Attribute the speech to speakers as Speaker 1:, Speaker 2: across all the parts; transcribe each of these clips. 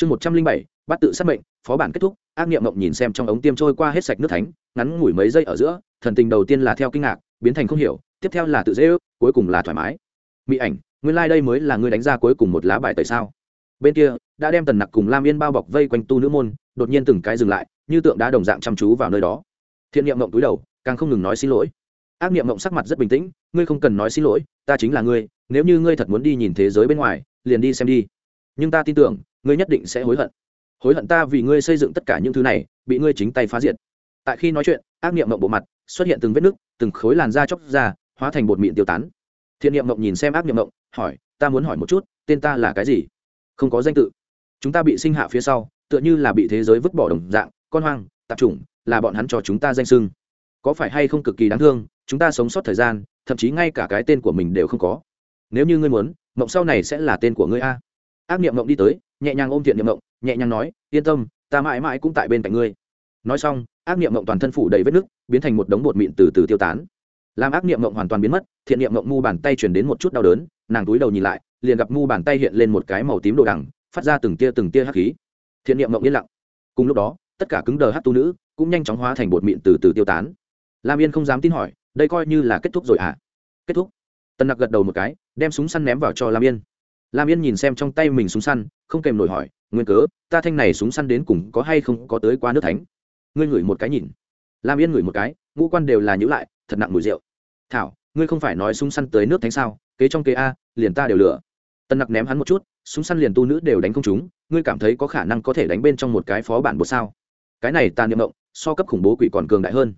Speaker 1: chương một trăm linh bảy, bắt tự sát mệnh, phó bản kết thúc, ác nghiệm mộng nhìn xem trong ống tiêm trôi qua hết sạch nước thánh, ngắn ngủi mấy giây ở giữa, thần tình đầu tiên là theo kinh ngạc, biến thành không hiểu, tiếp theo là tự dễ ước, cuối cùng là thoải mái. Mỹ ảnh, nguyên lai、like、đây mới là người đánh ra cuối cùng một lá bài tại sao? Bên kia, đã đem tần nặc cùng lam yên bao bọc vây quanh tu nữ môn, đột nhiên từng cái dừng lại, như tượng đã đồng dạng chăm chú vào nơi đó. Thiện niệm mộng túi đầu, càng không ngừng nói xin lỗi. Ác niệm mộng sắc mặt rất bình tĩnh, ngươi không cần nói xin lỗi, ta chính là ngươi, nếu như ngươi thật muốn đi nhìn thế giới bên ngoài, liền đi xem đi. Nhưng ta tin tưởng ngươi nhất định sẽ hối hận. Hối hận ta vì ngươi xây dựng tất cả những thứ này, bị ngươi chính tay phá diệt. Tại khi nói chuyện, ác niệm mộng bộ mặt xuất hiện từng vết nứt, từng khối làn da chóc ra, hóa thành bột mịn tiêu tán. Thiện niệm mộng nhìn xem ác niệm mộng, hỏi, ta muốn hỏi một chút, tên ta là cái gì? Không có danh tự. Chúng ta bị sinh hạ phía sau, tựa như là bị thế giới vứt bỏ đồng dạng, con hoang, tạp chủng, là bọn hắn cho chúng ta danh sưng có phải hay không cực kỳ đáng thương, chúng ta sống sót thời gian, thậm chí ngay cả cái tên của mình đều không có. Nếu như ngươi muốn, mộng sau này sẽ là tên của ngươi a. Ác niệm mộng đi tới nhẹ nhàng ôm thiện niệm mộng nhẹ nhàng nói, yên tâm, ta mãi mãi cũng tại bên cạnh ngươi. Nói xong, ác niệm mộng toàn thân phủ đầy vết nứt, biến thành một đống bột mịn từ từ tiêu tán. Làm ác niệm mộng hoàn toàn biến mất, thiện niệm mộng mu bàn tay chuyển đến một chút đau đớn, nàng túi đầu nhìn lại, liền gặp mu bàn tay hiện lên một cái màu tím đồ đằng, phát ra từng tia từng tia hắc khí. Thiện niệm mộng yên lặng. Cùng lúc đó, tất cả cứng đờ hát tu nữ cũng nhanh chóng hóa thành bột mịn từ từ tiêu tán. Lam yên không dám tin hỏi, đây coi như là kết thúc rồi à? Kết thúc. Tần nặc gật đầu một cái, đem súng săn ném vào cho lam yên lam yên nhìn xem trong tay mình súng săn, không kèm nổi hỏi, nguyên cớ, ta thanh này súng săn đến cùng có hay không có tới qua nước thánh? Ngươi ngửi một cái nhìn. Lam yên ngửi một cái, ngũ quan đều là nhữ lại, thật nặng mùi rượu. Thảo, ngươi không phải nói súng săn tới nước thánh sao? Kế trong kế a, liền ta đều lửa tần nặc ném hắn một chút, súng săn liền tu nữ đều đánh không chúng ngươi cảm thấy có khả năng có thể đánh bên trong một cái phó bản bột sao? Cái này tàn niệm mộng, so cấp khủng bố quỷ còn cường đại hơn.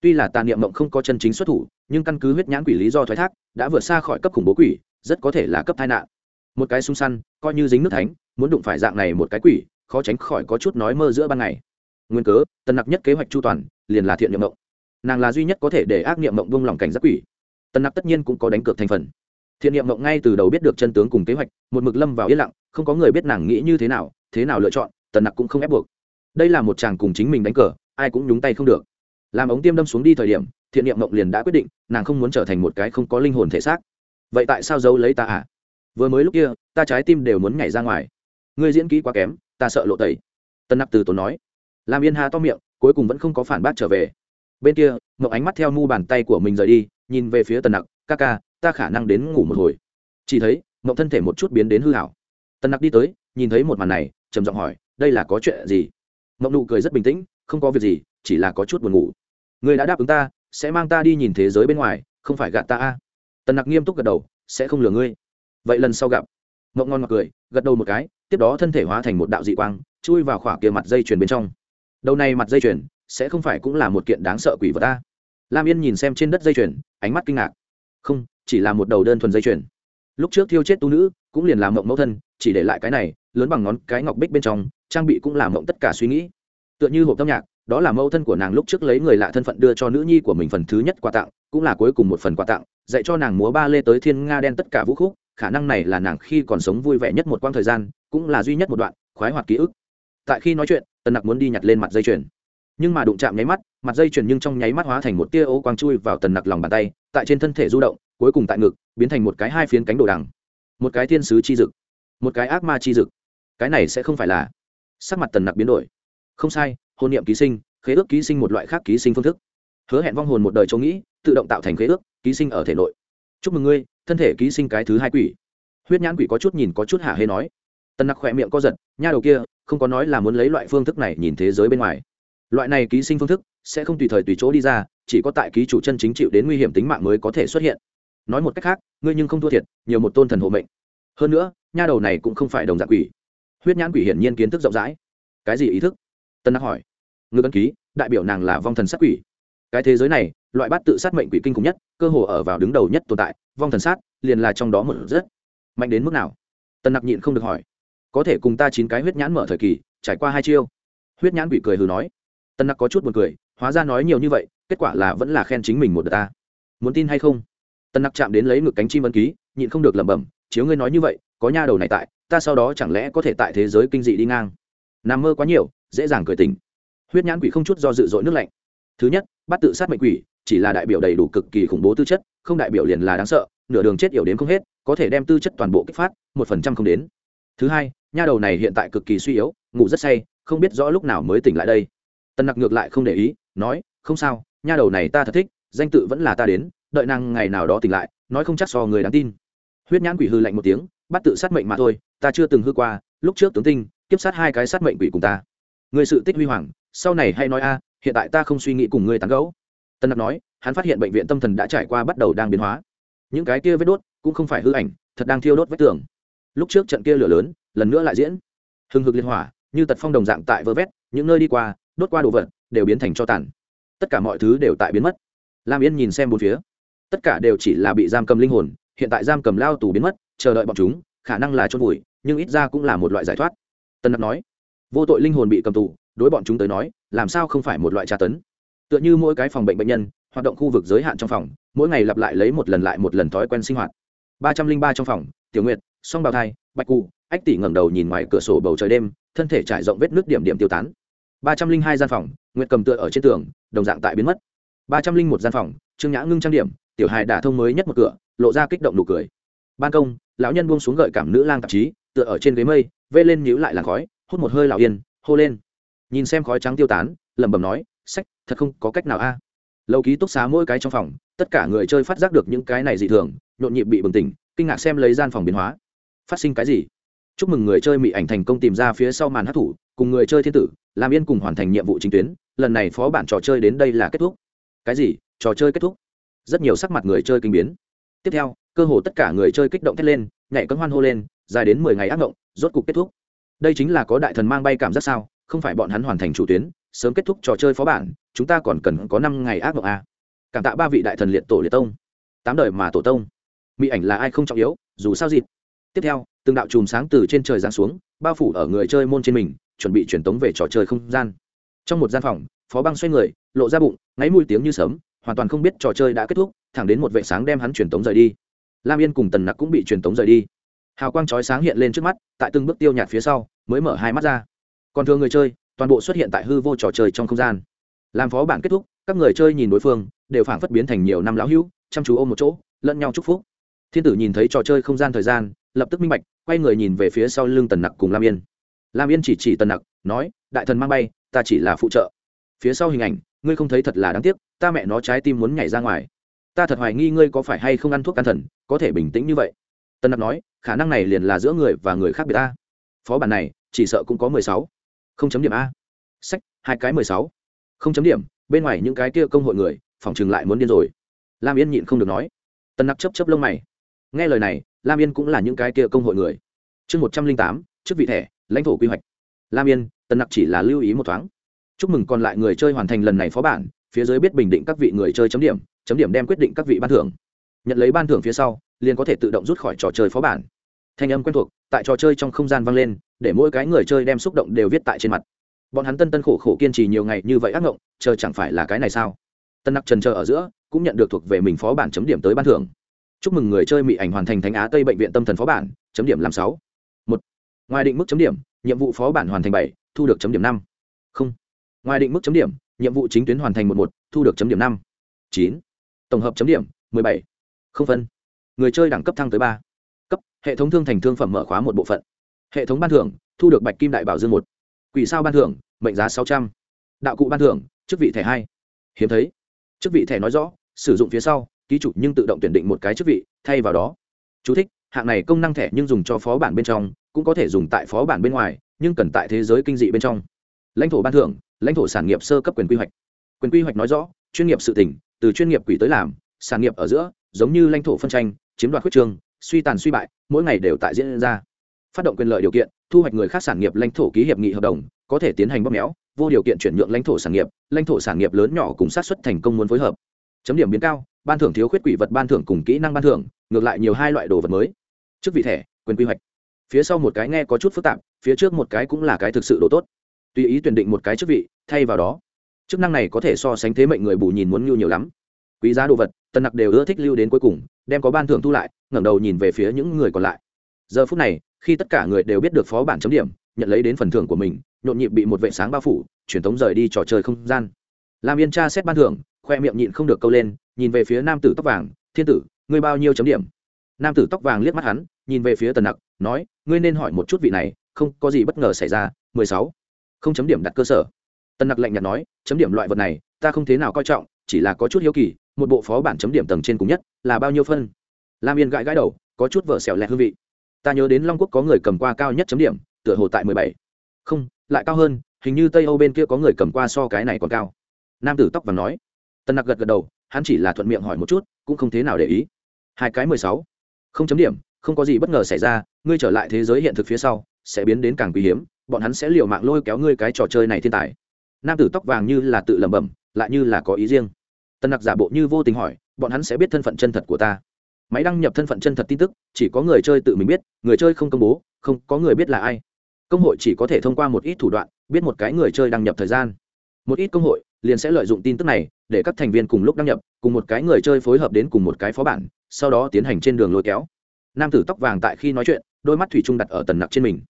Speaker 1: Tuy là tàn niệm mộng không có chân chính xuất thủ, nhưng căn cứ huyết nhãn quỷ lý do thoái thác, đã vượt xa khỏi cấp khủng bố quỷ, rất có thể là cấp tai nạn một cái súng săn, coi như dính nước thánh, muốn đụng phải dạng này một cái quỷ, khó tránh khỏi có chút nói mơ giữa ban ngày. Nguyên cớ, tần nặc nhất kế hoạch chu toàn, liền là thiện niệm mộng. Nàng là duy nhất có thể để ác niệm mộng buông lòng cảnh giác quỷ. Tần nặc tất nhiên cũng có đánh cược thành phần. Thiện niệm mộng ngay từ đầu biết được chân tướng cùng kế hoạch, một mực lâm vào yên lặng, không có người biết nàng nghĩ như thế nào thế nào lựa chọn, tần nặc cũng không ép buộc. Đây là một chàng cùng chính mình đánh cờ, ai cũng nhúng tay không được. Làm ống tiêm đâm xuống đi thời điểm, thiện niệm mộng liền đã quyết định, nàng không muốn trở thành một cái không có linh hồn thể xác. Vậy tại sao giấu lấy ta à? Vừa mới lúc kia, ta trái tim đều muốn nhảy ra ngoài. Ngươi diễn kỹ quá kém, ta sợ lộ tẩy. Tân nặc từ tốn nói. Làm yên hà to miệng, cuối cùng vẫn không có phản bác trở về. Bên kia mộng ánh mắt theo mu bàn tay của mình rời đi, nhìn về phía tần nặc. Ca ca, ta khả năng đến ngủ một hồi. Chỉ thấy mộng thân thể một chút biến đến hư hảo tần nặc đi tới, nhìn thấy một màn này, trầm giọng hỏi, đây là có chuyện gì? Mộng nụ cười rất bình tĩnh, không có việc gì, chỉ là có chút buồn ngủ. Người đã đáp ứng ta, sẽ mang ta đi nhìn thế giới bên ngoài, không phải gạt ta a? Tần nặc nghiêm túc gật đầu, sẽ không lừa ngươi vậy lần sau gặp. Mộng ngon ngọt cười, gật đầu một cái, tiếp đó thân thể hóa thành một đạo dị quang, chui vào khỏa kia mặt dây chuyền bên trong. Đầu này mặt dây chuyền sẽ không phải cũng là một kiện đáng sợ quỷ vật ta. Lam yên nhìn xem trên đất dây chuyền, ánh mắt kinh ngạc. Không, chỉ là một đầu đơn thuần dây chuyền. Lúc trước thiêu chết tu nữ, cũng liền làm mộng mẫu thân, chỉ để lại cái này, lớn bằng ngón cái ngọc bích bên trong, trang bị cũng làm mộng tất cả suy nghĩ. Tựa như hộp âm nhạc, đó là mẫu thân của nàng lúc trước lấy người lạ thân phận đưa cho nữ nhi của mình phần thứ nhất quà tặng, cũng là cuối cùng một phần quà tặng, dạy cho nàng múa ba lê tới thiên nga đen tất cả vũ khúc khả năng này là nàng khi còn sống vui vẻ nhất một quãng thời gian, cũng là duy nhất một đoạn, khoái hoạt ký ức. Tại khi nói chuyện, tần nặc muốn đi nhặt lên mặt dây chuyền. Nhưng mà đụng chạm nháy mắt, mặt dây chuyền nhưng trong nháy mắt hóa thành một tia ô quang chui vào tần nặc lòng bàn tay, tại trên thân thể du động, cuối cùng tại ngực, biến thành một cái hai phiến cánh đồ đằng. Một cái thiên sứ chi dực, một cái ác ma chi dực. Cái này sẽ không phải là. Sắc mặt tần nặc biến đổi. Không sai, hôn niệm ký sinh, khế ước ký sinh một loại khác ký sinh phương thức. Hứa hẹn vong hồn một đời châu nghĩ, tự động tạo thành khế ước, ký sinh ở thể nội. Chúc mừng ngươi thân thể ký sinh cái thứ hai quỷ. Huyết nhãn quỷ có chút nhìn có chút hả hê nói. Tân nặc khỏe miệng co giật, nha đầu kia, không có nói là muốn lấy loại phương thức này nhìn thế giới bên ngoài. Loại này ký sinh phương thức sẽ không tùy thời tùy chỗ đi ra, chỉ có tại ký chủ chân chính chịu đến nguy hiểm tính mạng mới có thể xuất hiện. Nói một cách khác, ngươi nhưng không thua thiệt, nhiều một tôn thần hộ mệnh. Hơn nữa, nha đầu này cũng không phải đồng dạng quỷ. Huyết nhãn quỷ hiển nhiên kiến thức rộng rãi. Cái gì ý thức? Tân nặc hỏi. Ngư ấn ký, đại biểu nàng là vong thần sắc quỷ. Cái thế giới này loại bát tự sát mệnh quỷ kinh khủng nhất, cơ hồ ở vào đứng đầu nhất tồn tại, vong thần sát, liền là trong đó một rất. Mạnh đến mức nào? Tần nặc nhịn không được hỏi. Có thể cùng ta chín cái huyết nhãn mở thời kỳ, trải qua hai chiêu. Huyết nhãn quỷ cười hừ nói. Tần nặc có chút buồn cười, hóa ra nói nhiều như vậy, kết quả là vẫn là khen chính mình một đợt ta. Muốn tin hay không? Tần nặc chạm đến lấy ngực cánh chim ấn ký, nhịn không được lẩm bẩm, chiếu ngươi nói như vậy, có nha đầu này tại, ta sau đó chẳng lẽ có thể tại thế giới kinh dị đi ngang? Nằm mơ quá nhiều, dễ dàng cười tỉnh. Huyết nhãn quỷ không chút do dự dội nước lạnh. Thứ nhất bắt tự sát mệnh quỷ, chỉ là đại biểu đầy đủ cực kỳ khủng bố tư chất, không đại biểu liền là đáng sợ, nửa đường chết yểu đến không hết, có thể đem tư chất toàn bộ kích phát, một phần trăm không đến. Thứ hai, nha đầu này hiện tại cực kỳ suy yếu, ngủ rất say, không biết rõ lúc nào mới tỉnh lại đây. Tần nặc ngược lại không để ý, nói, không sao, nha đầu này ta thật thích, danh tự vẫn là ta đến, đợi nàng ngày nào đó tỉnh lại, nói không chắc so người đáng tin. Huyết nhãn quỷ hư lạnh một tiếng, bắt tự sát mệnh mà thôi, ta chưa từng hư qua, lúc trước tướng tinh, kiếp sát hai cái sát mệnh quỷ cùng ta. Người sự tích huy hoàng, sau này hay nói a hiện tại ta không suy nghĩ cùng ngươi tán gẫu. Tân nặc nói, hắn phát hiện bệnh viện tâm thần đã trải qua bắt đầu đang biến hóa. Những cái kia vết đốt cũng không phải hư ảnh, thật đang thiêu đốt vách tường. Lúc trước trận kia lửa lớn, lần nữa lại diễn. Hừng hực liên hỏa, như tật phong đồng dạng tại vơ vét, những nơi đi qua, đốt qua đồ vật, đều biến thành cho tàn. Tất cả mọi thứ đều tại biến mất. Lam yên nhìn xem bốn phía. Tất cả đều chỉ là bị giam cầm linh hồn, hiện tại giam cầm lao tù biến mất, chờ đợi bọn chúng, khả năng là chôn vùi, nhưng ít ra cũng là một loại giải thoát. Tân nặc nói, vô tội linh hồn bị cầm tù, đối bọn chúng tới nói làm sao không phải một loại tra tấn? Tựa như mỗi cái phòng bệnh bệnh nhân, hoạt động khu vực giới hạn trong phòng, mỗi ngày lặp lại lấy một lần lại một lần thói quen sinh hoạt. Ba trăm linh ba trong phòng, tiểu nguyệt, song bào thai, bạch cụ ách tỷ ngẩng đầu nhìn ngoài cửa sổ bầu trời đêm, thân thể trải rộng vết nước điểm điểm tiêu tán. Ba trăm linh hai gian phòng, nguyệt cầm tựa ở trên tường, đồng dạng tại biến mất. Ba trăm linh một gian phòng, trương nhã ngưng trang điểm, tiểu hài đả thông mới nhất một cửa, lộ ra kích động nụ cười. Ban công, lão nhân buông xuống gợi cảm nữ lang tạp chí, tựa ở trên ghế mây, vê lên nhíu lại làn khói, hút một hơi lão yên, hô lên nhìn xem khói trắng tiêu tán, lẩm bẩm nói, sách, thật không có cách nào a. Lâu ký túc xá mỗi cái trong phòng, tất cả người chơi phát giác được những cái này dị thường, nhộn nhịp bị bừng tỉnh, kinh ngạc xem lấy gian phòng biến hóa. Phát sinh cái gì? Chúc mừng người chơi mỹ ảnh thành công tìm ra phía sau màn hát thủ, cùng người chơi thiên tử, làm yên cùng hoàn thành nhiệm vụ chính tuyến, lần này phó bản trò chơi đến đây là kết thúc. Cái gì? Trò chơi kết thúc? Rất nhiều sắc mặt người chơi kinh biến. Tiếp theo, cơ hồ tất cả người chơi kích động thét lên, nhảy cấm hoan hô lên, dài đến mười ngày ác động rốt cục kết thúc. Đây chính là có đại thần mang bay cảm giác sao? Không phải bọn hắn hoàn thành chủ tuyến, sớm kết thúc trò chơi phó bản, chúng ta còn cần có năm ngày ác mộng a cảm tạ ba vị đại thần liệt tổ liệt tông. Tám đời mà tổ tông. Mỹ ảnh là ai không trọng yếu, dù sao dịp. Tiếp theo, từng đạo chùm sáng từ trên trời giáng xuống, bao phủ ở người chơi môn trên mình, chuẩn bị truyền tống về trò chơi không gian. Trong một gian phòng, phó băng xoay người, lộ ra bụng, ngáy mùi tiếng như sớm hoàn toàn không biết trò chơi đã kết thúc, thẳng đến một vệ sáng đem hắn truyền tống rời đi. Lam yên cùng tần nặc cũng bị truyền tống rời đi. Hào quang chói sáng hiện lên trước mắt, tại từng bước tiêu nhạt phía sau, mới mở hai mắt ra còn thường người chơi, toàn bộ xuất hiện tại hư vô trò chơi trong không gian. Làm phó bản kết thúc, các người chơi nhìn đối phương, đều phảng phất biến thành nhiều năm lão hữu, chăm chú ôm một chỗ, lẫn nhau chúc phúc. Thiên tử nhìn thấy trò chơi không gian thời gian, lập tức minh bạch, quay người nhìn về phía sau lưng tần nặc cùng lam yên. Lam yên chỉ chỉ tần nặc, nói, đại thần mang bay, ta chỉ là phụ trợ. Phía sau hình ảnh, ngươi không thấy thật là đáng tiếc, ta mẹ nó trái tim muốn nhảy ra ngoài. Ta thật hoài nghi ngươi có phải hay không ăn thuốc an thần, có thể bình tĩnh như vậy. Tần nặc nói, khả năng này liền là giữa người và người khác biệt ta. Phó bản này, chỉ sợ cũng có mười sáu không chấm điểm a. Sách, hai cái mười sáu. Không chấm điểm, bên ngoài những cái kia công hội người, phòng chừng lại muốn điên rồi. Lam yên nhịn không được nói. Tân nặc chấp chấp lông mày. Nghe lời này, lam yên cũng là những cái kia công hội người. Chương một trăm linh tám, chức vị thẻ, lãnh thổ quy hoạch. Lam yên tân nặc chỉ là lưu ý một thoáng. Chúc mừng còn lại người chơi hoàn thành lần này phó bản, phía dưới biết bình định các vị người chơi chấm điểm chấm điểm đem quyết định các vị ban thưởng. Nhận lấy ban thưởng phía sau, liền có thể tự động rút khỏi trò chơi phó bản. Thanh âm quen thuộc, tại trò chơi trong không gian vang lên để mỗi cái người chơi đem xúc động đều viết tại trên mặt. Bọn hắn tân tân khổ khổ kiên trì nhiều ngày như vậy ác ngộng, chờ chẳng phải là cái này sao? Tân nặc trần chờ ở giữa, cũng nhận được thuộc về mình phó bản chấm điểm tới ban thưởng. Chúc mừng người chơi mỹ ảnh hoàn thành thánh á tây bệnh viện tâm thần phó bản, chấm điểm làm sáu. Một. Ngoài định mức chấm điểm, nhiệm vụ phó bản hoàn thành bảy, thu được chấm điểm năm. Không. Ngoài định mức chấm điểm, nhiệm vụ chính tuyến hoàn thành một một, thu được chấm điểm năm. Chín. Tổng hợp chấm điểm, mười bảy. Không phân. Người chơi đẳng cấp thăng tới ba. Cấp, hệ thống thương thành thương phẩm mở khóa một bộ phận. Hệ thống ban thưởng thu được bạch kim đại bảo dương một. Quỷ sao ban thưởng mệnh giá sáu trăm. Đạo cụ ban thưởng chức vị thẻ hai. Hiếm thấy. Chức vị thẻ nói rõ sử dụng phía sau ký chủ nhưng tự động tuyển định một cái chức vị thay vào đó. Chú thích, hạng này công năng thẻ nhưng dùng cho phó bản bên trong cũng có thể dùng tại phó bản bên ngoài nhưng cần tại thế giới kinh dị bên trong. Lãnh thổ ban thưởng lãnh thổ sản nghiệp sơ cấp quyền quy hoạch. Quyền quy hoạch nói rõ chuyên nghiệp sự tỉnh từ chuyên nghiệp quỷ tới làm sản nghiệp ở giữa giống như lãnh thổ phân tranh chiếm đoạt huyết trường suy tàn suy bại mỗi ngày đều tại diễn ra. Phát động quyền lợi điều kiện thu hoạch người khác sản nghiệp lãnh thổ ký hiệp nghị hợp đồng, có thể tiến hành bóp méo, vô điều kiện chuyển nhượng lãnh thổ sản nghiệp, lãnh thổ sản nghiệp lớn nhỏ cùng sát xuất thành công muốn phối hợp. Chấm điểm biến cao, ban thưởng thiếu khuyết quỷ vật ban thưởng cùng kỹ năng ban thưởng, ngược lại nhiều hai loại đồ vật mới. Chức vị thẻ, quyền quy hoạch. Phía sau một cái nghe có chút phức tạp, phía trước một cái cũng là cái thực sự đồ tốt. Tùy ý tuyển định một cái chức vị, thay vào đó, chức năng này có thể so sánh thế mệnh người bù nhìn muốn nhu nhiều lắm. Quý giá đồ vật, tân nặc đều ưa thích lưu đến cuối cùng, đem có ban thưởng thu lại, ngẩng đầu nhìn về phía những người còn lại. Giờ phút này khi tất cả người đều biết được phó bản chấm điểm, nhận lấy đến phần thưởng của mình, nhộn nhịp bị một vệ sáng bao phủ, truyền tống rời đi trò chơi không gian. Làm yên tra xét ban thưởng, khoe miệng nhịn không được câu lên, nhìn về phía nam tử tóc vàng, thiên tử, ngươi bao nhiêu chấm điểm? Nam tử tóc vàng liếc mắt hắn, nhìn về phía tần nặc, nói, ngươi nên hỏi một chút vị này, không có gì bất ngờ xảy ra, mười sáu, không chấm điểm đặt cơ sở. Tần nặc lạnh nhạt nói, chấm điểm loại vật này, ta không thế nào coi trọng, chỉ là có chút hiếu kỳ, một bộ phó bản chấm điểm tầng trên cùng nhất là bao nhiêu phân? Lam yên gãi gãi đầu, có chút vợ xẻo lẹt hương vị ta nhớ đến long quốc có người cầm qua cao nhất chấm điểm, tựa hồ tại mười bảy. Không, lại cao hơn, hình như tây âu bên kia có người cầm qua so cái này còn cao. Nam tử tóc vàng nói. Tân nặc gật gật đầu, hắn chỉ là thuận miệng hỏi một chút, cũng không thế nào để ý. Hai cái mười sáu. Không chấm điểm, không có gì bất ngờ xảy ra, ngươi trở lại thế giới hiện thực phía sau, sẽ biến đến càng quý hiếm, bọn hắn sẽ liều mạng lôi kéo ngươi cái trò chơi này thiên tài. Nam tử tóc vàng như là tự lẩm bẩm, lại như là có ý riêng. Tân nặc giả bộ như vô tình hỏi, bọn hắn sẽ biết thân phận chân thật của ta máy đăng nhập thân phận chân thật tin tức, chỉ có người chơi tự mình biết, người chơi không công bố, không có người biết là ai. Công hội chỉ có thể thông qua một ít thủ đoạn, biết một cái người chơi đăng nhập thời gian. Một ít công hội liền sẽ lợi dụng tin tức này để các thành viên cùng lúc đăng nhập, cùng một cái người chơi phối hợp đến cùng một cái phó bản, sau đó tiến hành trên đường lôi kéo. Nam tử tóc vàng tại khi nói chuyện, đôi mắt thủy trung đặt ở tần nặc trên mình.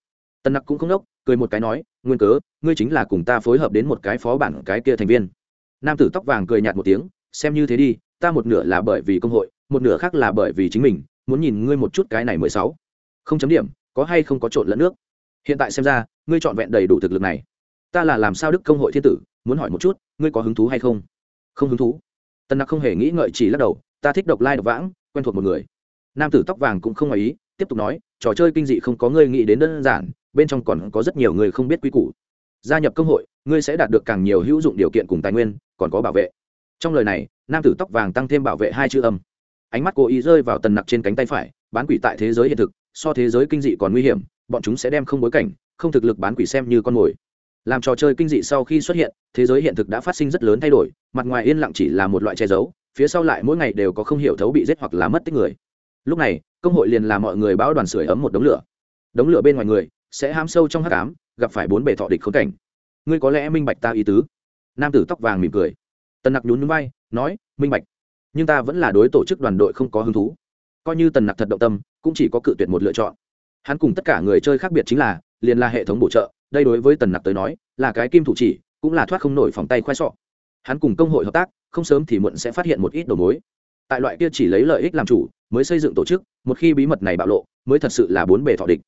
Speaker 1: Tần nặc cũng không đốc, cười một cái nói, nguyên cớ, ngươi chính là cùng ta phối hợp đến một cái phó bản cái kia thành viên. Nam tử tóc vàng cười nhạt một tiếng, xem như thế đi, ta một nửa là bởi vì công hội một nửa khác là bởi vì chính mình, muốn nhìn ngươi một chút cái này mười sáu. Không chấm điểm, có hay không có trộn lẫn nước? Hiện tại xem ra, ngươi trọn vẹn đầy đủ thực lực này. Ta là làm sao đức công hội thiên tử, muốn hỏi một chút, ngươi có hứng thú hay không? Không hứng thú. Tần nặc không hề nghĩ ngợi, chỉ lắc đầu, ta thích độc lai độc vãng, quen thuộc một người. Nam tử tóc vàng cũng không ngoài ý, tiếp tục nói, trò chơi kinh dị không có ngươi nghĩ đến đơn giản, bên trong còn có rất nhiều người không biết quy củ. Gia nhập công hội, ngươi sẽ đạt được càng nhiều hữu dụng điều kiện cùng tài nguyên, còn có bảo vệ. Trong lời này, nam tử tóc vàng tăng thêm bảo vệ hai chữ âm ánh mắt cố ý rơi vào tần nặc trên cánh tay phải, bán quỷ tại thế giới hiện thực, so thế giới kinh dị còn nguy hiểm, bọn chúng sẽ đem không bối cảnh, không thực lực bán quỷ xem như con mồi. Làm trò chơi kinh dị sau khi xuất hiện, thế giới hiện thực đã phát sinh rất lớn thay đổi, mặt ngoài yên lặng chỉ là một loại che giấu, phía sau lại mỗi ngày đều có không hiểu thấu bị giết hoặc là mất tích người. Lúc này, công hội liền là mọi người báo đoàn sưởi ấm một đống lửa. Đống lửa bên ngoài người, sẽ hám sâu trong hát cám gặp phải bốn bề thọ địch khốn cảnh. Ngươi có lẽ minh bạch ta ý tứ. Nam tử tóc vàng mỉm cười. Tần nặc nhún núi bay nói, minh bạch nhưng ta vẫn là đối tổ chức đoàn đội không có hứng thú. Coi như tần nặc thật động tâm, cũng chỉ có cự tuyệt một lựa chọn. Hắn cùng tất cả người chơi khác biệt chính là, liền là hệ thống bổ trợ, đây đối với tần nặc tới nói, là cái kim thủ chỉ, cũng là thoát không nổi phòng tay khoai sọ. Hắn cùng công hội hợp tác, không sớm thì muộn sẽ phát hiện một ít đầu mối. Tại loại kia chỉ lấy lợi ích làm chủ, mới xây dựng tổ chức, một khi bí mật này bạo lộ, mới thật sự là bốn bề thọ địch.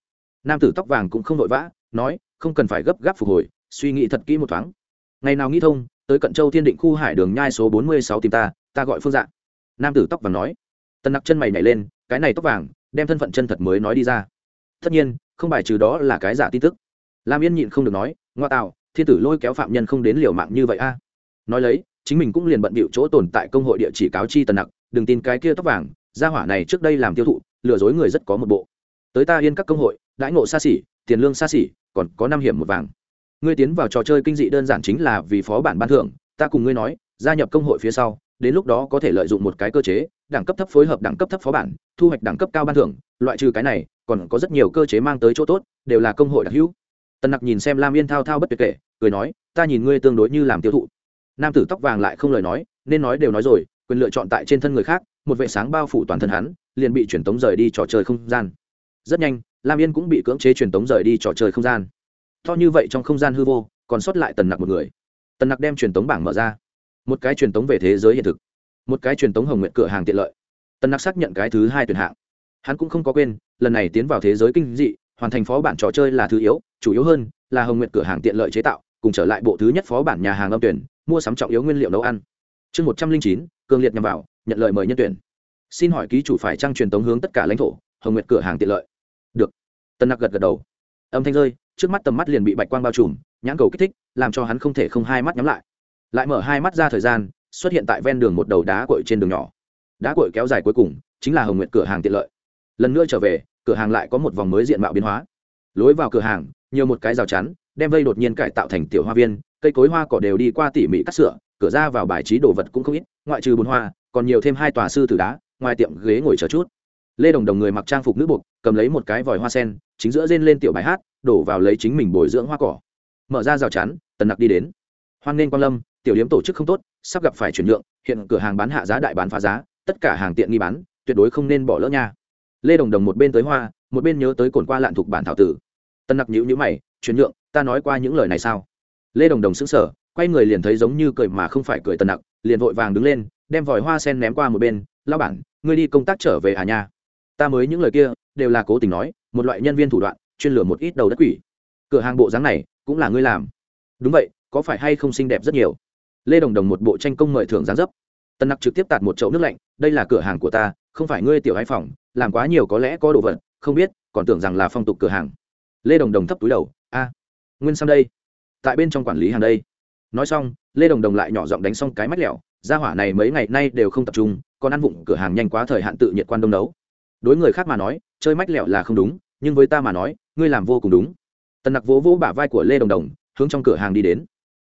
Speaker 1: Nam tử tóc vàng cũng không vội vã, nói, không cần phải gấp gáp phục hồi, suy nghĩ thật kỹ một thoáng. Ngày nào nghĩ thông, tới cận châu thiên định khu hải đường nhai số bốn mươi sáu tìm ta ta gọi phương dạ nam tử tóc vàng nói. Tần nặc chân mày nhảy lên, cái này tóc vàng, đem thân phận chân thật mới nói đi ra. Tất nhiên, không bài trừ đó là cái giả tin tức. Lam yên nhịn không được nói, ngoa tạo, thiên tử lôi kéo phạm nhân không đến liều mạng như vậy a. Nói lấy, chính mình cũng liền bận bịu chỗ tồn tại công hội địa chỉ cáo chi tần nặc, đừng tin cái kia tóc vàng, gia hỏa này trước đây làm tiêu thụ, lừa dối người rất có một bộ. Tới ta yên các công hội, đãi ngộ xa xỉ, tiền lương xa xỉ, còn có năm hiểm một vàng. Ngươi tiến vào trò chơi kinh dị đơn giản chính là vì phó bản ban thưởng, ta cùng ngươi nói, gia nhập công hội phía sau đến lúc đó có thể lợi dụng một cái cơ chế, đẳng cấp thấp phối hợp đẳng cấp thấp phó bản, thu hoạch đẳng cấp cao ban thưởng, loại trừ cái này, còn có rất nhiều cơ chế mang tới chỗ tốt, đều là công hội đặc hữu. Tần nặc nhìn xem lam yên thao thao bất tuyệt kể, cười nói, ta nhìn ngươi tương đối như làm tiêu thụ. Nam tử tóc vàng lại không lời nói, nên nói đều nói rồi, quyền lựa chọn tại trên thân người khác, một vệ sáng bao phủ toàn thân hắn, liền bị truyền tống rời đi trò chơi không gian. Rất nhanh, lam yên cũng bị cưỡng chế truyền tống rời đi trò chơi không gian. To như vậy trong không gian hư vô, còn sót lại tần nặc một người. Tần nặc đem truyền tống bảng mở ra một cái truyền tống về thế giới hiện thực, một cái truyền tống hồng nguyện cửa hàng tiện lợi. Tần nặc xác nhận cái thứ hai tuyển hạng. Hắn cũng không có quên, lần này tiến vào thế giới kinh dị, hoàn thành phó bản trò chơi là thứ yếu, chủ yếu hơn là hồng nguyện cửa hàng tiện lợi chế tạo, cùng trở lại bộ thứ nhất phó bản nhà hàng âm tuyển, mua sắm trọng yếu nguyên liệu nấu ăn. Chương một trăm linh chín, cường liệt nhằm vào, nhận lời mời nhân tuyển. Xin hỏi ký chủ phải trăng truyền tống hướng tất cả lãnh thổ, hồng nguyệt cửa hàng tiện lợi. Được. Tân nặc gật gật đầu. Âm thanh rơi, trước mắt tầm mắt liền bị bạch quang bao trùm, nhãn cầu kích thích, làm cho hắn không thể không hai mắt nhắm lại lại mở hai mắt ra thời gian, xuất hiện tại ven đường một đầu đá cội trên đường nhỏ. Đá cội kéo dài cuối cùng chính là hồng nguyện cửa hàng tiện lợi. Lần nữa trở về, cửa hàng lại có một vòng mới diện mạo biến hóa. Lối vào cửa hàng, nhiều một cái rào chắn, đem vây đột nhiên cải tạo thành tiểu hoa viên, cây cối hoa cỏ đều đi qua tỉ mỉ cắt sửa, cửa ra vào bài trí đồ vật cũng không ít, ngoại trừ bùn hoa, còn nhiều thêm hai tòa sư tử đá, ngoài tiệm ghế ngồi chờ chút. Lê đồng đồng người mặc trang phục nữ buộc, cầm lấy một cái vòi hoa sen, chính giữa rên lên tiểu bài hát, đổ vào lấy chính mình bồi dưỡng hoa cỏ. Mở ra rào chắn, tần nặc đi đến. Hoan nên quan lâm tiểu điểm tổ chức không tốt, sắp gặp phải chuyển nhượng, hiện cửa hàng bán hạ giá đại bán phá giá, tất cả hàng tiện nghi bán, tuyệt đối không nên bỏ lỡ nha. Lê đồng đồng một bên tới hoa, một bên nhớ tới cồn qua lạn thuộc bản thảo tử. Tân nặc nhữ nhữ mày, chuyển nhượng, ta nói qua những lời này sao? Lê đồng đồng sững sờ, quay người liền thấy giống như cười mà không phải cười Tân nặc, liền vội vàng đứng lên, đem vòi hoa sen ném qua một bên lao bản, ngươi đi công tác trở về à nha? Ta mới những lời kia, đều là cố tình nói, một loại nhân viên thủ đoạn, chuyên lừa một ít đầu đất quỷ. Cửa hàng bộ dáng này, cũng là ngươi làm. Đúng vậy, có phải hay không xinh đẹp rất nhiều? Lê đồng đồng một bộ tranh công mời thưởng dáng dấp. Tân nặc trực tiếp tạt một chậu nước lạnh, đây là cửa hàng của ta, không phải ngươi tiểu hai phòng làm quá nhiều có lẽ có đồ vật, không biết, còn tưởng rằng là phong tục cửa hàng. Lê đồng đồng thấp túi đầu, a, nguyên sang đây. Tại bên trong quản lý hàng đây. Nói xong, lê đồng đồng lại nhỏ giọng đánh xong cái mắt lẹo, gia hỏa này mấy ngày nay đều không tập trung, còn ăn vụng cửa hàng nhanh quá thời hạn tự nhiệt quan đông đấu đối người khác mà nói, chơi mách lẹo là không đúng, nhưng với ta mà nói, ngươi làm vô cùng đúng. Tần nặc vỗ vỗ bả vai của lê đồng đồng, hướng trong cửa hàng đi đến.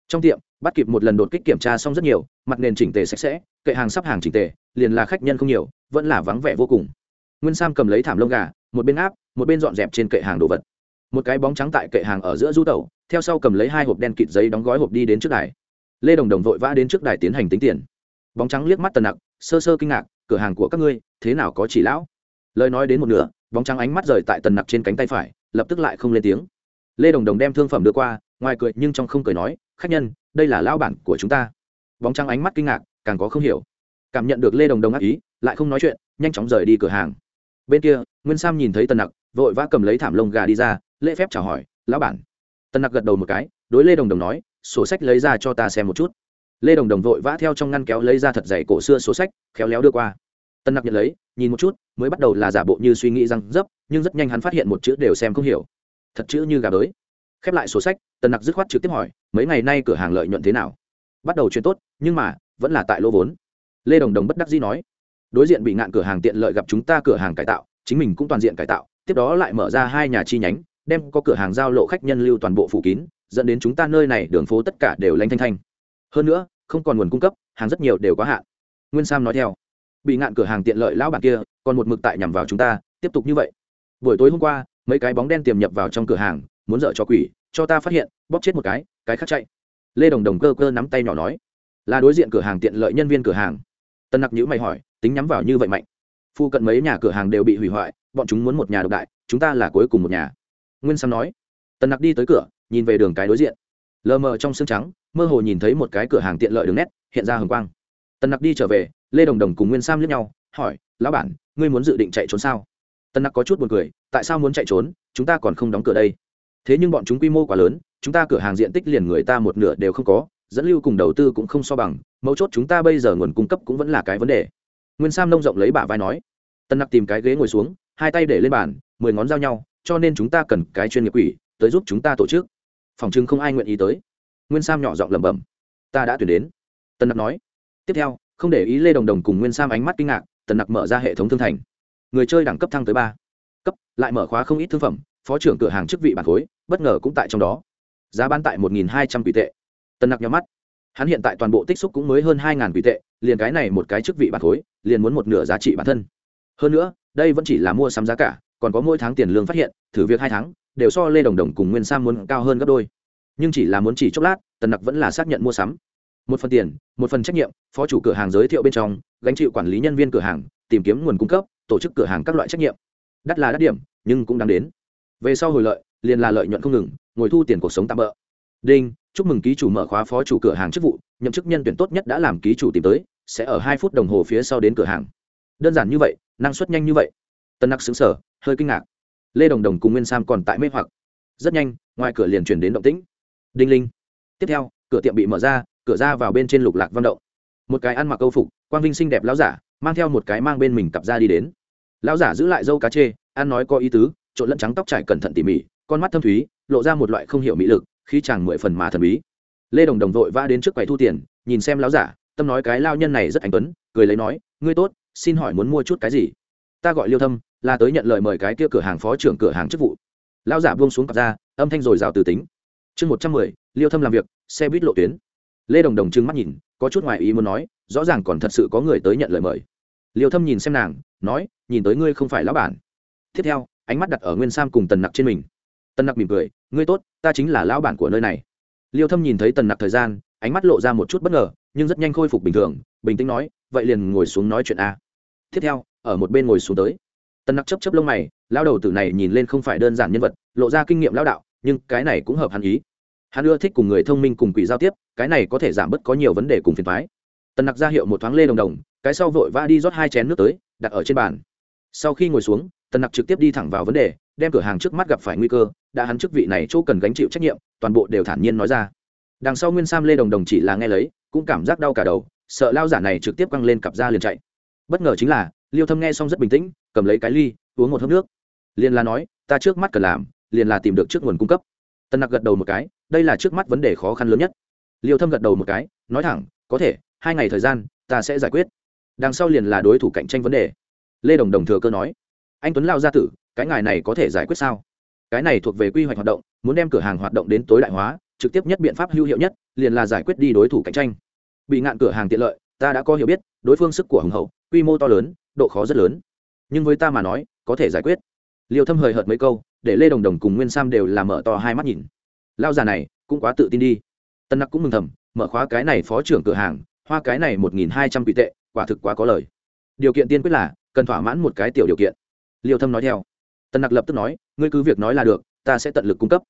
Speaker 1: Trong tiệm bắt kịp một lần đột kích kiểm tra xong rất nhiều, mặt nền chỉnh tề sạch sẽ, kệ hàng sắp hàng chỉnh tề, liền là khách nhân không nhiều, vẫn là vắng vẻ vô cùng. Nguyên sam cầm lấy thảm lông gà, một bên áp, một bên dọn dẹp trên kệ hàng đồ vật. Một cái bóng trắng tại kệ hàng ở giữa du tẩu, theo sau cầm lấy hai hộp đen kịt giấy đóng gói hộp đi đến trước đài. Lê đồng đồng vội vã đến trước đài tiến hành tính tiền. Bóng trắng liếc mắt tần nặc, sơ sơ kinh ngạc, cửa hàng của các ngươi, thế nào có chỉ lão? Lời nói đến một nửa, bóng trắng ánh mắt rời tại tần nặc trên cánh tay phải, lập tức lại không lên tiếng. Lê đồng đồng đem thương phẩm đưa qua, ngoài cười nhưng trong không cười nói, khách nhân đây là lão bản của chúng ta. Bóng trăng ánh mắt kinh ngạc, càng có không hiểu. Cảm nhận được lê đồng đồng ác ý, lại không nói chuyện, nhanh chóng rời đi cửa hàng. Bên kia, nguyên sam nhìn thấy tần nặc, vội vã cầm lấy thảm lông gà đi ra, lễ phép chào hỏi, lão bản. Tần nặc gật đầu một cái, đối lê đồng đồng nói, sổ sách lấy ra cho ta xem một chút. Lê đồng đồng vội vã theo trong ngăn kéo lấy ra thật dày cổ xưa sổ sách, khéo léo đưa qua. Tân nặc nhận lấy, nhìn một chút, mới bắt đầu là giả bộ như suy nghĩ răng dấp, nhưng rất nhanh hắn phát hiện một chữ đều xem không hiểu. Thật chữ như gà đới khép lại sổ sách tân nặc dứt khoát trực tiếp hỏi mấy ngày nay cửa hàng lợi nhuận thế nào? Bắt đầu chuyện tốt, nhưng mà, vẫn là tại lỗ vốn. Lê đồng đồng bất đắc dĩ nói. Đối diện bị ngạn cửa hàng tiện lợi gặp chúng ta cửa hàng cải tạo, chính mình cũng toàn diện cải tạo, tiếp đó lại mở ra hai nhà chi nhánh, đem có cửa hàng giao lộ khách nhân lưu toàn bộ phủ kín, dẫn đến chúng ta nơi này đường phố tất cả đều lanh thanh thanh. Hơn nữa, không còn nguồn cung cấp, hàng rất nhiều đều có hạn. Nguyên sam nói theo. Bị ngạn cửa hàng tiện lợi lão bản kia, còn một mực tại nhằm vào chúng ta, tiếp tục như vậy. Buổi tối hôm qua, mấy cái bóng đen tiềm nhập vào trong cửa hàng, muốn dở cho quỷ, cho ta phát hiện, bóp chết một cái cái khác chạy. Lê đồng đồng cơ cơ nắm tay nhỏ nói, là đối diện cửa hàng tiện lợi nhân viên cửa hàng. Tân nặc nhữ mày hỏi, tính nhắm vào như vậy mạnh, phu cận mấy nhà cửa hàng đều bị hủy hoại, bọn chúng muốn một nhà độc đại, chúng ta là cuối cùng một nhà. Nguyên sam nói. Tân nặc đi tới cửa, nhìn về đường cái đối diện. Lờ mờ trong xương trắng, mơ hồ nhìn thấy một cái cửa hàng tiện lợi đường nét, hiện ra hồng quang. Tần nặc đi trở về, lê đồng đồng cùng nguyên sam lướt nhau, hỏi, lão bản, ngươi muốn dự định chạy trốn sao? Tần nặc có chút b u ồ n cười, tại sao muốn chạy trốn? Chúng ta còn không đóng cửa đây. Thế nhưng bọn chúng quy mô quá lớn chúng ta cửa hàng diện tích liền người ta một nửa đều không có, dẫn lưu cùng đầu tư cũng không so bằng, mấu chốt chúng ta bây giờ nguồn cung cấp cũng vẫn là cái vấn đề. Nguyên sam nông rộng lấy bả vai nói. Tân nặc tìm cái ghế ngồi xuống, hai tay để lên bàn, mười ngón giao nhau, cho nên chúng ta cần cái chuyên nghiệp quỷ, tới giúp chúng ta tổ chức. Phòng chứng không ai nguyện ý tới. Nguyên sam nhỏ giọng lẩm bẩm. Ta đã tuyển đến. Tân nặc nói. Tiếp theo, không để ý lê đồng đồng cùng nguyên sam ánh mắt kinh ngạc tần nặc mở ra hệ thống thương thành. Người chơi đẳng cấp thăng tới ba. Cấp, lại mở khóa không ít thương phẩm, phó trưởng cửa hàng chức vị bản khối, bất ngờ cũng tại trong đó giá bán tại một hai trăm quỷ tệ. Tần nặc nhắm mắt. Hắn hiện tại toàn bộ tích xúc cũng mới hơn hai quỷ tệ, liền cái này một cái chức vị bản khối, liền muốn một nửa giá trị bản thân. Hơn nữa, đây vẫn chỉ là mua sắm giá cả, còn có mỗi tháng tiền lương phát hiện, thử việc hai tháng, đều so lê đồng đồng cùng nguyên sam muốn cao hơn gấp đôi. Nhưng chỉ là muốn chỉ chốc lát tần nặc vẫn là xác nhận mua sắm. Một phần tiền, một phần trách nhiệm, phó chủ cửa hàng giới thiệu bên trong, gánh chịu quản lý nhân viên cửa hàng, tìm kiếm nguồn cung cấp, tổ chức cửa hàng các loại trách nhiệm. Đắt là đắt điểm, nhưng cũng đáng đến. Về sau hồi lợi, liền là lợi nhuận không ngừng ngồi thu tiền cuộc sống tạm bỡ. Đinh, chúc mừng ký chủ mở khóa phó chủ cửa hàng chức vụ, nhậm chức nhân tuyển tốt nhất đã làm ký chủ tìm tới, sẽ ở hai phút đồng hồ phía sau đến cửa hàng. Đơn giản như vậy, năng suất nhanh như vậy. Tân nặc xứng sở hơi kinh ngạc. Lê đồng đồng cùng nguyên sam còn tại mê hoặc. Rất nhanh, ngoài cửa liền chuyển đến động tĩnh. Đinh linh. Tiếp theo, cửa tiệm bị mở ra, cửa ra vào bên trên lục lạc văn động. Một cái ăn mặc câu phục, quang vinh xinh đẹp lão giả, mang theo một cái mang bên mình cặp ra đi đến. Lão giả giữ lại dâu cá chê, ăn nói có ý tứ, trộn lẫn trắng tóc trải cẩn thận tỉ mỉ, con mắt thâm thúy lộ ra một loại không hiểu mỹ lực khi chàng mười phần mà thần bí. Lê đồng đồng vội vã đến trước quầy thu tiền, nhìn xem lão giả, tâm nói cái lao nhân này rất anh tuấn, cười lấy nói, ngươi tốt, xin hỏi muốn mua chút cái gì? Ta gọi liêu thâm, là tới nhận lời mời cái kia cửa hàng phó trưởng cửa hàng chức vụ. Lão giả buông xuống cặp ra, âm thanh rồi o từ tính. Chương một trăm mười, liêu thâm làm việc, xe buýt lộ tuyến. Lê đồng đồng trưng mắt nhìn, có chút ngoài ý muốn nói, rõ ràng còn thật sự có người tới nhận lời mời. Liêu thâm nhìn xem nàng, nói, nhìn tới ngươi không phải lão bản. Tiếp theo, ánh mắt đặt ở nguyên sam cùng tần nặc trên mình tần nặc mỉm cười, ngươi tốt, ta chính là lão bản của nơi này. Liêu thâm nhìn thấy tần nặc thời gian, ánh mắt lộ ra một chút bất ngờ, nhưng rất nhanh khôi phục bình thường, bình tĩnh nói, vậy liền ngồi xuống nói chuyện a. Tiếp theo, ở một bên ngồi xuống tới. Tần nặc chấp chấp lông mày lao đầu tử này nhìn lên không phải đơn giản nhân vật, lộ ra kinh nghiệm lao đạo, nhưng cái này cũng hợp hắn ý. Hắn ưa thích cùng người thông minh cùng quỷ giao tiếp, cái này có thể giảm bớt có nhiều vấn đề cùng phiền thoái tần nặc ra hiệu một thoáng lê đồng đồng, cái sau vội vã đi rót hai chén nước tới, đặt ở trên bàn. Sau khi ngồi xuống tần nặc trực tiếp đi thẳng vào vấn đề, đem cửa hàng trước mắt gặp phải nguy cơ, đã hắn chức vị này chỗ cần gánh chịu trách nhiệm, toàn bộ đều thản nhiên nói ra. Đằng sau nguyên sam lê đồng đồng chỉ là nghe lấy, cũng cảm giác đau cả đầu, sợ lao giả này trực tiếp căng lên cặp ra liền chạy. Bất ngờ chính là, liêu thâm nghe xong rất bình tĩnh, cầm lấy cái ly, uống một hớp nước. Liền là nói, ta trước mắt cần làm, liền là tìm được trước nguồn cung cấp. Tân nặc gật đầu một cái, đây là trước mắt vấn đề khó khăn lớn nhất. Liêu thâm gật đầu một cái, nói thẳng, có thể, hai ngày thời gian, ta sẽ giải quyết. Đằng sau liền là đối thủ cạnh tranh vấn đề. Lê đồng đồng thừa cơ nói anh tuấn lao gia tử cái ngài này có thể giải quyết sao cái này thuộc về quy hoạch hoạt động muốn đem cửa hàng hoạt động đến tối đại hóa trực tiếp nhất biện pháp hữu hiệu nhất liền là giải quyết đi đối thủ cạnh tranh bị ngạn cửa hàng tiện lợi ta đã có hiểu biết đối phương sức của hùng hậu quy mô to lớn độ khó rất lớn nhưng với ta mà nói có thể giải quyết liêu thâm hời hợt mấy câu để lê đồng đồng cùng nguyên sam đều làm mở to hai mắt nhìn lao già này cũng quá tự tin đi tân nặc cũng mừng thầm mở khóa cái này phó trưởng cửa hàng hoa cái này một nghìn hai trăm quỷ tệ quả thực quá có lời điều kiện tiên quyết là cần thỏa mãn một cái tiểu điều kiện liêu thâm nói theo. Tần nặc lập tức nói, ngươi cứ việc nói là được, ta sẽ tận lực cung cấp.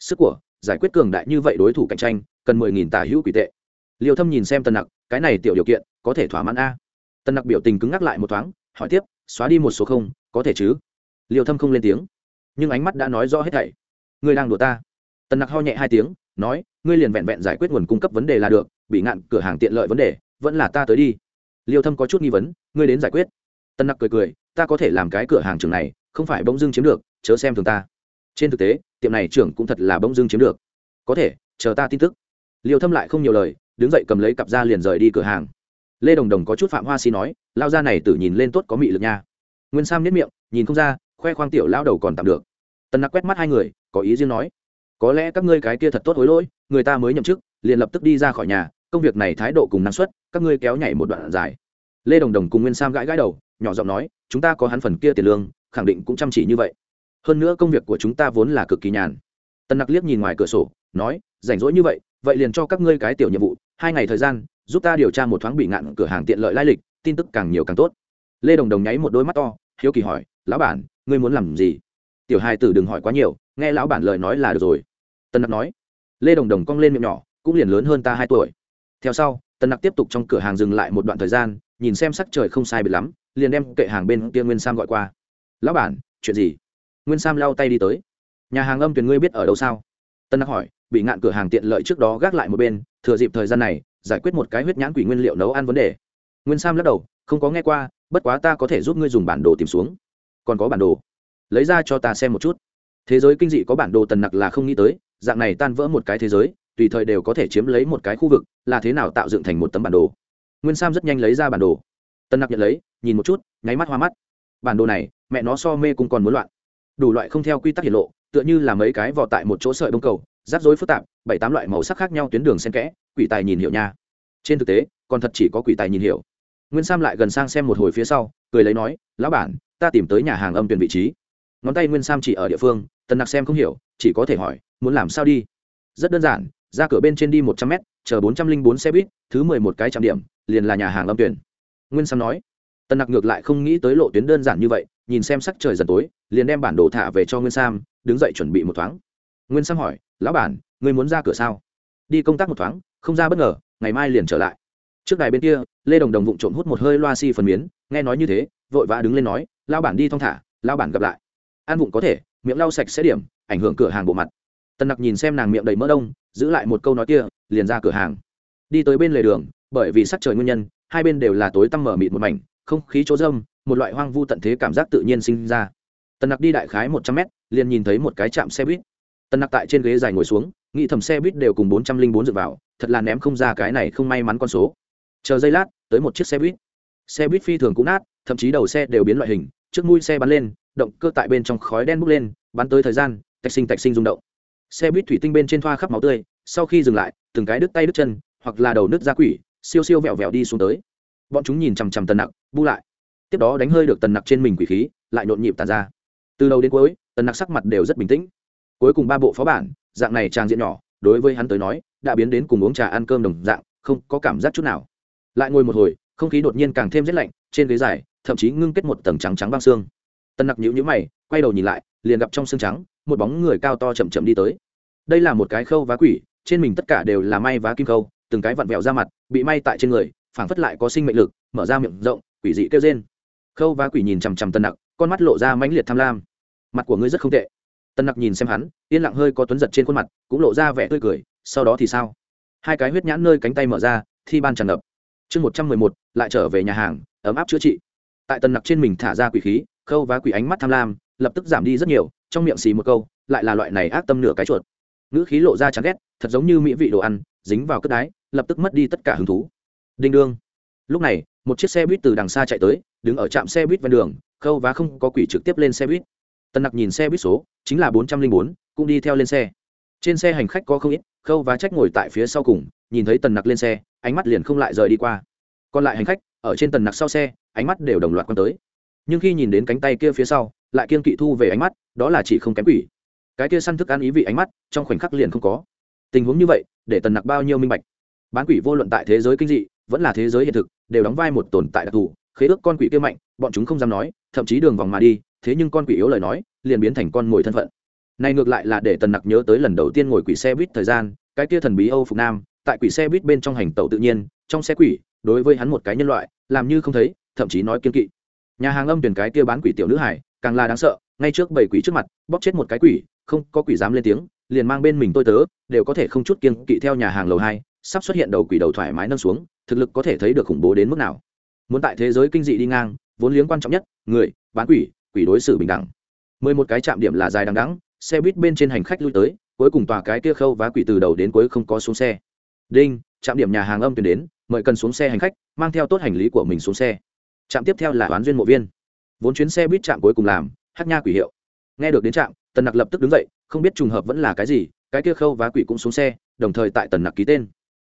Speaker 1: Sức của giải quyết cường đại như vậy đối thủ cạnh tranh, cần mười nghìn tả hữu quỷ tệ. Liêu thâm nhìn xem Tần nặc, cái này tiểu điều kiện, có thể thỏa mãn a? Tần nặc biểu tình cứng ngắc lại một thoáng, hỏi tiếp, xóa đi một số không, có thể chứ? Liêu thâm không lên tiếng, nhưng ánh mắt đã nói rõ hết thảy. Ngươi đang đùa ta? Tần nặc ho nhẹ hai tiếng, nói, ngươi liền vẹn vẹn giải quyết nguồn cung cấp vấn đề là được, bị ngạn cửa hàng tiện lợi vấn đề, vẫn là ta tới đi. Liêu thâm có chút nghi vấn, ngươi đến giải quyết? Tân nặc cười cười ta có thể làm cái cửa hàng trường này, không phải bỗng dưng chiếm được, chớ xem thường ta. Trên thực tế, tiệm này trưởng cũng thật là bỗng dưng chiếm được. Có thể, chờ ta tin tức. Liêu thâm lại không nhiều lời, đứng dậy cầm lấy cặp ra liền rời đi cửa hàng. Lê đồng đồng có chút phạm hoa xi nói lao ra này tự nhìn lên tốt có mị lực nha. Nguyên sam nếp miệng, nhìn không ra, khoe khoang tiểu lao đầu còn tạm được. Tần nặc quét mắt hai người, có ý riêng nói, có lẽ các ngươi cái kia thật tốt hối lỗi, người ta mới nhậm chức, liền lập tức đi ra khỏi nhà, công việc này thái độ cùng năng suất, các ngươi kéo nhảy một đoạn dài. Lê đồng đồng cùng nguyên sam gãi gãi đầu nhỏ giọng nói, chúng ta có hắn phần kia tiền lương, khẳng định cũng chăm chỉ như vậy. Hơn nữa công việc của chúng ta vốn là cực kỳ nhàn. Tân nặc liếc nhìn ngoài cửa sổ, nói, rảnh rỗi như vậy vậy liền cho các ngươi cái tiểu nhiệm vụ, hai ngày thời gian, giúp ta điều tra một thoáng bị ngạn cửa hàng tiện lợi lai lịch, tin tức càng nhiều càng tốt. Lê đồng đồng nháy một đôi mắt to, hiếu kỳ hỏi, lão bản, ngươi muốn làm gì? Tiểu hai tử đừng hỏi quá nhiều, nghe lão bản lời nói là được rồi. Tân nặc nói. Lê đồng đồng cong lên miệng nhỏ, cũng liền lớn hơn ta hai tuổi. Theo sau tân nặc tiếp tục trong cửa hàng dừng lại một đoạn thời gian nhìn xem sắc trời không sai biệt lắm, liền đem kệ hàng bên kia nguyên sam gọi qua. Lão bản, chuyện gì? Nguyên sam lau tay đi tới. Nhà hàng âm tuyển ngươi biết ở đâu sao? Tân đắc hỏi, bị ngạn cửa hàng tiện lợi trước đó gác lại một bên, thừa dịp thời gian này, giải quyết một cái huyết nhãn quỷ nguyên liệu nấu ăn vấn đề. Nguyên sam lắc đầu, không có nghe qua, bất quá ta có thể giúp ngươi dùng bản đồ tìm xuống. Còn có bản đồ? Lấy ra cho ta xem một chút. Thế giới kinh dị có bản đồ tần nặc là không nghĩ tới, dạng này tan vỡ một cái thế giới, tùy thời đều có thể chiếm lấy một cái khu vực, là thế nào tạo dựng thành một tấm bản đồ? Nguyên sam rất nhanh lấy ra bản đồ tần nặc nhận lấy nhìn một chút nháy mắt hoa mắt bản đồ này mẹ nó so mê cũng còn muốn loạn đủ loại không theo quy tắc hiển lộ tựa như là mấy cái vò tại một chỗ sợi bông cầu rắc rối phức tạp bảy tám loại màu sắc khác nhau tuyến đường xen kẽ quỷ tài nhìn hiểu nha trên thực tế còn thật chỉ có quỷ tài nhìn hiểu nguyên sam lại gần sang xem một hồi phía sau cười lấy nói lão bản ta tìm tới nhà hàng âm tuyển vị trí ngón tay nguyên sam chỉ ở địa phương tần nặc xem không hiểu chỉ có thể hỏi muốn làm sao đi rất đơn giản ra cửa bên trên đi một trăm mét, chờ bốn trăm linh bốn xe buýt, thứ mười một cái trạm điểm, liền là nhà hàng lâm tuyển. Nguyên sam nói. Tần nặc ngược lại không nghĩ tới lộ tuyến đơn giản như vậy, nhìn xem sắc trời dần tối, liền đem bản đồ thả về cho nguyên sam, đứng dậy chuẩn bị một thoáng. Nguyên sam hỏi, lão bản, ngươi muốn ra cửa sao? Đi công tác một thoáng, không ra bất ngờ, ngày mai liền trở lại. Trước đài bên kia, lê đồng đồng vụng trộm hút một hơi loa xi phần miến, nghe nói như thế, vội vã đứng lên nói lao bản đi thong thả lao bản gặp lại. An vụng có thể, miệng lau sạch sẽ điểm, ảnh hưởng cửa hàng bộ mặt. Tần nặc nhìn xem nàng miệng đầy mỡ đông giữ lại một câu nói kia, liền ra cửa hàng. Đi tới bên lề đường, bởi vì sắc trời nguyên nhân, hai bên đều là tối tăm mở mịt một mảnh, không khí chỗ dâm một loại hoang vu tận thế cảm giác tự nhiên sinh ra. Tần nặc đi đại khái một trăm mét, liền nhìn thấy một cái trạm xe buýt. Tần nặc tại trên ghế dài ngồi xuống, nghĩ thầm xe buýt đều cùng bốn trăm linh bốn dựa vào, thật là ném không ra cái này không may mắn con số. Chờ giây lát, tới một chiếc xe buýt. Xe buýt phi thường cũng nát, thậm chí đầu xe đều biến loại hình, trước mũi xe bắn lên, động cơ tại bên trong khói đen bốc lên, bắn tới thời gian, tạch sinh tạch sinh rung động xe buýt thủy tinh bên trên thoa khắp máu tươi, sau khi dừng lại, từng cái đứt tay đứt chân, hoặc là đầu nước ra quỷ, siêu siêu vẹo vẹo đi xuống tới. Bọn chúng nhìn chằm chằm tần nặc, bu lại. Tiếp đó đánh hơi được tần nặc trên mình quỷ khí, lại nhộn nhịp tàn ra. Từ đầu đến cuối, tần nặc sắc mặt đều rất bình tĩnh. Cuối cùng ba bộ phó bản, dạng này trang diện nhỏ, đối với hắn tới nói, đã biến đến cùng uống trà ăn cơm đồng dạng, không có cảm giác chút nào. Lại ngồi một hồi, không khí đột nhiên càng thêm rét lạnh, trên ghế dài, thậm chí ngưng kết một tầng trắng trắng băng xương. Tân nặc nhữ nhữ mày, quay đầu nhìn lại, liền gặp trong xương trắng một bóng người cao to chậm chậm đi tới. Đây là một cái khâu vá quỷ, trên mình tất cả đều là may vá kim khâu, từng cái vặn vẹo ra mặt, bị may tại trên người, phảng phất lại có sinh mệnh lực, mở ra miệng rộng, quỷ dị kêu rên. Khâu vá quỷ nhìn chằm chằm tân nặc, con mắt lộ ra mãnh liệt tham lam. Mặt của ngươi rất không tệ. Tân nặc nhìn xem hắn, yên lặng hơi có tuấn giật trên khuôn mặt, cũng lộ ra vẻ tươi cười, sau đó thì sao? Hai cái huyết nhãn nơi cánh tay mở ra, thi ban tràn ngập. Chương một trăm mười một, lại trở về nhà hàng, ấm áp chữa trị. Tại tân nặc trên mình thả ra quỷ khí, khâu vá quỷ ánh mắt tham lam lập tức giảm đi rất nhiều, trong miệng xì một câu, lại là loại này ác tâm nửa cái chuột. Ngữ khí lộ ra chán ghét, thật giống như mỹ vị đồ ăn, dính vào cất đái, lập tức mất đi tất cả hứng thú. Đinh đương. Lúc này, một chiếc xe buýt từ đằng xa chạy tới, đứng ở trạm xe buýt ven đường, khâu và không có quỷ trực tiếp lên xe buýt. Tần nặc nhìn xe buýt số, chính là bốn trăm linh bốn, cũng đi theo lên xe. Trên xe hành khách có không ít, khâu và trách ngồi tại phía sau cùng, nhìn thấy tần nặc lên xe, ánh mắt liền không lại rời đi qua. Còn lại hành khách, ở trên tần nặc sau xe, ánh mắt đều đồng loạt quan tới. Nhưng khi nhìn đến cánh tay kia phía sau lại kiên kỵ thu về ánh mắt, đó là chỉ không kém quỷ. Cái kia săn thức ăn ý vị ánh mắt, trong khoảnh khắc liền không có. Tình huống như vậy, để tần nặc bao nhiêu minh bạch. Bán quỷ vô luận tại thế giới kinh dị, vẫn là thế giới hiện thực, đều đóng vai một tồn tại đặc thù, khế ước con quỷ kia mạnh, bọn chúng không dám nói, thậm chí đường vòng mà đi, thế nhưng con quỷ yếu lời nói, liền biến thành con mồi thân phận. Này ngược lại là để tần nặc nhớ tới lần đầu tiên ngồi quỷ xe buýt thời gian, cái kia thần bí âu phục nam, tại quỷ xe buýt bên trong hành tàu tự nhiên, trong xe quỷ, đối với hắn một cái nhân loại, làm như không thấy, thậm chí nói kiên kỵ. Nhà hàng âm tuyển cái kia bán quỷ tiểu nữ hải càng là đáng sợ, ngay trước bảy quỷ trước mặt, bóp chết một cái quỷ, không có quỷ dám lên tiếng, liền mang bên mình tôi tớ, đều có thể không chút kiên kỵ theo nhà hàng lầu hai, sắp xuất hiện đầu quỷ đầu thoải mái nâng xuống, thực lực có thể thấy được khủng bố đến mức nào. Muốn tại thế giới kinh dị đi ngang, vốn liếng quan trọng nhất, người, bán quỷ quỷ đối xử bình đẳng. Mười một cái trạm điểm là dài đằng đắng xe buýt bên trên hành khách lui tới, cuối cùng tòa cái kia khâu vá quỷ từ đầu đến cuối không có xuống xe. Đinh, trạm điểm nhà hàng âm tuyển đến, mời cần xuống xe hành khách, mang theo tốt hành lý của mình xuống xe. Trạm tiếp theo là oán duyên mộ viên vốn chuyến xe buýt trạm cuối cùng làm, hát nha quỷ hiệu. Nghe được đến trạm, tần nặc lập tức đứng dậy, không biết trùng hợp vẫn là cái gì, cái kia khâu vá quỷ cũng xuống xe, đồng thời tại tần nặc ký tên.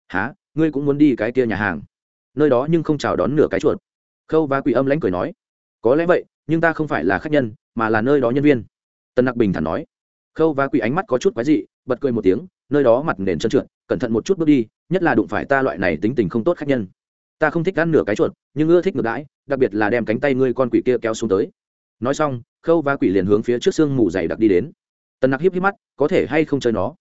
Speaker 1: Há ngươi cũng muốn đi cái kia nhà hàng? Nơi đó nhưng không chào đón nửa cái chuột. Khâu vá quỷ âm lãnh cười nói, có lẽ vậy, nhưng ta không phải là khách nhân, mà là nơi đó nhân viên. Tần nặc bình thản nói. Khâu vá quỷ ánh mắt có chút quái dị, bật cười một tiếng, nơi đó mặt nền trơn trượt, cẩn thận một chút bước đi, nhất là đụng phải ta loại này tính tình không tốt khách nhân ta không thích ăn nửa cái chuột, nhưng ưa thích ngược đãi, đặc biệt là đem cánh tay ngươi con quỷ kia kéo xuống tới. Nói xong, khâu và quỷ liền hướng phía trước xương mù dày đặc đi đến. Tần nặc híp híp mắt, có thể hay không chơi nó?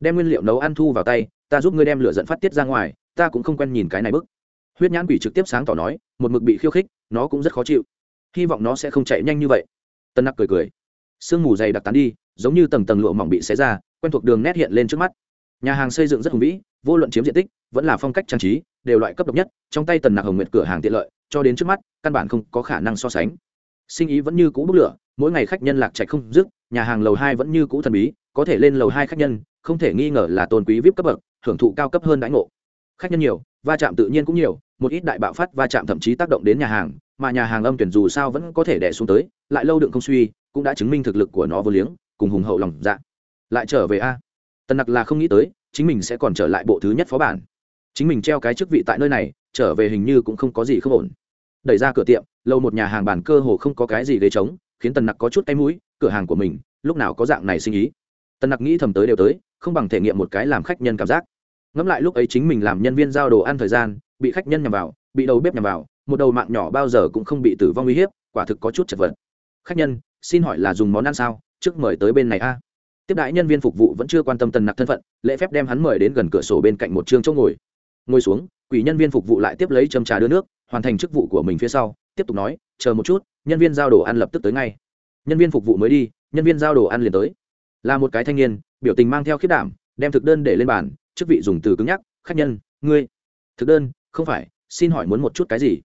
Speaker 1: Đem nguyên liệu nấu ăn thu vào tay, ta giúp ngươi đem lửa dẫn phát tiết ra ngoài, ta cũng không quen nhìn cái này bức. Huyết nhãn quỷ trực tiếp sáng tỏ nói, một mực bị khiêu khích, nó cũng rất khó chịu. Hy vọng nó sẽ không chạy nhanh như vậy. Tân nặc cười cười. Sương mù dày đặc tán đi, giống như tầng tầng lụa mỏng bị xé ra, quen thuộc đường nét hiện lên trước mắt nhà hàng xây dựng rất hùng vĩ, vô luận chiếm diện tích, vẫn là phong cách trang trí, đều loại cấp độc nhất, trong tay tần nạc hồng nguyệt cửa hàng tiện lợi, cho đến trước mắt, căn bản không có khả năng so sánh. Sinh ý vẫn như cũ bốc lửa, mỗi ngày khách nhân lạc chạy không dứt, nhà hàng lầu hai vẫn như cũ thần bí, có thể lên lầu hai khách nhân, không thể nghi ngờ là tôn quý vip cấp bậc, hưởng thụ cao cấp hơn đãi ngộ. Khách nhân nhiều, va chạm tự nhiên cũng nhiều, một ít đại bạo phát va chạm thậm chí tác động đến nhà hàng, mà nhà hàng âm tuyển dù sao vẫn có thể đẻ xuống tới, lại lâu đựng không suy, cũng đã chứng minh thực lực của nó vô liếng, cùng hùng hậu lòng dạ. Lại trở về a tần nặc là không nghĩ tới, chính mình sẽ còn trở lại bộ thứ nhất phó bản. Chính mình treo cái chức vị tại nơi này, trở về hình như cũng không có gì không ổn. Đẩy ra cửa tiệm, lâu một nhà hàng bàn cơ hồ không có cái gì ghế trống, khiến tần nặc có chút tay mũi, cửa hàng của mình, lúc nào có dạng này sinh ý. Tần nặc nghĩ thầm tới đều tới, không bằng thể nghiệm một cái làm khách nhân cảm giác. Ngẫm lại lúc ấy chính mình làm nhân viên giao đồ ăn thời gian, bị khách nhân nhằm vào, bị đầu bếp nhằm vào, một đầu mạng nhỏ bao giờ cũng không bị tử vong uy hiếp, quả thực có chút chật vật. Khách nhân, xin hỏi là dùng món ăn sao? Trước mời tới bên này a tiếp đại nhân viên phục vụ vẫn chưa quan tâm tần nặc thân phận, lễ phép đem hắn mời đến gần cửa sổ bên cạnh một chương chỗ ngồi. Ngồi xuống, quỷ nhân viên phục vụ lại tiếp lấy châm trà đưa nước, hoàn thành chức vụ của mình phía sau, tiếp tục nói, chờ một chút, nhân viên giao đồ ăn lập tức tới ngay. Nhân viên phục vụ mới đi, nhân viên giao đồ ăn liền tới. Là một cái thanh niên, biểu tình mang theo khiết đảm, đem thực đơn để lên bàn, chức vị dùng từ cứng nhắc, khách nhân, ngươi. Thực đơn? Không phải, xin hỏi muốn một chút cái gì?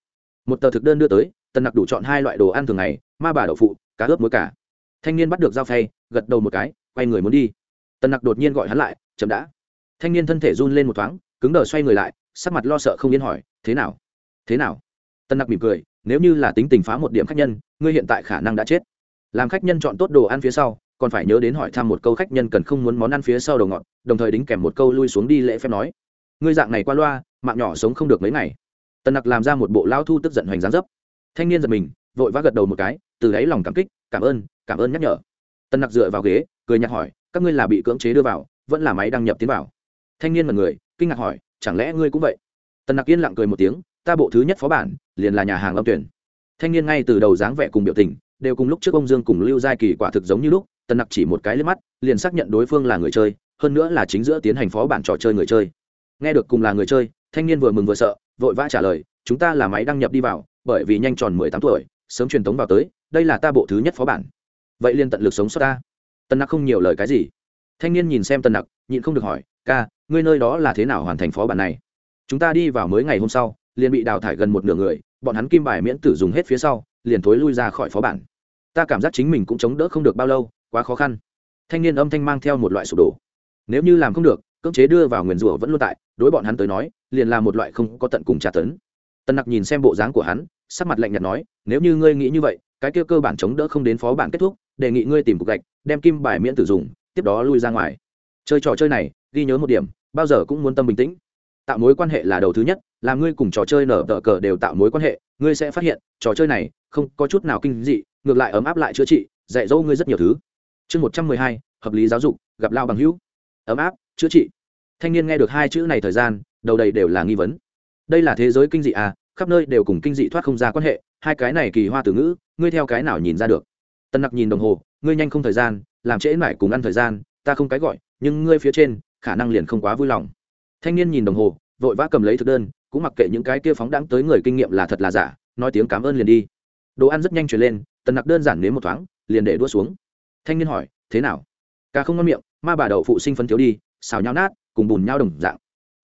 Speaker 1: Một tờ thực đơn đưa tới, tần nặc đủ chọn hai loại đồ ăn thường ngày, ma bà đậu phụ, cá ướp muối cả thanh niên bắt được dao phay, gật đầu một cái quay người muốn đi. Tần nặc đột nhiên gọi hắn lại, chậm đã. Thanh niên thân thể run lên một thoáng, cứng đờ xoay người lại, sắc mặt lo sợ không yên hỏi, thế nào? Thế nào? Tần nặc mỉm cười, nếu như là tính tình phá một điểm khách nhân, ngươi hiện tại khả năng đã chết. Làm khách nhân chọn tốt đồ ăn phía sau, còn phải nhớ đến hỏi thăm một câu khách nhân cần không muốn món ăn phía sau đầu ngọt, đồng thời đính kèm một câu lui xuống đi lễ phép nói, ngươi dạng này qua loa, mạng nhỏ sống không được mấy ngày. Tần nặc làm ra một bộ lao thu tức giận hoành gián dấp. Thanh niên giật mình, vội vã gật đầu một cái, từ đáy lòng cảm kích, cảm ơn cảm ơn nhắc nhở. Tần nặc dựa vào ghế cười nhạt hỏi, các ngươi là bị cưỡng chế đưa vào, vẫn là máy đăng nhập tiến vào? Thanh niên mật người, kinh ngạc hỏi, chẳng lẽ ngươi cũng vậy? Tần nặc yên lặng cười một tiếng, ta bộ thứ nhất phó bản, liền là nhà hàng âm tuyển. Thanh niên ngay từ đầu dáng vẻ cùng biểu tình, đều cùng lúc trước ông dương cùng lưu giai kỳ quả thực giống như lúc, tần nặc chỉ một cái lên mắt, liền xác nhận đối phương là người chơi, hơn nữa là chính giữa tiến hành phó bản trò chơi người chơi. Nghe được cùng là người chơi, thanh niên vừa mừng vừa sợ, vội vã trả lời, chúng ta là máy đăng nhập đi vào, bởi vì nhanh tròn mười tám tuổi, sớm truyền tống vào tới, đây là ta bộ thứ nhất phó bản. Vậy liên tận lực sống sót ta tần nặc không nhiều lời cái gì. Thanh niên nhìn xem tần nặc, nhịn không được hỏi, ca, ngươi nơi đó là thế nào hoàn thành phó bản này? Chúng ta đi vào mới ngày hôm sau, liền bị đào thải gần một nửa người, bọn hắn kim bài miễn tử dùng hết phía sau, liền thối lui ra khỏi phó bản. Ta cảm giác chính mình cũng chống đỡ không được bao lâu, quá khó khăn. Thanh niên âm thanh mang theo một loại sụp đổ. Nếu như làm không được, cưỡng chế đưa vào nguyền rủa vẫn luôn tại, đối bọn hắn tới nói, liền là một loại không có tận cùng tra tấn. Tân nặc nhìn xem bộ dáng của hắn, sắc mặt lạnh nhạt nói, nếu như ngươi nghĩ như vậy, cái kia cơ bản chống đỡ không đến phó bản kết thúc đề nghị ngươi tìm cục gạch, đem kim bài miễn tử dùng, tiếp đó lui ra ngoài. Chơi trò chơi này, ghi nhớ một điểm, bao giờ cũng muốn tâm bình tĩnh. Tạo mối quan hệ là đầu thứ nhất, là ngươi cùng trò chơi nở tờ cờ đều tạo mối quan hệ, ngươi sẽ phát hiện, trò chơi này không có chút nào kinh dị, ngược lại ấm áp lại chữa trị, dạy dỗ ngươi rất nhiều thứ. Chương một trăm mười hai, hợp lý giáo dục, gặp lao bằng hữu. Ấm áp, chữa trị. Thanh niên nghe được hai chữ này thời gian, đầu đầy đều là nghi vấn. Đây là thế giới kinh dị à khắp nơi đều cùng kinh dị thoát không ra quan hệ, hai cái này kỳ hoa từ ngữ, ngươi theo cái nào nhìn ra được? Tân nặc nhìn đồng hồ, ngươi nhanh không thời gian, làm trễ mãi cùng ăn thời gian, ta không cái gọi, nhưng ngươi phía trên, khả năng liền không quá vui lòng. Thanh niên nhìn đồng hồ, vội vã cầm lấy thực đơn, cũng mặc kệ những cái kia phóng đáng tới người kinh nghiệm là thật là giả, nói tiếng cảm ơn liền đi. Đồ ăn rất nhanh chuyển lên, tần nặc đơn giản nếm một thoáng, liền để đua xuống. Thanh niên hỏi, thế nào? Cả không ngon miệng, ma bà đậu phụ sinh phân thiếu đi, xào nhau nát, cùng bùn nhau đồng dạng.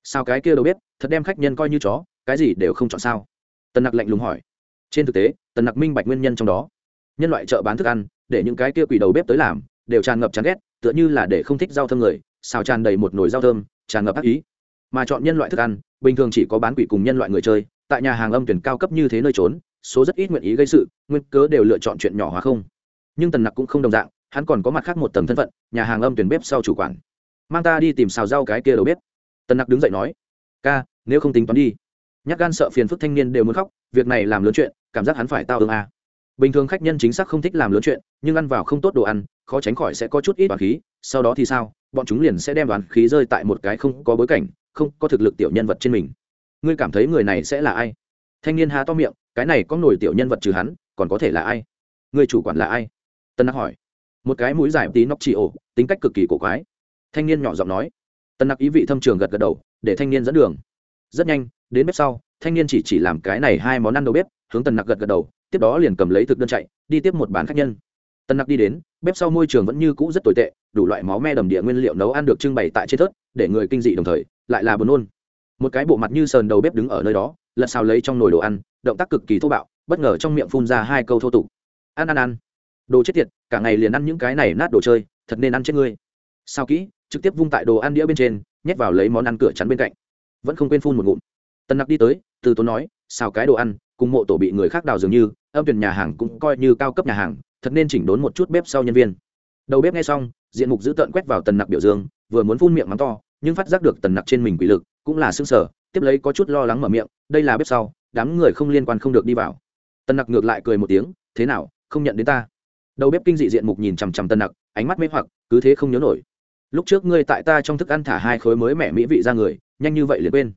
Speaker 1: Sao cái kia đâu biết, thật đem khách nhân coi như chó, cái gì đều không chọn sao? Tần nặc lạnh lùng hỏi. Trên thực tế, tần nặc minh bạch nguyên nhân trong đó nhân loại chợ bán thức ăn, để những cái kia quỷ đầu bếp tới làm, đều tràn ngập chán ghét, tựa như là để không thích rau thơm người, xào tràn đầy một nồi rau thơm, tràn ngập ác ý. Mà chọn nhân loại thức ăn, bình thường chỉ có bán quỷ cùng nhân loại người chơi, tại nhà hàng âm tuyển cao cấp như thế nơi trốn, số rất ít nguyện ý gây sự, nguyên cớ đều lựa chọn chuyện nhỏ hóa không. Nhưng tần nặc cũng không đồng dạng, hắn còn có mặt khác một tầng thân phận, nhà hàng âm tuyển bếp sau chủ quản. Mang ta đi tìm xào rau cái kia đầu bếp. Tần nặc đứng dậy nói, ca, nếu không tính toán đi. Nhắc gan sợ phiền phức thanh niên đều muốn khóc, việc này làm lớn chuyện, cảm giác hắn phải tao ương à bình thường khách nhân chính xác không thích làm lớn chuyện, nhưng ăn vào không tốt đồ ăn, khó tránh khỏi sẽ có chút ít đoán khí, sau đó thì sao? Bọn chúng liền sẽ đem đoàn khí rơi tại một cái không có bối cảnh, không có thực lực tiểu nhân vật trên mình. Ngươi cảm thấy người này sẽ là ai? Thanh niên há to miệng, cái này có nổi tiểu nhân vật trừ hắn, còn có thể là ai? Người chủ quản là ai? Tân nặc hỏi. Một cái mũi dài tí nóc chỉ ổ, tính cách cực kỳ cổ quái. Thanh niên nhỏ giọng nói. Tân nặc ý vị thâm trường gật gật đầu, để thanh niên dẫn đường. Rất nhanh, đến bếp sau, thanh niên chỉ chỉ làm cái này hai món ăn đầu bếp, hướng tần nặc gật gật đầu tiếp đó liền cầm lấy thực đơn chạy, đi tiếp một bán khách nhân. Tân nặc đi đến, bếp sau môi trường vẫn như cũ rất tồi tệ, đủ loại máu me đầm địa nguyên liệu nấu ăn được trưng bày tại trên thớt, để người kinh dị đồng thời, lại là buồn nôn. Một cái bộ mặt như sờn đầu bếp đứng ở nơi đó, lật xào lấy trong nồi đồ ăn, động tác cực kỳ thô bạo, bất ngờ trong miệng phun ra hai câu thô tục. Ăn ăn ăn. Đồ chết tiệt, cả ngày liền ăn những cái này nát đồ chơi, thật nên ăn chết ngươi. Sao kỹ, trực tiếp vung tại đồ ăn đĩa bên trên, nhét vào lấy món ăn cửa chắn bên cạnh. Vẫn không quên phun một ngụm. Tân nặc đi tới, từ tốn nói, xào cái đồ ăn, cùng mộ tổ bị người khác đào dường như âm tuyển nhà hàng cũng coi như cao cấp nhà hàng, thật nên chỉnh đốn một chút bếp sau nhân viên. Đầu bếp nghe xong, diện mục dữ tợn quét vào tần nặc biểu dương, vừa muốn phun miệng mắng to, nhưng phát giác được tần nặc trên mình quỷ lực, cũng là xương sở tiếp lấy có chút lo lắng mở miệng, đây là bếp sau, đám người không liên quan không được đi vào. Tần nặc ngược lại cười một tiếng, thế nào, không nhận đến ta? Đầu bếp kinh dị diện mục nhìn chằm chằm tần nặc, ánh mắt mê hoặc, cứ thế không nhớ nổi. Lúc trước ngươi tại ta trong thức ăn thả hai khối mới mẻ mỹ vị ra người, nhanh như vậy liền quên.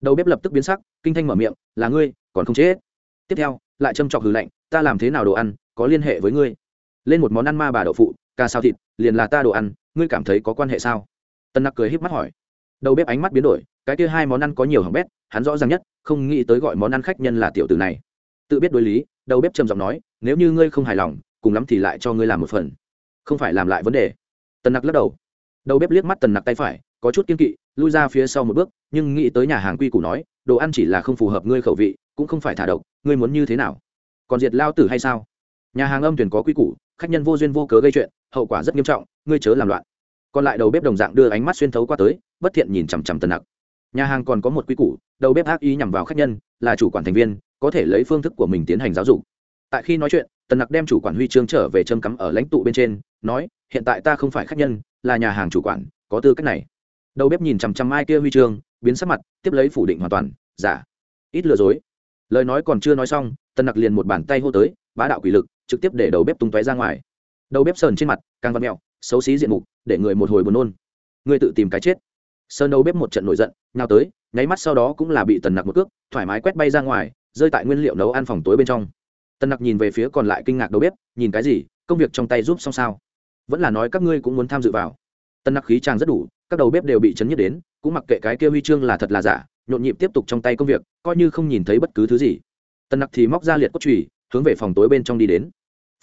Speaker 1: Đầu bếp lập tức biến sắc, kinh thanh mở miệng, là ngươi, còn không chết. Tiếp theo lại châm chọc hư lạnh, ta làm thế nào đồ ăn có liên hệ với ngươi? Lên một món ăn ma bà đậu phụ ca sao thịt, liền là ta đồ ăn, ngươi cảm thấy có quan hệ sao? Tân nặc cười híp mắt hỏi. Đầu bếp ánh mắt biến đổi, cái kia hai món ăn có nhiều hỏng bét, hắn rõ ràng nhất, không nghĩ tới gọi món ăn khách nhân là tiểu tử này. Tự biết đối lý, đầu bếp trầm giọng nói, nếu như ngươi không hài lòng, cùng lắm thì lại cho ngươi làm một phần. Không phải làm lại vấn đề. Tần nặc lắc đầu. Đầu bếp liếc mắt tần nặc tay phải, có chút kiên kỵ, lui ra phía sau một bước, nhưng nghĩ tới nhà hàng quy củ nói, đồ ăn chỉ là không phù hợp ngươi khẩu vị, cũng không phải thả độc ngươi muốn như thế nào? Còn diệt lao tử hay sao? Nhà hàng âm tuyển có quy củ, khách nhân vô duyên vô cớ gây chuyện, hậu quả rất nghiêm trọng, ngươi chớ làm loạn. Còn lại đầu bếp đồng dạng đưa ánh mắt xuyên thấu qua tới, bất thiện nhìn chằm chằm tần nặc. Nhà hàng còn có một quy củ, đầu bếp ác ý nhằm vào khách nhân, là chủ quản thành viên, có thể lấy phương thức của mình tiến hành giáo dục. Tại khi nói chuyện, tần nặc đem chủ quản huy chương trở về châm cắm ở lãnh tụ bên trên, nói, hiện tại ta không phải khách nhân, là nhà hàng chủ quản, có tư cách này. Đầu bếp nhìn chằm chằm ai kia huy chương, biến sắc mặt, tiếp lấy phủ định hoàn toàn giả ít lừa dối lời nói còn chưa nói xong, tần nặc liền một bàn tay hô tới, bá đạo quỷ lực, trực tiếp để đầu bếp tung tóe ra ngoài. Đầu bếp sờn trên mặt, càng vặt mẹo, xấu xí diện mục, để người một hồi buồn nôn. Người tự tìm cái chết. Sơn đầu bếp một trận nổi giận, nhào tới, nháy mắt sau đó cũng là bị tần nặc một cước, thoải mái quét bay ra ngoài, rơi tại nguyên liệu nấu ăn phòng tối bên trong. Tần nặc nhìn về phía còn lại kinh ngạc đầu bếp, nhìn cái gì, công việc trong tay giúp xong sao? Vẫn là nói các ngươi cũng muốn tham dự vào. Tần nặc khí trang rất đủ, các đầu bếp đều bị chấn nhất đến, cũng mặc kệ cái kia huy chương là thật là giả nhộn nhịp tiếp tục trong tay công việc, coi như không nhìn thấy bất cứ thứ gì. Tần nặc thì móc ra liệt cốt trùy hướng về phòng tối bên trong đi đến.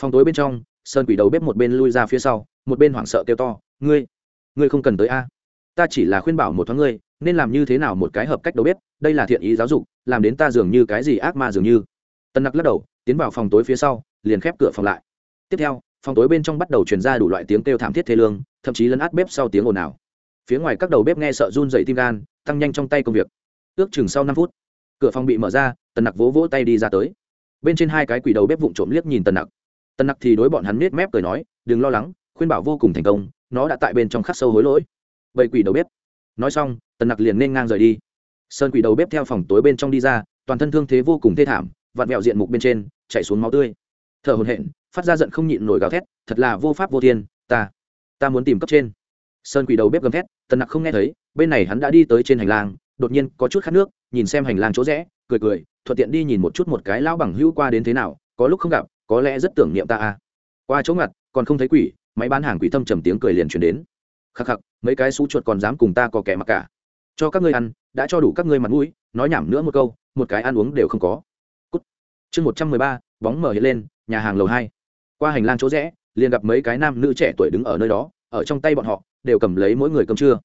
Speaker 1: Phòng tối bên trong, sơn quỷ đầu bếp một bên lui ra phía sau, một bên hoảng sợ kêu to, ngươi ngươi không cần tới a. Ta chỉ là khuyên bảo một thoáng ngươi, nên làm như thế nào một cái hợp cách đầu bếp, đây là thiện ý giáo dục, làm đến ta dường như cái gì ác ma dường như. Tân nặc lắc đầu, tiến vào phòng tối phía sau, liền khép cửa phòng lại. Tiếp theo, phòng tối bên trong bắt đầu truyền ra đủ loại tiếng kêu thảm thiết thế lương, thậm chí lấn át bếp sau tiếng ồn ào. Phía ngoài các đầu bếp nghe sợ run dậy tim gan, tăng nhanh trong tay công việc ước chừng sau năm phút, cửa phòng bị mở ra, tần nặc vỗ vỗ tay đi ra tới. Bên trên hai cái quỷ đầu bếp vụng trộm liếc nhìn tần nặc. Tần nặc thì đối bọn hắn nết mép cười nói, đừng lo lắng, khuyên bảo vô cùng thành công, nó đã tại bên trong khắc sâu hối lỗi. Bảy quỷ đầu bếp. Nói xong, tần nặc liền nên ngang rời đi. Sơn quỷ đầu bếp theo phòng tối bên trong đi ra, toàn thân thương thế vô cùng thê thảm, vặn vẹo diện mục bên trên, chảy xuống máu tươi. Thở hồn hện phát ra giận không nhịn nổi gào thét, thật là vô pháp vô thiên, ta ta muốn tìm cấp trên. Sơn quỷ đầu bếp gầm thét, tần nặc không nghe thấy, bên này hắn đã đi tới trên hành lang đột nhiên có chút khát nước, nhìn xem hành lang chỗ rẽ, cười cười, thuận tiện đi nhìn một chút một cái lão bằng hữu qua đến thế nào, có lúc không gặp, có lẽ rất tưởng niệm ta à. Qua chỗ ngặt, còn không thấy quỷ, máy bán hàng quỷ thâm trầm tiếng cười liền chuyển đến. Khắc khắc, mấy cái xú chuột còn dám cùng ta có kẻ mặc cả. Cho các ngươi ăn, đã cho đủ các ngươi mặt mũi, nói nhảm nữa một câu, một cái ăn uống đều không có. Cút. chương một trăm mười ba, bóng mở hiện lên, nhà hàng lầu hai. Qua hành lang chỗ rẽ, liền gặp mấy cái nam nữ trẻ tuổi đứng ở nơi đó, ở trong tay bọn họ, đều cầm lấy mỗi người cơm trưa.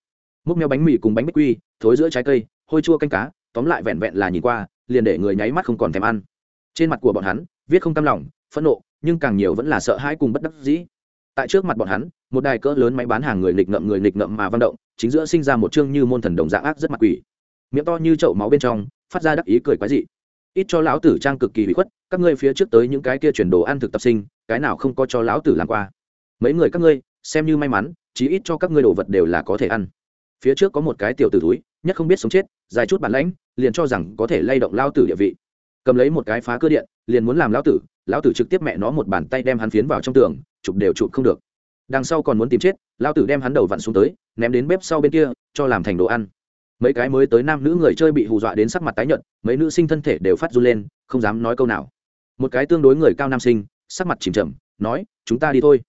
Speaker 1: Múc meo bánh mì cùng bánh bích quy thối giữa trái cây, hôi chua canh cá, tóm lại vẹn vẹn là nhìn qua, liền để người nháy mắt không còn thèm ăn. Trên mặt của bọn hắn, viết không cam lòng, phẫn nộ, nhưng càng nhiều vẫn là sợ hãi cùng bất đắc dĩ. Tại trước mặt bọn hắn, một đài cỡ lớn máy bán hàng người nghịch ngậm người nghịch ngậm mà văn động, chính giữa sinh ra một chương như môn thần đồng dạng ác rất mặt quỷ. Miệng to như chậu máu bên trong, phát ra đắc ý cười quái dị. Ít cho lão tử trang cực kỳ bị khuất, các ngươi phía trước tới những cái kia chuyển đồ ăn thực tập sinh, cái nào không có cho lão tử làm qua? Mấy người các ngươi, xem như may mắn, chí ít cho các ngươi đồ vật đều là có thể ăn phía trước có một cái tiểu tử túi nhất không biết sống chết, dài chút bản lãnh, liền cho rằng có thể lay động lao tử địa vị. Cầm lấy một cái phá cơ điện, liền muốn làm lão tử lão tử trực tiếp mẹ nó một bàn tay đem hắn phiến vào trong tường, chụp đều chụp không được. Đằng sau còn muốn tìm chết lão tử đem hắn đầu vặn xuống tới, ném đến bếp sau bên kia, cho làm thành đồ ăn. Mấy cái mới tới nam nữ người chơi bị hù dọa đến sắc mặt tái nhợt, mấy nữ sinh thân thể đều phát run lên, không dám nói câu nào. Một cái tương đối người cao nam sinh, sắc mặt chìm chậm nói, chúng ta đi thôi.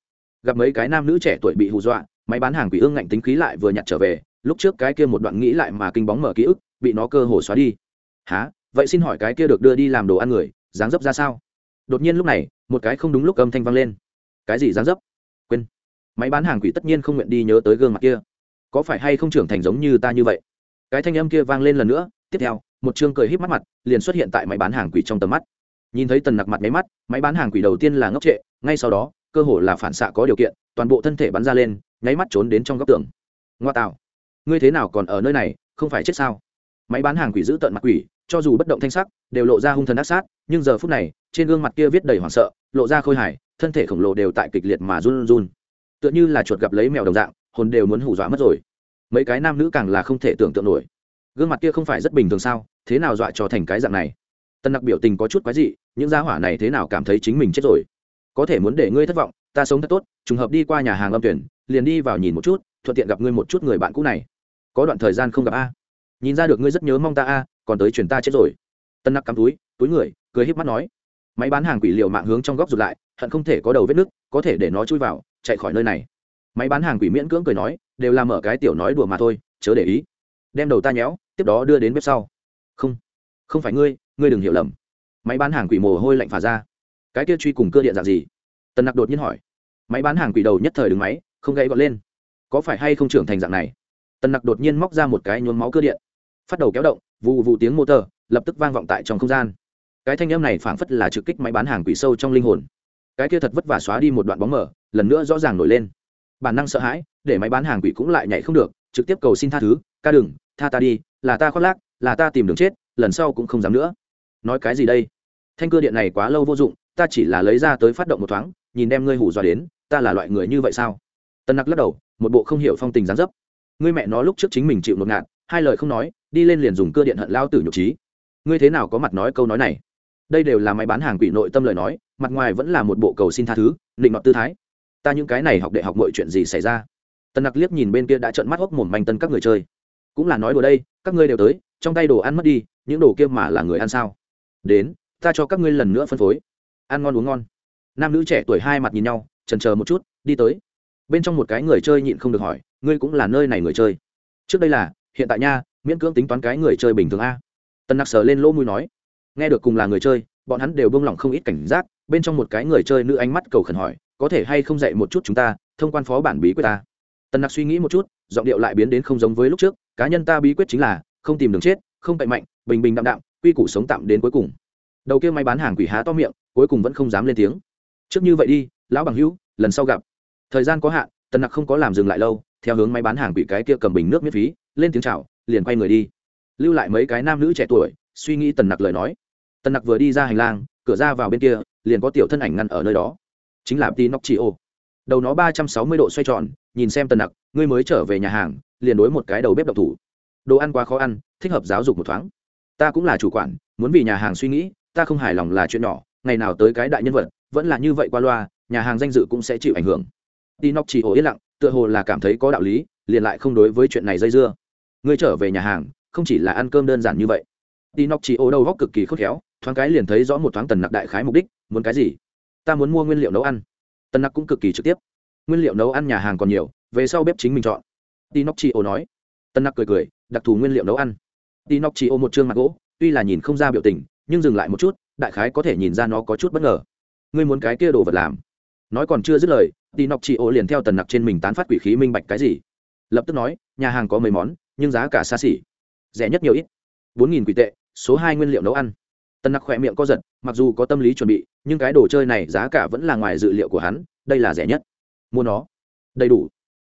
Speaker 1: Gặp mấy cái nam nữ trẻ tuổi bị hù dọa, máy bán hàng quỷ ương ngạnh tính khí lại vừa nhặt trở về lúc trước cái kia một đoạn nghĩ lại mà kinh bóng mở ký ức, bị nó cơ hồ xóa đi. Há vậy xin hỏi cái kia được đưa đi làm đồ ăn người, dáng dấp ra sao? Đột nhiên lúc này, một cái không đúng lúc âm thanh vang lên. Cái gì dáng dấp? Quên. Máy bán hàng quỷ tất nhiên không nguyện đi nhớ tới gương mặt kia. Có phải hay không trưởng thành giống như ta như vậy? Cái thanh âm kia vang lên lần nữa. Tiếp theo, một chương cười híp mắt mặt, liền xuất hiện tại máy bán hàng quỷ trong tầm mắt. Nhìn thấy tần nặc mặt máy mắt, máy bán hàng quỷ đầu tiên là ngốc trệ, ngay sau đó, cơ hồ là phản xạ có điều kiện, toàn bộ thân thể bắn ra lên, nháy mắt trốn đến trong góc tường. Ngoa tạo ngươi thế nào còn ở nơi này, không phải chết sao? Máy bán hàng quỷ giữ tận mặt quỷ, cho dù bất động thanh sắc, đều lộ ra hung thần ác sát, nhưng giờ phút này, trên gương mặt kia viết đầy hoảng sợ, lộ ra khôi hài, thân thể khổng lồ đều tại kịch liệt mà run run. Tựa như là chuột gặp lấy mèo đồng dạng, hồn đều muốn hù dọa mất rồi. Mấy cái nam nữ càng là không thể tưởng tượng nổi. Gương mặt kia không phải rất bình thường sao, thế nào dọa cho thành cái dạng này? Tân đặc biểu tình có chút quái dị, những gia hỏa này thế nào cảm thấy chính mình chết rồi? Có thể muốn để ngươi thất vọng, ta sống thật tốt, trùng hợp đi qua nhà hàng âm tuyển, liền đi vào nhìn một chút, thuận tiện gặp ngươi một chút người bạn cũ này có đoạn thời gian không gặp a. Nhìn ra được ngươi rất nhớ mong ta a, còn tới chuyển ta chết rồi. Tân nặc cắm túi túi người, cười híp mắt nói. Máy bán hàng quỷ liều mạng hướng trong góc rụt lại, hận không thể có đầu vết nứt có thể để nó chui vào, chạy khỏi nơi này. Máy bán hàng quỷ miễn cưỡng cười nói, đều làm mở cái tiểu nói đùa mà thôi, chớ để ý. Đem đầu ta nhéo, tiếp đó đưa đến bếp sau. Không không phải ngươi ngươi đừng hiểu lầm. Máy bán hàng quỷ mồ hôi lạnh phả ra. Cái kia truy cùng cơ điện dạng gì? Tần nặc đột nhiên hỏi. Máy bán hàng quỷ đầu nhất thời đứng máy, không gãy gọn lên. Có phải hay không trưởng thành dạng này? Tần nặc đột nhiên móc ra một cái nhuốm máu cơ điện, phát đầu kéo động vụ vụ tiếng motor lập tức vang vọng tại trong không gian. Cái thanh âm này phảng phất là trực kích máy bán hàng quỷ sâu trong linh hồn. Cái kia thật vất vả xóa đi một đoạn bóng mở lần nữa rõ ràng nổi lên. Bản năng sợ hãi, để máy bán hàng quỷ cũng lại nhảy không được, trực tiếp cầu xin tha thứ, ca đừng, tha ta đi, là ta khoác lác, là ta tìm đường chết, lần sau cũng không dám nữa. Nói cái gì đây? Thanh cơ điện này quá lâu vô dụng, ta chỉ là lấy ra tới phát động một thoáng, nhìn đem ngươi hủ dọa đến, ta là loại người như vậy sao? Tân nặc lắc đầu, một bộ không hiểu phong tình gián dấp ngươi mẹ nó lúc trước chính mình chịu nột ngạt, hai lời không nói, đi lên liền dùng cơ điện hận lao tử nhục trí. Ngươi thế nào có mặt nói câu nói này? Đây đều là máy bán hàng quỷ nội tâm lời nói, mặt ngoài vẫn là một bộ cầu xin tha thứ, định mặc tư thái. Ta những cái này học đệ học mọi chuyện gì xảy ra? Tân nặc liếc nhìn bên kia đã trợn mắt hốc mồm manh tân các người chơi. Cũng là nói đồ đây, các ngươi đều tới, trong tay đồ ăn mất đi, những đồ kia mà là người ăn sao? Đến, ta cho các ngươi lần nữa phân phối. Ăn ngon uống ngon. Nam nữ trẻ tuổi hai mặt nhìn nhau trần chờ một chút, đi tới. Bên trong một cái người chơi nhịn không được hỏi ngươi cũng là nơi này người chơi. Trước đây là, hiện tại nha, miễn cưỡng tính toán cái người chơi bình thường a. Tân nặc sờ lên lỗ mùi nói. Nghe được cùng là người chơi, bọn hắn đều bông lỏng không ít cảnh giác, bên trong một cái người chơi nữ ánh mắt cầu khẩn hỏi, có thể hay không dạy một chút chúng ta, thông quan phó bản bí quyết ta? Tần nặc suy nghĩ một chút, giọng điệu lại biến đến không giống với lúc trước, cá nhân ta bí quyết chính là, không tìm đường chết, không cậy mạnh, bình bình đạm đạm, quy củ sống tạm đến cuối cùng. Đầu kia may bán hàng quỷ há to miệng, cuối cùng vẫn không dám lên tiếng. Trước như vậy đi, lão bằng hữu, lần sau gặp. Thời gian có hạn tần nặc không có làm dừng lại lâu theo hướng máy bán hàng bị cái kia cầm bình nước miễn phí, lên tiếng chào, liền quay người đi. Lưu lại mấy cái nam nữ trẻ tuổi, suy nghĩ tần nặc lời nói. Tần nặc vừa đi ra hành lang, cửa ra vào bên kia, liền có tiểu thân ảnh ngăn ở nơi đó. Chính là pinocchio. Đầu nó ba trăm sáu mươi độ xoay tròn, nhìn xem tần nặc, ngươi mới trở về nhà hàng, liền đối một cái đầu bếp độc thủ. Đồ ăn quá khó ăn, thích hợp giáo dục một thoáng. Ta cũng là chủ quản, muốn vì nhà hàng suy nghĩ, ta không hài lòng là chuyện nhỏ, ngày nào tới cái đại nhân vật, vẫn là như vậy qua loa, nhà hàng danh dự cũng sẽ chịu ảnh hưởng. Pinocchio yên lặng tựa hồ là cảm thấy có đạo lý, liền lại không đối với chuyện này dây dưa. Ngươi trở về nhà hàng, không chỉ là ăn cơm đơn giản như vậy. Pinocchio đầu góc cực kỳ khốc khéo, thoáng cái liền thấy rõ một thoáng tần nặc đại khái mục đích, muốn cái gì? Ta muốn mua nguyên liệu nấu ăn. Tần nặc cũng cực kỳ trực tiếp. Nguyên liệu nấu ăn nhà hàng còn nhiều, về sau bếp chính mình chọn. Tinocchio nói. Tần nặc cười cười, đặc thù nguyên liệu nấu ăn. Tinocchio một chương mặt gỗ, tuy là nhìn không ra biểu tình, nhưng dừng lại một chút, đại khái có thể nhìn ra nó có chút bất ngờ. Ngươi muốn cái kia đồ vật làm. Nói còn chưa dứt lời tinocchio liền theo tần nặc trên mình tán phát quỷ khí minh bạch cái gì? Lập tức nói, nhà hàng có mấy món, nhưng giá cả xa xỉ. Rẻ nhất nhiều ít. Bốn nghìn quỷ tệ, số hai nguyên liệu nấu ăn. Tần nặc khỏe miệng co giật, mặc dù có tâm lý chuẩn bị, nhưng cái đồ chơi này giá cả vẫn là ngoài dự liệu của hắn, đây là rẻ nhất. Mua nó. Đầy đủ.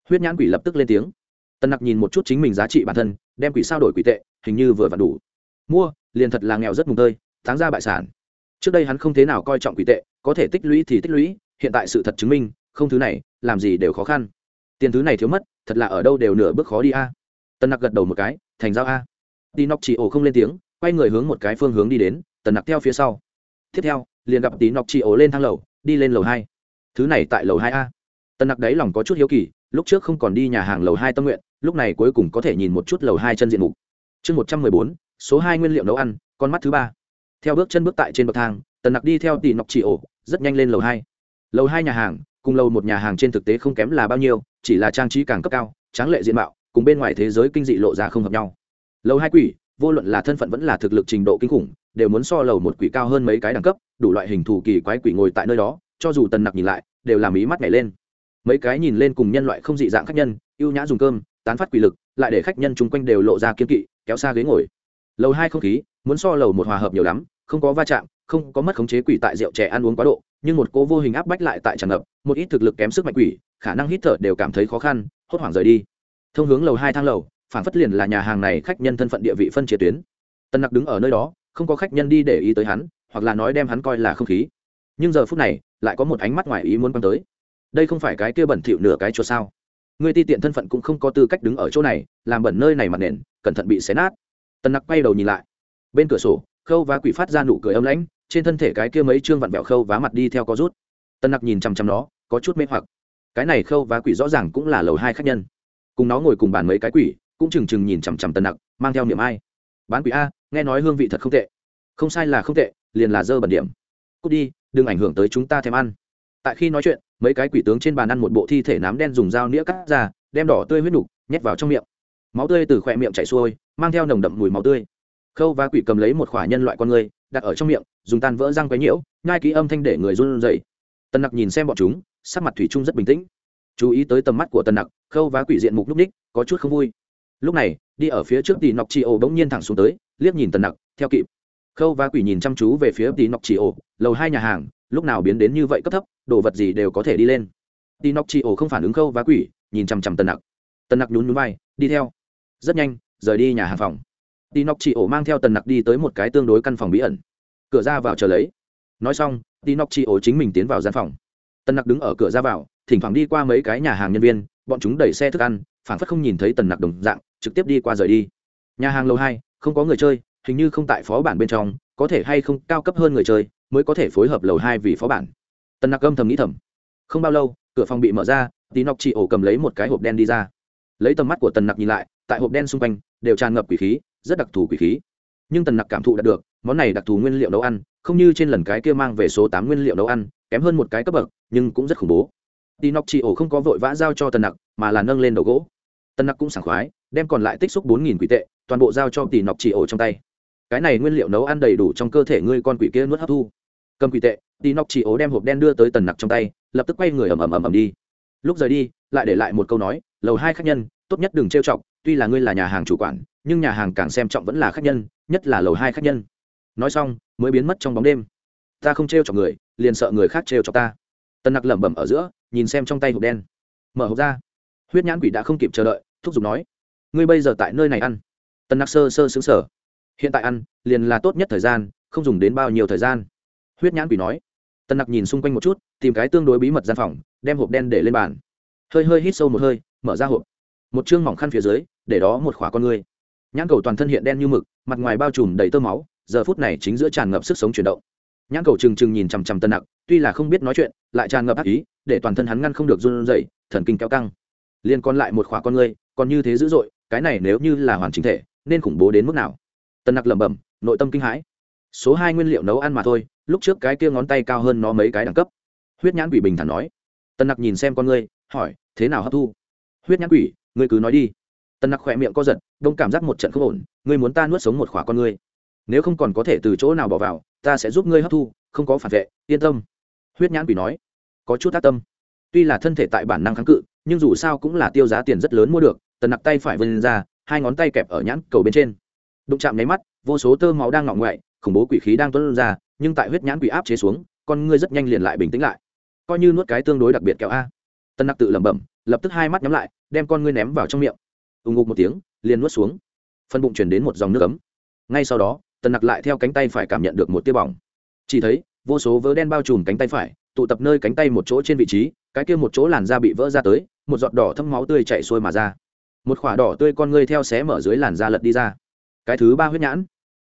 Speaker 1: Huyết nhãn quỷ lập tức lên tiếng. Tần nặc nhìn một chút chính mình giá trị bản thân, đem quỷ sao đổi quỷ tệ, hình như vừa vặn đủ. Mua, liền thật là nghèo rất mùng tơi, tháng ra bại sản. Trước đây hắn không thế nào coi trọng quỷ tệ, có thể tích lũy thì tích lũy, hiện tại sự thật chứng minh không thứ này, làm gì đều khó khăn. Tiền thứ này thiếu mất, thật là ở đâu đều nửa bước khó đi a. Tần nặc gật đầu một cái, thành giao a. Tì nóc chị ổ không lên tiếng, quay người hướng một cái phương hướng đi đến tần nặc theo phía sau. Tiếp theo, liền gặp tí nọc chị ổ lên thang lầu, đi lên lầu hai. Thứ này tại lầu hai a. Tần nặc đấy lòng có chút hiếu kỳ, lúc trước không còn đi nhà hàng lầu hai tâm nguyện, lúc này cuối cùng có thể nhìn một chút lầu hai chân diện mục. Chương một trăm mười bốn, số hai nguyên liệu nấu ăn, con mắt thứ ba. Theo bước chân bước tại trên bậc thang tần nặc đi theo tỷ nọc chị ổ, rất nhanh lên lầu hai. Lầu hai nhà hàng cùng lầu một nhà hàng trên thực tế không kém là bao nhiêu, chỉ là trang trí càng cấp cao, tráng lệ diện mạo, cùng bên ngoài thế giới kinh dị lộ ra không hợp nhau. Lầu hai quỷ, vô luận là thân phận vẫn là thực lực trình độ kinh khủng, đều muốn so lầu một quỷ cao hơn mấy cái đẳng cấp, đủ loại hình thù kỳ quái quỷ ngồi tại nơi đó, cho dù tần nặc nhìn lại, đều làm ý mắt nhảy lên. Mấy cái nhìn lên cùng nhân loại không dị dạng khách nhân, ưu nhã dùng cơm, tán phát quỷ lực, lại để khách nhân chung quanh đều lộ ra kiên kỵ, kéo xa ghế ngồi. Lầu hai không khí, muốn so lầu một hòa hợp nhiều lắm, không có va chạm, không có mất khống chế quỷ tại rượu trẻ ăn uống quá độ nhưng một cô vô hình áp bách lại tại tràn ngập, một ít thực lực kém sức mạnh quỷ, khả năng hít thở đều cảm thấy khó khăn, hốt hoảng rời đi. Thông hướng lầu hai thang lầu, phản phất liền là nhà hàng này khách nhân thân phận địa vị phân chia tuyến. Tân nặc đứng ở nơi đó, không có khách nhân đi để ý tới hắn, hoặc là nói đem hắn coi là không khí. Nhưng giờ phút này, lại có một ánh mắt ngoài ý muốn quăng tới. Đây không phải cái kia bẩn thỉu nửa cái chỗ sao? Người ti tiện thân phận cũng không có tư cách đứng ở chỗ này, làm bẩn nơi này mặt nền cẩn thận bị xé nát. Tần nặc quay đầu nhìn lại. Bên cửa sổ, khâu và quỷ phát ra nụ cười âm lãnh trên thân thể cái kia mấy chương vặn vẹo khâu vá mặt đi theo có rút. Tân nặc nhìn chằm chằm nó, có chút mê hoặc. Cái này khâu vá quỷ rõ ràng cũng là lầu hai khách nhân. Cùng nó ngồi cùng bàn mấy cái quỷ, cũng chừng chừng nhìn chằm chằm tân nặc, mang theo niệm ai. Bán quỷ a, nghe nói hương vị thật không tệ. Không sai là không tệ, liền là dơ bẩn điểm. Cút đi, đừng ảnh hưởng tới chúng ta thèm ăn. Tại khi nói chuyện, mấy cái quỷ tướng trên bàn ăn một bộ thi thể nám đen dùng dao nĩa cắt ra, đem đỏ tươi huyết nục nhét vào trong miệng. Máu tươi từ khỏe miệng chảy xuôi, mang theo nồng đậm mùi máu tươi. Khâu và quỷ cầm lấy một khỏa nhân loại con người đặt ở trong miệng, dùng tan vỡ răng quấy nhiễu, nhai ký âm thanh để người run rẩy. Tần nặc nhìn xem bọn chúng, sắc mặt thủy trung rất bình tĩnh. Chú ý tới tầm mắt của tần nặc, khâu và quỷ diện mục lúc ních, có chút không vui. Lúc này, đi ở phía trước tì nọc chị ổ bỗng nhiên thẳng xuống tới, liếc nhìn tần nặc, theo kịp. Khâu và quỷ nhìn chăm chú về phía tì nọc chị ổ, lầu hai nhà hàng, lúc nào biến đến như vậy cấp thấp, đồ vật gì đều có thể đi lên. Tì nọc chị ổ không phản ứng khâu và quỷ, nhìn chằm chằm tần nặc. Tần nặc nhún nhún vai, đi theo. Rất nhanh, rời đi nhà hàng phòng tì nọc chị ổ mang theo tần nặc đi tới một cái tương đối căn phòng bí ẩn. Cửa ra vào chờ lấy. Nói xong tì nọc chị ổ chính mình tiến vào gian phòng. Tần nặc đứng ở cửa ra vào, thỉnh thoảng đi qua mấy cái nhà hàng nhân viên, bọn chúng đẩy xe thức ăn phản phất không nhìn thấy tần nặc đồng dạng, trực tiếp đi qua rời đi. Nhà hàng lầu hai, không có người chơi, hình như không tại phó bản bên trong, có thể hay không cao cấp hơn người chơi mới có thể phối hợp lầu hai vì phó bản. Tần nặc âm thầm nghĩ thầm. Không bao lâu, cửa phòng bị mở ra, tí nọc chị ổ cầm lấy một cái hộp đen đi ra. Lấy tầm mắt của tần nặc nhìn lại, tại hộp đen xung quanh, đều tràn ngập quỷ khí rất đặc thù quỷ khí. Nhưng tần nặc cảm thụ đạt được, món này đặc thù nguyên liệu nấu ăn, không như trên lần cái kia mang về số tám nguyên liệu nấu ăn, kém hơn một cái cấp bậc, nhưng cũng rất khủng bố. Tí nọc chị ổ không có vội vã giao cho tần nặc, mà là nâng lên đầu gỗ. Tần nặc cũng sảng khoái, đem còn lại tích xúc bốn nghìn quỷ tệ, toàn bộ giao cho tỷ nọc chị ổ trong tay. Cái này nguyên liệu nấu ăn đầy đủ trong cơ thể ngươi con quỷ kia nuốt hấp thu. Cầm quỷ tệ đi nọc chỉ ố đem hộp đen đưa tới tần nặc trong tay, lập tức quay người ầm ầm ầm ầm đi. Lúc rời đi, lại để lại một câu nói, lầu hai khách nhân, tốt nhất đừng trêu chọc, tuy là ngươi là nhà hàng chủ quản nhưng nhà hàng càng xem trọng vẫn là khách nhân, nhất là lầu hai khách nhân. Nói xong, mới biến mất trong bóng đêm. Ta không trêu chọc người, liền sợ người khác trêu chọc ta. Tần nặc lẩm bẩm ở giữa, nhìn xem trong tay hộp đen. Mở hộp ra. Huyết nhãn quỷ đã không kịp chờ đợi, thúc giục nói, ngươi bây giờ tại nơi này ăn? Tần nặc sơ sơ xứng sở hiện tại ăn, liền là tốt nhất thời gian, không dùng đến bao nhiêu thời gian. Huyết nhãn quỷ nói. Tần nặc nhìn xung quanh một chút, tìm cái tương đối bí mật gian phòng, đem hộp đen để lên bàn. Hơi hơi hít sâu một hơi, mở ra hộp. Một chương mỏng khăn phía dưới, để đó một khỏa con người nhãn cầu toàn thân hiện đen như mực, mặt ngoài bao trùm đầy tơ máu, giờ phút này chính giữa tràn ngập sức sống chuyển động. Nhãn cầu trừng trừng nhìn chằm chằm tân nặc, tuy là không biết nói chuyện, lại tràn ngập ác ý, để toàn thân hắn ngăn không được run rẩy, thần kinh kéo căng. Liên còn lại một khỏa con người còn như thế dữ dội, cái này nếu như là hoàn chính thể, nên khủng bố đến mức nào? Tân nặc lẩm bẩm, nội tâm kinh hãi. Số hai nguyên liệu nấu ăn mà thôi, lúc trước cái kia ngón tay cao hơn nó mấy cái đẳng cấp. Huyết nhãn quỷ bình thản nói. Tân nặc nhìn xem con ngươi, hỏi, thế nào hấp thu? Huyết nhãn quỷ, ngươi cứ nói đi. Tân nặc khỏe miệng co giật đông cảm giác một trận không ổn, ngươi muốn ta nuốt sống một khỏa con ngươi. Nếu không còn có thể từ chỗ nào bỏ vào, ta sẽ giúp ngươi hấp thu, không có phản vệ, yên tâm. Huyết nhãn quỷ nói. Có chút tác tâm. Tuy là thân thể tại bản năng kháng cự, nhưng dù sao cũng là tiêu giá tiền rất lớn mua được, tần nặc tay phải vươn ra, hai ngón tay kẹp ở nhãn cầu bên trên. Đụng chạm nháy mắt, vô số tơ máu đang ngọng ngoại, khủng bố quỷ khí đang tuân ra, nhưng tại huyết nhãn quỷ áp chế xuống, con ngươi rất nhanh liền lại bình tĩnh lại. Coi như nuốt cái tương đối đặc biệt kẹo a. Tân nặc tự lẩm bẩm, lập tức hai mắt nhắm lại, đem con ngươi ném vào trong miệng ùng ngục một tiếng, liền nuốt xuống. Phân bụng chuyển đến một dòng nước ấm. Ngay sau đó, tần nặc lại theo cánh tay phải cảm nhận được một tia bỏng. Chỉ thấy, vô số vớ đen bao trùm cánh tay phải, tụ tập nơi cánh tay một chỗ trên vị trí, cái kia một chỗ làn da bị vỡ ra tới, một giọt đỏ thâm máu tươi chạy xuôi mà ra. Một khỏa đỏ tươi con ngươi theo xé mở dưới làn da lật đi ra. Cái thứ ba huyết nhãn.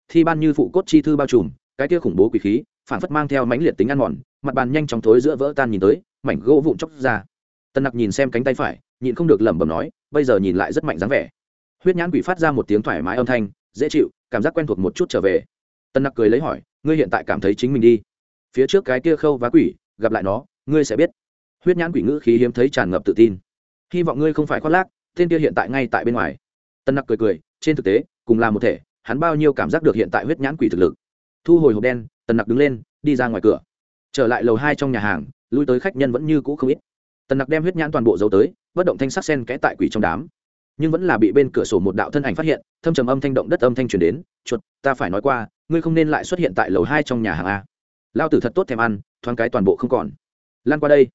Speaker 1: Thi ban như phụ cốt chi thư bao trùm, cái kia khủng bố quỷ khí, phản phất mang theo mãnh liệt tính ăn mòn, mặt bàn nhanh chóng thối giữa vỡ tan nhìn tới, mảnh gỗ vụn chóc ra. Tân nặc nhìn xem cánh tay phải, nhịn không được lẩm bẩm nói bây giờ nhìn lại rất mạnh dáng vẻ. Huyết nhãn quỷ phát ra một tiếng thoải mái âm thanh, dễ chịu, cảm giác quen thuộc một chút trở về. Tân nặc cười lấy hỏi, ngươi hiện tại cảm thấy chính mình đi. Phía trước cái kia khâu vá quỷ, gặp lại nó, ngươi sẽ biết. Huyết nhãn quỷ ngữ khí hiếm thấy tràn ngập tự tin. Hy vọng ngươi không phải khoác lác, tên kia hiện tại ngay tại bên ngoài. Tân nặc cười cười, trên thực tế, cùng là một thể, hắn bao nhiêu cảm giác được hiện tại huyết nhãn quỷ thực lực. Thu hồi hộp đen, tân nặc đứng lên, đi ra ngoài cửa. Trở lại lầu hai trong nhà hàng, lui tới khách nhân vẫn như cũ không ít. Tần nặc đem huyết nhãn toàn bộ dấu tới bất động thanh sắc sen kẽ tại quỷ trong đám. Nhưng vẫn là bị bên cửa sổ một đạo thân ảnh phát hiện, thâm trầm âm thanh động đất âm thanh truyền đến, chuột, ta phải nói qua, ngươi không nên lại xuất hiện tại lầu hai trong nhà hàng a. Lao tử thật tốt thèm ăn, thoáng cái toàn bộ không còn. Lan qua đây,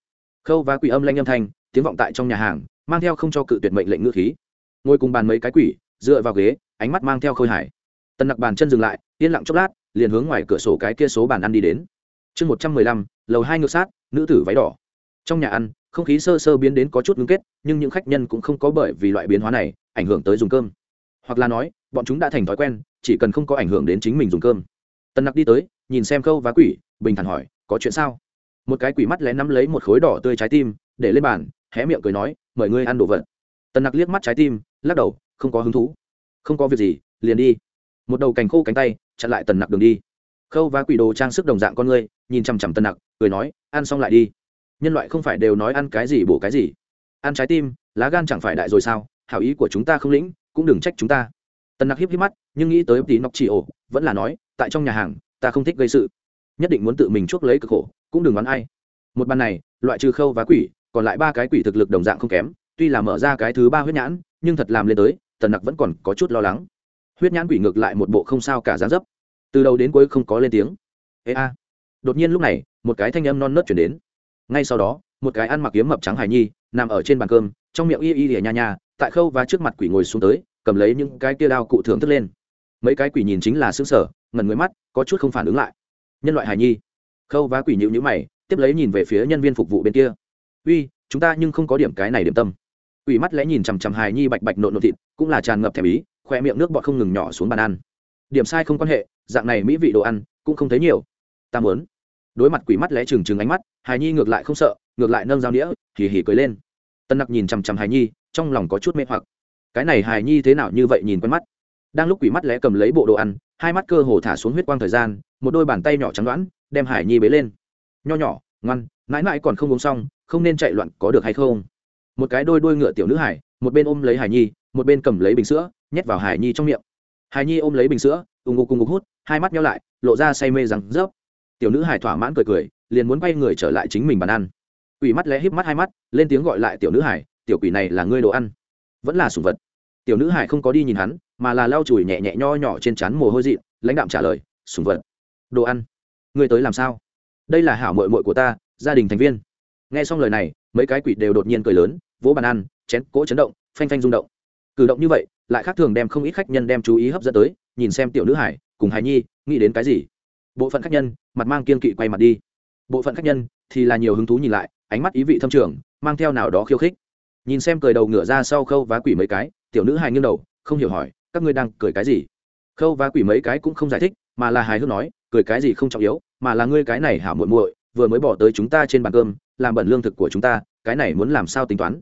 Speaker 1: khâu và quỷ âm lanh âm thanh, tiếng vọng tại trong nhà hàng, mang theo không cho cự tuyệt mệnh lệnh ngữ khí. Ngồi cùng bàn mấy cái quỷ, dựa vào ghế, ánh mắt mang theo khôi hải tần nặc bàn chân dừng lại, yên lặng chốc lát, liền hướng ngoài cửa sổ cái kia số bàn ăn đi đến. Chương một trăm mười lăm, lầu hai ngược sát, nữ tử váy đỏ. Trong nhà ăn không khí sơ sơ biến đến có chút ngưng kết, nhưng những khách nhân cũng không có bởi vì loại biến hóa này ảnh hưởng tới dùng cơm. Hoặc là nói, bọn chúng đã thành thói quen, chỉ cần không có ảnh hưởng đến chính mình dùng cơm. Tần nặc đi tới, nhìn xem khâu và quỷ, bình thản hỏi, có chuyện sao? Một cái quỷ mắt lén nắm lấy một khối đỏ tươi trái tim, để lên bàn, hé miệng cười nói, mời ngươi ăn đồ vật. Tần nặc liếc mắt trái tim, lắc đầu, không có hứng thú. Không có việc gì, liền đi. Một đầu cành khô cánh tay, chặn lại tần nặc đường đi. Khâu và quỷ đồ trang sức đồng dạng con ngươi nhìn chằm chằm tần nặc, cười nói, ăn xong lại đi nhân loại không phải đều nói ăn cái gì bổ cái gì. Ăn trái tim, lá gan chẳng phải đại rồi sao? Hảo ý của chúng ta không lĩnh, cũng đừng trách chúng ta. Tần nặc hiếp hiếp mắt, nhưng nghĩ tới tí nóc chỉ ổ, vẫn là nói, tại trong nhà hàng, ta không thích gây sự. Nhất định muốn tự mình chuốc lấy cực khổ, cũng đừng bắn ai. Một ban này, loại trừ khâu và quỷ, còn lại ba cái quỷ thực lực đồng dạng không kém, tuy là mở ra cái thứ ba huyết nhãn, nhưng thật làm lên tới, tần nặc vẫn còn có chút lo lắng. Huyết nhãn quỷ ngược lại một bộ không sao cả dán dấp. Từ đầu đến cuối không có lên tiếng. Ê a. Đột nhiên lúc này, một cái thanh âm non nớt chuyển đến ngay sau đó, một cái ăn mặc kiếm mập trắng hài nhi, nằm ở trên bàn cơm, trong miệng y y lìa nha nha tại khâu và trước mặt quỷ ngồi xuống tới, cầm lấy những cái kia đao cụ thưởng thức lên. Mấy cái quỷ nhìn chính là xương sở ngần người mắt, có chút không phản ứng lại. Nhân loại hài nhi. Khâu và quỷ nhịu nhữ mày, tiếp lấy nhìn về phía nhân viên phục vụ bên kia. Uy, chúng ta nhưng không có điểm cái này điểm tâm. Quỷ mắt lẽ nhìn chằm chằm hài nhi bạch bạch nộn nộn thịt, cũng là tràn ngập thèm ý khoe miệng nước bọt không ngừng nhỏ xuống bàn ăn. Điểm sai không quan hệ, dạng này mỹ vị đồ ăn cũng không thấy nhiều. Ta muốn. Đối mặt quỷ mắt lẽ trừng trừng ánh mắt hài nhi ngược lại không sợ, ngược lại nâng dao đĩa hì hỉ cười lên. Tân nặc nhìn chằm chằm hài nhi, trong lòng có chút mê hoặc. Cái này hài nhi thế nào như vậy nhìn quen mắt. Đang lúc quỷ mắt lẽ cầm lấy bộ đồ ăn, hai mắt cơ hồ thả xuống huyết quang thời gian, một đôi bàn tay nhỏ trắng đoãn đem hải nhi bế lên. Nho nhỏ, ngoan, mãi mãi còn không uống xong, không nên chạy loạn có được hay không? Một cái đôi đôi ngựa tiểu nữ hải, một bên ôm lấy hải nhi, một bên cầm lấy bình sữa, nhét vào hải nhi trong miệng. Hải nhi ôm lấy bình sữa ùng ngục cùng ngục hút, hai mắt nhau lại, lộ ra say mê rằng rớp. Tiểu nữ hải thỏa mãn cười cười liền muốn quay người trở lại chính mình bàn ăn. Quỷ mắt lẽ híp mắt hai mắt, lên tiếng gọi lại tiểu nữ hải, tiểu quỷ này là ngươi đồ ăn. Vẫn là sủng vật. Tiểu nữ hải không có đi nhìn hắn, mà là lau chùi nhẹ nhẹ nho nhỏ trên trán mồ hôi dị lãnh đạm trả lời, sủng vật. Đồ ăn? Ngươi tới làm sao? Đây là hảo mội mội của ta, gia đình thành viên. Nghe xong lời này, mấy cái quỷ đều đột nhiên cười lớn, vỗ bàn ăn, chén, cỗ chấn động, phanh phanh rung động. Cử động như vậy, lại khác thường đem không ít khách nhân đem chú ý hấp dẫn tới, nhìn xem tiểu nữ hải, cùng hải nhi, nghĩ đến cái gì? Bộ phận khách nhân, mặt mang kiên kỵ quay mặt đi bộ phận khách nhân thì là nhiều hứng thú nhìn lại, ánh mắt ý vị thâm trường, mang theo nào đó khiêu khích. Nhìn xem cười đầu ngửa ra sau khâu vá quỷ mấy cái, tiểu nữ hài nghiêng đầu, không hiểu hỏi, các ngươi đang cười cái gì? Khâu vá quỷ mấy cái cũng không giải thích, mà là hài hước nói, cười cái gì không trọng yếu, mà là ngươi cái này hảo muội muội, vừa mới bỏ tới chúng ta trên bàn cơm, làm bẩn lương thực của chúng ta, cái này muốn làm sao tính toán?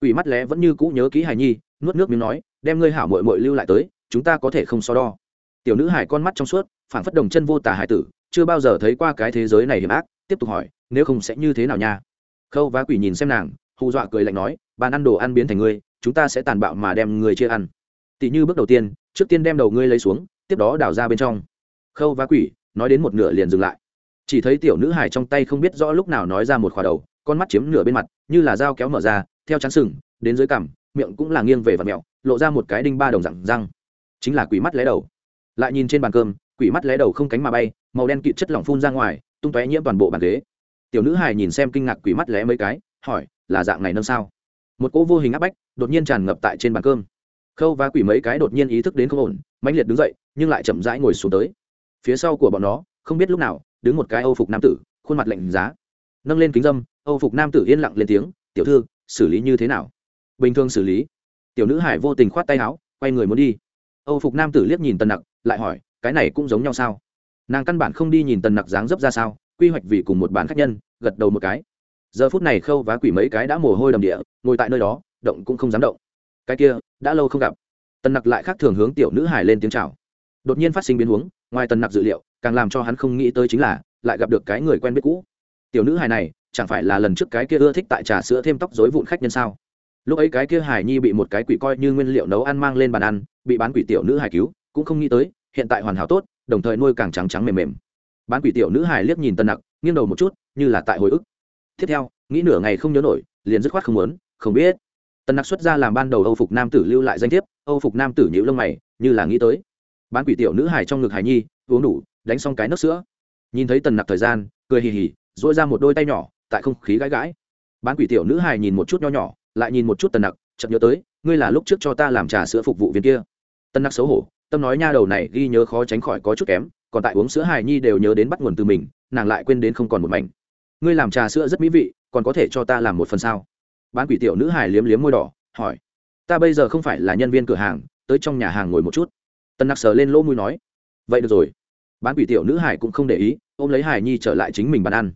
Speaker 1: Quỷ mắt lẽ vẫn như cũ nhớ kỹ hài nhi, nuốt nước miếng nói, đem ngươi hảo muội muội lưu lại tới, chúng ta có thể không so đo. Tiểu nữ hải con mắt trong suốt phản phất đồng chân vô tả hải tử, chưa bao giờ thấy qua cái thế giới này hiểm ác tiếp tục hỏi, nếu không sẽ như thế nào nha? Khâu vá quỷ nhìn xem nàng, hù dọa cười lạnh nói bàn ăn đồ ăn biến thành ngươi, chúng ta sẽ tàn bạo mà đem người chia ăn. Tỷ như bước đầu tiên, trước tiên đem đầu ngươi lấy xuống, tiếp đó đào ra bên trong. Khâu vá quỷ nói đến một nửa liền dừng lại. Chỉ thấy tiểu nữ hải trong tay không biết rõ lúc nào nói ra một khỏa đầu, con mắt chiếm nửa bên mặt, như là dao kéo mở ra, theo chắn sừng, đến dưới cằm, miệng cũng là nghiêng về và mẹo lộ ra một cái đinh ba đồng rẳng răng. Chính là quỷ mắt lé đầu. Lại nhìn trên bàn cơm, quỷ mắt lé đầu không cánh mà bay, màu đen kịt chất lỏng phun ra ngoài tung tóe nhiễm toàn bộ bàn ghế. Tiểu nữ hài nhìn xem kinh ngạc quỷ mắt lé mấy cái, hỏi, là dạng này nâng sao? Một cỗ vô hình áp bách đột nhiên tràn ngập tại trên bàn cơm. Khâu và quỷ mấy cái đột nhiên ý thức đến không ổn, mãnh liệt đứng dậy, nhưng lại chậm rãi ngồi xuống tới. Phía sau của bọn nó, không biết lúc nào, đứng một cái âu phục nam tử, khuôn mặt lạnh giá. Nâng lên kính dâm, âu phục nam tử yên lặng lên tiếng, tiểu thư, xử lý như thế nào? Bình thường xử lý. Tiểu nữ hải vô tình khoát tay áo, quay người muốn đi. Âu phục nam tử liếc nhìn tần nặc, lại hỏi, cái này cũng giống nhau sao? Nàng căn bản không đi nhìn tần nặc dáng dấp ra sao, quy hoạch vì cùng một bán khách nhân, gật đầu một cái. Giờ phút này khâu vá quỷ mấy cái đã mồ hôi đầm địa, ngồi tại nơi đó, động cũng không dám động. Cái kia, đã lâu không gặp. Tần nặc lại khác thường hướng tiểu nữ hải lên tiếng chào. Đột nhiên phát sinh biến huống, ngoài tần nặc dự liệu, càng làm cho hắn không nghĩ tới chính là, lại gặp được cái người quen biết cũ. Tiểu nữ hải này, chẳng phải là lần trước cái kia ưa thích tại trà sữa thêm tóc dối vụn khách nhân sao? Lúc ấy cái kia hải nhi bị một cái quỷ coi như nguyên liệu nấu ăn mang lên bàn ăn, bị bán quỷ tiểu nữ hải cứu, cũng không nghĩ tới, hiện tại hoàn hảo tốt đồng thời nuôi càng trắng trắng mềm mềm. Bán quỷ tiểu nữ hài liếc nhìn tân nặc, nghiêng đầu một chút, như là tại hồi ức. Tiếp theo, nghĩ nửa ngày không nhớ nổi, liền dứt khoát không muốn, không biết. Tân nặc xuất ra làm ban đầu âu phục nam tử lưu lại danh thiếp, âu phục nam tử nhữ lông mày, như là nghĩ tới. Bán quỷ tiểu nữ hài trong ngực hài nhi, uống đủ, đánh xong cái nước sữa. Nhìn thấy tần nặc thời gian, cười hì hì dỗi ra một đôi tay nhỏ, tại không khí gãi gãi. Bán quỷ tiểu nữ hài nhìn một chút nho nhỏ, lại nhìn một chút tần nặc chậm nhớ tới, ngươi là lúc trước cho ta làm trà sữa phục vụ viên kia. Tần nặc xấu hổ tâm nói nha đầu này ghi nhớ khó tránh khỏi có chút kém, còn tại uống sữa hài nhi đều nhớ đến bắt nguồn từ mình, nàng lại quên đến không còn một mảnh. Ngươi làm trà sữa rất mỹ vị, còn có thể cho ta làm một phần sao? Bán quỷ tiểu nữ hài liếm liếm môi đỏ, hỏi. Ta bây giờ không phải là nhân viên cửa hàng, tới trong nhà hàng ngồi một chút. Tân nặc sờ lên lỗ mùi nói. Vậy được rồi. Bán quỷ tiểu nữ hải cũng không để ý, ôm lấy hải nhi trở lại chính mình bàn ăn.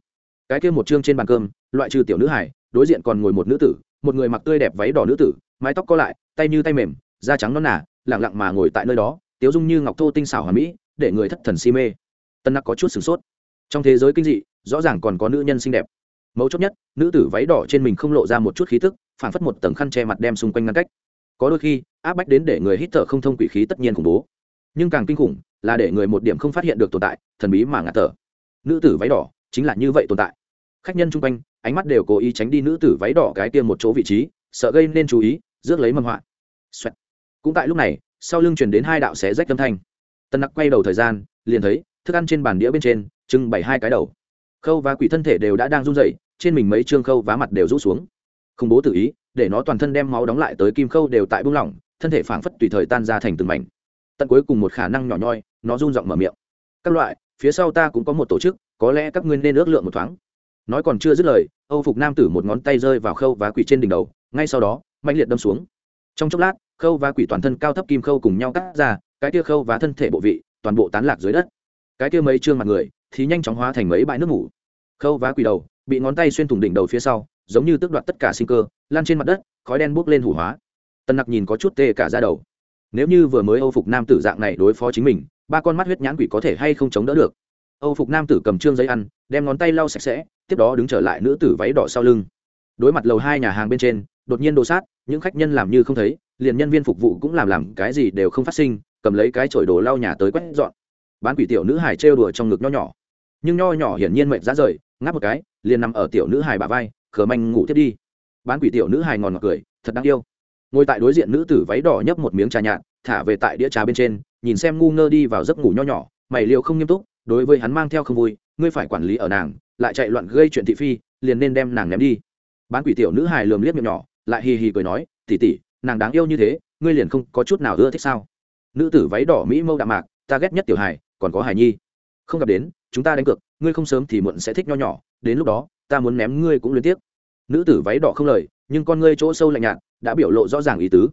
Speaker 1: Cái kia một chương trên bàn cơm, loại trừ tiểu nữ hải đối diện còn ngồi một nữ tử, một người mặc tươi đẹp váy đỏ nữ tử, mái tóc co lại, tay như tay mềm, da trắng non nả lẳng lặng mà ngồi tại nơi đó tiếu dung như ngọc thô tinh xảo hoàn mỹ, để người thất thần si mê. Tân nặc có chút sửng sốt. Trong thế giới kinh dị, rõ ràng còn có nữ nhân xinh đẹp. Mấu chốt nhất, nữ tử váy đỏ trên mình không lộ ra một chút khí tức phản phất một tầng khăn che mặt đem xung quanh ngăn cách. Có đôi khi, áp bách đến để người hít thở không thông quỷ khí tất nhiên khủng bố. Nhưng càng kinh khủng, là để người một điểm không phát hiện được tồn tại, thần bí mà ngạt thở. Nữ tử váy đỏ chính là như vậy tồn tại. Khách nhân chung quanh, ánh mắt đều cố ý tránh đi nữ tử váy đỏ cái tiêm một chỗ vị trí, sợ gây nên chú ý, rước lấy mầm họa. Cũng tại lúc này sau lưng chuyển đến hai đạo xé rách âm thanh. Tân nặc quay đầu thời gian, liền thấy thức ăn trên bàn đĩa bên trên trưng bày hai cái đầu. Khâu và quỷ thân thể đều đã đang run rẩy, trên mình mấy trương khâu vá mặt đều rũ xuống. Không bố tự ý, để nó toàn thân đem máu đóng lại tới kim khâu đều tại buông lỏng, thân thể phảng phất tùy thời tan ra thành từng mảnh. Tận cuối cùng một khả năng nhỏ nhoi, nó run giọng mở miệng. Các loại, phía sau ta cũng có một tổ chức, có lẽ các ngươi nên ước lượng một thoáng. Nói còn chưa dứt lời, âu phục nam tử một ngón tay rơi vào khâu và quỷ trên đỉnh đầu, ngay sau đó mạnh liệt đâm xuống. Trong chốc lát khâu và quỷ toàn thân cao thấp kim khâu cùng nhau cắt ra, cái kia khâu và thân thể bộ vị, toàn bộ tán lạc dưới đất. Cái kia mấy trương mặt người thì nhanh chóng hóa thành mấy bãi nước ngủ khâu và quỷ đầu bị ngón tay xuyên thủng đỉnh đầu phía sau, giống như tước đoạt tất cả sinh cơ, lan trên mặt đất, khói đen bốc lên hủ hóa. Tân nặc nhìn có chút tê cả ra đầu. Nếu như vừa mới âu phục nam tử dạng này đối phó chính mình, ba con mắt huyết nhãn quỷ có thể hay không chống đỡ được? Âu phục nam tử cầm trương giấy ăn, đem ngón tay lau sạch sẽ, tiếp đó đứng trở lại nữ tử váy đỏ sau lưng. Đối mặt lầu hai nhà hàng bên trên, đột nhiên đồ sát, những khách nhân làm như không thấy liền nhân viên phục vụ cũng làm làm cái gì đều không phát sinh, cầm lấy cái chổi đồ lau nhà tới quét dọn. Bán quỷ tiểu nữ hải trêu đùa trong ngực nho nhỏ. Nhưng nho nhỏ hiển nhiên mệt ra rời, ngáp một cái, liền nằm ở tiểu nữ hài bà vai, khờ manh ngủ tiếp đi. Bán quỷ tiểu nữ hài ngòn ngọt cười, thật đáng yêu. Ngồi tại đối diện nữ tử váy đỏ nhấp một miếng trà nhạt, thả về tại đĩa trà bên trên, nhìn xem ngu ngơ đi vào giấc ngủ nho nhỏ, mày liều không nghiêm túc, đối với hắn mang theo không vui, ngươi phải quản lý ở nàng, lại chạy loạn gây chuyện thị phi, liền nên đem nàng ném đi. Bán quỷ tiểu nữ hài lườm liếc miệng nhỏ, lại hì hì cười nói tỉ tỉ nàng đáng yêu như thế, ngươi liền không có chút nào ưa thích sao? Nữ tử váy đỏ mỹ mâu đạm mạc, ta ghét nhất tiểu hài, còn có hài nhi. Không gặp đến, chúng ta đánh cược, ngươi không sớm thì muộn sẽ thích nho nhỏ, đến lúc đó, ta muốn ném ngươi cũng liên tiếc nữ tử váy đỏ không lời, nhưng con ngươi chỗ sâu lạnh nhạt, đã biểu lộ rõ ràng ý tứ.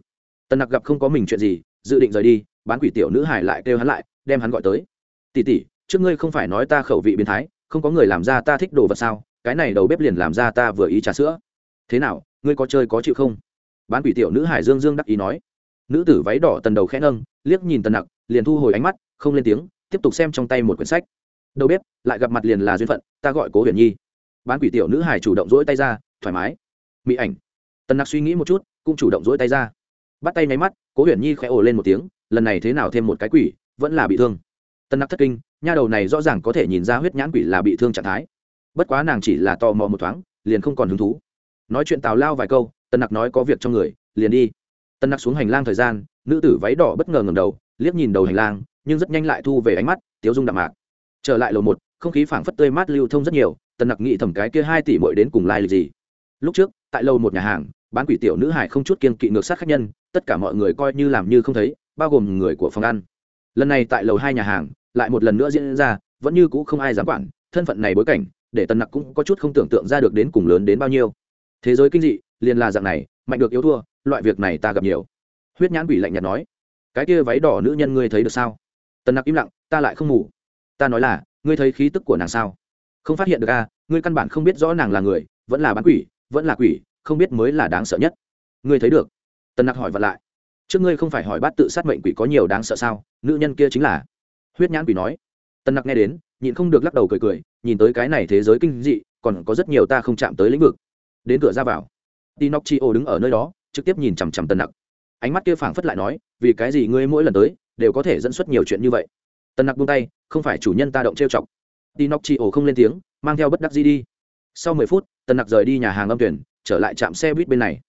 Speaker 1: Tần nặc gặp không có mình chuyện gì, dự định rời đi, bán quỷ tiểu nữ hải lại kêu hắn lại, đem hắn gọi tới. Tỉ tỉ trước ngươi không phải nói ta khẩu vị biến thái, không có người làm ra ta thích đồ vật sao? Cái này đầu bếp liền làm ra ta vừa ý trà sữa. Thế nào, ngươi có chơi có chịu không? Bán quỷ tiểu nữ hải dương dương đắc ý nói. Nữ tử váy đỏ tần đầu khẽ nâng, liếc nhìn tần nặc, liền thu hồi ánh mắt, không lên tiếng, tiếp tục xem trong tay một quyển sách. Đầu bếp, lại gặp mặt liền là duyên phận, ta gọi cố huyền nhi. Bán quỷ tiểu nữ hải chủ động dỗi tay ra, thoải mái. Mỹ ảnh. Tần nặc suy nghĩ một chút, cũng chủ động dỗi tay ra. Bắt tay nháy mắt, cố huyền nhi khẽ ồ lên một tiếng, lần này thế nào thêm một cái quỷ, vẫn là bị thương. Tần nặc thất kinh, nha đầu này rõ ràng có thể nhìn ra huyết nhãn quỷ là bị thương trạng thái. Bất quá nàng chỉ là tò mò một thoáng, liền không còn hứng thú. Nói chuyện tào lao vài câu Tân nặc nói có việc trong người, liền đi. Tân nặc xuống hành lang thời gian, nữ tử váy đỏ bất ngờ ngầm đầu, liếc nhìn đầu hành lang, nhưng rất nhanh lại thu về ánh mắt, tiếu dung đạm mạc. Trở lại lầu một, không khí phảng phất tươi mát lưu thông rất nhiều Tân nặc nghĩ thầm cái kia hai tỷ mỗi đến cùng lai lịch gì. Lúc trước, tại lầu một nhà hàng, bán quỷ tiểu nữ hải không chút kiên kỵ ngược sát khách nhân, tất cả mọi người coi như làm như không thấy, bao gồm người của phòng ăn. Lần này tại lầu hai nhà hàng, lại một lần nữa diễn ra, vẫn như cũ không ai dám quản, thân phận này bối cảnh, để tần nặc cũng có chút không tưởng tượng ra được đến cùng lớn đến bao nhiêu. Thế giới kinh dị liền là dạng này mạnh được yếu thua loại việc này ta gặp nhiều. Huyết nhãn quỷ lạnh nhạt nói cái kia váy đỏ nữ nhân ngươi thấy được sao? Tần nặc im lặng ta lại không ngủ. Ta nói là ngươi thấy khí tức của nàng sao? Không phát hiện được a à, ngươi căn bản không biết rõ nàng là người vẫn là bán quỷ vẫn là quỷ không biết mới là đáng sợ nhất. Ngươi thấy được? Tần nặc hỏi vật lại. Trước ngươi không phải hỏi bát tự sát mệnh quỷ có nhiều đáng sợ sao nữ nhân kia chính là. Huyết nhãn quỷ nói. Tần nặc nghe đến nhịn không được lắc đầu cười cười nhìn tới cái này thế giới kinh dị còn có rất nhiều ta không chạm tới lĩnh vực. Đến cửa ra vào tinocchio đứng ở nơi đó, trực tiếp nhìn chằm chằm tần nặc. Ánh mắt kia phảng phất lại nói, vì cái gì ngươi mỗi lần tới đều có thể dẫn xuất nhiều chuyện như vậy? Tần nặc buông tay, không phải chủ nhân ta động trêu chọc. Tinocchio không lên tiếng, mang theo bất đắc dĩ đi. Sau mười phút tần nặc rời đi nhà hàng âm tuyển, trở lại trạm xe buýt bên này.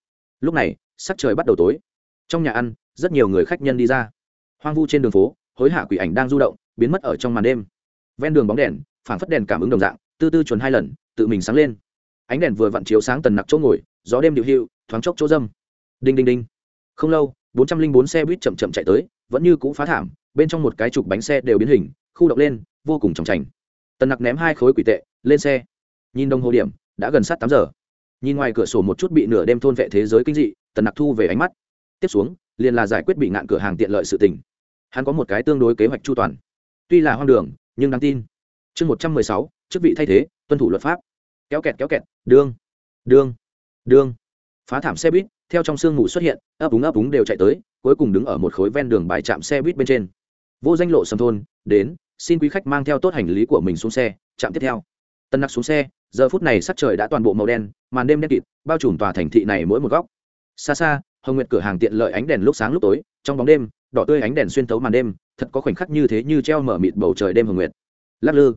Speaker 1: Lúc này, sắc trời bắt đầu tối. Trong nhà ăn, rất nhiều người khách nhân đi ra. Hoang vu trên đường phố, hối hạ quỷ ảnh đang du động, biến mất ở trong màn đêm. Ven đường bóng đèn, phảng phất đèn cảm ứng đồng dạng, tư tư chuẩn hai lần, tự mình sáng lên. Ánh đèn vừa vặn chiếu sáng tần nặc chỗ ngồi gió đêm điệu hiệu, thoáng chốc chỗ dâm. Đinh đinh đinh. Không lâu, bốn trăm linh bốn xe buýt chậm chậm chạy tới, vẫn như cũ phá thảm, bên trong một cái chục bánh xe đều biến hình, khu động lên, vô cùng trọng trành tần nặc ném hai khối quỷ tệ lên xe. Nhìn đồng hồ điểm, đã gần sát tám giờ. Nhìn ngoài cửa sổ một chút bị nửa đêm thôn vệ thế giới kinh dị, tần nặc thu về ánh mắt. Tiếp xuống, liền là giải quyết bị ngạn cửa hàng tiện lợi sự tình. Hắn có một cái tương đối kế hoạch chu toàn. Tuy là hoang đường, nhưng đáng tin. Chương một trăm mười sáu, chức vị thay thế, tuân thủ luật pháp. Kéo kẹt kéo kẹt, đương đương đương phá thảm xe buýt, theo trong sương mù xuất hiện, ấp úng ấp úng đều chạy tới, cuối cùng đứng ở một khối ven đường bài trạm xe buýt bên trên. Vô danh lộ sầm thôn, đến, xin quý khách mang theo tốt hành lý của mình xuống xe, trạm tiếp theo. Tân nặc xuống xe, giờ phút này sắc trời đã toàn bộ màu đen, màn đêm đen kịt, bao trùm tòa thành thị này mỗi một góc. Xa xa, hồng nguyệt cửa hàng tiện lợi ánh đèn lúc sáng lúc tối, trong bóng đêm, đỏ tươi ánh đèn xuyên tấu màn đêm, thật có khoảnh khắc như thế như treo mở mịt bầu trời đêm hồng nguyệt. Lắc lư,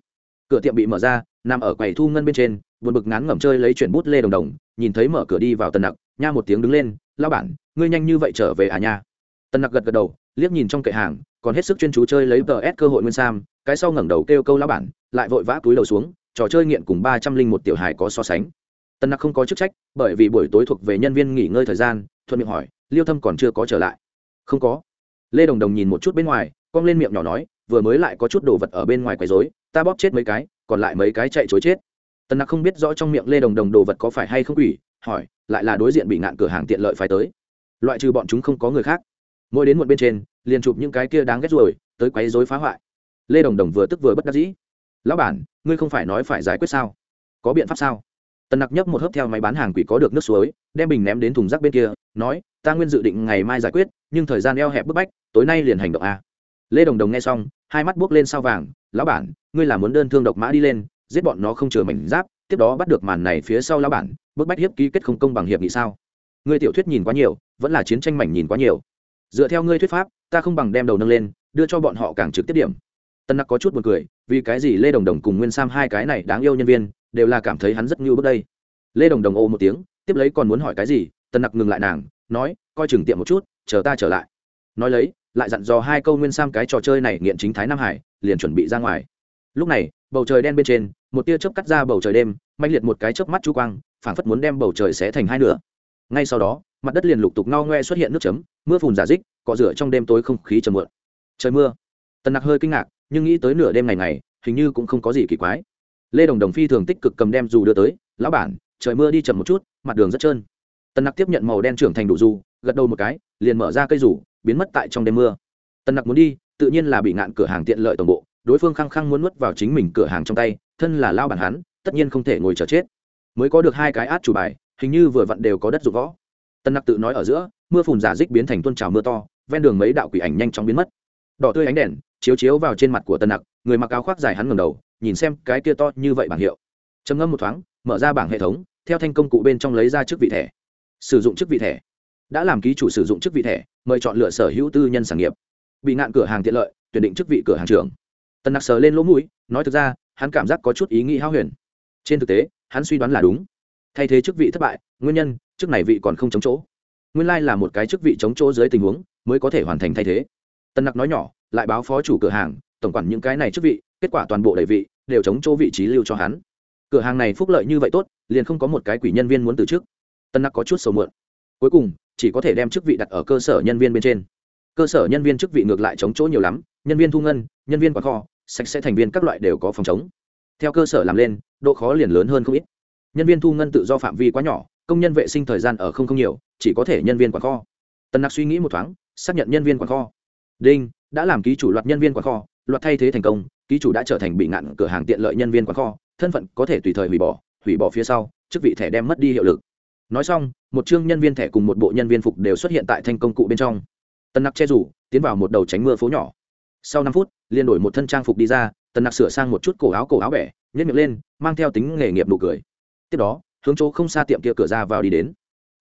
Speaker 1: cửa tiệm bị mở ra, nằm ở quầy thu ngân bên trên buồn bực ngán ngẩm chơi lấy chuyển bút lê đồng đồng, nhìn thấy mở cửa đi vào tần nặc, nha một tiếng đứng lên lao bản, ngươi nhanh như vậy trở về à nha? Tần nặc gật gật đầu, liếc nhìn trong kệ hàng, còn hết sức chuyên chú chơi lấy tờ s cơ hội nguyên sam, cái sau ngẩng đầu kêu câu lao bản lại vội vã túi đầu xuống, trò chơi nghiện cùng ba trăm linh một tiểu hài có so sánh. Tần nặc không có chức trách, bởi vì buổi tối thuộc về nhân viên nghỉ ngơi thời gian, thuận miệng hỏi, liêu thâm còn chưa có trở lại? Không có. Lê đồng đồng nhìn một chút bên ngoài, cong lên miệng nhỏ nói, vừa mới lại có chút đồ vật ở bên ngoài quấy rối, ta bóp chết mấy cái, còn lại mấy cái chạy chối chết tần nặc không biết rõ trong miệng lê đồng đồng đồ vật có phải hay không quỷ, hỏi, lại là đối diện bị ngạn cửa hàng tiện lợi phải tới. Loại trừ bọn chúng không có người khác. Mỗi đến một bên trên, liền chụp những cái kia đáng ghét rồi, tới quấy rối phá hoại. Lê đồng đồng vừa tức vừa bất đắc dĩ. Lão bản, ngươi không phải nói phải giải quyết sao? Có biện pháp sao? Tần nặc nhấp một hớp theo máy bán hàng quỷ có được nước suối, đem bình ném đến thùng rác bên kia, nói, ta nguyên dự định ngày mai giải quyết, nhưng thời gian eo hẹp bức bách, tối nay liền hành động a. Lê đồng đồng nghe xong, hai mắt buốc lên sao vàng, lão bản, ngươi là muốn đơn thương độc mã đi lên giết bọn nó không chừa mảnh giáp, tiếp đó bắt được màn này phía sau lão bản, bức bách hiếp ký kết không công bằng hiệp nghị sao? Ngươi tiểu thuyết nhìn quá nhiều, vẫn là chiến tranh mảnh nhìn quá nhiều. Dựa theo ngươi thuyết pháp, ta không bằng đem đầu nâng lên, đưa cho bọn họ càng trực tiếp điểm. Tân nặc có chút buồn cười, vì cái gì lê đồng đồng cùng nguyên sam hai cái này đáng yêu nhân viên, đều là cảm thấy hắn rất ngưu bước đây? Lê đồng đồng ô một tiếng, tiếp lấy còn muốn hỏi cái gì, tân nặc ngừng lại nàng, nói, coi chừng tiệm một chút, chờ ta trở lại. Nói lấy, lại dặn dò hai câu nguyên sam cái trò chơi này nghiện chính thái nam hải, liền chuẩn bị ra ngoài. Lúc này bầu trời đen bên trên, một tia chớp cắt ra bầu trời đêm manh liệt một cái chớp mắt chu quang, phảng phất muốn đem bầu trời xé thành hai nửa. Ngay sau đó, mặt đất liền lục tục ngao ngoe xuất hiện nước chấm, mưa phùn giả dích, cọ rửa trong đêm tối không khí trầm mượn trời mưa. Tần nặc hơi kinh ngạc, nhưng nghĩ tới nửa đêm ngày ngày, hình như cũng không có gì kỳ quái. Lê đồng đồng phi thường tích cực cầm đem dù đưa tới, lão bản, trời mưa đi chậm một chút, mặt đường rất trơn. Tần nặc tiếp nhận màu đen trưởng thành đủ dù, gật đầu một cái, liền mở ra cây rủ biến mất tại trong đêm mưa. Tần nặc muốn đi, tự nhiên là bị ngạn cửa hàng tiện lợi tổng bộ đối phương khăng khăng muốn nuốt vào chính mình cửa hàng trong tay, thân là lao bản hắn, tất nhiên không thể ngồi chờ chết. Mới có được hai cái át chủ bài, hình như vừa vặn đều có đất dụng võ. Tân nặc tự nói ở giữa, mưa phùn giả dích biến thành tuôn trào mưa to, ven đường mấy đạo quỷ ảnh nhanh chóng biến mất. Đỏ tươi ánh đèn, chiếu chiếu vào trên mặt của tân nặc, người mặc áo khoác dài hắn ngầm đầu, nhìn xem cái kia to như vậy bảng hiệu. Trầm ngâm một thoáng, mở ra bảng hệ thống, theo thanh công cụ bên trong lấy ra chức vị thẻ. Sử dụng chức vị thẻ. Đã làm ký chủ sử dụng chức vị thẻ, mời chọn lựa sở hữu tư nhân sản nghiệp. Bị ngạn cửa hàng tiện lợi, tuyển định chức vị cửa hàng trưởng tần nặc sờ lên lỗ mũi nói thực ra hắn cảm giác có chút ý nghĩ hao huyền. Trên thực tế hắn suy đoán là đúng. Thay thế chức vị thất bại nguyên nhân chức này vị còn không chống chỗ. Nguyên lai là một cái chức vị chống chỗ dưới tình huống mới có thể hoàn thành thay thế. Tân nặc nói nhỏ lại báo phó chủ cửa hàng tổng quản những cái này chức vị kết quả toàn bộ đầy vị đều chống chỗ vị trí lưu cho hắn. Cửa hàng này phúc lợi như vậy tốt liền không có một cái quỷ nhân viên muốn từ chức. Tân nặc có chút sầu mượn, cuối cùng chỉ có thể đem chức vị đặt ở cơ sở nhân viên bên trên. Cơ sở nhân viên chức vị ngược lại chống chỗ nhiều lắm nhân viên thu ngân nhân viên quản kho sạch sẽ thành viên các loại đều có phòng chống. Theo cơ sở làm lên, độ khó liền lớn hơn không ít. Nhân viên thu ngân tự do phạm vi quá nhỏ, công nhân vệ sinh thời gian ở không không nhiều, chỉ có thể nhân viên quản kho. Tần nặc suy nghĩ một thoáng, xác nhận nhân viên quản kho. Đinh, đã làm ký chủ loạt nhân viên quản kho, loạt thay thế thành công, ký chủ đã trở thành bị ngạn cửa hàng tiện lợi nhân viên quản kho, thân phận có thể tùy thời hủy bỏ hủy bỏ phía sau, chức vị thẻ đem mất đi hiệu lực. Nói xong, một chương nhân viên thẻ cùng một bộ nhân viên phục đều xuất hiện tại thanh công cụ bên trong. Tần nặc che rủ, tiến vào một đầu tránh mưa phố nhỏ sau năm phút, liền đổi một thân trang phục đi ra, tần nặc sửa sang một chút cổ áo cổ áo bẻ, nhét miệng lên, mang theo tính nghề nghiệp nụ cười. Tiếp đó, hướng chỗ không xa tiệm kia cửa ra vào đi đến.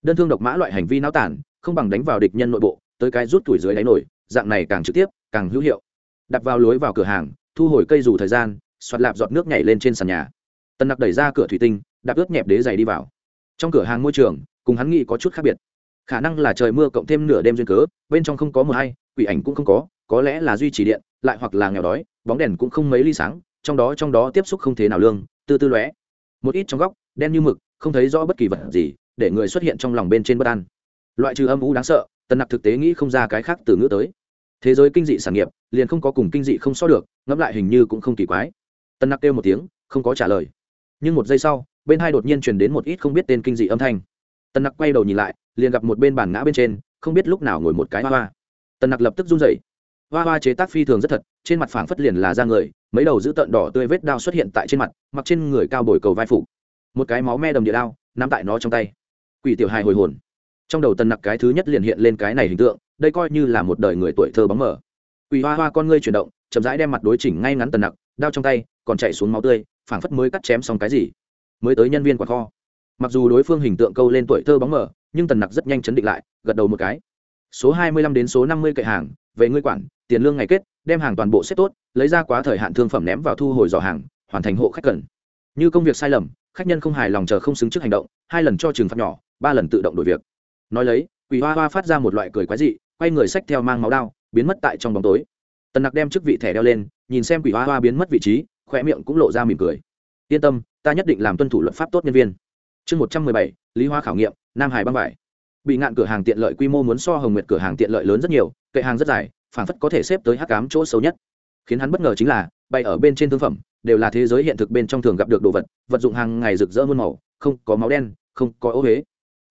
Speaker 1: Đơn thương độc mã loại hành vi náo tản, không bằng đánh vào địch nhân nội bộ, tới cái rút tuổi dưới đáy nổi, dạng này càng trực tiếp, càng hữu hiệu. Đặt vào lối vào cửa hàng, thu hồi cây dù thời gian xoạt lạp giọt nước nhảy lên trên sàn nhà. Tần nặc đẩy ra cửa thủy tinh, đạp ướt nhẹp đế giày đi vào. Trong cửa hàng môi trường, cùng hắn nghĩ có chút khác biệt. Khả năng là trời mưa cộng thêm nửa đêm duyên cớ, bên trong không có mưa hay, quỷ ảnh cũng không có có lẽ là duy trì điện, lại hoặc là nghèo đói, bóng đèn cũng không mấy ly sáng, trong đó trong đó tiếp xúc không thế nào lương, tư tư lóe. Một ít trong góc, đen như mực, không thấy rõ bất kỳ vật gì, để người xuất hiện trong lòng bên trên bất an. Loại trừ âm u đáng sợ, tần nặc thực tế nghĩ không ra cái khác từ ngữ tới. Thế giới kinh dị sản nghiệp, liền không có cùng kinh dị không so được, ngẫm lại hình như cũng không kỳ quái. Tần nặc kêu một tiếng, không có trả lời. Nhưng một giây sau, bên hai đột nhiên truyền đến một ít không biết tên kinh dị âm thanh. Tần nặc quay đầu nhìn lại, liền gặp một bên bàn ngã bên trên, không biết lúc nào ngồi một cái hoa hoa. Tần nặc lập tức run rẩy hoa hoa chế tác phi thường rất thật, trên mặt phảng phất liền là da người, mấy đầu giữ tợn đỏ tươi vết đao xuất hiện tại trên mặt, mặc trên người cao bồi cầu vai phủ một cái máu me đầm địa đao, nắm tại nó trong tay. Quỷ tiểu hài hồi hồn. Trong đầu tần nặc cái thứ nhất liền hiện lên cái này hình tượng, đây coi như là một đời người tuổi thơ bóng mở quỷ hoa hoa con ngươi chuyển động, chậm rãi đem mặt đối chỉnh ngay ngắn tần nặc, đao trong tay, còn chạy xuống máu tươi, phảng phất mới cắt chém xong cái gì. Mới tới nhân viên quả kho. Mặc dù đối phương hình tượng câu lên tuổi thơ bóng mở nhưng tần nặc rất nhanh chấn định lại, gật đầu một cái. Số hai mươi lăm đến số năm mươi cậy hàng, về ngươi quản tiền lương ngày kết, đem hàng toàn bộ xếp tốt, lấy ra quá thời hạn thương phẩm ném vào thu hồi giỏ hàng, hoàn thành hộ khách cần. Như công việc sai lầm, khách nhân không hài lòng chờ không xứng trước hành động, hai lần cho trừng phạt nhỏ, ba lần tự động đổi việc. Nói lấy, quỷ hoa hoa phát ra một loại cười quái dị, quay người sách theo mang máu đao, biến mất tại trong bóng tối. Tần nặc đem chức vị thẻ đeo lên, nhìn xem quỷ hoa hoa biến mất vị trí khỏe miệng cũng lộ ra mỉm cười. Yên tâm, ta nhất định làm tuân thủ luật pháp tốt nhân viên. Chương một trăm mười bảy, lý hoa khảo nghiệm, nam hải băng vải. Bị ngạn cửa hàng tiện lợi quy mô muốn so hồng nguyệt cửa hàng tiện lợi lớn rất nhiều, kệ hàng rất dài phản phất có thể xếp tới hắc cám chỗ xấu nhất. Khiến hắn bất ngờ chính là bay ở bên trên thương phẩm, đều là thế giới hiện thực bên trong thường gặp được đồ vật vật dụng hàng ngày rực rỡ muôn màu, không có máu đen, không có ố huế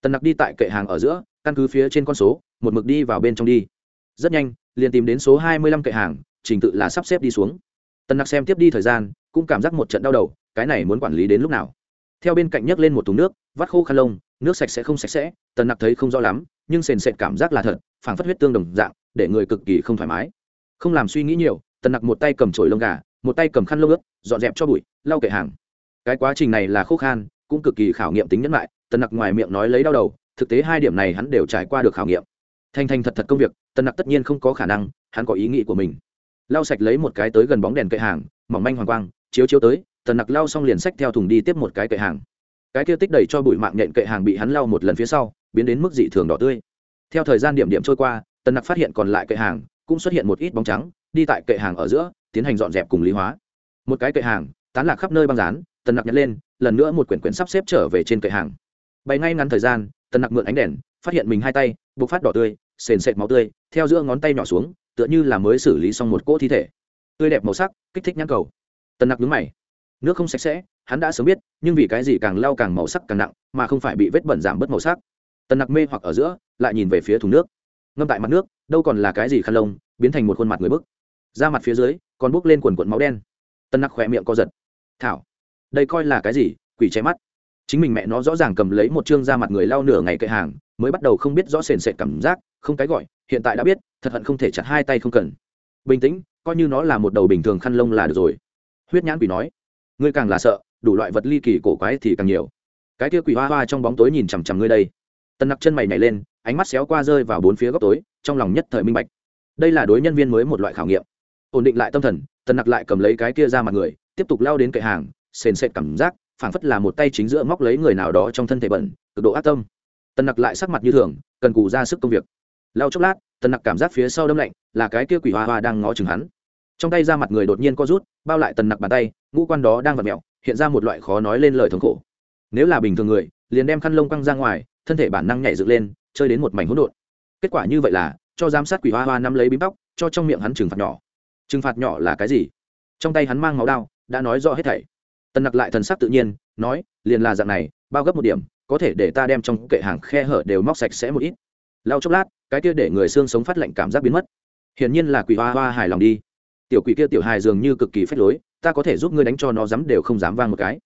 Speaker 1: tần nặc đi tại kệ hàng ở giữa, căn cứ phía trên con số, một mực đi vào bên trong đi. Rất nhanh, liền tìm đến số hai mươi lăm kệ hàng, trình tự là sắp xếp đi xuống. Tần nặc xem tiếp đi thời gian, cũng cảm giác một trận đau đầu, cái này muốn quản lý đến lúc nào? Theo bên cạnh nhấc lên một thùng nước, vắt khô khăn lông, nước sạch sẽ không sạch sẽ, tần nặc thấy không rõ lắm, nhưng sền sệt cảm giác là thật, phảng phất huyết tương đồng dạng để người cực kỳ không thoải mái. Không làm suy nghĩ nhiều, tần nặc một tay cầm chổi lông gà, một tay cầm khăn lông ướt, dọn dẹp cho bụi, lau kệ hàng. Cái quá trình này là khô khan, cũng cực kỳ khảo nghiệm tính nhẫn lại, tần nặc ngoài miệng nói lấy đau đầu, thực tế hai điểm này hắn đều trải qua được khảo nghiệm. Thành thành thật thật công việc, tần nặc tất nhiên không có khả năng, hắn có ý nghĩ của mình. Lau sạch lấy một cái tới gần bóng đèn kệ hàng, mỏng manh hoàng quang, chiếu chiếu tới, tần nặc lau xong liền sách theo thùng đi tiếp một cái kệ hàng. Cái kia tích đầy cho bụi mạng nhện kệ hàng bị hắn lau một lần phía sau, biến đến mức dị thường đỏ tươi. Theo thời gian điểm điểm trôi qua tần nặc phát hiện còn lại kệ hàng, cũng xuất hiện một ít bóng trắng, đi tại kệ hàng ở giữa, tiến hành dọn dẹp cùng lý hóa. Một cái kệ hàng, tán lạc khắp nơi băng rán tần nặc nhặt lên, lần nữa một quyển quyển sắp xếp trở về trên kệ hàng. Bay ngay ngắn thời gian, tần nặc mượn ánh đèn, phát hiện mình hai tay, bộc phát đỏ tươi, sền sệt máu tươi, theo giữa ngón tay nhỏ xuống, tựa như là mới xử lý xong một cỗ thi thể. Tươi đẹp màu sắc, kích thích nhãn cầu. Tần nặc đứng mày. Nước không sạch sẽ, hắn đã sớm biết, nhưng vì cái gì càng lau càng màu sắc càng nặng, mà không phải bị vết bẩn giảm bớt màu sắc. Tần nặc mê hoặc ở giữa, lại nhìn về phía thùng nước ngâm tại mặt nước, đâu còn là cái gì khăn lông, biến thành một khuôn mặt người bức. Da mặt phía dưới, còn bốc lên quần quận máu đen. Tân nặc khỏe miệng co giật. Thảo, đây coi là cái gì? Quỷ che mắt. Chính mình mẹ nó rõ ràng cầm lấy một chương da mặt người lao nửa ngày cậy hàng, mới bắt đầu không biết rõ sền sệt cảm giác, không cái gọi, hiện tại đã biết, thật hận không thể chặt hai tay không cần. Bình tĩnh, coi như nó là một đầu bình thường khăn lông là được rồi. Huyết nhãn quỷ nói. Ngươi càng là sợ, đủ loại vật ly kỳ cổ quái thì càng nhiều. Cái kia quỷ hoa hoa trong bóng tối nhìn chằm chằm ngươi đây. Tân nặc chân mày nhảy lên ánh mắt xéo qua rơi vào bốn phía góc tối, trong lòng nhất thời minh bạch. Đây là đối nhân viên mới một loại khảo nghiệm. Ổn định lại tâm thần, tần nặc lại cầm lấy cái kia ra mặt người, tiếp tục lao đến cậy hàng, sền sệt cảm giác, phảng phất là một tay chính giữa móc lấy người nào đó trong thân thể bẩn, cực độ ác tâm. Tần nặc lại sắc mặt như thường, cần cù ra sức công việc. Lao chốc lát, tần nặc cảm giác phía sau đâm lạnh, là cái kia quỷ hoa hoa đang ngó chừng hắn. Trong tay ra mặt người đột nhiên co rút, bao lại tần nặc bàn tay, ngũ quan đó đang vặt mẹo hiện ra một loại khó nói lên lời thống khổ. Nếu là bình thường người, liền đem khăn lông căng ra ngoài, thân thể bản năng nhảy dựng lên chơi đến một mảnh hỗn độn. Kết quả như vậy là, cho giám sát quỷ hoa hoa nắm lấy bím tóc, cho trong miệng hắn trừng phạt nhỏ. Trừng phạt nhỏ là cái gì? Trong tay hắn mang máu đao, đã nói rõ hết thảy. Tần nặc lại thần sắc tự nhiên, nói, liền là dạng này, bao gấp một điểm, có thể để ta đem trong kệ hàng khe hở đều móc sạch sẽ một ít. Lau chốc lát, cái kia để người xương sống phát lạnh cảm giác biến mất. Hiển nhiên là quỷ hoa hoa hài lòng đi. Tiểu quỷ kia tiểu hài dường như cực kỳ phách lối, ta có thể giúp ngươi đánh cho nó dám đều không dám vang một cái.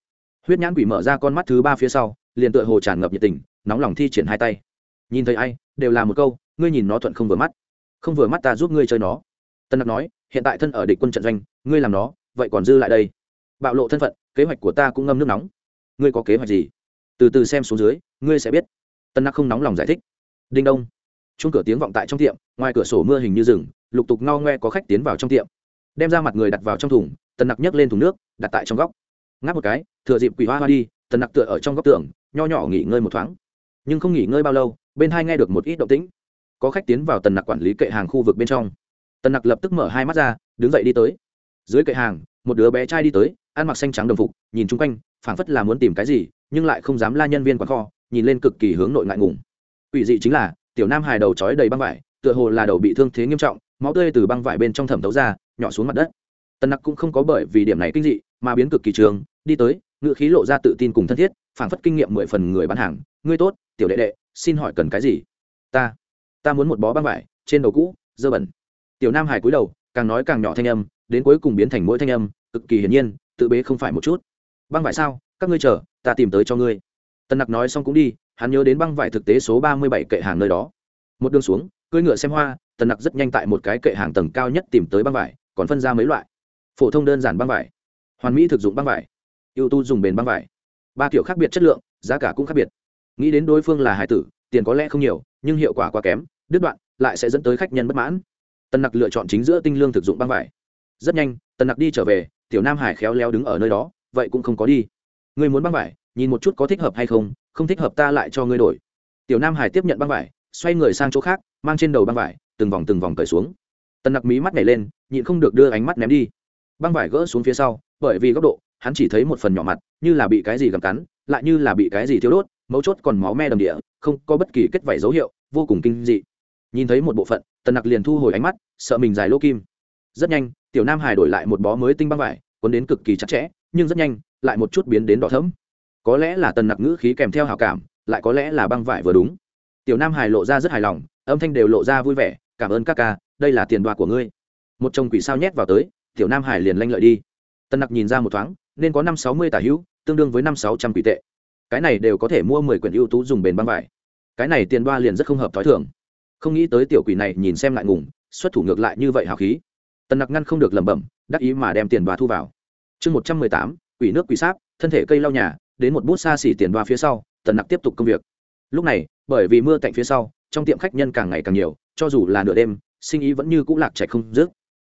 Speaker 1: Huyết nhãn quỷ mở ra con mắt thứ ba phía sau, liền tựa hồ tràn ngập nhiệt tình, nóng lòng thi triển hai tay nhìn thấy ai, đều là một câu, ngươi nhìn nó thuận không vừa mắt. Không vừa mắt ta giúp ngươi chơi nó. Tân nặc nói, hiện tại thân ở địch quân trận doanh, ngươi làm nó, vậy còn dư lại đây. Bạo lộ thân phận, kế hoạch của ta cũng ngâm nước nóng. Ngươi có kế hoạch gì? Từ từ xem xuống dưới, ngươi sẽ biết. Tân nặc không nóng lòng giải thích. Đinh đông. Chung cửa tiếng vọng tại trong tiệm, ngoài cửa sổ mưa hình như rừng, lục tục ngao ngoe có khách tiến vào trong tiệm. Đem ra mặt người đặt vào trong thùng, tân nặc nhấc lên thùng nước, đặt tại trong góc. Ngáp một cái, thừa dịp quỷ hoa hoa đi tần nặc tựa ở trong góc tường, nho nhỏ nghỉ ngơi một thoáng. Nhưng không nghỉ ngơi bao lâu bên hai nghe được một ít động tĩnh. Có khách tiến vào tần nặc quản lý kệ hàng khu vực bên trong. Tần nặc lập tức mở hai mắt ra, đứng dậy đi tới. Dưới kệ hàng, một đứa bé trai đi tới, ăn mặc xanh trắng đồng phục, nhìn chung quanh, phảng phất là muốn tìm cái gì, nhưng lại không dám la nhân viên quán kho, nhìn lên cực kỳ hướng nội ngại ngùng. Ủy dị chính là, tiểu nam hài đầu trói đầy băng vải, tựa hồ là đầu bị thương thế nghiêm trọng, máu tươi từ băng vải bên trong thẩm thấu ra, nhỏ xuống mặt đất. Tần nặc cũng không có bởi vì điểm này kinh dị, mà biến cực kỳ trường, đi tới, ngựa khí lộ ra tự tin cùng thân thiết, phảng phất kinh nghiệm mười phần người bán hàng. Ngươi tốt, tiểu đệ đệ xin hỏi cần cái gì? Ta ta muốn một bó băng vải, trên đầu cũ, dơ bẩn. Tiểu nam hải cúi đầu, càng nói càng nhỏ thanh âm, đến cuối cùng biến thành mỗi thanh âm, cực kỳ hiển nhiên, tự bế không phải một chút. Băng vải sao? Các ngươi chờ, ta tìm tới cho ngươi. Tần nặc nói xong cũng đi, hắn nhớ đến băng vải thực tế số ba mươi bảy kệ hàng nơi đó. Một đường xuống, cưỡi ngựa xem hoa, tần nặc rất nhanh tại một cái kệ hàng tầng cao nhất tìm tới băng vải, còn phân ra mấy loại. Phổ thông đơn giản băng vải, hoàn mỹ thực dụng băng vải, ưu tu dùng bền băng vải. Ba kiểu khác biệt chất lượng, giá cả cũng khác biệt nghĩ đến đối phương là hải tử, tiền có lẽ không nhiều, nhưng hiệu quả quá kém, đứt đoạn, lại sẽ dẫn tới khách nhân bất mãn. Tần nặc lựa chọn chính giữa tinh lương thực dụng băng vải. Rất nhanh tần nặc đi trở về, tiểu nam hải khéo léo đứng ở nơi đó, vậy cũng không có đi. Người muốn băng vải, nhìn một chút có thích hợp hay không không thích hợp ta lại cho ngươi đổi. Tiểu nam hải tiếp nhận băng vải, xoay người sang chỗ khác, mang trên đầu băng vải, từng vòng từng vòng cởi xuống. Tần nặc mí mắt nhảy lên, nhịn không được đưa ánh mắt ném đi. Băng vải gỡ xuống phía sau, bởi vì góc độ, hắn chỉ thấy một phần nhỏ mặt, như là bị cái gì gặm cắn, lại như là bị cái gì thiếu đốt mấu chốt còn máu me đầm địa, không có bất kỳ kết vảy dấu hiệu, vô cùng kinh dị. Nhìn thấy một bộ phận, tần nặc liền thu hồi ánh mắt, sợ mình dài lô kim. Rất nhanh, tiểu nam hải đổi lại một bó mới tinh băng vải, cuốn đến cực kỳ chặt chẽ, nhưng rất nhanh, lại một chút biến đến đỏ thấm có lẽ là tần nặc ngữ khí kèm theo hào cảm, lại có lẽ là băng vải vừa đúng. Tiểu nam hải lộ ra rất hài lòng, âm thanh đều lộ ra vui vẻ, cảm ơn các ca, đây là tiền đoạt của ngươi. Một chồng quỷ sao nhét vào tới, tiểu nam hải liền lanh lợi đi. Tần nặc nhìn ra một thoáng, nên có năm sáu mươi tả hữu, tương đương với năm sáu trăm quỷ tệ cái này đều có thể mua mười quyển ưu tú dùng bền băng vải. Cái này tiền đoa liền rất không hợp t h ó i thường. Không nghĩ tới tiểu quỷ này nhìn xem lại ngùng, xuất thủ ngược lại như vậy hào khí. Tần nặc ngăn không được lẩm bẩm, đắc ý mà đem tiền đoa thu vào. Chương một trăm mười tám, quỷ nước quỷ sáp, thân thể cây lau nhà, đến một bút xa xỉ tiền đoa phía sau, tần nặc tiếp tục công việc. Lúc này, bởi vì mưa cạnh phía sau, trong tiệm khách nhân càng ngày càng nhiều, cho dù là nửa đêm, sinh ý vẫn như c ũ lạc chạy không dứt.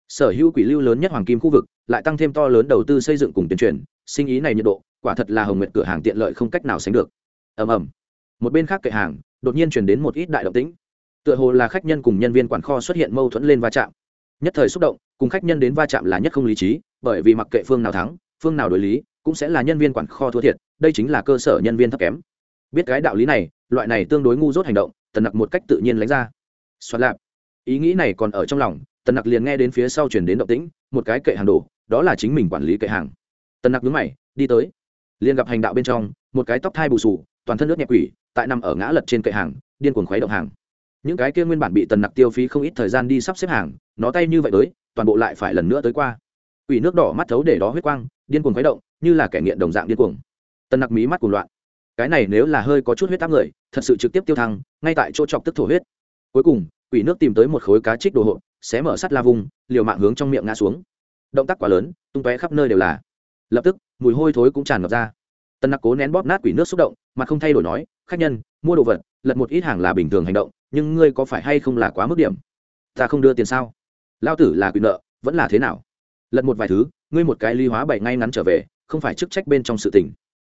Speaker 1: Sở hữu quỷ lưu lớn nhất hoàng kim khu vực, lại tăng thêm to lớn đầu tư xây dựng cùng tuyên truyền, sinh ý này nhiệt độ quả thật là hồng nguyệt cửa hàng tiện lợi không cách nào sánh được. Ầm ầm. Một bên khác kệ hàng, đột nhiên chuyển đến một ít đại động tĩnh. Tựa hồ là khách nhân cùng nhân viên quản kho xuất hiện mâu thuẫn lên va chạm. Nhất thời xúc động, cùng khách nhân đến va chạm là nhất không lý trí, bởi vì mặc kệ phương nào thắng, phương nào đối lý, cũng sẽ là nhân viên quản kho thua thiệt, đây chính là cơ sở nhân viên thấp kém. Biết cái đạo lý này, loại này tương đối ngu dốt hành động, tần nặc một cách tự nhiên lánh ra. Xoát lạp. Ý nghĩ này còn ở trong lòng, tần nặc liền nghe đến phía sau chuyển đến động tĩnh, một cái kệ hàng đổ, đó là chính mình quản lý kệ hàng. Tần nặc đứng mày, đi tới liền gặp hành đạo bên trong, một cái tóc thai bù sù toàn thân nước nhẹ quỷ, tại nằm ở ngã lật trên cậy hàng, điên cuồng khuấy động hàng. Những cái kia nguyên bản bị tần nặc tiêu phí không ít thời gian đi sắp xếp hàng, nó tay như vậy tới, toàn bộ lại phải lần nữa tới qua. Quỷ nước đỏ mắt thấu để đó huyết quang, điên cuồng khuấy động, như là kẻ nghiện đồng dạng điên cuồng. Tần nặc mí mắt cuồng loạn. Cái này nếu là hơi có chút huyết áp người, thật sự trực tiếp tiêu thăng, ngay tại chỗ chọc tức thổ huyết. Cuối cùng, quỷ nước tìm tới một khối cá trích đồ hộp, xé mở sắt la vùng liều mạng hướng trong miệng ngã xuống. Động tác quá lớn, tung tóe khắp nơi đều là lập tức mùi hôi thối cũng tràn ngập ra. Tân nặc cố nén bóp nát quỷ nước xúc động mà không thay đổi nói, khách nhân, mua đồ vật, lật một ít hàng là bình thường hành động, nhưng ngươi có phải hay không là quá mức điểm? Ta không đưa tiền sao? Lao tử là quỷ nợ, vẫn là thế nào? Lật một vài thứ, ngươi một cái ly hóa bảy ngay ngắn trở về, không phải chức trách bên trong sự tình.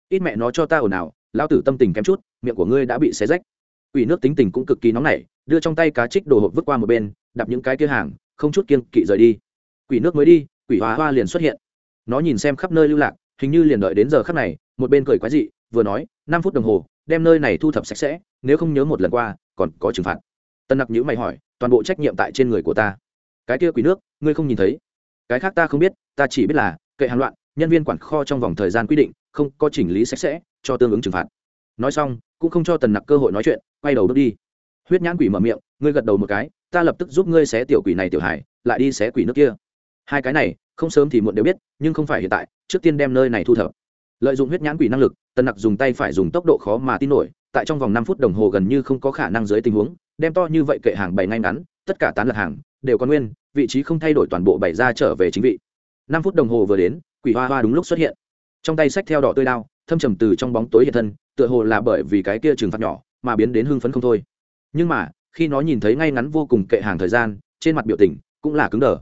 Speaker 1: Ít mẹ nó cho ta ồn ào lao tử tâm tình kém chút, miệng của ngươi đã bị xé rách. Quỷ nước tính tình cũng cực kỳ nóng nảy, đưa trong tay cá trích đồ hộp vứt qua một bên đập những cái kia hàng, không chút kiên kỵ rời đi. Quỷ nước mới đi, quỷ hóa hoa liền xuất hiện nó nhìn xem khắp nơi lưu lạc, hình như liền đợi đến giờ khắc này, một bên cười quái dị, vừa nói, năm phút đồng hồ, đem nơi này thu thập sạch sẽ, nếu không nhớ một lần qua, còn có trừng phạt. Tân nặc nhữ mày hỏi, toàn bộ trách nhiệm tại trên người của ta. Cái kia quỷ nước, ngươi không nhìn thấy? Cái khác ta không biết, ta chỉ biết là, kệ hàng loạn, nhân viên quản kho trong vòng thời gian quy định, không có chỉnh lý sạch sẽ, cho tương ứng trừng phạt. Nói xong, cũng không cho tần nặc cơ hội nói chuyện, quay đầu bước đi. Huyết nhãn quỷ mở miệng, ngươi gật đầu một cái, ta lập tức giúp ngươi xé tiểu quỷ này tiểu hải lại đi xé quỷ nước kia. Hai cái này không sớm thì muộn đều biết, nhưng không phải hiện tại, trước tiên đem nơi này thu thập. Lợi dụng huyết nhãn quỷ năng lực, tần nặc dùng tay phải dùng tốc độ khó mà tin nổi, tại trong vòng năm phút đồng hồ gần như không có khả năng dưới tình huống, đem to như vậy kệ hàng bày ngay ngắn, tất cả tán lật hàng, đều còn nguyên, vị trí không thay đổi toàn bộ bày ra trở về chính vị. Năm phút đồng hồ vừa đến, quỷ hoa hoa đúng lúc xuất hiện. Trong tay sách theo đỏ tươi đao, thâm trầm từ trong bóng tối hiện thân, tựa hồ là bởi vì cái kia trừng phạt nhỏ mà biến đến hưng phấn không thôi. Nhưng mà, khi nó nhìn thấy ngay ngắn vô cùng kệ hàng thời gian, trên mặt biểu tình cũng là cứng đờ.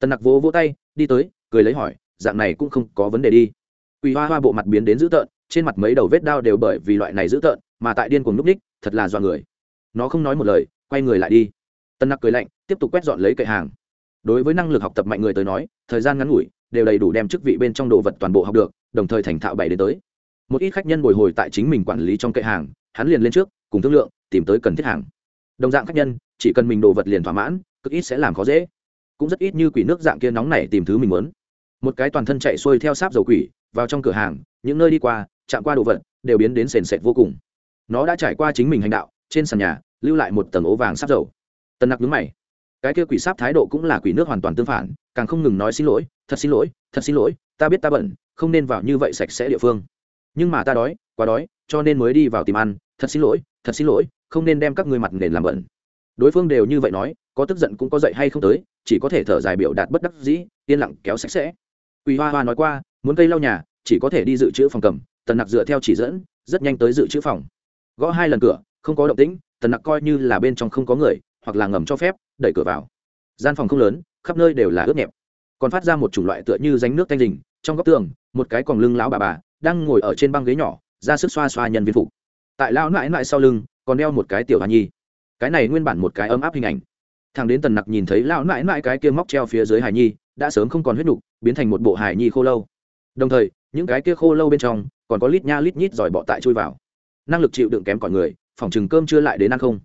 Speaker 1: Tần nặc vỗ vỗ tay đi tới, cười lấy hỏi, dạng này cũng không có vấn đề đi. Quỳ hoa hoa bộ mặt biến đến dữ tợn, trên mặt mấy đầu vết đao đều bởi vì loại này dữ tợn, mà tại điên cuồng núp ních thật là dọa người. Nó không nói một lời, quay người lại đi. Tân nặc cười lạnh, tiếp tục quét dọn lấy cậy hàng. Đối với năng lực học tập mạnh người tới nói, thời gian ngắn ngủi, đều đầy đủ đem chức vị bên trong đồ vật toàn bộ học được, đồng thời thành thạo bày đến tới. Một ít khách nhân bồi hồi tại chính mình quản lý trong cậy hàng, hắn liền lên trước, cùng thương lượng, tìm tới cần thiết hàng. Đồng dạng khách nhân, chỉ cần mình đồ vật liền thỏa mãn, cực ít sẽ làm khó dễ cũng rất ít như quỷ nước dạng kia nóng này tìm thứ mình muốn. Một cái toàn thân chạy xuôi theo sáp dầu quỷ, vào trong cửa hàng, những nơi đi qua, chạm qua đồ vật, đều biến đến sền sệt vô cùng. Nó đã trải qua chính mình hành đạo, trên sàn nhà, lưu lại một tầng ố vàng sáp dầu. Tần nặc nhướng mày. Cái kia quỷ sáp thái độ cũng là quỷ nước hoàn toàn tương phản, càng không ngừng nói xin lỗi, thật xin lỗi, thật xin lỗi, ta biết ta bận, không nên vào như vậy sạch sẽ địa phương. Nhưng mà ta đói, quá đói, cho nên mới đi vào tìm ăn, thật xin lỗi, thật xin lỗi, không nên đem các ngươi mặt nền làm bẩn. Đối phương đều như vậy nói có tức giận cũng có dậy hay không tới, chỉ có thể thở dài biểu đạt bất đắc dĩ, yên lặng kéo sạch sẽ. Quỳ hoa hoa nói qua, muốn cây lau nhà, chỉ có thể đi dự trữ phòng cầm, tần nặc dựa theo chỉ dẫn, rất nhanh tới dự trữ phòng. Gõ hai lần cửa, không có động tĩnh, tần nặc coi như là bên trong không có người, hoặc là ngầm cho phép, đẩy cửa vào. Gian phòng không lớn, khắp nơi đều là ướt nhẹp. Còn phát ra một chủng loại tựa như ránh nước tanh rình, trong góc tường, một cái còn lưng lão bà bà, đang ngồi ở trên băng ghế nhỏ, ra sức xoa xoa nhân viên phục. Tại lão nãi nãi sau lưng, còn đeo một cái tiểu hoa nhi. Cái này nguyên bản một cái ấm áp hình ảnh thằng đến tần nặc nhìn thấy lão mãi mãi cái kia móc treo phía dưới hải nhi, đã sớm không còn huyết nục, biến thành một bộ hải nhi khô lâu. Đồng thời, những cái kia khô lâu bên trong, còn có lít nha lít nhít giỏi bọ tại chui vào. Năng lực chịu đựng kém cỏi người, phòng chừng cơm chưa lại đến ăn không.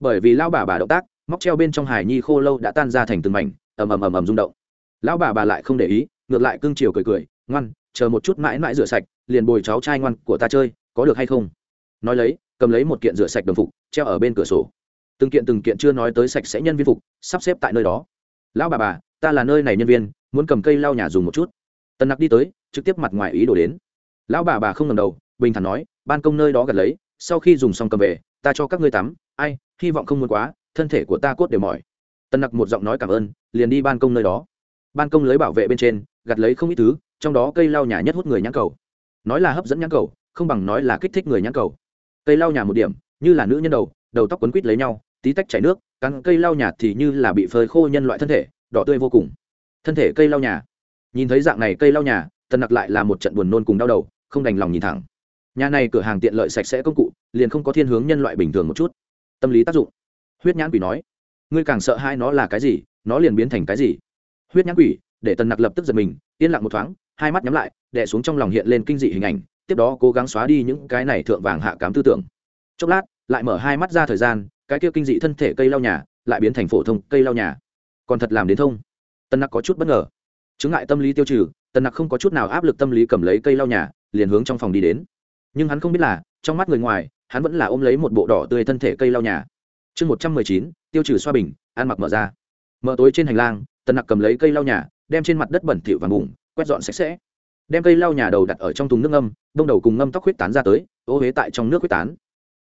Speaker 1: Bởi vì lão bà bà động tác, móc treo bên trong hải nhi khô lâu đã tan ra thành từng mảnh, ầm ầm ầm ầm rung động. Lão bà bà lại không để ý, ngược lại cưng chiều cười cười, ngoan, chờ một chút mãi mãi rửa sạch, liền bồi cháu trai ngoan của ta chơi, có được hay không? Nói lấy, cầm lấy một kiện rửa sạch đồng phục, treo ở bên cửa sổ từng kiện từng kiện chưa nói tới sạch sẽ nhân viên phục, sắp xếp tại nơi đó. Lão bà bà, ta là nơi này nhân viên, muốn cầm cây lau nhà dùng một chút. Tần nặc đi tới, trực tiếp mặt ngoài ý đồ đến. Lão bà bà không ngầm đầu, bình thản nói, ban công nơi đó gật lấy, sau khi dùng xong cầm về, ta cho các ngươi tắm, ai, hy vọng không muốn quá, thân thể của ta cốt đều mỏi. Tần nặc một giọng nói cảm ơn, liền đi ban công nơi đó. Ban công lưới bảo vệ bên trên gặt lấy không ít thứ, trong đó cây lau nhà nhất hút người nhãn cầu. Nói là hấp dẫn nhãn cầu, không bằng nói là kích thích người nhãn cầu. Cây lau nhà một điểm, như là nữ nhân đầu đầu tóc quấn quít lấy nhau tí tách chảy nước cắn cây lau nhà thì như là bị phơi khô nhân loại thân thể, đỏ tươi vô cùng. Thân thể cây lau nhà. Nhìn thấy dạng này cây lau nhà, tần nặc lại là một trận buồn nôn cùng đau đầu, không đành lòng nhìn thẳng. Nhà này cửa hàng tiện lợi sạch sẽ công cụ, liền không có thiên hướng nhân loại bình thường một chút. Tâm lý tác dụng. Huyết nhãn quỷ nói, ngươi càng sợ hai nó là cái gì, nó liền biến thành cái gì? Huyết nhãn quỷ, để tần nặc lập tức giật mình, yên lặng một thoáng, hai mắt nhắm lại đẻ xuống trong lòng hiện lên kinh dị hình ảnh, tiếp đó cố gắng xóa đi những cái này thượng vàng hạ cám tư tưởng. Chốc lát, lại mở hai mắt ra thời gian cái kia kinh dị thân thể cây lau nhà lại biến thành phổ thông cây lau nhà. Còn thật làm đến thông. Tân nặc có chút bất ngờ. Chứng ngại tâm lý tiêu trừ, tân nặc không có chút nào áp lực tâm lý cầm lấy cây lau nhà, liền hướng trong phòng đi đến. Nhưng hắn không biết là, trong mắt người ngoài, hắn vẫn là ôm lấy một bộ đỏ tươi thân thể cây lau nhà. Chương một trăm mười chín, tiêu trừ xoa bình, ăn mặc mở ra. Mở tối trên hành lang, tân nặc cầm lấy cây lau nhà, đem trên mặt đất bẩn thỉu và ngủng quét dọn sạch sẽ. Đem cây lau nhà đầu đặt ở trong thùng nước ngâm, đông đầu cùng ngâm tóc huyết tán ra tới, ô huế tại trong nước huyết tán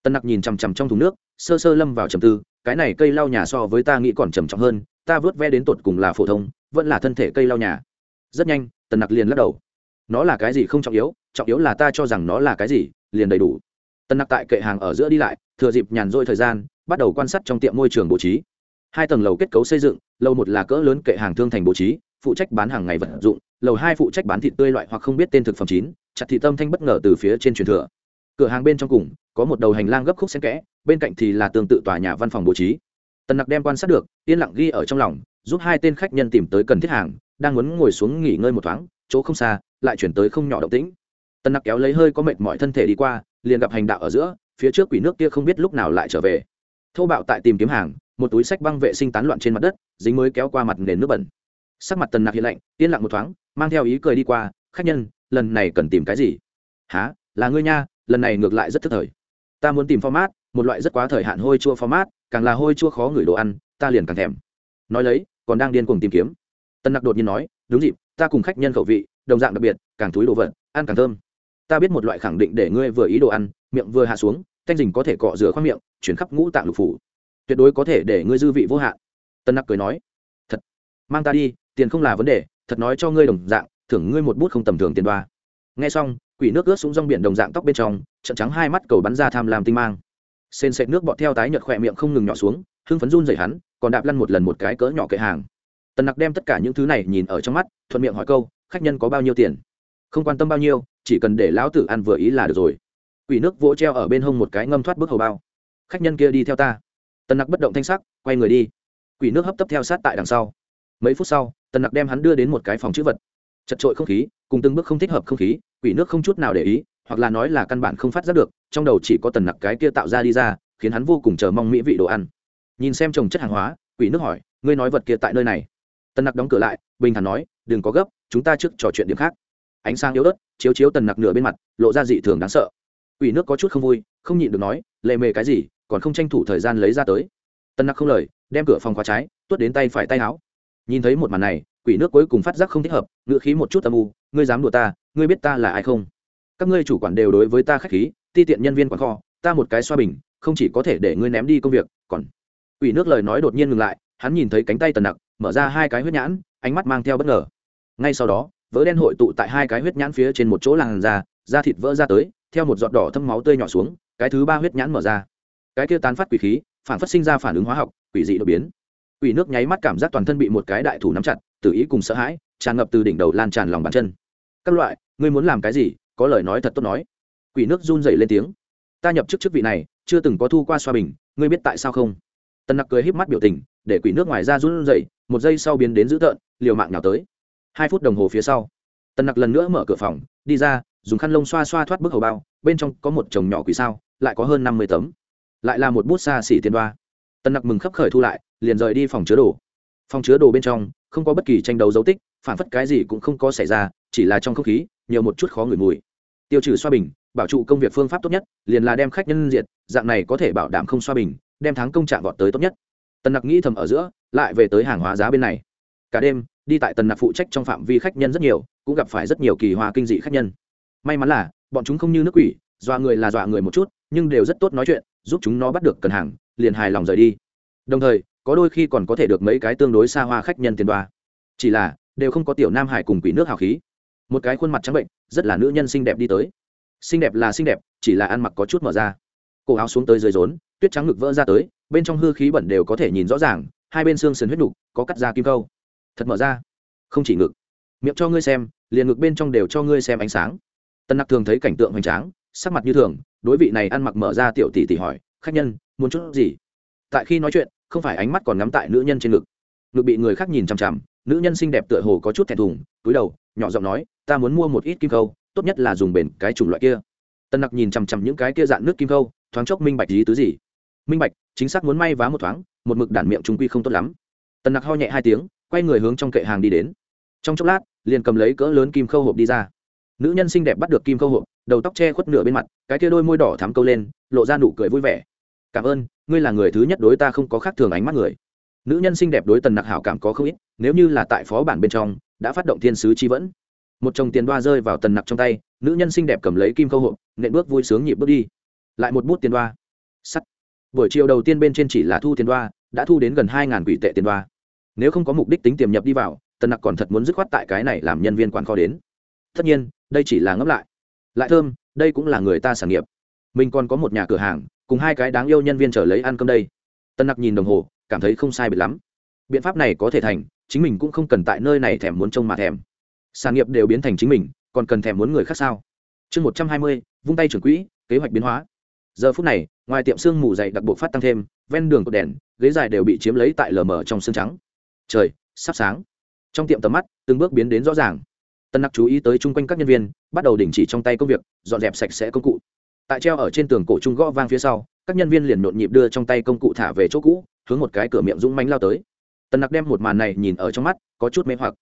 Speaker 1: tân nặc nhìn chằm chằm trong thùng nước, sơ sơ lâm vào trầm tư, cái này cây lau nhà so với ta nghĩ còn trầm trọng hơn, ta vớt ve đến tột cùng là phổ thông, vẫn là thân thể cây lau nhà. Rất nhanh, tần nặc liền lắc đầu. Nó là cái gì không trọng yếu trọng yếu là ta cho rằng nó là cái gì, liền đầy đủ. Tần nặc tại kệ hàng ở giữa đi lại, thừa dịp nhàn rỗi thời gian, bắt đầu quan sát trong tiệm môi trường bố trí. Hai tầng lầu kết cấu xây dựng, lầu một là cỡ lớn kệ hàng thương thành bố trí, phụ trách bán hàng ngày vật dụng, lầu hai phụ trách bán thịt tươi loại hoặc không biết tên thực phẩm chín, chặt thị tâm thanh bất ngờ từ phía trên truyền thừa cửa hàng bên trong cùng, có một đầu hành lang gấp khúc xen kẽ, bên cạnh thì là tương tự tòa nhà văn phòng bố trí. Tần nặc đem quan sát được, yên lặng ghi ở trong lòng, giúp hai tên khách nhân tìm tới cần thiết hàng, đang muốn ngồi xuống nghỉ ngơi một thoáng, chỗ không xa, lại chuyển tới không nhỏ động tĩnh. Tần nặc kéo lấy hơi có mệt mọi thân thể đi qua, liền gặp hành đạo ở giữa, phía trước quỷ nước kia không biết lúc nào lại trở về. Thô bạo tại tìm kiếm hàng, một túi sách băng vệ sinh tán loạn trên mặt đất, dính mới kéo qua mặt nền nước bẩn. Sắc mặt tần nặc hiện lạnh, yên lặng một thoáng, mang theo ý cười đi qua, khách nhân, lần này cần tìm cái gì? Há là ngươi nha lần này ngược lại rất thức thời. Ta muốn tìm format, một loại rất quá thời hạn hôi chua format, càng là hôi chua khó ngửi đồ ăn, ta liền càng thèm. Nói lấy, còn đang điên cuồng tìm kiếm. Tân nặc đột nhiên nói, đúng dịp, ta cùng khách nhân khẩu vị, đồng dạng đặc biệt, càng túi đồ vật, ăn càng thơm. Ta biết một loại khẳng định để ngươi vừa ý đồ ăn, miệng vừa hạ xuống, thanh dình có thể cọ rửa khoang miệng, chuyển khắp ngũ tạng lục phủ. Tuyệt đối có thể để ngươi dư vị vô hạn. Tân nặc cười nói, thật, mang ta đi, tiền không là vấn đề, thật nói cho ngươi đồng dạng, thưởng ngươi một bút không tầm thường tiền đoa. Nghe xong quỷ nước ướt xuống rong biển đồng dạng tóc bên trong, trận trắng hai mắt cầu bắn ra tham làm tinh mang. Sên sệt nước bọt theo tái nhợt khỏe miệng không ngừng nhỏ xuống, hưng phấn run dày hắn, còn đạp lăn một lần một cái cỡ nhỏ kệ hàng. Tần nặc đem tất cả những thứ này nhìn ở trong mắt, thuận miệng hỏi câu, khách nhân có bao nhiêu tiền? Không quan tâm bao nhiêu, chỉ cần để lão tử ăn vừa ý là được rồi. Quỷ nước vỗ treo ở bên hông một cái ngâm thoát bước hầu bao. Khách nhân kia đi theo ta. Tần nặc bất động thanh sắc, quay người đi. Quỷ nước hấp tấp theo sát tại đằng sau. Mấy phút sau, tần nặc đem hắn đưa đến một cái phòng chữ vật chật trội không khí, cùng từng bước không thích hợp không khí, quỷ nước không chút nào để ý, hoặc là nói là căn bản không phát giác được, trong đầu chỉ có tần nặc cái kia tạo ra đi ra, khiến hắn vô cùng chờ mong mỹ vị đồ ăn. Nhìn xem trồng chất hàng hóa, quỷ nước hỏi, ngươi nói vật kia tại nơi này? Tần nặc đóng cửa lại, bình thản nói, đừng có gấp, chúng ta trước trò chuyện điểm khác. Ánh sáng yếu ớt, chiếu chiếu tần nặc nửa bên mặt, lộ ra dị thường đáng sợ. Quỷ nước có chút không vui, không nhịn được nói, lệ mề cái gì, còn không tranh thủ thời gian lấy ra tới. Tần nặc không lời, đem cửa phòng khóa trái, tuốt đến tay phải tay áo. Nhìn thấy một màn này quỷ nước cuối cùng phát giác không thích hợp, ngữ khí một chút âm u, ngươi dám đùa ta, ngươi biết ta là ai không? Các ngươi chủ quản đều đối với ta khách khí, ti tiện nhân viên quản kho, ta một cái xoa bình, không chỉ có thể để ngươi ném đi công việc, còn quỷ nước lời nói đột nhiên ngừng lại, hắn nhìn thấy cánh tay tần nặc, mở ra hai cái huyết nhãn, ánh mắt mang theo bất ngờ. Ngay sau đó, vỡ đen hội tụ tại hai cái huyết nhãn phía trên một chỗ làn da da thịt vỡ ra tới, theo một giọt đỏ thâm máu tươi nhỏ xuống, cái thứ ba huyết nhãn mở ra. Cái kia tán phát quỷ khí, phản phát sinh ra phản ứng hóa học, quỷ dị đột biến. Quỷ nước nháy mắt cảm giác toàn thân bị một cái đại thủ nắm chặt tự ý cùng sợ hãi, tràn ngập từ đỉnh đầu lan tràn lòng bàn chân. Các loại, ngươi muốn làm cái gì, có lời nói thật tốt nói. Quỷ nước run dậy lên tiếng. Ta nhập chức chức vị này, chưa từng có thu qua xoa bình, ngươi biết tại sao không? Tần nặc cười híp mắt biểu tình, để quỷ nước ngoài ra run dậy một giây sau biến đến dữ tợn, liều mạng nào tới. Hai phút đồng hồ phía sau, tần nặc lần nữa mở cửa phòng, đi ra, dùng khăn lông xoa xoa thoát bức hầu bao, bên trong có một chồng nhỏ quỷ sao, lại có hơn năm mươi tấm. Lại là một bút xa xỉ tiền đoa. Tần nặc mừng khấp khởi thu lại, liền rời đi phòng chứa đồ. Phòng chứa đồ bên trong không có bất kỳ tranh đấu dấu tích, phản phất cái gì cũng không có xảy ra, chỉ là trong không khí, nhiều một chút khó ngửi mùi. Tiêu trừ xoa bình, bảo trụ công việc phương pháp tốt nhất, liền là đem khách nhân diệt, dạng này có thể bảo đảm không xoa bình, đem thắng công trạng vọt tới tốt nhất. Tần nặc nghĩ thầm ở giữa, lại về tới hàng hóa giá bên này. Cả đêm, đi tại tần nặc phụ trách trong phạm vi khách nhân rất nhiều, cũng gặp phải rất nhiều kỳ hoa kinh dị khách nhân. May mắn là, bọn chúng không như nước quỷ, dọa người là dọa người một chút, nhưng đều rất tốt nói chuyện, giúp chúng nó bắt được cần hàng, liền hài lòng rời đi. Đồng thời có đôi khi còn có thể được mấy cái tương đối xa hoa khách nhân tiền đoa. Chỉ là, đều không có tiểu nam hải cùng quỷ nước hào khí. Một cái khuôn mặt trắng bệnh, rất là nữ nhân xinh đẹp đi tới. Xinh đẹp là xinh đẹp, chỉ là ăn mặc có chút mở ra. Cổ áo xuống tới dưới rốn, tuyết trắng ngực vỡ ra tới, bên trong hư khí bẩn đều có thể nhìn rõ ràng, hai bên xương sườn huyết đục có cắt da kim câu. Thật mở ra. Không chỉ ngực. Miệng cho ngươi xem, liền ngực bên trong đều cho ngươi xem ánh sáng. Tân nặc thường thấy cảnh tượng hoành tráng, sắc mặt như thường, đối vị này ăn mặc mở ra tiểu tỷ tỷ hỏi, khách nhân, muốn chút gì? Tại khi nói chuyện không phải ánh mắt còn ngắm tại nữ nhân trên ngực. Ngực bị người khác nhìn chằm chằm, nữ nhân xinh đẹp tựa hồ có chút thẹn thùng, túi đầu, nhỏ giọng nói, ta muốn mua một ít kim câu tốt nhất là dùng bền cái chủng loại kia. Tân nặc nhìn chằm chằm những cái kia dạn nước kim câu thoáng chốc minh bạch lý tứ gì. Minh bạch, chính xác muốn may vá một thoáng, một mực đản miệng chúng quy không tốt lắm. Tân nặc ho nhẹ hai tiếng, quay người hướng trong kệ hàng đi đến. Trong chốc lát, liền cầm lấy cỡ lớn kim khâu hộp đi ra. Nữ nhân xinh đẹp bắt được kim khâu hộp, đầu tóc che khuất nửa bên mặt, cái kia đôi môi đỏ thắm câu lên, lộ ra nụ cười vui vẻ cảm ơn, ngươi là người thứ nhất đối ta không có khác thường ánh mắt người. Nữ nhân xinh đẹp đối tần nặc hảo cảm có không ít, nếu như là tại phó bản bên trong, đã phát động thiên sứ chi vẫn. Một chồng tiền đoa rơi vào tần nặc trong tay, nữ nhân xinh đẹp cầm lấy kim câu hộp, nện bước vui sướng nhịp bước đi. Lại một bút tiền đoa. Sắt. Buổi chiều đầu tiên bên trên chỉ là thu tiền đoa, đã thu đến gần hai ngàn quỷ tệ tiền đoa. Nếu không có mục đích tính tiềm nhập đi vào, tần nặc còn thật muốn dứt khoát tại cái này làm nhân viên quản kho đến. Tất nhiên, đây chỉ là ngẫm lại. Lại thơm, đây cũng là người ta sản nghiệp. Mình còn có một nhà cửa hàng cùng hai cái đáng yêu nhân viên trở lấy ăn cơm đây. Tân nặc nhìn đồng hồ, cảm thấy không sai biệt lắm. Biện pháp này có thể thành, chính mình cũng không cần tại nơi này thèm muốn trông mà thèm. Sản nghiệp đều biến thành chính mình, còn cần thèm muốn người khác sao? Chương một trăm hai mươi, vung tay trưởng quỹ, kế hoạch biến hóa. Giờ phút này, ngoài tiệm sương mù dày đặc bộ phát tăng thêm, ven đường cột đèn, ghế dài đều bị chiếm lấy tại lờ mờ trong sương trắng. Trời, sắp sáng. Trong tiệm tầm mắt, từng bước biến đến rõ ràng. Tân nặc chú ý tới chung quanh các nhân viên, bắt đầu đình chỉ trong tay công việc, dọn dẹp sạch sẽ công cụ tại treo ở trên tường cổ trung gõ vang phía sau, các nhân viên liền nhộn nhịp đưa trong tay công cụ thả về chỗ cũ, hướng một cái cửa miệng dũng mánh lao tới. Tần nặc đem một màn này nhìn ở trong mắt, có chút mê hoặc.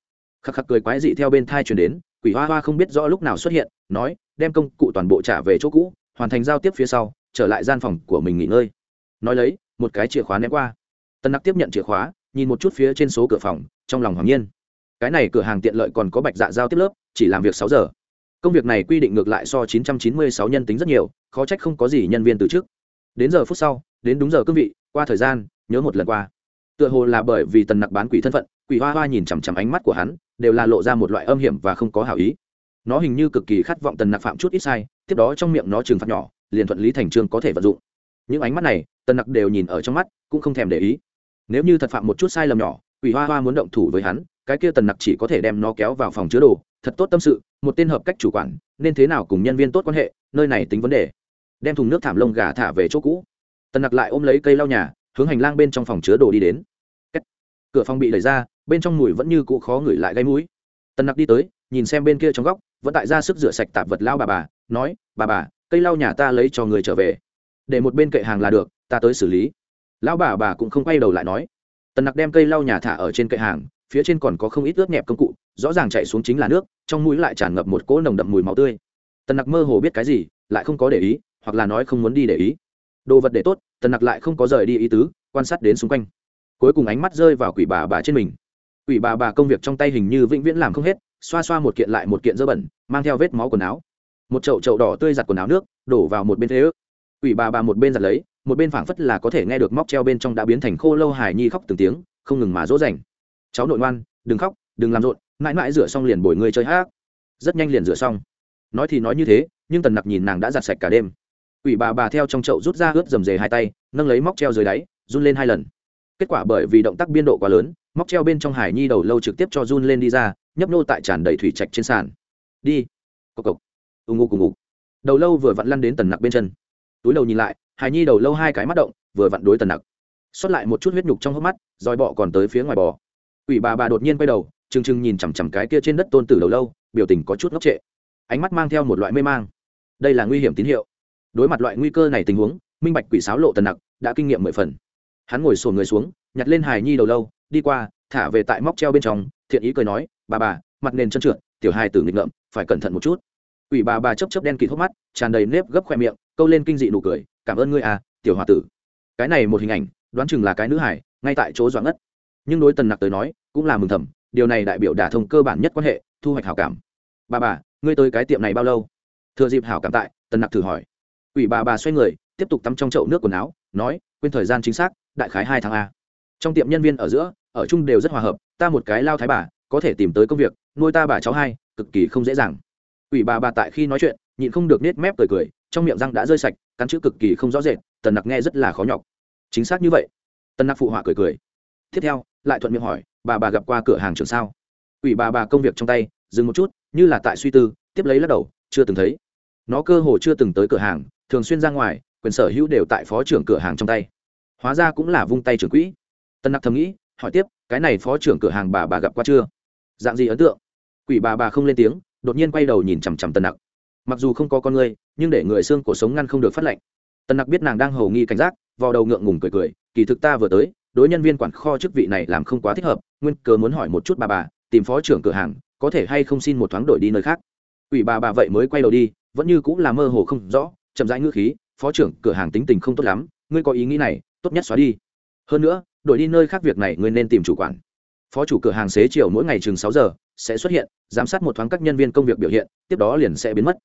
Speaker 1: Khắc khắc cười quái dị theo bên thai chuyển đến, quỷ hoa hoa không biết rõ lúc nào xuất hiện, nói, đem công cụ toàn bộ trả về chỗ cũ, hoàn thành giao tiếp phía sau, trở lại gian phòng của mình nghỉ ngơi. Nói lấy, một cái chìa khóa ném qua. Tần nặc tiếp nhận chìa khóa, nhìn một chút phía trên số cửa phòng, trong lòng hoàng nhiên. Cái này cửa hàng tiện lợi còn có bạch dạ giao tiếp lớp, chỉ làm việc sáu giờ công việc này quy định ngược lại so 996 nhân tính rất nhiều, khó trách không có gì nhân viên từ trước đến giờ phút sau, đến đúng giờ cương vị, qua thời gian, nhớ một lần qua. Tựa hồ là bởi vì tần nặc bán quỷ thân phận, quỷ hoa hoa nhìn chằm chằm ánh mắt của hắn, đều là lộ ra một loại âm hiểm và không có hảo ý. Nó hình như cực kỳ khát vọng tần nặc phạm chút ít sai, tiếp đó trong miệng nó trừng phạt nhỏ, liền thuận lý thành trương có thể vận dụng. Những ánh mắt này, tần nặc đều nhìn ở trong mắt, cũng không thèm để ý. Nếu như thật phạm một chút sai lầm nhỏ, quỷ hoa hoa muốn động thủ với hắn, cái kia tần nặc chỉ có thể đem nó kéo vào phòng chứa đồ thật tốt tâm sự, một tên hợp cách chủ quản, nên thế nào cùng nhân viên tốt quan hệ, nơi này tính vấn đề. Đem thùng nước thảm lông gà thả về chỗ cũ. Tần nặc lại ôm lấy cây lau nhà, hướng hành lang bên trong phòng chứa đồ đi đến. Cửa phòng bị đẩy ra, bên trong mùi vẫn như cũ khó ngửi lại gây mũi. Tần nặc đi tới, nhìn xem bên kia trong góc, vẫn tại ra sức rửa sạch tạp vật lao bà bà, nói, bà bà, cây lau nhà ta lấy cho người trở về. Để một bên kệ hàng là được, ta tới xử lý. Lão bà bà cũng không quay đầu lại nói. Tần nặc đem cây lau nhà thả ở trên kệ hàng, phía trên còn có không ít ướt nhẹp công cụ rõ ràng chạy xuống chính là nước, trong mũi lại tràn ngập một cỗ nồng đậm mùi máu tươi. Tần nặc mơ hồ biết cái gì, lại không có để ý, hoặc là nói không muốn đi để ý. Đồ vật để tốt, tần nặc lại không có rời đi ý tứ, quan sát đến xung quanh. Cuối cùng ánh mắt rơi vào quỷ bà bà trên mình. Quỷ bà bà công việc trong tay hình như vĩnh viễn làm không hết, xoa xoa một kiện lại một kiện dơ bẩn, mang theo vết máu quần áo. Một chậu chậu đỏ tươi giặt quần áo nước, đổ vào một bên thế ước. Quỷ bà bà một bên giặt lấy, một bên phảng phất là có thể nghe được móc treo bên trong đã biến thành khô lâu hài nhi khóc từng tiếng, không ngừng mà dỗ dành. Cháu nội ngoan, đừng khóc, đừng làm rộn mãi mãi rửa xong liền bồi người chơi hát. Rất nhanh liền rửa xong. Nói thì nói như thế, nhưng tần nặc nhìn nàng đã giặt sạch cả đêm. Ủy bà bà theo trong chậu rút ra ướt dầm dề hai tay, nâng lấy móc treo dưới đáy, run lên hai lần. Kết quả bởi vì động tác biên độ quá lớn, móc treo bên trong hải nhi đầu lâu trực tiếp cho run lên đi ra, nhấp nô tại tràn đầy thủy trạch trên sàn. Đi. Cộc cộc. Ù ngụ cùng ngụ đầu lâu vừa vặn lăn đến tần nặc bên chân. Túi đầu nhìn lại, hải nhi đầu lâu hai cái mắt động, vừa vặn đối tần nặc. Xuất lại một chút huyết nhục trong hốc mắt, roi bọ còn tới phía ngoài bò. Ủy bà bà đột nhiên quay đầu trừng trừng nhìn chằm chằm cái kia trên đất tôn tử đầu lâu, biểu tình có chút ngốc trệ. Ánh mắt mang theo một loại mê mang. Đây là nguy hiểm tín hiệu. Đối mặt loại nguy cơ này tình huống, minh bạch quỷ sáo lộ tần nặc đã kinh nghiệm mười phần. Hắn ngồi sổ người xuống, nhặt lên hài nhi đầu lâu, đi qua, thả về tại móc treo bên trong, thiện ý cười nói, bà bà, mặt nền chân trượt, tiểu hài tử nghịch ngợm, phải cẩn thận một chút. Quỷ bà bà chấp chấp đen kịt hốc mắt, tràn đầy nếp gấp khoe miệng, câu lên kinh dị nụ cười, cảm ơn ngươi à tiểu hòa tử. Cái này một hình ảnh, đoán chừng là cái nữ hải ngay tại chỗ doãn ngất. Nhưng đối tần nặc tới nói, cũng là mừng thầm điều này đại biểu đả thông cơ bản nhất quan hệ, thu hoạch hảo cảm. Bà bà, ngươi tới cái tiệm này bao lâu? Thừa dịp hảo cảm tại, tần nặc thử hỏi. Ủy bà bà xoay người, tiếp tục tắm trong chậu nước quần áo, nói, quên thời gian chính xác, đại khái hai tháng a. Trong tiệm nhân viên ở giữa, ở chung đều rất hòa hợp, ta một cái lao thái bà, có thể tìm tới công việc, nuôi ta bà cháu hai, cực kỳ không dễ dàng. Ủy bà bà tại khi nói chuyện, nhịn không được nết mép cười cười, trong miệng răng đã rơi sạch, cắn chữ cực kỳ không rõ rệt, tần nặc nghe rất là khó nhọc. Chính xác như vậy. Tần nặc phụ họa cười cười. Tiếp theo lại thuận miệng hỏi, bà bà gặp qua cửa hàng trường sao? Quỷ bà bà công việc trong tay, dừng một chút, như là tại suy tư, tiếp lấy lắc đầu, chưa từng thấy. Nó cơ hồ chưa từng tới cửa hàng, thường xuyên ra ngoài, quyền sở hữu đều tại phó trưởng cửa hàng trong tay. Hóa ra cũng là vung tay trưởng quỹ. Tân nặc thầm nghĩ, hỏi tiếp, cái này phó trưởng cửa hàng bà bà gặp qua chưa? Dạng gì ấn tượng? Quỷ bà bà không lên tiếng, đột nhiên quay đầu nhìn chằm chằm tân nặc. Mặc dù không có con người, nhưng để người xương cổ sống ngăn không được phát lệnh. Tân nặc biết nàng đang hầu nghi cảnh giác vào đầu ngượng ngùng cười cười, kỳ thực ta vừa tới đối nhân viên quản kho chức vị này làm không quá thích hợp, nguyên cớ muốn hỏi một chút bà bà, tìm phó trưởng cửa hàng, có thể hay không xin một thoáng đổi đi nơi khác. Ủy bà bà vậy mới quay đầu đi, vẫn như cũng là mơ hồ không rõ, chậm rãi ngữ khí, phó trưởng cửa hàng tính tình không tốt lắm, ngươi có ý nghĩ này, tốt nhất xóa đi. Hơn nữa, đổi đi nơi khác việc này ngươi nên tìm chủ quản. Phó chủ cửa hàng xế chiều mỗi ngày chừng sáu giờ, sẽ xuất hiện, giám sát một thoáng các nhân viên công việc biểu hiện, tiếp đó liền sẽ biến mất.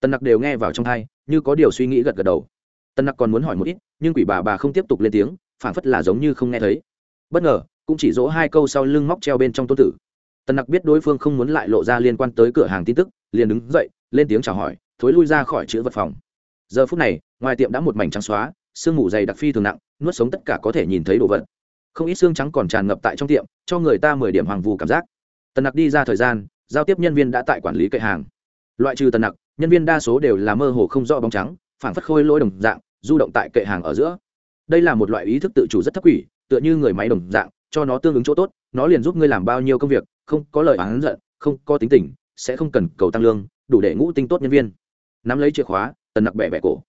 Speaker 1: Tần nặc đều nghe vào trong thai như có điều suy nghĩ gật gật đầu. Tần nặc còn muốn hỏi một ít, nhưng quỷ bà bà không tiếp tục lên tiếng phản phất là giống như không nghe thấy. Bất ngờ, cũng chỉ dỗ hai câu sau lưng móc treo bên trong tôn tử. Tần nặc biết đối phương không muốn lại lộ ra liên quan tới cửa hàng tin tức, liền đứng dậy, lên tiếng chào hỏi, thối lui ra khỏi chữ vật phòng. Giờ phút này, ngoài tiệm đã một mảnh trắng xóa, sương mù dày đặc phi thường nặng, nuốt sống tất cả có thể nhìn thấy đồ vật. Không ít xương trắng còn tràn ngập tại trong tiệm, cho người ta mười điểm hoàng vù cảm giác. Tần nặc đi ra thời gian, giao tiếp nhân viên đã tại quản lý kệ hàng. Loại trừ tần nặc, nhân viên đa số đều là mơ hồ không rõ bóng trắng phản phất khôi lỗi đồng dạng, du động tại kệ hàng ở giữa đây là một loại ý thức tự chủ rất thấp quỷ, tựa như người máy đồng dạng, cho nó tương ứng chỗ tốt, nó liền giúp ngươi làm bao nhiêu công việc, không có lời oán giận, không có tính tình, sẽ không cần cầu tăng lương, đủ để ngũ tinh tốt nhân viên. Nắm lấy chìa khóa, tần nặc bẻ bẻ cổ.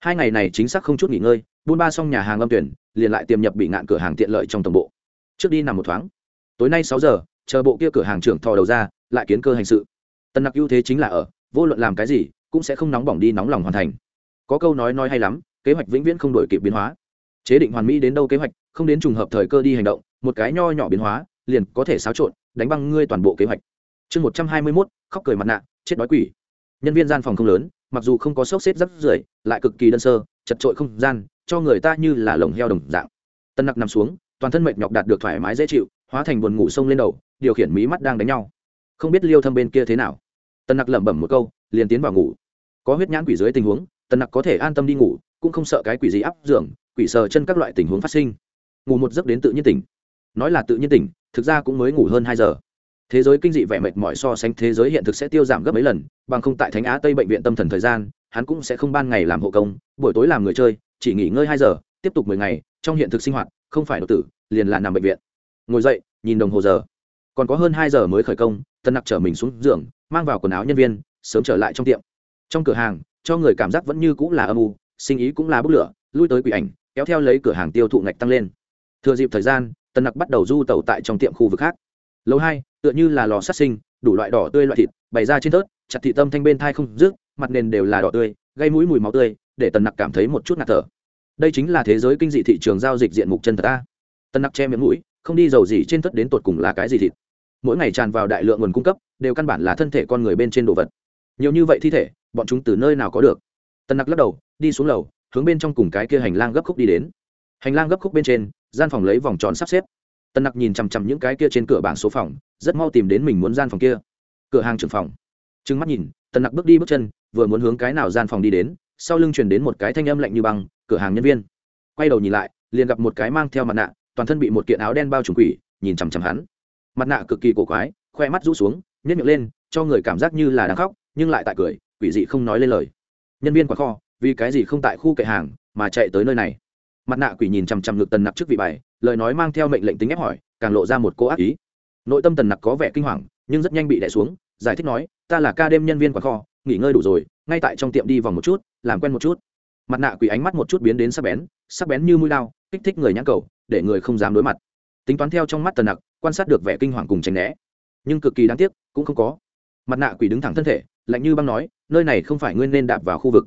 Speaker 1: Hai ngày này chính xác không chút nghỉ ngơi, buôn ba xong nhà hàng lâm tuyển, liền lại tiềm nhập bị ngạn cửa hàng tiện lợi trong tổng bộ. Trước đi nằm một thoáng. Tối nay sáu giờ, chờ bộ kia cửa hàng trưởng thò đầu ra, lại kiến cơ hành sự. Tần nặc ưu thế chính là ở, vô luận làm cái gì, cũng sẽ không nóng bỏng đi nóng lòng hoàn thành. Có câu nói nói hay lắm, kế hoạch vĩnh viễn không đổi kịp biến hóa chế định hoàn mỹ đến đâu kế hoạch, không đến trùng hợp thời cơ đi hành động, một cái nho nhỏ biến hóa, liền có thể xáo trộn, đánh băng ngươi toàn bộ kế hoạch. Chương một trăm hai mươi mốt, khóc cười mặt nạ, chết đói quỷ. Nhân viên gian phòng không lớn, mặc dù không có sốc xếp rắp rưởi, lại cực kỳ đơn sơ, chật trội không gian, cho người ta như là lồng heo đồng dạng. Tân nặc nằm xuống, toàn thân mệt nhọc đạt được thoải mái dễ chịu, hóa thành buồn ngủ sông lên đầu, điều khiển mí mắt đang đánh nhau. Không biết liêu thâm bên kia thế nào. Tân nặc lẩm bẩm một câu, liền tiến vào ngủ. Có huyết nhãn quỷ dưới tình huống, tân nặc có thể an tâm đi ngủ, cũng không sợ cái quỷ gì áp dưỡng quỷ sờ chân các loại tình huống phát sinh. Ngủ một giấc đến tự nhiên tỉnh. Nói là tự nhiên tỉnh, thực ra cũng mới ngủ hơn hai giờ. Thế giới kinh dị vẻ mệt mỏi so sánh thế giới hiện thực sẽ tiêu giảm gấp mấy lần, bằng không tại thánh á tây bệnh viện tâm thần thời gian, hắn cũng sẽ không ban ngày làm hộ công, buổi tối làm người chơi, chỉ nghỉ ngơi hai giờ, tiếp tục mười ngày, trong hiện thực sinh hoạt, không phải đột tử, liền là nằm bệnh viện. Ngồi dậy, nhìn đồng hồ giờ. Còn có hơn hai giờ mới khởi công, tân nặc chở mình xuống giường, mang vào quần áo nhân viên, sớm trở lại trong tiệm. Trong cửa hàng, cho người cảm giác vẫn như cũng là âm u, sinh ý cũng là bốc lửa, lui tới quỷ ảnh kéo theo lấy cửa hàng tiêu thụ ngạch tăng lên. Thừa dịp thời gian tân nặc bắt đầu du tẩu tại trong tiệm khu vực khác. Lâu hai, tựa như là lò sát sinh, đủ loại đỏ tươi loại thịt, bày ra trên tớt chặt thị tâm thanh bên thai không rước mặt nền đều là đỏ tươi, gây mũi mùi máu tươi, để tần nặc cảm thấy một chút ngạt thở. Đây chính là thế giới kinh dị thị trường giao dịch diện mục chân thật ta tần nặc che miệng mũi, không đi dầu gì trên tất đến tột cùng là cái gì thịt. Mỗi ngày tràn vào đại lượng nguồn cung cấp, đều căn bản là thân thể con người bên trên đồ vật. Nhiều như vậy thi thể, bọn chúng từ nơi nào có được? Tần nặc lắc đầu, đi xuống lầu hướng bên trong cùng cái kia hành lang gấp khúc đi đến. Hành lang gấp khúc bên trên, gian phòng lấy vòng tròn sắp xếp. Tần nặc nhìn chằm chằm những cái kia trên cửa bảng số phòng, rất mau tìm đến mình muốn gian phòng kia. Cửa hàng trưởng phòng. Trừng mắt nhìn, tần nặc bước đi bước chân, vừa muốn hướng cái nào gian phòng đi đến, sau lưng truyền đến một cái thanh âm lạnh như băng, cửa hàng nhân viên. Quay đầu nhìn lại, liền gặp một cái mang theo mặt nạ, toàn thân bị một kiện áo đen bao trùm quỷ, nhìn chằm chằm hắn. Mặt nạ cực kỳ cổ quái, khoe mắt rũ xuống nhét miệng lên, cho người cảm giác như là đang khóc, nhưng lại tại cười, quỷ dị không nói lên lời. Nhân viên quả kho vì cái gì không tại khu kệ hàng mà chạy tới nơi này? Mặt nạ quỷ nhìn chằm chằm ngực tần nặc trước vị bài, lời nói mang theo mệnh lệnh tính ép hỏi, càng lộ ra một cô ác ý. Nội tâm tần nặc có vẻ kinh hoàng, nhưng rất nhanh bị đẻ xuống, giải thích nói, ta là ca đêm nhân viên quán kho, nghỉ ngơi đủ rồi, ngay tại trong tiệm đi vòng một chút, làm quen một chút. Mặt nạ quỷ ánh mắt một chút biến đến sắc bén sắc bén như mũi lao, kích thích người nhãn cầu, để người không dám đối mặt. Tính toán theo trong mắt tần nặc, quan sát được vẻ kinh hoàng cùng tránh né. Nhưng cực kỳ đáng tiếc, cũng không có. Mặt nạ quỷ đứng thẳng thân thể, lạnh như băng nói, nơi này không phải nguyên nên đạp vào khu vực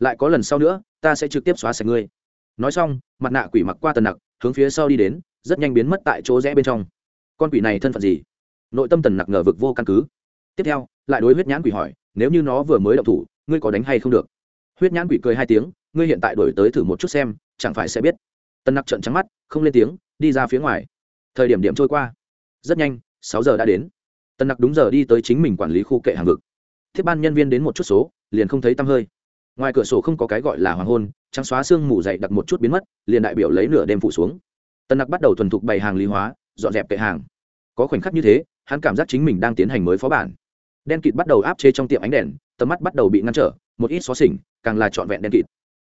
Speaker 1: lại có lần sau nữa, ta sẽ trực tiếp xóa sạch ngươi. Nói xong, mặt nạ quỷ mặc qua tần nặc, hướng phía sau đi đến, rất nhanh biến mất tại chỗ rẽ bên trong. Con quỷ này thân phận gì? Nội tâm tần nặc ngờ vực vô căn cứ. Tiếp theo, lại đối huyết nhãn quỷ hỏi, nếu như nó vừa mới động thủ, ngươi có đánh hay không được? Huyết nhãn quỷ cười hai tiếng, ngươi hiện tại đổi tới thử một chút xem, chẳng phải sẽ biết. Tần nặc trận trắng mắt, không lên tiếng, đi ra phía ngoài. Thời điểm điểm trôi qua. Rất nhanh, sáu giờ đã đến. Tần nặc đúng giờ đi tới chính mình quản lý khu kệ hàng vực. Thiết ban nhân viên đến một chút số, liền không thấy tăm hơi ngoài cửa sổ không có cái gọi là hoàng hôn, trắng xóa sương mù dậy đặt một chút biến mất, liền đại biểu lấy nửa đêm phụ xuống. Tân nặc bắt đầu thuần thục bày hàng lý hóa, dọn dẹp kệ hàng. Có khoảnh khắc như thế, hắn cảm giác chính mình đang tiến hành mới phó bản. Đen kịt bắt đầu áp chế trong tiệm ánh đèn, tầm mắt bắt đầu bị ngăn trở, một ít xó xỉnh, càng là trọn vẹn đen kịt.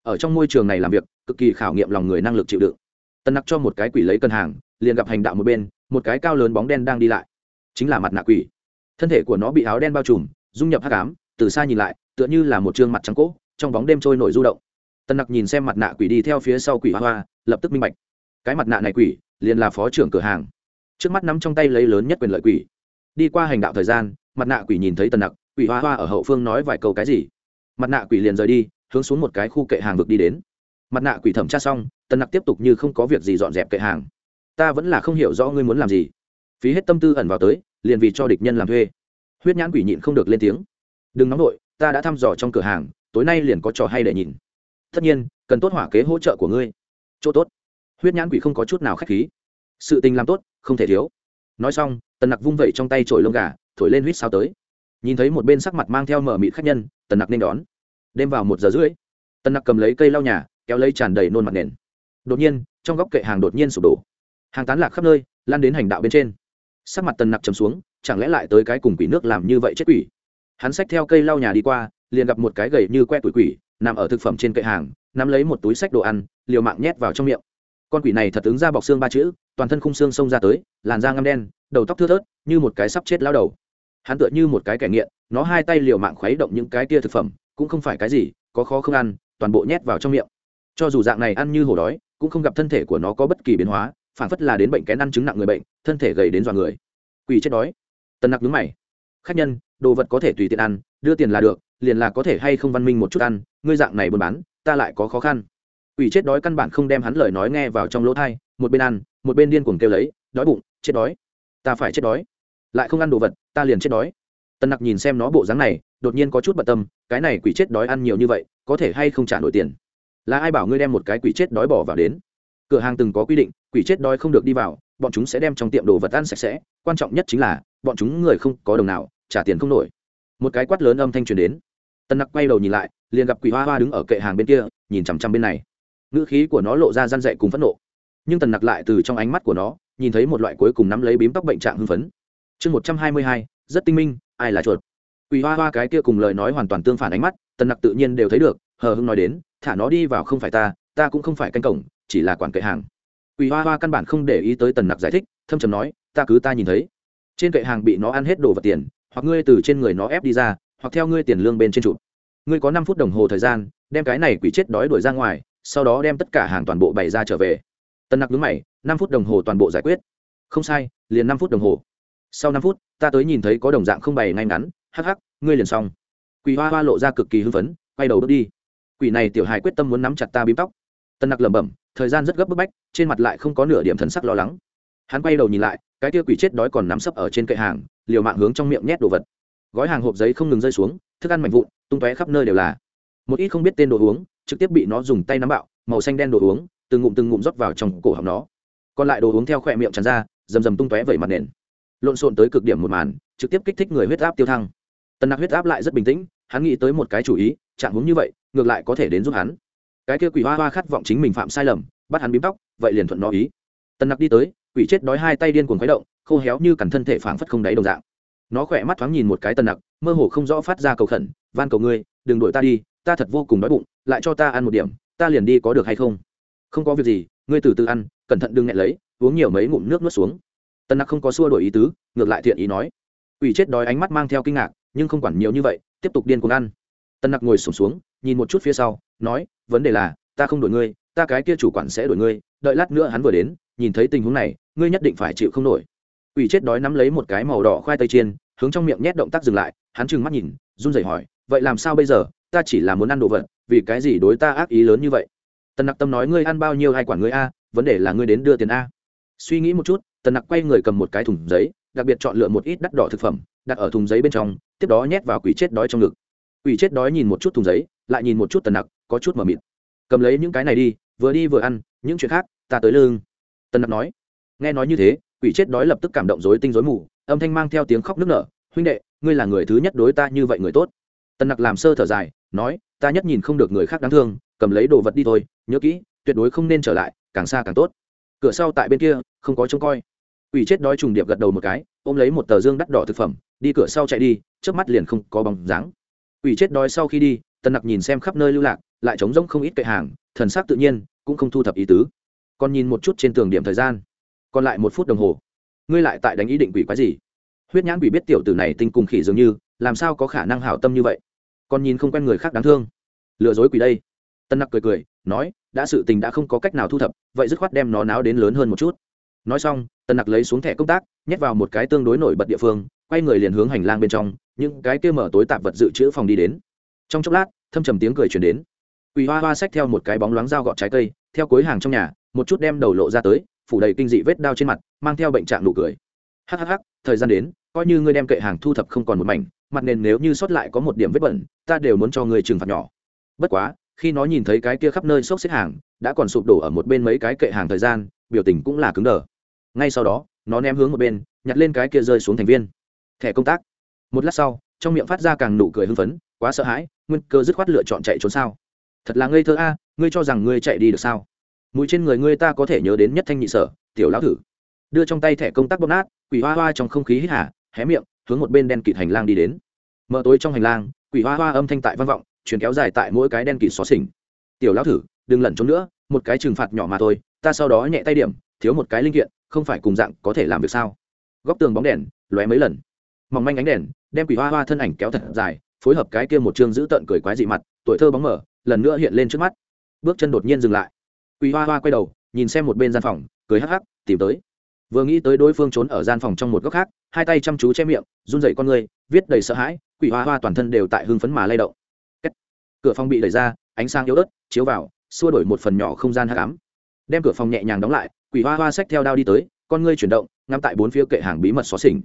Speaker 1: Ở trong môi trường này làm việc, cực kỳ khảo nghiệm lòng người năng lực chịu đựng. Tân nặc cho một cái quỷ lấy cân hàng, liền gặp hành đạo một bên, một cái cao lớn bóng đen đang đi lại. Chính là mặt nạ quỷ. Thân thể của nó bị áo đen bao trùm, dung nhập hắc ám, từ xa nhìn lại, tựa như là một chương mặt trắng cỗ trong bóng đêm trôi nổi du động. Tân nặc nhìn xem mặt nạ quỷ đi theo phía sau quỷ hoa hoa, lập tức minh bạch. Cái mặt nạ này quỷ, liền là phó trưởng cửa hàng. Trước mắt nắm trong tay lấy lớn nhất quyền lợi quỷ. Đi qua hành đạo thời gian, mặt nạ quỷ nhìn thấy tần nặc, quỷ hoa hoa ở hậu phương nói vài câu cái gì. Mặt nạ quỷ liền rời đi, hướng xuống một cái khu kệ hàng vực đi đến. Mặt nạ quỷ thẩm tra xong tần nặc tiếp tục như không có việc gì dọn dẹp kệ hàng. Ta vẫn là không hiểu rõ ngươi muốn làm gì. Phí hết tâm tư ẩn vào tới, liền vì cho địch nhân làm thuê. Huyết nhãn quỷ nhịn không được lên tiếng. Đừng nóng đội ta đã thăm dò trong cửa hàng tối nay liền có trò hay để nhìn. Tất nhiên, cần tốt hỏa kế hỗ trợ của ngươi. Chỗ tốt. Huyết nhãn quỷ không có chút nào k h á c h khí. Sự tình làm tốt, không thể thiếu. Nói xong, tần nặc vung vẩy trong tay trổi lông gà, thổi lên huýt sao tới. Nhìn thấy một bên sắc mặt mang theo mở mịt khách nhân, tần nặc nên đón. Đêm vào một giờ rưỡi, tần nặc cầm lấy cây lau nhà, kéo lấy tràn đầy nôn mặt nền. Đột nhiên, trong góc kệ hàng đột nhiên sụp đổ. Hàng tán lạc khắp nơi, lan đến hành đạo bên trên. Sắc mặt tần nặc chầm xuống, chẳng lẽ lại tới cái cùng quỷ nước làm như vậy chết quỷ? Hắn xách theo cây lau nhà đi qua liền gặp một cái gầy như que tuổi quỷ, nằm ở thực phẩm trên kệ hàng, nắm lấy một túi sách đồ ăn, liều mạng nhét vào trong miệng. Con quỷ này thật ứng ra bọc xương ba chữ, toàn thân khung xương xông ra tới, làn da ngăm đen, đầu tóc thưa thớt, như một cái sắp chết lao đầu. Hắn tựa như một cái kẻ nghiện, nó hai tay liều mạng khuấy động những cái kia thực phẩm, cũng không phải cái gì, có khó không ăn, toàn bộ nhét vào trong miệng. Cho dù dạng này ăn như hổ đói, cũng không gặp thân thể của nó có bất kỳ biến hóa, phản phất là đến bệnh kén ăn chứng nặng người bệnh, thân thể gầy đến dọa người. Quỷ chết đói. Tân nặc nhướng mày. Khách nhân, đồ vật có thể tùy tiện ăn, đưa tiền là được liền là có thể hay không văn minh một chút ăn, ngươi dạng này buôn bán, ta lại có khó khăn. Quỷ chết đói căn bản không đem hắn lời nói nghe vào trong lỗ thai, một bên ăn, một bên điên cuồng kêu lấy, đói bụng, chết đói. Ta phải chết đói. Lại không ăn đồ vật, ta liền chết đói. Tân nặc nhìn xem nó bộ dáng này, đột nhiên có chút bận tâm, cái này quỷ chết đói ăn nhiều như vậy, có thể hay không trả nổi tiền? Là ai bảo ngươi đem một cái quỷ chết đói bỏ vào đến? Cửa hàng từng có quy định, quỷ chết đói không được đi vào, bọn chúng sẽ đem trong tiệm đồ vật ăn sạch sẽ, quan trọng nhất chính là, bọn chúng người không có đồng nào, trả tiền không nổi. Một cái quát lớn âm thanh truyền đến tân nặc quay đầu nhìn lại, liền gặp quỷ hoa hoa đứng ở kệ hàng bên kia, nhìn chằm chằm bên này. Ngữ khí của nó lộ ra răn dậy cùng phẫn nộ. Nhưng tần nặc lại từ trong ánh mắt của nó, nhìn thấy một loại cuối cùng nắm lấy bím tóc bệnh trạng hưng phấn. Chương một trăm hai mươi hai, rất tinh minh, ai là chuột? Quỷ hoa hoa cái kia cùng lời nói hoàn toàn tương phản ánh mắt, tần nặc tự nhiên đều thấy được, hờ hưng nói đến, thả nó đi vào không phải ta ta cũng không phải canh cổng, chỉ là quản kệ hàng. Quỷ hoa hoa căn bản không để ý tới tần nặc giải thích, thâm trầm nói, ta cứ ta nhìn thấy. Trên kệ hàng bị nó ăn hết đồ vật tiền, hoặc ngươi từ trên người nó ép đi ra hoặc theo ngươi tiền lương bên trên trụ ngươi có năm phút đồng hồ thời gian, đem cái này quỷ chết đói đuổi ra ngoài, sau đó đem tất cả hàng toàn bộ bày ra trở về. Tân nặc đứng mày, năm phút đồng hồ toàn bộ giải quyết. Không sai, liền năm phút đồng hồ. Sau năm phút, ta tới nhìn thấy có đồng dạng không bày ngay ngắn, hắc hắc, ngươi liền xong. Quỷ hoa hoa lộ ra cực kỳ hưng phấn, quay đầu bước đi. Quỷ này tiểu hài quyết tâm muốn nắm chặt ta bím tóc. Tân nặc lẩm bẩm, thời gian rất gấp bức bách, trên mặt lại không có nửa điểm thần sắc lo lắng. Hắn quay đầu nhìn lại, cái kia quỷ chết đói còn nắm sấp ở trên cậy hàng, liều mạng hướng trong miệng nhét đồ vật gói hàng hộp giấy không ngừng rơi xuống, thức ăn mạnh vụn, tung tóe khắp nơi đều là. Một ít không biết tên đồ uống, trực tiếp bị nó dùng tay nắm bạo, màu xanh đen đồ uống, từng ngụm từng ngụm rót vào trong cổ họng nó. Còn lại đồ uống theo khỏe miệng tràn ra, rầm rầm tung tóe vẩy mặt nền. Lộn xộn tới cực điểm một màn, trực tiếp kích thích người huyết áp tiêu thăng. Tần nặc huyết áp lại rất bình tĩnh, hắn nghĩ tới một cái chủ ý, trạng hướng như vậy, ngược lại có thể đến giúp hắn. Cái kia quỷ hoa hoa khát vọng chính mình phạm sai lầm, bắt hắn bím tóc, vậy liền thuận nó ý. Tần nặc đi tới, quỷ chết đói hai tay điên cuồng khuấy động, khô héo như cằn thân thể phảng phất không đáy đồng dạng nó khỏe mắt thoáng nhìn một cái tần nặc, mơ hồ không rõ phát ra cầu khẩn, van cầu ngươi, đừng đuổi ta đi, ta thật vô cùng đói bụng, lại cho ta ăn một điểm, ta liền đi có được hay không? Không có việc gì, ngươi từ từ ăn, cẩn thận đừng nhẹ lấy, uống nhiều mấy ngụm nước nuốt xuống. Tần nặc không có xua đổi ý tứ, ngược lại thiện ý nói. Ủy chết đói ánh mắt mang theo kinh ngạc, nhưng không quản nhiều như vậy, tiếp tục điên cuồng ăn. Tần nặc ngồi sổm xuống, nhìn một chút phía sau, nói, vấn đề là, ta không đổi ngươi, ta cái kia chủ quản sẽ đổi ngươi, đợi lát nữa hắn vừa đến, nhìn thấy tình huống này, ngươi nhất định phải chịu không nổi. Quỷ chết đói nắm lấy một cái màu đỏ khoai tây chiên, hướng trong miệng nhét động tác dừng lại, hắn trừng mắt nhìn, run rẩy hỏi, vậy làm sao bây giờ? Ta chỉ là muốn ăn đồ vật, vì cái gì đối ta ác ý lớn như vậy? Tần nặc tâm nói, ngươi ăn bao nhiêu hay quản ngươi a? Vấn đề là ngươi đến đưa tiền a. Suy nghĩ một chút, tần nặc quay người cầm một cái thùng giấy, đặc biệt chọn lựa một ít đắt đỏ thực phẩm, đặt ở thùng giấy bên trong, tiếp đó nhét vào quỷ chết đói trong ngực. Quỷ chết đói nhìn một chút thùng giấy, lại nhìn một chút tần nặc, có chút mờ mịt. Cầm lấy những cái này đi, vừa đi vừa ăn, những chuyện khác, ta tới lương tần nặc nói. Nghe nói như thế quỷ chết đói lập tức cảm động rối tinh rối mù, âm thanh mang theo tiếng khóc nức nở, huynh đệ, ngươi là người thứ nhất đối ta như vậy người tốt. Tần nặc làm sơ thở dài, nói, ta nhất nhìn không được người khác đáng thương, cầm lấy đồ vật đi thôi, nhớ kỹ, tuyệt đối không nên trở lại, càng xa càng tốt. Cửa sau tại bên kia, không có trông coi. Quỷ chết đói trùng điệp gật đầu một cái, ôm lấy một tờ dương đắt đỏ thực phẩm, đi cửa sau chạy đi trước mắt liền không có bóng dáng. Quỷ chết đói sau khi đi, tần nặc nhìn xem khắp nơi lưu lạc, lại trống rỗng không ít kệ hàng, thần sắc tự nhiên, cũng không thu thập ý tứ. Còn nhìn một chút trên tường điểm thời gian còn lại một phút đồng hồ. Ngươi lại tại đánh ý định quỷ quái gì? Huyết nhãn quỷ biết tiểu tử này tinh cùng khỉ dường như, làm sao có khả năng hảo tâm như vậy? Còn nhìn không quen người khác đáng thương. Lừa dối quỷ đây. Tân nặc cười cười, nói, đã sự tình đã không có cách nào thu thập, vậy dứt khoát đem nó náo đến lớn hơn một chút. Nói xong, tân nặc lấy xuống thẻ công tác, nhét vào một cái tương đối nổi bật địa phương, quay người liền hướng hành lang bên trong, những cái kia mở tối tạp vật dự trữ phòng đi đến. Trong chốc lát, thâm trầm tiếng cười chuyển đến. Quỷ hoa hoa xách theo một cái bóng loáng dao gọt trái cây, theo cuối hàng trong nhà, một chút đem đầu lộ ra tới phủ đầy kinh dị vết đao trên mặt, mang theo bệnh trạng nụ cười. Hhh thời gian đến, coi như ngươi đem kệ hàng thu thập không còn một mảnh, mặt nền nếu như sót lại có một điểm vết bẩn, ta đều muốn cho ngươi trừng phạt nhỏ. Bất quá, khi nó nhìn thấy cái kia khắp nơi xốc xếp hàng, đã còn sụp đổ ở một bên mấy cái kệ hàng thời gian, biểu tình cũng là cứng đờ. Ngay sau đó, nó ném hướng một bên, nhặt lên cái kia rơi xuống thành viên. Thẻ công tác. Một lát sau, trong miệng phát ra càng nụ cười hưng phấn, quá sợ hãi, nguyên cơ dứt khoát lựa chọn chạy trốn sao. Thật là ngây thơ a, ngươi cho rằng ngươi chạy đi được sao? Mùi trên người ngươi ta có thể nhớ đến nhất thanh nhị sở, tiểu lão thử. Đưa trong tay thẻ công tác bóp nát, quỷ hoa hoa trong không khí hít hả hé miệng, hướng một bên đen kịt hành lang đi đến. Mở tối trong hành lang, quỷ hoa hoa âm thanh tại văn vọng chuyển kéo dài tại mỗi cái đen kịt xó xỉnh. Tiểu lão thử, đừng lẩn trốn nữa, một cái trừng phạt nhỏ mà thôi, ta sau đó nhẹ tay điểm, thiếu một cái linh kiện, không phải cùng dạng có thể làm việc sao? Góc tường bóng đèn, lóe mấy lần. Mỏng manh ánh đèn, đem quỷ hoa hoa thân ảnh kéo thật dài, phối hợp cái kia một chương giữ tợn cười quái dị mặt, tuổi thơ bóng mở lần nữa hiện lên trước mắt. Bước chân đột nhiên dừng lại quỷ hoa hoa quay đầu, nhìn xem một bên gian phòng, cười hắc hắc, tìm tới. Vừa nghĩ tới đối phương trốn ở gian phòng trong một góc khác, hai tay chăm chú che miệng, run rẩy con người, viết đầy sợ hãi quỷ hoa hoa toàn thân đều tại hưng phấn mà lay động. Cửa phòng bị đẩy ra, ánh sáng yếu ớt, chiếu vào, xua đổi một phần nhỏ không gian hắc ám. đem cửa phòng nhẹ nhàng đóng lại quỷ hoa hoa xách theo đao đi tới, con ngươi chuyển động, ngắm tại bốn phía kệ hàng bí mật xó xỉnh.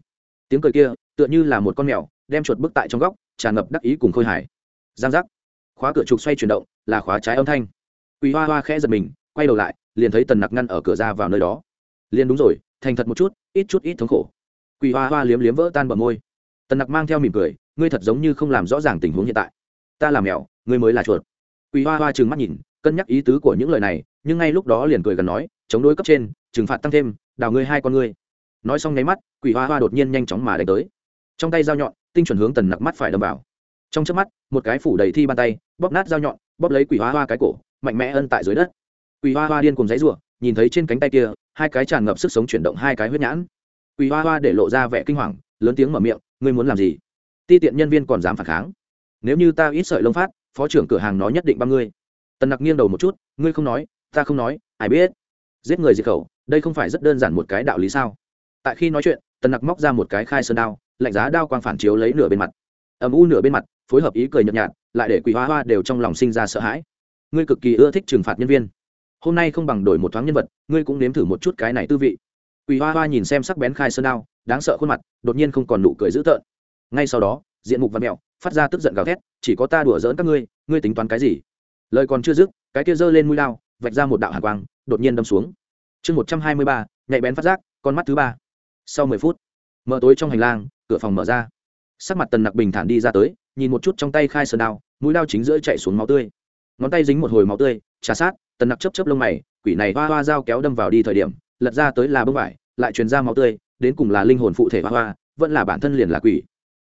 Speaker 1: Tiếng cười kia, tựa như là một con mèo, đem chuột bức tại trong góc, tràn ngập đắc ý cùng khôi hải giang giác. Khóa cửa trục xoay chuyển động, là khóa trái âm thanh. Quỷ hoa hoa khẽ giật mình quay đầu lại, liền thấy tần nặc ngăn ở cửa ra vào nơi đó. Liền đúng rồi, thành thật một chút, ít chút ít thống khổ. Quỷ hoa hoa liếm liếm vỡ tan bờ môi. Tần nặc mang theo mỉm cười, ngươi thật giống như không làm rõ ràng tình huống hiện tại. Ta là mèo, ngươi mới là chuột. Quỷ hoa hoa trừng mắt nhìn, cân nhắc ý tứ của những lời này, nhưng ngay lúc đó liền cười gần nói, chống đối cấp trên, trừng phạt tăng thêm, đào ngươi hai con ngươi. Nói xong nháy mắt, quỷ hoa hoa đột nhiên nhanh chóng mà đánh tới. Trong tay dao nhọn, tinh chuẩn hướng tần nặc mắt phải đâm vào. Trong trước mắt, một cái phủ đầy thi bàn tay, bóp nát dao nhọn, bóp lấy quỷ hoa hoa cái cổ, mạnh mẽ ân tại dưới đất quỷ hoa hoa điên cùng giấy ruộng nhìn thấy trên cánh tay kia, hai cái tràn ngập sức sống chuyển động hai cái huyết nhãn. Quỷ hoa hoa để lộ ra vẻ kinh hoàng, lớn tiếng mở miệng, ngươi muốn làm gì? Ti tiện nhân viên còn dám phản kháng. Nếu như ta ít sợi lông phát, phó trưởng cửa hàng nói nhất định băm ngươi. Tần nặc nghiêng đầu một chút, ngươi không nói, ta không nói, ai biết? Giết người diệt khẩu, đây không phải rất đơn giản một cái đạo lý sao? Tại khi nói chuyện, tần nặc móc ra một cái khai sơn đao, lạnh giá đao quang phản chiếu lấy nửa bên mặt. Ầm u nửa bên mặt, phối hợp ý cười nhợt nhạt, lại để quỷ hoa hoa đều trong lòng sinh ra sợ hãi. Ngươi cực kỳ ưa thích trừng phạt nhân viên hôm nay không bằng đổi một thoáng nhân vật, ngươi cũng nếm thử một chút cái này tư vị. Quỷ hoa hoa nhìn xem sắc bén khai sơn đao, đáng sợ khuôn mặt, đột nhiên không còn nụ cười dữ tợn. Ngay sau đó, diện mục văn mẹo, phát ra tức giận gào thét, chỉ có ta đùa giỡn các ngươi ngươi tính toán cái gì? Lời còn chưa dứt, cái kia giơ lên mũi lao vạch ra một đạo hạ quang, đột nhiên đâm xuống. Chương một trăm hai mươi ba, nhạy bén phát giác, con mắt thứ ba. Sau mười phút, mở tối trong hành lang, cửa phòng mở ra. Sắc mặt tần nặc bình thản đi ra tới, nhìn một chút trong tay khai sơn đao, mũi đao chính giữa chạy xuống máu tươi. Ngón tay dính một hồi máu tươi, trà sát tần nặc chấp chấp lông mày, quỷ này hoa hoa dao kéo đâm vào đi thời điểm, lật ra tới là bông vải, lại truyền ra máu tươi, đến cùng là linh hồn phụ thể hoa hoa, vẫn là bản thân liền là quỷ.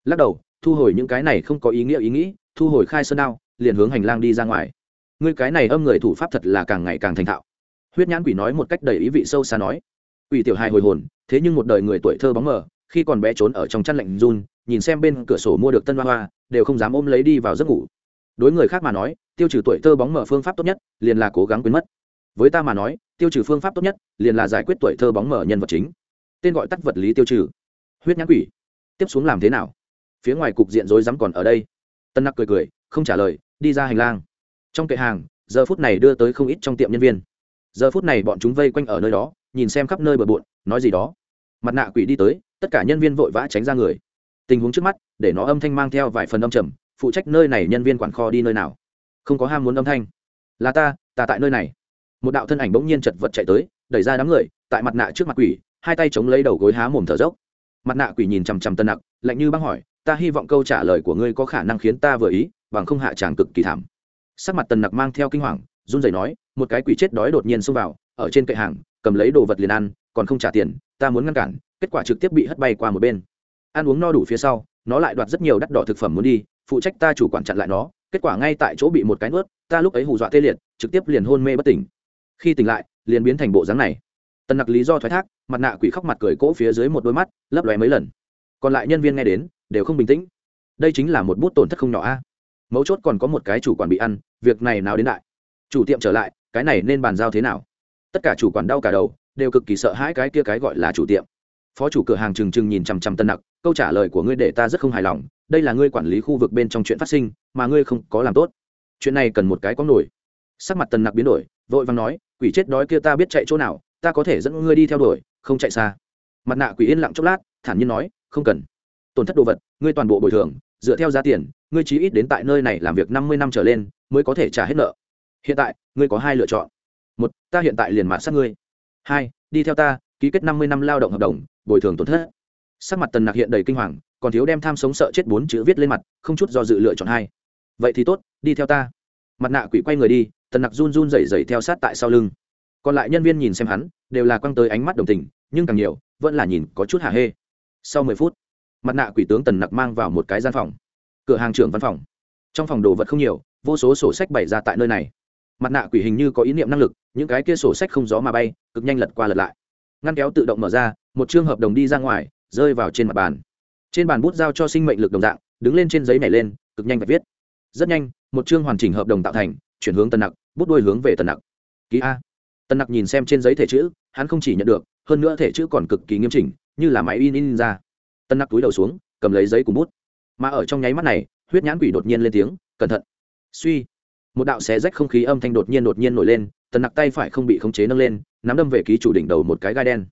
Speaker 1: Lắc đầu, thu hồi những cái này không có ý nghĩa ý nghĩ, thu hồi khai sơn đao, liền hướng hành lang đi ra ngoài. Ngươi cái này âm người thủ pháp thật là càng ngày càng thành thạo. Huyết nhãn quỷ nói một cách đầy ý vị sâu xa nói. Quỷ tiểu hài hồi hồn, thế nhưng một đời người tuổi thơ bóng mờ, khi còn bé trốn ở trong chăn lạnh run, nhìn xem bên cửa sổ mua được tân hoa hoa, đều không dám ôm lấy đi vào giấc ngủ. Đối người khác mà nói tiêu trừ tuổi thơ bóng mờ phương pháp tốt nhất, liền là cố gắng quên mất. Với ta mà nói, tiêu trừ phương pháp tốt nhất, liền là giải quyết tuổi thơ bóng mờ nhân vật chính. Tên gọi tắt vật lý tiêu trừ. Huyết nhãn quỷ. Tiếp xuống làm thế nào? Phía ngoài cục diện rối rắm còn ở đây. Tân nặc cười cười, không trả lời, đi ra hành lang. Trong kệ hàng, giờ phút này đưa tới không ít trong tiệm nhân viên. Giờ phút này bọn chúng vây quanh ở nơi đó, nhìn xem khắp nơi bờ bộn, nói gì đó. Mặt nạ quỷ đi tới, tất cả nhân viên vội vã tránh ra người. Tình huống trước mắt, để nó âm thanh mang theo vài phần âm trầm, phụ trách nơi này nhân viên quản kho đi nơi nào không có ham muốn âm thanh. Là ta ta tại nơi này. Một đạo thân ảnh bỗng nhiên chật vật chạy tới, đẩy ra đám người, tại mặt nạ trước mặt quỷ, hai tay chống lấy đầu gối há mồm thở dốc. Mặt nạ quỷ nhìn chằm chằm tân nặc, lạnh như băng hỏi, ta hy vọng câu trả lời của ngươi có khả năng khiến ta vừa ý, bằng không hạ tràng cực kỳ thảm. Sắc mặt tần nặc mang theo kinh hoàng, run rẩy nói, một cái quỷ chết đói đột nhiên xông vào, ở trên kệ hàng, cầm lấy đồ vật liền ăn, còn không trả tiền, ta muốn ngăn cản. Kết quả trực tiếp bị hất bay qua một bên. Ăn uống no đủ phía sau, nó lại đoạt rất nhiều đắt đỏ thực phẩm muốn đi, phụ trách ta chủ quản chặn lại nó kết quả ngay tại chỗ bị một cái nuốt, ta lúc ấy hù dọa tê liệt, trực tiếp liền hôn mê bất tỉnh. Khi tỉnh lại, liền biến thành bộ dáng này. Tần nặc lý do thoái thác, mặt nạ quỷ khóc mặt cười cỗ phía dưới một đôi mắt, lấp lóe mấy lần. Còn lại nhân viên nghe đến, đều không bình tĩnh. Đây chính là một bút tổn thất không nhỏ a. Mấu chốt còn có một cái chủ quản bị ăn, việc này nào đến đại? Chủ tiệm trở lại, cái này nên bàn giao thế nào? Tất cả chủ quản đau cả đầu, đều cực kỳ sợ hãi cái kia cái gọi là chủ tiệm phó chủ cửa hàng trừng trừng nhìn chằm chằm tân nặc, câu trả lời của ngươi để ta rất không hài lòng, đây là ngươi quản lý khu vực bên trong chuyện phát sinh, mà ngươi không có làm tốt. Chuyện này cần một cái có nổi. Sắc mặt tần nặc biến đổi, vội vàng nói, quỷ chết đói kia ta biết chạy chỗ nào, ta có thể dẫn ngươi đi theo đuổi, không chạy xa. Mặt nạ quỷ yên lặng chốc lát, thản nhiên nói, không cần. Tổn thất đồ vật, ngươi toàn bộ bồi thường, dựa theo giá tiền, ngươi chí ít đến tại nơi này làm việc năm mươi năm trở lên, mới có thể trả hết nợ. Hiện tại, ngươi có hai lựa chọn. Một, ta hiện tại liền mạt sát ngươi. Hai, đi theo ta ký kết năm mươi năm lao động hợp đồng, bồi thường tổn thất. Sắc mặt tần nặc hiện đầy kinh hoàng, còn thiếu đem tham sống sợ chết bốn chữ viết lên mặt, không chút do dự lựa chọn hai. Vậy thì tốt, đi theo ta. Mặt nạ quỷ quay người đi, tần nặc run run rẩy rẩy theo sát tại sau lưng. Còn lại nhân viên nhìn xem hắn, đều là quăng tới ánh mắt đồng tình, nhưng càng nhiều, vẫn là nhìn có chút hả hê. Sau mười phút, mặt nạ quỷ tướng tần nặc mang vào một cái gian phòng. Cửa hàng trưởng văn phòng. Trong phòng đồ vật không nhiều, vô số sổ sách bày ra tại nơi này. Mặt nạ quỷ hình như có ý niệm năng lực, những cái kia sổ sách không gió mà bay, cực nhanh lật qua lật lại ngăn kéo tự động mở ra, một chương hợp đồng đi ra ngoài, rơi vào trên mặt bàn. Trên bàn bút giao cho sinh mệnh lực đồng dạng, đứng lên trên giấy này lên, cực nhanh và viết. Rất nhanh, một chương hoàn chỉnh hợp đồng tạo thành, chuyển hướng tần nặc, bút đôi hướng về tần nặc. Ký a. Tần nặc nhìn xem trên giấy thể chữ, hắn không chỉ nhận được, hơn nữa thể chữ còn cực kỳ nghiêm chỉnh, như là máy in in ra. Tần nặc túi đầu xuống, cầm lấy giấy cùng bút. Mà ở trong nháy mắt này, huyết nhãn quỷ đột nhiên lên tiếng, cẩn thận. Suy. Một đạo xé rách không khí âm thanh đột nhiên đột nhiên nổi lên tần nặc tay phải không bị khống chế nâng lên, nắm đâm về ký chủ đỉnh đầu một cái gai đen.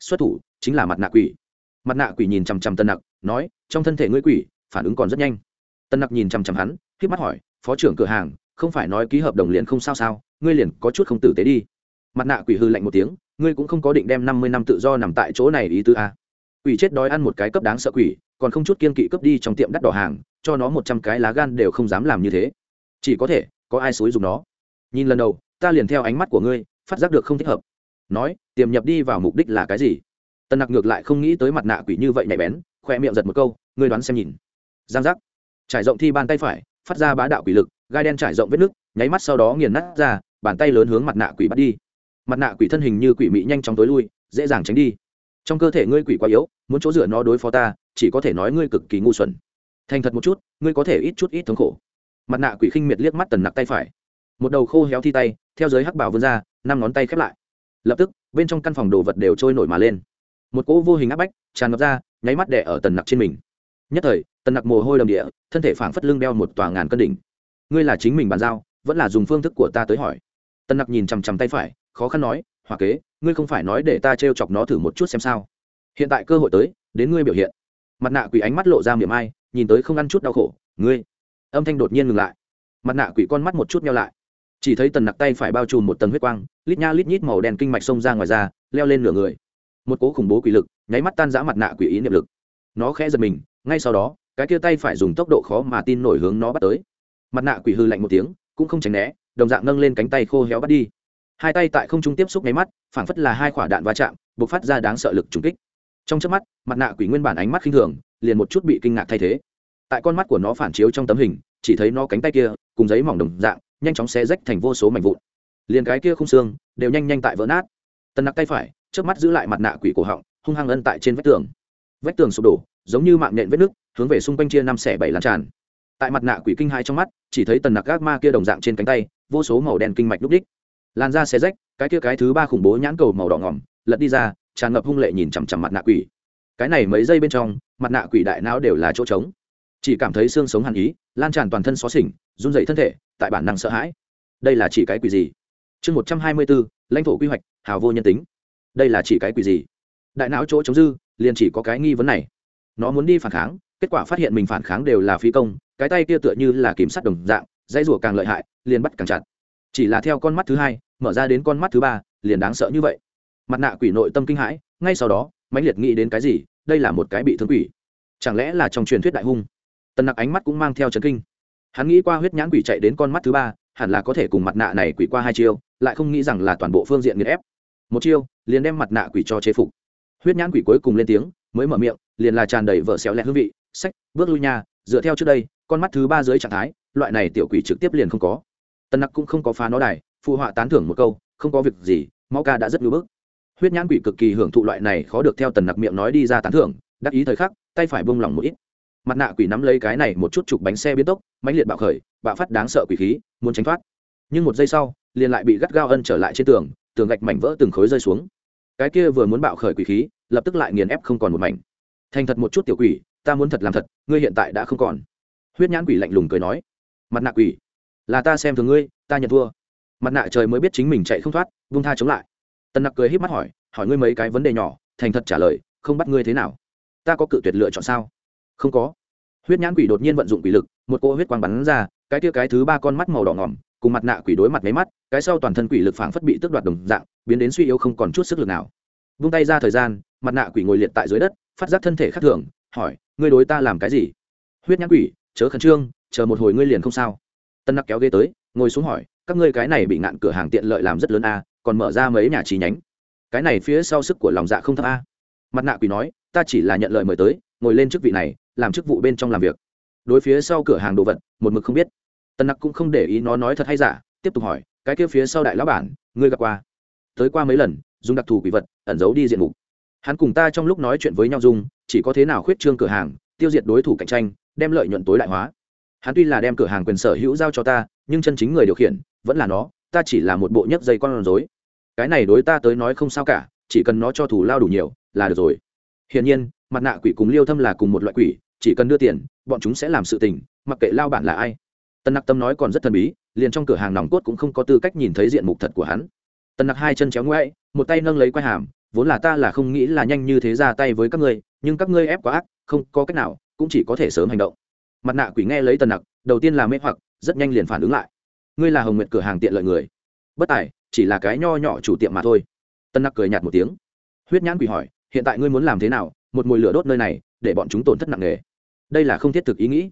Speaker 1: Xuất thủ, chính là mặt nạ quỷ. Mặt nạ quỷ nhìn chằm chằm tần nặc, nói, trong thân thể ngươi quỷ, phản ứng còn rất nhanh. Tần nặc nhìn chằm chằm hắn k mắt hỏi, phó trưởng cửa hàng, không phải nói ký hợp đồng liền không sao sao, ngươi liền có chút không tử tế đi. Mặt nạ quỷ hư lạnh một tiếng, ngươi cũng không có định đem năm mươi năm tự do nằm tại chỗ này ý tứ a. Quỷ chết đói ăn một cái cấp đáng sợ quỷ, còn không chút kiên kỵ cấp đi trong tiệm đắt đỏ hàng, cho nó một trăm cái lá gan đều không dám làm như thế. Chỉ có thể, có ai xối dùng nó. Nhìn lần đầu ta liền theo ánh mắt của ngươi, phát giác được không thích hợp. Nói, tiềm nhập đi vào mục đích là cái gì? Tần nặc ngược lại không nghĩ tới mặt nạ quỷ như vậy nhạy bén, khoe miệng giật một câu, ngươi đoán xem nhìn. Giang giác. Trải rộng thi bàn tay phải, phát ra bá đạo quỷ lực, gai đen trải rộng vết nước, nháy mắt sau đó nghiền nát ra, bàn tay lớn hướng mặt nạ quỷ bắt đi. Mặt nạ quỷ thân hình như quỷ mị nhanh chóng tối lui, dễ dàng tránh đi. Trong cơ thể ngươi quỷ quá yếu, muốn chỗ dựa nó đối phó ta, chỉ có thể nói ngươi cực kỳ ngu xuẩn. Thành thật một chút, ngươi có thể ít chút ít thống khổ. Mặt nạ quỷ khinh miệt liếc mắt tần nặc tay phải một đầu khô héo thi tay, theo giới hắc bảo vươn ra, năm ngón tay khép lại. Lập tức, bên trong căn phòng đồ vật đều trôi nổi mà lên. Một cỗ vô hình áp bách tràn ngập ra, nháy mắt đẻ ở tần nặc trên mình. Nhất thời, tần nặc mồ hôi đầm địa, thân thể phảng phất lưng đeo một tòa ngàn cân đỉnh. Ngươi là chính mình bàn giao, vẫn là dùng phương thức của ta tới hỏi. Tần nặc nhìn chằm chằm tay phải, khó khăn nói hòa kế, ngươi không phải nói để ta t chọc nó thử một chút xem sao? Hiện tại cơ hội tới, đến ngươi biểu hiện. Mặt nạ quỷ ánh mắt lộ ra miệng ai, nhìn tới không ăn chút đau khổ, ngươi. Âm thanh đột nhiên ngừng lại. Mặt nạ quỷ con mắt một chút nhau lại chỉ thấy tần nặc tay phải bao trùm một tầng huyết quang, lít nha lít nhít màu đen kinh mạch xông ra ngoài ra, leo lên nửa người. Một cố khủng bố quỷ lực, nháy mắt tan giã mặt nạ quỷ ý niệm lực. Nó khẽ giật mình, ngay sau đó, cái kia tay phải dùng tốc độ khó mà tin nổi hướng nó bắt tới. Mặt nạ quỷ hư lạnh một tiếng, cũng không tránh né, đồng dạng nâng lên cánh tay khô héo bắt đi. Hai tay tại không trung tiếp xúc nháy mắt, phảng phất là hai quả đạn va chạm b ộ c phát ra đáng sợ lực trùng kích. Trong trước mắt, mặt nạ quỷ nguyên bản ánh mắt khinh thường, liền một chút bị kinh ngạc thay thế. Tại con mắt của nó phản chiếu trong tấm hình, chỉ thấy nó cánh tay kia, cùng giấy mỏng đồng dạng nhanh chóng xé rách thành vô số mảnh vụn. Liền cái kia không xương đều nhanh nhanh tại vỡ nát. Tần nặc tay phải trước mắt giữ lại mặt nạ quỷ cổ họng, hung hăng ân tại trên vách tường. Vách tường sụp đổ, giống như mạng nhện vết nước hướng về xung quanh chia năm xẻ bảy lan tràn. Tại mặt nạ quỷ kinh hai trong mắt, chỉ thấy tần nặc gác ma kia đồng dạng trên cánh tay, vô số màu đen kinh mạch đúc đích. Làn da xé rách, cái kia cái thứ ba khủng bố nhãn cầu màu đỏ ngỏm, lật đi ra, tràn ngập hung lệ nhìn chằm chằm mặt nạ quỷ. Cái này mấy giây bên trong, mặt nạ quỷ đại não đều là chỗ trống chỉ cảm thấy xương sống hàn ý, lan tràn toàn thân xó xỉnh, run dậy thân thể, tại bản năng sợ hãi. Đây là chỉ cái quỷ gì? Chương một trăm hai mươi bốn lãnh thổ quy hoạch, hào vô nhân tính. Đây là chỉ cái quỷ gì? Đại não chỗ chống dư, liền chỉ có cái nghi vấn này. Nó muốn đi phản kháng, kết quả phát hiện mình phản kháng đều là phi công, cái tay kia tựa như là kiểm sát đồng dạng dây rủa càng lợi hại, liền bắt càng chặt. Chỉ là theo con mắt thứ hai, mở ra đến con mắt thứ ba, liền đáng sợ như vậy. Mặt nạ quỷ nội tâm kinh hãi, ngay sau đó, mãnh liệt nghĩ đến cái gì, đây là một cái bị thương quỷ. Chẳng lẽ là trong truyền thuyết đại hung? Tần nặc ánh mắt cũng mang theo trấn kinh. Hắn nghĩ qua huyết nhãn quỷ chạy đến con mắt thứ ba, hẳn là có thể cùng mặt nạ này quỷ qua hai chiêu, lại không nghĩ rằng là toàn bộ phương diện nghiền ép. Một chiêu, liền đem mặt nạ quỷ cho chế phục. Huyết nhãn quỷ cuối cùng lên tiếng, mới mở miệng, liền là tràn đầy vợ xéo lẹ hương vị, sách, bước lui nha dựa theo trước đây, con mắt thứ ba dưới trạng thái, loại này tiểu quỷ trực tiếp liền không có. Tần nặc cũng không có phá nó đài, phụ họa tán thưởng một câu, không có việc gì, máu ca đã rất ngưỡng bức. Huyết nhãn quỷ cực kỳ hưởng thụ loại này khó được theo tần nặc miệng nói đi ra tán thưởng, đắc ý thời khắc, tay phải bông lỏng một ít mặt nạ quỷ nắm lấy cái này một chút chục bánh xe biến tốc, mãnh liệt bạo khởi, bạo phát đáng sợ quỷ khí, muốn tránh thoát. Nhưng một giây sau, liền lại bị gắt gao ân trở lại trên tường tường gạch mảnh vỡ từng khối rơi xuống. Cái kia vừa muốn bạo khởi quỷ khí, lập tức lại nghiền ép không còn một mảnh. Thành thật một chút tiểu quỷ, ta muốn thật làm thật, ngươi hiện tại đã không còn. Huyết nhãn quỷ lạnh lùng cười nói, mặt nạ quỷ, là ta xem thường ngươi, ta nhận thua. Mặt nạ trời mới biết chính mình chạy không thoát, vung tha chống lại. Tần nặc cười h í p mắt hỏi hỏi ngươi mấy cái vấn đề nhỏ, thành thật trả lời, không bắt ngươi thế nào? Ta có cự tuyệt lựa chọn sao? Không có. Huyết nhãn quỷ đột nhiên vận dụng quỷ lực, một cô huyết quang bắn ra, cái tia cái thứ ba con mắt màu đỏ ngỏm, cùng mặt nạ quỷ đối mặt máy mắt, cái sau toàn thân quỷ lực phảng phất bị tước đoạt đồng dạng, biến đến suy yếu không còn chút sức lực nào. Vung tay ra thời gian, mặt nạ quỷ ngồi liệt tại dưới đất, phát giác thân thể khác thường, hỏi, ngươi đối ta làm cái gì? Huyết nhãn quỷ, chớ khẩn trương, chờ một hồi ngươi liền không sao. Tân nặc kéo ghế tới, ngồi xuống hỏi, các ngươi cái này bị ngạn cửa hàng tiện lợi làm rất lớn a, còn mở ra mấy nhà chi nhánh? Cái này phía sau sức của lòng dạ không thấp a. Mặt nạ quỷ nói, ta chỉ là nhận lời mời tới, ngồi lên chức vị này làm chức vụ bên trong làm việc. Đối phía sau cửa hàng đồ vật, một mực không biết. Tân nặc cũng không để ý nó nói thật hay giả, tiếp tục hỏi, cái kia phía sau đại lão bản, ngươi gặp qua? Tới qua mấy lần, dùng đặc thù quỷ vật, ẩn giấu đi diện mục. Hắn cùng ta trong lúc nói chuyện với nhau dung chỉ có thế nào khuyết trương cửa hàng, tiêu diệt đối thủ cạnh tranh, đem lợi nhuận tối đại hóa. Hắn tuy là đem cửa hàng quyền sở hữu giao cho ta, nhưng chân chính người điều khiển, vẫn là nó, ta chỉ là một bộ nhấc dây con rối. Cái này đối ta tới nói không sao cả, chỉ cần nó cho thủ lao đủ nhiều, là được rồi. Hiển nhiên, mặt nạ quỷ cùng liêu thâm là cùng một loại quỷ chỉ cần đưa tiền, bọn chúng sẽ làm sự tình, mặc kệ lao bản là ai. Tân nặc tâm nói còn rất thần bí, liền trong cửa hàng nòng cốt cũng không có tư cách nhìn thấy diện mục thật của hắn. Tân nặc hai chân chéo ngoáy một tay nâng lấy quai hàm, vốn là ta là không nghĩ là nhanh như thế ra tay với các ngươi, nhưng các ngươi ép quá ác, không có cách nào, cũng chỉ có thể sớm hành động. Mặt nạ quỷ nghe lấy tần nặc, đầu tiên là mê hoặc, rất nhanh liền phản ứng lại. Ngươi là hồng nguyện cửa hàng tiện lợi người. Bất tài, chỉ là cái nho nhỏ chủ tiệm mà thôi. Tân nặc cười nhạt một tiếng. Huyết nhãn quỷ hỏi, hiện tại ngươi muốn làm thế nào một mùi lửa đốt nơi này, để bọn chúng tổn thất nặng nề. Đây là không thiết thực ý nghĩ.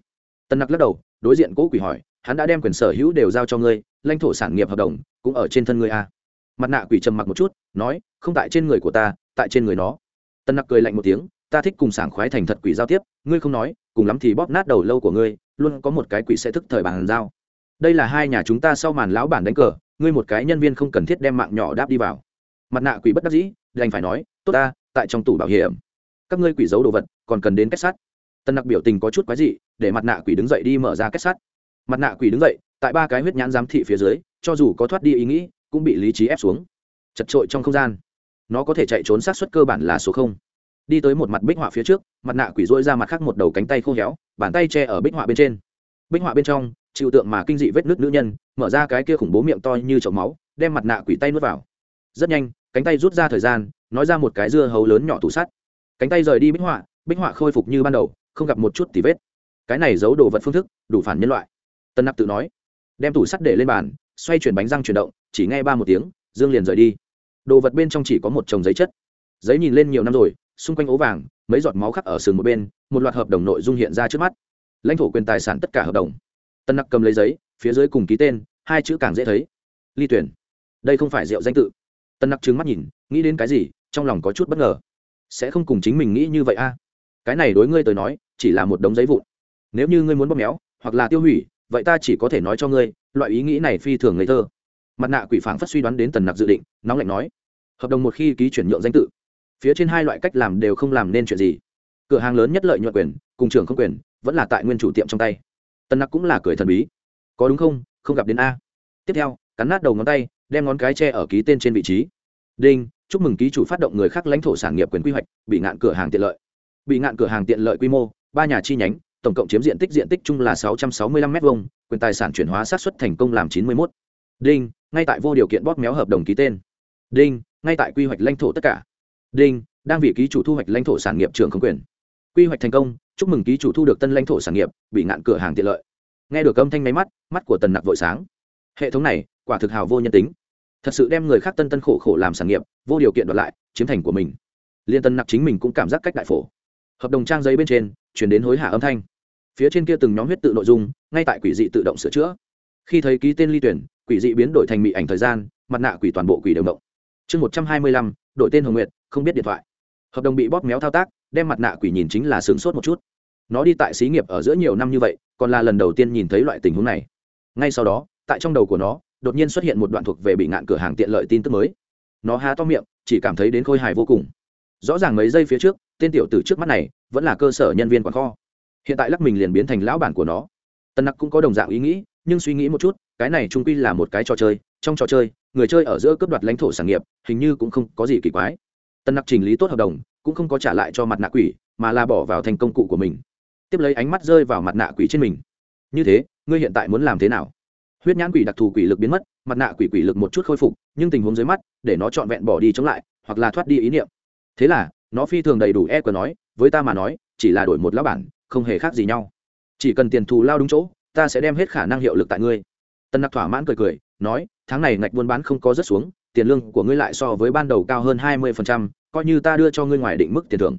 Speaker 1: Tân nặc lắc đầu, đối diện cố quỷ hỏi, hắn đã đem quyền sở hữu đều giao cho ngươi, lãnh thổ sản nghiệp hợp đồng cũng ở trên thân ngươi a à. mặt nạ quỷ trầm mặc một chút, nói, không tại trên người của ta, tại trên người nó. Tân nặc cười lạnh một tiếng, ta thích cùng sảng khoái thành thật quỷ giao tiếp, ngươi không nói, cùng lắm thì bóp nát đầu lâu của ngươi, luôn có một cái quỷ sẽ thức thời bàn giao. Đây là hai nhà chúng ta sau màn lão bản đánh cờ, ngươi một cái nhân viên không cần thiết đem mạng nhỏ đáp đi vào. Mặt nạ quỷ bất đắc dĩ, đành phải nói, tốt ta, tại trong tủ bảo hiểm các ngươi quỷ giấu đồ vật, còn cần đến kết sắt tân nặc biểu tình có chút quái dị, để mặt nạ quỷ đứng dậy đi mở ra kết sắt mặt nạ quỷ đứng dậy, tại ba cái huyết nhãn giám thị phía dưới, cho dù có thoát đi ý nghĩ, cũng bị lý trí ép xuống. Chật trội trong không gian. Nó có thể chạy trốn sát xuất cơ bản là số không. Đi tới một mặt bích họa phía trước, mặt nạ quỷ dỗi ra mặt khác một đầu cánh tay khô héo, bàn tay che ở bích họa bên trên. Bích họa bên trong, chịu tượng mà kinh dị vết nước nữ nhân, mở ra cái kia khủng bố miệng to như chậu máu, đem mặt nạ quỷ tay nuốt vào. Rất nhanh, cánh tay rút ra thời gian, nói ra một cái dưa hấu lớn nhỏ tủ sắt cánh tay rời đi bích họa bích họa khôi phục như ban đầu, không gặp một chút tì vết. Cái này giấu đồ vật phương thức, đủ phản nhân loại. Tân nặc tự nói, đem tủ sắt để lên bàn, xoay chuyển bánh răng chuyển động, chỉ nghe ba một tiếng, dương liền rời đi. Đồ vật bên trong chỉ có một chồng giấy chất. Giấy nhìn lên nhiều năm rồi, xung quanh ố vàng, mấy giọt máu khắc ở sườn một bên, một loạt hợp đồng nội dung hiện ra trước mắt. Lãnh thổ quyền tài sản tất cả hợp đồng. Tân nặc cầm lấy giấy, phía dưới cùng ký tên, hai chữ càng dễ thấy. Ly tuyển. Đây không phải rượu danh tự. Tân nặc trứng mắt nhìn, nghĩ đến cái gì, trong lòng có chút bất ngờ sẽ không cùng chính mình nghĩ như vậy a. Cái này đối ngươi tới nói, chỉ là một đống giấy vụn. Nếu như ngươi muốn bóp méo, hoặc là tiêu hủy, vậy ta chỉ có thể nói cho ngươi, loại ý nghĩ này phi thường ngây thơ. Mặt nạ quỷ phảng phất suy đoán đến tần nặc dự định, nóng lạnh nói. Hợp đồng một khi ký chuyển nhượng danh tự, phía trên hai loại cách làm đều không làm nên chuyện gì. Cửa hàng lớn nhất lợi nhuận quyền, cùng trường không quyền, vẫn là tại nguyên chủ tiệm trong tay. Tần nặc cũng là cười thần bí. Có đúng không? Không gặp đến a. Tiếp theo, cắn nát đầu ngón tay, đem ngón cái che ở ký tên trên vị trí. Đinh chúc mừng ký chủ phát động người khác lãnh thổ sản nghiệp quyền quy hoạch, bị ngạn cửa hàng tiện lợi. Bị ngạn cửa hàng tiện lợi quy mô, ba nhà chi nhánh, tổng cộng chiếm diện tích diện tích chung là sáu trăm sáu mươi lăm m hai quyền tài sản chuyển hóa sát xuất thành công làm chín mươi một đinh, ngay tại vô điều kiện bóp méo hợp đồng ký tên. Đinh, ngay tại quy hoạch lãnh thổ tất cả. Đinh, đang vị ký chủ thu hoạch lãnh thổ sản nghiệp trường không quyền. Quy hoạch thành công, chúc mừng ký chủ thu được tân lãnh thổ sản nghiệp, bị ngạn cửa hàng tiện lợi. Nghe được âm thanh máy mắt mắt của tần nặc vội sáng. Hệ thống này, quả thực hào vô nhân tính thật sự đem người khác tân tân khổ khổ làm sản nghiệp, vô điều kiện đoạt lại, chiếm thành của mình. Liên tân nặc chính mình cũng cảm giác cách đại phổ. Hợp đồng trang giấy bên trên, chuyển đến hối hả âm thanh. Phía trên kia từng nhóm huyết tự nội dung, ngay tại quỷ dị tự động sửa chữa. Khi thấy ký tên ly tuyển, quỷ dị biến đổi thành mị ảnh thời gian, mặt nạ quỷ toàn bộ quỷ đều động chương một trăm hai mươi lăm, đổi tên hồng nguyệt, không biết điện thoại. Hợp đồng bị bóp méo thao tác, đem mặt nạ quỷ nhìn chính là sướng sốt một chút. Nó đi tại xí nghiệp ở giữa nhiều năm như vậy, còn là lần đầu tiên nhìn thấy loại tình huống này. Ngay sau đó, tại trong đầu của nó đột nhiên xuất hiện một đoạn thuộc về bị ngạn cửa hàng tiện lợi tin tức mới. Nó há to miệng, chỉ cảm thấy đến khôi hài vô cùng. Rõ ràng mấy giây phía trước, tên tiểu tử trước mắt này vẫn là cơ sở nhân viên quán kho. Hiện tại lắc mình liền biến thành lão bản của nó. Tân nặc cũng có đồng dạng ý nghĩ, nhưng suy nghĩ một chút, cái này trung quy là một cái trò chơi, trong trò chơi, người chơi ở giữa cướp đoạt lãnh thổ sản nghiệp, hình như cũng không có gì kỳ quái. Tân nặc trình lý tốt hợp đồng, cũng không có trả lại cho mặt nạ quỷ, mà là bỏ vào thành công cụ của mình. Tiếp lấy ánh mắt rơi vào mặt nạ quỷ trên mình. Như thế, ngươi hiện tại muốn làm thế nào? Huyết nhãn quỷ đặc thù quỷ lực biến mất, mặt nạ quỷ quỷ lực một chút khôi phục, nhưng tình huống dưới mắt, để nó trọn vẹn bỏ đi chống lại, hoặc là thoát đi ý niệm. Thế là, nó phi thường đầy đủ e của nói, với ta mà nói, chỉ là đổi một lão bản, không hề khác gì nhau. Chỉ cần tiền thù lao đúng chỗ, ta sẽ đem hết khả năng hiệu lực tại ngươi. Tân nặc thỏa mãn cười cười, nói, tháng này ngạch buôn bán không có rất xuống, tiền lương của ngươi lại so với ban đầu cao hơn hai mươi coi như ta đưa cho ngươi ngoài định mức tiền thưởng.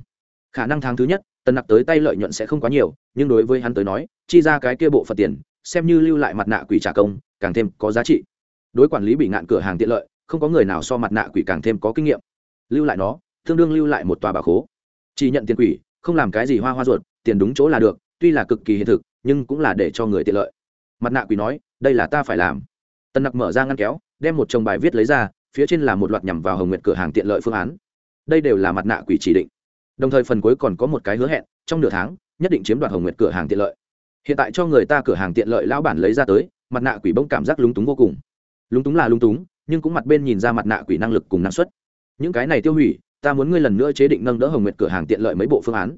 Speaker 1: Khả năng tháng thứ nhất tân nặc tới tay lợi nhuận sẽ không quá nhiều, nhưng đối với hắn tới nói, chi ra cái kia bộ phận tiền, xem như lưu lại mặt nạ quỷ trả công, càng thêm có giá trị. Đối quản lý bị ngạn cửa hàng tiện lợi, không có người nào so mặt nạ quỷ càng thêm có kinh nghiệm. Lưu lại nó, tương đương lưu lại một tòa bà khố. Chỉ nhận tiền quỷ, không làm cái gì hoa hoa ruột, tiền đúng chỗ là được, tuy là cực kỳ hiện thực, nhưng cũng là để cho người tiện lợi. Mặt nạ quỷ nói, đây là ta phải làm. Tân nặc mở ra ngăn kéo, đem một chồng bài viết lấy ra, phía trên là một loạt nhằm vào hồng nguyệt cửa hàng tiện lợi phương án. Đây đều là mặt nạ quỷ chỉ định đồng thời phần cuối còn có một cái hứa hẹn, trong nửa tháng, nhất định chiếm đoạt hồng nguyệt cửa hàng tiện lợi. Hiện tại cho người ta cửa hàng tiện lợi lão bản lấy ra tới, mặt nạ quỷ bông cảm giác lúng túng vô cùng. Lúng túng là lúng túng, nhưng cũng mặt bên nhìn ra mặt nạ quỷ năng lực cùng năng suất. Những cái này tiêu hủy, ta muốn ngươi lần nữa chế định nâng đỡ hồng nguyệt cửa hàng tiện lợi mấy bộ phương án.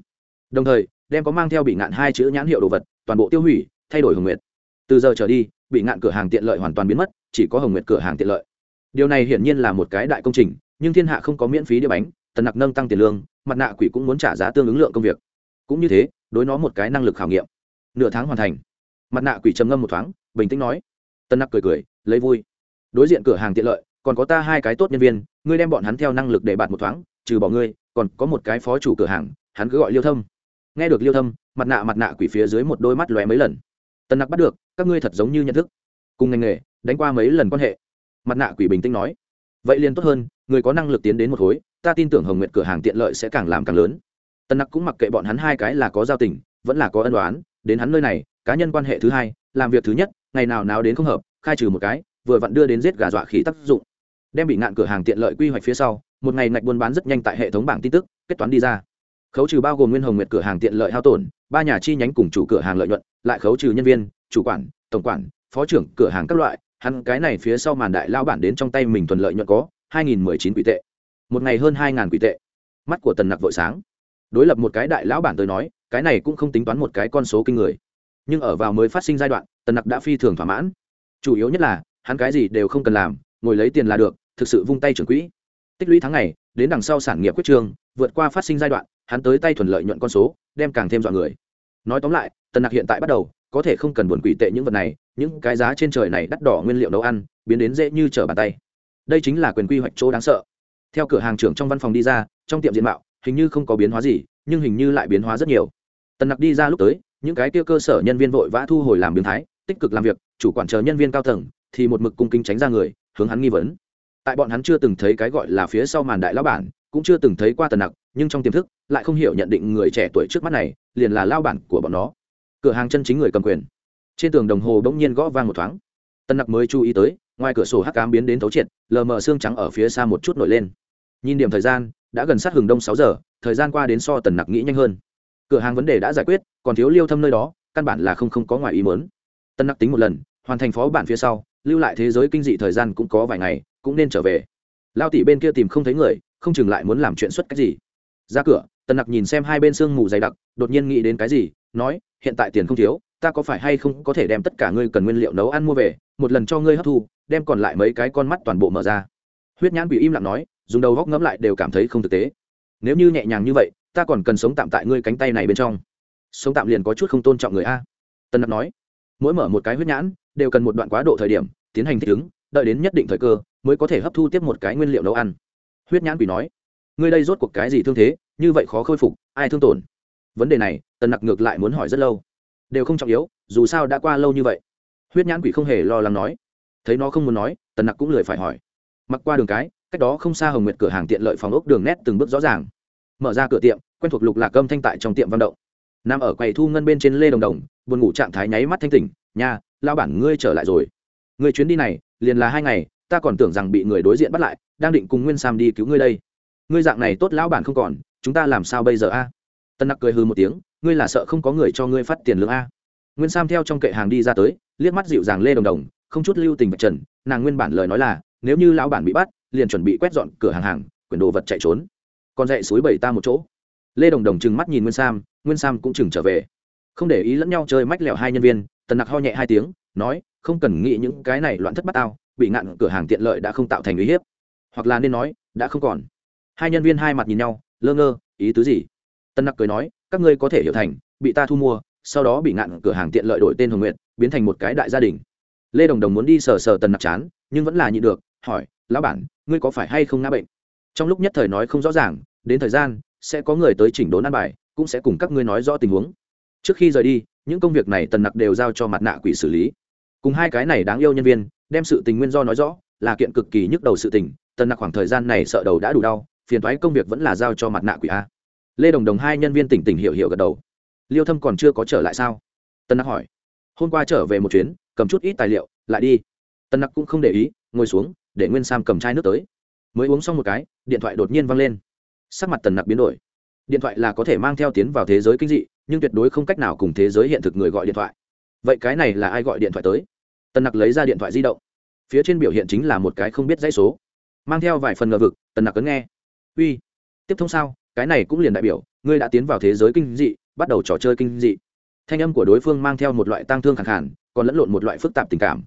Speaker 1: Đồng thời, đem có mang theo bị ngạn hai chữ nhãn hiệu đồ vật, toàn bộ tiêu hủy, thay đổi hồng nguyệt. Từ giờ trở đi, bị ngạn cửa hàng tiện lợi hoàn toàn biến mất, chỉ có hồng nguyệt cửa hàng tiện lợi. Điều này hiển nhiên là một cái đại công trình, nhưng thiên hạ không có miễn phí đĩa bánh, tần nặc nâng tăng tiền lương mặt nạ quỷ cũng muốn trả giá tương ứng lượng công việc. Cũng như thế, đối nó một cái năng lực khảo nghiệm. Nửa tháng hoàn thành. Mặt nạ quỷ trầm ngâm một thoáng, bình tĩnh nói. Tân nặc cười cười, lấy vui. Đối diện cửa hàng tiện lợi, còn có ta hai cái tốt nhân viên, ngươi đem bọn hắn theo năng lực để bạt một thoáng, trừ bỏ ngươi, còn có một cái phó chủ cửa hàng, hắn cứ gọi liêu thâm. Nghe được liêu thâm, mặt nạ mặt nạ quỷ phía dưới một đôi mắt lóe mấy lần. Tân nặc bắt được, các ngươi thật giống như nhận thức. Cùng ngành nghề, đánh qua mấy lần quan hệ. Mặt nạ quỷ bình tĩnh nói. Vậy liền tốt hơn, người có năng lực tiến đến một khối ta tin tưởng hồng nguyện cửa hàng tiện lợi sẽ càng làm càng lớn. Tân nặc cũng mặc kệ bọn hắn hai cái là có giao tình, vẫn là có ân đoán đến hắn nơi này, cá nhân quan hệ thứ hai, làm việc thứ nhất, ngày nào nào đến không hợp, khai trừ một cái, vừa vặn đưa đến giết gà dọa khỉ tác dụng. Đem bị ngạn cửa hàng tiện lợi quy hoạch phía sau, một ngày ngạch buôn bán rất nhanh tại hệ thống bảng tin tức, kết toán đi ra. Khấu trừ bao gồm nguyên hồng nguyệt cửa hàng tiện lợi hao tổn, ba nhà chi nhánh cùng chủ cửa hàng lợi nhuận, lại khấu trừ nhân viên, chủ quản, tổng quản, phó trưởng cửa hàng các loại, hắn cái này phía sau màn đại lao bản đến trong tay mình thuần lợi nhuận có hai nghìn mười chín quỷ tệ một ngày hơn hai ngàn quỷ tệ. Mắt của tần nặc vội sáng. Đối lập một cái đại lão bản tới nói, cái này cũng không tính toán một cái con số kinh người. Nhưng ở vào mới phát sinh giai đoạn, tần nặc đã phi thường thỏa mãn. Chủ yếu nhất là, hắn cái gì đều không cần làm, ngồi lấy tiền là được, thực sự vung tay trưởng quỹ. Tích lũy tháng ngày, đến đằng sau sản nghiệp quyết trương vượt qua phát sinh giai đoạn, hắn tới tay thuần lợi nhuận con số, đem càng thêm dọn người. Nói tóm lại, tần nặc hiện tại bắt đầu, có thể không cần buồn quỷ tệ những vật này, những cái giá trên trời này đắt đỏ nguyên liệu nấu ăn, biến đến dễ như trở bàn tay. Đây chính là quyền quy hoạch chỗ đáng sợ theo cửa hàng trưởng trong văn phòng đi ra, trong tiệm diện mạo, hình như không có biến hóa gì, nhưng hình như lại biến hóa rất nhiều. Tần nặc đi ra lúc tới, những cái kia cơ sở nhân viên vội vã thu hồi làm biến thái, tích cực làm việc, chủ quản chờ nhân viên cao tầng, thì một mực cung kính tránh ra người, hướng hắn nghi vấn. Tại bọn hắn chưa từng thấy cái gọi là phía sau màn đại lão bản, cũng chưa từng thấy qua tần nặc, nhưng trong tiềm thức, lại không hiểu nhận định người trẻ tuổi trước mắt này, liền là lao bản của bọn nó. Cửa hàng chân chính người cầm quyền. Trên tường đồng hồ bỗng nhiên gõ vang một thoáng. Tần nặc mới chú ý tới, ngoài cửa sổ hắc cám biến đến thấu triệt, lờ mờ xương trắng ở phía xa một chút nổi lên nhìn điểm thời gian, đã gần sát hừng đông sáu giờ, thời gian qua đến so tần nặc nghĩ nhanh hơn. Cửa hàng vấn đề đã giải quyết, còn thiếu liêu thâm nơi đó, căn bản là không không có ngoài ý mớn tần nặc tính một lần, hoàn thành phó bản phía sau, lưu lại thế giới kinh dị thời gian cũng có vài ngày, cũng nên trở về. Lao tỷ bên kia tìm không thấy người, không chừng lại muốn làm chuyện xuất cách gì. Ra cửa, tần nặc nhìn xem hai bên sương mù dày đặc, đột nhiên nghĩ đến cái gì, nói, hiện tại tiền không thiếu, ta có phải hay không có thể đem tất cả ngươi cần nguyên liệu nấu ăn mua về, một lần cho ngươi hấp thu, đem còn lại mấy cái con mắt toàn bộ mở ra. Huyết nhãn bị im lặng nói dùng đầu góc ngẫm lại đều cảm thấy không thực tế. Nếu như nhẹ nhàng như vậy, ta còn cần sống tạm tại ngươi cánh tay này bên trong. Sống tạm liền có chút không tôn trọng người a. Tân nặc nói. Mỗi mở một cái huyết nhãn, đều cần một đoạn quá độ thời điểm, tiến hành thích ứng, đợi đến nhất định thời cơ, mới có thể hấp thu tiếp một cái nguyên liệu nấu ăn. Huyết nhãn quỷ nói. Ngươi đây rốt cuộc cái gì thương thế, như vậy khó khôi phục, ai thương tổn? Vấn đề này tần nặc ngược lại muốn hỏi rất lâu. Đều không trọng yếu, dù sao đã qua lâu như vậy. Huyết nhãn quỷ không hề lo lắng nói. Thấy nó không muốn nói tần nặc cũng lười phải hỏi. Mặc qua đường cái cách đó không xa hồng nguyệt cửa hàng tiện lợi phòng ốc đường nét từng bước rõ ràng. Mở ra cửa tiệm, quen thuộc lục lạc âm thanh tại trong tiệm văn động. Nằm ở quầy thu ngân bên trên lê đồng đồng, buồn ngủ trạng thái nháy mắt thanh tỉnh nhà lao bản ngươi trở lại rồi. Người chuyến đi này, liền là hai ngày, ta còn tưởng rằng bị người đối diện bắt lại, đang định cùng nguyên sam đi cứu ngươi đây. Ngươi dạng này tốt lão bản không còn, chúng ta làm sao bây giờ a? Tân nặc cười hư một tiếng, ngươi là sợ không có người cho ngươi phát tiền lương a? Nguyên sam theo trong kệ hàng đi ra tới, liếc mắt dịu dàng lê đồng đồng, không chút lưu tình vạch trần, nàng nguyên bản lời nói là, nếu như lão bản bị bắt liền chuẩn bị quét dọn cửa hàng hàng, quyển đồ vật chạy trốn. Còn dậy suối bảy ta một chỗ. Lê đồng đồng chừng mắt nhìn nguyên sam nguyên sam cũng chừng trở về. Không để ý lẫn nhau chơi mách lẹo hai nhân viên, tần nặc ho nhẹ hai tiếng, nói, không cần nghĩ những cái này loạn thất bát ao bị ngạn cửa hàng tiện lợi đã không tạo thành uy hiếp. Hoặc là nên nói, đã không còn. Hai nhân viên hai mặt nhìn nhau, lơ ngơ, ý tứ gì? Tân nặc cười nói, các ngươi có thể hiểu thành, bị ta thu mua, sau đó bị ngạn cửa hàng tiện lợi đổi tên hồng nguyện biến thành một cái đại gia đình. Lê đồng đồng muốn đi sờ sờ tần nặc chán, nhưng vẫn là nhịn được, hỏi, lão bản ngươi có phải hay không ngã bệnh? Trong lúc nhất thời nói không rõ ràng, đến thời gian, sẽ có người tới chỉnh đốn ăn bài, cũng sẽ cùng các ngươi nói rõ tình huống. Trước khi rời đi, những công việc này tần nặc đều giao cho mặt nạ quỷ xử lý. Cùng hai cái này đáng yêu nhân viên, đem sự tình nguyên do nói rõ, là kiện cực kỳ nhức đầu sự tình, tần nặc khoảng thời gian này sợ đầu đã đủ đau, phiền thoái công việc vẫn là giao cho mặt nạ quỷ a. Lê đồng đồng hai nhân viên tỉnh tỉnh hiểu hiểu gật đầu. Liêu thâm còn chưa có trở lại sao? Tần nặc hỏi. Hôm qua trở về một chuyến, cầm chút ít tài liệu, lại đi. Tần nặc cũng không để ý, ngồi xuống để nguyên sam cầm chai nước tới mới uống xong một cái điện thoại đột nhiên văng lên sắc mặt tần nặc biến đổi điện thoại là có thể mang theo tiến vào thế giới kinh dị nhưng tuyệt đối không cách nào cùng thế giới hiện thực người gọi điện thoại vậy cái này là ai gọi điện thoại tới tần nặc lấy ra điện thoại di động phía trên biểu hiện chính là một cái không biết dãy số mang theo vài phần ngờ vực tần nặc cấn nghe uy tiếp thông sao cái này cũng liền đại biểu ngươi đã tiến vào thế giới kinh dị bắt đầu trò chơi kinh dị thanh âm của đối phương mang theo một loại tang thương khẳng hẳn còn lẫn lộn một loại phức tạp tình cảm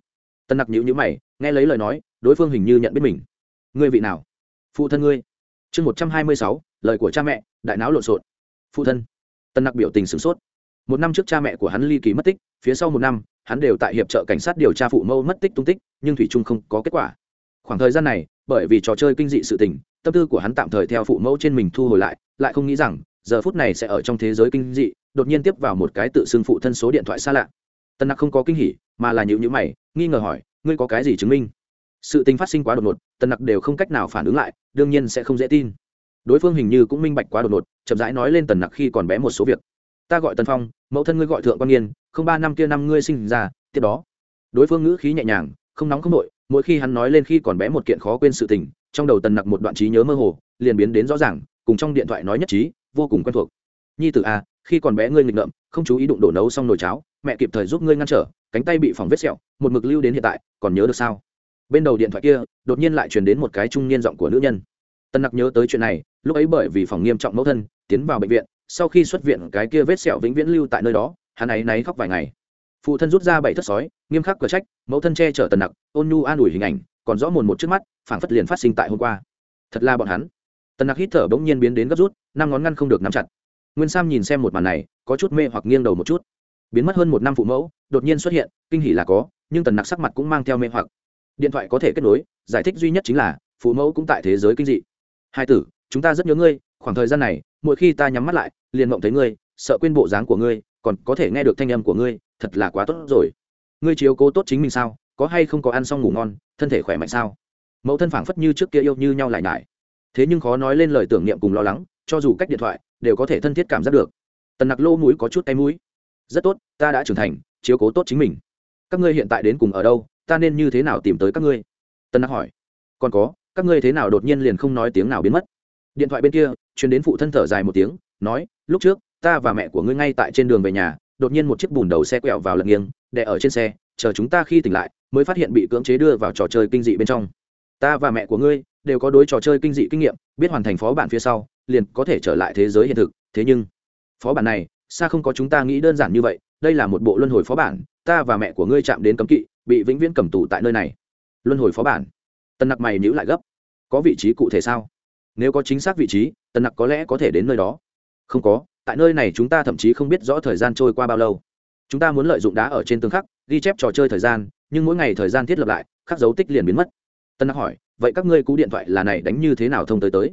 Speaker 1: tân nặc nhữ nhữ mày, nghe lấy lời nói, đối phương hình như nhận biết mình. Ngươi vị nào? Phụ thân ngươi. Chương một trăm hai mươi sáu, lời của cha mẹ, đại não lộn xộn. Phụ thân. Tân nặc biểu tình sửng sốt. Một năm trước cha mẹ của hắn ly kỳ mất tích, phía sau một năm, hắn đều tại hiệp trợ cảnh sát điều tra phụ mẫu mất tích tung tích, nhưng thủy trung không có kết quả. Khoảng thời gian này, bởi vì trò chơi kinh dị sự tình, tâm tư của hắn tạm thời theo phụ mẫu trên mình thu hồi lại lại không nghĩ rằng, giờ phút này sẽ ở trong thế giới kinh dị, đột nhiên tiếp vào một cái tự xưng phụ thân số điện thoại xa lạ. Tân nặc không có kinh hỉ, mà là nhịu nhữ mày nghi ngờ hỏi ngươi có cái gì chứng minh? Sự tình phát sinh quá đột ngột tần nặc đều không cách nào phản ứng lại đương nhiên sẽ không dễ tin. Đối phương hình như cũng minh bạch quá đột ngột chậm rãi nói lên tần nặc khi còn bé một số việc. Ta gọi tần phong mẫu thân ngươi gọi thượng quan nghiên không ba năm kia năm ngươi sinh ra tiếp đó. Đối phương ngữ khí nhẹ nhàng không nóng không nội mỗi khi hắn nói lên khi còn bé một kiện khó quên sự tình trong đầu tần nặc một đoạn trí nhớ mơ hồ liền biến đến rõ ràng cùng trong điện thoại nói nhất trí vô cùng quen thuộc. Nhi tử a à, khi còn bé ngươi nghịch ngợm không chú ý đụng đổ nấu xong nồi cháo mẹ kịp thời giúp ngươi ngăn trở cánh tay bị phỏng vết sẹo, một mực lưu đến hiện tại, còn nhớ được sao? Bên đầu điện thoại kia, đột nhiên lại truyền đến một cái trung niên giọng của nữ nhân. Tân nặc nhớ tới chuyện này, lúc ấy bởi vì phòng nghiêm trọng mẫu thân, tiến vào bệnh viện, sau khi xuất viện, cái kia vết sẹo vĩnh viễn lưu tại nơi đó, hắn ấy náy khóc vài ngày. Phụ thân rút ra bảy thất sói, nghiêm khắc cửa trách, mẫu thân che chở tần nặc, ôn nhu an ủi hình ảnh, còn rõ mồn một trước mắt, phảng phất liền phát sinh tại hôm qua. Thật là bọn hắn. Tần nặc hít thở bỗng nhiên biến đến gấp rút, năm ngón ngăn không được nắm chặt. Nguyên sam nhìn xem một màn này, có chút mê hoặc nghiêng đầu một chút biến mất hơn một năm phụ mẫu, đột nhiên xuất hiện, kinh hỉ là có, nhưng tần nặc sắc mặt cũng mang theo mê hoặc. Điện thoại có thể kết nối, giải thích duy nhất chính là, phụ mẫu cũng tại thế giới kinh dị. Hai tử, chúng ta rất nhớ ngươi, khoảng thời gian này, mỗi khi ta nhắm mắt lại, liền mộng thấy ngươi, sợ quên bộ dáng của ngươi, còn có thể nghe được thanh âm của ngươi, thật là quá tốt rồi. Ngươi chiếu cố tốt chính mình sao, có hay không có ăn xong ngủ ngon, thân thể khỏe mạnh sao? Mẫu thân phảng phất như trước kia yêu như nhau lại nại thế nhưng khó nói lên lời tưởng niệm cùng lo lắng, cho dù cách điện thoại, đều có thể thân thiết cảm giác được. Tần nặc lô mũi có chút tay mũi rất tốt, ta đã trưởng thành, chiếu cố tốt chính mình. Các ngươi hiện tại đến cùng ở đâu, ta nên như thế nào tìm tới các ngươi? Tân nặc hỏi. Còn có, các ngươi thế nào đột nhiên liền không nói tiếng nào biến mất? Điện thoại bên kia chuyến đến phụ thân thở dài một tiếng, nói, lúc trước, ta và mẹ của ngươi ngay tại trên đường về nhà, đột nhiên một chiếc bùn đầu xe quẹo vào lật nghiêng, đè ở trên xe, chờ chúng ta khi tỉnh lại, mới phát hiện bị cưỡng chế đưa vào trò chơi kinh dị bên trong. Ta và mẹ của ngươi, đều có đối trò chơi kinh dị kinh nghiệm, biết hoàn thành phó bản phía sau, liền có thể trở lại thế giới hiện thực. Thế nhưng, phó bản này xa không có chúng ta nghĩ đơn giản như vậy, đây là một bộ luân hồi phó bản, ta và mẹ của ngươi chạm đến cấm kỵ, bị vĩnh viễn cầm tù tại nơi này. Luân hồi phó bản. Tân nặc mày nhữ lại gấp. Có vị trí cụ thể sao? Nếu có chính xác vị trí tân nặc có lẽ có thể đến nơi đó. Không có, tại nơi này chúng ta thậm chí không biết rõ thời gian trôi qua bao lâu. Chúng ta muốn lợi dụng đá ở trên tương khắc, ghi chép trò chơi thời gian, nhưng mỗi ngày thời gian thiết lập lại, khắc dấu tích liền biến mất. Tân nặc hỏi, vậy các ngươi cú điện thoại là này đánh như thế nào thông tới tới?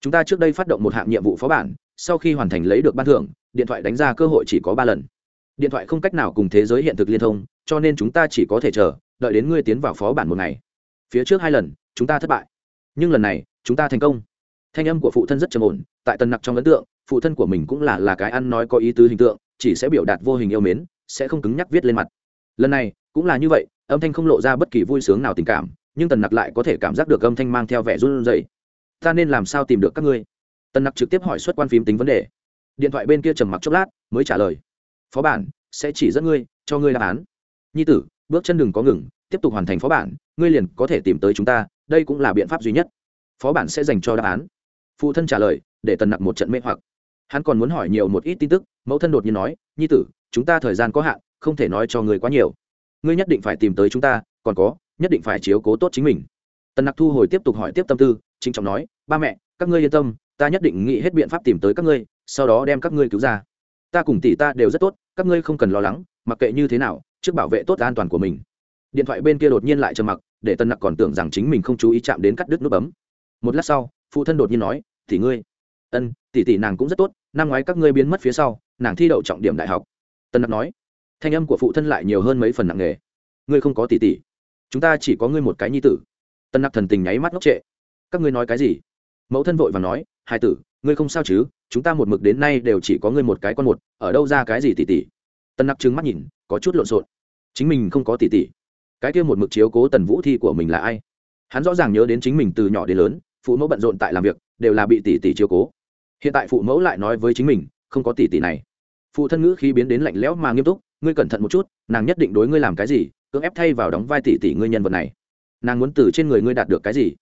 Speaker 1: Chúng ta trước đây phát động một hạng nhiệm vụ phó bản sau khi hoàn thành lấy được ban thưởng, điện thoại đánh ra cơ hội chỉ có ba lần. Điện thoại không cách nào cùng thế giới hiện thực liên thông, cho nên chúng ta chỉ có thể chờ, đợi đến ngươi tiến vào phó bản một ngày. Phía trước hai lần, chúng ta thất bại. Nhưng lần này, chúng ta thành công. Thanh âm của phụ thân rất trầm ổn, tại tần nặc trong ấn tượng, phụ thân của mình cũng là là cái ăn nói có ý tứ hình tượng, chỉ sẽ biểu đạt vô hình yêu mến, sẽ không cứng nhắc viết lên mặt. Lần này, cũng là như vậy, âm thanh không lộ ra bất kỳ vui sướng nào tình cảm, nhưng tần nặc lại có thể cảm giác được âm thanh mang theo vẻ run rẩy. Ta nên làm sao tìm được các ngươi? Tần nặc trực tiếp hỏi xuất quan phím tính vấn đề. Điện thoại bên kia trầm mặc chốc lát, mới trả lời. Phó bản, sẽ chỉ dẫn ngươi, cho ngươi đáp án. Nhi tử, bước chân đừng có ngừng, tiếp tục hoàn thành phó bản, ngươi liền có thể tìm tới chúng ta, đây cũng là biện pháp duy nhất. Phó bản sẽ dành cho đáp án. Phụ thân trả lời, để tần nặc một trận mê hoặc. Hắn còn muốn hỏi nhiều một ít tin tức, mẫu thân đột nhiên nói, nhi tử, chúng ta thời gian có hạn, không thể nói cho người quá nhiều. Ngươi nhất định phải tìm tới chúng ta, còn có, nhất định phải chiếu cố tốt chính mình. Tần nặc thu hồi tiếp tục hỏi tiếp tâm tư chính trọng nói, ba mẹ, các ngươi yên tâm ta nhất định nghĩ hết biện pháp tìm tới các ngươi, sau đó đem các ngươi cứu ra. Ta cùng tỷ ta đều rất tốt, các ngươi không cần lo lắng, mặc kệ như thế nào, trước bảo vệ tốt an toàn của mình. Điện thoại bên kia đột nhiên lại trầm mặc, để tân nặc còn tưởng rằng chính mình không chú ý chạm đến cắt đứt nút bấm. Một lát sau, phụ thân đột nhiên nói, tỷ ngươi. Ân, tỷ tỷ nàng cũng rất tốt, năm ngoái các ngươi biến mất phía sau, nàng thi đậu trọng điểm đại học. Tân nặc nói. Thanh âm của phụ thân lại nhiều hơn mấy phần nặng nghề ngươi không có tỷ tỷ, chúng ta chỉ có ngươi một cái nhi tử. Tân nặc thần tình nháy mắt ngốc trệ. Các ngươi nói cái gì? Mẫu thân vội và nói hai tử, ngươi không sao chứ? Chúng ta một mực đến nay đều chỉ có ngươi một cái con một, ở đâu ra cái gì tỷ tỷ? Tân nặc trừng mắt nhìn, có chút lộn xộn. Chính mình không có tỷ tỷ. Cái kia một mực chiếu cố tần vũ thi của mình là ai? Hắn rõ ràng nhớ đến chính mình từ nhỏ đến lớn, phụ mẫu bận rộn tại làm việc, đều là bị tỷ tỷ chiếu cố. Hiện tại phụ mẫu lại nói với chính mình, không có tỷ tỷ này. Phụ thân ngữ khi biến đến lạnh lẽo mà nghiêm túc, ngươi cẩn thận một chút, nàng nhất định đối ngươi làm cái gì, cưỡng ép thay vào đóng vai tỷ tỷ ngươi nhân vật này. Nàng muốn từ trên người ngươi đạt được cái gì?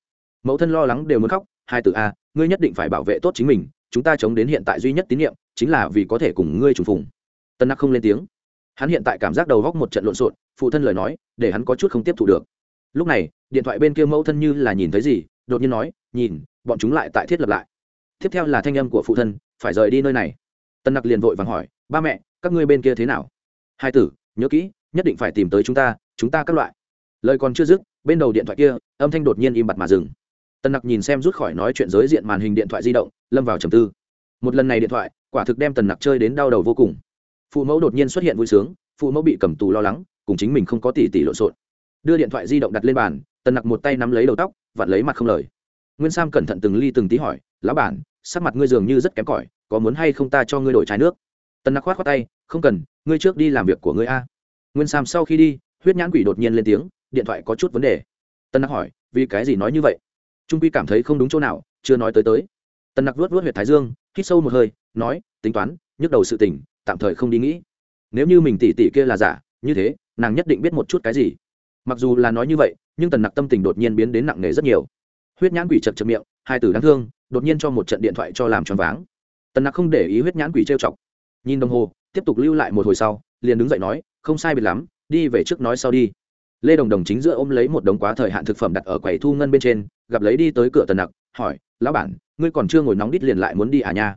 Speaker 1: Mẫu thân lo lắng đều muốn khóc hai từ a, ngươi nhất định phải bảo vệ tốt chính mình, chúng ta chống đến hiện tại duy nhất tín nhiệm, chính là vì có thể cùng ngươi trùng phùng. Tân nặc không lên tiếng. Hắn hiện tại cảm giác đầu góc một trận lộn xộn, phụ thân lời nói, để hắn có chút không tiếp thu được. Lúc này, điện thoại bên kia mẫu thân như là nhìn thấy gì, đột nhiên nói, nhìn, bọn chúng lại tại thiết lập lại. Tiếp theo là thanh âm của phụ thân, phải rời đi nơi này. Tân nặc liền vội vàng hỏi, ba mẹ, các ngươi bên kia thế nào? Hai tử, nhớ kỹ, nhất định phải tìm tới chúng ta chúng ta các loại. Lời còn chưa dứt, bên đầu điện thoại kia, âm thanh đột nhiên im bặt mà dừng tân nặc nhìn xem rút khỏi nói chuyện giới diện màn hình điện thoại di động, lâm vào trầm tư. Một lần này điện thoại, quả thực đem tần nặc chơi đến đau đầu vô cùng. Phụ mẫu đột nhiên xuất hiện vui sướng, phụ mẫu bị cầm tù lo lắng, cùng chính mình không có tỷ tỷ lộn xộn. Đưa điện thoại di động đặt lên bàn, tần nặc một tay nắm lấy đầu tóc, vặn lấy mặt không lời. Nguyên sam cẩn thận từng ly từng tí hỏi, lão bản, sắc mặt ngươi dường như rất kém cỏi, có muốn hay không ta cho ngươi đổi trái nước? Tần nặc khoát khoát tay, không cần, ngươi trước đi làm việc của ngươi a. Nguyên sam sau khi đi, huyết nhãn quỷ đột nhiên lên tiếng, điện thoại có chút vấn đề. Tần nặc hỏi, vì cái gì nói như vậy? Trung quy cảm thấy không đúng chỗ nào, chưa nói tới tới. Tần nặc vuốt vuốt huyệt thái dương, hít sâu một hơi, nói, tính toán, nhức đầu sự tình, tạm thời không đi nghĩ. Nếu như mình tỉ tỉ kia là giả, như thế, nàng nhất định biết một chút cái gì. Mặc dù là nói như vậy, nhưng tần nặc tâm tình đột nhiên biến đến nặng nề rất nhiều. Huyết nhãn quỷ chật chật miệng, hai tử đáng thương, đột nhiên cho một trận điện thoại cho làm choáng váng. Tần nặc không để ý huyết nhãn quỷ trêu chọc. Nhìn đồng hồ, tiếp tục lưu lại một hồi sau, liền đứng dậy nói, không sai biệt lắm, đi về trước nói sau đi lê đồng đồng chính giữa ôm lấy một đống quá thời hạn thực phẩm đặt ở quầy thu ngân bên trên, gặp lấy đi tới cửa tần nặc, hỏi, lão bản, ngươi còn chưa ngồi nóng đít liền lại muốn đi à nha?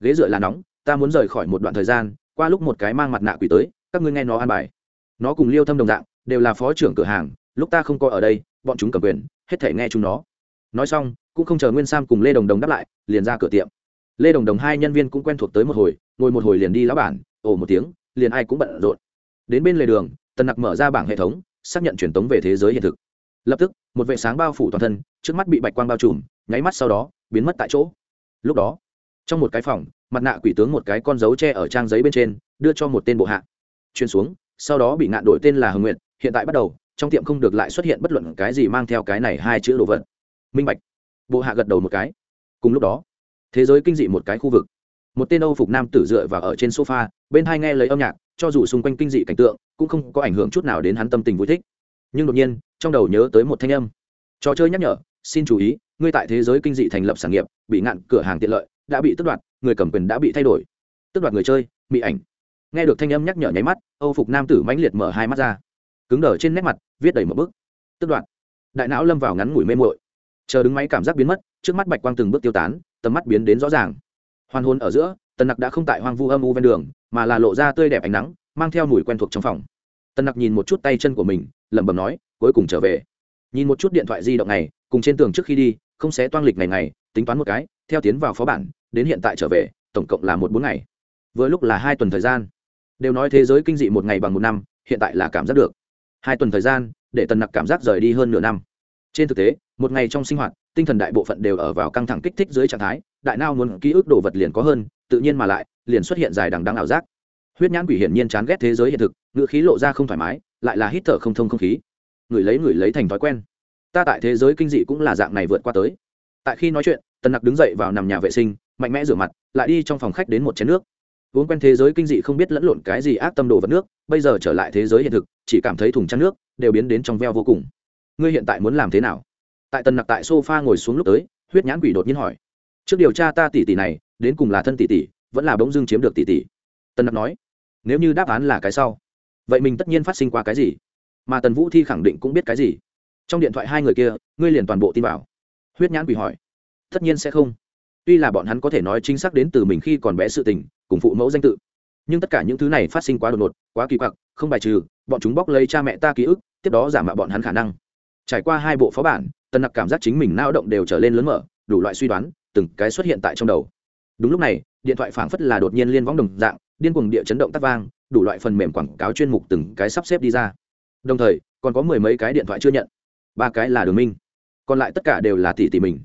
Speaker 1: Ghế dựa là nóng, ta muốn rời khỏi một đoạn thời gian, qua lúc một cái mang mặt nạ quỷ tới, các ngươi nghe nó an bài. Nó cùng liêu thâm đồng dạng, đều là phó trưởng cửa hàng, lúc ta không có ở đây, bọn chúng cầm quyền, hết thể nghe chúng nó. Nói xong, cũng không chờ nguyên sam cùng lê đồng đồng đáp lại, liền ra cửa tiệm. Lê đồng đồng hai nhân viên cũng quen thuộc tới một hồi, ngồi một hồi liền đi, lão bản, ồ một tiếng, liền ai cũng bận rộn. Đến bên lề đường, tần nặc mở ra bảng hệ thống xác nhận truyền tống về thế giới hiện thực. Lập tức, một vệ sáng bao phủ toàn thân, trước mắt bị bạch quang bao trùm, nháy mắt sau đó, biến mất tại chỗ. Lúc đó, trong một cái phòng, mặt nạ quỷ tướng một cái con dấu tre ở trang giấy bên trên, đưa cho một tên bộ hạ. Chuyên xuống, sau đó bị ngạn đổi tên là hưng nguyện hiện tại bắt đầu, trong tiệm không được lại xuất hiện bất luận cái gì mang theo cái này hai chữ đồ vật. Minh bạch. Bộ hạ gật đầu một cái. Cùng lúc đó, thế giới kinh dị một cái khu vực. Một tên âu phục nam tử dựa vào ở trên sofa, bên hai nghe lấy âm nhạc cho dù xung quanh kinh dị cảnh tượng, cũng không có ảnh hưởng chút nào đến hắn tâm tình vui thích. Nhưng đột nhiên, trong đầu nhớ tới một thanh âm. Trò chơi nhắc nhở, xin chú ý, ngươi tại thế giới kinh dị thành lập sản nghiệp, bị ngạn cửa hàng tiện lợi, đã bị tước đoạt, người cầm quyền đã bị thay đổi. Tước đoạt người chơi bị ảnh. Nghe được thanh âm nhắc nhở nháy mắt, âu phục nam tử mãnh liệt mở hai mắt ra. Cứng đờ trên nét mặt, viết đầy một bức. Tước đoạt. Đại não lâm vào ngắn ngủi mê mội chờ đứng máy cảm giác biến mất, trước mắt bạch quang từng bước tiêu tán, tầm mắt biến đến rõ ràng. Hoàn hôn ở giữa tần nặc đã không tại hoang vu âm u ven đường, mà là lộ ra tươi đẹp ánh nắng, mang theo mùi quen thuộc trong phòng. Tần nặc nhìn một chút tay chân của mình, lẩm bẩm nói, cuối cùng trở về. Nhìn một chút điện thoại di động này, cùng trên tường trước khi đi, không xé toan lịch ngày ngày, tính toán một cái, theo tiến vào phó bản, đến hiện tại trở về, tổng cộng là một bốn ngày. Vừa lúc là hai tuần thời gian. Đều nói thế giới kinh dị một ngày bằng một năm, hiện tại là cảm giác được. Hai tuần thời gian, để tần nặc cảm giác rời đi hơn nửa năm. Trên thực tế, một ngày trong sinh hoạt tinh thần đại bộ phận đều ở vào căng thẳng kích thích dưới trạng thái, đại nao muốn ký ức đồ vật liền có hơn, tự nhiên mà lại, liền xuất hiện dài đằng đăng ảo giác. Huyết nhãn quỷ hiển nhiên chán ghét thế giới hiện thực ngựa khí lộ ra không thoải mái, lại là hít thở không thông không khí. Người lấy người lấy thành thói quen. Ta tại thế giới kinh dị cũng là dạng này vượt qua tới. Tại khi nói chuyện, tần nặc đứng dậy vào nằm nhà vệ sinh, mạnh mẽ rửa mặt, lại đi trong phòng khách đến một chén nước. Uống quen thế giới kinh dị không biết lẫn lộn cái gì ác tâm đồ vật nước, bây giờ trở lại thế giới hiện thực, chỉ cảm thấy thùng chăn nước đều biến đến trong veo vô cùng. Ngươi hiện tại muốn làm thế nào? Tại tần nặc tại sofa ngồi xuống lúc tới, huyết nhãn quỷ đột nhiên hỏi. Trước điều tra ta tỷ tỷ này, đến cùng là thân tỷ tỷ, vẫn là bỗng dưng chiếm được tỷ tỷ? Tần nặc nói. Nếu như đáp án là cái sau, vậy mình tất nhiên phát sinh qua cái gì? Mà tần vũ thi khẳng định cũng biết cái gì. Trong điện thoại hai người kia, ngươi liền toàn bộ tin vào. Huyết nhãn quỷ hỏi. Tất nhiên sẽ không. Tuy là bọn hắn có thể nói chính xác đến từ mình khi còn bé sự tình, cùng phụ mẫu danh tự. Nhưng tất cả những thứ này phát sinh quá đột ngột, quá kỳ quặc, không bài trừ, bọn chúng bóc lấy cha mẹ ta ký ức, tiếp đó giả mạo bọn hắn khả năng. Trải qua hai bộ phó bản tần nặc cảm giác chính mình nao động đều trở lên lớn mở, đủ loại suy đoán, từng cái xuất hiện tại trong đầu. Đúng lúc này, điện thoại phảng phất là đột nhiên liên võng đồng dạng, điên cuồng địa chấn động tắt vang, đủ loại phần mềm quảng cáo chuyên mục từng cái sắp xếp đi ra. Đồng thời, còn có mười mấy cái điện thoại chưa nhận. Ba cái là đường minh. Còn lại tất cả đều là tỷ tỷ mình.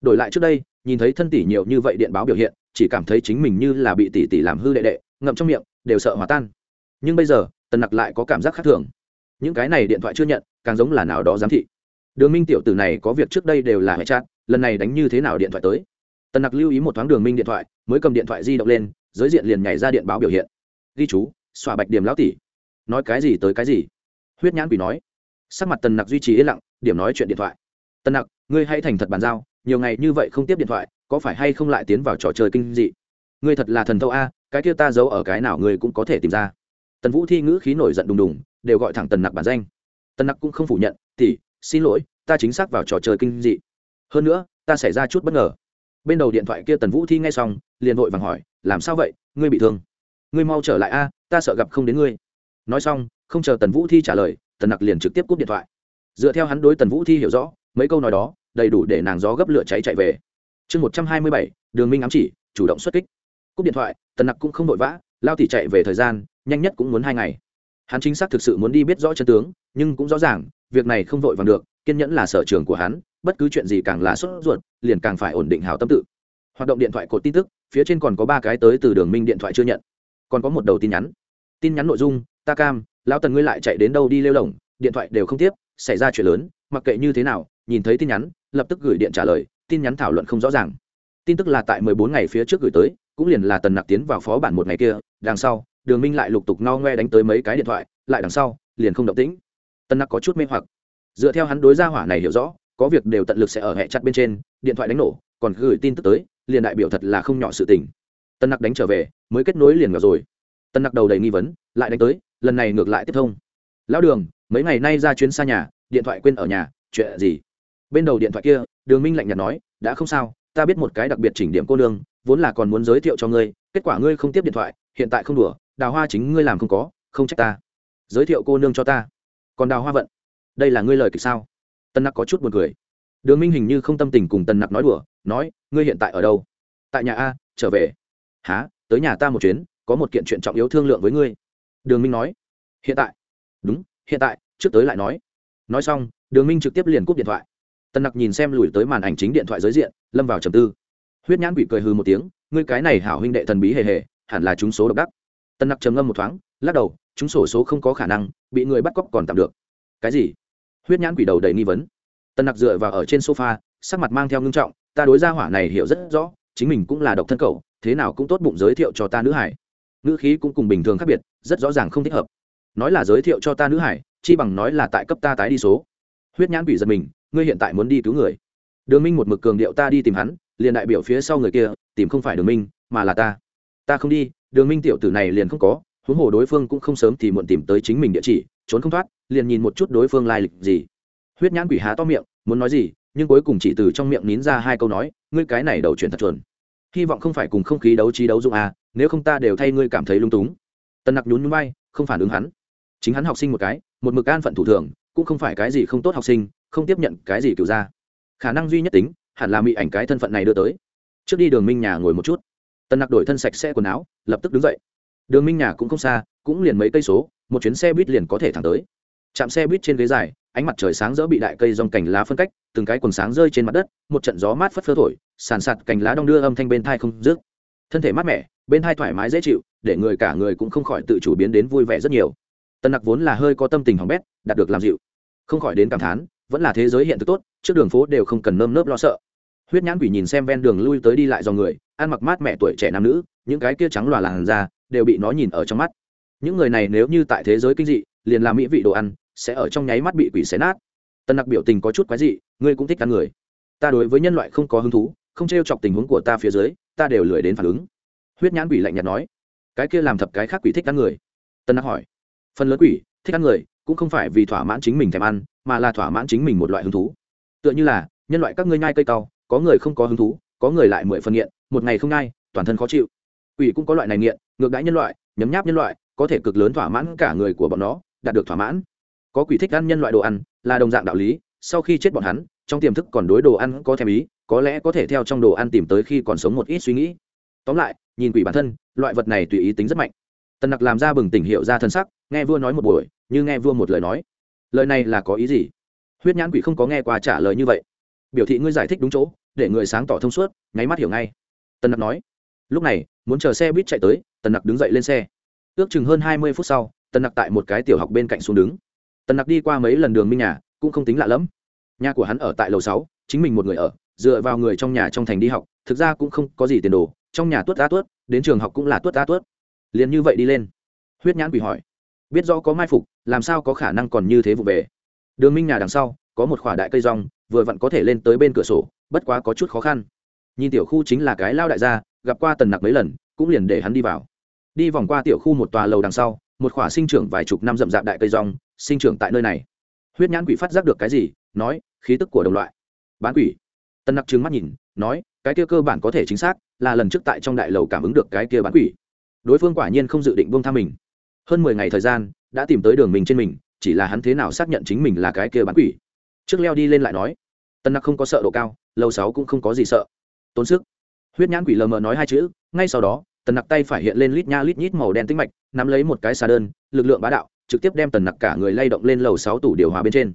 Speaker 1: Đổi lại trước đây, nhìn thấy thân tỷ nhiều như vậy điện báo biểu hiện, chỉ cảm thấy chính mình như là bị tỷ tỷ làm hư đệ đệ, ngậm trong miệng, đều sợ hòa tan. Nhưng bây giờ, tần nặc lại có cảm giác khác thường. Những cái này điện thoại chưa nhận, càng giống là nào đó giám thị đường minh tiểu tử này có việc trước đây đều là hệ chát lần này đánh như thế nào điện thoại tới? Tần nặc lưu ý một thoáng đường minh điện thoại, mới cầm điện thoại di động lên, giới diện liền nhảy ra điện báo biểu hiện. Ghi chú xòa bạch điểm lão tỷ. Nói cái gì tới cái gì? Huyết nhãn quỷ nói. Sắc mặt tần nặc duy trì yên lặng, điểm nói chuyện điện thoại. Tần nặc, ngươi hãy thành thật bàn giao, nhiều ngày như vậy không tiếp điện thoại, có phải hay không lại tiến vào trò chơi kinh dị? Ngươi thật là thần thâu a, cái kia ta giấu ở cái nào ngươi cũng có thể tìm ra. Tần vũ thi ngữ khí nổi giận đùng đùng, đều gọi thẳng tần nặc bản danh. Tần nặc cũng không phủ nhận thì xin lỗi, ta chính xác vào trò chơi kinh dị. Hơn nữa, ta xảy ra chút bất ngờ. Bên đầu điện thoại kia tần vũ thi nghe xong, liền vội vàng hỏi, làm sao vậy? Ngươi bị thương. Ngươi mau trở lại a, ta sợ gặp không đến ngươi. Nói xong, không chờ tần vũ thi trả lời, tần nặc liền trực tiếp cúp điện thoại. Dựa theo hắn đối tần vũ thi hiểu rõ, mấy câu nói đó đầy đủ để nàng gió gấp lửa cháy chạy về. Chương một trăm hai mươi bảy, đường minh ám chỉ, chủ động xuất kích. Cúp điện thoại, tần nặc cũng không vội vã, lao thì chạy về thời gian, nhanh nhất cũng muốn hai ngày hắn chính xác thực sự muốn đi biết rõ chân tướng, nhưng cũng rõ ràng, việc này không vội vàng được, kiên nhẫn là sở trường của hắn, bất cứ chuyện gì càng là sốt ruột, liền càng phải ổn định hào tâm tự. Hoạt động điện thoại cột tin tức, phía trên còn có ba cái tới từ đường minh điện thoại chưa nhận. Còn có một đầu tin nhắn. Tin nhắn nội dung, ta cam, lão tần ngươi lại chạy đến đâu đi lêu lỏng, điện thoại đều không tiếp, xảy ra chuyện lớn, mặc kệ như thế nào, nhìn thấy tin nhắn, lập tức gửi điện trả lời, tin nhắn thảo luận không rõ ràng. Tin tức là tại mười bốn ngày phía trước gửi tới, cũng liền là tần nặc tiến vào phó bản một ngày kia, đằng sau đường minh lại lục tục no ngoe đánh tới mấy cái điện thoại, lại đằng sau, liền không động tĩnh. Tân nặc có chút mê hoặc. Dựa theo hắn đối gia hỏa này hiểu rõ, có việc đều tận lực sẽ ở hệ chặt bên trên, điện thoại đánh nổ, còn gửi tin tức tới, liền đại biểu thật là không nhỏ sự tình. Tân nặc đánh trở về, mới kết nối liền vào rồi. Tân nặc đầu đầy nghi vấn, lại đánh tới, lần này ngược lại tiếp thông. Lão đường, mấy ngày nay ra chuyến xa nhà, điện thoại quên ở nhà, chuyện gì? Bên đầu điện thoại kia, đường minh lạnh nhạt nói, đã không sao, ta biết một cái đặc biệt chỉnh điểm cô nương, vốn là còn muốn giới thiệu cho ngươi, kết quả ngươi không tiếp điện thoại, hiện tại không đùa đào hoa chính ngươi làm không có, không trách ta. Giới thiệu cô nương cho ta. Còn đào hoa vận, đây là ngươi lời kịch sao? Tân nặc có chút buồn cười. Đường minh hình như không tâm tình cùng tân nặc nói đùa, nói, ngươi hiện tại ở đâu? Tại nhà a, trở về. Há tới nhà ta một chuyến, có một kiện chuyện trọng yếu thương lượng với ngươi. Đường minh nói. Hiện tại? Đúng, hiện tại, trước tới lại nói. Nói xong, đường minh trực tiếp liền cúp điện thoại. Tân nặc nhìn xem lùi tới màn ảnh chính điện thoại giới diện, lâm vào trầm tư. Huyết nhãn bị cười hư một tiếng, ngươi cái này hảo huynh đệ thần bí hề hề, hẳn là chúng số độc đắc tân nặc trầm ngâm một thoáng, lắc đầu, chúng sổ số không có khả năng, bị người bắt cóc còn tạm được. Cái gì? Huyết nhãn quỷ đầu đầy nghi vấn. Tân nặc dựa vào ở trên sofa, sắc mặt mang theo ngưng trọng, ta đối gia hỏa này hiểu rất rõ, chính mình cũng là độc thân cậu, thế nào cũng tốt bụng giới thiệu cho ta nữ hải. Ngữ khí cũng cùng bình thường khác biệt, rất rõ ràng không thích hợp. Nói là giới thiệu cho ta nữ hải, chi bằng nói là tại cấp ta tái đi số. Huyết nhãn quỷ giật mình, ngươi hiện tại muốn đi cứu người. Đường minh một mực cường điệu ta đi tìm hắn, liền đại biểu phía sau người kia, tìm không phải đường minh, mà là ta. Ta không đi đường minh tiểu tử này liền không có, huống hồ đối phương cũng không sớm thì muộn tìm tới chính mình địa chỉ, trốn không thoát, liền nhìn một chút đối phương lai lịch gì. Huyết nhãn quỷ há to miệng, muốn nói gì, nhưng cuối cùng chỉ từ trong miệng nín ra hai câu nói, ngươi cái này đầu chuyển thật chuẩn. Hy vọng không phải cùng không khí đấu trí đấu dụng à nếu không ta đều thay ngươi cảm thấy lung túng. Tần nặc nhún nhún bay không phản ứng hắn. Chính hắn học sinh một cái, một mực an phận thủ thường, cũng không phải cái gì không tốt học sinh, không tiếp nhận cái gì kiểu ra. Khả năng duy nhất tính, hẳn là mỹ ảnh cái thân phận này đưa tới. Trước đi đường minh nhà ngồi một chút tần nặc đổi thân sạch xe quần áo, lập tức đứng dậy. Đường minh nhà cũng không xa, cũng liền mấy cây số, một chuyến xe buýt liền có thể thẳng tới. Chạm xe buýt trên ghế dài, ánh mặt trời sáng rỡ bị đại cây dòng cành lá phân cách, từng cái quần sáng rơi trên mặt đất, một trận gió mát phất phơ thổi, sàn sạt cành lá đong đưa âm thanh bên thai không rước. thân thể mát mẻ, bên thai thoải mái dễ chịu, để người cả người cũng không khỏi tự chủ biến đến vui vẻ rất nhiều. Tân nặc vốn là hơi có tâm tình hỏng bét, đạt được làm dịu. Không khỏi đến cảm thán, vẫn là thế giới hiện thực tốt, trước đường phố đều không cần nơm nớp lo sợ huyết nhãn quỷ nhìn xem ven đường lui tới đi lại dòng người, ăn mặc mát mẹ tuổi trẻ nam nữ, những cái kia trắng loà làn da, đều bị nó nhìn ở trong mắt. Những người này nếu như tại thế giới kinh dị, liền làm mỹ vị đồ ăn, sẽ ở trong nháy mắt bị quỷ xé nát. Tân nặc biểu tình có chút quái dị, ngươi cũng thích ăn người. Ta đối với nhân loại không có hứng thú, không t r e o chọc tình huống của ta phía dưới, ta đều lười đến phản ứng. Huyết nhãn quỷ lạnh nhạt nói. Cái kia làm thập cái khác quỷ thích ăn người? Tân nặc hỏi. Phần lớn quỷ thích ăn người, cũng không phải vì thỏa mãn chính mình thèm ăn, mà là thỏa mãn chính mình một loại hứng thú. Tựa như là, nhân loại các ngươi nhai cây cao có người không có hứng thú, có người lại mười phần nghiện, một ngày không ngai toàn thân khó chịu. Quỷ cũng có loại này nghiện, ngược đãi nhân loại, nhấm nháp nhân loại, có thể cực lớn thỏa mãn cả người của bọn nó, đạt được thỏa mãn. Có quỷ thích ăn nhân loại đồ ăn, là đồng dạng đạo lý, sau khi chết bọn hắn, trong tiềm thức còn đối đồ ăn có thèm ý, có lẽ có thể theo trong đồ ăn tìm tới khi còn sống một ít suy nghĩ. Tóm lại, nhìn quỷ bản thân, loại vật này tùy ý tính rất mạnh. Tần nặc làm ra bừng tỉnh hiệu ra thân sắc, nghe vua nói một buổi, như nghe vua một lời nói. Lời này là có ý gì? Huyết nhãn quỷ không có nghe qua trả lời như vậy biểu thị ngươi giải thích đúng chỗ, để người sáng tỏ thông suốt, nháy mắt hiểu ngay. Tần nặc nói. Lúc này, muốn chờ xe buýt chạy tới tần nặc đứng dậy lên xe. Ước chừng hơn hai mươi phút sau tần nặc tại một cái tiểu học bên cạnh xuống đứng. Tần nặc đi qua mấy lần đường minh nhà, cũng không tính lạ lẫm. Nhà của hắn ở tại lầu sáu, chính mình một người ở, dựa vào người trong nhà trong thành đi học, thực ra cũng không có gì tiền đồ, trong nhà tuất ta tuất, đến trường học cũng là tuất ta tuất. Liền như vậy đi lên. Huyết nhãn quỷ hỏi. Biết rõ có mai phục, làm sao có khả năng còn như thế vụ về? Đường minh nhà đằng sau, có một khoả đại cây rong vừa vặn có thể lên tới bên cửa sổ, bất quá có chút khó khăn. Nhìn tiểu khu chính là cái lao đại gia, gặp qua tần nặc mấy lần, cũng liền để hắn đi vào. Đi vòng qua tiểu khu một tòa lầu đằng sau, một khỏa sinh trưởng vài chục năm rậm rạp đại cây rong, sinh trưởng tại nơi này. Huyết nhãn quỷ phát giác được cái gì, nói, khí tức của đồng loại. Bán quỷ. Tân nặc trừng mắt nhìn, nói, cái kia cơ bản có thể chính xác, là lần trước tại trong đại lầu cảm ứng được cái kia bán quỷ. Đối phương quả nhiên không dự định buông tha mình. Hơn mười ngày thời gian, đã tìm tới đường mình trên mình, chỉ là hắn thế nào xác nhận chính mình là cái kia bán quỷ trước leo đi lên lại nói, tân nặc không có sợ độ cao, lầu sáu cũng không có gì sợ. Tốn sức. Huyết nhãn quỷ lờ mờ nói hai chữ, ngay sau đó tần nặc tay phải hiện lên lít nha lít nhít màu đen tinh mạch, nắm lấy một cái xà đơn, lực lượng bá đạo, trực tiếp đem tần nặc cả người lay động lên lầu sáu tủ điều hòa bên trên.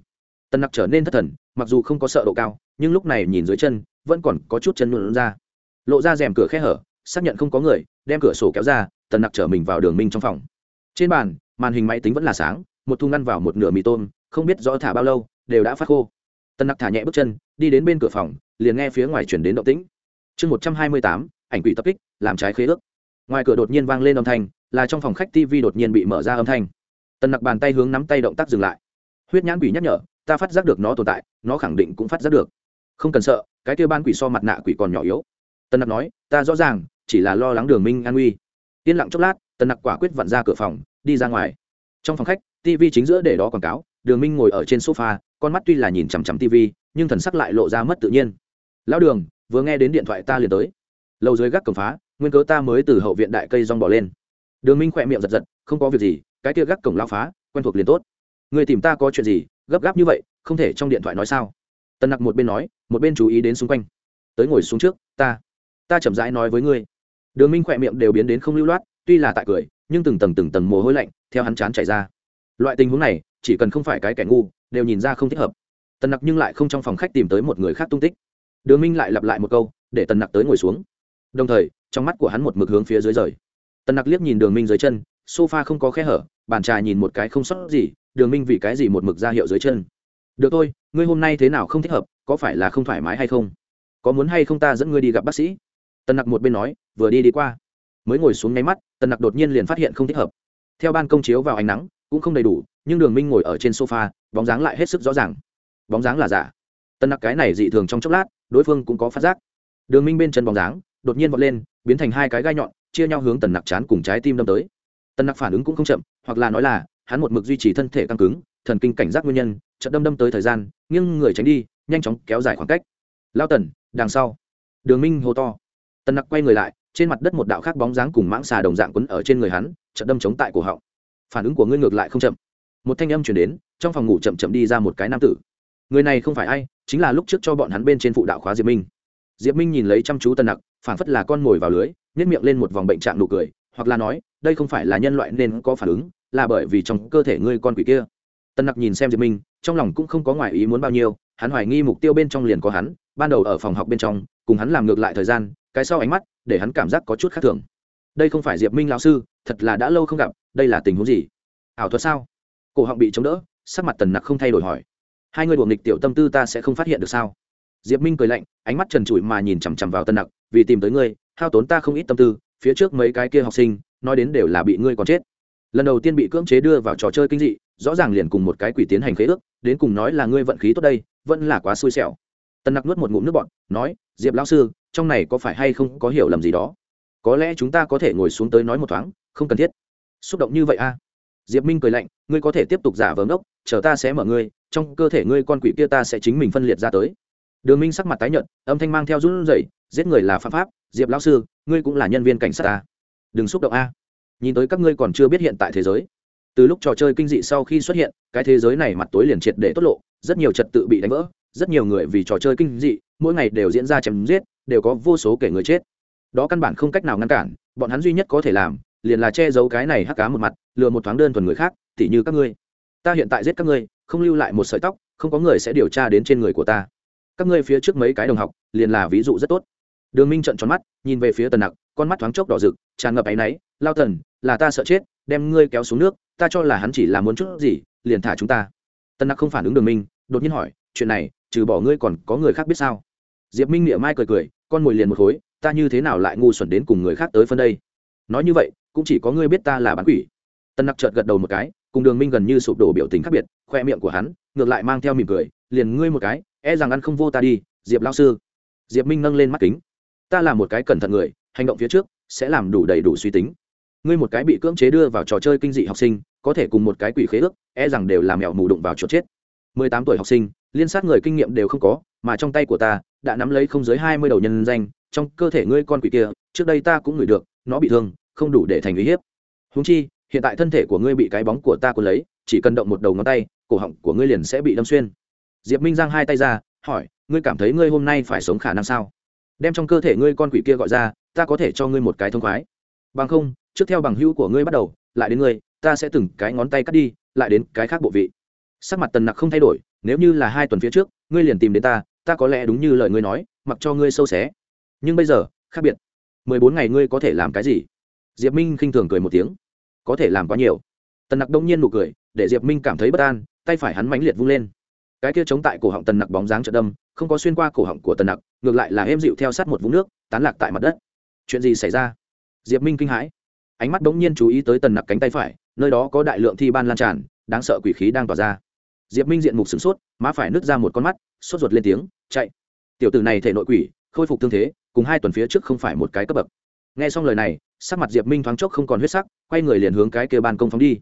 Speaker 1: Tần nặc trở nên thất thần, mặc dù không có sợ độ cao, nhưng lúc này nhìn dưới chân, vẫn còn có chút chân luôn ra. Lộ ra rèm cửa khe hở, xác nhận không có người, đem cửa sổ kéo ra tần nặc trở mình vào đường minh trong phòng. Trên bàn, màn hình máy tính vẫn là sáng, một thu ngăn vào một nửa mì tôm, không biết rõ thả bao lâu đều đã phát khô. Tần nặc thả nhẹ bước chân, đi đến bên cửa phòng, liền nghe phía ngoài chuyển đến động tĩnh. Chương một trăm hai mươi tám, ảnh quỷ tập kích, làm trái khế ước. Ngoài cửa đột nhiên vang lên âm thanh, là trong phòng khách tv đột nhiên bị mở ra âm thanh. Tần nặc bàn tay hướng nắm tay động tác dừng lại. Huyết nhãn quỷ nhắc nhở, ta phát giác được nó tồn tại, nó khẳng định cũng phát giác được. Không cần sợ, cái kêu ban quỷ so mặt nạ quỷ còn nhỏ yếu. Tần nặc nói, ta rõ ràng, chỉ là lo lắng đường minh an nguy. Yên lặng chốc lát tần nặc quả quyết vặn ra cửa phòng, đi ra ngoài. Trong phòng khách tv chính giữa để đó quảng cáo, đường minh ngồi ở trên sofa con mắt tuy là nhìn chằm chằm tv nhưng thần sắc lại lộ ra mất tự nhiên. Lão đường, vừa nghe đến điện thoại ta liền tới. Lâu dưới gác cổng phá, nguyên cớ ta mới từ hậu viện đại cây rong bỏ lên. Đường minh khỏe miệng giật giật, không có việc gì, cái kia gác cổng lao phá, quen thuộc liền tốt. Người tìm ta có chuyện gì, gấp gáp như vậy, không thể trong điện thoại nói sao? Tần nặc một bên nói, một bên chú ý đến xung quanh. Tới ngồi xuống trước, ta ta chậm rãi nói với ngươi. Đường minh khỏe miệng đều biến đến không lưu loát, tuy là tại cười, nhưng từng tầng từng tầng mồ hôi lạnh theo hắn chán chảy ra. Loại tình huống này chỉ cần không phải cái kẻ ngu, đều nhìn ra không thích hợp. Tần nặc nhưng lại không trong phòng khách tìm tới một người khác tung tích. Đường minh lại lặp lại một câu, để tần nặc tới ngồi xuống. Đồng thời, trong mắt của hắn một mực hướng phía dưới rời. Tần nặc liếc nhìn đường minh dưới chân, sofa không có khe hở, bàn trà nhìn một cái không sót gì, đường minh vì cái gì một mực ra hiệu dưới chân. Được thôi, ngươi hôm nay thế nào không thích hợp, có phải là không thoải mái hay không? Có muốn hay không ta dẫn ngươi đi gặp bác sĩ? Tần nặc một bên nói, vừa đi đi qua. Mới ngồi xuống nháy mắt, tần nặc đột nhiên liền phát hiện không thích hợp. Theo ban công chiếu vào ánh nắng cũng không đầy đủ, nhưng đường minh ngồi ở trên sofa, bóng dáng lại hết sức rõ ràng. Bóng dáng là giả. Tần nặc cái này dị thường trong chốc lát, đối phương cũng có phát giác. Đường minh bên chân bóng dáng, đột nhiên vọt lên, biến thành hai cái gai nhọn, chia nhau hướng tần nặc chán cùng trái tim đâm tới. Tần nặc phản ứng cũng không chậm, hoặc là nói là, hắn một mực duy trì thân thể căng cứng, thần kinh cảnh giác nguyên nhân trận đâm đâm tới thời gian, nghiêng người tránh đi, nhanh chóng kéo dài khoảng cách. Lao tần, đằng sau. Đường minh hô to. Tần nặc quay người lại, trên mặt đất một đạo khác bóng dáng cùng mãng xà đồng dạng quấn ở trên người hắn trận đâm chống tại cổ họng phản ứng của ngươi ngược lại không chậm. Một thanh âm chuyển đến, trong phòng ngủ chậm chậm đi ra một cái nam tử. Người này không phải ai, chính là lúc trước cho bọn hắn bên trên phụ đạo khóa diệp minh. Diệp minh nhìn lấy chăm chú Tân nặc, phản phất là con mồi vào lưới nhét miệng lên một vòng bệnh trạng nụ cười, hoặc là nói, đây không phải là nhân loại nên có phản ứng, là bởi vì trong cơ thể ngươi con quỷ kia. Tân nặc nhìn xem diệp minh, trong lòng cũng không có ngoại ý muốn bao nhiêu, hắn hoài nghi mục tiêu bên trong liền có hắn, ban đầu ở phòng học bên trong, cùng hắn làm ngược lại thời gian, cái sau ánh mắt, để hắn cảm giác có chút khác thường. Đây không phải diệp minh lão sư, thật là đã lâu không gặp đây là tình huống gì? Ảo thuật sao? Cổ họng bị chống đỡ, sắc mặt tần nặc không thay đổi hỏi. Hai người đuổi nghịch tiểu tâm tư ta sẽ không phát hiện được sao? Diệp minh cười lạnh, ánh mắt trần trụi mà nhìn chằm chằm vào tần nặc, vì tìm tới ngươi, hao tốn ta không ít tâm tư, phía trước mấy cái kia học sinh, nói đến đều là bị ngươi còn chết. Lần đầu tiên bị cưỡng chế đưa vào trò chơi kinh dị, rõ ràng liền cùng một cái quỷ tiến hành khế ước, đến cùng nói là ngươi vận khí tốt đây, vẫn là quá xui xẻo. Tần nặc nuốt một ngụm nước bọn nói, diệp lão sư, trong này có phải hay không có hiểu lầm gì đó? Có lẽ chúng ta có thể ngồi xuống tới nói một thoáng, không cần thiết xúc động như vậy a. Diệp minh cười lạnh, ngươi có thể tiếp tục giả vờ ngốc, chờ ta sẽ mở ngươi, trong cơ thể ngươi con quỷ kia ta sẽ chính mình phân liệt ra tới. Đường minh sắc mặt tái nhợt, âm thanh mang theo run rẩy, giết người là pháp pháp, diệp lão sư, ngươi cũng là nhân viên cảnh sát ta. Đừng xúc động a. Nhìn tới các ngươi còn chưa biết hiện tại thế giới. Từ lúc trò chơi kinh dị sau khi xuất hiện, cái thế giới này mặt tối liền triệt để tốt lộ, rất nhiều trật tự bị đánh vỡ, rất nhiều người vì trò chơi kinh dị, mỗi ngày đều diễn ra chém giết, đều có vô số kẻ người chết. Đó căn bản không cách nào ngăn cản, bọn hắn duy nhất có thể làm liền là che giấu cái này hắc cá một mặt, lừa một thoáng đơn thuần người khác, tỉ như các ngươi. Ta hiện tại giết các ngươi, không lưu lại một sợi tóc, không có người sẽ điều tra đến trên người của ta. Các ngươi phía trước mấy cái đồng học, liền là ví dụ rất tốt. Đường minh trận tròn mắt, nhìn về phía tần nặc, con mắt thoáng chốc đỏ rực, tràn ngập áy náy, lao tần, là ta sợ chết, đem ngươi kéo xuống nước, ta cho là hắn chỉ là muốn chút gì, liền thả chúng ta. Tần nặc không phản ứng đường minh, đột nhiên hỏi, chuyện này, trừ bỏ ngươi còn có người khác biết sao? Diệp minh niệm mai cười cười, con mồi liền một khối, ta như thế nào lại ngu xuẩn đến cùng người khác tới phân đây? Nói như vậy, cũng chỉ có ngươi biết ta là bán quỷ. Tân nặc chợt gật đầu một cái, cùng đường minh gần như sụp đổ biểu tình khác biệt, khoe miệng của hắn ngược lại mang theo mỉm cười, liền ngươi một cái e rằng ăn không vô ta đi, diệp lao sư. Diệp minh nâng lên mắt kính. Ta là một cái cẩn thận người, hành động phía trước sẽ làm đủ đầy đủ suy tính. Ngươi một cái bị cưỡng chế đưa vào trò chơi kinh dị học sinh, có thể cùng một cái quỷ khế ước e rằng đều làm mèo mù đụng vào chỗ chết. Mười tám tuổi học sinh, liên sát người kinh nghiệm đều không có, mà trong tay của ta đã nắm lấy không dưới hai mươi đầu nhân danh, trong cơ thể ngươi con quỷ kia, trước đây ta cũng ngửi được nó bị thương, không đủ để thành uy hiếp. Húng chi, hiện tại thân thể của ngươi bị cái bóng của ta cuốn lấy, chỉ cần động một đầu ngón tay, cổ họng của ngươi liền sẽ bị đâm xuyên. Diệp minh giang hai tay ra, hỏi, ngươi cảm thấy ngươi hôm nay phải sống khả năng sao? Đem trong cơ thể ngươi con quỷ kia gọi ra, ta có thể cho ngươi một cái thông khoái. Bằng không, trước theo bằng hữu của ngươi bắt đầu, lại đến ngươi, ta sẽ từng cái ngón tay cắt đi, lại đến cái khác bộ vị. Sắc mặt tần nặc không thay đổi, nếu như là hai tuần phía trước, ngươi liền tìm đến ta ta có lẽ đúng như lời ngươi nói, mặc cho ngươi sâu xé. Nhưng bây giờ, khác biệt mười bốn ngày ngươi có thể làm cái gì? Diệp minh khinh thường cười một tiếng. Có thể làm quá nhiều. Tần nặc đông nhiên nụ cười, để diệp minh cảm thấy bất an, tay phải hắn mãnh liệt vung lên. Cái kia chống tại cổ họng tần nặc bóng dáng trợ đâm, không có xuyên qua cổ họng của tần nặc, ngược lại là êm dịu theo sát một vũng nước, tán lạc tại mặt đất. Chuyện gì xảy ra? Diệp minh kinh hãi. Ánh mắt bỗng nhiên chú ý tới tần nặc cánh tay phải, nơi đó có đại lượng thi ban lan tràn, đáng sợ quỷ khí đang tỏa ra. Diệp minh diện mục sửng sốt, má phải nứt ra một con mắt, sốt ruột lên tiếng, chạy. Tiểu tử này thể nội quỷ, khôi phục thương thế cùng hai tuần phía trước không phải một cái cấp bậc. Nghe xong lời này, sắc mặt diệp minh thoáng chốc không còn huyết sắc, quay người liền hướng cái kia ban công phóng đi.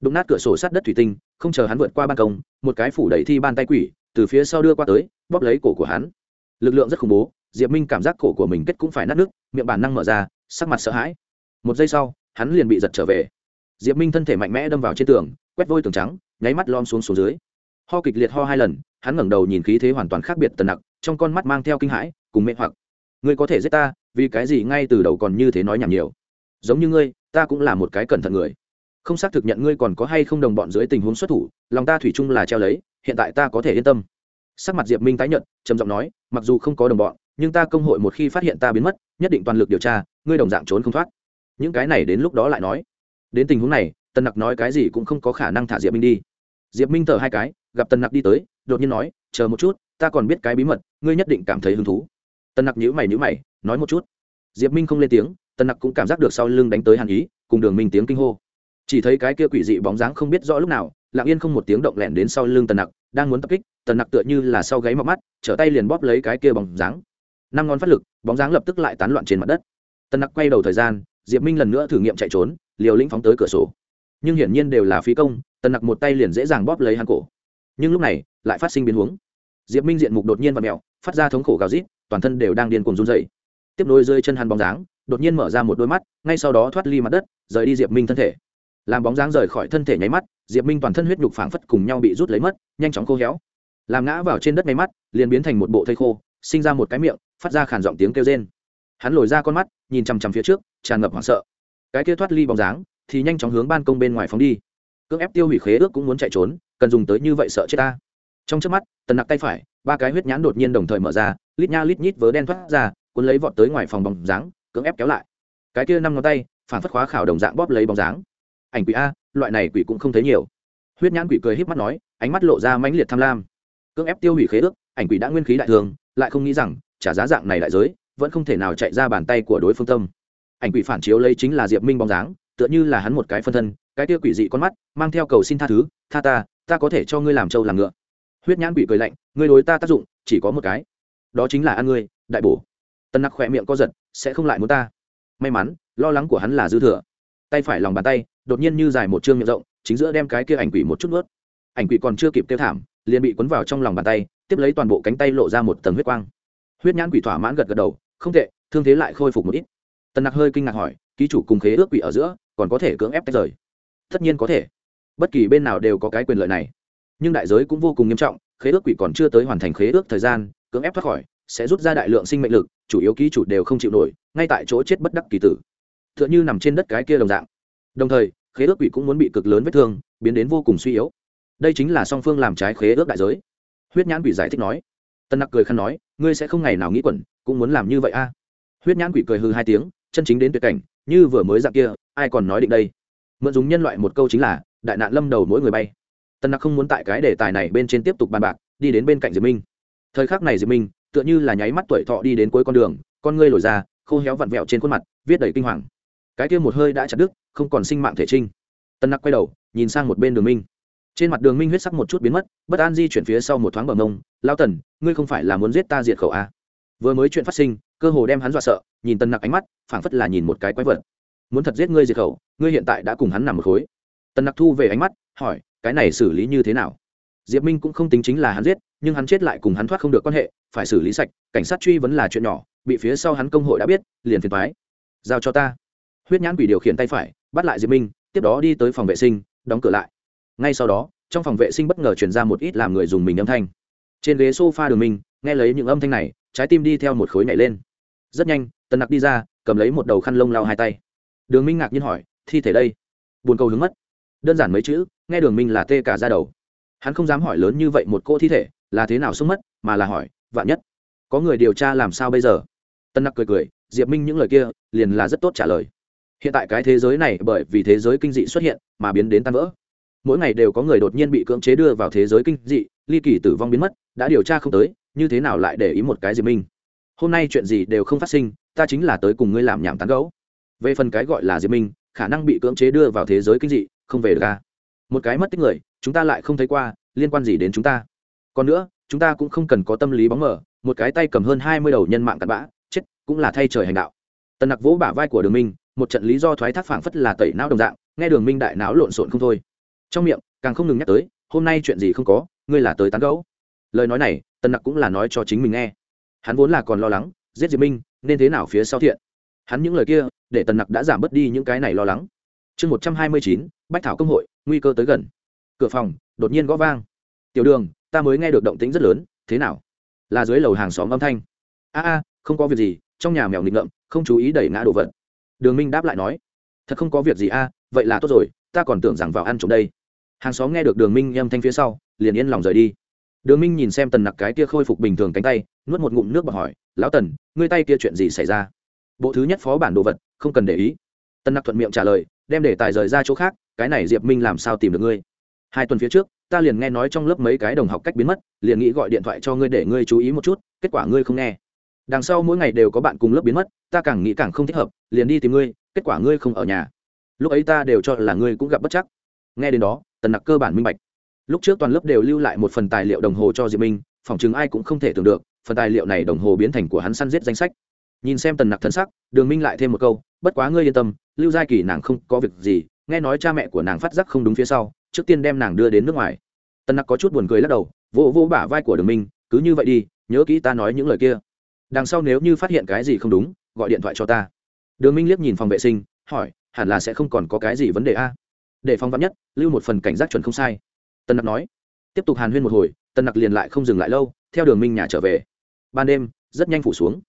Speaker 1: Đụng nát cửa sổ sát đất thủy tinh, không chờ hắn vượt qua ban công, một cái phủ đẩy thi ban tay quỷ, từ phía sau đưa qua tới, bóp lấy cổ của hắn. Lực lượng rất khủng bố, diệp minh cảm giác cổ của mình kết cũng phải nát nước, miệng bản năng mở ra, sắc mặt sợ hãi. Một giây sau, hắn liền bị giật trở về. Diệp minh thân thể mạnh mẽ đâm vào trên tường, quét vôi tường trắng, nháy mắt lom xuống xuống dưới. Ho kịch liệt ho hai lần, hắn ngẩng đầu nhìn khí thế hoàn toàn khác biệt tần nặc, trong con mắt mang theo kinh hãi, cùng mê hoặc ngươi có thể giết ta, vì cái gì ngay từ đầu còn như thế nói nhảm nhiều? Giống như ngươi, ta cũng là một cái cẩn thận người. Không xác thực nhận ngươi còn có hay không đồng bọn dưới tình huống xuất thủ, lòng ta thủy chung là treo lấy, hiện tại ta có thể yên tâm. Sắc mặt diệp minh tái nhận trầm giọng nói, mặc dù không có đồng bọn, nhưng ta công hội một khi phát hiện ta biến mất, nhất định toàn lực điều tra, ngươi đồng dạng trốn không thoát. Những cái này đến lúc đó lại nói. Đến tình huống này, Tần nặc nói cái gì cũng không có khả năng thả diệp minh đi. Diệp minh thở hai cái, gặp Tần nặc đi tới, đột nhiên nói, chờ một chút, ta còn biết cái bí mật, ngươi nhất định cảm thấy hứng thú tân nặc nhữ mày nhữ mày, nói một chút. Diệp minh không lên tiếng tân nặc cũng cảm giác được sau lưng đánh tới hàn ý, cùng đường minh tiếng kinh hô. Chỉ thấy cái kia quỷ dị bóng dáng không biết rõ lúc nào, lặng yên không một tiếng động lẻn đến sau lưng tần nặc, đang muốn tập kích, tần nặc tựa như là sau gáy mọc mắt, trở tay liền bóp lấy cái kia bóng dáng. Năm ngón phát lực, bóng dáng lập tức lại tán loạn trên mặt đất. Tần nặc quay đầu thời gian, diệp minh lần nữa thử nghiệm chạy trốn, liều lĩnh phóng tới cửa sổ. Nhưng hiển nhiên đều là phí công, tần nặc một tay liền dễ dàng bóp lấy hắn cổ. Nhưng lúc này, lại phát sinh biến huống. Diệp minh diện mục đột nhiên và mẹo phát ra thống khổ gào rít toàn thân đều đang điên cuồng run rẩy, tiếp nối rơi chân hắn bóng dáng đột nhiên mở ra một đôi mắt ngay sau đó thoát ly mặt đất rời đi diệp minh thân thể. Làm bóng dáng rời khỏi thân thể nháy mắt diệp minh toàn thân huyết nhục phảng phất cùng nhau bị rút lấy mất nhanh chóng khô héo. Làm ngã vào trên đất nháy mắt liền biến thành một bộ thây khô sinh ra một cái miệng phát ra khản giọng tiếng kêu rên. Hắn lồi ra con mắt nhìn chằm chằm phía trước tràn ngập hoảng sợ. Cái kia thoát ly bóng dáng thì nhanh chóng hướng ban công bên ngoài phóng đi. Cưỡng ép tiêu hủy khế ước cũng muốn chạy trốn cần dùng tới như vậy sợ chết ta. Trong trước mắt tần nặc tay phải ba cái huyết nhãn đột nhiên đồng thời mở ra, lít nha lít nhít vớ đen thoát ra, cuốn lấy vọt tới ngoài phòng bóng dáng, cưỡng ép kéo lại. Cái kia năm ngón tay, phản phất khóa khảo đồng dạng bóp lấy bóng dáng. Ảnh quỷ a, loại này quỷ cũng không thấy nhiều. Huyết nhãn quỷ cười híp mắt nói, ánh mắt lộ ra mãnh liệt tham lam. Cưỡng ép tiêu hủy khế ước, ảnh quỷ đã nguyên khí đại thường, lại không nghĩ rằng, trả giá dạng này đại giới, vẫn không thể nào chạy ra bàn tay của đối phương tâm. Ảnh quỷ phản chiếu lấy chính là diệp minh bóng dáng, tựa như là hắn một cái phân thân, cái tia quỷ dị con mắt, mang theo cầu xin tha thứ, tha ta ta có thể cho ngươi làm trâu làm ngựa huyết nhãn quỷ cười lạnh ngươi đối ta tác dụng chỉ có một cái. Đó chính là ăn ngươi đại bổ. Tân nặc khỏe miệng co giật sẽ không lại muốn ta. May mắn lo lắng của hắn là dư thừa. Tay phải lòng bàn tay đột nhiên như dài một chương miệng rộng chính giữa đem cái kia ảnh quỷ một chút vớt, ảnh quỷ còn chưa kịp kêu thảm liền bị cuốn vào trong lòng bàn tay tiếp lấy toàn bộ cánh tay lộ ra một tầng huyết quang. Huyết nhãn quỷ thỏa mãn gật gật đầu không tệ thương thế lại khôi phục một ít. Tần nặc hơi kinh ngạc hỏi ký chủ cùng khế ước quỷ ở giữa còn có thể cưỡng ép tách rời? Tất nhiên có thể. Bất kỳ bên nào đều có cái quyền lợi này nhưng đại giới cũng vô cùng nghiêm trọng, khế ước quỷ còn chưa tới hoàn thành khế ước thời gian, cưỡng ép thoát khỏi, sẽ rút ra đại lượng sinh mệnh lực, chủ yếu ký chủ đều không chịu nổi, ngay tại chỗ chết bất đắc kỳ tử. T h ư ợ n h ư nằm trên đất cái kia đồng dạng. Đồng thời, khế ước quỷ cũng muốn bị cực lớn vết thương, biến đến vô cùng suy yếu. Đây chính là song phương làm trái khế ước đại giới. Huyết nhãn quỷ giải thích nói. Tân nặc cười khăn nói, ngươi sẽ không ngày nào nghĩ quẩn, cũng muốn làm như vậy a. Huyết nhãn quỷ cười hư hai tiếng, chân chính đến tuyệt cảnh, như vừa mới dạng kia, ai còn nói định đây? Mượn dùng nhân loại một câu chính là, đại nạn lâm đầu mỗi người bay tân nặc không muốn tại cái đề tài này bên trên tiếp tục bàn bạc, đi đến bên cạnh diệp minh. Thời khắc này diệp minh, tựa như là nháy mắt tuổi thọ đi đến cuối con đường, con ngươi lồi ra, khô héo vặn vẹo trên khuôn mặt, viết đầy kinh hoàng. Cái kia một hơi đã chặt đứt, không còn sinh mạng thể trinh. Tân nặc quay đầu, nhìn sang một bên đường minh. Trên mặt đường minh huyết sắc một chút biến mất, bất an di chuyển phía sau một thoáng bờ mông lao tần, ngươi không phải là muốn giết ta diệt khẩu a vừa mới chuyện phát sinh, cơ hồ đem hắn dọa sợ, nhìn tân nặc ánh mắt, phảng phất là nhìn một cái quái vật. Muốn thật giết ngươi diệt khẩu, ngươi hiện tại đã cùng hắn nằm một khối. Tần nặc thu về ánh mắt, hỏi, cái này xử lý như thế nào? Diệp minh cũng không tính chính là hắn giết, nhưng hắn chết lại cùng hắn thoát không được quan hệ, phải xử lý sạch, cảnh sát truy vấn là chuyện nhỏ, bị phía sau hắn công hội đã biết, liền phiền thoái giao cho ta. Huyết nhãn quỷ điều khiển tay phải, bắt lại diệp minh, tiếp đó đi tới phòng vệ sinh, đóng cửa lại. Ngay sau đó, trong phòng vệ sinh bất ngờ chuyển ra một ít làm người dùng mình âm thanh. Trên ghế s o f a đường minh nghe lấy những âm thanh này, trái tim đi theo một khối nhảy lên. Rất nhanh, tần nặc đi ra, cầm lấy một đầu khăn lông lao hai tay. Đường minh ngạc nhiên hỏi, thi thể đây? Buồn cầu hướng mất đơn giản mấy chữ, nghe đường minh là tê cả ra đầu. Hắn không dám hỏi lớn như vậy một cô thi thể, là thế nào xuống mất, mà là hỏi, vạn nhất, có người điều tra làm sao bây giờ? Tân nặc cười cười, diệp minh những lời kia, liền là rất tốt trả lời. Hiện tại cái thế giới này, bởi vì thế giới kinh dị xuất hiện, mà biến đến tan vỡ. Mỗi ngày đều có người đột nhiên bị cưỡng chế đưa vào thế giới kinh dị, ly kỳ tử vong biến mất, đã điều tra không tới, như thế nào lại để ý một cái diệp minh? Hôm nay chuyện gì đều không phát sinh, ta chính là tới cùng ngươi làm nhảm tán gấu về phần cái gọi là diệp minh, khả năng bị cưỡng chế đưa vào thế giới kinh dị không về được ca một cái mất tích người, chúng ta lại không thấy qua, liên quan gì đến chúng ta? Còn nữa, chúng ta cũng không cần có tâm lý bóng mờ, một cái tay cầm hơn hai mươi đầu nhân mạng cặn bã, chết, cũng là thay trời hành đạo. Tần nặc vỗ bả vai của đường minh, một trận lý do thoái thác phảng phất là tẩy não đồng dạng, nghe đường minh đại não lộn xộn không thôi. Trong miệng, càng không ngừng nhắc tới, hôm nay chuyện gì không có, ngươi là tới tán gấu lời nói này, tần nặc cũng là nói cho chính mình nghe. Hắn vốn là còn lo lắng, giết diệp minh, nên thế nào phía sau thiện? Hắn những lời kia, để tần nặc đã giảm bớt đi những cái này lo lắng. Chương một trăm hai mươi chín bách thảo công hội, nguy cơ tới gần. Cửa phòng, đột nhiên gõ vang. Tiểu đường, ta mới nghe được động tĩnh rất lớn, thế nào? Là dưới lầu hàng xóm âm thanh. A a, không có việc gì, trong nhà mèo nghịch ngợm, không chú ý đẩy ngã đồ vật. Đường minh đáp lại nói. Thật không có việc gì a, vậy là tốt rồi, ta còn tưởng rằng vào ăn trộm đây. Hàng xóm nghe được đường minh âm thanh phía sau, liền yên lòng rời đi. Đường minh nhìn xem tần nặc cái kia khôi phục bình thường cánh tay, nuốt một ngụm nước và hỏi, lão tần, ngươi tay kia chuyện gì xảy ra? Bộ thứ nhất phó bản đồ vật, không cần để ý. Tần nặc thuận miệng trả lời, đem để tài rời ra chỗ khác cái này diệp minh làm sao tìm được ngươi? Hai tuần phía trước, ta liền nghe nói trong lớp mấy cái đồng học cách biến mất, liền nghĩ gọi điện thoại cho ngươi để ngươi chú ý một chút, kết quả ngươi không nghe. Đằng sau mỗi ngày đều có bạn cùng lớp biến mất, ta càng nghĩ càng không thích hợp, liền đi tìm ngươi, kết quả ngươi không ở nhà. Lúc ấy ta đều cho là ngươi cũng gặp bất chắc. Nghe đến đó, tần nặc cơ bản minh bạch. Lúc trước toàn lớp đều lưu lại một phần tài liệu đồng hồ cho diệp minh phỏng chừng ai cũng không thể tưởng được, phần tài liệu này đồng hồ biến thành của hắn săn giết danh sách. Nhìn xem tần nặc thân sắc, đường minh lại thêm một câu, bất quá ngươi yên tâm, lưu giai kỳ nàng không có việc gì nghe nói cha mẹ của nàng phát giác không đúng phía sau, trước tiên đem nàng đưa đến nước ngoài. Tân nặc có chút buồn cười lắc đầu, vỗ vỗ bả vai của đường minh, cứ như vậy đi, nhớ kỹ ta nói những lời kia. Đằng sau nếu như phát hiện cái gì không đúng, gọi điện thoại cho ta. Đường minh liếc nhìn phòng vệ sinh, hỏi, hẳn là sẽ không còn có cái gì vấn đề a? Để phòng vắn nhất, lưu một phần cảnh giác chuẩn không sai. Tân nặc nói. Tiếp tục hàn huyên một hồi, tân nặc liền lại không dừng lại lâu, theo đường minh nhà trở về. Ban đêm, rất nhanh phủ xuống.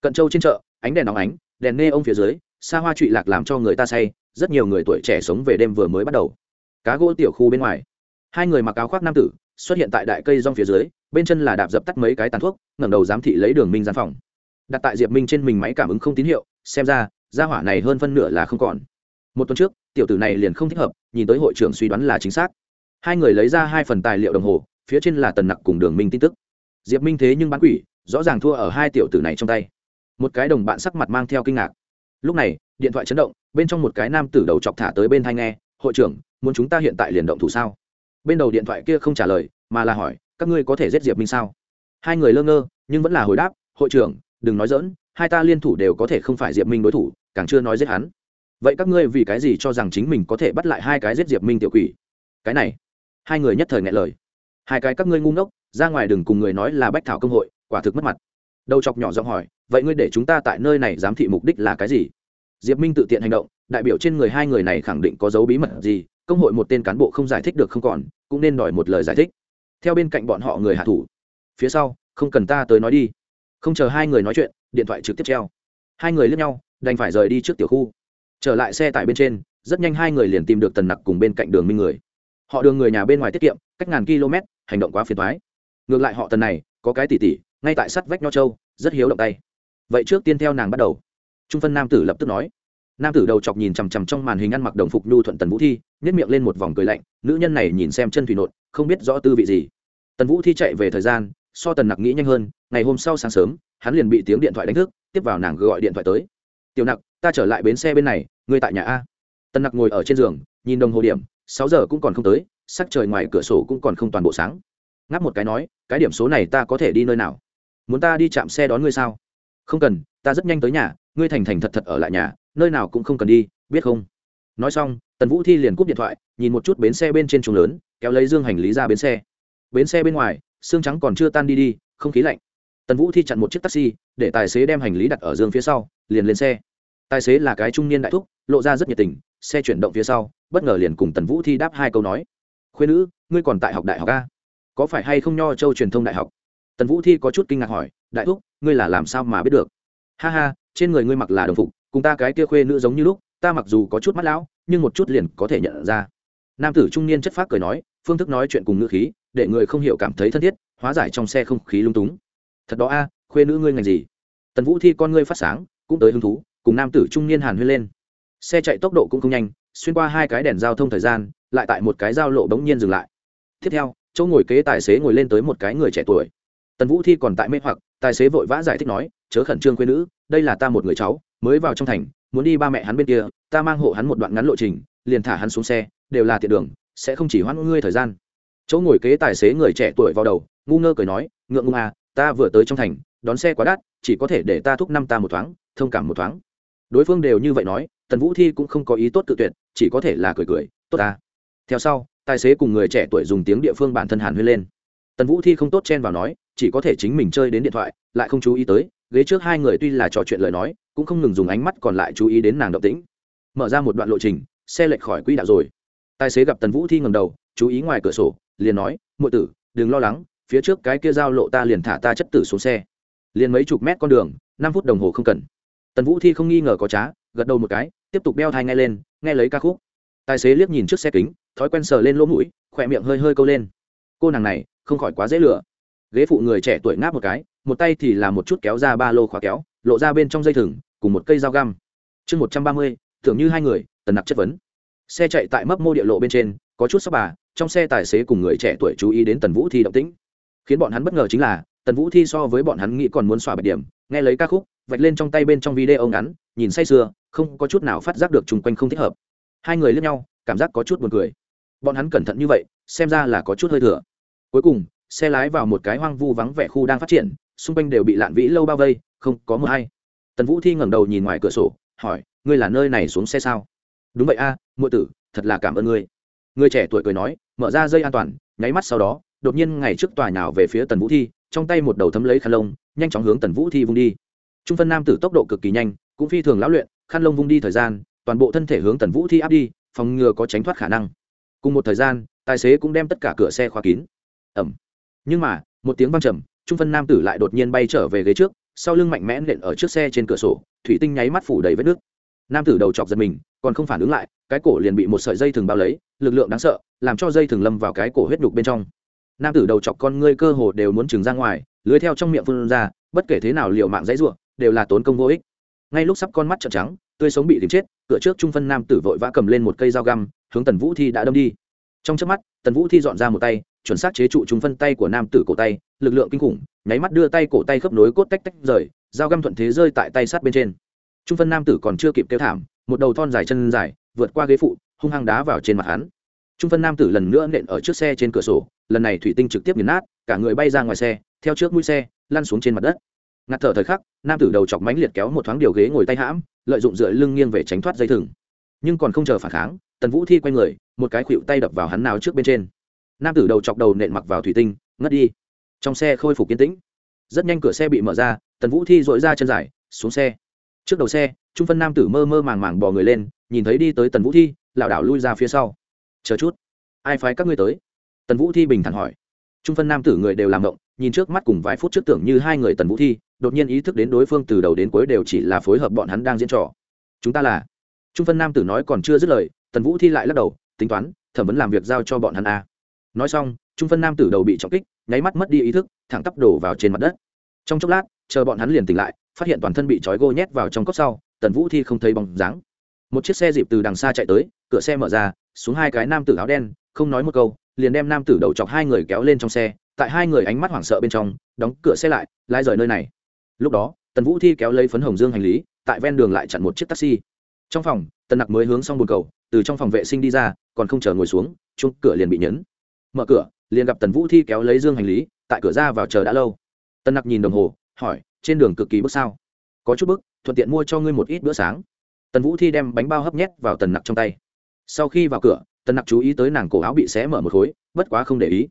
Speaker 1: Cận châu trên chợ, ánh đèn nóng ánh, đèn nê ông phía dưới, xa hoa trụy lạc làm cho người ta say rất nhiều người tuổi trẻ sống về đêm vừa mới bắt đầu. Cá gỗ tiểu khu bên ngoài, hai người mặc áo khoác nam tử xuất hiện tại đại cây rong phía dưới, bên chân là đạp dập tắt mấy cái tàn thuốc, ngẩng đầu giám thị lấy đường minh gian phòng. Đặt tại diệp minh trên mình máy cảm ứng không tín hiệu, xem ra, gia hỏa này hơn phân nửa là không còn. Một tuần trước, tiểu tử này liền không thích hợp, nhìn tới hội trưởng suy đoán là chính xác. Hai người lấy ra hai phần tài liệu đồng hồ, phía trên là tần nặc cùng đường minh tin tức. Diệp minh thế nhưng bán quỷ, rõ ràng thua ở hai tiểu tử này trong tay. Một cái đồng bạn sắc mặt mang theo kinh ngạc lúc này, điện thoại chấn động, bên trong một cái nam tử đầu chọc thả tới bên thai nghe, hội trưởng, muốn chúng ta hiện tại liền động thủ sao? Bên đầu điện thoại kia không trả lời, mà là hỏi, các ngươi có thể giết diệp minh sao? Hai người lơ ngơ, nhưng vẫn là hồi đáp, hội trưởng, đừng nói dỡn hai ta liên thủ đều có thể không phải diệp minh đối thủ, càng chưa nói giết hắn. Vậy các ngươi vì cái gì cho rằng chính mình có thể bắt lại hai cái giết diệp minh tiểu quỷ? Cái này. Hai người nhất thời ngại lời. Hai cái các ngươi ngu ngốc, ra ngoài đừng cùng người nói là bách thảo công hội, quả thực mất mặt. Đầu chọc nhỏ giọng hỏi vậy ngươi để chúng ta tại nơi này giám thị mục đích là cái gì? Diệp minh tự tiện hành động, đại biểu trên người hai người này khẳng định có dấu bí mật gì, công hội một tên cán bộ không giải thích được không còn, cũng nên đòi một lời giải thích. Theo bên cạnh bọn họ người hạ thủ. Phía sau, không cần ta tới nói đi. Không chờ hai người nói chuyện, điện thoại trực tiếp treo. Hai người lướt nhau, đành phải rời đi trước tiểu khu. Trở lại xe tải bên trên, rất nhanh hai người liền tìm được tần nặc cùng bên cạnh đường minh người. Họ đường người nhà bên ngoài tiết kiệm, cách ngàn km, hành động quá phiền thoái ngược lại họ tần này, có cái tỉ tỉ, ngay tại sắt vách nho châu, rất hiếu động tay vậy trước tiên theo nàng bắt đầu. Trung phân nam tử lập tức nói. Nam tử đầu chọc nhìn chằm chằm trong màn hình ăn mặc đồng phục nhu thuận tần vũ thi nhét miệng lên một vòng cười lạnh, nữ nhân này nhìn xem chân thủy nộn, không biết rõ tư vị gì. Tần vũ thi chạy về thời gian, so tần nặc nghĩ nhanh hơn, ngày hôm sau sáng sớm, hắn liền bị tiếng điện thoại đánh thức, tiếp vào nàng gọi điện thoại tới. Tiểu nặc, ta trở lại bến xe bên này, ngươi tại nhà a. Tần nặc ngồi ở trên giường, nhìn đồng hồ điểm, sáu giờ cũng còn không tới, sắc trời ngoài cửa sổ cũng còn không toàn bộ sáng. Ngáp một cái nói, cái điểm số này ta có thể đi nơi nào? Muốn ta đi chạm xe đón ngươi sao? Không cần, ta rất nhanh tới nhà, ngươi thành thành thật thật ở lại nhà, nơi nào cũng không cần đi, biết không? Nói xong, tần vũ thi liền cúp điện thoại, nhìn một chút bến xe bên trên trùng lớn, kéo lấy dương hành lý ra bến xe. Bến xe bên ngoài, xương trắng còn chưa tan đi đi, không khí lạnh. Tần vũ thi chặn một chiếc taxi, để tài xế đem hành lý đặt ở dương phía sau, liền lên xe. Tài xế là cái trung niên đại thúc, lộ ra rất nhiệt tình, xe chuyển động phía sau, bất ngờ liền cùng tần vũ thi đáp hai câu nói. Khuyên nữ, ngươi còn tại học đại học a có phải hay không nho châu truyền thông đại học? Tần vũ thi có chút kinh ngạc hỏi, đại thúc, ngươi là làm sao mà biết được? Ha ha, trên người ngươi mặc là đồng phục, cùng ta cái kia khuê nữ giống như lúc, ta mặc dù có chút mắt lão, nhưng một chút liền có thể nhận ra. Nam tử trung niên chất phác cười nói, phương thức nói chuyện cùng ngữ khí, để người không hiểu cảm thấy thân thiết, hóa giải trong xe không khí lung túng. Thật đó a, khuê nữ ngươi ngành gì? Tần vũ thi con ngươi phát sáng, cũng tới hứng thú, cùng nam tử trung niên hàn huyên lên. Xe chạy tốc độ cũng không nhanh, xuyên qua hai cái đèn giao thông thời gian, lại tại một cái giao lộ bỗng nhiên dừng lại. Tiếp theo, chỗ ngồi kế tài xế ngồi lên tới một cái người trẻ tuổi tần vũ thi còn tại mê hoặc, tài xế vội vã giải thích nói, chớ khẩn trương quê nữ, đây là ta một người cháu, mới vào trong thành, muốn đi ba mẹ hắn bên kia, ta mang hộ hắn một đoạn ngắn lộ trình, liền thả hắn xuống xe, đều là tiện đường, sẽ không chỉ hoãn ngươi thời gian. Chỗ ngồi kế tài xế người trẻ tuổi vào đầu, ngu ngơ cười nói, ngượng ngùng à ta vừa tới trong thành, đón xe quá đắt, chỉ có thể để ta thúc năm ta một thoáng, thông cảm một thoáng. Đối phương đều như vậy nói, tần vũ thi cũng không có ý tốt tự tuyệt, chỉ có thể là cười cười, tốt ta. Theo sau, tài xế cùng người trẻ tuổi dùng tiếng địa phương bản thân hàn huyên lên. Tần vũ thi không tốt chen vào nói chỉ có thể chính mình chơi đến điện thoại, lại không chú ý tới, ghế trước hai người tuy là trò chuyện lời nói, cũng không ngừng dùng ánh mắt còn lại chú ý đến nàng động tĩnh. Mở ra một đoạn lộ trình, xe lệch khỏi quỹ đạo rồi. Tài xế gặp tần vũ thi ngầm đầu, chú ý ngoài cửa sổ, liền nói, muội tử, đừng lo lắng, phía trước cái kia giao lộ ta liền thả ta chất tử xuống xe. Liền mấy chục mét con đường, năm phút đồng hồ không cần. Tần vũ thi không nghi ngờ có trá, gật đầu một cái, tiếp tục đeo thai ngay lên, nghe lấy ca khúc. Tài xế liếc nhìn trước xe kính, thói quen sờ lên lỗ mũi, khỏe miệng hơi hơi câu lên. Cô nàng này, không khỏi quá dễ lựa ghế phụ người trẻ tuổi ngáp một cái, một tay thì là một chút kéo ra ba lô khóa kéo, lộ ra bên trong dây thừng, cùng một cây dao găm. Chương một trăm ba mươi, tưởng như hai người, tần nặc chất vấn. Xe chạy tại mấp mô địa lộ bên trên, có chút sóc bà, trong xe tài xế cùng người trẻ tuổi chú ý đến tần vũ thi động tĩnh. Khiến bọn hắn bất ngờ chính là, tần vũ thi so với bọn hắn nghĩ còn muốn xòa bạch điểm, nghe lấy ca khúc, vạch lên trong tay bên trong video ngắn, nhìn say sưa, không có chút nào phát giác được chung quanh không thích hợp. Hai người lướt nhau, cảm giác có chút buồn cười. Bọn hắn cẩn thận như vậy, xem ra là có chút hơi thừa. Cuối cùng xe lái vào một cái hoang vu vắng vẻ khu đang phát triển xung quanh đều bị lạn vĩ lâu bao vây không có mưa hay tần vũ thi ngẩng đầu nhìn ngoài cửa sổ hỏi ngươi là nơi này xuống xe sao? Đúng vậy a à, tử thật là cảm ơn ngươi. Người trẻ tuổi cười nói mở ra dây an toàn nháy mắt sau đó đột nhiên ngày trước tòa nào về phía tần vũ thi trong tay một đầu thấm lấy khăn lông nhanh chóng hướng tần vũ thi vung đi. Trung phân nam tử tốc độ cực kỳ nhanh cũng phi thường lão luyện khăn lông vung đi thời gian toàn bộ thân thể hướng tần vũ thi áp đi phòng ngừa có tránh thoát khả năng. Cùng một thời gian tài xế cũng đem tất cả cửa xe khóa kín. Ẩm nhưng mà, một tiếng văng trầm, trung phân nam tử lại đột nhiên bay trở về ghế trước, sau lưng mạnh mẽ nện ở trước xe trên cửa sổ, thủy tinh nháy mắt phủ đầy vết nước. Nam tử đầu chọc giật mình, còn không phản ứng lại, cái cổ liền bị một sợi dây thừng bao lấy, lực lượng đáng sợ, làm cho dây thừng lâm vào cái cổ huyết đục bên trong. Nam tử đầu chọc con ngươi cơ hồ đều muốn trừng ra ngoài, lưới theo trong miệng phun ra, bất kể thế nào liệu mạng dãy ruộng, đều là tốn công vô ích. Ngay lúc sắp con mắt trợn trắng, tươi sống bị tìm chết, cửa trước trung phân nam tử vội vã cầm lên một cây dao găm, hướng tần vũ thi đã đâm đi. Trong chớp mắt, tần vũ thi dọn ra một tay chuẩn xác chế trụ trung phân tay của nam tử cổ tay, lực lượng kinh khủng, nháy mắt đưa tay cổ tay khớp nối cốt tách tách rời, dao găm thuận thế rơi tại tay sát bên trên. Trung phân nam tử còn chưa kịp kêu thảm, một đầu thon dài chân dài, vượt qua ghế phụ, hung hăng đá vào trên mặt hắn. Trung phân nam tử lần nữa nện ở trước xe trên cửa sổ, lần này thủy tinh trực tiếp nghiền nát, cả người bay ra ngoài xe, theo trước mũi xe, lăn xuống trên mặt đất. Ngạt thở thời khắc, nam tử đầu chọc mánh liệt kéo một thoáng điều ghế ngồi tay hãm, lợi dụng dựa lưng nghiêng về tránh thoát dây thừng. Nhưng còn không chờ phản kháng, tần vũ thi quay người, một cái khuỵu tay đập vào hắn nào trước bên trên nam tử đầu chọc đầu nện mặc vào thủy tinh, ngất đi. Trong xe khôi phục kiên tĩnh. Rất nhanh cửa xe bị mở ra, tần vũ thi dội ra chân dài, xuống xe. Trước đầu xe, trung phân nam tử mơ mơ màng màng bỏ người lên, nhìn thấy đi tới tần vũ thi, lảo đảo lui ra phía sau. Chờ chút, ai phái các ngươi tới? Tần vũ thi bình thản hỏi. Trung phân nam tử người đều làm động nhìn trước mắt cùng vài phút trước tưởng như hai người tần vũ thi, đột nhiên ý thức đến đối phương từ đầu đến cuối đều chỉ là phối hợp bọn hắn đang diễn trò. Chúng ta là trung phân nam tử nói còn chưa dứt lời, tần vũ thi lại lắc đầu, tính toán, thẩm vấn làm việc giao cho bọn hắn a nói xong, trung phân nam tử đầu bị trọng kích, nháy mắt mất đi ý thức, thẳng tắp đổ vào trên mặt đất. Trong chốc lát, chờ bọn hắn liền tỉnh lại, phát hiện toàn thân bị trói gô nhét vào trong cốc sau, tần vũ thi không thấy bóng dáng. Một chiếc xe dịp từ đằng xa chạy tới, cửa xe mở ra, xuống hai cái nam tử áo đen, không nói một câu, liền đem nam tử đầu chọc hai người kéo lên trong xe, tại hai người ánh mắt hoảng sợ bên trong, đóng cửa xe lại, lái rời nơi này. Lúc đó, tần vũ thi kéo lấy phấn hồng dương hành lý, tại ven đường lại chặn một chiếc taxi. Trong phòng, tần nặc mới hướng xong bồn cầu, từ trong phòng vệ sinh đi ra, còn không chờ ngồi xuống chung cửa liền bị nhấn mở cửa, liền gặp tần vũ thi kéo lấy dương hành lý, tại cửa ra vào chờ đã lâu. Tần nặc nhìn đồng hồ, hỏi, trên đường cực kỳ bước sao? Có chút bức, thuận tiện mua cho ngươi một ít bữa sáng. Tần vũ thi đem bánh bao hấp nhét vào tần nặc trong tay. Sau khi vào cửa, tần nặc chú ý tới nàng cổ áo bị xé mở một khối, bất quá không để ý.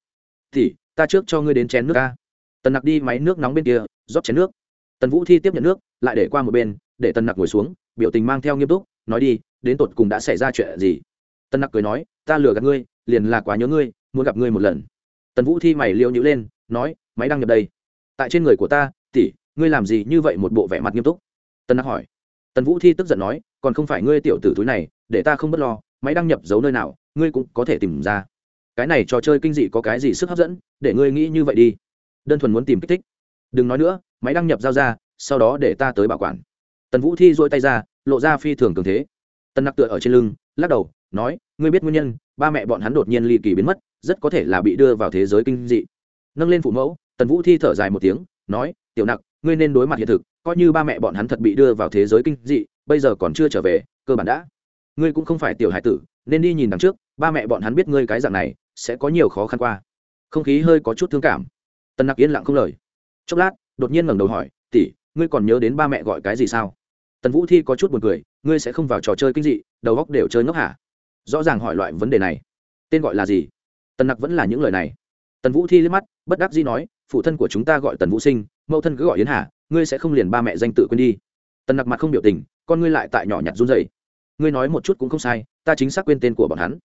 Speaker 1: Thì ta trước cho ngươi đến chén nước ca tần nặc đi máy nước nóng bên kia, rót chén nước. Tần vũ thi tiếp nhận nước, lại để qua một bên, để tần nặc ngồi xuống, biểu tình mang theo nghiêm túc, nói đi, đến tột cùng đã xảy ra chuyện gì? Tần nặc cười nói, ta lừa gạt ngươi, liền là quá nhớ ngươi muốn gặp ngươi một lần. Tần vũ thi mày liêu nhữ lên, nói, máy đăng nhập đây. Tại trên người của ta tỉ ngươi làm gì như vậy một bộ vẻ mặt nghiêm túc? Tần nặc hỏi. Tần vũ thi tức giận nói, còn không phải ngươi tiểu tử túi này, để ta không b ấ t lo, máy đăng nhập giấu nơi nào, ngươi cũng có thể tìm ra. Cái này trò chơi kinh dị có cái gì sức hấp dẫn, để ngươi nghĩ như vậy đi. Đơn thuần muốn tìm kích thích. Đừng nói nữa, máy đăng nhập giao ra, sau đó để ta tới bảo quản. Tần vũ thi dỗi tay ra, lộ ra phi thường cường thế. Tần nặc tựa ở trên lưng, lắc đầu, nói, ngươi biết nguyên nhân ba mẹ bọn hắn đột nhiên ly kỳ biến mất, rất có thể là bị đưa vào thế giới kinh dị. Nâng lên phụ mẫu, tần vũ thi thở dài một tiếng, nói, tiểu nặc, ngươi nên đối mặt hiện thực, coi như ba mẹ bọn hắn thật bị đưa vào thế giới kinh dị, bây giờ còn chưa trở về, cơ bản đã. Ngươi cũng không phải tiểu hải tử, nên đi nhìn đằng trước, ba mẹ bọn hắn biết ngươi cái dạng này, sẽ có nhiều khó khăn qua. Không khí hơi có chút thương cảm. Tần nặc yên lặng không lời. Chốc lát, đột nhiên ngẩng đầu hỏi, tỷ, ngươi còn nhớ đến ba mẹ gọi cái gì sao? Tần vũ thi có chút buồn cười, ngươi sẽ không vào trò chơi kinh dị, đầu góc đều chơi ngốc hả? Rõ ràng hỏi loại vấn đề này. Tên gọi là gì? Tần nặc vẫn là những lời này. Tần vũ thi liếc mắt, bất đắc dĩ nói, phụ thân của chúng ta gọi tần vũ sinh, mẫu thân cứ gọi yến hà, ngươi sẽ không liền ba mẹ danh tự quên đi. Tần nặc mặt không biểu tình, con ngươi lại tại nhỏ nhặt run dày ngươi nói một chút cũng không sai, ta chính xác quên tên của bọn hắn.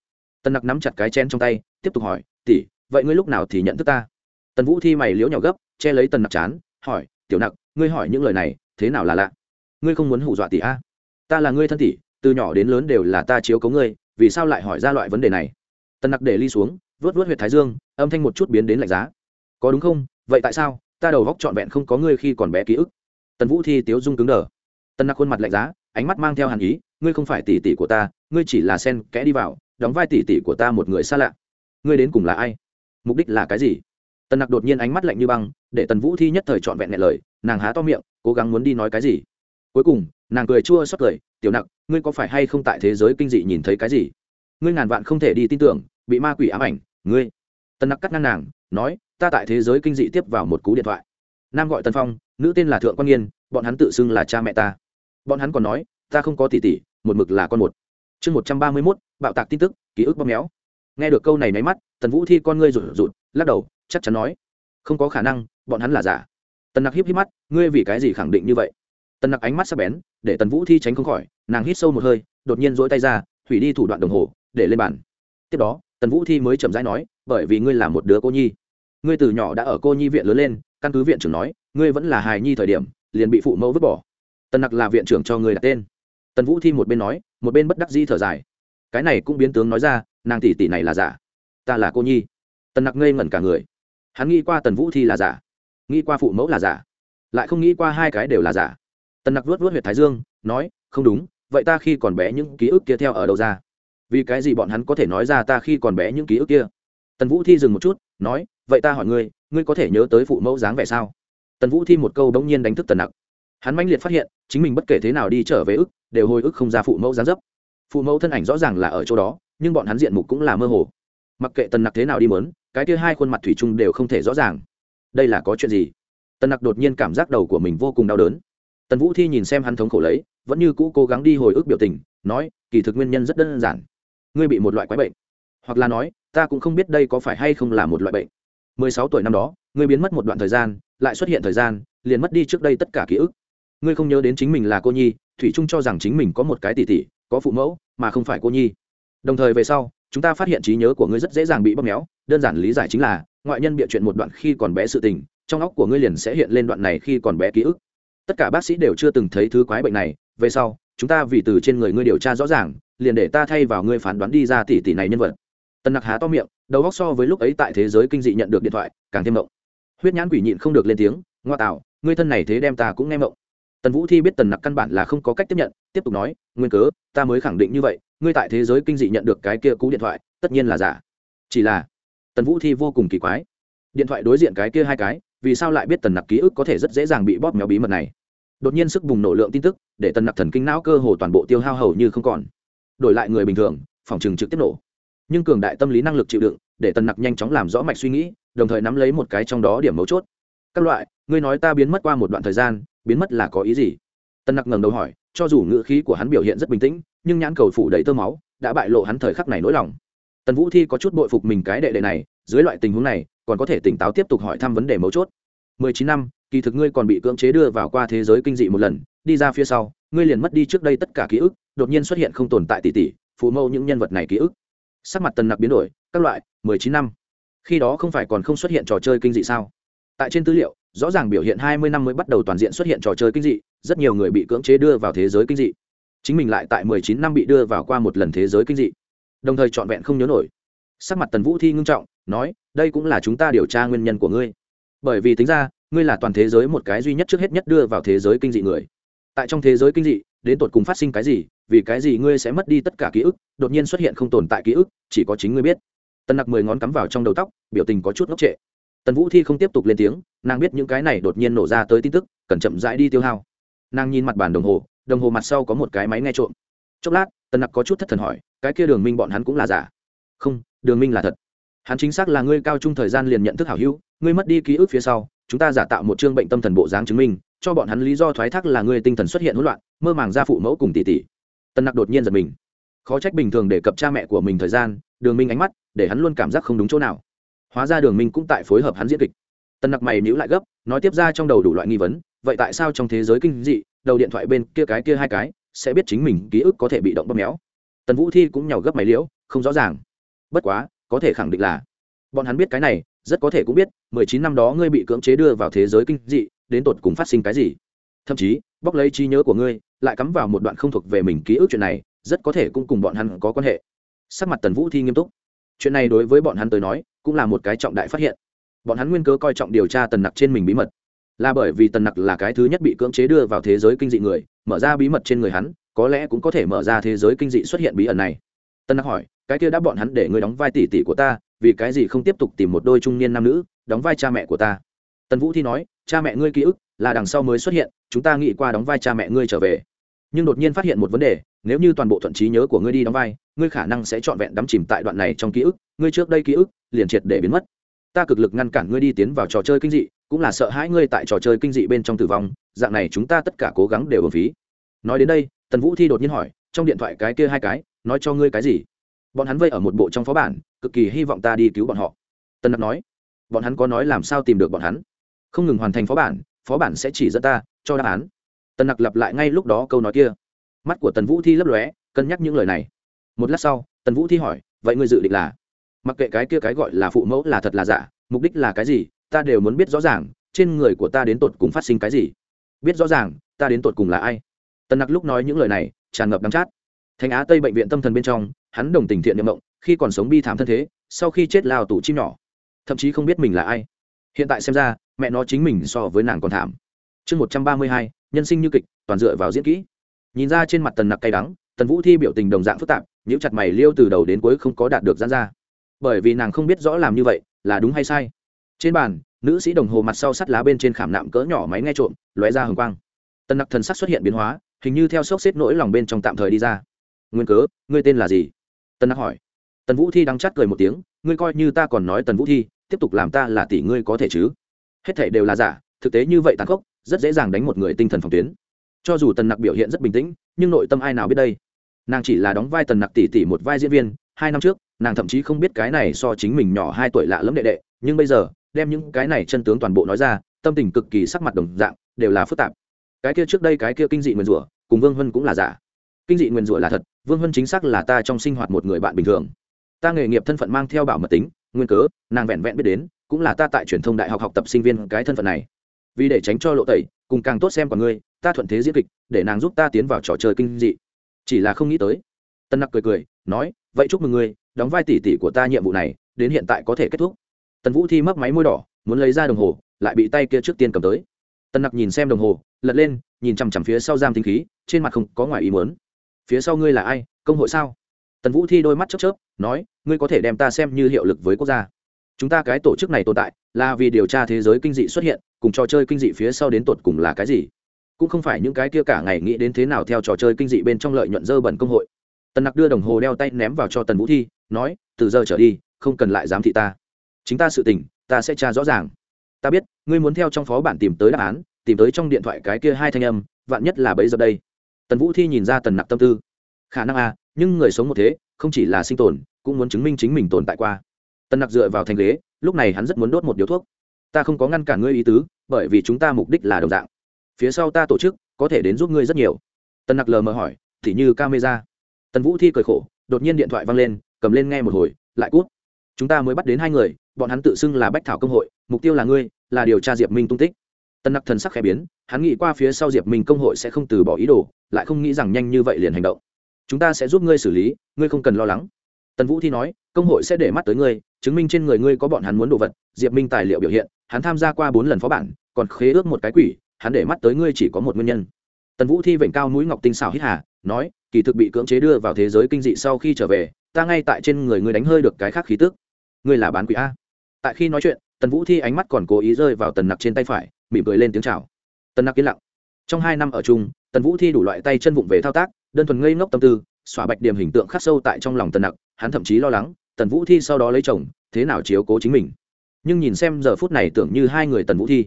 Speaker 1: Tần nặc nắm chặt cái chen trong tay, tiếp tục hỏi, tỷ, vậy ngươi lúc nào thì nhận thức ta? Tần vũ thi mày liếu nhỏ gấp, che lấy tần nặc chán, hỏi, tiểu nặc, ngươi hỏi những lời này, thế nào là lạ? Ngươi không muốn hù dọa tỷ a? Ta là ngươi thân tỷ, từ nhỏ đến lớn đều là ta chiếu cấu ngươi vì sao lại hỏi ra loại vấn đề này? Tần nặc để ly xuống vớt vớt huyệt thái dương, âm thanh một chút biến đến lạnh giá. Có đúng không? Vậy tại sao? Ta đầu góc trọn vẹn không có ngươi khi còn bé ký ức. Tần vũ thi tiếu dung cứng đờ. Tần nặc khuôn mặt lạnh giá, ánh mắt mang theo hàn ý, ngươi không phải tỷ tỷ của ta, ngươi chỉ là sen kẽ đi vào, đóng vai tỷ tỷ của ta một người xa lạ. Ngươi đến cùng là ai? Mục đích là cái gì? Tần nặc đột nhiên ánh mắt lạnh như băng, để tần vũ thi nhất thời trọn vẹn ngại lời, nàng há to miệng, cố gắng muốn đi nói cái gì? Cuối cùng, nàng cười chua xót cười, tiểu nặc, ngươi có phải hay không tại thế giới kinh dị nhìn thấy cái gì? Ngươi ngàn vạn không thể đi tin tưởng, bị ma quỷ ám ảnh, ngươi. Tần nặc cắt ngang nàng, nói, ta tại thế giới kinh dị tiếp vào một cú điện thoại. Nam gọi tân phong, nữ tên là thượng quan nghiên, bọn hắn tự xưng là cha mẹ ta. Bọn hắn còn nói, ta không có tỷ tỷ, một mực là con một. Chương một trăm ba mươi mốt, bạo tạc tin tức, ký ức bóp méo. Nghe được câu này máy mắt, tần vũ thi con ngươi rụt rụt, lắc đầu, chắc chắn nói, không có khả năng, bọn hắn là giả. Tần nặc híp híp mắt, ngươi vì cái gì khẳng định như vậy? Tần nặc ánh mắt sắc bén, để tần vũ thi tránh không khỏi, nàng hít sâu một hơi, đột nhiên dỗi tay ra hủy đi thủ đoạn đồng hồ, để lên bàn. Tiếp đó, tần vũ thi mới chậm rãi nói, bởi vì ngươi là một đứa cô nhi. Ngươi từ nhỏ đã ở cô nhi viện lớn lên, căn cứ viện trưởng nói, ngươi vẫn là hài nhi thời điểm, liền bị phụ mẫu vứt bỏ. Tần nặc là viện trưởng cho ngươi đặt tên. Tần vũ thi một bên nói, một bên bất đắc dĩ thở dài. Cái này cũng biến tướng nói ra, nàng tỷ tỷ này là giả. Ta là cô nhi. Tần nặc ngây ngẩn cả người. Hắn nghĩ qua tần vũ thi là giả, nghĩ qua phụ mẫu là giả, lại không nghĩ qua hai cái đều là giả tần nặc vuốt vuốt huyệt thái dương, nói, không đúng, vậy ta khi còn bé những ký ức kia theo ở đâu ra? Vì cái gì bọn hắn có thể nói ra ta khi còn bé những ký ức kia? Tần vũ thi dừng một chút, nói, vậy ta hỏi ngươi ngươi có thể nhớ tới phụ mẫu dáng vẻ sao? Tần vũ thi một câu bỗng nhiên đánh thức tần nặc. Hắn mãnh liệt phát hiện, chính mình bất kể thế nào đi trở về ức, đều hồi ức không ra phụ mẫu dáng dấp. Phụ mẫu thân ảnh rõ ràng là ở chỗ đó, nhưng bọn hắn diện mục cũng là mơ hồ. Mặc kệ tần nặc thế nào đi mớn, cái kia hai khuôn mặt thủy chung đều không thể rõ ràng. Đây là có chuyện gì? Tần nặc đột nhiên cảm giác đầu của mình vô cùng đau đớn tần vũ thi nhìn xem hắn thống khổ lấy, vẫn như cũ cố gắng đi hồi ức biểu tình, nói, kỳ thực nguyên nhân rất đơn giản. Ngươi bị một loại quái bệnh. Hoặc là nói, ta cũng không biết đây có phải hay không là một loại bệnh. Mười sáu tuổi năm đó, ngươi biến mất một đoạn thời gian, lại xuất hiện thời gian, liền mất đi trước đây tất cả ký ức. Ngươi không nhớ đến chính mình là cô nhi, thủy trung cho rằng chính mình có một cái tỷ tỷ, có phụ mẫu, mà không phải cô nhi. Đồng thời về sau, chúng ta phát hiện trí nhớ của ngươi rất dễ dàng bị bóp méo, đơn giản lý giải chính là, ngoại nhân bịa chuyện một đoạn khi còn bé sự tình, trong óc của ngươi liền sẽ hiện lên đoạn này khi còn bé ký ức tất cả bác sĩ đều chưa từng thấy thứ quái bệnh này, về sau, chúng ta vì từ trên người ngươi điều tra rõ ràng, liền để ta thay vào ngươi phán đoán đi ra tỷ tỷ này nhân vật. Tần nặc há to miệng, đầu góc so với lúc ấy tại thế giới kinh dị nhận được điện thoại, càng thêm mộng. Huyết nhãn quỷ nhịn không được lên tiếng, ngoa tạo, ngươi thân này thế đem ta cũng nghe mộng. Tần vũ thi biết tần nặc căn bản là không có cách tiếp nhận, tiếp tục nói, nguyên cớ, ta mới khẳng định như vậy, ngươi tại thế giới kinh dị nhận được cái kia cú điện thoại, tất nhiên là giả. Chỉ là, tần vũ thi vô cùng kỳ quái. Điện thoại đối diện cái kia hai cái vì sao lại biết tần nặc ký ức có thể rất dễ dàng bị bóp méo bí mật này? Đột nhiên sức bùng nổ lượng tin tức, để tần nặc thần kinh não cơ hồ toàn bộ tiêu hao hầu như không còn. Đổi lại người bình thường, phòng trừng trực tiếp nổ. Nhưng cường đại tâm lý năng lực chịu đựng, để tần nặc nhanh chóng làm rõ mạch suy nghĩ, đồng thời nắm lấy một cái trong đó điểm mấu chốt. Các loại, ngươi nói ta biến mất qua một đoạn thời gian, biến mất là có ý gì? Tần nặc ngẩng đầu hỏi, cho dù ngữ khí của hắn biểu hiện rất bình tĩnh, nhưng nhãn cầu phủ đầy tơ máu, đã bại lộ hắn thời khắc này nỗi lòng. Tần vũ thi có chút bội phục mình cái đệ đệ này, dưới loại tình huống này còn có thể tỉnh táo tiếp tục hỏi thăm vấn đề mấu chốt. Mười chín năm, kỳ thực ngươi còn bị cưỡng chế đưa vào qua thế giới kinh dị một lần, đi ra phía sau, ngươi liền mất đi trước đây tất cả ký ức, đột nhiên xuất hiện không tồn tại tỷ tỷ phụ mẫu những nhân vật này ký ức. Sắc mặt tần nặc biến đổi, các loại, mười chín năm. Khi đó không phải còn không xuất hiện trò chơi kinh dị sao? Tại trên tư liệu, rõ ràng biểu hiện hai mươi năm mới bắt đầu toàn diện xuất hiện trò chơi kinh dị, rất nhiều người bị cưỡng chế đưa vào thế giới kinh dị. Chính mình lại tại mười chín năm bị đưa vào qua một lần thế giới kinh dị. Đồng thời trọn vẹn không nhớ nổi. Sắc mặt tần vũ thi ngưng trọng, nói đây cũng là chúng ta điều tra nguyên nhân của ngươi. Bởi vì tính ra, ngươi là toàn thế giới một cái duy nhất trước hết nhất đưa vào thế giới kinh dị người. Tại trong thế giới kinh dị, đến tột cùng phát sinh cái gì, vì cái gì ngươi sẽ mất đi tất cả ký ức, đột nhiên xuất hiện không tồn tại ký ức, chỉ có chính ngươi biết. Tần nặc mười ngón cắm vào trong đầu tóc, biểu tình có chút ngốc trệ. Tần vũ thi không tiếp tục lên tiếng, nàng biết những cái này đột nhiên nổ ra tới tin tức, cần chậm rãi đi tiêu hao. Nàng nhìn mặt bàn đồng hồ đồng hồ mặt sau có một cái máy nghe trộm. Chốc lát, tần nặc có chút thất thần hỏi, cái kia đường minh bọn hắn cũng là giả? Không, đường minh là thật hắn chính xác là ngươi cao trung thời gian liền nhận thức hảo hữu, ngươi mất đi ký ức phía sau, chúng ta giả tạo một chương bệnh tâm thần bộ dáng chứng minh, cho bọn hắn lý do thoái thác là ngươi tinh thần xuất hiện hỗn loạn, mơ màng ra phụ mẫu cùng tỷ tỷ. Tần nặc đột nhiên giật mình. Khó trách bình thường để cập cha mẹ của mình thời gian, đường minh ánh mắt, để hắn luôn cảm giác không đúng chỗ nào. Hóa ra đường minh cũng tại phối hợp hắn diễn kịch. Tần nặc mày nhữ lại gấp, nói tiếp ra trong đầu đủ loại nghi vấn, vậy tại sao trong thế giới kinh dị, đầu điện thoại bên kia cái kia hai cái, sẽ biết chính mình ký ức có thể bị động bóp méo? Tần vũ thi cũng nhào gấp mày liễu, không rõ ràng. Bất quá có thể khẳng định là, bọn hắn biết cái này, rất có thể cũng biết, mười chín năm đó ngươi bị cưỡng chế đưa vào thế giới kinh dị, đến tột cùng phát sinh cái gì? Thậm chí, bóc lấy trí nhớ của ngươi, lại cắm vào một đoạn không thuộc về mình ký ức chuyện này, rất có thể cũng cùng bọn hắn có quan hệ. Sắc mặt tần vũ thi nghiêm túc. Chuyện này đối với bọn hắn tới nói, cũng là một cái trọng đại phát hiện. Bọn hắn nguyên cơ coi trọng điều tra tần nặc trên mình bí mật. Là bởi vì tần nặc là cái thứ nhất bị cưỡng chế đưa vào thế giới kinh dị người, mở ra bí mật trên người hắn, có lẽ cũng có thể mở ra thế giới kinh dị xuất hiện bí ẩn này. Tân nặc hỏi, cái kia đã bọn hắn để ngươi đóng vai tỷ tỷ của ta, vì cái gì không tiếp tục tìm một đôi trung niên nam nữ đóng vai cha mẹ của ta? Tần vũ thi nói, cha mẹ ngươi ký ức là đằng sau mới xuất hiện, chúng ta nghĩ qua đóng vai cha mẹ ngươi trở về. Nhưng đột nhiên phát hiện một vấn đề, nếu như toàn bộ thuận trí nhớ của ngươi đi đóng vai, ngươi khả năng sẽ trọn vẹn đắm chìm tại đoạn này trong ký ức, ngươi trước đây ký ức liền triệt để biến mất. Ta cực lực ngăn cản ngươi đi tiến vào trò chơi kinh dị, cũng là sợ hãi ngươi tại trò chơi kinh dị bên trong tử vong, dạng này chúng ta tất cả cố gắng đều ở phí. Nói đến đây, tần vũ thi đột nhiên hỏi, trong điện thoại cái kia hai cái nói cho ngươi cái gì? Bọn hắn vây ở một bộ trong phó bản, cực kỳ hy vọng ta đi cứu bọn họ. Tần nặc nói. Bọn hắn có nói làm sao tìm được bọn hắn? Không ngừng hoàn thành phó bản phó bản sẽ chỉ dẫn ta cho đáp án. Tần nặc lặp lại ngay lúc đó câu nói kia. Mắt của tần vũ thi lấp lóe, cân nhắc những lời này. Một lát sau, tần vũ thi hỏi, vậy ngươi dự định là? Mặc kệ cái kia cái gọi là phụ mẫu là thật là giả, mục đích là cái gì, ta đều muốn biết rõ ràng, trên người của ta đến tột cùng phát sinh cái gì. Biết rõ ràng, ta đến tột cùng là ai? Tần nặc lúc nói những lời này, tràn ngập đắng chát thành á tây bệnh viện tâm thần bên trong, hắn đồng tình thiện nhậm mộng khi còn sống bi thảm thân thế, sau khi chết lao tủ chim nhỏ. Thậm chí không biết mình là ai. Hiện tại xem ra, mẹ nó chính mình so với nàng còn thảm. Chương một trăm ba mươi hai, nhân sinh như kịch, toàn dựa vào diễn kỹ. Nhìn ra trên mặt tần nặc cay đắng, tần vũ thi biểu tình đồng dạng phức tạp những chặt mày liêu từ đầu đến cuối không có đạt được gian ra. Bởi vì nàng không biết rõ làm như vậy, là đúng hay sai. Trên bàn, nữ sĩ đồng hồ mặt sau sắt lá bên trên khảm nạm cỡ nhỏ máy nghe trộm, lóe ra hồng quang. Tần nặc thần sắc xuất hiện biến hóa, hình như theo sốc xếp nỗi lòng bên trong tạm thời đi ra nguyên cớ, ngươi tên là gì? Tần nặc hỏi. Tần vũ thi đắng chát cười một tiếng, ngươi coi như ta còn nói tần vũ thi, tiếp tục làm ta là tỷ ngươi có thể chứ? Hết thể đều là giả, thực tế như vậy tàn khốc, rất dễ dàng đánh một người tinh thần phòng tuyến. Cho dù tần nặc biểu hiện rất bình tĩnh, nhưng nội tâm ai nào biết đây? Nàng chỉ là đóng vai tần nặc tỷ tỷ một vai diễn viên, hai năm trước, nàng thậm chí không biết cái này so chính mình nhỏ hai tuổi lạ lẫm đệ đệ, nhưng bây giờ, đem những cái này chân tướng toàn bộ nói ra, tâm tình cực kỳ sắc mặt đồng dạng, đều là phức tạp. Cái kia trước đây cái kia kinh dị nguyền rủa, cùng vương Hân cũng là giả kinh dị nguyền rủa là thật, vương huân chính xác là ta trong sinh hoạt một người bạn bình thường. Ta nghề nghiệp thân phận mang theo bảo mật tính, nguyên cớ, nàng vẹn vẹn biết đến, cũng là ta tại truyền thông đại học học tập sinh viên cái thân phận này. Vì để tránh cho lộ tẩy, cùng càng tốt xem của ngươi, ta thuận thế diễn kịch, để nàng giúp ta tiến vào trò chơi kinh dị. Chỉ là không nghĩ tới. Tân nặc cười cười, nói, vậy chúc mừng ngươi, đóng vai tỷ tỷ của ta nhiệm vụ này, đến hiện tại có thể kết thúc. Tần vũ thi mấp máy môi đỏ, muốn lấy ra đồng hồ, lại bị tay kia trước tiên cầm tới. Tân nặc nhìn xem đồng hồ, lật lên, nhìn chằm chằm phía sau giam tinh khí, trên mặt không có ngoài ý muốn phía sau ngươi là ai, công hội sao? Tần vũ thi đôi mắt chớp chớp, nói, ngươi có thể đem ta xem như hiệu lực với quốc gia. Chúng ta cái tổ chức này tồn tại, là vì điều tra thế giới kinh dị xuất hiện, cùng trò chơi kinh dị phía sau đến tột cùng là cái gì. Cũng không phải những cái kia cả ngày nghĩ đến thế nào theo trò chơi kinh dị bên trong lợi nhuận dơ bẩn công hội. Tần nặc đưa đồng hồ đeo tay ném vào cho tần vũ thi, nói, từ giờ trở đi, không cần lại giám thị ta. Chính ta sự tình, ta sẽ tra rõ ràng. Ta biết, ngươi muốn theo trong phó bản tìm tới đáp án, tìm tới trong điện thoại cái kia hai thanh âm, vạn nhất là bấy giờ đây tần vũ thi nhìn ra tần nặc tâm tư. Khả năng à nhưng người sống một thế, không chỉ là sinh tồn, cũng muốn chứng minh chính mình tồn tại qua. Tần nặc dựa vào thành ghế, lúc này hắn rất muốn đốt một điếu thuốc. Ta không có ngăn cản ngươi ý tứ, bởi vì chúng ta mục đích là đồng dạng. Phía sau ta tổ chức, có thể đến giúp ngươi rất nhiều. Tần nặc lờ mờ hỏi, thì như camera. Tần vũ thi cười khổ, đột nhiên điện thoại văng lên, cầm lên nghe một hồi, lại cút. Chúng ta mới bắt đến hai người, bọn hắn tự xưng là bách thảo công hội, mục tiêu là ngươi, là điều tra diệp minh tung tích. Tân nặc thần sắc khẽ biến hắn nghĩ qua phía sau diệp minh công hội sẽ không từ bỏ ý đồ, lại không nghĩ rằng nhanh như vậy liền hành động. Chúng ta sẽ giúp ngươi xử lý, ngươi không cần lo lắng. Tần vũ thi nói, công hội sẽ để mắt tới ngươi, chứng minh trên người ngươi có bọn hắn muốn đồ vật, diệp minh tài liệu biểu hiện, hắn tham gia qua bốn lần phó bản, còn khế ước một cái quỷ, hắn để mắt tới ngươi chỉ có một nguyên nhân. Tần vũ thi vểnh cao mũi ngọc tinh xảo hít hà, nói, kỳ thực bị cưỡng chế đưa vào thế giới kinh dị sau khi trở về, ta ngay tại trên người ngươi đánh hơi được cái khác khí tức. Ngươi là bán quỷ a. Tại khi nói chuyện, tần vũ thi ánh mắt còn cố ý rơi vào tần nặc trên tay phải, mỉm cười lên tiếng chào tần nặc yên lặng. Trong hai năm ở chung, tần vũ thi đủ loại tay chân vụng về thao tác, đơn thuần ngây ngốc tâm tư, xóa bạch điểm hình tượng khắc sâu tại trong lòng tần nặc, hắn thậm chí lo lắng, tần vũ thi sau đó lấy chồng, thế nào chiếu cố chính mình. Nhưng nhìn xem giờ phút này tưởng như hai người tần vũ thi,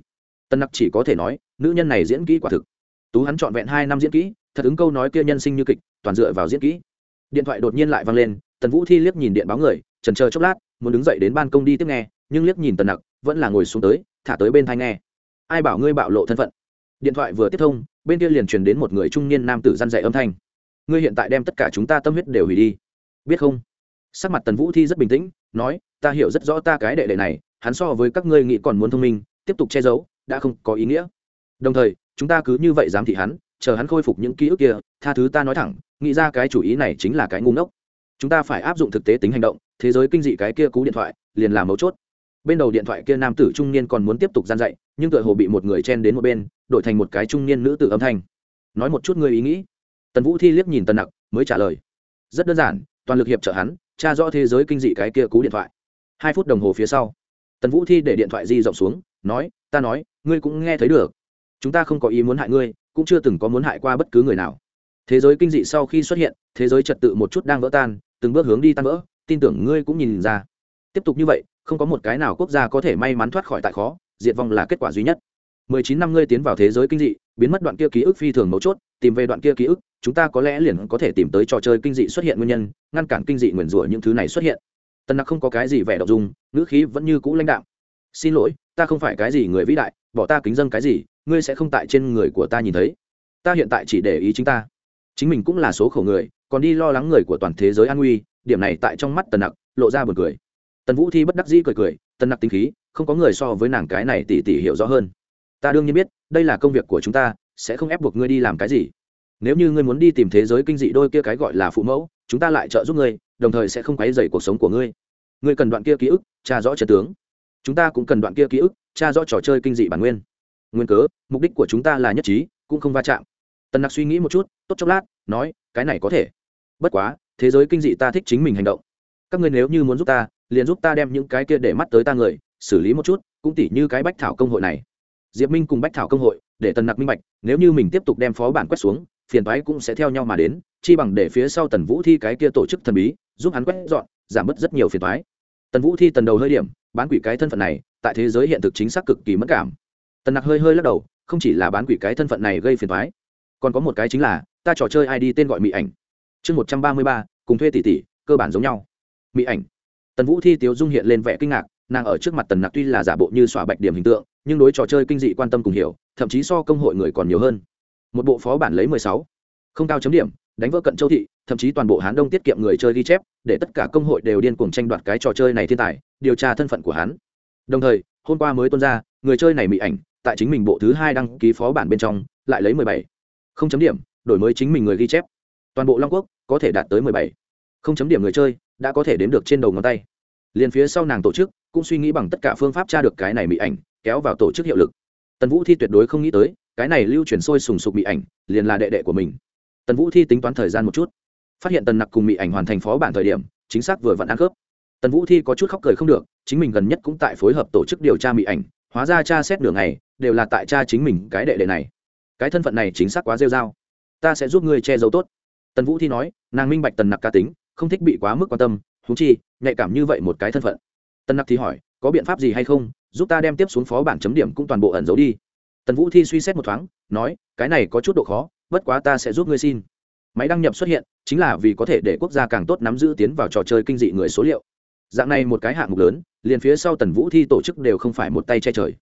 Speaker 1: tần nặc chỉ có thể nói, nữ nhân này diễn kỹ quả thực. Tú hắn trọn vẹn hai năm diễn kỹ, thật ứng câu nói kia nhân sinh như kịch, toàn dựa vào diễn kỹ. Điện thoại đột nhiên lại vang lên, tần vũ thi liếc nhìn điện báo người, trần chờ chốc lát, muốn đứng dậy đến ban công đi tiếp nghe, nhưng liếc nhìn tần nặc, vẫn là ngồi xuống tới, thả tới bên thai nghe. Ai bảo ngươi bạo lộ thân phận? Điện thoại vừa tiếp thông, bên kia liền truyền đến một người trung niên nam tử răn dạy âm thanh. Ngươi hiện tại đem tất cả chúng ta tâm huyết đều hủy đi. Biết không? Sắc mặt tần vũ thi rất bình tĩnh, nói, ta hiểu rất rõ ta cái đệ đệ này, hắn so với các ngươi nghĩ còn muốn thông minh, tiếp tục che giấu, đã không có ý nghĩa. Đồng thời, chúng ta cứ như vậy dám thị hắn, chờ hắn khôi phục những ký ức kia, tha thứ ta nói thẳng, nghĩ ra cái chủ ý này chính là cái ngu ngốc. Chúng ta phải áp dụng thực tế tính hành động, thế giới kinh dị cái kia cú điện thoại liền làm mấu chốt. Bên đầu điện thoại kia nam tử trung niên còn muốn tiếp tục gian dạy nhưng tựa hồ bị một người chen đến một bên, đổi thành một cái trung niên nữ tử âm thanh. Nói một chút ngươi ý nghĩ. Tần vũ thi liếc nhìn tần nặc, mới trả lời. Rất đơn giản, toàn lực hiệp trợ hắn, tra rõ thế giới kinh dị cái kia cú điện thoại. Hai phút đồng hồ phía sau, tần vũ thi để điện thoại di rộng xuống, nói, ta nói, ngươi cũng nghe thấy được. Chúng ta không có ý muốn hại ngươi, cũng chưa từng có muốn hại qua bất cứ người nào. Thế giới kinh dị sau khi xuất hiện, thế giới trật tự một chút đang vỡ tan, từng bước hướng đi tan vỡ, tin tưởng ngươi cũng nhìn ra. Tiếp tục như vậy, không có một cái nào quốc gia có thể may mắn thoát khỏi tại khó diệt vong là kết quả duy nhất. Mười chín năm ngươi tiến vào thế giới kinh dị, biến mất đoạn kia ký ức phi thường mấu chốt, tìm về đoạn kia ký ức, chúng ta có lẽ liền có thể tìm tới trò chơi kinh dị xuất hiện nguyên nhân, ngăn cản kinh dị nguyền rủa những thứ này xuất hiện. Tân nặc không có cái gì vẻ đ ộ n g dung, ngữ khí vẫn như cũ lãnh đạo xin lỗi, ta không phải cái gì người vĩ đại, bỏ ta kính dân cái gì, ngươi sẽ không tại trên người của ta nhìn thấy. Ta hiện tại chỉ để ý chính ta. Chính mình cũng là số khổ người, còn đi lo lắng người của toàn thế giới an nguy, điểm này tại trong mắt tần nặc lộ ra buồn cười. Tần vũ thi bất đắc dĩ cười cười, tần nặc tính khí không có người so với nàng cái này tỉ tỉ hiểu rõ hơn. Ta đương nhiên biết, đây là công việc của chúng ta, sẽ không ép buộc ngươi đi làm cái gì. Nếu như ngươi muốn đi tìm thế giới kinh dị đôi kia cái gọi là phụ mẫu, chúng ta lại trợ giúp ngươi, đồng thời sẽ không quấy dày cuộc sống của ngươi. Ngươi cần đoạn kia ký ức, tra rõ trận tướng. Chúng ta cũng cần đoạn kia ký ức, tra rõ trò chơi kinh dị bản nguyên. Nguyên cớ, mục đích của chúng ta là nhất trí, cũng không va chạm. Tần nặc suy nghĩ một chút, tốt chốc lát, nói, cái này có thể. Bất quá, thế giới kinh dị ta thích chính mình hành động. Các ngươi nếu như muốn giúp ta, liền giúp ta đem những cái kia để mắt tới ta người xử lý một chút, cũng tỉ như cái bách thảo công hội này. Diệp minh cùng bách thảo công hội, để tần nặc minh bạch, nếu như mình tiếp tục đem phó bản quét xuống, phiền toái cũng sẽ theo nhau mà đến, chi bằng để phía sau tần vũ thi cái kia tổ chức thần bí, giúp hắn quét dọn, giảm bớt rất nhiều phiền toái. Tần vũ thi tần đầu hơi điểm, bán quỷ cái thân phận này, tại thế giới hiện thực chính xác cực kỳ mất cảm. Tần nặc hơi hơi lắc đầu, không chỉ là bán quỷ cái thân phận này gây phiền toái, còn có một cái chính là, ta trò chơi id tên gọi mỹ ảnh. Chương một trăm ba mươi ba, cùng thuê tỷ tỷ, cơ bản giống nhau. Mỹ ảnh. Tần vũ thi tiếu dung hiện lên vẻ kinh ngạc nàng ở trước mặt tần nặc tuy là giả bộ như xòa bạch điểm hình tượng, nhưng đối trò chơi kinh dị quan tâm cùng hiểu, thậm chí so công hội người còn nhiều hơn. Một bộ phó bản lấy mười sáu, không cao chấm điểm, đánh vỡ cận châu thị, thậm chí toàn bộ hán đông tiết kiệm người chơi ghi chép, để tất cả công hội đều điên cuồng tranh đoạt cái trò chơi này thiên tài, điều tra thân phận của hắn. Đồng thời, hôm qua mới tuân ra, người chơi này mỹ ảnh, tại chính mình bộ thứ hai đăng ký phó bản bên trong, lại lấy mười bảy. Không chấm điểm, đổi mới chính mình người ghi chép. Toàn bộ long quốc có thể đạt tới mười bảy. Không chấm điểm người chơi đã có thể đếm được trên đầu ngón tay. Liền phía sau nàng tổ chức cũng suy nghĩ bằng tất cả phương pháp tra được cái này mỹ ảnh, kéo vào tổ chức hiệu lực. Tần vũ thi tuyệt đối không nghĩ tới, cái này lưu chuyển sôi sùng sục mỹ ảnh, liền là đệ đệ của mình. Tần vũ thi tính toán thời gian một chút. Phát hiện tần nặc cùng mỹ ảnh hoàn thành phó bản thời điểm, chính xác vừa vặn ăn khớp. Tần vũ thi có chút khóc cười không được, chính mình gần nhất cũng tại phối hợp tổ chức điều tra mỹ ảnh, hóa ra cha xét đường này đều là tại cha chính mình cái đệ đệ này. Cái thân phận này chính xác quá rêu r a o ta sẽ giúp ngươi che giấu tốt. Tần vũ thi nói, nàng minh bạch tần nặc ca tính, không thích bị quá mức quan tâm thú chi, nhạy cảm như vậy một cái thân phận tần nặc thì hỏi, có biện pháp gì hay không? Giúp ta đem tiếp xuống phó bản chấm điểm cũng toàn bộ ẩn giấu đi. Tần vũ thi suy xét một thoáng, nói, cái này có chút độ khó, bất quá ta sẽ giúp ngươi xin. Máy đăng nhập xuất hiện, chính là vì có thể để quốc gia càng tốt nắm giữ tiến vào trò chơi kinh dị người số liệu. Dạng này một cái hạng mục lớn, liền phía sau tần vũ thi tổ chức đều không phải một tay che trời.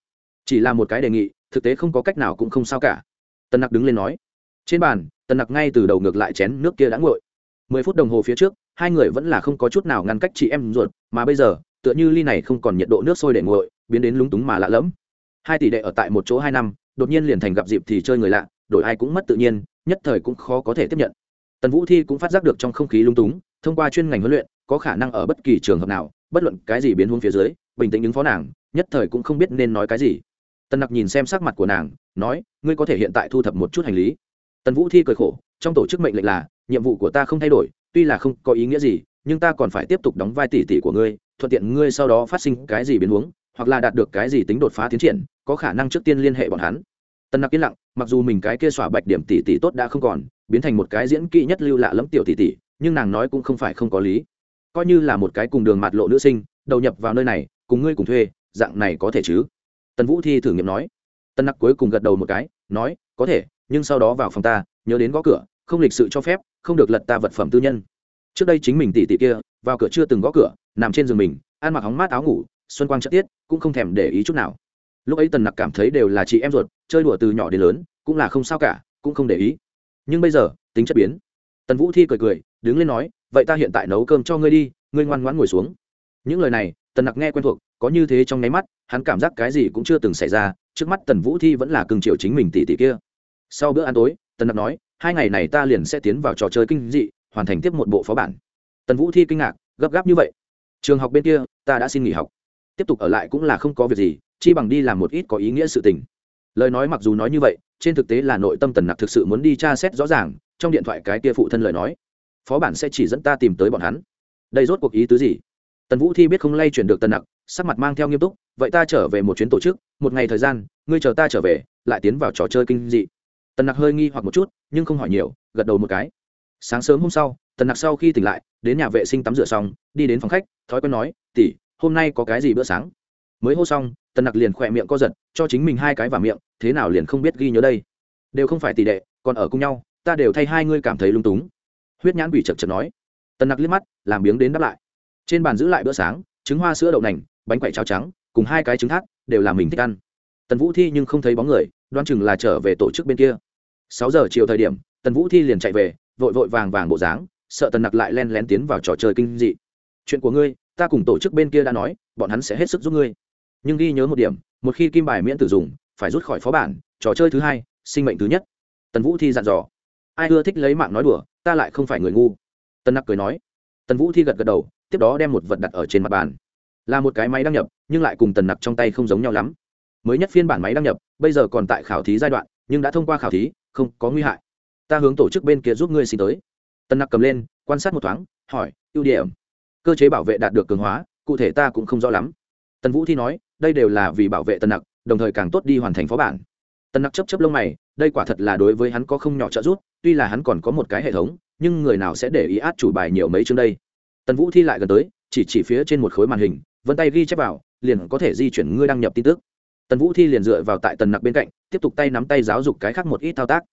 Speaker 1: Chỉ là một cái đề nghị, thực tế không có cách nào cũng không sao cả. Tần nặc đứng lên nói, trên bàn tần nặc ngay từ đầu ngược lại chén nước kia đã nguội. Mười phút đồng hồ phía trước, hai người vẫn là không có chút nào ngăn cách chị em ruột, mà bây giờ tựa như ly này không còn nhiệt độ nước sôi để nguội, biến đến lúng túng mà lạ lẫm. Hai tỷ đệ ở tại một chỗ hai năm, đột nhiên liền thành gặp dịp thì chơi người lạ, đổi ai cũng mất tự nhiên, nhất thời cũng khó có thể tiếp nhận. Tần vũ thi cũng phát giác được trong không khí lung túng, thông qua chuyên ngành huấn luyện, có khả năng ở bất kỳ trường hợp nào, bất luận cái gì biến huống phía dưới, bình tĩnh ứng phó nàng, nhất thời cũng không biết nên nói cái gì. Tần nặc nhìn xem sắc mặt của nàng, nói, ngươi có thể hiện tại thu thập một chút hành lý. Tần vũ thi cười khổ, trong tổ chức mệnh lệnh là, nhiệm vụ của ta không thay đổi, tuy là không có ý nghĩa gì, nhưng ta còn phải tiếp tục đóng vai tỷ tỷ của ngươi thuận tiện ngươi sau đó phát sinh cái gì biến huống, hoặc là đạt được cái gì tính đột phá tiến triển, có khả năng trước tiên liên hệ bọn hắn. Tân nặc yên lặng, mặc dù mình cái kia xỏa bạch điểm tỷ tỷ tốt đã không còn, biến thành một cái diễn kỹ nhất lưu lạ lẫm tiểu tỷ tỷ, nhưng nàng nói cũng không phải không có lý. Coi như là một cái cùng đường mạt lộ nữ sinh, đầu nhập vào nơi này, cùng ngươi cùng thuê, dạng này có thể chứ? Tần vũ thi thử nghiệm nói. Tân nặc cuối cùng gật đầu một cái, nói, có thể, nhưng sau đó vào phòng ta, nhớ đến gõ cửa, không lịch sự cho phép, không được lật ta vật phẩm tư nhân trước đây chính mình tỉ tỉ kia, vào cửa chưa từng gõ cửa, nằm trên giường mình, ăn mặc hóng mát áo ngủ, xuân quang chất tiết, cũng không thèm để ý chút nào. Lúc ấy tần nặc cảm thấy đều là chị em ruột, chơi đùa từ nhỏ đến lớn, cũng là không sao cả, cũng không để ý. Nhưng bây giờ, tính chất biến. Tần vũ thi cười cười, đứng lên nói, vậy ta hiện tại nấu cơm cho ngươi đi, ngươi ngoan ngoãn ngồi xuống. Những lời này, tần nặc nghe quen thuộc, có như thế trong nháy mắt, hắn cảm giác cái gì cũng chưa từng xảy ra, trước mắt tần vũ thi vẫn là cưng chiều chính mình tỷ tỷ kia. Sau bữa ăn tối, tần nặc nói, hai ngày này ta liền sẽ tiến vào trò chơi kinh dị hoàn thành tiếp một bộ phó bản. Tần vũ thi kinh ngạc, gấp gáp như vậy. Trường học bên kia, ta đã xin nghỉ học. Tiếp tục ở lại cũng là không có việc gì, chi bằng đi làm một ít có ý nghĩa sự tình. Lời nói mặc dù nói như vậy, trên thực tế là nội tâm tần nặc thực sự muốn đi tra xét rõ ràng, trong điện thoại cái kia phụ thân lời nói. Phó bản sẽ chỉ dẫn ta tìm tới bọn hắn. Đây rốt cuộc ý tứ gì? Tần vũ thi biết không lay chuyển được tần nặc, sắc mặt mang theo nghiêm túc. Vậy ta trở về một chuyến tổ chức, một ngày thời gian, ngươi chờ ta trở về, lại tiến vào trò chơi kinh dị. Tần nặc hơi nghi hoặc một chút, nhưng không hỏi nhiều, gật đầu một cái sáng sớm hôm sau, tần nặc sau khi tỉnh lại, đến nhà vệ sinh tắm rửa xong, đi đến phòng khách, thói quen nói tỉ hôm nay có cái gì bữa sáng? Mới hô xong, tần nặc liền khỏe miệng co giật, cho chính mình hai cái vào miệng, thế nào liền không biết ghi nhớ đây? Đều không phải tỷ đệ, còn ở cùng nhau, ta đều thay hai ngươi cảm thấy lung túng. Huyết nhãn quỷ chật chật nói. Tần nặc liếc mắt, làm biếng đến đáp lại. Trên bàn giữ lại bữa sáng, trứng hoa sữa đậu nành, bánh quậy cháo trắng, cùng hai cái trứng thác đều là mình thích ăn. Tần vũ thi nhưng không thấy bóng người đoan chừng là trở về tổ chức bên kia. Sáu giờ chiều thời điểm, tần vũ thi liền chạy về vội vội vàng vàng bộ dáng, sợ tần nặc lại len lén tiến vào trò chơi kinh dị. Chuyện của ngươi, ta cùng tổ chức bên kia đã nói, bọn hắn sẽ hết sức giúp ngươi. Nhưng ghi nhớ một điểm, một khi kim bài miễn tử dùng, phải rút khỏi phó bản, trò chơi thứ hai, sinh mệnh thứ nhất. Tần vũ thi dặn dò. Ai ưa thích lấy mạng nói đùa, ta lại không phải người ngu. Tân nặc cười nói. Tần vũ thi gật gật đầu, tiếp đó đem một vật đặt ở trên mặt bàn. Là một cái máy đăng nhập, nhưng lại cùng tần nặc trong tay không giống nhau lắm. Mới nhất phiên bản máy đăng nhập, bây giờ còn tại khảo thí giai đoạn, nhưng đã thông qua khảo thí, không có nguy hại ta hướng tổ chức bên kia giúp ngươi xin tới. Tần nặc cầm lên, quan sát một thoáng, hỏi, ưu điểm? Cơ chế bảo vệ đạt được cường hóa, cụ thể ta cũng không rõ lắm. Tần vũ thi nói, đây đều là vì bảo vệ tần nặc, đồng thời càng tốt đi hoàn thành phó bản. Tần nặc chấp chấp lông mày, đây quả thật là đối với hắn có không nhỏ trợ giúp, tuy là hắn còn có một cái hệ thống, nhưng người nào sẽ để ý át chủ bài nhiều mấy chương đây? Tần vũ thi lại gần tới, chỉ chỉ phía trên một khối màn hình, vân tay ghi chép vào, liền có thể di chuyển ngươi đăng nhập tin tức. Tần vũ thi liền dựa vào tại tần nặc bên cạnh, tiếp tục tay nắm tay giáo dục cái khác một ít thao tác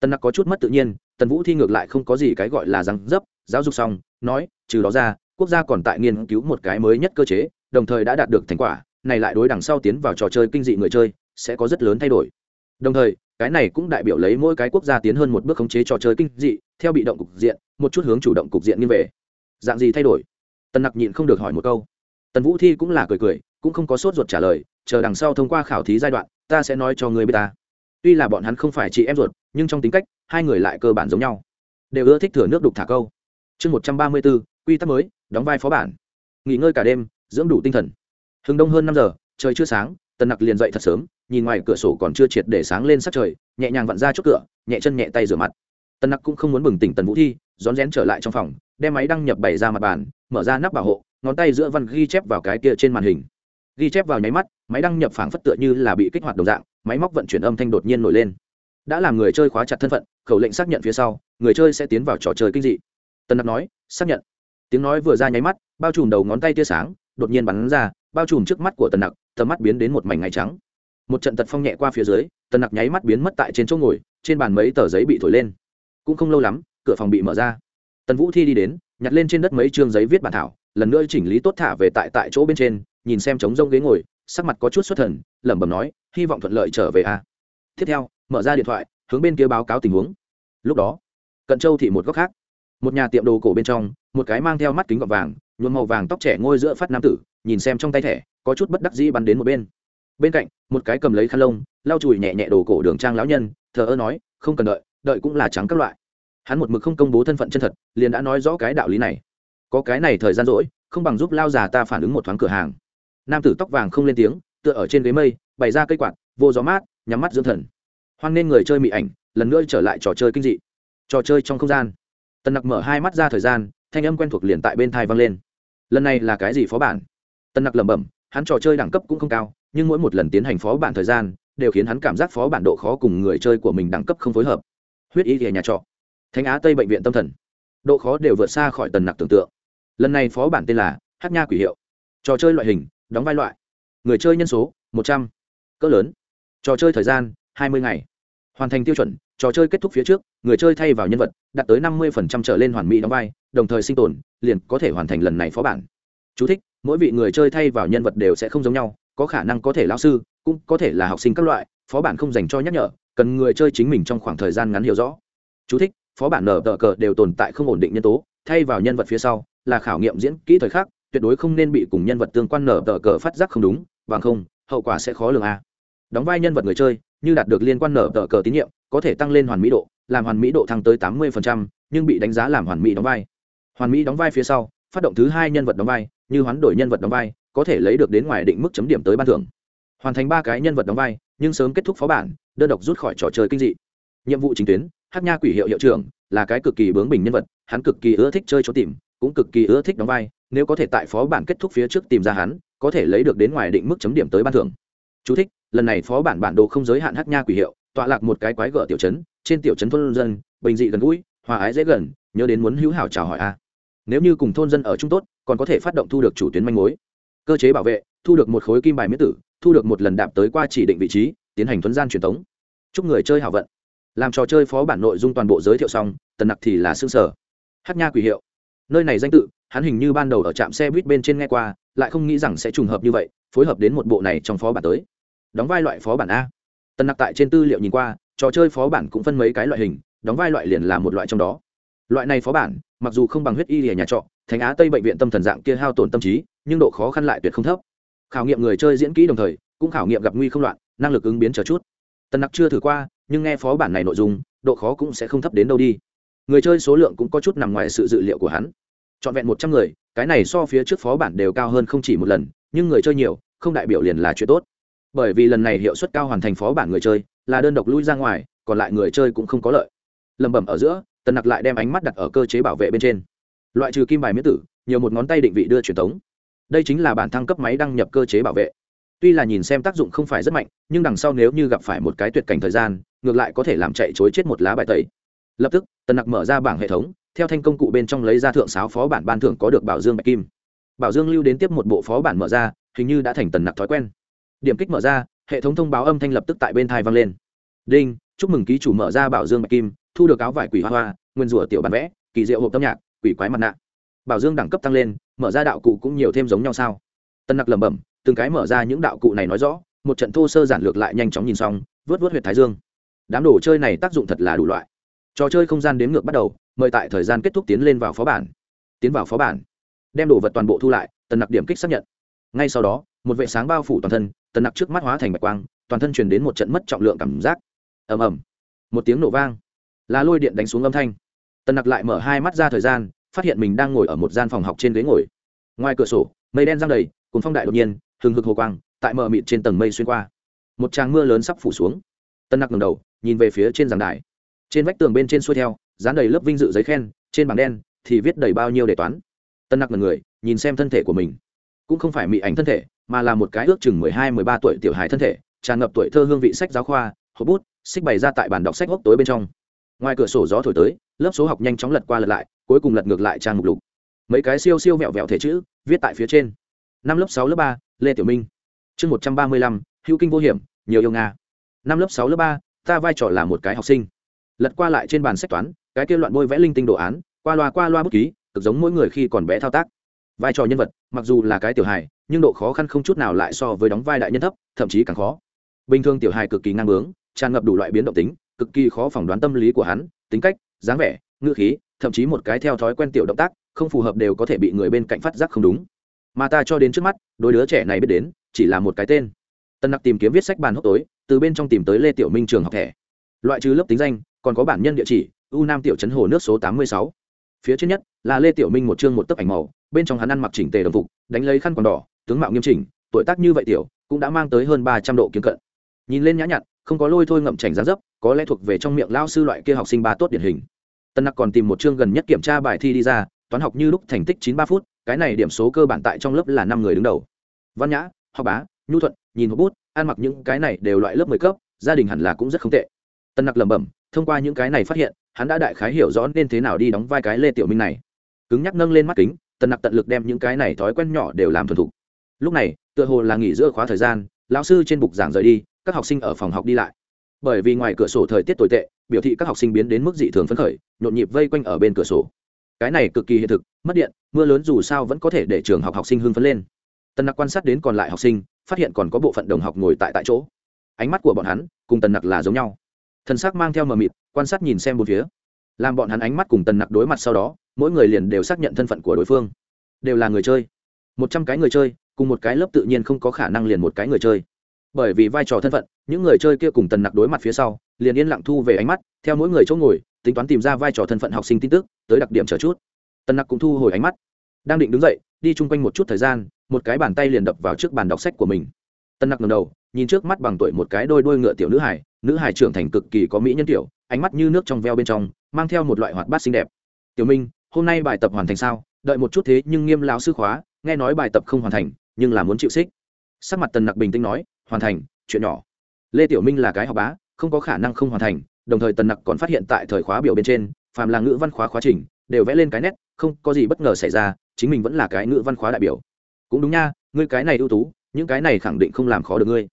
Speaker 1: tần nặc có chút mất tự nhiên, tần vũ thi ngược lại không có gì cái gọi là răng dấp, giáo dục xong, nói, trừ đó ra, quốc gia còn tại nghiên cứu một cái mới nhất cơ chế, đồng thời đã đạt được thành quả, này lại đối đằng sau tiến vào trò chơi kinh dị người chơi, sẽ có rất lớn thay đổi. Đồng thời, cái này cũng đại biểu lấy mỗi cái quốc gia tiến hơn một bước khống chế trò chơi kinh dị, theo bị động cục diện, một chút hướng chủ động cục diện như về. Dạng gì thay đổi? Tần nặc nhịn không được hỏi một câu. Tần vũ thi cũng là cười cười, cũng không có sốt ruột trả lời, chờ đằng sau thông qua khảo thí giai đoạn, ta sẽ nói cho người b ta. Tuy là bọn hắn không phải chị em ruột nhưng trong tính cách, hai người lại cơ bản giống nhau. Đều ưa thích thừa nước đục thả câu. Chương một trăm ba mươi bốn, quy tắc mới, đóng vai phó bản. Nghỉ ngơi cả đêm, dưỡng đủ tinh thần. Hừng đông hơn năm giờ, trời chưa sáng, tần nặc liền dậy thật sớm, nhìn ngoài cửa sổ còn chưa triệt để sáng lên sắc trời, nhẹ nhàng vặn ra chốt cửa, nhẹ chân nhẹ tay rửa mặt. Tần nặc cũng không muốn bừng tỉnh tần vũ thi, rón rén trở lại trong phòng, đem máy đăng nhập bày ra mặt bàn, mở ra nắp bảo hộ, ngón tay giữa văn ghi chép vào cái kia trên màn hình. Ghi chép vào nháy mắt, máy đăng nhập phảng phất tựa như là bị kích hoạt đồng dạng, máy móc vận chuyển âm thanh đột nhiên nổi lên đã làm người chơi khóa chặt thân phận, khẩu lệnh xác nhận phía sau, người chơi sẽ tiến vào trò chơi kinh dị. Tân nặc nói, xác nhận. Tiếng nói vừa ra nháy mắt, bao trùm đầu ngón tay tia sáng, đột nhiên bắn ra, bao trùm trước mắt của tần nặc, tầm mắt biến đến một mảnh ngày trắng. Một trận tật phong nhẹ qua phía dưới tần nặc nháy mắt biến mất tại trên chỗ ngồi, trên bàn mấy tờ giấy bị thổi lên. Cũng không lâu lắm, cửa phòng bị mở ra. Tần vũ thi đi đến, nhặt lên trên đất mấy chương giấy viết bản thảo, lần nữa chỉnh lý tốt thả về tại tại chỗ bên trên, nhìn xem trống rông ghế ngồi, sắc mặt có chút xuất thần, lẩm bẩm nói, hy vọng thuận lợi trở về a tiếp theo mở ra điện thoại, hướng bên kia báo cáo tình huống. Lúc đó, cận châu thị một góc khác. Một nhà tiệm đồ cổ bên trong, một cái mang theo mắt kính gọt vàng, nhuộm màu vàng tóc trẻ ngôi giữa phát nam tử, nhìn xem trong tay thẻ, có chút bất đắc dĩ bắn đến một bên. Bên cạnh, một cái cầm lấy khăn lông, lau chùi nhẹ nhẹ đồ cổ đường trang lão nhân, thờ ơ nói, không cần đợi đợi cũng là trắng các loại. Hắn một mực không công bố thân phận chân thật, liền đã nói rõ cái đạo lý này. Có cái này thời gian rỗi, không bằng giúp lao già ta phản ứng một thoáng cửa hàng. Nam tử tóc vàng không lên tiếng, tựa ở trên ghế mây, bày ra cây quạt, vô gió mát, nhắm mắt dưỡng thần hoan nên người chơi mị ảnh, lần nữa trở lại trò chơi kinh dị. Trò chơi trong không gian. Tần nặc mở hai mắt ra thời gian, thanh âm quen thuộc liền tại bên thai vang lên. Lần này là cái gì phó bản? Tần nặc lẩm bẩm, hắn trò chơi đẳng cấp cũng không cao, nhưng mỗi một lần tiến hành phó bản thời gian, đều khiến hắn cảm giác phó bản độ khó cùng người chơi của mình đẳng cấp không phối hợp. Huyết y về nhà trọ. Thánh á tây bệnh viện tâm thần. Độ khó đều vượt xa khỏi tần nặc tưởng tượng. Lần này phó bản tên là hát nha quỷ hiệu. Trò chơi loại hình, đóng vai loại. Người chơi nhân số, một trăm. Cỡ lớn. Trò chơi thời gian hai mươi ngày. Hoàn thành tiêu chuẩn trò chơi kết thúc phía trước người chơi thay vào nhân vật đạt tới năm mươi trở lên hoàn mỹ đóng vai đồng thời sinh tồn liền có thể hoàn thành lần này phó bản. Chú thích, mỗi vị người chơi thay vào nhân vật đều sẽ không giống nhau có khả năng có thể lao sư cũng có thể là học sinh các loại phó bản không dành cho nhắc nhở cần người chơi chính mình trong khoảng thời gian ngắn hiểu rõ. Chú thích, phó bản nở tờ cờ đều tồn tại không ổn định nhân tố thay vào nhân vật phía sau là khảo nghiệm diễn kỹ thời khắc tuyệt đối không nên bị cùng nhân vật tương quan nở tờ cờ phát giác không đúng bằng không hậu quả sẽ khó lường a. Đóng vai nhân vật người chơi như đạt được liên quan nở tờ cờ tín nhiệm có thể tăng lên hoàn mỹ độ làm hoàn mỹ độ thăng tới tám mươi nhưng bị đánh giá làm hoàn mỹ đóng vai. Hoàn mỹ đóng vai phía sau phát động thứ hai nhân vật đóng vai như hoán đổi nhân vật đóng vai có thể lấy được đến ngoài định mức chấm điểm tới ban thưởng. Hoàn thành ba cái nhân vật đóng vai nhưng sớm kết thúc phó bản đơn độc rút khỏi trò chơi kinh dị. Nhiệm vụ chính tuyến hát nha quỷ hiệu hiệu trưởng là cái cực kỳ bướng bình nhân vật hắn cực kỳ ưa thích chơi trốn tìm cũng cực kỳ ưa thích đóng vai nếu có thể tại phó bản kết thúc phía trước tìm ra hắn có thể lấy được đến ngoài định mức chấm điểm tới ban thưởng. Chú thích, lần này phó bản bản đồ không giới hạn hát nha quỷ hiệu, tọa lạc một cái quái gở tiểu trấn, trên tiểu trấn thôn dân, bình dị gần gũi, hòa ái dễ gần, nhớ đến muốn hữu hảo chào hỏi a. Nếu như cùng thôn dân ở chung tốt, còn có thể phát động thu được chủ tuyến manh mối. Cơ chế bảo vệ, thu được một khối kim bài miễn tử, thu được một lần đạp tới qua chỉ định vị trí, tiến hành thuấn gian truyền thống chúc người chơi hảo vận. Làm trò chơi phó bản nội dung toàn bộ giới thiệu xong, tần nặc thì là xương sở hát nha quỷ hiệu. Nơi này danh tự, hắn hình như ban đầu ở trạm xe buýt bên trên nghe qua, lại không nghĩ rằng sẽ trùng hợp như vậy, phối hợp đến một bộ này trong phó bản tới đóng vai loại phó bản a. Tần nặc tại trên tư liệu nhìn qua, trò chơi phó bản cũng phân mấy cái loại hình, đóng vai loại liền là một loại trong đó. Loại này phó bản, mặc dù không bằng huyết y lìa nhà trọ, thành á tây bệnh viện tâm thần dạng kia hao tổn tâm trí, nhưng độ khó khăn lại tuyệt không thấp. Khảo nghiệm người chơi diễn kỹ đồng thời, cũng khảo nghiệm gặp nguy không loạn, năng lực ứng biến chờ chút. Tần nặc chưa thử qua, nhưng nghe phó bản này nội dung, độ khó cũng sẽ không thấp đến đâu đi. Người chơi số lượng cũng có chút nằm ngoài sự dự liệu của hắn. Trọn vẹn một trăm người, cái này so phía trước phó bản đều cao hơn không chỉ một lần, nhưng người chơi nhiều, không đại biểu liền là chuyện tốt bởi vì lần này hiệu suất cao hoàn thành phó bản người chơi, là đơn độc lui ra ngoài, còn lại người chơi cũng không có lợi. Lẩm bẩm ở giữa, tần nặc lại đem ánh mắt đặt ở cơ chế bảo vệ bên trên. Loại trừ kim bài miễn tử, nhiều một ngón tay định vị đưa truyền thống đây chính là bản thăng cấp máy đăng nhập cơ chế bảo vệ. Tuy là nhìn xem tác dụng không phải rất mạnh, nhưng đằng sau nếu như gặp phải một cái tuyệt cảnh thời gian, ngược lại có thể làm chạy chối chết một lá bài tẩy. Lập tức, tần nặc mở ra bảng hệ thống, theo thanh công cụ bên trong lấy ra thượng sáo phó bản ban thưởng có được bảo dương bạch kim. Bảo dương lưu đến tiếp một bộ phó bản mở ra, hình như đã thành tần nặc thói quen điểm kích mở ra, hệ thống thông báo âm thanh lập tức tại bên thai vang lên. Đinh, chúc mừng ký chủ mở ra bảo dương bạch kim, thu được áo vải quỷ hoa hoa, nguyên rủa tiểu bản vẽ, kỳ diệu hộp âm nhạc, quỷ quái mặt nạ. Bảo dương đẳng cấp tăng lên, mở ra đạo cụ cũng nhiều thêm giống nhau sao? Tân nặc lẩm bẩm, từng cái mở ra những đạo cụ này nói rõ, một trận thô sơ giản lược lại nhanh chóng nhìn xong, vớt vớt huyệt thái dương. Đám đồ chơi này tác dụng thật là đủ loại. Trò chơi không gian đếm ngược bắt đầu, mời tại thời gian kết thúc tiến lên vào phó bản. Tiến vào phó bản. Đem đồ vật toàn bộ thu lại tần nặc điểm kích xác nhận. Ngay sau đó, một vệ sáng bao phủ toàn thân tần nặc trước mắt hóa thành bạch quang, toàn thân truyền đến một trận mất trọng lượng cảm giác. Ầm ầm. Một tiếng nổ vang. Là lôi điện đánh xuống âm thanh. Tần nặc lại mở hai mắt ra thời gian, phát hiện mình đang ngồi ở một gian phòng học trên ghế ngồi. Ngoài cửa sổ, mây đen giăng đầy cùng phong đại đột nhiên, hừng hực hồ quang, tại mờ mịt trên tầng mây xuyên qua. Một tràng mưa lớn sắp phủ xuống. Tân nặc ngầm đầu, nhìn về phía trên giảng đài. Trên vách tường bên trên xuôi theo, dán đầy lớp vinh dự giấy khen, trên bảng đen thì viết đầy bao nhiêu đề toán. Tân nặc là người, nhìn xem thân thể của mình. Cũng không phải mị ảnh thân thể mà là một cái ước chừng mười hai, mười ba tuổi tiểu hài thân thể, tràn ngập tuổi thơ hương vị sách giáo khoa, hộp bút, xích bày ra tại bàn đọc sách hốc tối bên trong. Ngoài cửa sổ gió thổi tới, lớp số học nhanh chóng lật qua lật lại, cuối cùng lật ngược lại trang mục lục. Mấy cái siêu siêu vẹo vẹo thể chữ, viết tại phía trên. Năm lớp sáu, lớp ba, lê tiểu minh. Chương một trăm ba mươi lăm, hữu kinh vô hiểm, nhiều yêu nga. Năm lớp sáu, lớp ba, ta vai trò là một cái học sinh. Lật qua lại trên bàn sách toán, cái kia loạn bôi vẽ linh tinh đồ án, qua loa qua loa bút ký, cực giống mỗi người khi còn bé thao tác. Vai trò nhân vật mặc dù là cái tiểu hài, nhưng độ khó khăn không chút nào lại so với đóng vai đại nhân thấp, thậm chí càng khó. Bình thường tiểu hài cực kỳ ngang bướng, tràn ngập đủ loại biến động tính, cực kỳ khó phỏng đoán tâm lý của hắn, tính cách, dáng vẻ, ngữ khí, thậm chí một cái theo thói quen tiểu động tác, không phù hợp đều có thể bị người bên cạnh phát giác không đúng. Mà ta cho đến trước mắt đôi đứa trẻ này biết đến, chỉ là một cái tên. Tân nặc tìm kiếm viết sách bàn hốc tối, từ bên trong tìm tới lê tiểu minh trường học thẻ. Loại trừ lớp tính danh, còn có bản nhân địa chỉ, u nam tiểu trấn hồ nước số tám mươi sáu. Phía trên nhất là lê tiểu minh một chương một tấc ảnh màu bên trong hắn ăn mặc chỉnh tề đồng phục, đánh lấy khăn quàng đỏ, tướng mạo nghiêm chỉnh, tuổi tác như vậy tiểu, cũng đã mang tới hơn ba trăm độ kiếm cận. Nhìn lên nhã nhặn, không có lôi thôi ngậm chảnh giá dấp, có lẽ thuộc về trong miệng lao sư loại kia học sinh ba tốt điển hình. Tân nặc còn tìm một chương gần nhất kiểm tra bài thi đi ra, toán học như lúc thành tích chín ba phút, cái này điểm số cơ bản tại trong lớp là năm người đứng đầu. Văn nhã, học bá, nhu thuận, nhìn hộp bút, ăn mặc những cái này đều loại lớp mười cấp, gia đình hẳn là cũng rất không tệ. Tân nặc lẩm bẩm, thông qua những cái này phát hiện, hắn đã đại khái hiểu rõ nên thế nào đi đóng vai cái lê tiểu minh này. Cứng nhắc nâng lên mắt kính Tần nặc tận lực đem những cái này thói quen nhỏ đều làm thuần thục. Lúc này, tựa hồ là nghỉ giữa khóa thời gian, lão sư trên bục giảng rời đi, các học sinh ở phòng học đi lại. Bởi vì ngoài cửa sổ thời tiết tồi tệ, biểu thị các học sinh biến đến mức dị thường phấn khởi, nhộn nhịp vây quanh ở bên cửa sổ. Cái này cực kỳ hiện thực, mất điện, mưa lớn dù sao vẫn có thể để trường học học sinh hưng phấn lên. Tần nặc quan sát đến còn lại học sinh, phát hiện còn có bộ phận đồng học ngồi tại tại chỗ. Ánh mắt của bọn hắn cùng tần nặc là giống nhau. Thân xác mang theo mờ mịt, quan sát nhìn xem một phía làm bọn hắn ánh mắt cùng tần nặc đối mặt sau đó, mỗi người liền đều xác nhận thân phận của đối phương. Đều là người chơi. Một trăm cái người chơi, cùng một cái lớp tự nhiên không có khả năng liền một cái người chơi. Bởi vì vai trò thân phận, những người chơi kia cùng tần nặc đối mặt phía sau, liền yên lặng thu về ánh mắt, theo mỗi người chỗ ngồi, tính toán tìm ra vai trò thân phận học sinh tin tức, tới đặc điểm chờ chút. Tần nặc cũng thu hồi ánh mắt. Đang định đứng dậy, đi chung quanh một chút thời gian, một cái bàn tay liền đập vào trước bàn đọc sách của mình. Tân nặc ngầm đầu, nhìn trước mắt bằng tuổi một cái đôi đôi ngựa tiểu nữ hải. Nữ hải trưởng thành cực kỳ có mỹ nhân tiểu, ánh mắt như nước trong veo bên trong mang theo một loại hoạt bát xinh đẹp. Tiểu minh, hôm nay bài tập hoàn thành sao? Đợi một chút thế, nhưng nghiêm lão sư khóa, nghe nói bài tập không hoàn thành, nhưng là muốn chịu xích. Sắc mặt tần nặc bình tĩnh nói, hoàn thành, chuyện nhỏ. Lê tiểu minh là cái học bá, không có khả năng không hoàn thành, đồng thời tần nặc còn phát hiện tại thời khóa biểu bên trên, phàm là ngữ văn khóa khóa trình, đều vẽ lên cái nét, không có gì bất ngờ xảy ra, chính mình vẫn là cái ngữ văn khóa đại biểu. Cũng đúng nha, ngươi cái này ưu tú, những cái này khẳng định không làm khó được ngươi.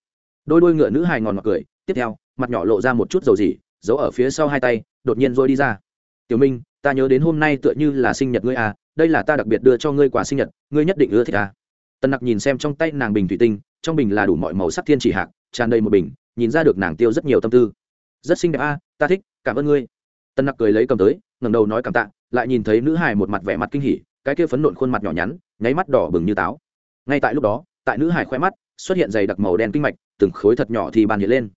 Speaker 1: Đôi đôi ngựa nữ hài ngòn mặc cười, tiếp theo, mặt nhỏ lộ ra một chút dầu dỉ giấu ở phía sau hai tay đột nhiên rồi đi ra. Tiểu minh, ta nhớ đến hôm nay tựa như là sinh nhật ngươi à đây là ta đặc biệt đưa cho ngươi quà sinh nhật, ngươi nhất định ưa thích à. Tần nặc nhìn xem trong tay nàng bình thủy tinh, trong bình là đủ mọi màu sắc thiên chỉ hạc, tràn đầy một bình, nhìn ra được nàng tiêu rất nhiều tâm tư. Rất xinh đẹp a ta thích, cảm ơn ngươi. Tân nặc cười lấy cầm tới, ngẩng đầu nói cảm tạ, lại nhìn thấy nữ hài một mặt vẻ mặt kinh hỉ, cái kia phấn nộn khuôn mặt nhỏ nhắn, nháy mắt đỏ bừng như táo. Ngay tại lúc đó, tại nữ hài khoe mắt, xuất hiện dày đặc màu đen kinh mạch, từng khối thật nhỏ thì bàn hiện lên.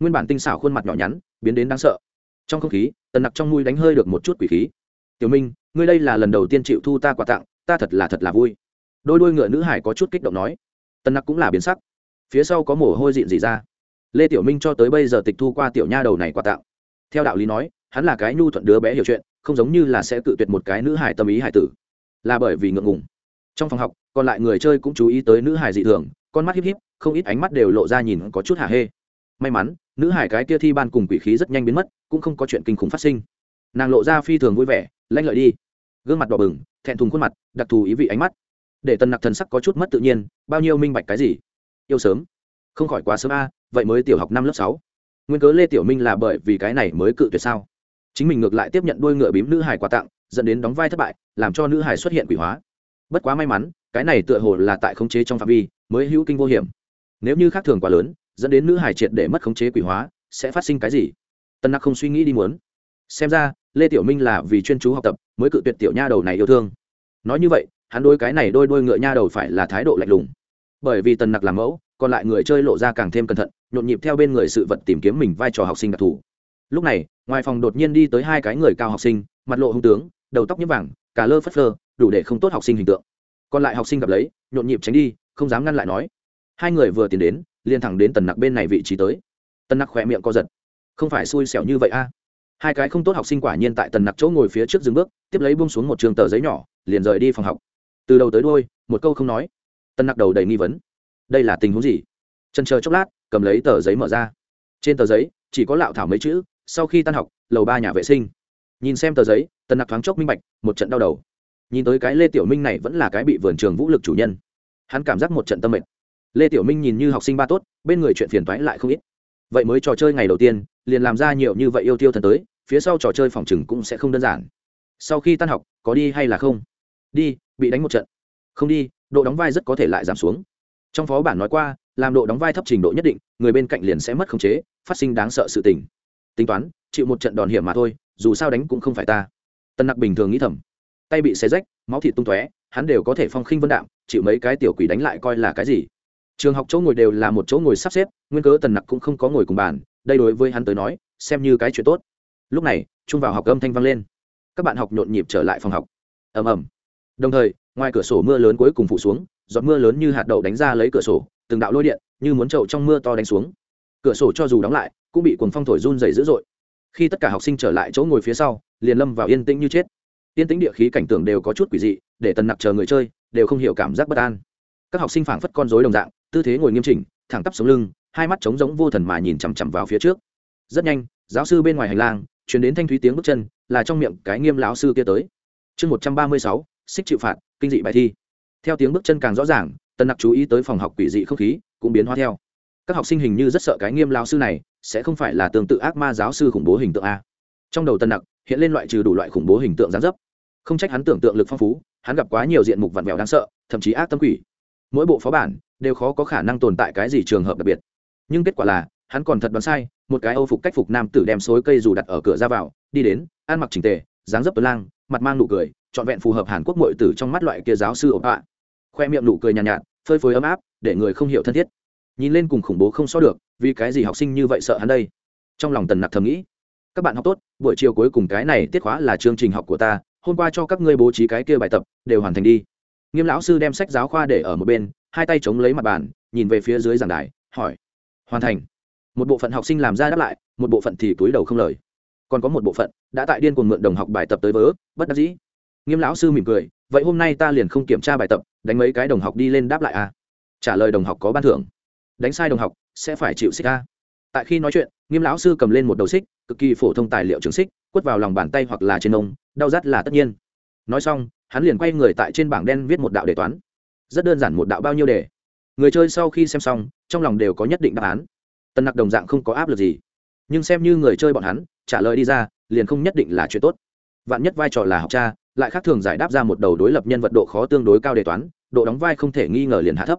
Speaker 1: Nguyên bản tinh xảo khuôn mặt nhỏ nhắn, biến đến đáng sợ trong không khí, tần nặc trong mũi đánh hơi được một chút quỷ khí. Tiểu minh, ngươi đây là lần đầu tiên chịu thu ta quà tặng, ta thật là thật là vui. Đôi đôi ngựa nữ hải có chút kích động nói. Tần nặc cũng là biến sắc. Phía sau có mồ hôi dịn dị ra. Lê tiểu minh cho tới bây giờ tịch thu qua tiểu nha đầu này quà tặng. Theo đạo lý nói, hắn là cái nhu thuận đứa bé hiểu chuyện, không giống như là sẽ tự tuyệt một cái nữ hải tâm ý hải tử. Là bởi vì ngượng ngùng. Trong phòng học, còn lại người chơi cũng chú ý tới nữ hải dị thường, con mắt híp híp, không ít ánh mắt đều lộ ra nhìn có chút hả hê may mắn, nữ hải cái kia thi ban cùng quỷ khí rất nhanh biến mất, cũng không có chuyện kinh khủng phát sinh. Nàng lộ ra phi thường vui vẻ, lanh lợi đi. Gương mặt đỏ bừng, thẹn thùng khuôn mặt, đặc thù ý vị ánh mắt. Để tần nặc thần sắc có chút mất tự nhiên, bao nhiêu minh bạch cái gì? Yêu sớm. Không khỏi quá sớm a, vậy mới tiểu học năm lớp sáu. Nguyên cớ lê tiểu minh là bởi vì cái này mới cự tuyệt sao? Chính mình ngược lại tiếp nhận đôi ngựa bím nữ hải quà tặng, dẫn đến đóng vai thất bại, làm cho nữ hải xuất hiện quỷ hóa. Bất quá may mắn, cái này tựa hồ là tại khống chế trong phạm vi, mới hữu kinh vô hiểm. Nếu như khác thường quá lớn dẫn đến nữ hải triệt để mất khống chế quỷ hóa, sẽ phát sinh cái gì? Tân nặc không suy nghĩ đi muốn. Xem ra, lê tiểu minh là vì chuyên chú học tập mới cự tuyệt tiểu nha đầu này yêu thương. Nói như vậy, hắn đôi cái này đôi đôi ngựa nha đầu phải là thái độ lạnh lùng. Bởi vì tần nặc làm mẫu, còn lại người chơi lộ ra càng thêm cẩn thận, nhộn nhịp theo bên người sự vật tìm kiếm mình vai trò học sinh đặc thù. Lúc này, ngoài phòng đột nhiên đi tới hai cái người cao học sinh, mặt lộ hung tướng, đầu tóc nhiễm vàng, cả lơ phất phơ, đủ để không tốt học sinh hình tượng. Còn lại học sinh gặp lấy, nhộn nhịp tránh đi, không dám ngăn lại nói. Hai người vừa tiến đến liền thẳng đến tần nặc bên này vị trí tới. Tần nặc khỏe miệng co giật. Không phải xui xẻo như vậy a? Hai cái không tốt học sinh quả nhiên tại tần nặc chỗ ngồi phía trước dừng bước, tiếp lấy bung xuống một trường tờ giấy nhỏ, liền rời đi phòng học. Từ đầu tới đôi một câu không nói. Tần nặc đầu đầy nghi vấn. Đây là tình huống gì? Trần chờ chốc lát, cầm lấy tờ giấy mở ra. Trên tờ giấy, chỉ có lạo thảo mấy chữ, sau khi tan học, lầu ba nhà vệ sinh. Nhìn xem tờ giấy, tần nặc thoáng chốc minh bạch, một trận đau đầu. Nhìn tới cái lê tiểu minh này vẫn là cái bị vườn trường vũ lực chủ nhân. Hắn cảm giác một trận tâm mệt lê tiểu minh nhìn như học sinh ba tốt bên người chuyện phiền toái lại không ít vậy mới trò chơi ngày đầu tiên liền làm ra nhiều như vậy yêu tiêu thần tới phía sau trò chơi phòng chừng cũng sẽ không đơn giản sau khi tan học có đi hay là không đi bị đánh một trận không đi độ đóng vai rất có thể lại giảm xuống trong phó bản nói qua làm độ đóng vai thấp trình độ nhất định người bên cạnh liền sẽ mất khống chế phát sinh đáng sợ sự tình tính toán chịu một trận đòn hiểm mà thôi dù sao đánh cũng không phải ta tân nặc bình thường nghĩ thầm tay bị xé rách máu thịt tung tóe hắn đều có thể phong khinh vân đạm chịu mấy cái tiểu quỷ đánh lại coi là cái gì trường học chỗ ngồi đều là một chỗ ngồi sắp xếp, nguyên cớ tần nặc cũng không có ngồi cùng bàn, đây đối với hắn tới nói, xem như cái chuyện tốt. Lúc này trung vào học âm thanh vang lên. Các bạn học nhộn nhịp trở lại phòng học. Ầm ầm. Đồng thời, ngoài cửa sổ mưa lớn cuối cùng phụ xuống, giọt mưa lớn như hạt đậu đánh ra lấy cửa sổ, từng đạo lôi điện như muốn trậu trong mưa to đánh xuống. Cửa sổ cho dù đóng lại, cũng bị cuồng phong thổi run dày dữ dội. Khi tất cả học sinh trở lại chỗ ngồi phía sau, liền lâm vào yên tĩnh như chết. Yên tĩnh địa khí cảnh tượng đều có chút quỷ dị, để tần nặc chờ người chơi, đều không hiểu cảm giác bất an. Các học sinh phảng phất con rối đồng dạng tư thế ngồi nghiêm chỉnh, thẳng tắp sống lưng, hai mắt trống rỗng vô thần mà nhìn chằm chằm vào phía trước. Rất nhanh, giáo sư bên ngoài hành lang chuyển đến thanh thúy tiếng bước chân, là trong miệng cái nghiêm lão sư kia tới. Chương một trăm ba mươi sáu, xích chịu phạt, kinh dị bài thi. Theo tiếng bước chân càng rõ ràng, tân nặc chú ý tới phòng học quỷ dị không khí, cũng biến hóa theo. Các học sinh hình như rất sợ cái nghiêm lão sư này sẽ không phải là tương tự ác ma giáo sư khủng bố hình tượng a. Trong đầu tân nặc hiện lên loại trừ đủ loại khủng bố hình tượng gián dấp. Không trách hắn tưởng tượng lực phong phú, hắn gặp quá nhiều diện mục vặn vẹo đáng sợ, thậm chí ác tâm quỷ. Mỗi bộ phó bản đều khó có khả năng tồn tại cái gì trường hợp đặc biệt. Nhưng kết quả là hắn còn thật đoán sai một cái âu phục cách phục nam tử đem xối cây dù đặt ở cửa ra vào đi đến ăn mặc trình tề dáng dấp tuấn lang mặt mang nụ cười trọn vẹn phù hợp hàn quốc mội tử trong mắt loại kia giáo sư ổ ạ khoe miệng nụ cười nhàn nhạt, nhạt phơi phới ấm áp để người không hiểu thân thiết. Nhìn lên cùng khủng bố không so được vì cái gì học sinh như vậy sợ hắn đây? Trong lòng tần nặc thầm nghĩ. Các bạn học tốt buổi chiều cuối cùng cái này tiết khóa là chương trình học của ta hôm qua cho các ngươi bố trí cái kia bài tập đều hoàn thành đi. Nghiêm lão sư đem sách giáo khoa để ở một bên hai tay chống lấy mặt bàn, nhìn về phía dưới giảng đài, hỏi, hoàn thành. Một bộ phận học sinh làm ra đáp lại, một bộ phận thì túi đầu không lời. Còn có một bộ phận đã tại điên cuồng mượn đồng học bài tập tới vớ, bất đắc dĩ. Nghiêm lão sư mỉm cười, vậy hôm nay ta liền không kiểm tra bài tập, đánh mấy cái đồng học đi lên đáp lại à? Trả lời đồng học có ban thưởng. Đánh sai đồng học, sẽ phải chịu xích a. Tại khi nói chuyện, nghiêm lão sư cầm lên một đầu xích, cực kỳ phổ thông tài liệu trường xích, quất vào lòng bàn tay hoặc là trên ông, đau rát là tất nhiên. Nói xong, hắn liền quay người tại trên bảng đen viết một đạo đề toán rất đơn giản một đạo bao nhiêu đề. Người chơi sau khi xem xong, trong lòng đều có nhất định đáp án. Tần nặc đồng dạng không có áp lực gì. Nhưng xem như người chơi bọn hắn, trả lời đi ra, liền không nhất định là chuyện tốt. Vạn nhất vai trò là học cha, lại khác thường giải đáp ra một đầu đối lập nhân vật độ khó tương đối cao đề toán, độ đóng vai không thể nghi ngờ liền hạ thấp.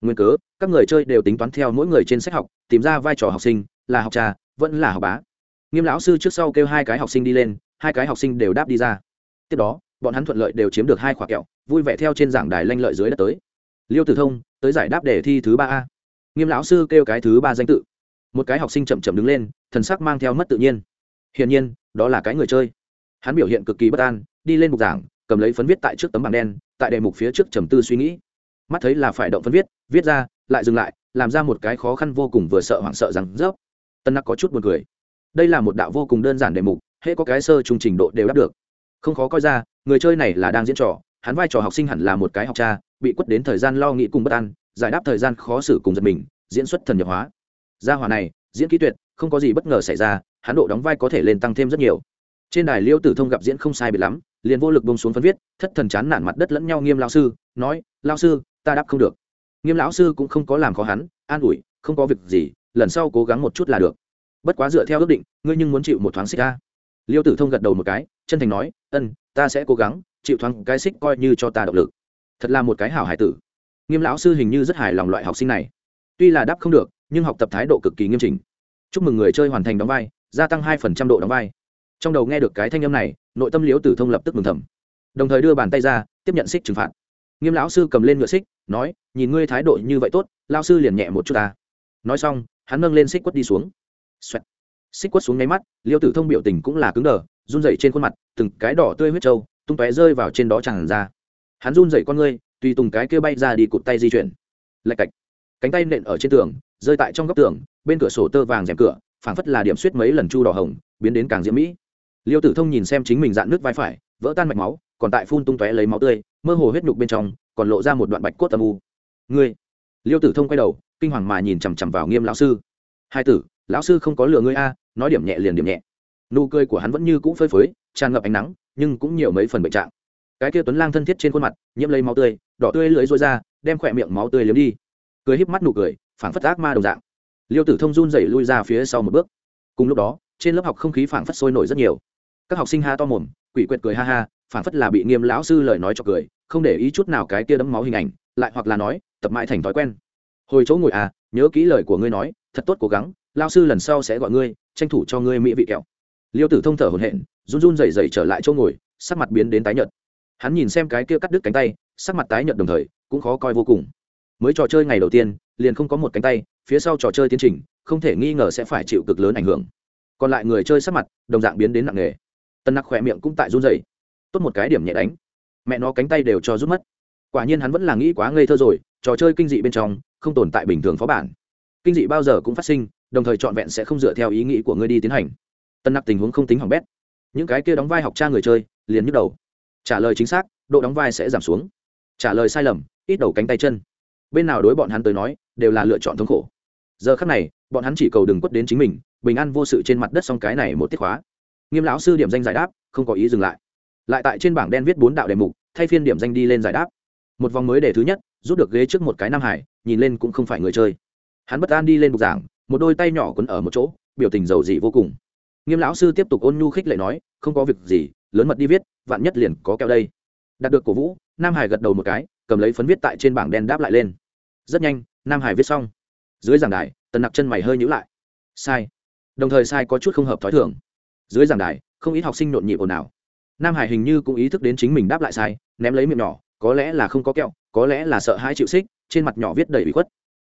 Speaker 1: Nguyên cớ, các người chơi đều tính toán theo mỗi người trên sách học, tìm ra vai trò học sinh, là học cha, vẫn là học bá. Nghiêm lão sư trước sau kêu hai cái học sinh đi lên, hai cái học sinh đều đáp đi ra. Tiếp đó bọn hắn thuận lợi đều chiếm được hai khoả kẹo, vui vẻ theo trên giảng đài lanh lợi dưới đất tới. Liêu tử thông, tới giải đáp đề thi thứ ba a. Nghiêm lão sư kêu cái thứ ba danh tự. Một cái học sinh chậm chậm đứng lên, thần sắc mang theo mất tự nhiên. Hiển nhiên, đó là cái người chơi. Hắn biểu hiện cực kỳ bất an, đi lên bục giảng, cầm lấy phấn viết tại trước tấm bảng đen, tại đề mục phía trước trầm tư suy nghĩ. Mắt thấy là phải động phấn viết viết ra, lại dừng lại, làm ra một cái khó khăn vô cùng vừa sợ hoảng sợ rằng rớp tân nặc có chút buồn cười. Đây là một đạo vô cùng đơn giản đề mục, hễ có cái sơ trung trình độ đều đáp được không khó coi ra, người chơi này là đang diễn trò, hắn vai trò học sinh hẳn là một cái học cha, bị quất đến thời gian lo nghĩ cùng bất an, giải đáp thời gian khó xử cùng giật mình, diễn xuất thần nhập hóa. Gia hòa này, diễn kỹ tuyệt, không có gì bất ngờ xảy ra, hắn độ đóng vai có thể lên tăng thêm rất nhiều. Trên đài liêu tử thông gặp diễn không sai biệt lắm, liền vô lực bông xuống phân viết, thất thần chán nản mặt đất lẫn nhau nghiêm lao sư, nói lao sư, ta đáp không được. Nghiêm lão sư cũng không có làm khó hắn, an ủi, không có việc gì, lần sau cố gắng một chút là được. Bất quá dựa theo ước định, ngươi nhưng muốn chịu một thoáng xích ca liêu tử thông gật đầu một cái, chân thành nói ân, ta sẽ cố gắng, chịu thoáng cái xích coi như cho ta động lực. Thật là một cái hảo hải tử. Nghiêm lão sư hình như rất hài lòng loại học sinh này. Tuy là đáp không được, nhưng học tập thái độ cực kỳ nghiêm chỉnh. Chúc mừng người chơi hoàn thành đóng vai, gia tăng hai phần trăm độ đóng vai. Trong đầu nghe được cái thanh âm này, nội tâm liếu tử thông lập tức mừng thầm. Đồng thời đưa bàn tay ra, tiếp nhận xích trừng phạt. Nghiêm lão sư cầm lên ngựa xích, nói, nhìn ngươi thái độ như vậy tốt lao sư liền nhẹ một chút ta. Nói xong, hắn nâng lên xích quất đi xuống. Xoẹt. xích quất xuống nháy mắt liêu tử thông biểu tình cũng là cứng đờ run rẩy trên khuôn mặt, từng cái đỏ tươi huyết trâu tung tóe rơi vào trên đó tràn ra. Hắn run rẩy con ngươi, tùy tùng cái kia bay ra đi cụt tay di chuyển. Lạch cạch. Cánh tay nện ở trên tường, rơi tại trong góc tường, bên cửa sổ tơ vàng rèm cửa, phảng phất là điểm suýt mấy lần chu đỏ hồng, biến đến càng diễm mỹ. Liêu tử thông nhìn xem chính mình dạn nước vai phải, vỡ tan mạch máu, còn tại phun tung tóe lấy máu tươi, mơ hồ huyết nhục bên trong, còn lộ ra một đoạn bạch cốt âm u. Ngươi? Liêu tử thông quay đầu, kinh hoàng mà nhìn chằm chằm vào nghiêm lão sư. Hai tử, lão sư không có lừa ngươi a, nói điểm nhẹ liền điểm nhẹ nụ cười của hắn vẫn như cũ phơi phới, tràn ngập ánh nắng, nhưng cũng nhiều mấy phần bệnh trạng. Cái kia tuấn lang thân thiết trên khuôn mặt, nhiễm lấy máu tươi, đỏ tươi lưới rối ra, đem khỏe miệng máu tươi liếm đi. Cười híp mắt nụ cười, phảng phất ác ma đồng dạng. Liêu tử thông run dậy lui ra phía sau một bước. Cùng lúc đó, trên lớp học không khí phảng phất sôi nổi rất nhiều. Các học sinh ha to mồm, quỷ quyệt cười ha ha, phảng phất là bị nghiêm lão sư lời nói cho cười, không để ý chút nào cái kia đấm máu hình ảnh, lại hoặc là nói, tập mãi thành thói quen. Hồi chỗ ngồi à nhớ kỹ lời của ngươi nói, thật tốt cố gắng lao sư lần sau sẽ gọi ngươi, tranh thủ cho ngươi mỹ vị kẹo liêu tử thông thở hổn hển, run run rẩy rẩy trở lại chỗ ngồi sắc mặt biến đến tái nhợt. Hắn nhìn xem cái kia cắt đứt cánh tay sắc mặt tái nhợt đồng thời cũng khó coi vô cùng. Mới trò chơi ngày đầu tiên liền không có một cánh tay phía sau trò chơi tiến trình không thể nghi ngờ sẽ phải chịu cực lớn ảnh hưởng. Còn lại người chơi sắc mặt đồng dạng biến đến nặng nề. Tân nặc khỏe miệng cũng tại run rẩy. Tốt một cái điểm nhẹ đánh. Mẹ nó cánh tay đều cho rút mất. Quả nhiên hắn vẫn là nghĩ quá ngây thơ rồi trò chơi kinh dị bên trong không tồn tại bình thường phó bản. Kinh dị bao giờ cũng phát sinh đồng thời trọn vẹn sẽ không dựa theo ý nghĩ của ngươi đi tiến hành tân nặc tình huống không tính hỏng bét. Những cái kia đóng vai học cha người chơi, liền nhức đầu. Trả lời chính xác, độ đóng vai sẽ giảm xuống. Trả lời sai lầm, ít đầu cánh tay chân. Bên nào đối bọn hắn tới nói, đều là lựa chọn thống khổ. Giờ khắc này, bọn hắn chỉ cầu đừng quất đến chính mình, bình an vô sự trên mặt đất xong cái này một tiết khóa. Nghiêm lão sư điểm danh giải đáp, không có ý dừng lại. Lại tại trên bảng đen viết bốn đạo đề mục, thay phiên điểm danh đi lên giải đáp. Một vòng mới đề thứ nhất, rút được ghế trước một cái nam hải, nhìn lên cũng không phải người chơi. Hắn bất an đi lên bục giảng, một đôi tay nhỏ quấn ở một chỗ, biểu tình giàu dị vô cùng nghiêm lão sư tiếp tục ôn nhu khích lệ nói, không có việc gì, lớn mật đi viết, vạn nhất liền có kẹo đây. Đạt được cổ vũ, nam hải gật đầu một cái, cầm lấy phấn viết tại trên bảng đen đáp lại lên. Rất nhanh, nam hải viết xong. Dưới giảng đài, tần nặc chân mày hơi nhữ lại. Sai. Đồng thời sai có chút không hợp t h ó i thường. Dưới giảng đài, không ít học sinh nhộn nhịp ồn ào. Nam hải hình như cũng ý thức đến chính mình đáp lại sai, ném lấy miệng nhỏ, có lẽ là không có kẹo, có lẽ là sợ hai chịu xích, trên mặt nhỏ viết đầy bị khuất.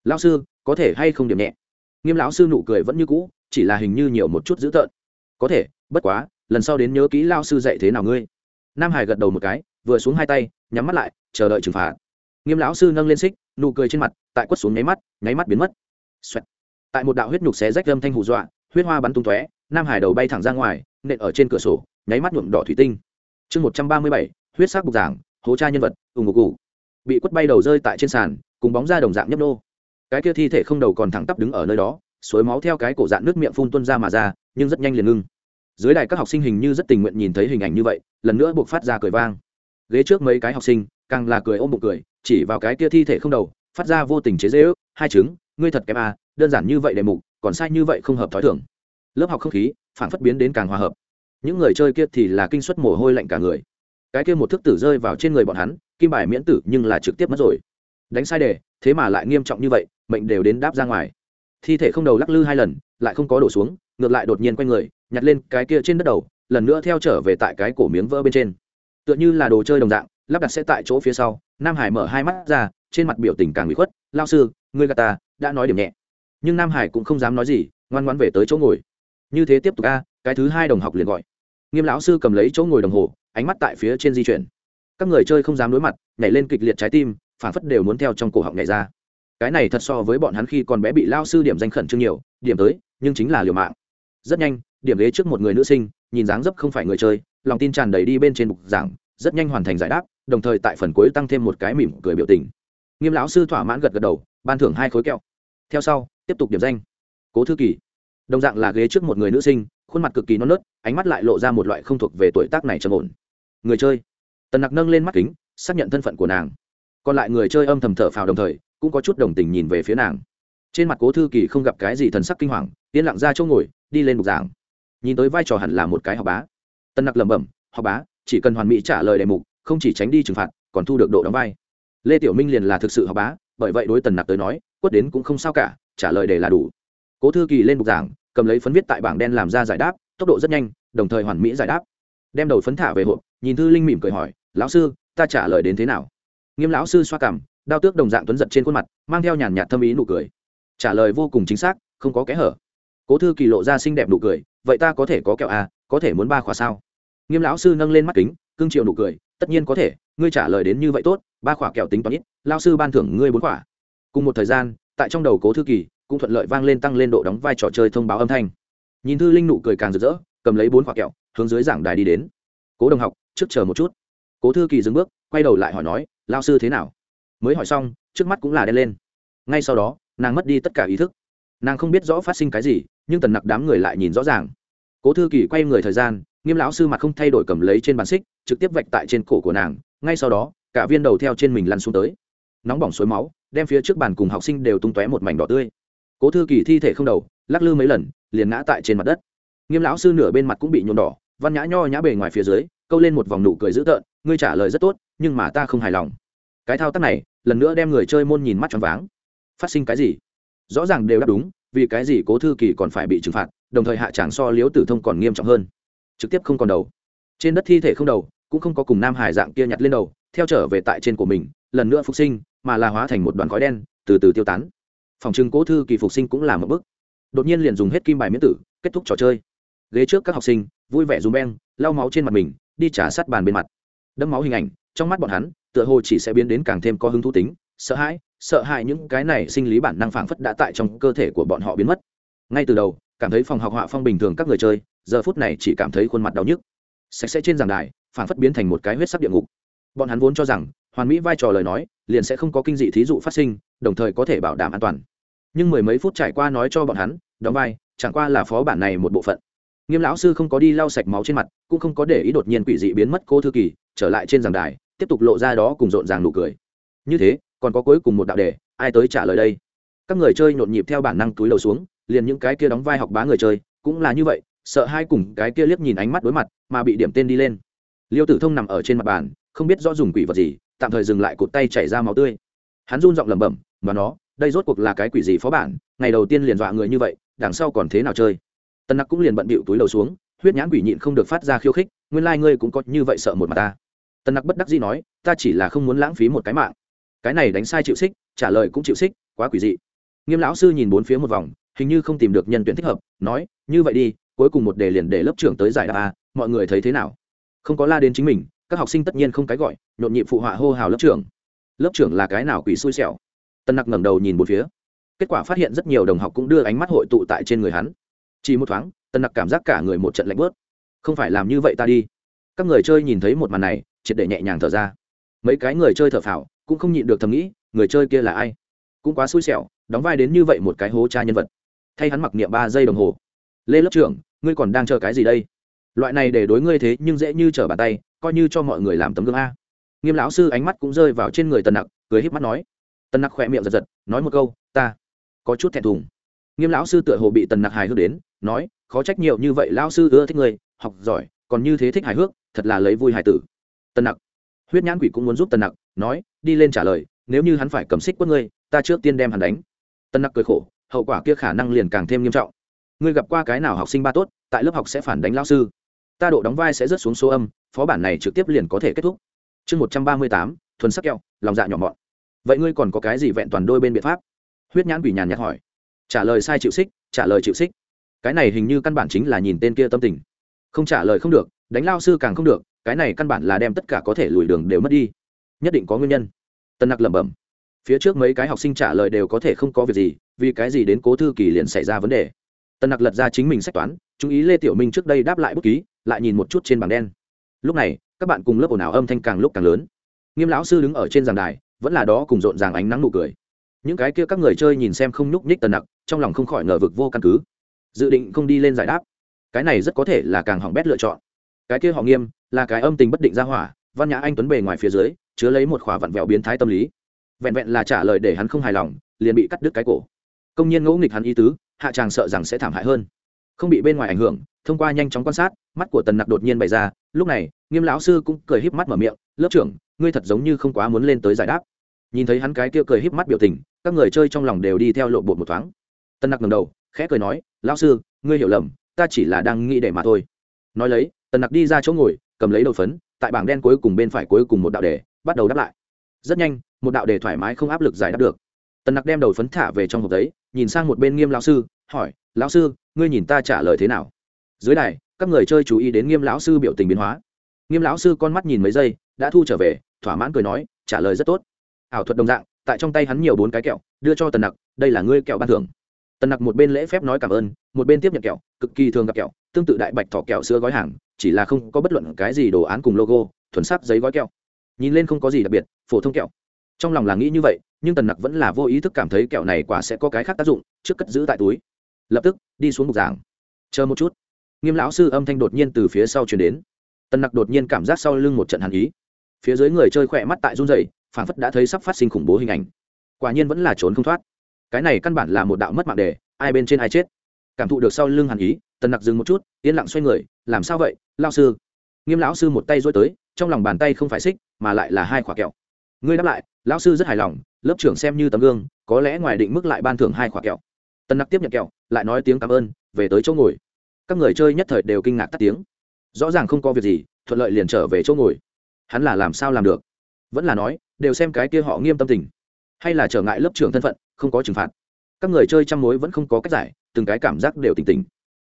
Speaker 1: Lao sư, có thể hay không điểm nhẹ? Nghiêm lão sư nụ cười vẫn như cũ, chỉ là hình như nhiều một chút dữ tợn có thể, bất quá, lần sau đến nhớ kỹ lao sư dạy thế nào ngươi. Nam hải gật đầu một cái, vừa xuống hai tay, nhắm mắt lại, chờ đợi trừng phạt. Nghiêm lão sư nâng lên xích, nụ cười trên mặt, tại quất xuống nháy mắt nháy mắt biến mất、Xoẹt. tại một đạo huyết nhục xé rách lâm thanh hù dọa, huyết hoa bắn tung tóe, nam hải đầu bay thẳng ra ngoài, nện ở trên cửa sổ, nháy mắt nhuộm đỏ thủy tinh. Chương một trăm ba mươi bảy, huyết sắc bục giảng, hố tra nhân vật ủng ngục cụ bị quất bay đầu rơi tại trên sàn, cùng bóng ra đồng dạng nhấp nô. Cái kia thi thể không đầu còn thẳng tắp đứng ở nơi đó suối máu theo cái cổ dạng nước miệng phun tuôn ra mà ra, nhưng rất nhanh liền ngưng. Dưới đài các học sinh hình như rất tình nguyện nhìn thấy hình ảnh như vậy, lần nữa buộc phát ra cười vang. Ghế trước mấy cái học sinh, càng là cười ôm bụng cười, chỉ vào cái kia thi thể không đầu, phát ra vô tình chế dễ ước hai chứng ngươi thật kém à đơn giản như vậy đề mục, còn sai như vậy không hợp thói thường. lớp học không khí phản phất biến đến càng hòa hợp. Những người chơi kia thì là kinh suất mồ hôi lạnh cả người. Cái kia một thức tử rơi vào trên người bọn hắn, kim bài miễn tử nhưng là trực tiếp mất rồi. Đánh sai đề, thế mà lại nghiêm trọng như vậy, mệnh đều đến đáp ra ngoài thi thể không đầu lắc lư hai lần, lại không có đổ xuống, ngược lại đột nhiên quay người, nhặt lên cái kia trên đất đầu, lần nữa theo trở về tại cái cổ miếng vỡ bên trên. Tựa như là đồ chơi đồng dạng, lắp đặt sẽ tại chỗ phía sau, nam hải mở hai mắt ra, trên mặt biểu tình càng bị khuất, lao sư, ngươi gà ta, đã nói điểm nhẹ. Nhưng nam hải cũng không dám nói gì, ngoan ngoan về tới chỗ ngồi. Như thế tiếp tục a, cái thứ hai đồng học liền gọi. Nghiêm lão sư cầm lấy chỗ ngồi đồng hồ, ánh mắt tại phía trên di chuyển. Các người chơi không dám đối mặt, nhảy lên kịch liệt trái tim, phản phất đều muốn theo trong cổ họng nhảy ra cái này thật so với bọn hắn khi còn bé bị lao sư điểm danh khẩn trương nhiều, điểm tới, nhưng chính là liều mạng. Rất nhanh, điểm ghế trước một người nữ sinh, nhìn dáng dấp không phải người chơi, lòng tin tràn đầy đi bên trên bục giảng, rất nhanh hoàn thành giải đáp, đồng thời tại phần cuối tăng thêm một cái mỉm cười biểu tình. Nghiêm lão sư thỏa mãn gật gật đầu, ban thưởng hai khối kẹo. Theo sau, tiếp tục điểm danh. Cố thư kỳ. Đồng dạng là ghế trước một người nữ sinh, khuôn mặt cực kỳ non nớt, ánh mắt lại lộ ra một loại không thuộc về tuổi tác này trầm ổn. Người chơi. Tần nặc nâng lên mắt kính, xác nhận thân phận của nàng. Còn lại người chơi âm thầm thở phào đồng thời cũng có chút đồng tình nhìn về phía nàng. Trên mặt cố thư kỳ không gặp cái gì thần sắc kinh hoàng, yên lặng ra chỗ ngồi, đi lên bục giảng. Nhìn tới vai trò hẳn là một cái học bá. Tân nặc lẩm bẩm, học bá, chỉ cần hoàn mỹ trả lời đề mục, không chỉ tránh đi trừng phạt, còn thu được độ đóng vai. Lê tiểu minh liền là thực sự học bá, bởi vậy đối tần nặc tới nói, quất đến cũng không sao cả, trả lời đề là đủ. Cố thư kỳ lên bục giảng, cầm lấy phấn viết tại bảng đen làm ra giải đáp, tốc độ rất nhanh, đồng thời hoàn mỹ giải đáp. Đem đầu phấn thả về hộp, nhìn thư linh mỉm cười hỏi, lão sư, ta trả lời đến thế nào? Nghiêm lão sư xoa cảm đao tước đồng dạng tuấn giật trên khuôn mặt, mang theo nhàn nhạt thâm ý nụ cười. Trả lời vô cùng chính xác, không có kẽ hở. Cố thư kỳ lộ ra xinh đẹp nụ cười, vậy ta có thể có kẹo à có thể muốn ba khóa sao? Nghiêm lão sư nâng lên mắt kính, cưng triệu nụ cười, tất nhiên có thể, ngươi trả lời đến như vậy tốt, ba khỏa kẹo tính toán ít lao sư ban thưởng ngươi bốn khỏa. Cùng một thời gian, tại trong đầu cố thư kỳ, cũng thuận lợi vang lên tăng lên độ đóng vai trò chơi thông báo âm thanh. Nhìn thư linh nụ cười càng rực rỡ, cầm lấy bốn quả kẹo, hướng dưới giảng đài đi đến. Cố đồng học, trước chờ một chút. Cố thư kỳ dừng bước, quay đầu lại hỏi nói lao sư thế nào? Mới hỏi xong, trước mắt cũng là đen lên. Ngay sau đó, nàng mất đi tất cả ý thức. Nàng không biết rõ phát sinh cái gì, nhưng tần nặc đám người lại nhìn rõ ràng. Cố thư kỳ quay người thời gian, nghiêm lão sư mặt không thay đổi cầm lấy trên bàn xích, trực tiếp vạch tại trên cổ của nàng, ngay sau đó, cả viên đầu theo trên mình lăn xuống tới. Nóng bỏng suối máu, đem phía trước bàn cùng học sinh đều tung tóe một mảnh đỏ tươi. Cố thư kỳ thi thể không đầu, lắc lư mấy lần, liền ngã tại trên mặt đất. Nghiêm lão sư nửa bên mặt cũng bị nhuộm đỏ, văn nhã nho nhã bề ngoài phía dưới, câu lên một vòng nụ cười dữ tợn, ngươi trả lời rất tốt, nhưng mà ta không hài lòng cái thao tác này lần nữa đem người chơi môn nhìn mắt choáng váng. Phát sinh cái gì? Rõ ràng đều đáp đúng vì cái gì cố thư kỳ còn phải bị trừng phạt đồng thời hạ tràng so liếu tử thông còn nghiêm trọng hơn. Trực tiếp không còn đầu. Trên đất thi thể không đầu cũng không có cùng nam hải dạng kia nhặt lên đầu theo trở về tại trên của mình lần nữa phục sinh mà là hóa thành một đoàn khói đen từ từ tiêu tán. Phòng trưng cố thư kỳ phục sinh cũng là một bước, đột nhiên liền dùng hết kim bài miễn tử kết thúc trò chơi. Ghế trước các học sinh vui vẻ dùm beng lau máu trên mặt mình đi trả sát bàn bên mặt. Đâm máu hình ảnh trong mắt bọn hắn, tựa hồ chỉ sẽ biến đến càng thêm có hứng thú tính, sợ hãi sợ hãi những cái này sinh lý bản năng phảng phất đã tại trong cơ thể của bọn họ biến mất. Ngay từ đầu, cảm thấy phòng học họa phong bình thường các người chơi, giờ phút này chỉ cảm thấy khuôn mặt đau nhức. Sạch sẽ trên giảng đài, phảng phất biến thành một cái huyết sắc địa ngục. Bọn hắn vốn cho rằng, hoàn mỹ vai trò lời nói, liền sẽ không có kinh dị thí dụ phát sinh, đồng thời có thể bảo đảm an toàn. Nhưng mười mấy phút trải qua nói cho bọn hắn, đóng vai, chẳng qua là phó bản này một bộ phận. Nghiêm lão sư không có đi lau sạch máu trên mặt, cũng không có để ý đột nhiên quỷ dị biến mất cô thư kỳ, trở lại trên giảng đài tiếp tục lộ ra đó cùng rộn ràng nụ cười. Như thế, còn có cuối cùng một đạo đề, ai tới trả lời đây? Các người chơi nhộn nhịp theo bản năng túi đầu xuống, liền những cái kia đóng vai học bá người chơi, cũng là như vậy, sợ hai cùng cái kia liếc nhìn ánh mắt đối mặt, mà bị điểm tên đi lên. Liêu tử thông nằm ở trên mặt bàn, không biết rõ dùng quỷ vật gì, tạm thời dừng lại cụt tay chảy ra máu tươi. Hắn run giọng lẩm bẩm, mà nó, đây rốt cuộc là cái quỷ gì phó bản? Ngày đầu tiên liền dọa người như vậy, đằng sau còn thế nào chơi? Tân nặc cũng liền bận bịu túi đầu xuống, huyết nhãn quỷ nhịn không được phát ra khiêu khích, nguyên lai、like、ngươi cũng có như vậy sợ một mặt ta. Tần nặc bất đắc dĩ nói, ta chỉ là không muốn lãng phí một cái mạng. Cái này đánh sai chịu xích, trả lời cũng chịu xích, quá quỷ dị. Nghiêm lão sư nhìn bốn phía một vòng, hình như không tìm được nhân tuyển thích hợp, nói, như vậy đi, cuối cùng một đề liền để lớp trưởng tới giải đáp a, mọi người thấy thế nào? Không có la đến chính mình, các học sinh tất nhiên không cái gọi, nhộn nhịp phụ họa hô hào lớp trưởng. Lớp trưởng là cái nào quỷ xui xẻo? Tân nặc ngẩng đầu nhìn một phía. Kết quả phát hiện rất nhiều đồng học cũng đưa ánh mắt hội tụ tại trên người hắn. Chỉ một thoáng tân nặc cảm giác cả người một trận lạnh bớt không phải làm như vậy ta đi. Các người chơi nhìn thấy một màn này triệt để nhẹ nhàng thở ra. Mấy cái người chơi thở phào, cũng không nhịn được thầm nghĩ, người chơi kia là ai? Cũng quá xui xẻo, đóng vai đến như vậy một cái hố cha nhân vật. Thay hắn mặc niệm ba giây đồng hồ. Lê lớp trưởng, ngươi còn đang chờ cái gì đây? Loại này để đối ngươi thế nhưng dễ như trở bàn tay, coi như cho mọi người làm tấm gương a. Nghiêm lão sư ánh mắt cũng rơi vào trên người tần nặc, cười híp mắt nói. Tần nặc khỏe miệng giật giật, nói một câu, ta có chút thẹn thùng. Nghiêm lão sư tựa hồ bị tần nặc hài hước đến, nói, khó trách nhiều như vậy, lão sư ưa thích người học giỏi, còn như thế thích hài hước, thật là lấy vui hài tử tần nặc. Huyết nhãn quỷ cũng muốn giúp tần nặc, nói, đi lên trả lời, nếu như hắn phải cầm xích quất ngươi, ta trước tiên đem hắn đánh. Tần nặc cười khổ, hậu quả kia khả năng liền càng thêm nghiêm trọng. Ngươi gặp qua cái nào học sinh ba tốt, tại lớp học sẽ phản đánh lao sư. Ta độ đóng vai sẽ rớt xuống số âm, phó bản này trực tiếp liền có thể kết thúc. Chương một trăm ba mươi tám, thuần sắc kẹo, lòng dạ nhỏ mọn. Vậy ngươi còn có cái gì vẹn toàn đôi bên biện pháp? Huyết nhãn quỷ nhàn nhạt hỏi. Trả lời sai chịu xích, trả lời chịu xích. Cái này hình như căn bản chính là nhìn tên kia tâm tình. Không trả lời không được đánh lao sư càng không được, cái này căn bản là đem tất cả có thể lùi đường đều mất đi. Nhất định có nguyên nhân. Tân nặc lẩm bẩm. Phía trước mấy cái học sinh trả lời đều có thể không có việc gì, vì cái gì đến cố thư kỳ liền xảy ra vấn đề. Tân nặc lật ra chính mình sách toán, chú ý lê tiểu minh trước đây đáp lại bút ký, lại nhìn một chút trên bảng đen. Lúc này, các bạn cùng lớp ồn ào âm thanh càng lúc càng lớn. Nghiêm lão sư đứng ở trên giảng đài, vẫn là đó cùng rộn ràng ánh nắng nụ cười. Những cái kia các người chơi nhìn xem không nhúc nhích tần nặc, trong lòng không khỏi ngờ vực vô căn cứ. Dự định không đi lên giải đáp. Cái này rất có thể là càng hỏng bét lựa chọn cái kia họ nghiêm, là cái âm tình bất định ra hỏa, văn nhã anh tuấn bề ngoài phía dưới, chứa lấy một khỏa vặn vẹo biến thái tâm lý. Vẹn vẹn là trả lời để hắn không hài lòng, liền bị cắt đứt cái cổ. Công nhiên ngẫu nghịch hắn ý tứ, hạ tràng sợ rằng sẽ thảm hại hơn. Không bị bên ngoài ảnh hưởng, thông qua nhanh chóng quan sát, mắt của tần nặc đột nhiên bày ra, lúc này, nghiêm lão sư cũng cười híp mắt mở miệng, lớp trưởng, ngươi thật giống như không quá muốn lên tới giải đáp. Nhìn thấy hắn cái kia cười híp mắt biểu tình, các người chơi trong lòng đều đi theo lộ bột một thoáng. Tân nặc ngầm đầu, khẽ cười nói, lão sư, ngươi hiểu lầm, ta chỉ là đang nghĩ để mà thôi. Nói lấy tần nặc đi ra chỗ ngồi, cầm lấy đầu phấn, tại bảng đen cuối cùng bên phải cuối cùng một đạo đề, bắt đầu đáp lại. Rất nhanh, một đạo đề thoải mái không áp lực giải đáp được. Tần nặc đem đầu phấn thả về trong hộp giấy, nhìn sang một bên nghiêm lão sư, hỏi, lão sư, ngươi nhìn ta trả lời thế nào? Dưới đài, các người chơi chú ý đến nghiêm lão sư biểu tình biến hóa. Nghiêm lão sư con mắt nhìn mấy giây, đã thu trở về, thỏa mãn cười nói, trả lời rất tốt. Ảo thuật đồng dạng, tại trong tay hắn nhiều bốn cái kẹo, đưa cho tần nặc, đây là ngươi kẹo ban thưởng. Tần nặc một bên lễ phép nói cảm ơn, một bên tiếp nhận kẹo, cực kỳ thường gặp kẹo, tương tự đại bạch thỏ kẹo sữa gói hàng chỉ là không có bất luận cái gì đồ án cùng logo, thuần sắc giấy gói kẹo. Nhìn lên không có gì đặc biệt, phổ thông kẹo. Trong lòng là nghĩ như vậy, nhưng tần nặc vẫn là vô ý thức cảm thấy kẹo này quả sẽ có cái khác tác dụng, trước cất giữ tại túi. Lập tức, đi xuống bục giảng. Chờ một chút. Nghiêm lão sư âm thanh đột nhiên từ phía sau chuyển đến. Tần nặc đột nhiên cảm giác sau lưng một trận hàn ý. Phía dưới người chơi khỏe mắt tại run dày phản phất đã thấy sắp phát sinh khủng bố hình ảnh. Quả nhiên vẫn là trốn không thoát. Cái này căn bản là một đạo mất mạng đề, ai bên trên ai chết cảm thụ được sau lưng hàn ý, tần nặc dừng một chút, yên lặng xoay người, làm sao vậy lao sư? Nghiêm lão sư một tay dối tới, trong lòng bàn tay không phải xích, mà lại là hai quả kẹo. Ngươi đáp lại, lão sư rất hài lòng, lớp trưởng xem như tấm gương, có lẽ ngoài định mức lại ban thưởng hai quả kẹo. Tần nặc tiếp nhận kẹo, lại nói tiếng cảm ơn, về tới chỗ ngồi. Các người chơi nhất thời đều kinh ngạc tắt tiếng. Rõ ràng không có việc gì, thuận lợi liền trở về chỗ ngồi. Hắn là làm sao làm được? Vẫn là nói, đều xem cái kia họ nghiêm tâm tình. Hay là trở ngại lớp trưởng thân phận, không có trừng phạt các người chơi trăm mối vẫn không có cách giải, từng cái cảm giác đều tỉnh tỉnh.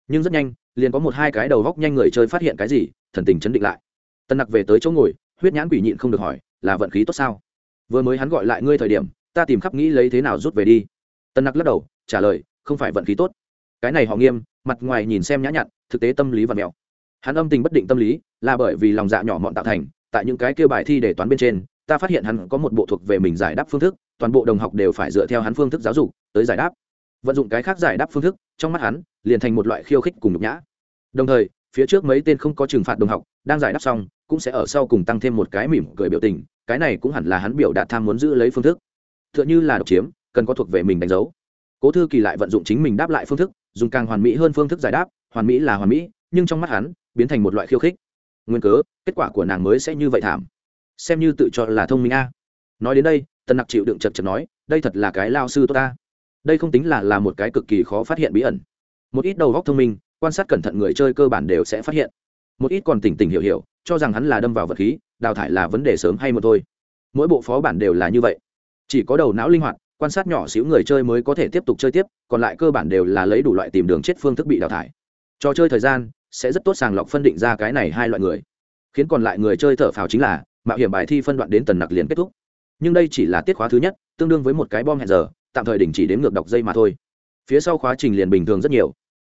Speaker 1: Nhưng rất nhanh, liền có một hai cái đầu góc nhanh người chơi phát hiện cái gì, thần tình chấn định lại. Tân nặc về tới chỗ ngồi, huyết nhãn quỷ nhịn không được hỏi, là vận khí tốt sao? Vừa mới hắn gọi lại ngươi thời điểm, ta tìm khắp nghĩ lấy thế nào rút về đi. Tân nặc lắc đầu, trả lời, không phải vận khí tốt. Cái này họ nghiêm, mặt ngoài nhìn xem nhã nhặn, thực tế tâm lý và mèo hắn âm tình bất định tâm lý, là bởi vì lòng dạ nhỏ mọn tạo thành, tại những cái kêu bài thi để toán bên trên, ta phát hiện hắn có một bộ thuộc về mình giải đáp phương thức toàn bộ đồng học đều phải dựa theo hắn phương thức giáo dục tới giải đáp. Vận dụng cái khác giải đáp phương thức, trong mắt hắn, liền thành một loại khiêu khích cùng nhục nhã. Đồng thời, phía trước mấy tên không có trừng phạt đồng học, đang giải đáp xong, cũng sẽ ở sau cùng tăng thêm một cái mỉm cười biểu tình, cái này cũng hẳn là hắn biểu đạt tham muốn giữ lấy phương thức. T h ư ợ n h ư là độc chiếm, cần có thuộc về mình đánh dấu. Cố thư kỳ lại vận dụng chính mình đáp lại phương thức, dùng càng hoàn mỹ hơn phương thức giải đáp, hoàn mỹ là hoàn mỹ, nhưng trong mắt hắn, biến thành một loại khiêu khích. Nguyên cớ, kết quả của nàng mới sẽ như vậy thảm. Xem như tự cho là thông minh a. Nói đến đây tần nặc chịu đựng chật chật nói, đây thật là cái lao sư tốt ta. Đây không tính là là một cái cực kỳ khó phát hiện bí ẩn. Một ít đầu góc thông minh, quan sát cẩn thận người chơi cơ bản đều sẽ phát hiện. Một ít còn tỉnh tỉnh hiểu hiểu, cho rằng hắn là đâm vào vật khí, đào thải là vấn đề sớm hay một thôi. Mỗi bộ phó bản đều là như vậy. Chỉ có đầu não linh hoạt, quan sát nhỏ xíu người chơi mới có thể tiếp tục chơi tiếp, còn lại cơ bản đều là lấy đủ loại tìm đường chết phương thức bị đào thải. Trò chơi thời gian sẽ rất tốt sàng lọc phân định ra cái này hai loại người. Khiến còn lại người chơi thở phào chính là, mạo hiểm bài thi phân đoạn đến tần nặc liền kết thúc nhưng đây chỉ là tiết khóa thứ nhất, tương đương với một cái bom hẹn giờ, tạm thời đình chỉ đến ngược đọc dây mà thôi. Phía sau khóa trình liền bình thường rất nhiều.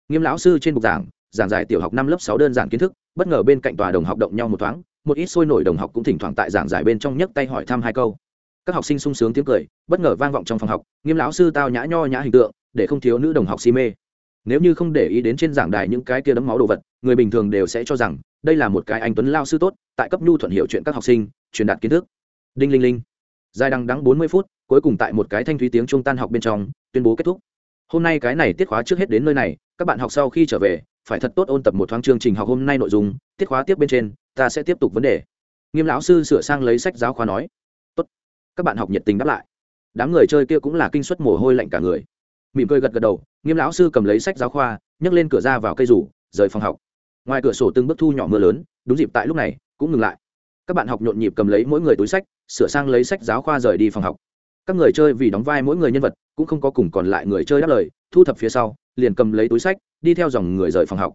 Speaker 1: Nghiêm lão sư trên bục giảng giảng giải tiểu học năm lớp sáu đơn giản kiến thức, bất ngờ bên cạnh tòa đồng học động nhau một thoáng, một ít sôi nổi đồng học cũng thỉnh thoảng tại giảng giải bên trong nhấc tay hỏi thăm hai câu. Các học sinh sung sướng tiếng cười, bất ngờ vang vọng trong phòng học, nghiêm lão sư tao nhã nho nhã hình tượng, để không thiếu nữ đồng học si mê. Nếu như không để ý đến trên giảng đài những cái kia đấm máu đồ vật, người bình thường đều sẽ cho rằng, đây là một cái anh tuấn lao sư tốt, tại cấp nhu thuận hiệu chuyện các học sinh, truyền đạt kiến thức. Đinh linh linh dài đằng đắng bốn mươi phút, cuối cùng tại một cái thanh thúy tiếng trung tan học bên trong, tuyên bố kết thúc. Hôm nay cái này tiết khóa trước hết đến nơi này, các bạn học sau khi trở về, phải thật tốt ôn tập một thoáng chương trình học hôm nay nội dung, tiết khóa tiếp bên trên, ta sẽ tiếp tục vấn đề. Nghiêm lão sư sửa sang lấy sách giáo khoa nói. Tốt. Các bạn học nhiệt tình đáp lại. Đám người chơi kia cũng là kinh suất mồ hôi lạnh cả người. Mỉm cười gật gật đầu, nghiêm lão sư cầm lấy sách giáo khoa, nhấc lên cửa ra vào cây rủ, rời phòng học. Ngoài cửa sổ từng bước thu nhỏ mưa lớn, đúng dịp tại lúc này, cũng ngừng lại. Các bạn học nhộn nhịp cầm lấy mỗi người túi sách sửa sang lấy sách giáo khoa rời đi phòng học. Các người chơi vì đóng vai mỗi người nhân vật, cũng không có cùng còn lại người chơi đáp lời, thu thập phía sau, liền cầm lấy túi sách, đi theo dòng người rời phòng học.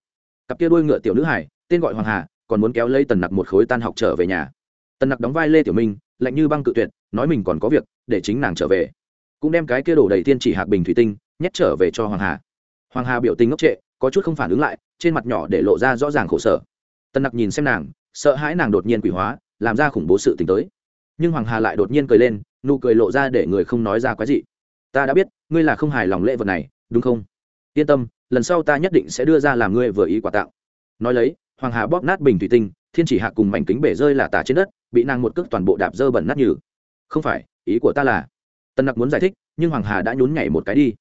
Speaker 1: Cặp kia đuôi ngựa tiểu nữ hải, tên gọi hoàng hà, còn muốn kéo lấy tần nặc một khối tan học trở về nhà. Tần nặc đóng vai lê tiểu minh, lạnh như băng cự tuyệt, nói mình còn có việc, để chính nàng trở về. Cũng đem cái kia đổ đầy tiên chỉ hạc bình thủy tinh, nhét trở về cho hoàng hà. Hoàng hà biểu tình ngốc trệ, có chút không phản ứng lại, trên mặt nhỏ để lộ ra rõ ràng khổ sở. Tần nặc nhìn xem nàng, sợ hãi nàng đột nhiên quỷ hóa, làm ra khủng bố sự t tới nhưng hoàng hà lại đột nhiên cười lên, nụ cười lộ ra để người không nói ra quái gì ta đã biết, ngươi là không hài lòng lễ vật này, đúng không? Yên tâm, lần sau ta nhất định sẽ đưa ra làm ngươi vừa ý quà tặng. Nói lấy, hoàng hà bóp nát bình thủy tinh, thiên chỉ hạ cùng mảnh kính bể rơi là tả trên đất, bị nàng một cước toàn bộ đạp dơ bẩn nát nhừ. Không phải, ý của ta là tân nặc muốn giải thích, nhưng hoàng hà đã nhún nhảy một cái đi.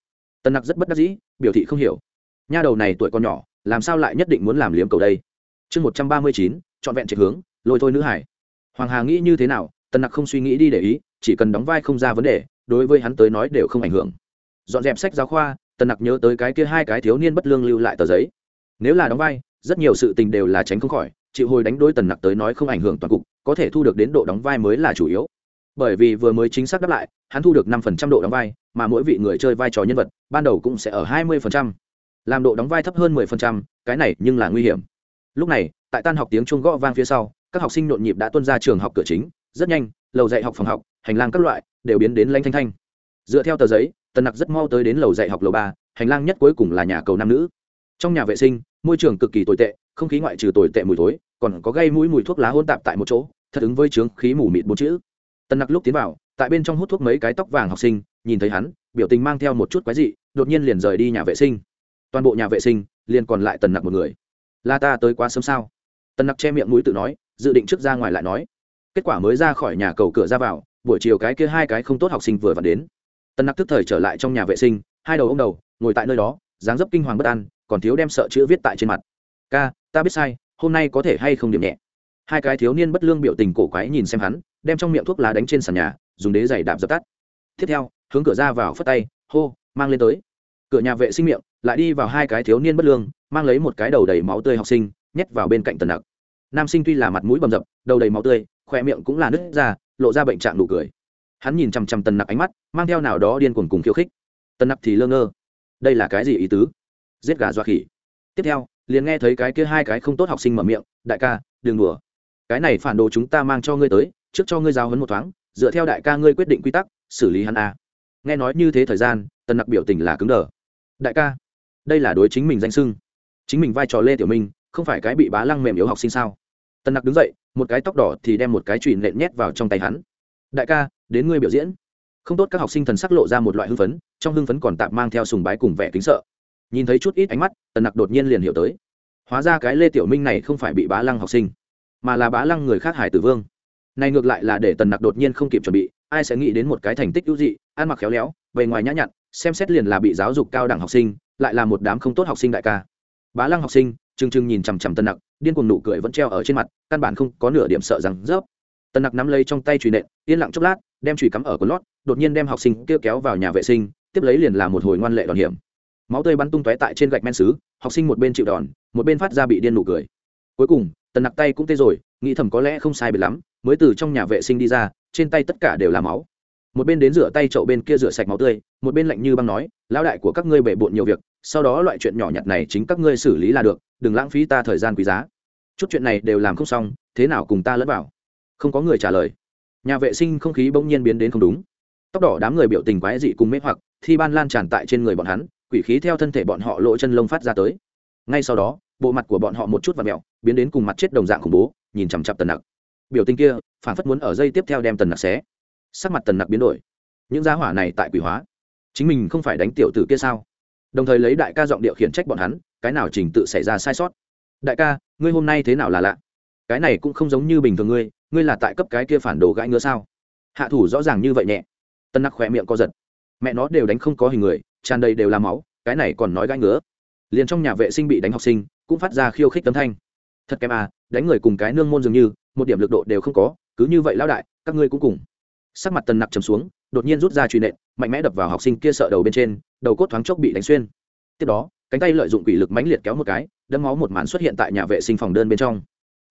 Speaker 1: Tân nặc rất bất đắc dĩ, biểu thị không hiểu. Nha đầu này tuổi còn nhỏ, làm sao lại nhất định muốn làm liếm cầu đây? Chương một trăm ba mươi chín, trọn vẹn trạch hướng, lôi thôi nữ hải. Hoàng hà nghĩ như thế nào tần nặc không suy nghĩ đi để ý, chỉ cần đóng vai không ra vấn đề, đối với hắn tới nói đều không ảnh hưởng. Dọn dẹp sách giáo khoa, tần nặc nhớ tới cái kia hai cái thiếu niên bất lương lưu lại tờ giấy. Nếu là đóng vai, rất nhiều sự tình đều là tránh không khỏi, chịu hồi đánh đối tần nặc tới nói không ảnh hưởng toàn cục, có thể thu được đến độ đóng vai mới là chủ yếu. Bởi vì vừa mới chính xác đáp lại, hắn thu được năm phần trăm độ đóng vai, mà mỗi vị người chơi vai trò nhân vật, ban đầu cũng sẽ ở hai mươi phần trăm. Làm độ đóng vai thấp hơn mười phần trăm, cái này nhưng là nguy hiểm. Lúc này, tại tan học tiếng chuông gõ vang phía sau, các học sinh nhộn nhịp đã tuân ra trường học cửa chính rất nhanh, lầu dạy học phòng học, hành lang các loại đều biến đến lanh thanh thanh. Dựa theo tờ giấy, tần nặc rất mau tới đến lầu dạy học lầu ba, hành lang nhất cuối cùng là nhà cầu nam nữ. Trong nhà vệ sinh, môi trường cực kỳ tồi tệ, không khí ngoại trừ tồi tệ mùi thối, còn có gây mũi mùi thuốc lá hôn tạp tại một chỗ, thật ứng với trướng khí mù mịt bốn chữ. Tần nặc lúc tiến vào, tại bên trong hút thuốc mấy cái tóc vàng học sinh, nhìn thấy hắn, biểu tình mang theo một chút quái dị, đột nhiên liền rời đi nhà vệ sinh. Toàn bộ nhà vệ sinh liền còn lại tần nặc một người. Là ta tới quá sớm sao? Tần nặc che miệng mũi tự nói, dự định trước ra ngoài lại nói kết quả mới ra khỏi nhà cầu cửa ra vào, buổi chiều cái kia hai cái không tốt học sinh vừa vặn đến. Tân nặc tức thời trở lại trong nhà vệ sinh, hai đầu ô m đầu, ngồi tại nơi đó, dáng dấp kinh hoàng bất an, còn thiếu đem sợ chữ viết tại trên mặt. Ca, ta biết sai, hôm nay có thể hay không điểm nhẹ? Hai cái thiếu niên bất lương biểu tình cổ quái nhìn xem hắn, đem trong miệng thuốc lá đánh trên sàn nhà, dùng đế giày đạp dập tắt. Tiếp theo, hướng cửa ra vào phất tay, hô, mang lên tới. Cửa nhà vệ sinh miệng, lại đi vào hai cái thiếu niên bất lương, mang lấy một cái đầu đầy máu tươi học sinh, nhét vào bên cạnh tần nặc. Nam sinh tuy là mặt mũi bầm dập, đầu đầy máu tươi khoe miệng cũng là nứt ra, lộ ra bệnh trạng nụ cười. Hắn nhìn chằm chằm tần nặc ánh mắt, mang theo nào đó điên cuồng cùng khiêu khích. Tần nặc thì lơ ngơ. Đây là cái gì ý tứ? Giết gà dọa khỉ. Tiếp theo, liền nghe thấy cái kia hai cái không tốt học sinh mở miệng, đại ca, đừng đùa. Cái này phản đồ chúng ta mang cho ngươi tới, trước cho ngươi giao hấn một thoáng, dựa theo đại ca ngươi quyết định quy tắc, xử lý hắn a. Nghe nói như thế thời gian, tần nặc biểu tình là cứng đờ. Đại ca, đây là đối chính mình danh sưng chính mình vai trò lê tiểu minh, không phải cái bị bá lăng mềm yếu học sinh sao? Tần nặc đứng dậy một cái tóc đỏ thì đem một cái chùy nện nhét vào trong tay hắn. Đại ca, đến ngươi biểu diễn. Không tốt các học sinh thần sắc lộ ra một loại hưng phấn, trong hưng phấn còn tạm mang theo sùng bái cùng vẻ kính sợ. Nhìn thấy chút ít ánh mắt, tần nặc đột nhiên liền hiểu tới. Hóa ra cái lê tiểu minh này không phải bị bá lăng học sinh, mà là bá lăng người khác hải tử vương. Này ngược lại là để tần nặc đột nhiên không kịp chuẩn bị, ai sẽ nghĩ đến một cái thành tích ưu dị, ăn mặc khéo léo, bề ngoài nhã nhặn, xem xét liền là bị giáo dục cao đẳng học sinh, lại là một đám không tốt học sinh đại ca. Bá lăng học sinh trừng trừng nhìn chằm chằm tân nặc, điên cuồng nụ cười vẫn treo ở trên mặt, căn bản không có nửa điểm sợ rằng rớp. Tân nặc nắm lấy trong tay chùy nện, yên lặng chốc lát, đem chùy cắm ở con lót, đột nhiên đem học sinh kêu kéo vào nhà vệ sinh, tiếp lấy liền là một hồi ngoan lệ đòn hiểm. Máu tươi bắn tung tóe tại trên gạch men xứ, học sinh một bên chịu đòn, một bên phát ra bị điên nụ cười. Cuối cùng tần nặc tay cũng tê rồi, nghĩ thầm có lẽ không sai biệt lắm, mới từ trong nhà vệ sinh đi ra, trên tay tất cả đều là máu một bên đến rửa tay chậu bên kia rửa sạch máu tươi, một bên lạnh như băng nói, lão đại của các ngươi bể bộn nhiều việc, sau đó loại chuyện nhỏ nhặt này chính các ngươi xử lý là được, đừng lãng phí ta thời gian quý giá. Chút chuyện này đều làm không xong, thế nào cùng ta lẫn vào? Không có người trả lời. Nhà vệ sinh không khí bỗng nhiên biến đến không đúng. Tóc đỏ đám người biểu tình quái dị cùng mê hoặc, thi ban lan tràn tại trên người bọn hắn, quỷ khí theo thân thể bọn họ lộ chân lông phát ra tới. Ngay sau đó, bộ mặt của bọn họ một chút và mẹo, biến đến cùng mặt chết đồng dạng khủng bố, nhìn chằm chặp tần nặc. Biểu tình kia, phản phất muốn ở dây tiếp theo đem tần nặc xé sắc mặt tần nặc biến đổi. Những giá hỏa này tại quỷ hóa. Chính mình không phải đánh tiểu tử kia sao? Đồng thời lấy đại ca giọng điệu khiển trách bọn hắn, cái nào trình tự xảy ra sai sót? Đại ca, ngươi hôm nay thế nào là lạ? Cái này cũng không giống như bình thường ngươi ngươi là tại cấp cái kia phản đồ gãi ngứa sao? Hạ thủ rõ ràng như vậy nhẹ. Tân nặc khỏe miệng co giật. Mẹ nó đều đánh không có hình người, tràn đầy đều là máu, cái này còn nói gãi ngứa. Liền trong nhà vệ sinh bị đánh học sinh, cũng phát ra khiêu khích tấm thanh. Thật kém à đánh người cùng cái nương môn dường như, một điểm lực độ đều không có, cứ như vậy lão đại, các ngươi cũng cùng sắc mặt tần nặc trầm xuống, đột nhiên rút ra truy nện, mạnh mẽ đập vào học sinh kia sợ đầu bên trên, đầu cốt thoáng chốc bị đánh xuyên. Tiếp đó, cánh tay lợi dụng quỷ lực mãnh liệt kéo một cái đâm máu một màn xuất hiện tại nhà vệ sinh phòng đơn bên trong.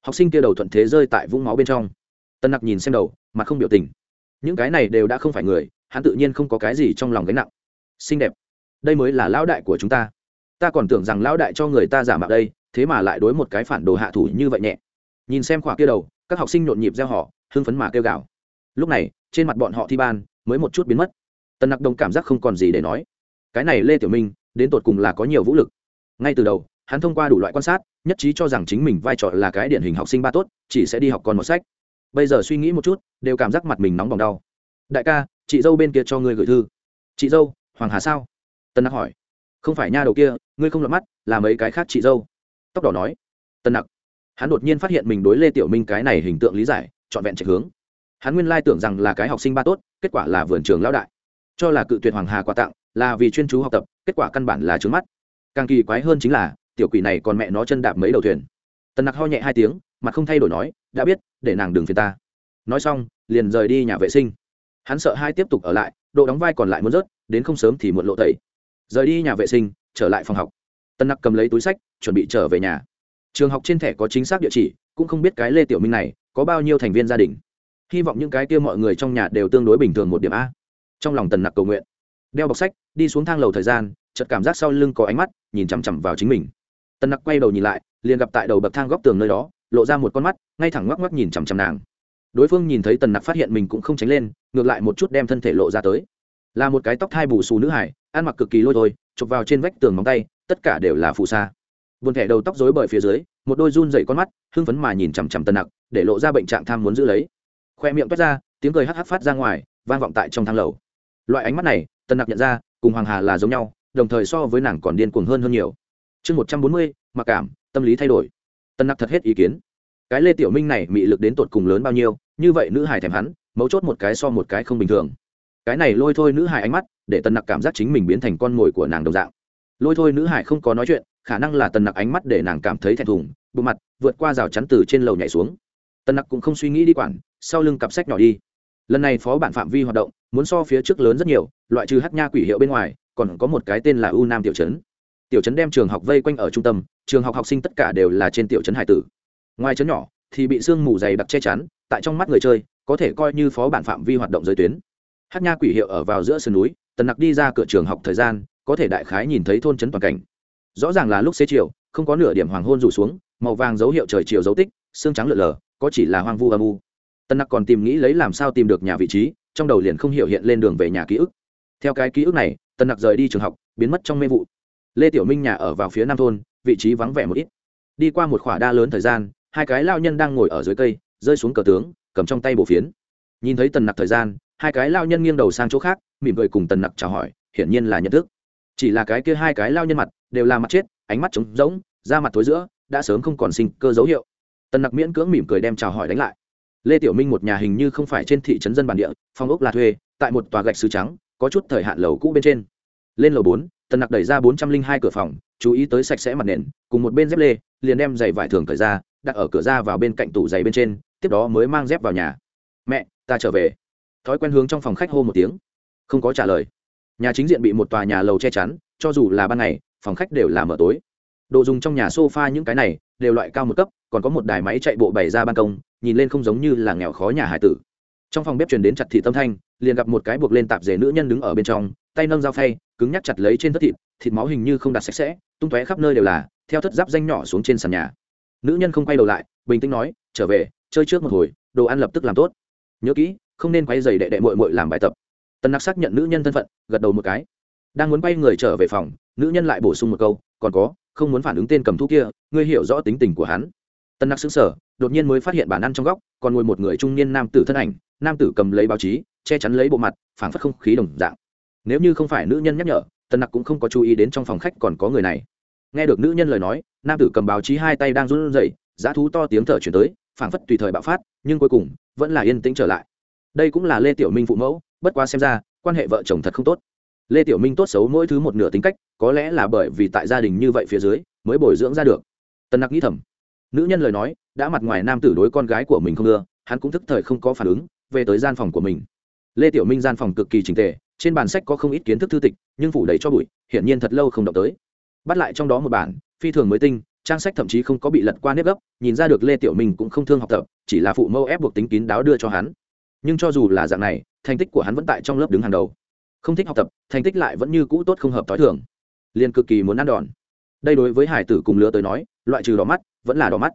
Speaker 1: Học sinh kia đầu thuận thế rơi tại vũng máu bên trong. Tân nặc nhìn xem đầu, mặt không biểu tình. Những cái này đều đã không phải người, hắn tự nhiên không có cái gì trong lòng gánh nặng. Xinh đẹp. Đây mới là lão đại của chúng ta. Ta còn tưởng rằng lão đại cho người ta giả mạo đây, thế mà lại đối một cái phản đồ hạ thủ như vậy nhẹ. Nhìn xem khỏa kia đầu, các học sinh nhộn nhịp gieo họ hưng phấn mà kêu gào lúc này, trên mặt bọn họ thi ban mới một chút biến mất. Tần nặc đồng cảm giác không còn gì để nói. Cái này lê tiểu minh, đến tột cùng là có nhiều vũ lực. Ngay từ đầu, hắn thông qua đủ loại quan sát, nhất trí cho rằng chính mình vai trò là cái điển hình học sinh ba tốt, chỉ sẽ đi học còn một sách. Bây giờ suy nghĩ một chút, đều cảm giác mặt mình nóng bỏng đau. Đại ca, chị dâu bên kia cho ngươi gửi thư. Chị dâu, hoàng hà sao? Tân nặc hỏi. Không phải nha đầu kia, ngươi không lọt mắt, là mấy cái khác chị dâu. Tóc đỏ nói. Tân nặc, hắn đột nhiên phát hiện mình đối lê tiểu minh cái này hình tượng lý giải, trọn vẹn trạch hướng hắn nguyên lai tưởng rằng là cái học sinh ba tốt, kết quả là vườn trường lão đại. Cho là cự tuyệt hoàng hà quà tặng, là vì chuyên chú học tập, kết quả căn bản là trướng mắt. Càng kỳ quái hơn chính là, tiểu quỷ này còn mẹ nó chân đạp mấy đầu thuyền. Tần nặc ho nhẹ hai tiếng mặt không thay đổi nói, đã biết, để nàng đừng phiền ta. Nói xong, liền rời đi nhà vệ sinh. Hắn sợ hai tiếp tục ở lại, độ đóng vai còn lại muốn rớt, đến không sớm thì muộn lộ tẩy. Rời đi nhà vệ sinh, trở lại phòng học. Tân nặc cầm lấy túi sách, chuẩn bị trở về nhà. Trường học trên thẻ có chính xác địa chỉ, cũng không biết cái lê tiểu minh này có bao nhiêu thành viên gia đình hy vọng những cái kia mọi người trong nhà đều tương đối bình thường một điểm a. Trong lòng tần nặc cầu nguyện. Đeo bọc sách, đi xuống thang lầu thời gian, chợt cảm giác sau lưng có ánh mắt, nhìn chằm chằm vào chính mình. Tần nặc quay đầu nhìn lại, liền gặp tại đầu bậc thang góc tường nơi đó, lộ ra một con mắt, ngay thẳng ngoắc ngoắc nhìn chằm chằm nàng. Đối phương nhìn thấy tần nặc phát hiện mình cũng không tránh lên, ngược lại một chút đem thân thể lộ ra tới. Là một cái tóc thai bù xù nữ hải, ăn mặc cực kỳ lôi thôi, chụp vào trên vách tường móng tay, tất cả đều là phù sa. Buồn thẻ đầu tóc rối bởi phía dưới, một đôi run dậy con mắt, hưng phấn mà nhìn chằm chằm tần nặc, để lộ ra bệnh trạng tham muốn giữ lấy khoe miệng toát ra, tiếng cười hắc hắc phát ra ngoài, vang vọng tại trong thang lầu. Loại ánh mắt này, tần nặc nhận ra, cùng hoàng hà là giống nhau, đồng thời so với nàng còn điên cuồng hơn hơn nhiều. Chương một trăm bốn mươi, mặc cảm, tâm lý thay đổi. Tần nặc thật hết ý kiến. Cái lê tiểu minh này mị lực đến tột cùng lớn bao nhiêu, như vậy nữ hải thèm hắn, mấu chốt một cái so một cái không bình thường. Cái này lôi thôi nữ hải ánh mắt, để tần nặc cảm giác chính mình biến thành con mồi của nàng đồng dạng. Lôi thôi nữ hải không có nói chuyện, khả năng là tần nặc ánh mắt để nàng cảm thấy thẹn thùng, bộ mặt vượt qua rào chắn từ trên lầu nhảy xuống tần nặc cũng không suy nghĩ đi quản, sau lưng cặp sách nhỏ đi. Lần này phó bản phạm vi hoạt động, muốn so phía trước lớn rất nhiều, loại trừ hát nha quỷ hiệu bên ngoài, còn có một cái tên là u nam tiểu trấn. Tiểu trấn đem trường học vây quanh ở trung tâm, trường học học sinh tất cả đều là trên tiểu trấn hải tử. Ngoài trấn nhỏ, thì bị sương mù dày đặc che chắn, tại trong mắt người chơi, có thể coi như phó bản phạm vi hoạt động giới tuyến. Hát nha quỷ hiệu ở vào giữa sườn núi tần nặc đi ra cửa trường học thời gian, có thể đại khái nhìn thấy thôn trấn toàn cảnh. Rõ ràng là lúc xế chiều, không có nửa điểm hoàng hôn rủ xuống, màu vàng dấu hiệu trời chiều dấu tích, xương trắng lượn lờ có chỉ là hoang vu âm u. Tân nặc còn tìm nghĩ lấy làm sao tìm được nhà vị trí, trong đầu liền không hiểu hiện lên đường về nhà ký ức. Theo cái ký ức này, tân nặc rời đi trường học, biến mất trong mê vụ. Lê tiểu minh nhà ở vào phía nam thôn, vị trí vắng vẻ một ít. Đi qua một khỏa đa lớn thời gian, hai cái lao nhân đang ngồi ở dưới cây, rơi xuống cờ tướng, cầm trong tay bổ phiến. Nhìn thấy tần nặc thời gian, hai cái lao nhân nghiêng đầu sang chỗ khác, mỉm cười cùng tần nặc chào hỏi, hiển nhiên là nhận thức. Chỉ là cái kia hai cái lao nhân mặt đều là mặt chết, ánh mắt trống rỗng, da mặt thối giữa, đã sớm không còn sinh cơ dấu hiệu tần nặc miễn cưỡng mỉm cười đem chào hỏi đánh lại. Lê tiểu minh một nhà hình như không phải trên thị trấn dân bản địa, phong ốc là thuê, tại một tòa gạch sứ trắng, có chút thời hạn lầu cũ bên trên. Lên lầu bốn, tần nặc đẩy ra bốn trăm linh hai cửa phòng, chú ý tới sạch sẽ mặt nền, cùng một bên dép lê, liền đem giày vải thường thời ra, đặt ở cửa ra vào bên cạnh tủ giày bên trên, tiếp đó mới mang dép vào nhà. Mẹ, ta trở về. Thói quen hướng trong phòng khách hô một tiếng. Không có trả lời. Nhà chính diện bị một tòa nhà lầu che chắn, cho dù là ban ngày, phòng khách đều là mở tối. Đồ dùng trong nhà sofa những cái này đều loại cao một cấp, còn có một đài máy chạy bộ bày ra ban công, nhìn lên không giống như là nghèo khó nhà hải tử. Trong phòng bếp truyền đến chặt thị tâm thanh, liền gặp một cái buộc lên tạp dề nữ nhân đứng ở bên trong, tay nâng dao phay, cứng nhắc chặt lấy trên thất thịt thịt máu hình như không đặt sạch sẽ, tung tóe khắp nơi đều là, theo thất giáp danh nhỏ xuống trên sàn nhà. Nữ nhân không quay đầu lại, bình tĩnh nói, trở về, chơi trước một hồi, đồ ăn lập tức làm tốt. Nhớ kỹ, không nên quay dày đệ đệ mội mội làm bài tập. Tần nặc xác nhận nữ nhân thân phận, gật đầu một cái. Đang muốn quay người trở về phòng, nữ nhân lại bổ sung một câu, còn có không muốn phản ứng tên cầm thú kia, ngươi hiểu rõ tính tình của hắn. Tân nặc xứng sở đột nhiên mới phát hiện bản ăn trong góc còn ngồi một người trung niên nam tử thân ảnh, nam tử cầm lấy báo chí, che chắn lấy bộ mặt, phảng phất không khí đồng dạng. Nếu như không phải nữ nhân nhắc nhở, tân nặc cũng không có chú ý đến trong phòng khách còn có người này. Nghe được nữ nhân lời nói, nam tử cầm báo chí hai tay đang run rẩy, giá thú to tiếng thở chuyển tới, phảng phất tùy thời bạo phát, nhưng cuối cùng vẫn là yên tĩnh trở lại. Đây cũng là lê tiểu minh phụ mẫu, bất quá xem ra, quan hệ vợ chồng thật không tốt lê tiểu minh tốt xấu mỗi thứ một nửa tính cách, có lẽ là bởi vì tại gia đình như vậy phía dưới, mới bồi dưỡng ra được. Tân nặc nghĩ thầm, nữ nhân lời nói, đã mặt ngoài nam tử đối con gái của mình không ưa, hắn cũng thức thời không có phản ứng, về tới gian phòng của mình. Lê tiểu minh gian phòng cực kỳ trình tề, trên bàn sách có không ít kiến thức thư tịch, nhưng phủ đầy cho bụi, hiển nhiên thật lâu không động tới. Bắt lại trong đó một bản, phi thường mới tinh, trang sách thậm chí không có bị lật qua nếp gấp, nhìn ra được lê tiểu minh cũng không thương học tập, chỉ là phụ mâu ép buộc tính kín đáo đưa cho hắn. Nhưng cho dù là dạng này, thành tích của hắn vẫn tại trong lớp đứng hàng đầu không thích học tập, thành tích lại vẫn như cũ tốt không hợp t h ó i thường. Liền cực kỳ muốn ăn đòn. Đây đối với hải tử cùng lứa tới nói, loại trừ đỏ mắt, vẫn là đỏ mắt.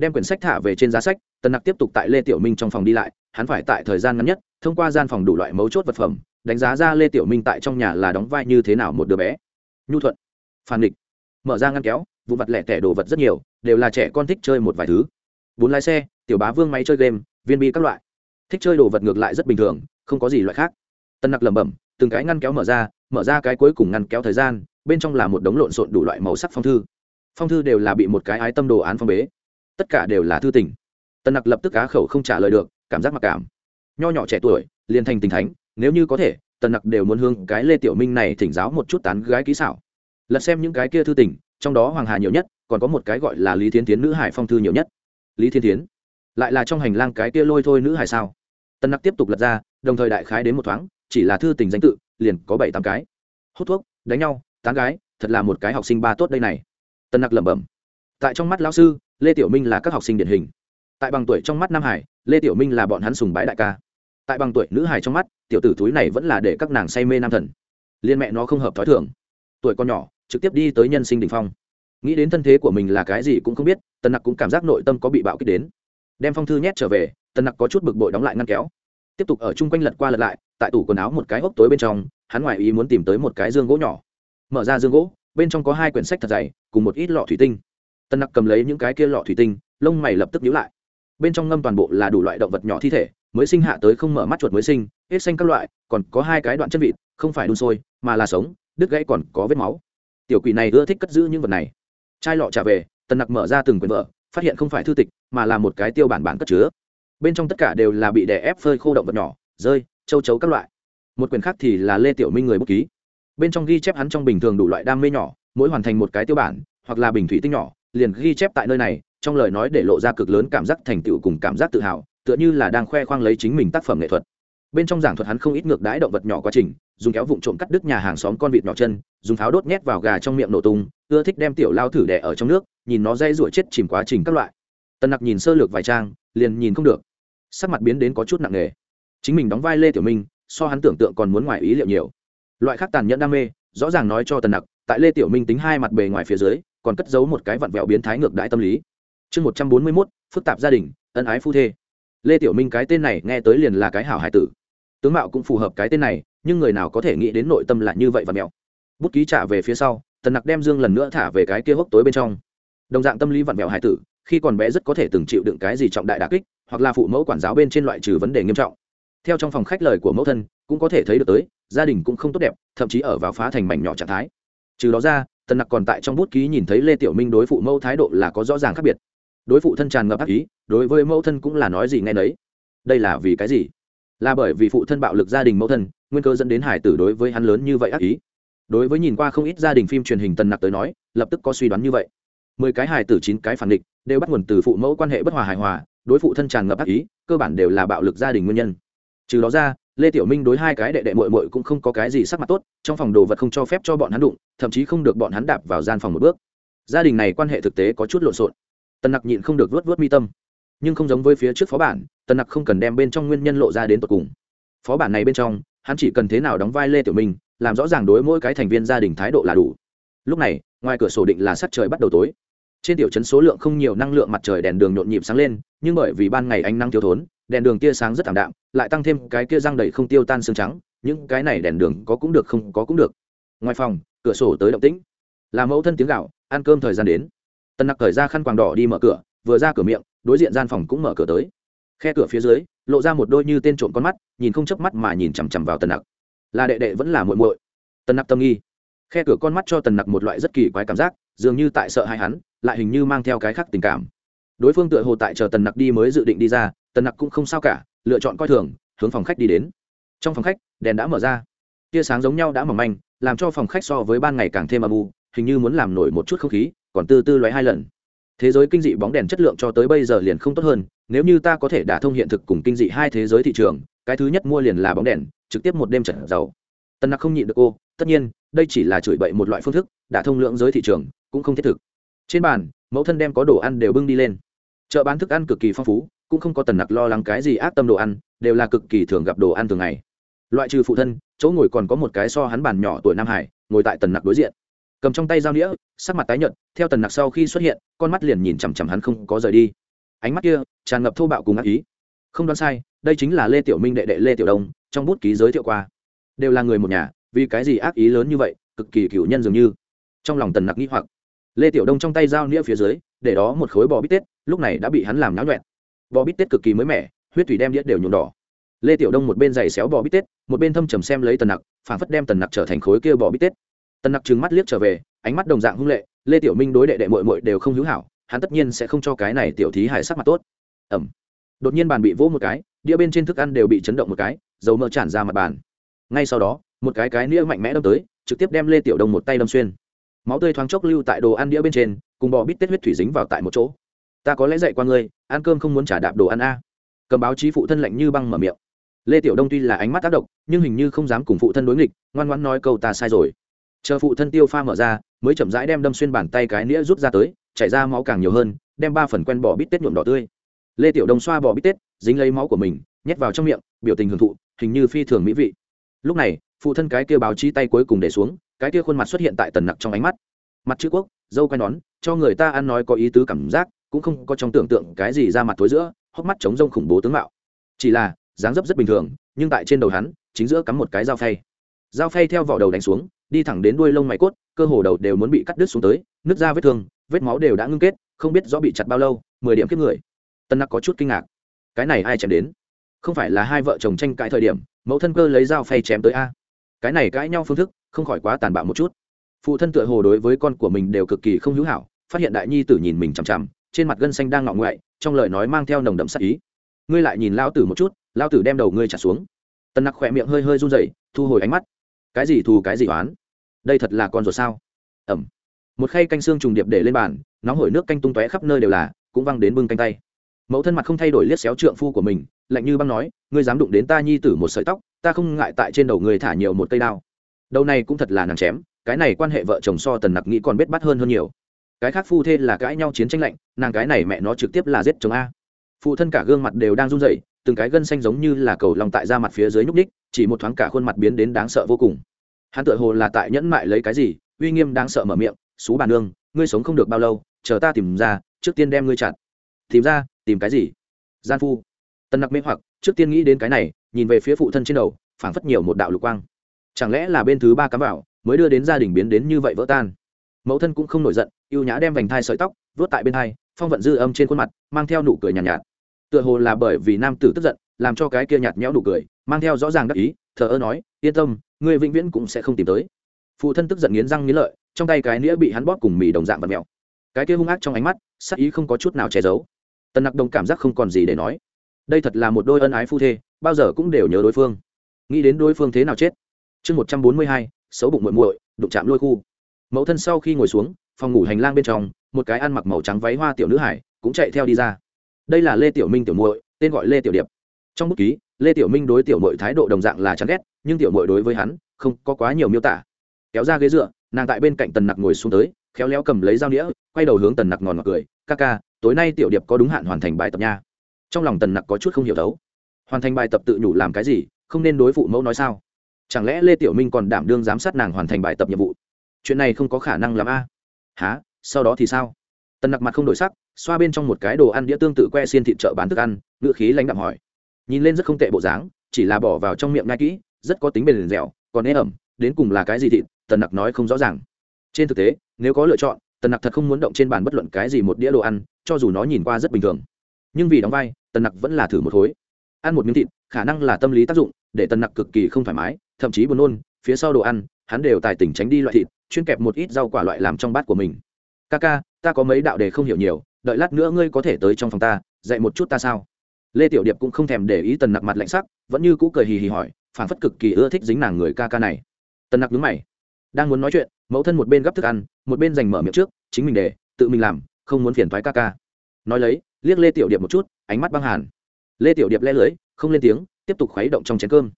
Speaker 1: Đem quyển sách thả về trên giá sách, tần nặc tiếp tục tại lê tiểu minh trong phòng đi lại, hắn phải tại thời gian ngắn nhất, thông qua gian phòng đủ loại mấu chốt vật phẩm, đánh giá ra lê tiểu minh tại trong nhà là đóng vai như thế nào một đứa bé. Nhu thuận phản địch mở ra ngăn kéo vụ vặt lẻ tẻ đồ vật rất nhiều, đều là trẻ con thích chơi một vài thứ. Bốn lái xe, tiểu bá vương máy chơi game, viên bi các loại. Thích chơi đồ vật ngược lại rất bình thường, không có gì loại khác. Tân nặc lẩm bẩm từng cái ngăn kéo mở ra mở ra cái cuối cùng ngăn kéo thời gian, bên trong là một đống lộn xộn đủ loại màu sắc phong thư. Phong thư đều là bị một cái ái tâm đồ án phong bế. Tất cả đều là thư tình. Tân nặc lập tức á khẩu không trả lời được, cảm giác mặc cảm. Nho nhỏ trẻ tuổi, liền thành tình thánh, nếu như có thể, tần nặc đều muốn hương cái lê tiểu minh này thỉnh giáo một chút tán gái kỹ xảo. Lật xem những cái kia thư tình, trong đó hoàng hà nhiều nhất, còn có một cái gọi là lý thiên tiến nữ hải phong thư nhiều nhất. Lý thiên tiến lại là trong hành lang cái kia lôi thôi nữ hải sao? Tân nặc tiếp tục lật ra, đồng thời đại khái đến một thoáng chỉ là thư tình danh tự, liền có bảy tám cái. Hút thuốc, đánh nhau, tán gái, thật là một cái học sinh ba tốt đây này. Tân nặc lẩm bẩm. Tại trong mắt lão sư, lê tiểu minh là các học sinh điển hình. Tại bằng tuổi trong mắt nam hải, lê tiểu minh là bọn hắn sùng bái đại ca. Tại bằng tuổi nữ hải trong mắt, tiểu tử túi này vẫn là để các nàng say mê nam thần. Liên mẹ nó không hợp t h ó i thường. Tuổi con nhỏ, trực tiếp đi tới nhân sinh đình phong. Nghĩ đến thân thế của mình là cái gì cũng không biết tần nặc cũng cảm giác nội tâm có bị bạo kích đến. Đem phong thư nhét trở về tần nặc có chút bực bội đóng lại ngăn kéo tiếp tục ở chung quanh lật qua lật lại, tại tủ quần áo một cái hốc tối bên trong, hắn ngoài ý muốn tìm tới một cái dương gỗ nhỏ. Mở ra dương gỗ, bên trong có hai quyển sách thật dày, cùng một ít lọ thủy tinh. Tần nặc cầm lấy những cái kia lọ thủy tinh, lông mày lập tức nhíu lại. Bên trong ngâm toàn bộ là đủ loại động vật nhỏ thi thể, mới sinh hạ tới không mở mắt chuột mới sinh, hết xanh các loại, còn có hai cái đoạn chân vịt, không phải đun sôi, mà là sống, đứt gãy còn có vết máu. Tiểu quỷ này ưa thích cất giữ những vật này. Chai lọ trả về tần nặc mở ra từng quyển vợ phát hiện không phải thư tịch, mà là một cái tiêu bản bản cất chứa bên trong tất cả đều là bị đè ép phơi khô động vật nhỏ, rơi, châu chấu các loại. Một quyển khác thì là lê tiểu minh người bút ký. Bên trong ghi chép hắn trong bình thường đủ loại đam mê nhỏ, mỗi hoàn thành một cái tiêu bản, hoặc là bình thủy tinh nhỏ, liền ghi chép tại nơi này, trong lời nói để lộ ra cực lớn cảm giác thành tựu cùng cảm giác tự hào, tựa như là đang khoe khoang lấy chính mình tác phẩm nghệ thuật. Bên trong giảng thuật hắn không ít ngược đãi động vật nhỏ quá trình, dùng kéo vụn trộm cắt đứt nhà hàng xóm con vịt nhỏ chân, dùng pháo đốt nhét vào gà trong miệng nổ tung, ưa thích đem tiểu lao thử đẻ ở trong nước, nhìn nó dây ruổi chết chìm quá trình các loại. Tần nặc nhìn sơ lược vài trang, liền nhìn không được sắc mặt biến đến có chút nặng nề. Chính mình đóng vai lê tiểu minh, so hắn tưởng tượng còn muốn ngoài ý liệu nhiều. Loại khác tàn nhẫn đam mê, rõ ràng nói cho tần nặc, tại lê tiểu minh tính hai mặt bề ngoài phía dưới, còn cất giấu một cái vặn vẹo biến thái ngược đãi tâm lý. Chương một trăm bốn mươi mốt, phức tạp gia đình, ân ái phu thê. Lê tiểu minh cái tên này nghe tới liền là cái hảo hải tử. Tướng mạo cũng phù hợp cái tên này, nhưng người nào có thể nghĩ đến nội tâm là như vậy và mẹo bút ký trả về phía sau, tần nặc đem dương lần nữa thả về cái kia hốc tối bên trong. Đồng dạng tâm lý vặn mẹo hải tử khi còn bé rất có thể từng chịu đựng cái gì trọng đại đà kích, hoặc là phụ mẫu quản giáo bên trên loại trừ vấn đề nghiêm trọng. Theo trong phòng khách lời của mẫu thân, cũng có thể thấy được tới, gia đình cũng không tốt đẹp, thậm chí ở vào phá thành mảnh nhỏ trạng thái. Trừ đó ra, tần nặc còn tại trong bút ký nhìn thấy lê tiểu minh đối phụ mẫu thái độ là có rõ ràng khác biệt. Đối phụ thân tràn ngập ác ý, đối với mẫu thân cũng là nói gì nghe nấy. Đây là vì cái gì? Là bởi vì phụ thân bạo lực gia đình mẫu thân, nguyên cơ dẫn đến hải tử đối với hắn lớn như vậy ác ý. Đối với nhìn qua không ít gia đình phim truyền hình tần nặc tới nói, lập tức có suy đoán như vậy. Mười cái hải tử, chín cái phản địch đều bắt nguồn từ phụ mẫu quan hệ bất hòa hài hòa, đối phụ thân tràn ngập ác ý, cơ bản đều là bạo lực gia đình nguyên nhân. Trừ đó ra, lê tiểu minh đối hai cái đệ đệ mội mội cũng không có cái gì sắc mặt tốt, trong phòng đồ vật không cho phép cho bọn hắn đụng, thậm chí không được bọn hắn đạp vào gian phòng một bước. Gia đình này quan hệ thực tế có chút lộn xộn. Tần nặc nhịn không được vớt vớt mi tâm. Nhưng không giống với phía trước phó bản, tần nặc không cần đem bên trong nguyên nhân lộ ra đến tột cùng. Phó bản này bên trong, hắn chỉ cần thế nào đóng vai lê tiểu minh, làm rõ ràng đối mỗi cái thành viên gia đình thái độ là đủ. Lúc này, ngoài cửa sổ định là sắc trời bắt đầu tối trên tiểu trấn số lượng không nhiều năng lượng mặt trời đèn đường nhộn nhịp sáng lên, nhưng bởi vì ban ngày ánh năng thiếu thốn, đèn đường tia sáng rất thảm đạm, lại tăng thêm cái kia răng đầy không tiêu tan xương trắng, những cái này đèn đường có cũng được không có cũng được. Ngoài phòng, cửa sổ tới động tĩnh. Là mẫu thân tiếng gạo, ăn cơm thời gian đến. Tần nặc thời ra khăn quàng đỏ đi mở cửa, vừa ra cửa miệng, đối diện gian phòng cũng mở cửa tới. Khe cửa phía dưới, lộ ra một đôi như tên trộm con mắt, nhìn không chớp mắt mà nhìn chằm chằm vào tần nặc. Là đệ đệ vẫn là muội muội. Tần nặc tâm nghi. Khe cửa con mắt cho tần nặc một loại rất kỳ quái cảm giác dường như tại sợ hai hắn, lại hình như mang theo cái khác tình cảm. Đối phương tựa hồ tại chờ tần nặc đi mới dự định đi ra, tần nặc cũng không sao cả, lựa chọn coi thường, hướng phòng khách đi đến. Trong phòng khách, đèn đã mở ra. Tia sáng giống nhau đã mỏng manh, làm cho phòng khách so với ban ngày càng thêm âm u, hình như muốn làm nổi một chút không khí, còn tư tư loé hai lần. Thế giới kinh dị bóng đèn chất lượng cho tới bây giờ liền không tốt hơn, nếu như ta có thể đả thông hiện thực cùng kinh dị hai thế giới thị trường, cái thứ nhất mua liền là bóng đèn, trực tiếp một đêm trận giàu. Tần nặc không nhịn được cô, tất nhiên đây chỉ là chửi bậy một loại phương thức, đã thông lượng giới thị trường, cũng không thiết thực. Trên bàn, mẫu thân đem có đồ ăn đều bưng đi lên. Chợ bán thức ăn cực kỳ phong phú, cũng không có tần nặc lo lắng cái gì ác tâm đồ ăn, đều là cực kỳ thường gặp đồ ăn thường ngày. Loại trừ phụ thân, chỗ ngồi còn có một cái so hắn bàn nhỏ tuổi nam hải, ngồi tại tần nặc đối diện. Cầm trong tay dao nĩa, sắc mặt tái nhợt, theo tần nặc sau khi xuất hiện, con mắt liền nhìn chằm chằm hắn không có rời đi. Ánh mắt kia, tràn ngập thô bạo cùng ác ý. Không đoán sai, đây chính là lê tiểu minh đệ đệ lê tiểu đông, trong bút ký giới thiệu qua. Đều là người một nhà vì cái gì ác ý lớn như vậy, cực kỳ cựu nhân dường như. Trong lòng tần nặc nghĩ hoặc, lê tiểu đông trong tay dao nĩa phía dưới, để đó một khối bò bít tết, lúc này đã bị hắn làm náo nhuẹn. Bò bít tết cực kỳ mới mẻ, huyết thủy đem đĩa đều nhuộm đỏ. Lê tiểu đông một bên giày xéo bò bít tết, một bên thâm trầm xem lấy tần nặc phản phất đem tần nặc trở thành khối kia bò bít tết. Tần nặc trừng mắt liếc trở về, ánh mắt đồng dạng hung lệ, lê tiểu minh đối đệ đệ mội mội đều không hữu hảo, hắn tất nhiên sẽ không cho cái này tiểu thí hại sắc mặt tốt. Ẩm đột nhiên bàn bị vỗ một cái, đĩa bên trên thức ăn đều bị chấn động một cái, dầu mỡ tràn ra mặt bàn. Ngay sau đó một cái cái nĩa mạnh mẽ đâm tới, trực tiếp đem lê tiểu đông một tay đâm xuyên. Máu tươi thoáng chốc lưu tại đồ ăn đĩa bên trên, cùng bò bít tết huyết thủy dính vào tại một chỗ. Ta có lẽ dạy qua ngươi, ăn cơm không muốn trả đạp đồ ăn a. Cầm báo chí phụ thân lạnh như băng mở miệng. Lê tiểu đông tuy là ánh mắt tác động, nhưng hình như không dám cùng phụ thân đối nghịch, ngoan ngoãn nói câu ta sai rồi. Chờ phụ thân tiêu pha mở ra, mới chậm rãi đem đâm xuyên bàn tay cái nĩa rút ra tới, chảy ra máu càng nhiều hơn, đem ba phần quen bò bít tết nhuộm đỏ tươi. Lê tiểu đông xoa bò bít tết, dính lấy máu của mình, nhét vào trong miệng, biểu tình hưởng thụ, hình như phi thường mỹ vị. Lúc này phụ thân cái kia báo chí tay cuối cùng để xuống, cái kia khuôn mặt xuất hiện tại tần nặc trong ánh mắt. Mặt chữ quốc, dâu quay nón, cho người ta ăn nói có ý tứ cảm giác, cũng không có trong tưởng tượng cái gì ra mặt tối giữa, hốc mắt chống rông khủng bố tướng mạo. Chỉ là, dáng dấp rất bình thường, nhưng tại trên đầu hắn, chính giữa cắm một cái dao phay. Dao phay theo vỏ đầu đánh xuống, đi thẳng đến đuôi lông mày cốt, cơ hồ đầu đều muốn bị cắt đứt xuống tới, nứt ra vết thương, vết máu đều đã ngưng kết, không biết rõ bị chặt bao lâu, mười điểm kiếp người. Tân nặc có chút kinh ngạc. Cái này ai chém đến? Không phải là hai vợ chồng tranh cãi thời điểm, mẫu thân cơ lấy dao phay chém tới a? Cái này cãi nhau phương thức không khỏi quá tàn bạo một chút. Phụ thân tựa hồ đối với con của mình đều cực kỳ không hữu hảo, phát hiện đại nhi tử nhìn mình chằm chằm, trên mặt gân xanh đang ngọ ngoại, trong lời nói mang theo nồng đậm sắc ý. Ngươi lại nhìn lao tử một chút lao tử đem đầu ngươi trả xuống. Tần nặc khỏe miệng hơi hơi run rẩy, thu hồi ánh mắt. Cái gì thù, cái gì oán? Đây thật là con rồi sao? Ẩm. Một khay canh xương trùng điệp để lên bàn, nóng hổi nước canh tung tóe khắp nơi đều là, cũng văng đến bưng canh tay. Mẫu thân mặt không thay đổi liếc xéo trượng phu của mình, lạnh như băng nói, ngươi dám đụng đến ta nhi tử một sợi tóc ta không ngại tại trên đầu người thả nhiều một cây đao. Đầu này cũng thật là nàng chém, cái này quan hệ vợ chồng so tần nặc nghĩ còn biết bắt hơn hơn nhiều. Cái khác phu thê là cãi nhau chiến tranh lạnh, nàng cái này mẹ nó trực tiếp là giết chồng a. Phụ thân cả gương mặt đều đang run rẩy, từng cái gân xanh giống như là cầu lòng tại da mặt phía dưới nhúc ních chỉ một thoáng cả khuôn mặt biến đến đáng sợ vô cùng. Hắn tự hồ là tại nhẫn mại lấy cái gì, uy nghiêm đáng sợ mở miệng xú bàn nương, ngươi sống không được bao lâu, chờ ta tìm ra, trước tiên đem ngươi chặt. Tìm ra? Tìm cái gì? Gian phu tân nặc mê hoặc trước tiên nghĩ đến cái này nhìn về phía phụ thân trên đầu phảng phất nhiều một đạo lục quang. Chẳng lẽ là bên thứ ba cắm vào mới đưa đến gia đình biến đến như vậy vỡ tan? Mẫu thân cũng không nổi giận y ê u nhã đem vành thai sợi tóc vớt tại bên thai phong vận dư âm trên khuôn mặt mang theo nụ cười nhàn nhạt, nhạt. Tựa hồ là bởi vì nam tử tức giận làm cho cái kia nhạt nhẽo nụ cười mang theo rõ ràng đắc ý thờ ơ nói yên tâm ngươi vĩnh viễn cũng sẽ không tìm tới. Phụ thân tức giận nghiến răng nghiến lợi trong tay cái nĩa bị hắn bóp cùng mì đồng dạng và mèo. Cái kia hung ác trong ánh mắt sắc ý không có chút nào che giấu. Tần nặc đồng cảm giác không còn gì để nói đây thật là một đôi ân ái phu thê, bao giờ cũng đều nhớ đối phương. Nghĩ đến đối phương thế nào chết. Chương một trăm bốn mươi hai, xấu bụng muội muội, đụng chạm lôi khu. Mẫu thân sau khi ngồi xuống, phòng ngủ hành lang bên trong, một cái ăn mặc màu trắng váy hoa tiểu nữ hải cũng chạy theo đi ra. Đây là lê tiểu minh tiểu muội, tên gọi lê tiểu điệp. Trong bút ký, lê tiểu minh đối tiểu muội thái độ đồng dạng là chán ghét, nhưng tiểu muội đối với hắn, không có quá nhiều miêu tả. Kéo ra ghế dựa, nàng tại bên cạnh tần nặc ngồi xuống tới, khéo léo cầm lấy dao đĩa quay đầu hướng tần nặc ngòn ngọt cười, ca ca, tối nay tiểu điệp có đúng hạn hoàn thành bài tập nha trong lòng tần nặc có chút không hiểu đấu hoàn thành bài tập tự nhủ làm cái gì, không nên đối phụ mẫu nói sao? Chẳng lẽ lê tiểu minh còn đảm đương giám sát nàng hoàn thành bài tập nhiệm vụ? Chuyện này không có khả năng làm a. À? há sau đó thì sao? Tần nặc mặt không đổi sắc, xoa bên trong một cái đồ ăn đĩa tương tự que xiên thịt chợ bán thức ăn ngựa khí lãnh đạm hỏi. Nhìn lên rất không tệ bộ dáng, chỉ là bỏ vào trong miệng ngay kỹ, rất có tính bền dẻo, còn ế ẩm, đến cùng là cái gì thịt, tần nặc nói không rõ ràng. Trên thực tế, nếu có lựa chọn, tần nặc thật không muốn động trên bàn bất luận cái gì một đĩa đồ ăn, cho dù nó nhìn qua rất bình thường nhưng vì đóng vai, tần nặc vẫn là thử một khối. Ăn một miếng thịt, khả năng là tâm lý tác dụng, để tần nặc cực kỳ không thoải mái, thậm chí buồn nôn, phía sau đồ ăn, hắn đều tài tình tránh đi loại thịt, chuyên kẹp một ít rau quả loại làm trong bát của mình. Ca ca, ta có mấy đạo đề không hiểu nhiều, đợi lát nữa ngươi có thể tới trong phòng ta, dạy một chút ta sao? Lê tiểu điệp cũng không thèm để ý tần nặc mặt lạnh sắc, vẫn như cũ cười hì hì hỏi phản phất cực kỳ ưa thích dính nàng người ca ca này. Tần nặc nhướng mày, đang muốn nói chuyện, mẫu thân một bên gắp thức ăn, một bên giành mở miệng trước, chính mình để, tự mình làm, không muốn phiền thoái ca ca. Nói lấy liếc lê tiểu điệp một chút, ánh mắt băng hàn. Lê tiểu điệp le lưới, không lên tiếng, tiếp tục khuấy động trong chén cơm.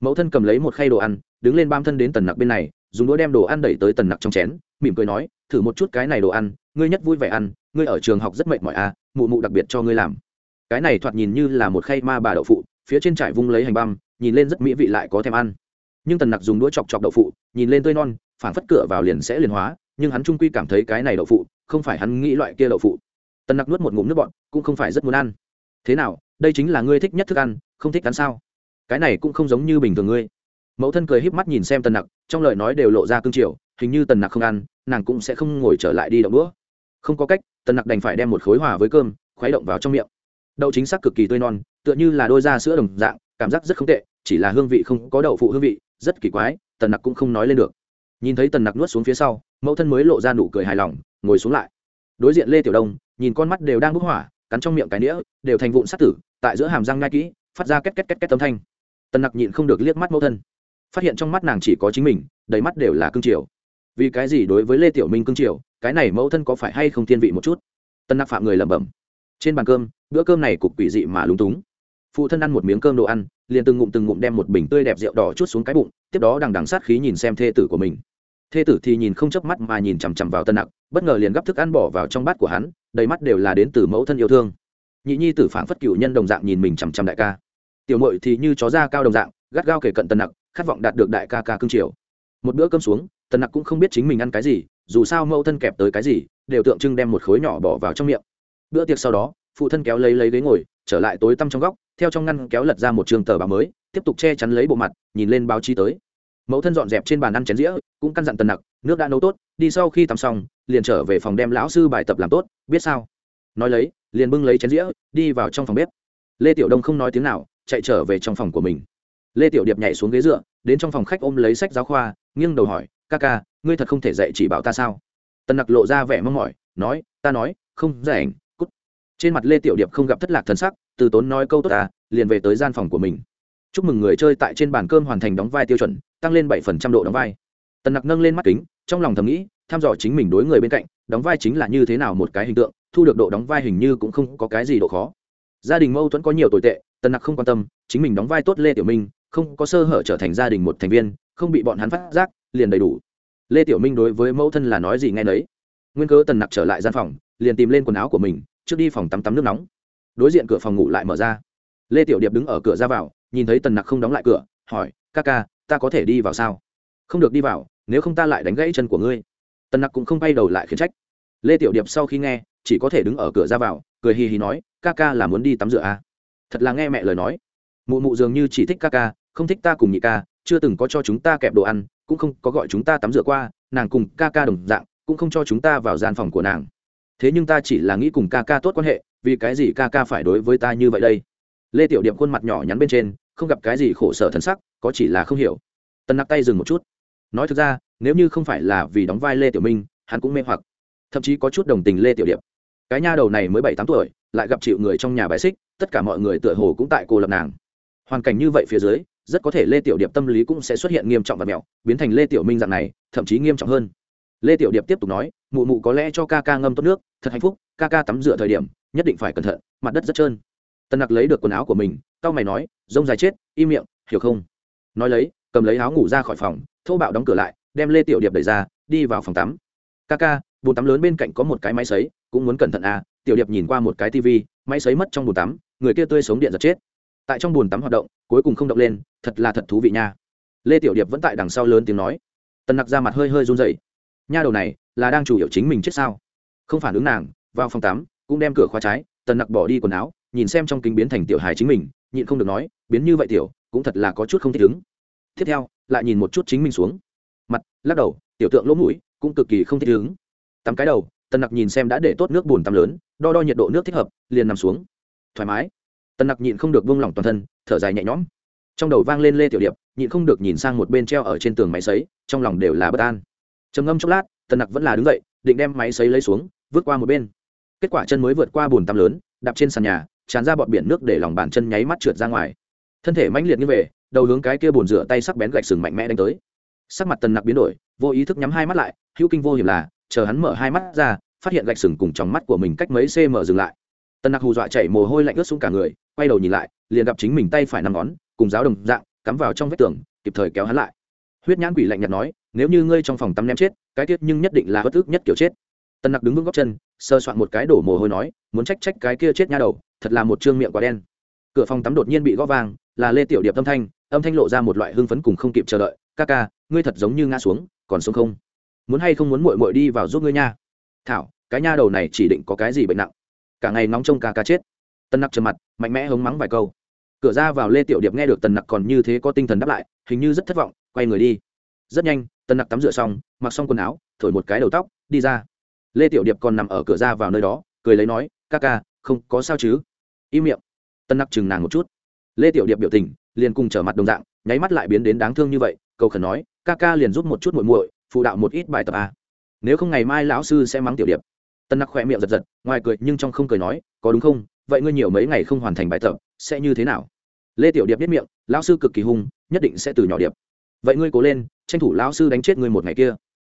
Speaker 1: Mẫu thân cầm lấy một khay đồ ăn, đứng lên bam thân đến tần nặc bên này, dùng đũa đem đồ ăn đẩy tới tần nặc trong chén, mỉm cười nói, thử một chút cái này đồ ăn, ngươi nhất vui vẻ ăn, ngươi ở trường học rất mệt mỏi à mụ mụ đặc biệt cho ngươi làm. Cái này thoạt nhìn như là một khay ma bà đậu phụ, phía trên trải vung lấy hành băm, nhìn lên rất mỹ vị lại có thèm ăn. Nhưng tần nặc dùng đũa chọc chọc đậu phụ, nhìn lên tươi non phản phất cửa vào liền sẽ liền hóa, nhưng hắn trung quy cảm thấy cái này đậu phụ, không phải hắn nghĩ loại kia đậu phụ tần nặc nuốt một ngụm nước bọn cũng không phải rất muốn ăn. Thế nào, đây chính là ngươi thích nhất thức ăn, không thích ăn sao? Cái này cũng không giống như bình thường ngươi. Mẫu thân cười híp mắt nhìn xem tần nặc, trong lời nói đều lộ ra cương triều, hình như tần nặc không ăn, nàng cũng sẽ không ngồi trở lại đi đậu đũa. Không có cách, tần nặc đành phải đem một khối hòa với cơm, khuấy động vào trong miệng. Đậu chính xác cực kỳ tươi non, tựa như là đôi da sữa đồng dạng, cảm giác rất không tệ, chỉ là hương vị không có đậu phụ hương vị, rất kỳ quái, tần nặc cũng không nói lên được. Nhìn thấy tần nặc nuốt xuống phía sau, mẫu thân mới lộ ra nụ cười hài lòng, ngồi xuống lại đối diện lê tiểu đông, nhìn con mắt đều đang bốc hỏa, cắn trong miệng cái nĩa, đều thành vụn sát tử, tại giữa hàm răng ngai kỹ, phát ra két két két két tâm thanh. Tần nặc nhịn không được liếc mắt mẫu thân. Phát hiện trong mắt nàng chỉ có chính mình, đầy mắt đều là cương triều. Vì cái gì đối với lê tiểu minh cương triều, cái này mẫu thân có phải hay không thiên vị một chút? Tân nặc phạm người lẩm bẩm. Trên bàn cơm, bữa cơm này cục quỷ dị mà lúng túng. Phụ thân ăn một miếng cơm đồ ăn, liền từng ngụm từng ngụm đem một bình tươi đẹp rượu đỏ chút xuống cái bụng, tiếp đó đằng đằng sát khí nhìn xem thê tử của mình thê tử thì nhìn không chớp mắt mà nhìn chằm chằm vào tân nặc, bất ngờ liền gắp thức ăn bỏ vào trong bát của hắn, đầy mắt đều là đến từ mẫu thân yêu thương. Nhị nhi tử Phản phất cựu nhân đồng dạng nhìn mình chằm chằm đại ca. Tiểu mội thì như chó da cao đồng dạng, gắt gao kể cận tân nặc, khát vọng đạt được đại ca ca cương triều một bữa cơm xuống, Tân nặc cũng không biết chính mình ăn cái gì, dù sao mẫu thân kẹp tới cái gì, đều tượng trưng đem một khối nhỏ bỏ vào trong miệng. Bữa tiệc sau đó, phụ thân kéo lấy lấy ghế ngồi, trở lại tối tăm trong góc, theo trong ngăn kéo lật ra một trường tờ báo mới, tiếp tục che chắn lấy bộ mặt, nhìn lên báo chí tới mẫu thân dọn dẹp trên bàn ăn chén dĩa, cũng căn dặn tần nặc, nước đã nấu tốt, đi sau khi tắm xong, liền trở về phòng đem lão sư bài tập làm tốt, biết sao? Nói lấy, liền bưng lấy chén dĩa, đi vào trong phòng bếp. Lê tiểu đông không nói tiếng nào, chạy trở về trong phòng của mình. Lê tiểu điệp nhảy xuống ghế dựa, đến trong phòng khách ôm lấy sách giáo khoa, nghiêng đầu hỏi, ca ca, ngươi thật không thể dạy chỉ bảo ta sao? Tần nặc lộ ra vẻ mong mỏi, nói, ta nói, không dạy ảnh, cút. Trên mặt lê tiểu điệp không gặp thất lạc thần sắc, từ tốn nói câu tốt ta, liền về tới gian phòng của mình. Chúc mừng người chơi tại trên bàn cơm hoàn thành đóng vai tiêu chuẩn tăng lên bảy phần trăm độ đóng vai. Tần nặc nâng lên mắt kính, trong lòng thầm nghĩ thăm dò chính mình đối người bên cạnh, đóng vai chính là như thế nào một cái hình tượng, thu được độ đóng vai hình như cũng không có cái gì độ khó. Gia đình mâu thuẫn có nhiều tồi tệ, tần nặc không quan tâm, chính mình đóng vai tốt lê tiểu minh, không có sơ hở trở thành gia đình một thành viên, không bị bọn hắn phát giác, liền đầy đủ. Lê tiểu minh đối với mẫu thân là nói gì nghe nấy. Nguyên cớ tần nặc trở lại gian phòng, liền tìm lên quần áo của mình, trước đi phòng tắm tắm nước nóng. Đối diện cửa phòng ngủ lại mở ra. Lê tiểu điệp đứng ở cửa ra vào, nhìn thấy tần nặc không đóng lại cửa, hỏi, ca ca ta có thể đi vào sao? Không được đi vào, nếu không ta lại đánh gãy chân của ngươi. Tần nặc cũng không bay đầu lại khiến trách. Lê tiểu điệp sau khi nghe, chỉ có thể đứng ở cửa ra vào, cười hì hì nói, ca ca là muốn đi tắm rửa à. thật là nghe mẹ lời nói. Mụ mụ dường như chỉ thích ca ca, không thích ta cùng nhị ca, chưa từng có cho chúng ta kẹp đồ ăn, cũng không có gọi chúng ta tắm rửa qua, nàng cùng ca ca đồng dạng, cũng không cho chúng ta vào gian phòng của nàng. Thế nhưng ta chỉ là nghĩ cùng ca ca tốt quan hệ, vì cái gì ca ca phải đối với ta như vậy đây? Lê tiểu điệp khuôn mặt nhỏ nhắn bên trên không gặp cái gì khổ sở thân sắc, có chỉ là không hiểu. Tân nặc tay dừng một chút. Nói thực ra, nếu như không phải là vì đóng vai lê tiểu minh, hắn cũng mê hoặc. Thậm chí có chút đồng tình lê tiểu điệp. Cái nha đầu này mới bảy tám tuổi, lại gặp chịu người trong nhà bài xích, tất cả mọi người tựa hồ cũng tại cô lập nàng. Hoàn cảnh như vậy phía dưới, rất có thể lê tiểu điệp tâm lý cũng sẽ xuất hiện nghiêm trọng và mẹo, biến thành lê tiểu minh dạng này, thậm chí nghiêm trọng hơn. Lê tiểu điệp tiếp tục nói, mụ mụ có lẽ cho ca ca ngâm tốt nước, thật hạnh phúc, ca ca tắm rửa thời điểm, nhất định phải cẩn thận, mặt đất rất trơn. Tân nặc lấy được quần áo của mình tao mày nói, rông dài chết, im miệng, hiểu không? Nói lấy, cầm lấy áo ngủ ra khỏi phòng, thô bạo đóng cửa lại, đem lê tiểu điệp đẩy ra, đi vào phòng tắm. Ca ca, bồn tắm lớn bên cạnh có một cái máy xấy cũng muốn cẩn thận à tiểu điệp nhìn qua một cái tivi, máy xấy mất trong bồn tắm, người kia tươi sống điện giật chết. Tại trong bồn tắm hoạt động, cuối cùng không động lên, thật là thật thú vị nha. Lê tiểu điệp vẫn tại đằng sau lớn tiếng nói. Tần nặc ra mặt hơi hơi run dậy nha đầu này, là đang chủ yếu chính mình chết sao? Không phản ứng nàng, vào phòng tắm, cũng đem cửa khóa trái, tần nặc bỏ đi quần áo, nhìn xem trong kính biến thành tiểu hài chính mình nhịn không được nói, biến như vậy tiểu, cũng thật là có chút không thích ứng. Tiếp theo, lại nhìn một chút chính mình xuống. Mặt, lắc đầu, tiểu tượng lỗ mũi, cũng cực kỳ không thích ứng. Tắm cái đầu tần nặc nhìn xem đã để tốt nước bùn tắm lớn, đo đo nhiệt độ nước thích hợp, liền nằm xuống. Thoải mái. Tần nặc nhịn không được buông lỏng toàn thân, thở dài nhẹ nhõm. Trong đầu vang lên lê tiểu điệp, nhịn không được nhìn sang một bên treo ở trên tường máy xấy trong lòng đều là bất an. Trầm ngâm chốc lát tần nặc vẫn là đứng dậy, định đem máy xấy lấy xuống vượt qua một bên. Kết quả chân mới vượt qua bùn tắm lớn, đạp trên sàn nhà tràn ra bọt biển nước để lòng bàn chân nháy mắt trượt ra ngoài. Thân thể mãnh liệt như về, đầu hướng cái kia bồn rửa tay sắc bén gạch sừng mạnh mẽ đánh tới. Sắc mặt tần nặc biến đổi, vô ý thức nhắm hai mắt lại, hữu kinh vô hiểm là, chờ hắn mở hai mắt ra, phát hiện gạch sừng cùng trong mắt của mình cách mấy cm dừng lại. Tần nặc hù dọa chạy mồ hôi lạnh ướt xuống cả người, quay đầu nhìn lại, liền gặp chính mình tay phải năm ngón, cùng giáo đồng dạng, cắm vào trong vách tường, kịp thời kéo hắn lại. Huyết nhãn quỷ lạnh nhạt nói, nếu như ngươi trong phòng tắm ném chết, cái tiết nhưng nhất định là bất ức nhất kiểu chết. Tần nặc đứng vững góc chân, sơ soạn một cái đổ mồ hôi nói, muốn trách trách cái kia chết nha đầu thật là một trương miệng quá đen. Cửa phòng tắm đột nhiên bị gõ vang, là lê tiểu điệp âm thanh âm thanh lộ ra một loại hưng phấn cùng không kịp chờ đợi. Ca ca, ngươi thật giống như ngã xuống, còn sống không? Muốn hay không muốn muội muội đi vào giúp ngươi nha? Thảo, cái nha đầu này chỉ định có cái gì bệnh nặng? Cả ngày nóng trông ca ca chết. Tân nặc trầm mặt, mạnh mẽ hống mắng vài câu. Cửa ra vào lê tiểu điệp nghe được tần nặc còn như thế có tinh thần đáp lại, hình như rất thất vọng, quay người đi. Rất nhanh tần nặc tắm rửa xong, mặc xong quần áo, thổi một cái đầu tóc, đi ra. Lê tiểu điệp còn nằm ở cửa ra vào nơi đó, cười lấy nói, ca ca, không có sao chứ? Im miệng. Tân nặc chừng nàng một chút. Lê tiểu điệp biểu tình liền cùng trở mặt đồng dạng, nháy mắt lại biến đến đáng thương như vậy, cầu khẩn nói, ca ca liền giúp một chút muội muội, phụ đạo một ít bài tập a. Nếu không ngày mai lão sư sẽ mắng tiểu điệp. Tân nặc khỏe miệng giật giật, ngoài cười nhưng trong không cười nói, có đúng không? Vậy ngươi nhiều mấy ngày không hoàn thành bài tập, sẽ như thế nào? Lê tiểu điệp biết miệng, lão sư cực kỳ hung, nhất định sẽ từ nhỏ điệp. Vậy ngươi cố lên, tranh thủ lão sư đánh chết ngươi một ngày kia.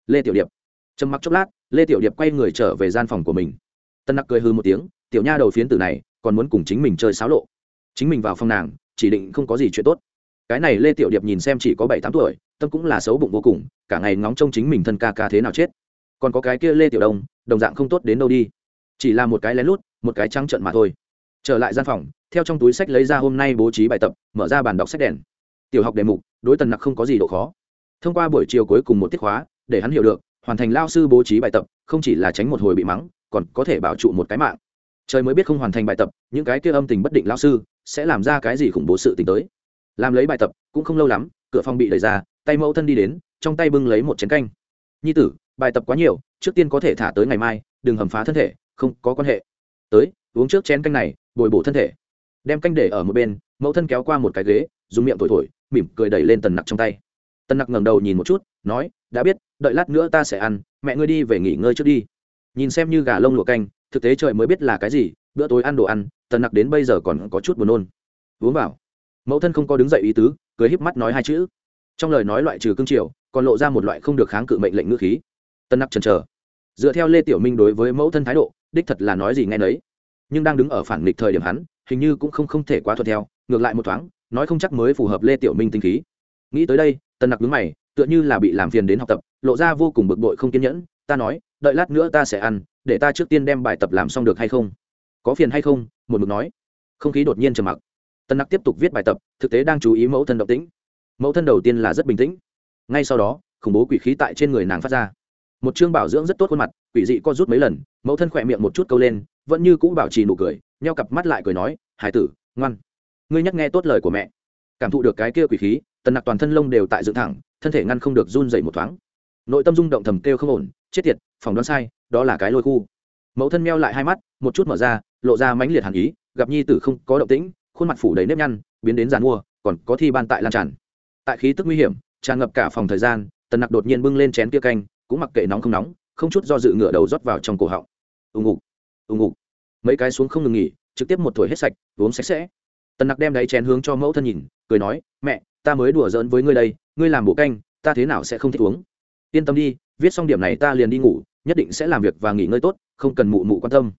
Speaker 1: Lê tiểu điệp trầm mặc chốc lát, lê tiểu điệp quay người trở về gian phòng của mình. Tân nặc cười hư một tiếng tiểu nha đầu phiến tử này còn muốn cùng chính mình chơi xáo lộ. Chính mình vào phòng nàng, chỉ định không có gì chuyện tốt. Cái này lê tiểu điệp nhìn xem chỉ có bảy tám tuổi, tâm cũng là xấu bụng vô cùng, cả ngày ngóng trông chính mình thân ca ca thế nào chết. Còn có cái kia lê tiểu đông, đồng dạng không tốt đến đâu đi. Chỉ là một cái lén lút, một cái trắng trận mà thôi. Trở lại gian phòng, theo trong túi sách lấy ra hôm nay bố trí bài tập, mở ra bàn đọc sách đèn. Tiểu học đề mục, đối tần nặc không có gì độ khó. Thông qua buổi chiều cuối cùng một tiết khóa, để hắn hiểu được, hoàn thành lao sư bố trí bài tập, không chỉ là tránh một hồi bị mắng, còn có thể bảo trụ một cái mạng trời mới biết không hoàn thành bài tập, những cái kia âm tình bất định lao sư sẽ làm ra cái gì khủng bố sự t tới. Làm lấy bài tập, cũng không lâu lắm, cửa phòng bị đẩy ra, tay mẫu thân đi đến, trong tay bưng lấy một chén canh. Nhi tử, bài tập quá nhiều, trước tiên có thể thả tới ngày mai, đừng hầm phá thân thể, không có quan hệ. Tới, uống trước chén canh này, bồi bổ thân thể. Đem canh để ở một bên, mẫu thân kéo qua một cái ghế, dùng miệng thổi thổi, mỉm cười đẩy lên tần nặc trong tay. Tần nặc ngẩng đầu nhìn một chút, nói, đã biết, đợi lát nữa ta sẽ ăn, mẹ ngươi đi về nghỉ ngơi trước đi. Nhìn xem như gà lông lụa canh thực tế trời mới biết là cái gì, bữa tối ăn đồ ăn, tần nặc đến bây giờ còn có chút buồn nôn. Uống vào. Mẫu thân không có đứng dậy ý tứ, cười híp mắt nói hai chữ. Trong lời nói loại trừ cương triều, còn lộ ra một loại không được kháng cự mệnh lệnh ngữ khí. Tân nặc chần chờ. Dựa theo lê tiểu minh đối với mẫu thân thái độ, đích thật là nói gì nghe nấy. Nhưng đang đứng ở phản nghịch thời điểm hắn, hình như cũng không không thể quá thuận theo, ngược lại một thoáng, nói không chắc mới phù hợp lê tiểu minh tinh khí. Nghĩ tới đây tân nặc đứng mày, tựa như là bị làm phiền đến học tập, lộ ra vô cùng bực bội không kiên nhẫn, ta nói, đợi lát nữa ta sẽ ăn để ta trước tiên đem bài tập làm xong được hay không? Có phiền hay không? Một mực nói. Không khí đột nhiên trầm mặc. Tân nặc tiếp tục viết bài tập, thực tế đang chú ý mẫu thân động tĩnh. Mẫu thân đầu tiên là rất bình tĩnh. Ngay sau đó, khủng bố quỷ khí tại trên người nàng phát ra. Một chương bảo dưỡng rất tốt khuôn mặt, quỷ dị co rút mấy lần, mẫu thân khỏe miệng một chút câu lên, vẫn như cũ bảo trì nụ cười, nheo cặp mắt lại cười nói, hải tử, ngoan. Ngươi nhắc nghe tốt lời của mẹ. Cảm thụ được cái kia quỷ khí tần nặc toàn thân lông đều tại dựng thẳng, thân thể ngăn không được run dậy một thoáng. Nội tâm rung động thầm kêu không ổn, chết tiệt phòng đoán sai, đó là cái lôi khu. Mẫu thân meo lại hai mắt, một chút mở ra, lộ ra mãnh liệt hàn ý, gặp nhi tử không có động tĩnh, khuôn mặt phủ đầy nếp nhăn, biến đến giàn mua, còn có thi ban tại lan tràn. Tại khí tức nguy hiểm, tràn ngập cả phòng thời gian, tần nặc đột nhiên bưng lên chén kia canh, cũng mặc kệ nóng không nóng, không chút do dự ngựa đầu rót vào trong cổ họng. Ùng ục ùng ục mấy cái xuống không ngừng nghỉ, trực tiếp một thổi hết sạch, uống sạch sẽ. Tần nặc đem đáy chén hướng cho mẫu thân nhìn, cười nói, mẹ, ta mới đùa giỡn với ngươi đây, ngươi làm bộ canh, ta thế nào sẽ không thích uống? Yên tâm đi, viết xong điểm này ta liền đi ngủ nhất định sẽ làm việc và nghỉ ngơi tốt, không cần mụ mụ quan tâm.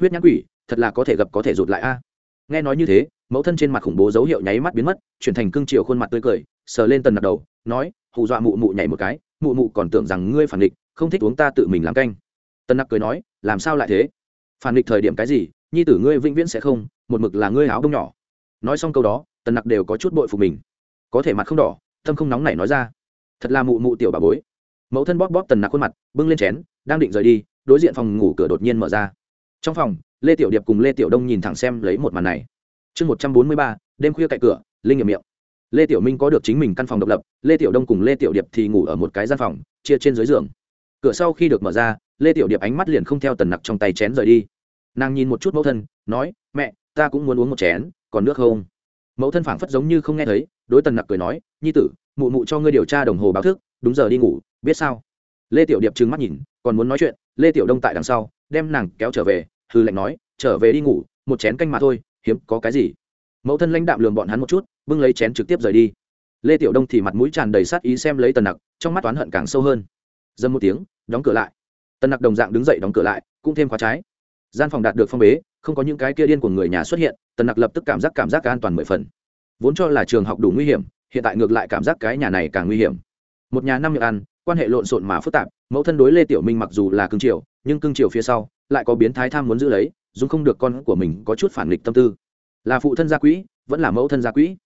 Speaker 1: Huyết nhãn quỷ, thật là có thể gặp có thể rụt lại a. Nghe nói như thế, mẫu thân trên mặt khủng bố dấu hiệu nháy mắt biến mất, chuyển thành cương triều khuôn mặt tươi cười, sờ lên tần nặc đầu, nói, hù dọa mụ mụ nhảy một cái, mụ mụ còn tưởng rằng ngươi phản địch không thích uống ta tự mình làm canh. Tần nặc cười nói, làm sao lại thế? Phản địch thời điểm cái gì, nhi tử ngươi vĩnh viễn sẽ không, một mực là ngươi áo bông nhỏ. Nói xong câu đó, tần nặc đều có chút bội phục mình. Có thể mặt không đỏ, tâm không nóng này nói ra, thật là mụ mụ tiểu bà bối. Mẫu thân bóp bóp tần nặc khuôn mặt, bưng lên chén đang định rời đi, đối diện phòng ngủ cửa đột nhiên mở ra. Trong phòng, lê tiểu điệp cùng lê tiểu đông nhìn thẳng xem lấy một màn này. Chương một trăm bốn mươi ba, đêm khuya cậy cửa, linh nghiệm miệng. Lê tiểu minh có được chính mình căn phòng độc lập, lê tiểu đông cùng lê tiểu điệp thì ngủ ở một cái gian phòng, chia trên dưới giường. Cửa sau khi được mở ra, lê tiểu điệp ánh mắt liền không theo tần nặc trong tay chén rời đi. Nàng nhìn một chút mẫu thân, nói, mẹ, ta cũng muốn uống một chén, còn nước không? Mẫu thân phảng phất giống như không nghe thấy, đối tần nặc cười nói, nhi tử, mụ mụ cho ngươi điều tra đồng hồ báo thức, đúng giờ đi ngủ, biết sao? Lê tiểu điệp trừng mắt nhìn còn muốn nói chuyện, lê tiểu đông tại đằng sau, đem nàng kéo trở về, hư lệnh nói, trở về đi ngủ, một chén canh mà thôi, hiếm có cái gì. Mẫu thân lãnh đạm lường bọn hắn một chút, bưng lấy chén trực tiếp rời đi. Lê tiểu đông thì mặt mũi tràn đầy sát ý xem lấy tần nặc, trong mắt oán hận càng sâu hơn. Dâm một tiếng, đóng cửa lại. Tần nặc đồng dạng đứng dậy đóng cửa lại, cũng thêm khóa trái. Gian phòng đạt được phong bế, không có những cái kia điên của người nhà xuất hiện, tần nặc lập tức cảm giác cảm giác an toàn mười phần. Vốn cho là trường học đủ nguy hiểm, hiện tại ngược lại cảm giác cái nhà này càng nguy hiểm. Một nhà năm miệng ăn, quan hệ lộn xộn mà phức tạp mẫu thân đối lê tiểu minh mặc dù là cưng triều nhưng cưng triều phía sau lại có biến thái tham muốn giữ lấy dùng không được con của mình có chút phản nghịch tâm tư. Là phụ thân gia quỹ, vẫn là mẫu thân gia quỹ.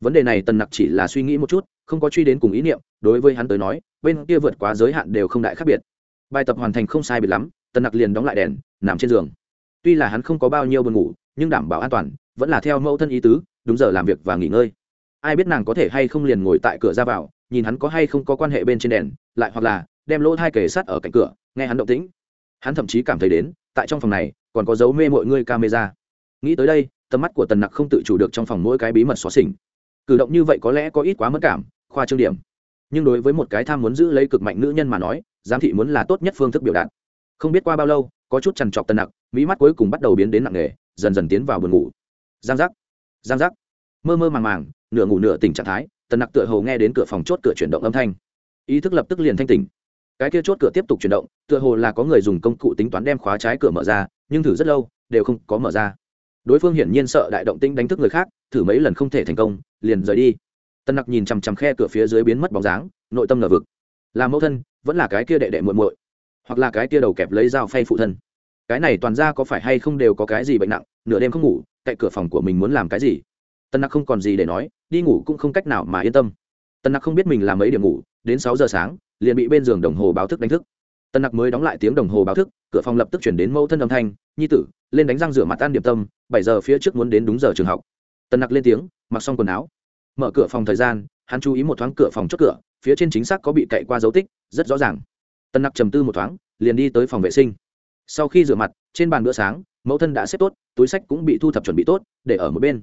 Speaker 1: Vấn đề này tần nặc chỉ là suy nghĩ một chút, không có truy đến cùng ý niệm, đối với hắn tới nói, bên kia vượt quá giới hạn đều không đại khác biệt. Bài tập hoàn thành không sai biệt lắm, tần nặc liền đóng lại đèn, nằm trên giường. Tuy là hắn không có bao nhiêu buồn ngủ, nhưng đảm bảo an toàn, vẫn là theo mẫu thân ý tứ, đúng giờ làm việc và nghỉ ngơi. Ai biết nàng có thể hay không liền ngồi tại cửa ra vào, nhìn hắn có hay không có quan hệ bên trên đèn, lại hoặc là đem lỗ thai kề sát ở cạnh cửa, nghe hắn động tĩnh. Hắn thậm chí cảm thấy đến, tại trong phòng này, còn có dấu mê mọi người camera. Nghĩ tới đây, tầm mắt của tần nặc không tự chủ được trong phòng mỗi cái bí mật xóa xỉnh. Cử động như vậy có lẽ có ít quá mất cảm, khoa trương điểm. Nhưng đối với một cái tham muốn giữ lấy cực mạnh nữ nhân mà nói, giám thị muốn là tốt nhất phương thức biểu đạt. Không biết qua bao lâu, có chút trằn trọc tần nặc, mỹ mắt cuối cùng bắt đầu biến đến nặng nề, dần dần tiến vào buồn ngủ. Giang giác giang giác. Mơ mơ màng màng, nửa ngủ nửa tỉnh trạng thái, tần nặc tựa hầu nghe đến cửa phòng chốt cửa chuyển động âm thanh. Ý thức lập tức liền thanh tỉnh cái kia chốt cửa tiếp tục chuyển động, tựa hồ là có người dùng công cụ tính toán đem khóa trái cửa mở ra, nhưng thử rất lâu, đều không có mở ra. Đối phương hiển nhiên sợ đại động tinh đánh thức người khác, thử mấy lần không thể thành công, liền rời đi. Tân nặc nhìn chằm chằm khe cửa phía dưới biến mất bóng dáng, nội tâm nở vực. Là mẫu thân, vẫn là cái kia đệ đệ muội muội, hoặc là cái kia đầu kẹp lấy dao phay phụ thân. Cái này toàn ra có phải hay không đều có cái gì bệnh nặng, nửa đêm không ngủ cậy cửa phòng của mình muốn làm cái gì? Tân nặc không còn gì để nói, đi ngủ cũng không cách nào mà yên tâm. Tân nặc không biết mình làm mấy điểm ngủ, đến sáu giờ sáng liền bị bên giường đồng hồ báo thức đánh thức. Tân nặc mới đóng lại tiếng đồng hồ báo thức, cửa phòng lập tức chuyển đến mẫu thân âm thanh, nhi tử, lên đánh răng rửa mặt ăn điểm tâm, bảy giờ phía trước muốn đến đúng giờ trường học. Tân nặc lên tiếng, mặc xong quần áo. Mở cửa phòng thời gian, hắn chú ý một thoáng cửa phòng chốt cửa, phía trên chính xác có bị cậy qua dấu tích, rất rõ ràng. Tân nặc trầm tư một thoáng, liền đi tới phòng vệ sinh. Sau khi rửa mặt, trên bàn bữa sáng, mẫu thân đã xếp tốt, túi sách cũng bị thu thập chuẩn bị tốt, để ở một bên.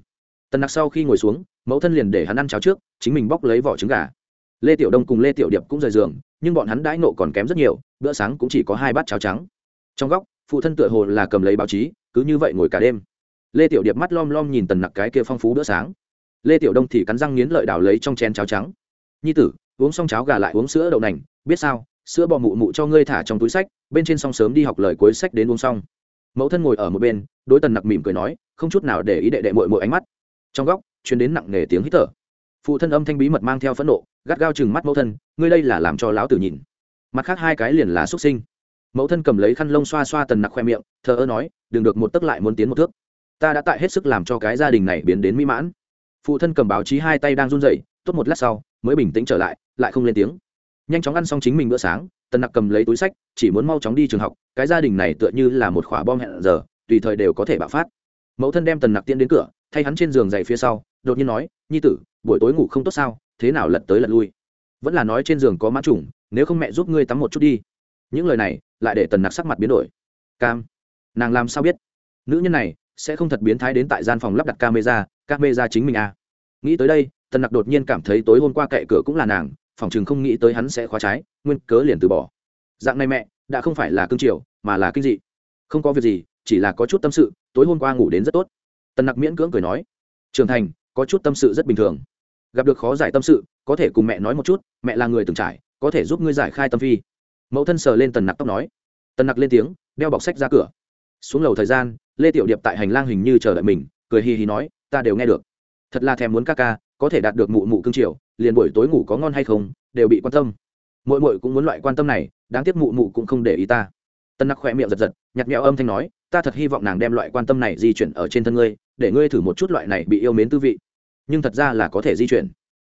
Speaker 1: Tân nặc sau khi ngồi xuống, mẫu thân liền để hắn ăn cháo trước, chính mình bóc lấy vỏ trứng gà lê tiểu đông cùng lê tiểu điệp cũng rời giường, nhưng bọn hắn đãi nộ còn kém rất nhiều, bữa sáng cũng chỉ có hai bát cháo trắng. Trong góc, phụ thân tựa hồ là cầm lấy báo chí, cứ như vậy ngồi cả đêm. Lê tiểu điệp mắt lom lom nhìn tần nặc cái kia phong phú bữa sáng. Lê tiểu đông thì cắn răng nghiến lợi đào lấy trong chén cháo trắng. Nhi tử, uống xong cháo gà lại uống sữa đậu nành, biết sao, sữa bò mụ mụ cho ngươi thả trong túi sách, bên trên xong sớm đi học lời cuối sách đến uống xong. Mẫu thân ngồi ở một bên, đối tần nặc mỉm cười nói, không chút nào để ý đệ đệ mội mội ánh mắt. Trong góc chuyến đến nặng nề tiếng hít thở phụ thân âm thanh bí mật mang theo phẫn nộ, gắt gao chừng mắt mẫu thân, ngươi đây là làm cho lão tử nhìn. Mặt khác hai cái liền là xuất sinh. Mẫu thân cầm lấy khăn lông xoa xoa tần nặc khoe miệng, thờ ơ nói, đừng được một tấc lại muốn tiến một thước. Ta đã tại hết sức làm cho cái gia đình này biến đến mỹ mãn. Phụ thân cầm báo chí hai tay đang run rẩy, tốt một lát sau, mới bình tĩnh trở lại lại không lên tiếng. Nhanh chóng ăn xong chính mình bữa sáng, tần nặc cầm lấy túi sách, chỉ muốn mau chóng đi trường học, cái gia đình này tựa như là một khỏa bom hẹn giờ, tùy thời đều có thể bạo phát. Mẫu thân đem tần nặc tiên đến cửa, thay hắn trên giường dày phía sau, đột nhiên nói, nhi tử buổi tối ngủ không tốt sao, thế nào lật tới lật lui? Vẫn là nói trên giường có mã trùng, nếu không mẹ giúp ngươi tắm một chút đi. Những lời này lại để tần nặc sắc mặt biến đổi. Cam, nàng làm sao biết? Nữ nhân này sẽ không thật biến thái đến tại gian phòng lắp đặt camera camera chính mình à. nghĩ tới đây, tần nặc đột nhiên cảm thấy tối hôm qua cậy cửa cũng là nàng, phòng chừng không nghĩ tới hắn sẽ khóa trái, nguyên cớ liền từ bỏ. Dạng này mẹ, đã không phải là cương triều mà là kinh dị. Không có việc gì, chỉ là có chút tâm sự, tối hôm qua ngủ đến rất tốt. Tần nặc miễn cưỡng cười nói, trưởng thành, có chút tâm sự rất bình thường gặp được khó giải tâm sự, có thể cùng mẹ nói một chút, mẹ là người từng trải, có thể giúp ngươi giải khai tâm phi. Mẫu thân sờ lên tần nặc tóc nói. Tần nặc lên tiếng, đeo bọc sách ra cửa. Xuống lầu thời gian, lê tiểu điệp tại hành lang hình như chờ đợi mình, cười hì hì nói, ta đều nghe được. Thật là thèm muốn ca ca, có thể đạt được mụ mụ cương triều liền buổi tối ngủ có ngon hay không, đều bị quan tâm. Mỗi mỗi cũng muốn loại quan tâm này, đáng tiếc mụ mụ cũng không để ý ta. Tân nặc khỏe miệng giật giật nhặt mẹo âm thanh nói, ta thật hy vọng nàng đem loại quan tâm này di chuyển ở trên thân ngươi, để ngươi thử một chút loại này bị yêu mến tư vị nhưng thật ra là có thể di chuyển.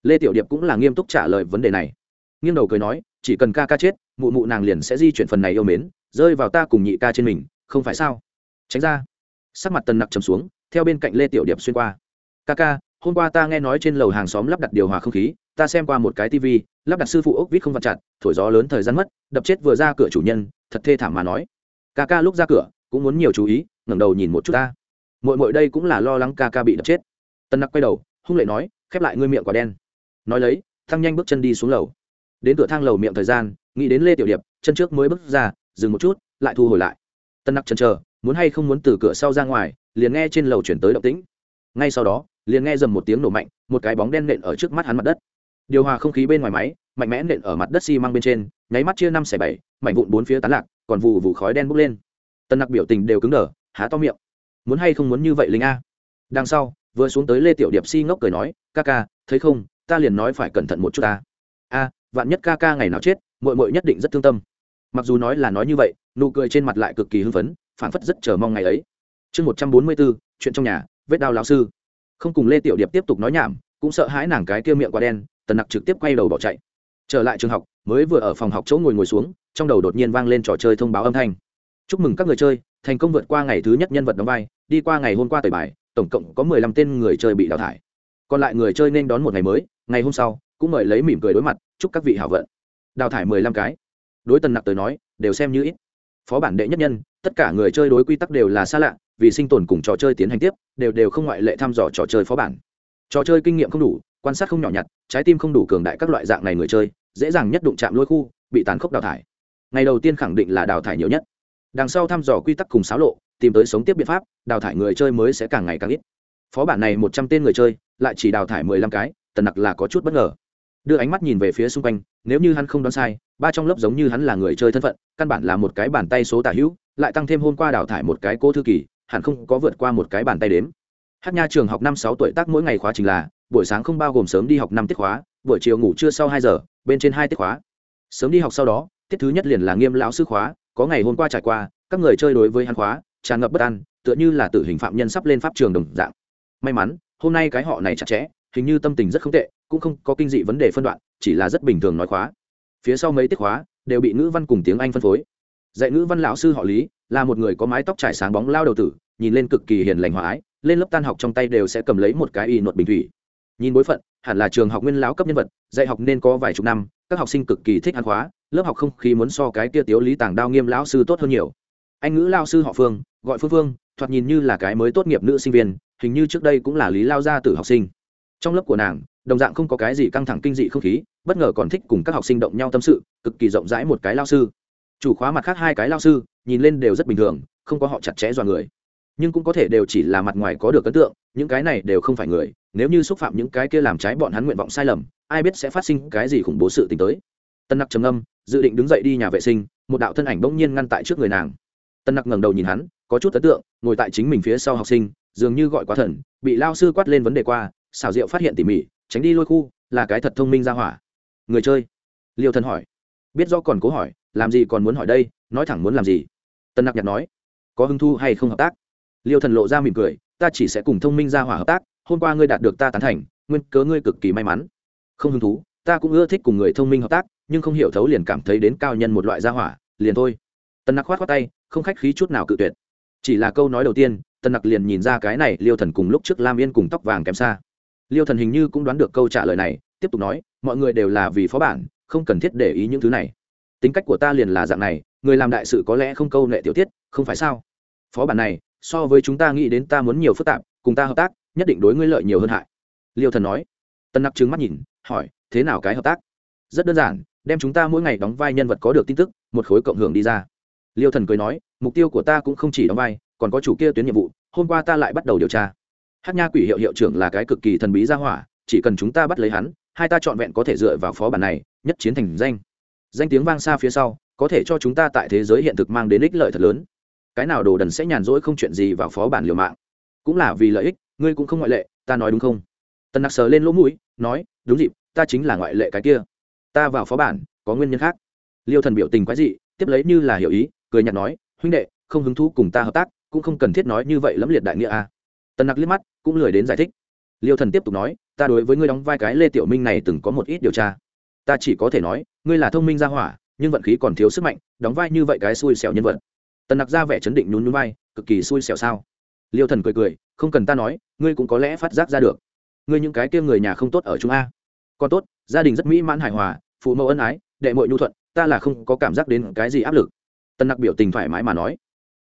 Speaker 1: Lê tiểu điệp cũng là nghiêm túc trả lời vấn đề này. Nghiêng đầu cười nói, chỉ cần ca ca chết, mụ mụ nàng liền sẽ di chuyển phần này yêu mến, rơi vào ta cùng nhị ca trên mình, không phải sao? Tránh ra. Sắc mặt tần nặc trầm xuống, theo bên cạnh lê tiểu điệp xuyên qua. Ca ca, hôm qua ta nghe nói trên lầu hàng xóm lắp đặt điều hòa không khí, ta xem qua một cái tv lắp đặt sư phụ ốc vít không vặt chặt, thổi gió lớn thời gian mất, đập chết vừa ra cửa chủ nhân, thật thê thảm mà nói. Ca ca lúc ra cửa, cũng muốn nhiều chú ý, ngẩng đầu nhìn một chút ta. Mội mội đây cũng là lo lắng ca ca bị đập chết. Tân nặc quay đầu hung lệ nói, khép lại ngươi miệng quả đen. Nói lấy, thăng nhanh bước chân đi xuống lầu. Đến cửa thang lầu miệng thời gian, nghĩ đến lê tiểu điệp, chân trước mới bước ra, dừng một chút, lại thu hồi lại. Tân nặc chân chờ, muốn hay không muốn từ cửa sau ra ngoài, liền nghe trên lầu chuyển tới động tĩnh. Ngay sau đó, liền nghe dầm một tiếng nổ mạnh, một cái bóng đen nện ở trước mắt hắn mặt đất. Điều hòa không khí bên ngoài máy, mạnh mẽ nện ở mặt đất xi măng bên trên, nháy mắt chia năm xẻ bảy, mảnh vụn bốn phía tán lạc, còn vụ vụ khói đen bốc lên. Tân nặc biểu tình đều cứng đờ, há to miệng. Muốn hay không muốn như vậy linh a? Đằng sau vừa xuống tới lê tiểu điệp si ngốc cười nói, ca ca, thấy không, ta liền nói phải cẩn thận một chút ta. A, vạn nhất ca ca ngày nào chết mội mội nhất định rất thương tâm. Mặc dù nói là nói như vậy, nụ cười trên mặt lại cực kỳ hưng phấn phản phất rất chờ mong ngày ấy. Chương một trăm bốn mươi bốn, chuyện trong nhà, vết đao lão sư. Không cùng lê tiểu điệp tiếp tục nói nhảm, cũng sợ hãi nàng cái kia miệng quá đen, tần nặc trực tiếp quay đầu bỏ chạy. Trở lại trường học, mới vừa ở phòng học chỗ ngồi ngồi xuống, trong đầu đột nhiên vang lên trò chơi thông báo âm thanh. Chúc mừng các người chơi, thành công vượt qua ngày thứ nhất nhân vật đóng vai đi qua ngày hôm qua tẩy bài, tổng cộng có mười lăm tên người chơi bị đào thải. Còn lại người chơi nên đón một ngày mới, ngày hôm sau, cũng mời lấy mỉm cười đối mặt, chúc các vị hảo vận. Đào thải mười lăm cái. Đối tần nặc tới nói, đều xem như ít. Phó bản đệ nhất nhân, tất cả người chơi đối quy tắc đều là xa lạ, vì sinh tồn cùng trò chơi tiến hành tiếp, đều đều không ngoại lệ thăm dò trò chơi phó bản. Trò chơi kinh nghiệm không đủ, quan sát không nhỏ nhặt, trái tim không đủ cường đại các loại dạng này người chơi, dễ dàng nhất đụng chạm lôi khu, bị tàn khốc đào thải. Ngày đầu tiên khẳng định là đào thải nhiều nhất. Đằng sau thăm dò quy tắc cùng xáo lộ tìm tới sống tiếp biện pháp, đào thải người chơi mới sẽ càng ngày càng ít. Phó bản này một trăm tên người chơi, lại chỉ đào thải mười lăm cái, tần nặc là có chút bất ngờ. Đưa ánh mắt nhìn về phía xung quanh, nếu như hắn không đoán sai, ba trong lớp giống như hắn là người chơi thân phận, căn bản là một cái bàn tay số tả hữu, lại tăng thêm hôm qua đào thải một cái cô thư kỳ, hẳn không có vượt qua một cái bàn tay đếm. Hát nha trường học năm sáu tuổi tác mỗi ngày khóa trình là, buổi sáng không bao gồm sớm đi học năm tiết khóa, buổi chiều ngủ trưa sau hai giờ, bên trên hai tiết khóa. Sớm đi học sau đó, tiết thứ nhất liền là nghiêm lão sư khóa, có ngày hôm qua trải qua, các người chơi đối với hắn khóa tràn ngập bất an, tựa như là tử hình phạm nhân sắp lên pháp trường đồng dạng. May mắn, hôm nay cái họ này chặt chẽ, hình như tâm tình rất không tệ, cũng không có kinh dị vấn đề phân đoạn, chỉ là rất bình thường nói khóa. Phía sau mấy tiết khóa, đều bị ngữ văn cùng tiếng anh phân phối. Dạy ngữ văn lão sư họ lý, là một người có mái tóc trải sáng bóng lao đầu tử, nhìn lên cực kỳ hiền lành hòa ái, lên lớp tan học trong tay đều sẽ cầm lấy một cái y nuột bình thủy. Nhìn bối phận, hẳn là trường học nguyên lão cấp nhân vật, dạy học nên có vài chục năm, các học sinh cực kỳ thích ăn khóa, lớp học không khí muốn so cái kia tiếu lý tàng đao nghiêm lão sư tốt hơn nhiều anh ngữ lao sư họ phương, gọi phương phương, thoạt nhìn như là cái mới tốt nghiệp nữ sinh viên, hình như trước đây cũng là lý lao gia tử học sinh. Trong lớp của nàng, đồng dạng không có cái gì căng thẳng kinh dị không khí, bất ngờ còn thích cùng các học sinh động nhau tâm sự, cực kỳ rộng rãi một cái lao sư. Chủ khóa mặt khác hai cái lao sư, nhìn lên đều rất bình thường, không có họ chặt chẽ dọa người. Nhưng cũng có thể đều chỉ là mặt ngoài có được ấn tượng, những cái này đều không phải người, nếu như xúc phạm những cái kia làm trái bọn hắn nguyện vọng sai lầm, ai biết sẽ phát sinh cái gì khủng bố sự t ì n h tới. Tân nặc trầm âm dự định đứng dậy đi nhà vệ sinh, một đạo thân ảnh bỗng nhiên ngăn tại trước người nàng tân nặc ngẩng đầu nhìn hắn, có chút ấn tượng, ngồi tại chính mình phía sau học sinh, dường như gọi quá thần, bị lao sư quát lên vấn đề qua, xảo diệu phát hiện tỉ mỉ, tránh đi lôi khu, là cái thật thông minh ra hỏa. Người chơi? Liêu thần hỏi. Biết do còn cố hỏi, làm gì còn muốn hỏi đây, nói thẳng muốn làm gì? Tân nặc nhặt nói. Có hứng thu hay không hợp tác? Liêu thần lộ ra mỉm cười, ta chỉ sẽ cùng thông minh ra hỏa hợp tác, hôm qua ngươi đạt được ta tán thành, nguyên cớ ngươi cực kỳ may mắn. Không hứng thú, ta cũng ưa thích cùng người thông minh hợp tác, nhưng không hiểu thấu liền cảm thấy đến cao nhân một loại gia hỏa, liền thôi tần nặc khoát khoát tay, không khách khí chút nào cự tuyệt. Chỉ là câu nói đầu tiên, tần nặc liền nhìn ra cái này liêu thần cùng lúc trước lam yên cùng tóc vàng kém xa. Liêu thần hình như cũng đoán được câu trả lời này, tiếp tục nói, mọi người đều là vì phó bản, không cần thiết để ý những thứ này. Tính cách của ta liền là dạng này, người làm đại sự có lẽ không câu nệ tiểu tiết, không phải sao? Phó bản này, so với chúng ta nghĩ đến ta muốn nhiều phức tạp, cùng ta hợp tác, nhất định đối ngươi lợi nhiều hơn hại. Liêu thần nói. Tân nặc trứng mắt nhìn, hỏi, thế nào cái hợp tác? Rất đơn giản, đem chúng ta mỗi ngày đóng vai nhân vật có được tin tức, một khối cộng hưởng đi ra liêu thần cười nói, mục tiêu của ta cũng không chỉ đóng vai, còn có chủ kia tuyến nhiệm vụ, hôm qua ta lại bắt đầu điều tra. Hát nha quỷ hiệu hiệu trưởng là cái cực kỳ thần bí ra hỏa, chỉ cần chúng ta bắt lấy hắn, hai ta trọn vẹn có thể dựa vào phó bản này, nhất chiến thành danh. Danh tiếng vang xa phía sau, có thể cho chúng ta tại thế giới hiện thực mang đến ích lợi thật lớn. Cái nào đồ đần sẽ nhàn rỗi không chuyện gì vào phó bản liều mạng? Cũng là vì lợi ích, ngươi cũng không ngoại lệ, ta nói đúng không? Tần nặc sờ lên lỗ mũi, nói, đúng dịp, ta chính là ngoại lệ cái kia. Ta vào phó bản, có nguyên nhân khác. Liêu thần biểu tình quái dị, tiếp lấy như là hiểu ý cười nhạt nói, huynh đệ, không hứng thú cùng ta hợp tác, cũng không cần thiết nói như vậy lẫm liệt đại nghĩa a. À. tần nặc liếc mắt, cũng lười đến giải thích. Liêu thần tiếp tục nói, ta đối với ngươi đóng vai cái lê tiểu minh này từng có một ít điều tra. Ta chỉ có thể nói, ngươi là thông minh gia hỏa, nhưng vận khí còn thiếu sức mạnh, đóng vai như vậy cái xui xẻo nhân vật. Tần nặc ra vẻ chấn định nhún nhún vai, cực kỳ xui xẻo sao? Liêu thần cười cười, không cần ta nói, ngươi cũng có lẽ phát giác ra được. Ngươi những cái kia người nhà không tốt ở chúng a. Còn tốt, gia đình rất mỹ mãn hài hòa, phụ mẫu ân ái, đệ mội nhu thuận, ta là không có cảm giác đến cái gì áp lực tân nặc biểu tình thoải mái mà nói.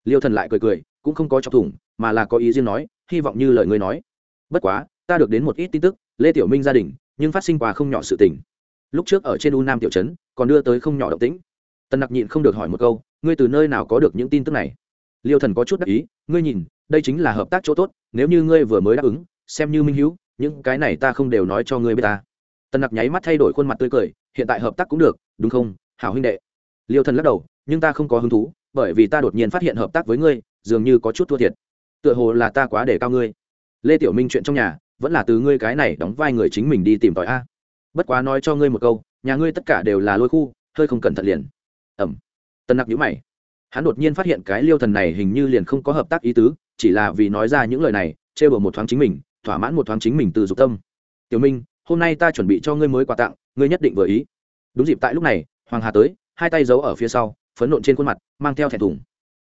Speaker 1: Liêu thần lại cười cười, cũng không có chọc thủng, mà là có ý riêng nói, hy vọng như lời ngươi nói. Bất quá, ta được đến một ít tin tức, lê tiểu minh gia đình, nhưng phát sinh quà không nhỏ sự tình. Lúc trước ở trên u nam tiểu trấn, còn đưa tới không nhỏ động tĩnh. Tân nặc nhịn không được hỏi một câu, ngươi từ nơi nào có được những tin tức này? Liêu thần có chút đắc ý, ngươi nhìn, đây chính là hợp tác chỗ tốt, nếu như ngươi vừa mới đáp ứng, xem như minh hữu, những cái này ta không đều nói cho ngươi biết ta. Tần nặc nháy mắt thay đổi khuôn mặt tươi cười, hiện tại hợp tác cũng được, đúng không, hảo huynh đệ? Liêu thần lắc đầu nhưng ta không có hứng thú, bởi vì ta đột nhiên phát hiện hợp tác với ngươi, dường như có chút thua thiệt. Tựa hồ là ta quá để cao ngươi. Lê tiểu minh chuyện trong nhà, vẫn là từ ngươi cái này đóng vai người chính mình đi tìm tòi a. Bất quá nói cho ngươi một câu, nhà ngươi tất cả đều là lôi khu, hơi không cẩn thận liền. Ẩm. Tân nặc nhữ mày. Hắn đột nhiên phát hiện cái liêu thần này hình như liền không có hợp tác ý tứ, chỉ là vì nói ra những lời này, chê bờ một thoáng chính mình, thỏa mãn một thoáng chính mình từ dục tâm. Tiểu minh, hôm nay ta chuẩn bị cho ngươi mới quà tặng, ngươi nhất định vừa ý. Đúng dịp tại lúc này, hoàng hà tới, hai tay giấu ở phía sau phấn nộn trên khuôn mặt, mang theo thẻ thùng.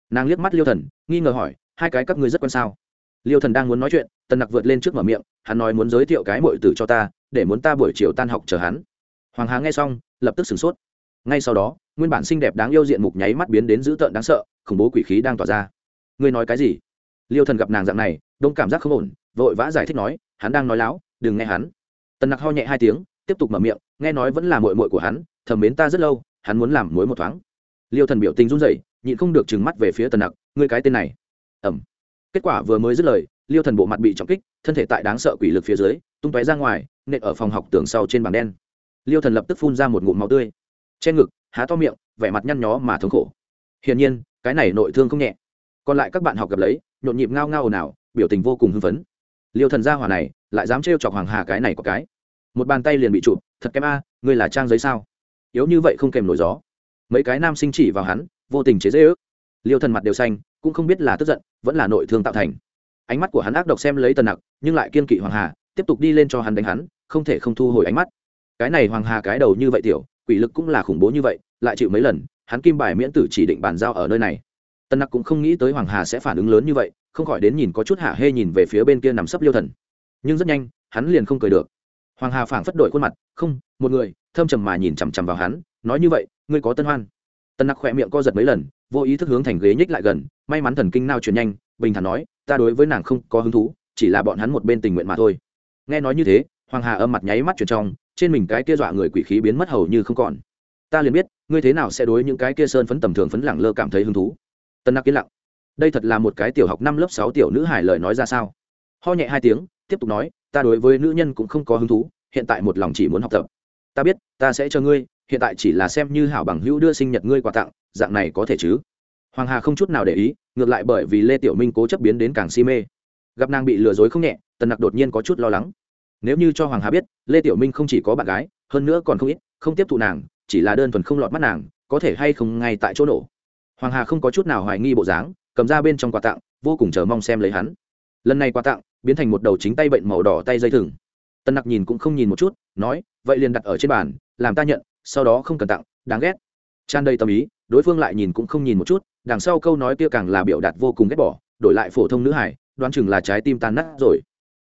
Speaker 1: Nàng liếc mắt liêu thần, nghi ngờ hỏi, hai cái các ngươi rất quan sao? Liêu thần đang muốn nói chuyện, tần nặc vượt lên trước mở miệng, hắn nói muốn giới thiệu cái mội tử cho ta, để muốn ta buổi chiều tan học chờ hắn. Hoàng hà nghe xong, lập tức sửng sốt. Ngay sau đó, nguyên bản xinh đẹp đáng yêu diện mục nháy mắt biến đến dữ tợn đáng sợ, khủng bố quỷ khí đang tỏa ra. Ngươi nói cái gì? Liêu thần gặp nàng dạng này, đông cảm giác không ổn, vội vã giải thích nói, hắn đang nói láo, đừng nghe hắn. Tần nặc ho nhẹ hai tiếng, tiếp tục mở miệng, nghe nói vẫn là mội mội của hắn, thầm mến ta rất lâu, hắn muốn làm mối một thoáng liêu thần biểu tình run rẩy, nhịn không được trừng mắt về phía tần nặc, ngươi cái tên này. Ẩm kết quả vừa mới dứt lời, liêu thần bộ mặt bị trọng kích, thân thể tại đáng sợ quỷ lực phía dưới, tung tóe ra ngoài, nện ở phòng học tường sau trên bảng đen. Liêu thần lập tức phun ra một ngụm máu tươi. Trên ngực, há to miệng, vẻ mặt nhăn nhó mà thống khổ. Hiển nhiên, cái này nội thương không nhẹ. Còn lại các bạn học gặp lấy, nhộn nhịp ngao ngao ồn ào, biểu tình vô cùng hưng phấn. Liêu thần gia hỏa này, lại dám trêu chọc hoàng hà cái này có cái. Một bàn tay liền bị chụp, thật kém a, ngươi là trang giấy sao? Yếu như vậy không kèm nổi gió mấy cái nam sinh chỉ vào hắn, vô tình chế dễ ước. Liêu thần mặt đều xanh, cũng không biết là tức giận, vẫn là nội thương tạo thành. Ánh mắt của hắn ác độc xem lấy tần nặc, nhưng lại kiên kỵ hoàng hà, tiếp tục đi lên cho hắn đánh hắn, không thể không thu hồi ánh mắt. Cái này hoàng hà cái đầu như vậy tiểu, quỷ lực cũng là khủng bố như vậy, lại chịu mấy lần, hắn kim bài miễn tử chỉ định bàn giao ở nơi này. Tần nặc cũng không nghĩ tới hoàng hà sẽ phản ứng lớn như vậy, không khỏi đến nhìn có chút hạ hê nhìn về phía bên kia nằm sấp liêu thần. Nhưng rất nhanh, hắn liền không cười được. Hoàng hà phảng phất đổi khuôn mặt, không, một người, thâm trầm mà nhìn chằm chằm vào hắn, nói như vậy ngươi có tân hoan. Tân nặc khỏe miệng co giật mấy lần, vô ý thức hướng thành ghế nhích lại gần, may mắn thần kinh nao chuyển nhanh, bình thản nói, ta đối với nàng không có hứng thú, chỉ là bọn hắn một bên tình nguyện mà thôi. Nghe nói như thế, hoàng hà âm mặt nháy mắt chuyển trong, trên mình cái kia dọa người quỷ khí biến mất hầu như không còn. Ta liền biết, ngươi thế nào sẽ đối những cái kia sơn phấn tầm thường phấn lẳng lơ cảm thấy hứng thú. Tân nặc yên lặng. Đây thật là một cái tiểu học năm lớp sáu tiểu nữ hải lời nói ra sao? Ho nhẹ hai tiếng, tiếp tục nói, ta đối với nữ nhân cũng không có hứng thú, hiện tại một lòng chỉ muốn học tập. Ta biết, ta sẽ cho ngươi hiện tại chỉ là xem như hảo bằng hữu đưa sinh nhật ngươi quà tặng, dạng này có thể chứ? Hoàng hà không chút nào để ý, ngược lại bởi vì lê tiểu minh cố chấp biến đến càng si mê. Gặp nàng bị lừa dối không nhẹ, tần nặc đột nhiên có chút lo lắng. Nếu như cho hoàng hà biết, lê tiểu minh không chỉ có bạn gái, hơn nữa còn không ít, không tiếp thụ nàng, chỉ là đơn thuần không lọt mắt nàng, có thể hay không ngay tại chỗ nổ. Hoàng hà không có chút nào hoài nghi bộ dáng, cầm ra bên trong quà tặng, vô cùng chờ mong xem lấy hắn. Lần này quà tặng, biến thành một đầu chính tay bệnh màu đỏ tay dây thừng. Tân nặc nhìn cũng không nhìn một chút, nói, vậy liền đặt ở trên bàn, làm ta nhận sau đó không cần tặng, đáng ghét. Tràn đầy tâm ý, đối phương lại nhìn cũng không nhìn một chút, đằng sau câu nói kia càng là biểu đạt vô cùng ghét bỏ, đổi lại phổ thông nữ hải, đoán chừng là trái tim tan nát rồi.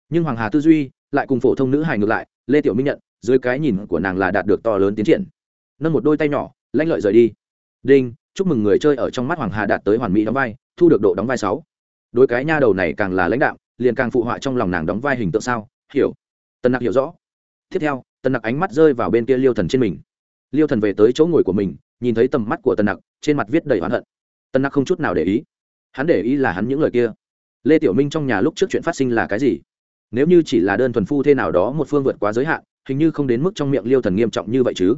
Speaker 1: Nhưng hoàng hà tư duy lại cùng phổ thông nữ hải ngược lại, lê tiểu minh nhận, dưới cái nhìn của nàng là đạt được to lớn tiến triển. Nâng một đôi tay nhỏ, lanh lợi rời đi. Đinh, chúc mừng người chơi ở trong mắt hoàng hà đạt tới hoàn mỹ đóng vai, thu được độ đóng vai sáu. Đôi cái nha đầu này càng là lãnh đạo liền càng phụ họa trong lòng nàng đóng vai hình tượng sao? Hiểu. Tần nặc hiểu rõ. Tiếp theo, tần nặc ánh mắt rơi vào bên kia liêu thần trên mình liêu thần về tới chỗ ngồi của mình, nhìn thấy tầm mắt của tần nặc, trên mặt viết đầy oán hận. Tần nặc không chút nào để ý. Hắn để ý là hắn những lời kia. Lê tiểu minh trong nhà lúc trước chuyện phát sinh là cái gì? Nếu như chỉ là đơn thuần phu thế nào đó một phương vượt quá giới hạn, hình như không đến mức trong miệng liêu thần nghiêm trọng như vậy chứ.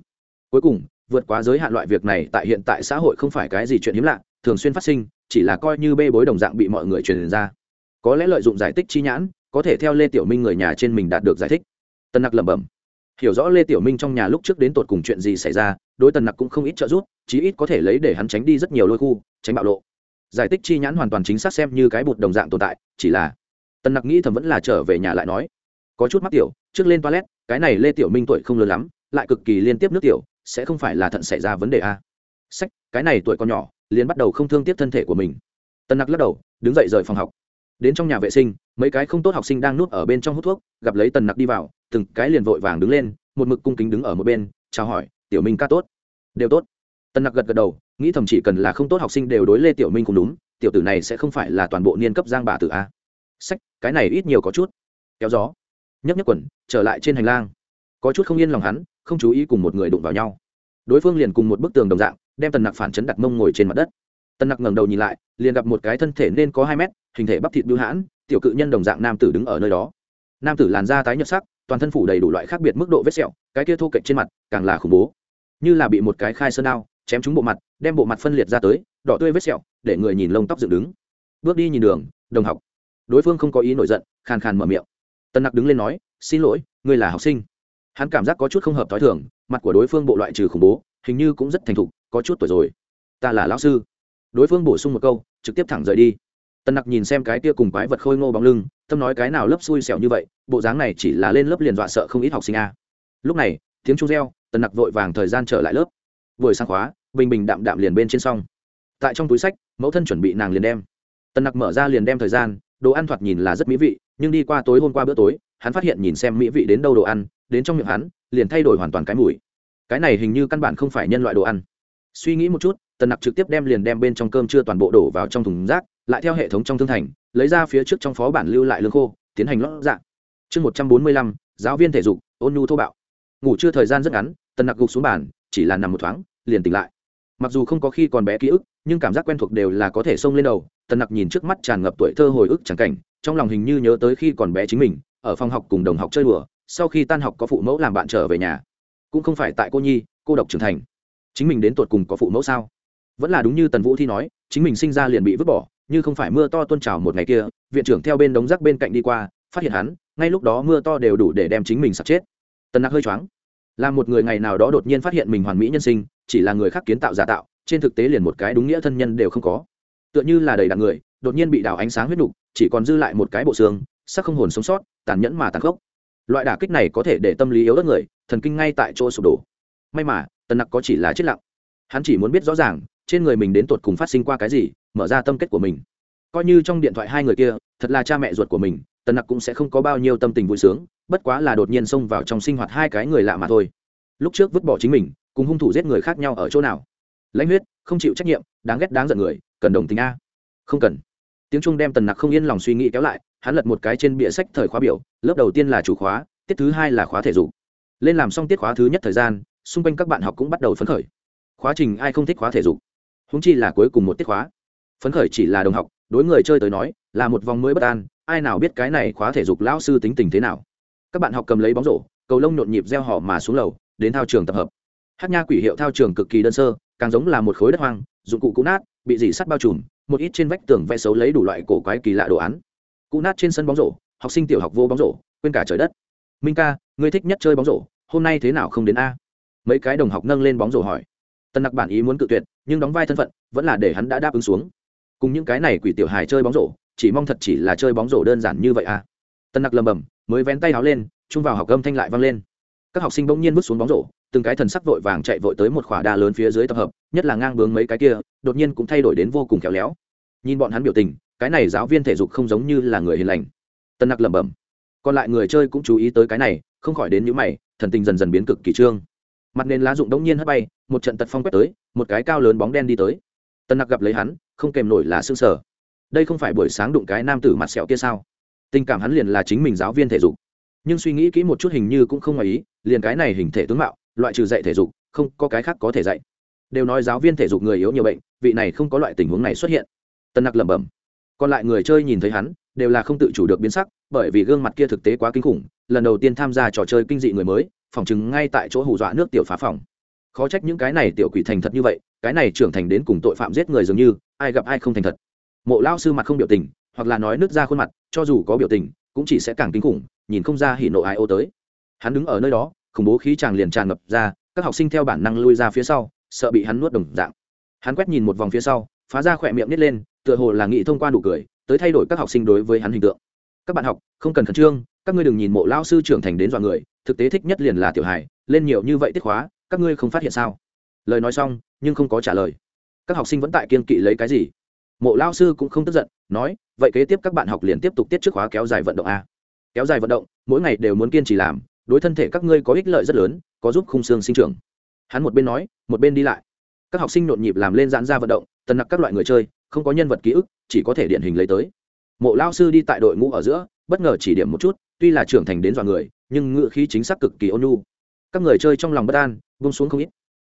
Speaker 1: Cuối cùng, vượt quá giới hạn loại việc này tại hiện tại xã hội không phải cái gì chuyện hiếm lạ, thường xuyên phát sinh, chỉ là coi như bê bối đồng dạng bị mọi người truyền ra. Có lẽ lợi dụng giải tích chi nhãn, có thể theo lê tiểu minh người nhà trên mình đạt được giải thích. Tân nặc lẩm bẩm hiểu rõ lê tiểu minh trong nhà lúc trước đến tột cùng chuyện gì xảy ra, đối tần nặc cũng không ít trợ giúp, chí ít có thể lấy để hắn tránh đi rất nhiều lôi khu, tránh bạo lộ. Giải tích chi nhãn hoàn toàn chính xác xem như cái bụt đồng dạng tồn tại, chỉ là tần nặc nghĩ thầm vẫn là trở về nhà lại nói. Có chút mắc tiểu, trước lên toilet, cái này lê tiểu minh tuổi không lớn lắm, lại cực kỳ liên tiếp nước tiểu, sẽ không phải là thận xảy ra vấn đề a. Sách, cái này tuổi còn nhỏ, liền bắt đầu không thương tiếc thân thể của mình. Tần nặc lắc đầu, đứng dậy rời phòng học. Đến trong nhà vệ sinh, mấy cái không tốt học sinh đang nuốt ở bên trong hút thuốc, gặp lấy tần nặc đi vào từng cái liền vội vàng đứng lên, một mực cung kính đứng ở một bên, chào hỏi, tiểu minh ca tốt. Đều tốt. Tần nặc gật gật đầu, nghĩ thầm chỉ cần là không tốt học sinh đều đối lê tiểu minh cũng đúng, tiểu tử này sẽ không phải là toàn bộ niên cấp giang bà tử a. Sách, cái này ít nhiều có chút. Kéo gió. Nhấp nhấp quần, trở lại trên hành lang. Có chút không yên lòng hắn, không chú ý cùng một người đụng vào nhau. Đối phương liền cùng một bức tường đồng dạng, đem tần nặc phản chấn đặt mông ngồi trên mặt đất. Tần nặc ngẩng đầu nhìn lại, liền gặp một cái thân thể nên có hai mét, hình thể bắp thịt bưu hãn, tiểu cự nhân đồng dạng nam tử đứng ở nơi đó. Nam tử làn da tái nhợt sắc toàn thân phủ đầy đủ loại khác biệt mức độ vết sẹo, cái kia thô kệch trên mặt càng là khủng bố. Như là bị một cái khai sơn đao chém trúng bộ mặt, đem bộ mặt phân liệt ra tới, đỏ tươi vết sẹo, để người nhìn lông tóc dựng đứng. Bước đi nhìn đường, đồng học. Đối phương không có ý nổi giận, khàn khàn mở miệng. Tân nặc đứng lên nói, xin lỗi, ngươi là học sinh. Hắn cảm giác có chút không hợp t h ó i thường, mặt của đối phương bộ loại trừ khủng bố, hình như cũng rất thành thục, có chút tuổi rồi. Ta là lão sư. Đối phương bổ sung một câu, trực tiếp thẳng rời đi tần nặc nhìn xem cái kia cùng quái vật khôi ngô bóng lưng, tâm nói cái nào lớp xui xẻo như vậy, bộ dáng này chỉ là lên lớp liền dọa sợ không ít học sinh a. Lúc này, tiếng chu reo, tần nặc vội vàng thời gian trở lại lớp. Buổi sáng khóa, bình bình đạm đạm liền bên trên xong. Tại trong túi sách, mẫu thân chuẩn bị nàng liền đem. Tần nặc mở ra liền đem thời gian, đồ ăn thoạt nhìn là rất mỹ vị, nhưng đi qua tối hôm qua bữa tối, hắn phát hiện nhìn xem mỹ vị đến đâu đồ ăn, đến trong miệng hắn, liền thay đổi hoàn toàn cái mùi. Cái này hình như căn bản không phải nhân loại đồ ăn. Suy nghĩ một chút, tần nặc trực tiếp đem liền đem bên trong cơm chưa toàn bộ đổ vào trong thùng rác lại theo hệ thống trong thương thành, lấy ra phía trước trong phó bản lưu lại lương khô, tiến hành lót dạng chương một trăm bốn mươi lăm, giáo viên thể dục, ôn nhu thô bạo. Ngủ chưa thời gian rất ngắn, tần nặc gục xuống bàn, chỉ là nằm một thoáng, liền tỉnh lại. Mặc dù không có khi còn bé ký ức, nhưng cảm giác quen thuộc đều là có thể xông lên đầu, tần nặc nhìn trước mắt tràn ngập tuổi thơ hồi ức c cảnh, trong lòng hình như nhớ tới khi còn bé chính mình, ở phòng học cùng đồng học chơi đùa, sau khi tan học có phụ mẫu làm bạn trở về nhà. Cũng không phải tại cô nhi, cô độc trưởng thành. Chính mình đến tuột cùng có phụ mẫu sao? Vẫn là đúng như tần vũ thi nói, chính mình sinh ra liền bị vứt bỏ như không phải mưa to tuôn trào một ngày kia, viện trưởng theo bên đống rác bên cạnh đi qua, phát hiện hắn, ngay lúc đó mưa to đều đủ để đem chính mình sắp chết. Tần nặc hơi choáng. Là một người ngày nào đó đột nhiên phát hiện mình hoàn mỹ nhân sinh, chỉ là người khác kiến tạo giả tạo, trên thực tế liền một cái đúng nghĩa thân nhân đều không có. Tựa như là đầy đạn người, đột nhiên bị đảo ánh sáng huyết nục, chỉ còn dư lại một cái bộ xương, sắc không hồn sống sót, tàn nhẫn mà tàn khốc. Loại đả kích này có thể để tâm lý yếu đất người, thần kinh ngay tại chỗ sụp đổ. May mà, tần nặc có chỉ là chết lặng. Hắn chỉ muốn biết rõ ràng, trên người mình đến tột cùng phát sinh qua cái gì mở ra tâm kết của mình. Coi như trong điện thoại hai người kia, thật là cha mẹ ruột của mình, tần nặc cũng sẽ không có bao nhiêu tâm tình vui sướng, bất quá là đột nhiên xông vào trong sinh hoạt hai cái người lạ mà thôi. Lúc trước vứt bỏ chính mình, cùng hung thủ giết người khác nhau ở chỗ nào? Lãnh huyết, không chịu trách nhiệm, đáng ghét đáng giận người, cần đồng tình a. Không cần. Tiếng trung đem tần nặc không yên lòng suy nghĩ kéo lại, hắn lật một cái trên bìa sách thời khóa biểu, lớp đầu tiên là chủ khóa, tiết thứ hai là khóa thể dục. Lên làm xong tiết khóa thứ nhất thời gian, xung quanh các bạn học cũng bắt đầu phấn khởi. Khóa trình ai không thích khóa thể dục? Húng chi là cuối cùng một tiết khóa phấn khởi chỉ là đồng học, đối người chơi tới nói, là một vòng mới bất an, ai nào biết cái này khóa thể dục lão sư tính tình thế nào. Các bạn học cầm lấy bóng rổ, cầu lông nhộn nhịp gieo họ mà xuống lầu, đến thao trường tập hợp. Hát nha quỷ hiệu thao trường cực kỳ đơn sơ, càng giống là một khối đất hoang, dụng cụ cũ nát, bị dỉ sắt bao trùm, một ít trên vách tường vẽ xấu lấy đủ loại cổ quái kỳ lạ đồ án. Cũ nát trên sân bóng rổ, học sinh tiểu học vô bóng rổ, quên cả trời đất. Minh ca người thích nhất chơi bóng rổ, hôm nay thế nào không đến a? Mấy cái đồng học nâng lên bóng rổ hỏi. Tân nặc bản ý muốn cự tuyệt, nhưng đóng vai thân phận, vẫn là để hắn đã đáp ứng xuống cùng những cái này quỷ tiểu hài chơi bóng rổ, chỉ mong thật chỉ là chơi bóng rổ đơn giản như vậy à. Tân nặc lầm bầm, mới vén tay áo lên, chung vào học âm thanh lại vang lên. Các học sinh bỗng nhiên bước xuống bóng rổ, từng cái thần sắc vội vàng chạy vội tới một khỏa đa lớn phía dưới tập hợp, nhất là ngang bướng mấy cái kia, đột nhiên cũng thay đổi đến vô cùng khéo léo. Nhìn bọn hắn biểu tình, cái này giáo viên thể dục không giống như là người hiền lành. Tân nặc lẩm bẩm. Còn lại người chơi cũng chú ý tới cái này, không khỏi đến những mày, thần tình dần dần biến cực kỳ trương. Mặt nền lá rụng đống nhiên hất bay, một trận tật phong quét tới, một cái cao lớn bóng đen đi tới. Tân nặc gặp lấy hắn không kèm nổi là xương sở đây không phải buổi sáng đụng cái nam tử mặt sẹo kia sao? Tình cảm hắn liền là chính mình giáo viên thể dục. Nhưng suy nghĩ kỹ một chút hình như cũng không ngoài ý, liền cái này hình thể tướng mạo, loại trừ dạy thể dục, không có cái khác có thể dạy. Đều nói giáo viên thể dục người yếu nhiều bệnh, vị này không có loại tình huống này xuất hiện. Tân nặc lẩm bẩm. Còn lại người chơi nhìn thấy hắn, đều là không tự chủ được biến sắc, bởi vì gương mặt kia thực tế quá kinh khủng, lần đầu tiên tham gia trò chơi kinh dị người mới, phòng chứng ngay tại chỗ hù dọa nước tiểu phá phòng. Khó trách những cái này tiểu quỷ thành thật như vậy cái này trưởng thành đến cùng tội phạm giết người dường như, ai gặp ai không thành thật. Mộ lao sư mặt không biểu tình, hoặc là nói nứt ra khuôn mặt, cho dù có biểu tình, cũng chỉ sẽ càng kinh khủng, nhìn không ra hỉ nộ ai ô tới. Hắn đứng ở nơi đó, khủng bố khí chàng liền tràn ngập ra, các học sinh theo bản năng lui ra phía sau, sợ bị hắn nuốt đồng dạng. Hắn quét nhìn một vòng phía sau, phá ra khỏe miệng nít lên, tựa hồ là nghĩ thông qua nụ cười, tới thay đổi các học sinh đối với hắn hình tượng. Các bạn học, không cần khẩn trương, các ngươi đừng nhìn mộ lao sư trưởng thành đến dọa người, thực tế thích nhất liền là tiểu hài, lên nhiều như vậy tiết khóa, các ngươi không phát hiện sao? Lời nói xong, nhưng không có trả lời. Các học sinh vẫn tại kiên kỵ lấy cái gì? Mộ lao sư cũng không tức giận, nói, vậy kế tiếp các bạn học liền tiếp tục tiết trước khóa kéo dài vận động a. Kéo dài vận động, mỗi ngày đều muốn kiên trì làm, đối thân thể các ngươi có ích lợi rất lớn, có giúp khung xương sinh trưởng. Hắn một bên nói, một bên đi lại. Các học sinh nhộn nhịp làm lên giãn ra vận động, tần nặc các loại người chơi, không có nhân vật ký ức, chỉ có thể điển hình lấy tới. Mộ lao sư đi tại đội ngũ ở giữa, bất ngờ chỉ điểm một chút, tuy là trưởng thành đến dọa người, nhưng ngựa khí chính xác cực kỳ ôn nhu. Các người chơi trong lòng bất an bung xuống không ít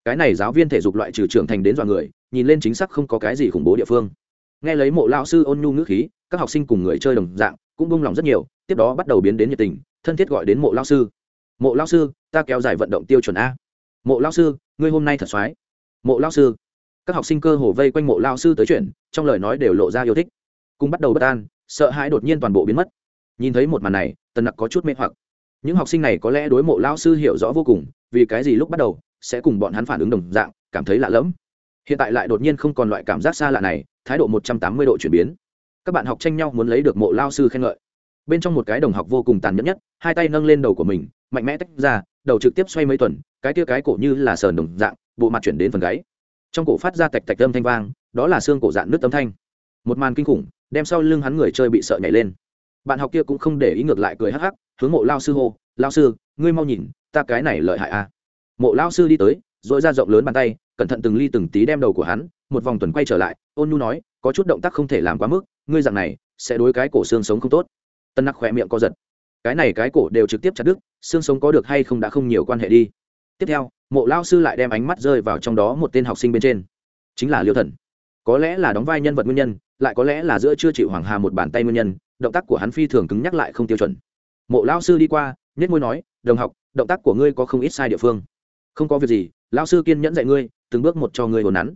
Speaker 1: cái này giáo viên thể dục loại trừ trưởng thành đến dọa người, nhìn lên chính xác không có cái gì khủng bố địa phương. Nghe lấy mộ lao sư ôn nhu ngữ khí, các học sinh cùng người chơi đồng dạng, cũng bông lòng rất nhiều, tiếp đó bắt đầu biến đến nhiệt tình, thân thiết gọi đến mộ lao sư. Mộ lao sư, ta kéo dài vận động tiêu chuẩn a. Mộ lao sư, ngươi hôm nay thật soái mộ lao sư. Các học sinh cơ hồ vây quanh mộ lao sư tới chuyện, trong lời nói đều lộ ra yêu thích. Cùng bắt đầu bất an, sợ hãi đột nhiên toàn bộ biến mất. Nhìn thấy một màn này, tần nặc có chút mê hoặc. Những học sinh này có lẽ đối mộ lao sư hiểu rõ vô cùng vì cái gì lúc bắt đầu sẽ cùng bọn hắn phản ứng đồng dạng, cảm thấy lạ lẫm. Hiện tại lại đột nhiên không còn loại cảm giác xa lạ này, thái độ một trăm tám mươi độ chuyển biến. Các bạn học tranh nhau muốn lấy được mộ lao sư khen ngợi. Bên trong một cái đồng học vô cùng tàn nhẫn nhất, hai tay nâng lên đầu của mình, mạnh mẽ tách ra, đầu trực tiếp xoay mấy tuần, cái tia cái cổ như là sờn đồng dạng, bộ mặt chuyển đến phần gáy. Trong cổ phát ra tạch tạch âm thanh vang, đó là xương cổ dạng nước âm thanh. Một màn kinh khủng, đem sau lưng hắn người chơi bị sợ nhảy lên. Bạn học kia cũng không để ý ngược lại cười hắc hắc, hướng mộ lao sư hô, lao sư, ngươi mau nhìn ta cái này lợi hại a à. mộ lao sư đi tới dội ra rộng lớn bàn tay, cẩn thận từng ly từng tí đem đầu của hắn, một vòng tuần quay trở lại, ôn nhu nói, có chút động tác không thể làm quá mức, ngươi dạng này, sẽ đối cái cổ xương sống không tốt. Tân nặc khỏe miệng co giật. Cái này cái cổ đều trực tiếp chặt đứt, xương sống có được hay không đã không nhiều quan hệ đi. Tiếp theo, mộ lao sư lại đem ánh mắt rơi vào trong đó một tên học sinh bên trên. Chính là liêu thần. Có lẽ là đóng vai nhân vật nguyên nhân, lại có lẽ là giữa chưa chịu hoàng hà một bàn tay nguyên nhân, động tác của hắn phi thường cứng nhắc lại không tiêu chuẩn. Mộ lao sư đi qua nhất môi nói, đồng học động tác của ngươi có không ít sai địa phương. Không có việc gì lao sư kiên nhẫn dạy ngươi, từng bước một cho ngươi hồn nắn.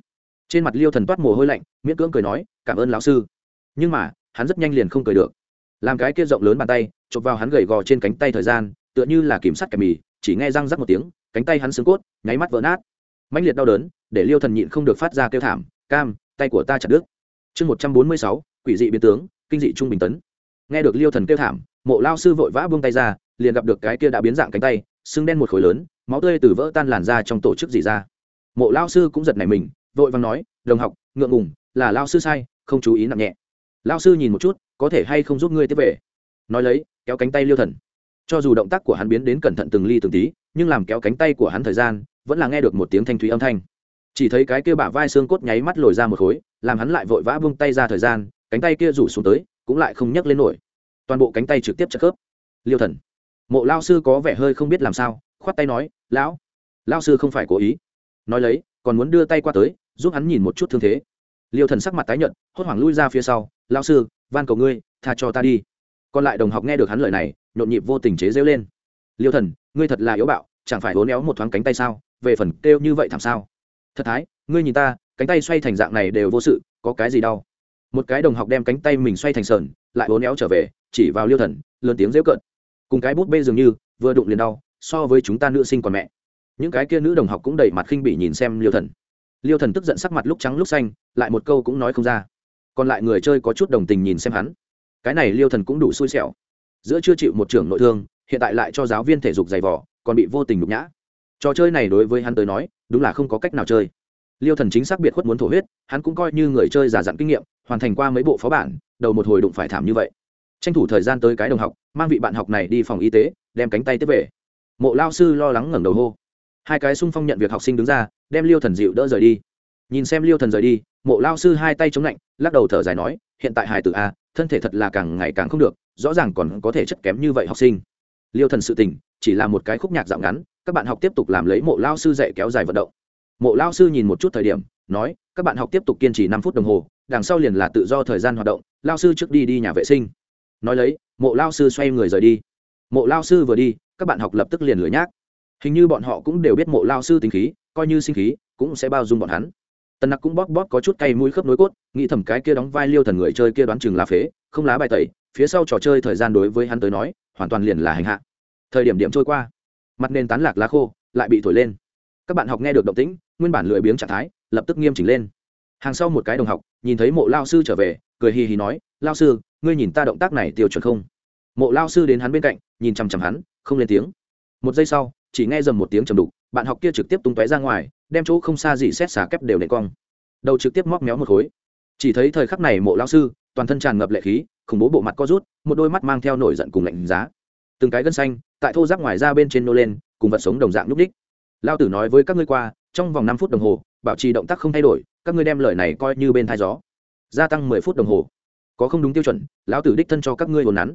Speaker 1: Trên mặt liêu thần toát mồ hôi lạnh, miễn cưỡng cười nói, cảm ơn lão sư. Nhưng mà, hắn rất nhanh liền không cười được. Làm cái kia rộng lớn bàn tay, chụp vào hắn gầy gò trên cánh tay thời gian, tựa như là kiểm sắt kẻ mì, chỉ nghe răng rắc một tiếng, cánh tay hắn xương cốt, nháy mắt vỡ nát. Mãnh liệt đau đớn, để liêu thần nhịn không được phát ra kêu thảm, cam, tay của ta chặt đứt. Chương một trăm bốn mươi sáu, quỷ dị biến tướng, kinh dị trung bình tấn. Nghe được liêu thần kêu thảm, mộ lao sư vội vã buông tay ra liền gặp được cái kia đã biến dạng cánh tay sưng đen một khối lớn, máu tươi từ vỡ tan làn ra trong tổ chức gì ra. Mộ lao sư cũng giật nảy mình, vội vàng nói, đồng học, ngượng ngùng, là lao sư sai, không chú ý nặng nhẹ. Lao sư nhìn một chút, có thể hay không giúp ngươi tiếp về? Nói lấy, kéo cánh tay liêu thần. Cho dù động tác của hắn biến đến cẩn thận từng ly từng tí, nhưng làm kéo cánh tay của hắn thời gian, vẫn là nghe được một tiếng thanh thúy âm thanh. Chỉ thấy cái kia bả vai xương cốt nháy mắt lồi ra một khối, làm hắn lại vội vã buông tay ra thời gian, cánh tay kia rủ xuống tới, cũng lại không nhấc lên nổi. Toàn bộ cánh tay trực tiếp chặt khớp. Liêu thần mộ lao sư có vẻ hơi không biết làm sao, khoát tay nói, lão, lao sư không phải cố ý. Nói lấy, còn muốn đưa tay qua tới, giúp hắn nhìn một chút thương thế. Liêu thần sắc mặt tái nhợt, hốt hoảng lui ra phía sau lao sư, van cầu ngươi, tha cho ta đi. Còn lại đồng học nghe được hắn lời này, nhộn nhịp vô tình chế rêu lên. Liêu thần, ngươi thật là yếu bạo, chẳng phải hố néo một thoáng cánh tay sao? Về phần kêu như vậy thảm sao? Thật thái, ngươi nhìn ta, cánh tay xoay thành dạng này đều vô sự, có cái gì đau? Một cái đồng học đem cánh tay mình xoay thành sờn, lại hố néo trở về, chỉ vào liêu thần, lớn tiếng rêu cợt cùng cái bút bê dường như, vừa đụng liền đau, so với chúng ta nữ sinh còn mẹ. Những cái kia nữ đồng học cũng đầy mặt khinh bỉ nhìn xem liêu thần. Liêu thần tức giận sắc mặt lúc trắng lúc xanh, lại một câu cũng nói không ra. Còn lại người chơi có chút đồng tình nhìn xem hắn. Cái này liêu thần cũng đủ xui xẻo. Giữa chưa chịu một trưởng nội thương, hiện tại lại cho giáo viên thể dục giày vỏ còn bị vô tình nhục nhã. Trò chơi này đối với hắn tới nói, đúng là không có cách nào chơi. Liêu thần chính xác biệt khuất muốn thổ huyết, hắn cũng coi như người chơi giả dặn kinh nghiệm, hoàn thành qua mấy bộ phó bản, đầu một hồi đụng phải thảm như vậy tranh thủ thời gian tới cái đồng học, mang vị bạn học này đi phòng y tế, đem cánh tay tiếp về. Mộ lao sư lo lắng ngẩng đầu hô. Hai cái sung phong nhận việc học sinh đứng ra, đem liêu thần dịu đỡ rời đi. Nhìn xem liêu thần rời đi, mộ lao sư hai tay chống lạnh, lắc đầu thở dài nói, hiện tại hài tử a, thân thể thật là càng ngày càng không được, rõ ràng còn có thể chất kém như vậy học sinh. Liêu thần sự tình, chỉ là một cái khúc nhạc dạo ngắn, các bạn học tiếp tục làm lấy mộ lao sư dạy kéo dài vận động. Mộ lao sư nhìn một chút thời điểm, nói, các bạn học tiếp tục kiên trì năm phút đồng hồ, đằng sau liền là tự do thời gian hoạt động, lao sư trước đi đi nhà vệ sinh nói lấy, mộ lao sư xoay người rời đi. Mộ lao sư vừa đi, các bạn học lập tức liền lửa nhác. Hình như bọn họ cũng đều biết mộ lao sư tính khí, coi như sinh khí, cũng sẽ bao dung bọn hắn. Tần nặc cũng bóp bóp có chút cay mũi khớp nối cốt, nghĩ thầm cái kia đóng vai liêu thần người chơi kia đoán chừng lá phế, không lá bài tẩy, phía sau trò chơi thời gian đối với hắn tới nói, hoàn toàn liền là hành hạ. Thời điểm điểm trôi qua, mặt nền tán lạc lá khô, lại bị thổi lên. Các bạn học nghe được động tĩnh, nguyên bản lười biếng trạng thái, lập tức nghiêm chỉnh lên hàng sau một cái đồng học, nhìn thấy mộ lao sư trở về, cười hì hì nói, lao sư, ngươi nhìn ta động tác này tiêu chuẩn không? Mộ lao sư đến hắn bên cạnh, nhìn chằm chằm hắn, không lên tiếng. Một giây sau, chỉ nghe dầm một tiếng trầm đục, bạn học kia trực tiếp tung tóe ra ngoài, đem chỗ không xa gì xét xả kép đều nệ cong. Đầu trực tiếp móc méo một khối. Chỉ thấy thời khắc này mộ lao sư, toàn thân tràn ngập lệ khí, khủng bố bộ mặt co rút, một đôi mắt mang theo nổi giận cùng lạnh giá. Từng cái gân xanh, tại thô giáp ngoài ra bên trên nô lên, cùng vật sống đồng dạng núp đích. Lao tử nói với các ngươi qua, trong vòng năm phút đồng hồ, bảo trì động tác không thay đổi các ngươi đem lời này coi như bên thai gió. Gia tăng mười phút đồng hồ. Có không đúng tiêu chuẩn, lão tử đích thân cho các ngươi hồn nắn.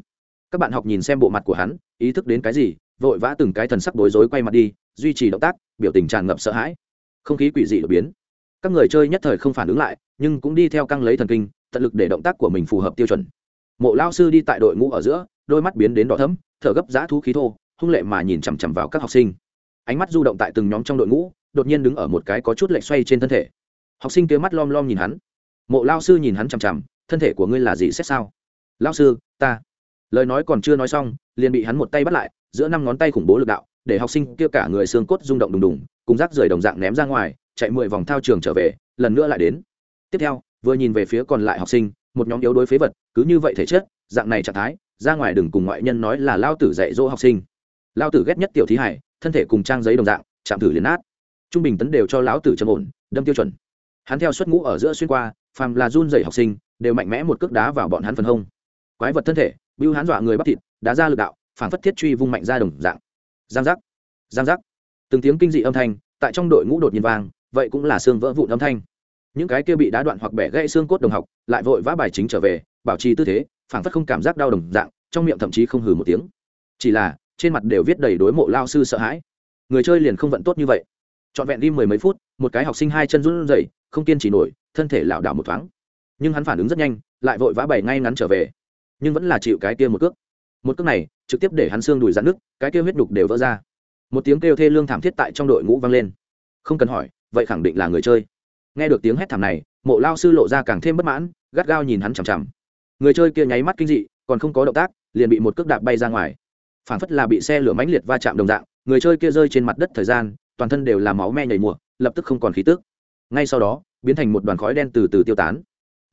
Speaker 1: Các bạn học nhìn xem bộ mặt của hắn, ý thức đến cái gì, vội vã từng cái thần sắc bối rối quay mặt đi, duy trì động tác, biểu tình tràn ngập sợ hãi. Không khí quỷ dị đột biến. Các người chơi nhất thời không phản ứng lại, nhưng cũng đi theo căng lấy thần kinh, tận lực để động tác của mình phù hợp tiêu chuẩn. Mộ lao sư đi tại đội ngũ ở giữa, đôi mắt biến đến đỏ thấm thở gấp giã thú khí thô, hung lệ mà nhìn chằm chằm vào các học sinh. Ánh mắt du động tại từng nhóm trong đội ngũ, đột nhiên đứng ở một cái có chút lệch xoay trên thân thể học sinh kia mắt lom lom nhìn hắn. Mộ lao sư nhìn hắn chằm chằm, thân thể của ngươi là gì xét sao? Lao sư, ta. Lời nói còn chưa nói xong, liền bị hắn một tay bắt lại, giữa năm ngón tay khủng bố lực đạo, để học sinh kia cả người xương cốt rung động đùng đùng, cùng rác rời đồng dạng ném ra ngoài, chạy mười vòng thao trường trở về, lần nữa lại đến. Tiếp theo, vừa nhìn về phía còn lại học sinh, một nhóm yếu đối phế vật, cứ như vậy thể chất, dạng này trạng thái, ra ngoài đừng cùng ngoại nhân nói là lao tử dạy dỗ học sinh. Lao tử ghét nhất tiểu thí hải, thân thể cùng trang giấy đồng dạng, chạm thử liền nát. trung bình tấn đều cho lão tử trầm ổn, đâm tiêu chuẩn hắn theo xuất ngũ ở giữa xuyên qua, phàm là run dày học sinh, đều mạnh mẽ một cước đá vào bọn hắn phần hông. Quái vật thân thể, bưu hắn dọa người bắt thịt, đá ra lực đạo phản phất thiết truy vung mạnh ra đồng dạng. Giang giác giang giác. Từng tiếng kinh dị âm thanh, tại trong đội ngũ đột nhiên vang, vậy cũng là xương vỡ vụn âm thanh. Những cái kia bị đá đoạn hoặc bẻ gãy xương cốt đồng học, lại vội vã bài chính trở về, bảo trì tư thế phản phất không cảm giác đau đồng dạng, trong miệng thậm chí không hừ một tiếng. Chỉ là, trên mặt đều viết đầy đối mộ lao sư sợ hãi. Người chơi liền không vận tốt như vậy. Trọn vẹn đi mười mấy phút, một cái học sinh hai chân run rẩy không kiên trì nổi, thân thể lảo đảo một thoáng. Nhưng hắn phản ứng rất nhanh, lại vội vã bày ngay ngắn trở về. Nhưng vẫn là chịu cái kia một cước. Một cước này, trực tiếp để hắn xương đùi dạn nước cái kia huyết đục đều vỡ ra. Một tiếng kêu thê lương thảm thiết tại trong đội ngũ vang lên. Không cần hỏi, vậy khẳng định là người chơi. Nghe được tiếng hét thảm này, mộ lao sư lộ ra càng thêm bất mãn, gắt gao nhìn hắn chằm chằm. Người chơi kia nháy mắt kinh dị, còn không có động tác, liền bị một cước đạp bay ra ngoài. Phản phất là bị xe lửa mãnh liệt va chạm đồng dạng, người chơi kia rơi trên mặt đất thời gian, toàn thân đều là máu me nhảy mùa, lập tức không còn khí tức ngay sau đó, biến thành một đoàn khói đen từ từ tiêu tán.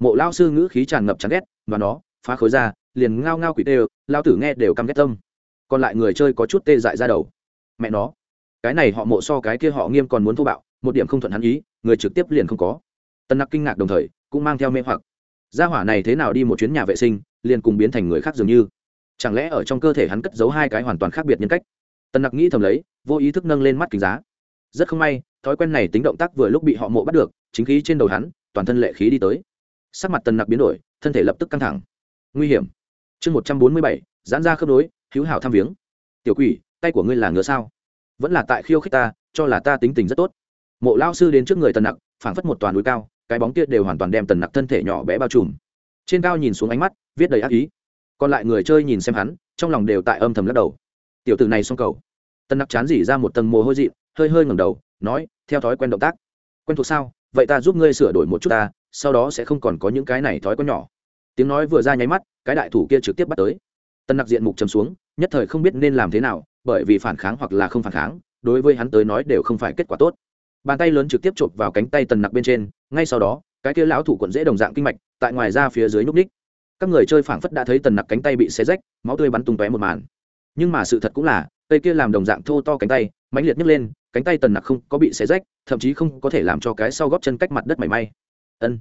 Speaker 1: Mộ lao sư ngữ khí tràn ngập chán ghét, và nó, phá khối ra, liền ngao ngao quỷ tê, lao tử nghe đều căm ghét tâm. Còn lại người chơi có chút tê dại ra đầu. Mẹ nó, cái này họ mộ so cái kia họ nghiêm còn muốn thô bạo, một điểm không thuận hắn ý, người trực tiếp liền không có. Tân nặc kinh ngạc đồng thời, cũng mang theo mê hoặc. Gia hỏa này thế nào đi một chuyến nhà vệ sinh, liền cùng biến thành người khác dường như. Chẳng lẽ ở trong cơ thể hắn cất giấu hai cái hoàn toàn khác biệt nhân cách? Tân nặc nghĩ thầm lấy, vô ý thức nâng lên mắt kính giá rất không may, thói quen này tính động tác vừa lúc bị họ mộ bắt được, chính khí trên đầu hắn, toàn thân lệ khí đi tới. Sắc mặt tần nặc biến đổi, thân thể lập tức căng thẳng. Nguy hiểm. Chương một trăm bốn mươi bảy, giãn ra khớp nối, hữu hảo tham viếng. Tiểu quỷ, tay của ngươi là ngựa sao? Vẫn là tại khiêu khích ta, cho là ta tính tình rất tốt. Mộ lao sư đến trước người tần nặc, phảng phất một toàn núi cao, cái bóng kia đều hoàn toàn đem tần nặc thân thể nhỏ bé bao trùm. Trên cao nhìn xuống ánh mắt, viết đầy ác ý. Còn lại người chơi nhìn xem hắn, trong lòng đều tại âm thầm lắc đầu. Tiểu tử này xong cầu. Tần nặc chán dỉ ra một tầng mồ hôi dị hơi hơi ngẩng đầu, nói, theo thói quen động tác. Quen thuộc sao? Vậy ta giúp ngươi sửa đổi một chút ta, sau đó sẽ không còn có những cái này thói quen nhỏ. Tiếng nói vừa ra nháy mắt, cái đại thủ kia trực tiếp bắt tới. Tân nặc diện mục trầm xuống, nhất thời không biết nên làm thế nào, bởi vì phản kháng hoặc là không phản kháng, đối với hắn tới nói đều không phải kết quả tốt. Bàn tay lớn trực tiếp chộp vào cánh tay tần nặc bên trên, ngay sau đó, cái kia lão thủ quận dễ đồng dạng kinh mạch, tại ngoài ra phía dưới nhúc ních. Các người chơi phảng phất đã thấy tần nặc cánh tay bị xé rách, máu tươi bắn tung tóe một màn. Nhưng mà sự thật cũng là, cây kia làm đồng dạng thô to cánh tay, mãnh liệt nhấc lên cánh tay tần nặc không có bị xé rách, thậm chí không có thể làm cho cái sau góp chân cách mặt đất mảy may. Ân.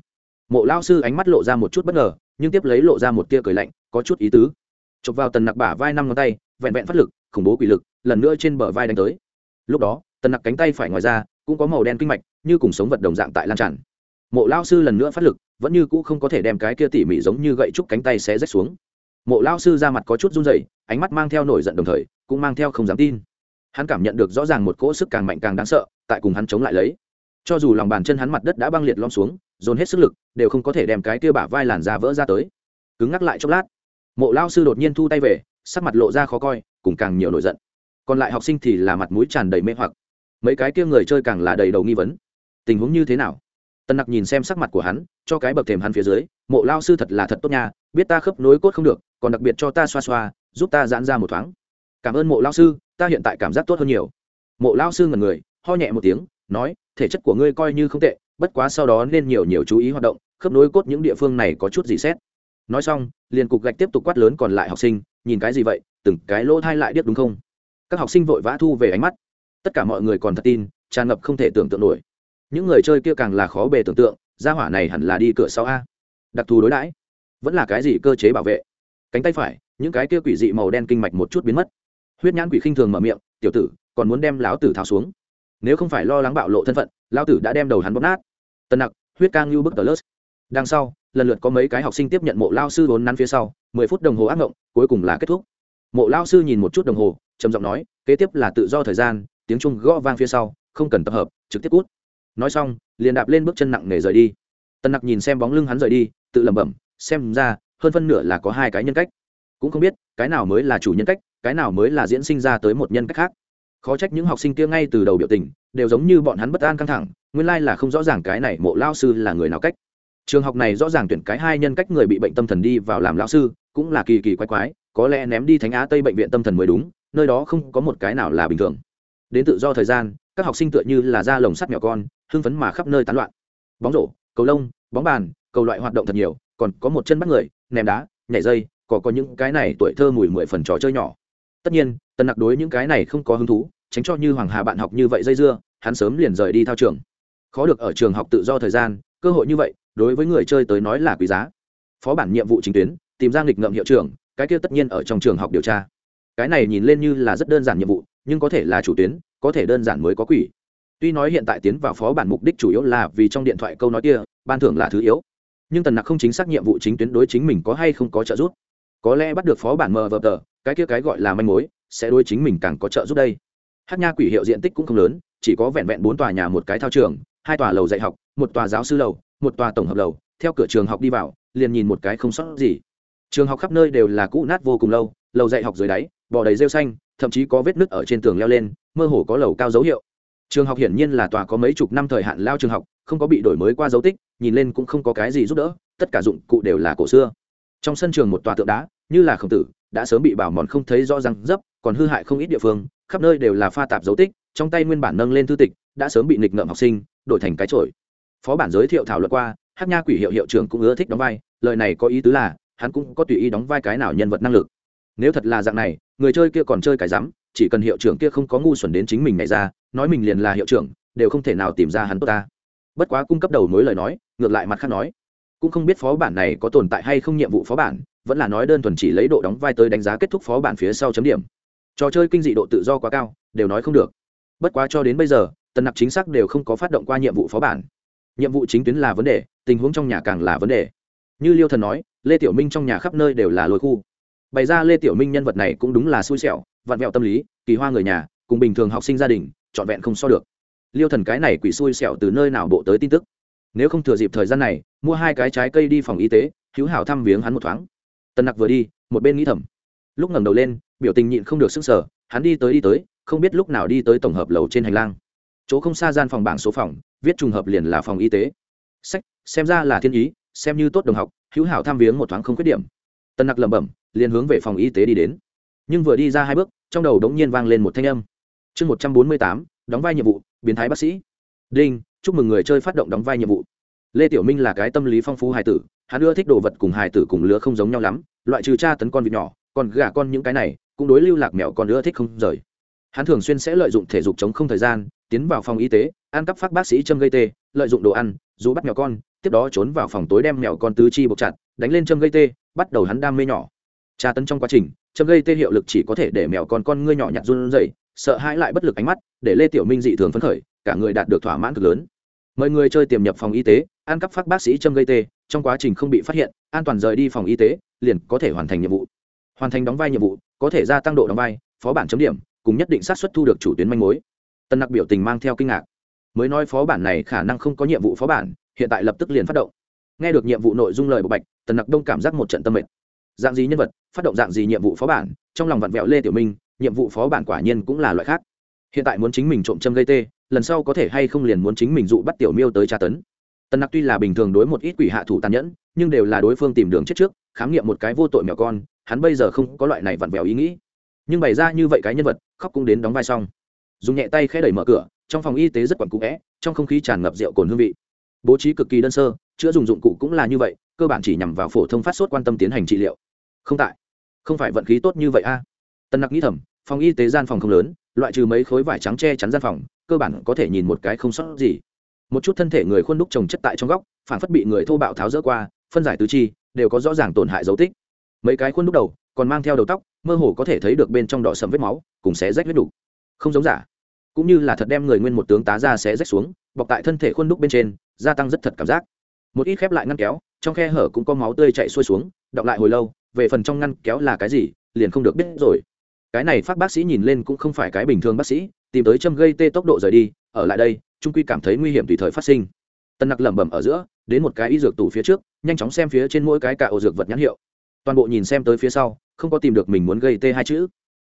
Speaker 1: Mộ lao sư ánh mắt lộ ra một chút bất ngờ, nhưng tiếp lấy lộ ra một tia cười lạnh, có chút ý tứ. Chụp vào tần nặc bả vai năm ngón tay, vẹn vẹn phát lực, khủng bố quỷ lực, lần nữa trên bờ vai đánh tới. Lúc đó, tần nặc cánh tay phải ngoài ra, cũng có màu đen kinh mạch, như cùng sống vật đồng dạng tại lan tràn. Mộ lao sư lần nữa phát lực, vẫn như cũ không có thể đem cái kia tỉ mỉ giống như gậy trúc cánh tay xé rách xuống. Mộ lao sư ra mặt có chút run rẩy, ánh mắt mang theo nổi giận đồng thời, cũng mang theo không dám tin hắn cảm nhận được rõ ràng một cỗ sức càng mạnh càng đáng sợ, tại cùng hắn chống lại lấy. Cho dù lòng bàn chân hắn mặt đất đã băng liệt lom xuống, dồn hết sức lực, đều không có thể đem cái kia bả vai làn da vỡ ra tới. Cứng ngắc lại chốc lát, mộ lao sư đột nhiên thu tay về, sắc mặt lộ ra khó coi, cùng càng nhiều nổi giận. Còn lại học sinh thì là mặt mũi tràn đầy mê hoặc. Mấy cái kia người chơi càng là đầy đầu nghi vấn. Tình huống như thế nào? Tân nặc nhìn xem sắc mặt của hắn, cho cái bậc thềm hắn phía dưới, mộ lao sư thật là thật tốt nha, biết ta khớp nối cốt không được, còn đặc biệt cho ta xoa xoa, giúp ta giãn ra một thoáng. Cảm ơn mộ lao sư ta hiện tại cảm giác tốt hơn nhiều. Mộ lao sư ngần người, ho nhẹ một tiếng, nói, thể chất của ngươi coi như không tệ, bất quá sau đó nên nhiều nhiều chú ý hoạt động, khớp nối cốt những địa phương này có chút gì xét. Nói xong, liền cục gạch tiếp tục quát lớn còn lại học sinh, nhìn cái gì vậy, từng cái lỗ thai lại điếc đúng không? Các học sinh vội vã thu về ánh mắt. Tất cả mọi người còn thật tin, tràn ngập không thể tưởng tượng nổi. Những người chơi kia càng là khó bề tưởng tượng, gia hỏa này hẳn là đi cửa sau a. Đặc thù đối đãi. Vẫn là cái gì cơ chế bảo vệ? Cánh tay phải, những cái kia quỷ dị màu đen kinh mạch một chút biến mất huyết nhãn quỷ khinh thường mở miệng, tiểu tử, còn muốn đem lão tử tháo xuống? Nếu không phải lo lắng bạo lộ thân phận, lão tử đã đem đầu hắn bóp nát. Tần nặc, huyết cang như bức tờ lớt. Đằng sau, lần lượt có mấy cái học sinh tiếp nhận mộ lao sư vốn nắn phía sau, mười phút đồng hồ ác ngộng, cuối cùng là kết thúc. Mộ lao sư nhìn một chút đồng hồ, trầm giọng nói, kế tiếp là tự do thời gian, tiếng trung gõ vang phía sau, không cần tập hợp, trực tiếp cút. Nói xong, liền đạp lên bước chân nặng nề rời đi. Tần nặc nhìn xem bóng lưng hắn rời đi, tự lẩm bẩm, xem ra, hơn phân nửa là có hai cái nhân cách. Cũng không biết, cái nào mới là chủ nhân cách cái nào mới là diễn sinh ra tới một nhân cách khác? Khó trách những học sinh kia ngay từ đầu biểu tình, đều giống như bọn hắn bất an căng thẳng, nguyên lai là không rõ ràng cái này mộ lao sư là người nào cách. Trường học này rõ ràng tuyển cái hai nhân cách người bị bệnh tâm thần đi vào làm lao sư, cũng là kỳ kỳ quái quái, có lẽ ném đi thánh á tây bệnh viện tâm thần mới đúng, nơi đó không có một cái nào là bình thường. Đến tự do thời gian, các học sinh tựa như là ra lồng sắt nhỏ con, hưng phấn mà khắp nơi tán loạn. Bóng rổ, cầu lông, bóng bàn, cầu loại hoạt động thật nhiều, còn có một chân bắt người, ném đá, nhảy dây, có có những cái này tuổi thơ mùi mười phần trò chơi nhỏ tất nhiên, tần nặc đối những cái này không có hứng thú, tránh cho như hoàng hà bạn học như vậy dây dưa, hắn sớm liền rời đi thao trường. Khó được ở trường học tự do thời gian, cơ hội như vậy, đối với người chơi tới nói là quý giá. Phó bản nhiệm vụ chính tuyến, tìm ra nghịch ngợm hiệu trưởng, cái kia tất nhiên ở trong trường học điều tra. Cái này nhìn lên như là rất đơn giản nhiệm vụ, nhưng có thể là chủ tuyến, có thể đơn giản mới có quỷ. Tuy nói hiện tại tiến vào phó bản mục đích chủ yếu là vì trong điện thoại câu nói kia, ban thưởng là thứ yếu. Nhưng tần nặc không chính xác nhiệm vụ chính tuyến đối chính mình có hay không có trợ giúp. Có lẽ bắt được phó bản mờ vờ tờ cái kia cái gọi là manh mối, sẽ đối chính mình càng có trợ giúp đây. Hát nha quỷ hiệu diện tích cũng không lớn, chỉ có vẹn vẹn bốn tòa nhà một cái thao trường, hai tòa lầu dạy học, một tòa giáo sư lầu, một tòa tổng hợp lầu, theo cửa trường học đi vào, liền nhìn một cái không sót gì. Trường học khắp nơi đều là cũ nát vô cùng lâu, lầu dạy học dưới đáy, bò đầy rêu xanh, thậm chí có vết nứt ở trên tường leo lên, mơ hồ có lầu cao dấu hiệu. Trường học hiển nhiên là tòa có mấy chục năm thời hạn lao trường học, không có bị đổi mới qua dấu tích, nhìn lên cũng không có cái gì giúp đỡ, tất cả dụng cụ đều là cổ xưa. Trong sân trường một tòa tượng đá như là khổng tử, đã sớm bị bảo mòn không thấy rõ ràng dấp, còn hư hại không ít địa phương, khắp nơi đều là pha tạp dấu tích, trong tay nguyên bản nâng lên thư tịch, đã sớm bị nịch ngợm học sinh, đổi thành cái trội phó bản giới thiệu thảo luận qua hát nha quỷ hiệu hiệu trưởng cũng ưa thích đóng vai, lời này có ý tứ là, hắn cũng có tùy ý đóng vai cái nào nhân vật năng lực. Nếu thật là dạng này, người chơi kia còn chơi cái rắm, chỉ cần hiệu trưởng kia không có ngu xuẩn đến chính mình này ra, nói mình liền là hiệu trưởng, đều không thể nào tìm ra hắn tốt ta. Bất quá cung cấp đầu mối lời nói, ngược lại mặt khác nói. Cũng không biết phó bản này có tồn tại hay không nhiệm vụ phó bản vẫn là nói đơn thuần chỉ lấy độ đóng vai tới đánh giá kết thúc phó bản phía sau chấm điểm. Trò chơi kinh dị độ tự do quá cao, đều nói không được. Bất quá cho đến bây giờ, tần nặc chính xác đều không có phát động qua nhiệm vụ phó bản. Nhiệm vụ chính tuyến là vấn đề, tình huống trong nhà càng là vấn đề. Như liêu thần nói, lê tiểu minh trong nhà khắp nơi đều là lôi khu. Bày ra lê tiểu minh nhân vật này cũng đúng là xui xẻo, vặn vẹo tâm lý, kỳ hoa người nhà, cùng bình thường học sinh gia đình, trọn vẹn không so được. Liêu thần cái này quỷ xui xẻo từ nơi nào bộ tới tin tức? Nếu không thừa dịp thời gian này, mua hai cái trái cây đi phòng y tế, hữu hảo thăm viếng hắn một thoáng tần nặc vừa đi, một bên nghĩ thầm. Lúc ngẩng đầu lên, biểu tình nhịn không được sức sở hắn đi tới đi tới, không biết lúc nào đi tới tổng hợp lầu trên hành lang. Chỗ không xa gian phòng bảng số phòng, viết trùng hợp liền là phòng y tế. Sách, xem ra là thiên ý, xem như tốt đồng học, hữu hảo tham viếng một thoáng không khuyết điểm. Tân nặc lẩm bẩm, liền hướng về phòng y tế đi đến. Nhưng vừa đi ra hai bước, trong đầu đống nhiên vang lên một thanh âm. Chương một trăm bốn mươi tám, đóng vai nhiệm vụ, biến thái bác sĩ. Đinh, chúc mừng người chơi phát động đóng vai nhiệm vụ lê tiểu minh là cái tâm lý phong phú hài tử, hắn ưa thích đồ vật cùng hài tử cùng lứa không giống nhau lắm, loại trừ cha tấn con vịt nhỏ, còn gà con những cái này, cũng đối lưu lạc mèo con ưa thích không rời. Hắn thường xuyên sẽ lợi dụng thể dục chống không thời gian, tiến vào phòng y tế, ăn cắp phát bác sĩ châm gây tê, lợi dụng đồ ăn, dù bắt mèo con, tiếp đó trốn vào phòng tối đem mèo con tứ chi buộc chặt, đánh lên châm gây tê, bắt đầu hắn đam mê nhỏ. Tra tấn trong quá trình, châm gây tê hiệu lực chỉ có thể để mèo con con ngươi nhỏ nhặt run rẩy, sợ hãi lại bất lực ánh mắt, để lê tiểu minh dị thường phấn khởi, cả người đạt được thỏa mãn cực lớn mời người chơi tiềm nhập phòng y tế, ăn cắp phát bác sĩ châm gây tê, trong quá trình không bị phát hiện, an toàn rời đi phòng y tế, liền có thể hoàn thành nhiệm vụ. Hoàn thành đóng vai nhiệm vụ, có thể gia tăng độ đóng vai, phó bản chấm điểm, cùng nhất định xác suất thu được chủ tuyến manh mối. Tân nặc biểu tình mang theo kinh ngạc. Mới nói phó bản này khả năng không có nhiệm vụ phó bản, hiện tại lập tức liền phát động. Nghe được nhiệm vụ nội dung lời bộ bạch tần nặc đông cảm giác một trận tâm mệt. Dạng gì nhân vật, phát động dạng gì nhiệm vụ phó bản, trong lòng vặn vẹo lê tiểu minh, nhiệm vụ phó bản quả nhiên cũng là loại khác. Hiện tại muốn chính mình trộm châm gây tê lần sau có thể hay không liền muốn chính mình dụ bắt tiểu miêu tới tra tấn. Tần nặc tuy là bình thường đối một ít quỷ hạ thủ tàn nhẫn, nhưng đều là đối phương tìm đường chết trước, khám nghiệm một cái vô tội mèo con, hắn bây giờ không có loại này vặn vẹo ý nghĩ. Nhưng bày ra như vậy cái nhân vật, khóc cũng đến đóng vai xong. Dùng nhẹ tay khẽ đẩy mở cửa, trong phòng y tế rất quặn cũ vẽ trong không khí tràn ngập rượu cồn hương vị. Bố trí cực kỳ đơn sơ, chữa dùng dụng cụ cũng là như vậy, cơ bản chỉ nhằm vào phổ thông phát sốt quan tâm tiến hành trị liệu. Không tại. Không phải vận khí tốt như vậy a. À. tân nặc nghĩ thầm, phòng y tế gian phòng không lớn, loại trừ mấy khối vải trắng che chắn gian phòng cơ bản có thể nhìn một cái không sót gì. Một chút thân thể người khuôn đúc trồng chất tại trong góc, phản phất bị người thô bạo tháo rỡ qua, phân giải tứ chi, đều có rõ ràng tổn hại dấu tích. Mấy cái khuôn đúc đầu, còn mang theo đầu tóc, mơ hồ có thể thấy được bên trong đỏ sầm vết máu, cùng xé rách vết đục. Không giống giả. Cũng như là thật đem người nguyên một tướng tá ra xé rách xuống, bọc tại thân thể khuôn đúc bên trên, gia tăng rất thật cảm giác. Một ít khép lại ngăn kéo, trong khe hở cũng có máu tươi chạy xuôi xuống, đọng lại hồi lâu, về phần trong ngăn kéo là cái gì, liền không được biết rồi. Cái này phát bác sĩ nhìn lên cũng không phải cái bình thường bác sĩ tìm tới châm gây tê tốc độ rời đi, ở lại đây, trung quy cảm thấy nguy hiểm tùy thời phát sinh. Tân nặc lẩm bẩm ở giữa, đến một cái y dược tủ phía trước, nhanh chóng xem phía trên mỗi cái cả ổ dược vật nhãn hiệu. Toàn bộ nhìn xem tới phía sau, không có tìm được mình muốn gây tê hai chữ.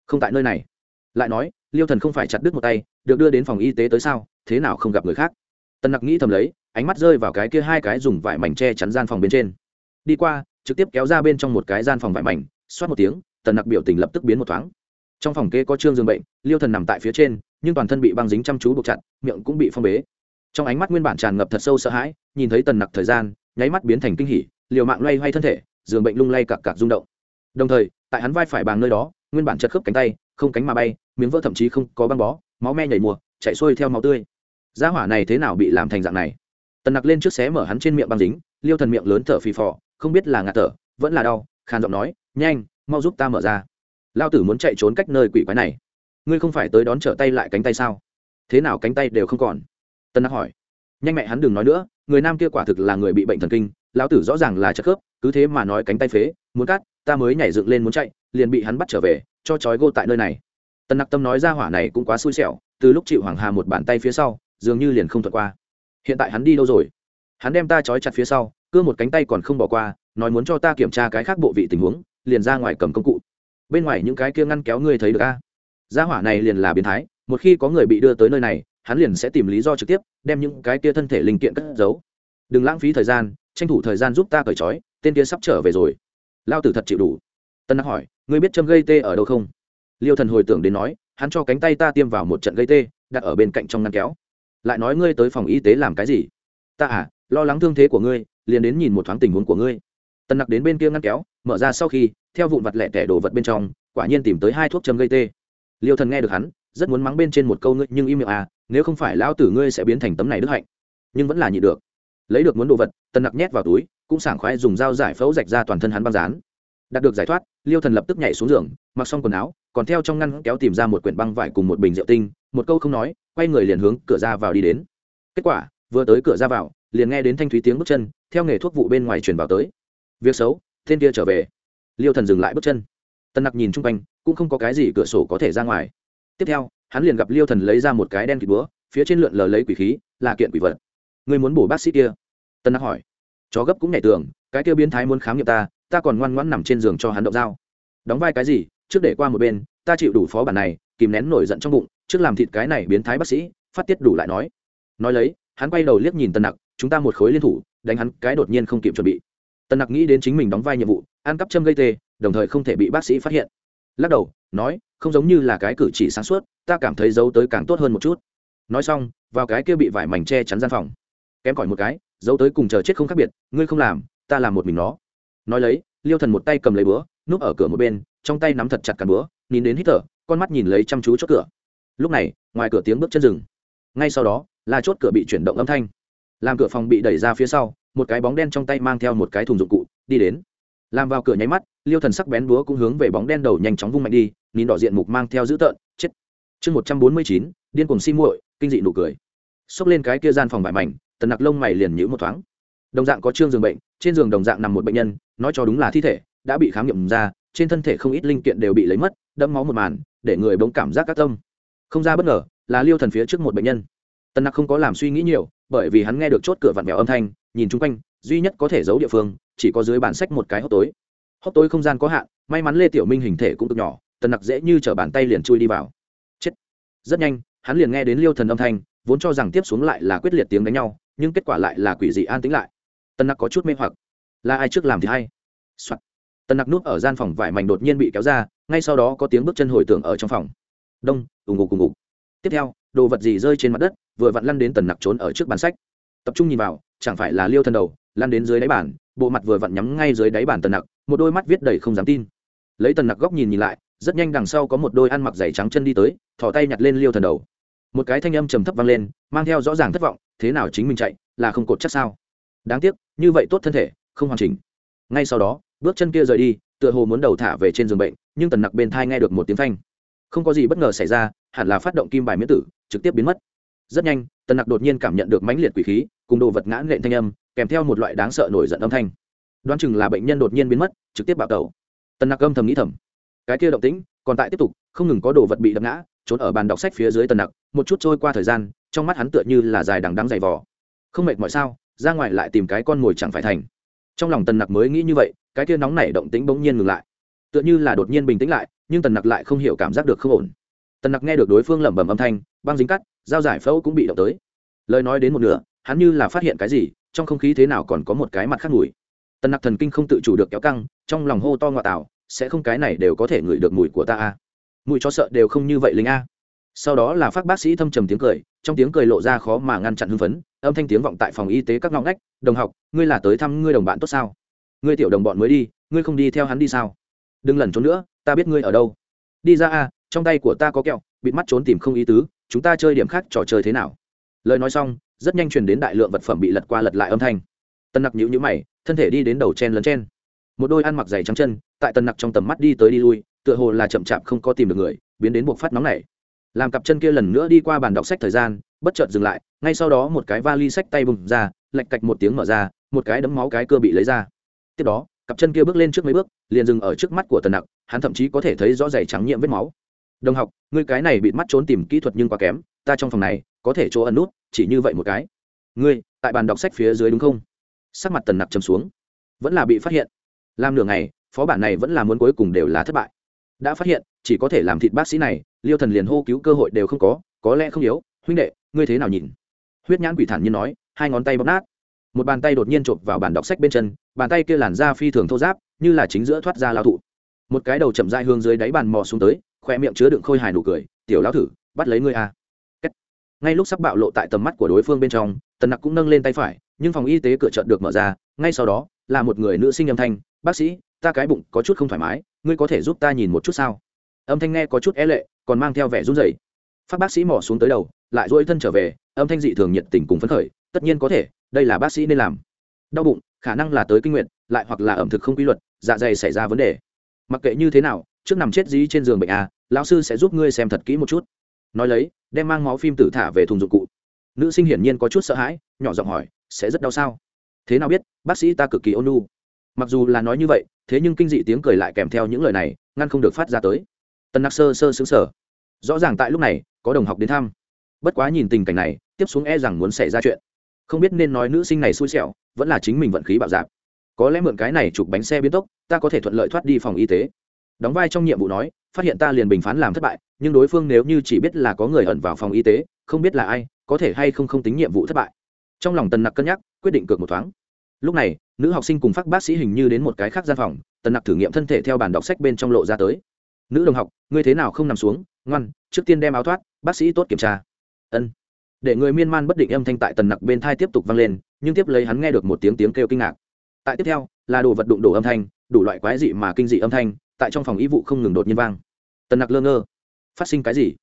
Speaker 1: Không tại nơi này. Lại nói, liêu thần không phải chặt đứt một tay, được đưa đến phòng y tế tới sao, thế nào không gặp người khác? Tân nặc nghĩ thầm lấy, ánh mắt rơi vào cái kia hai cái dùng vải mảnh che chắn gian phòng bên trên. Đi qua, trực tiếp kéo ra bên trong một cái gian phòng vải mảnh, xoát một tiếng tần nặc biểu tình lập tức biến một thoáng. Trong phòng kê có trương dương bệnh, liêu thần nằm tại phía trên nhưng toàn thân bị băng dính chăm chú buộc chặt, miệng cũng bị phong bế. Trong ánh mắt nguyên bản tràn ngập thật sâu sợ hãi, nhìn thấy tần nặc thời gian, nháy mắt biến thành kinh hỉ, liều mạng loay hoay thân thể, giường bệnh lung lay cặc cặc rung động. Đồng thời, tại hắn vai phải bằng nơi đó, nguyên bản chật khớp cánh tay, không cánh mà bay, miếng vỡ thậm chí không có băng bó, máu me nhảy mùa, chạy xuôi theo máu tươi. Gia hỏa này thế nào bị làm thành dạng này? Tần nặc lên trước xé mở hắn trên miệng băng dính, liêu thần miệng lớn thở phì phò, không biết là ngạt thở, vẫn là đau, khàn giọng nói, nhanh, mau giúp ta mở ra. Lao tử muốn chạy trốn cách nơi quỷ quái này ngươi không phải tới đón trở tay lại cánh tay sao? Thế nào cánh tay đều không còn? Tân nặc hỏi. Nhanh mẹ hắn đừng nói nữa, người nam kia quả thực là người bị bệnh thần kinh, lão tử rõ ràng là chất khớp, cứ thế mà nói cánh tay phế, muốn cắt, ta mới nhảy dựng lên muốn chạy, liền bị hắn bắt trở về, cho trói gô tại nơi này. Tân nặc tâm nói ra hỏa này cũng quá xui xẻo, từ lúc chịu hoàng hà một bàn tay phía sau, dường như liền không thuận qua. Hiện tại hắn đi đâu rồi? Hắn đem ta trói chặt phía sau cưa một cánh tay còn không bỏ qua, nói muốn cho ta kiểm tra cái khác bộ vị tình huống, liền ra ngoài cầm công cụ. Bên ngoài những cái kia ngăn kéo ngươi thấy được a? Gia hỏa này liền là biến thái, một khi có người bị đưa tới nơi này, hắn liền sẽ tìm lý do trực tiếp, đem những cái kia thân thể linh kiện cất giấu. Đừng lãng phí thời gian, tranh thủ thời gian giúp ta cởi trói, tên kia sắp trở về rồi. Lao tử thật chịu đủ. Tân đắc hỏi, ngươi biết châm gây tê ở đâu không? Liêu thần hồi tưởng đến nói, hắn cho cánh tay ta tiêm vào một trận gây tê, đặt ở bên cạnh trong ngăn kéo. Lại nói ngươi tới phòng y tế làm cái gì? Ta à lo lắng thương thế của ngươi, liền đến nhìn một thoáng tình huống của ngươi. Tân nặc đến bên kia ngăn kéo, mở ra sau khi, theo vụn vặt lẻ tẻ đồ vật bên trong, quả nhiên tìm tới hai thuốc châm gây tê liêu thần nghe được hắn, rất muốn mắng bên trên một câu ngươi, nhưng im miệng à nếu không phải lão tử ngươi sẽ biến thành tấm này đức hạnh. Nhưng vẫn là nhị được. Lấy được muốn đồ vật, Tần nặc nhét vào túi, cũng sảng khoái dùng dao giải phẫu rạch ra toàn thân hắn băng dán. Đạt được giải thoát, liêu thần lập tức nhảy xuống giường, mặc xong quần áo, còn theo trong ngăn kéo tìm ra một quyển băng vải cùng một bình rượu tinh, một câu không nói, quay người liền hướng cửa ra vào đi đến. Kết quả, vừa tới cửa ra vào, liền nghe đến thanh thúy tiếng bước chân, theo nghề thuốc vụ bên ngoài truyền vào tới. Việc xấu, tên kia trở về. Liêu thần dừng lại bước chân tân nặc nhìn chung quanh, cũng không có cái gì cửa sổ có thể ra ngoài. Tiếp theo, hắn liền gặp liêu thần lấy ra một cái đen kịp búa, phía trên lượn lờ lấy quỷ khí, là kiện quỷ vật. Người muốn bổ bác sĩ kia? Tân nặc hỏi. Chó gấp cũng nhảy tường, cái kia biến thái muốn khám nghiệm ta ta còn ngoan ngoãn nằm trên giường cho hắn động dao. Đóng vai cái gì? Trước để qua một bên, ta chịu đủ phó bản này, kìm nén nổi giận trong bụng, trước làm thịt cái này biến thái bác sĩ, phát tiết đủ lại nói. Nói lấy, hắn quay đầu liếc nhìn tân nặc, chúng ta một khối liên thủ, đánh hắn cái đột nhiên không kịp chuẩn bị. Tần nặc nghĩ đến chính mình đóng vai nhiệm vụ, ăn cắp châm gây tê, đồng thời không thể bị bác sĩ phát hiện. Lắc đầu, nói, không giống như là cái cử chỉ sáng suốt, ta cảm thấy giấu tới càng tốt hơn một chút. Nói xong, vào cái kia bị vải mảnh che chắn gian phòng. Kém cỏi một cái, giấu tới cùng chờ chết không khác biệt, ngươi không làm, ta làm một mình nó. Nói lấy, liêu thần một tay cầm lấy búa, núp ở cửa một bên, trong tay nắm thật chặt cả búa, nhìn đến hít thở, con mắt nhìn lấy chăm chú chốt cửa. Lúc này, ngoài cửa tiếng bước chân rừng ngay sau đó, là chốt cửa bị chuyển động âm thanh. Làm cửa phòng bị đẩy ra phía sau một cái bóng đen trong tay mang theo một cái thùng dụng cụ, đi đến. Làm vào cửa nháy mắt, liêu thần sắc bén búa cũng hướng về bóng đen đầu nhanh chóng vung mạnh đi nhìn đỏ diện mục mang theo dữ tợn, chết. Chương một trăm bốn mươi chín, điên cùng xi muội, kinh dị nụ cười. Xốc lên cái kia gian phòng bại mảnh, tần nặc lông mày liền nhữ một thoáng. Đồng dạng có trương giường bệnh, trên giường đồng dạng nằm một bệnh nhân, nói cho đúng là thi thể, đã bị khám nghiệm ra, trên thân thể không ít linh kiện đều bị lấy mất, đẫm máu một màn, để người bỗng cảm giác các tâm. Không ra bất ngờ, là liêu thần phía trước một bệnh nhân. Tần nặc không có làm suy nghĩ nhiều, bởi vì hắn nghe được chốt cửa vặn vẹo âm thanh nhìn chung quanh, duy nhất có thể giấu địa phương, chỉ có dưới bản sách một cái hốc tối. Hốc tối không gian có hạn, may mắn lê tiểu minh hình thể cũng cực nhỏ, tần nặc dễ như t bàn tay liền chui đi vào. Chết. Rất nhanh, hắn liền nghe đến liêu thần âm thanh, vốn cho rằng tiếp xuống lại là quyết liệt tiếng đánh nhau, nhưng kết quả lại là quỷ dị an tính lại. Tần nặc có chút mê hoặc. Là ai trước làm thì hay、Soạn. tần nặc núp ở gian phòng vải mảnh đột nhiên bị kéo ra, ngay sau đó có tiếng bước chân hồi tưởng ở trong phòng. Đông ùng ngục cùng ngục. Tiếp theo, đồ vật gì rơi trên mặt đất, vừa vặn lăn đến tần nặc trốn ở trước bàn sách. Tập trung nhìn vào chẳng phải là liêu thần đầu, lăn đến dưới đáy bàn, bộ mặt vừa vặn nhắm ngay dưới đáy bàn tần nặc, một đôi mắt viết đầy không dám tin. Lấy tần nặc góc nhìn nhìn lại, rất nhanh đằng sau có một đôi ăn mặc giày trắng chân đi tới thỏ tay nhặt lên liêu thần đầu. Một cái thanh âm trầm thấp vang lên, mang theo rõ ràng thất vọng, thế nào chính mình chạy, là không cột chắc sao? Đáng tiếc, như vậy tốt thân thể, không hoàn chỉnh. Ngay sau đó, bước chân kia rời đi, tựa hồ muốn đầu thả về trên giường bệnh, nhưng tần nặc bên thai nghe được một tiếng phanh. Không có gì bất ngờ xảy ra, hẳn là phát động kim bài miễn tử, trực tiếp biến mất. Rất nhanh, tần nặc đột nhiên cảm nhận được mãnh liệt quỷ khí cùng đồ vật ngã nện thanh âm, kèm theo một loại đáng sợ nổi giận âm thanh. Đoán chừng là bệnh nhân đột nhiên biến mất, trực tiếp bạo tẩu. Tần nặc âm thầm nghĩ thầm. Cái kia động tĩnh còn tại tiếp tục, không ngừng có đồ vật bị đập ngã, trốn ở bàn đọc sách phía dưới tần nặc, một chút trôi qua thời gian, trong mắt hắn tựa như là dài đằng đắng dày vò. Không mệt mọi sao, ra ngoài lại tìm cái con ngồi chẳng phải thành. Trong lòng tần nặc mới nghĩ như vậy, cái kia nóng nảy động tĩnh bỗng nhiên ngừng lại. Tựa như là đột nhiên bình tĩnh lại, nhưng tần nặc lại không hiểu cảm giác được không ổn. Tần nặc nghe được đối phương lẩm bẩm âm thanh, băng dính cắt, dao giải phẫu cũng bị động tới. Lời nói đến một nửa hắn như là phát hiện cái gì, trong không khí thế nào còn có một cái mặt khác mùi. Tần nặc thần kinh không tự chủ được kéo căng, trong lòng hô to ngoại tảo, sẽ không cái này đều có thể ngửi được mùi của ta a mùi cho sợ đều không như vậy lính a. Sau đó là phát bác sĩ thâm trầm tiếng cười, trong tiếng cười lộ ra khó mà ngăn chặn hưng phấn, âm thanh tiếng vọng tại phòng y tế các ngõ ngách, đồng học, ngươi là tới thăm ngươi đồng bạn tốt sao? Ngươi tiểu đồng bọn mới đi, ngươi không đi theo hắn đi sao? Đừng lẩn trốn nữa, ta biết ngươi ở đâu. Đi ra a, trong tay của ta có kẹo, bịt mắt trốn tìm không ý tứ, chúng ta chơi điểm khác trò chơi thế nào? Lời nói xong rất nhanh truyền đến đại lượng vật phẩm bị lật qua lật lại âm thanh. Tân nặc nhữ nhữ mày, thân thể đi đến đầu chen lấn chen. Một đôi ăn mặc dày trắng chân, tại tân nặc trong tầm mắt đi tới đi lui, tựa hồ là chậm chạp không có tìm được người, biến đến buộc phát nóng này làm cặp chân kia lần nữa đi qua bàn đọc sách thời gian, bất chợt dừng lại, ngay sau đó một cái vali sách tay bùng ra, lạch cạch một tiếng mở ra, một cái đấm máu cái cơ bị lấy ra. Tiếp đó, cặp chân kia bước lên trước mấy bước, liền dừng ở trước mắt của tần nặc, hắn thậm chí có thể thấy rõ dày trắng nhiễm vết máu. Đồng học, ngươi cái này bị mắt trốn tìm kỹ thuật nhưng quá kém ta trong phòng này, có thể chỗ ẩn nút, chỉ như vậy một cái. Ngươi, tại bàn đọc sách phía dưới đúng không? Sắc mặt tần nặc chầm xuống. Vẫn là bị phát hiện. Làm nửa ngày, phó bản này vẫn là muốn cuối cùng đều là thất bại. Đã phát hiện, chỉ có thể làm thịt bác sĩ này, liêu thần liền hô cứu cơ hội đều không có có lẽ không yếu. Huynh đệ, ngươi thế nào nhìn? Huyết nhãn quỷ thản nhiên nói, hai ngón tay bóp nát. Một bàn tay đột nhiên chộp vào bàn đọc sách bên chân, bàn tay kia làn da phi thường thô giáp như là chính giữa thoát ra lao thụ. Một cái đầu chậm dai hương dưới đáy bàn mò xuống tới, khoe miệng chứa đựng khôi hài nụ cười, tiểu lão thử, bắt lấy ngươi a ngay lúc sắp bạo lộ tại tầm mắt của đối phương bên trong, tần nặc cũng nâng lên tay phải, nhưng phòng y tế cửa trận được mở ra, ngay sau đó, là một người nữ sinh âm thanh, bác sĩ, ta cái bụng có chút không thoải mái, ngươi có thể giúp ta nhìn một chút sao? Âm thanh nghe có chút é lệ, còn mang theo vẻ run rẩy. Phát bác sĩ mò xuống tới đầu, lại dỗi thân trở về, âm thanh dị thường nhiệt tình cùng phấn khởi, tất nhiên có thể, đây là bác sĩ nên làm. Đau bụng, khả năng là tới kinh nguyện lại hoặc là ẩm thực không quy luật dạ dày xảy ra vấn đề. Mặc kệ như thế nào, trước nằm chết dí trên giường bệnh à lão sư sẽ giúp ngươi xem thật kỹ một chút nói lấy, đem mang máu phim tử thả về thùng dụng cụ. Nữ sinh hiển nhiên có chút sợ hãi, nhỏ giọng hỏi, sẽ rất đau sao? Thế nào biết, bác sĩ ta cực kỳ ôn lu mặc dù là nói như vậy, thế nhưng kinh dị tiếng cười lại kèm theo những lời này, ngăn không được phát ra tới. Tân nặc sơ sơ xứng sở rõ ràng tại lúc này, có đồng học đến thăm. Bất quá nhìn tình cảnh này, tiếp xuống e rằng muốn xảy ra chuyện. Không biết nên nói nữ sinh này xui xẻo, vẫn là chính mình vận khí bạo dạp có lẽ mượn cái này chụp bánh xe biến tốc, ta có thể thuận lợi thoát đi phòng y tế. Đóng vai trong nhiệm vụ nói phát hiện ta liền bình phán làm thất bại, nhưng đối phương nếu như chỉ biết là có người ẩn vào phòng y tế, không biết là ai, có thể hay không không tính nhiệm vụ thất bại. Trong lòng tần nặc cân nhắc, quyết định cược một thoáng. Lúc này, nữ học sinh cùng phát bác sĩ hình như đến một cái khác gian phòng, tần nặc thử nghiệm thân thể theo bản đọc sách bên trong lộ ra tới. Nữ đồng học, ngươi thế nào không nằm xuống? Ngoan, trước tiên đem áo thoát, bác sĩ tốt kiểm tra. Ân. Để người miên man bất định âm thanh tại tần nặc bên thai tiếp tục vang lên, nhưng tiếp lấy hắn nghe được một tiếng tiếng kêu kinh ngạc. Tại tiếp theo, là đồ vật đụng đổ âm thanh, đủ loại quái dị mà kinh dị âm thanh tại trong phòng y vụ không ngừng đột nhiên vang. Tần nặc lơ ngơ. Phát sinh cái gì?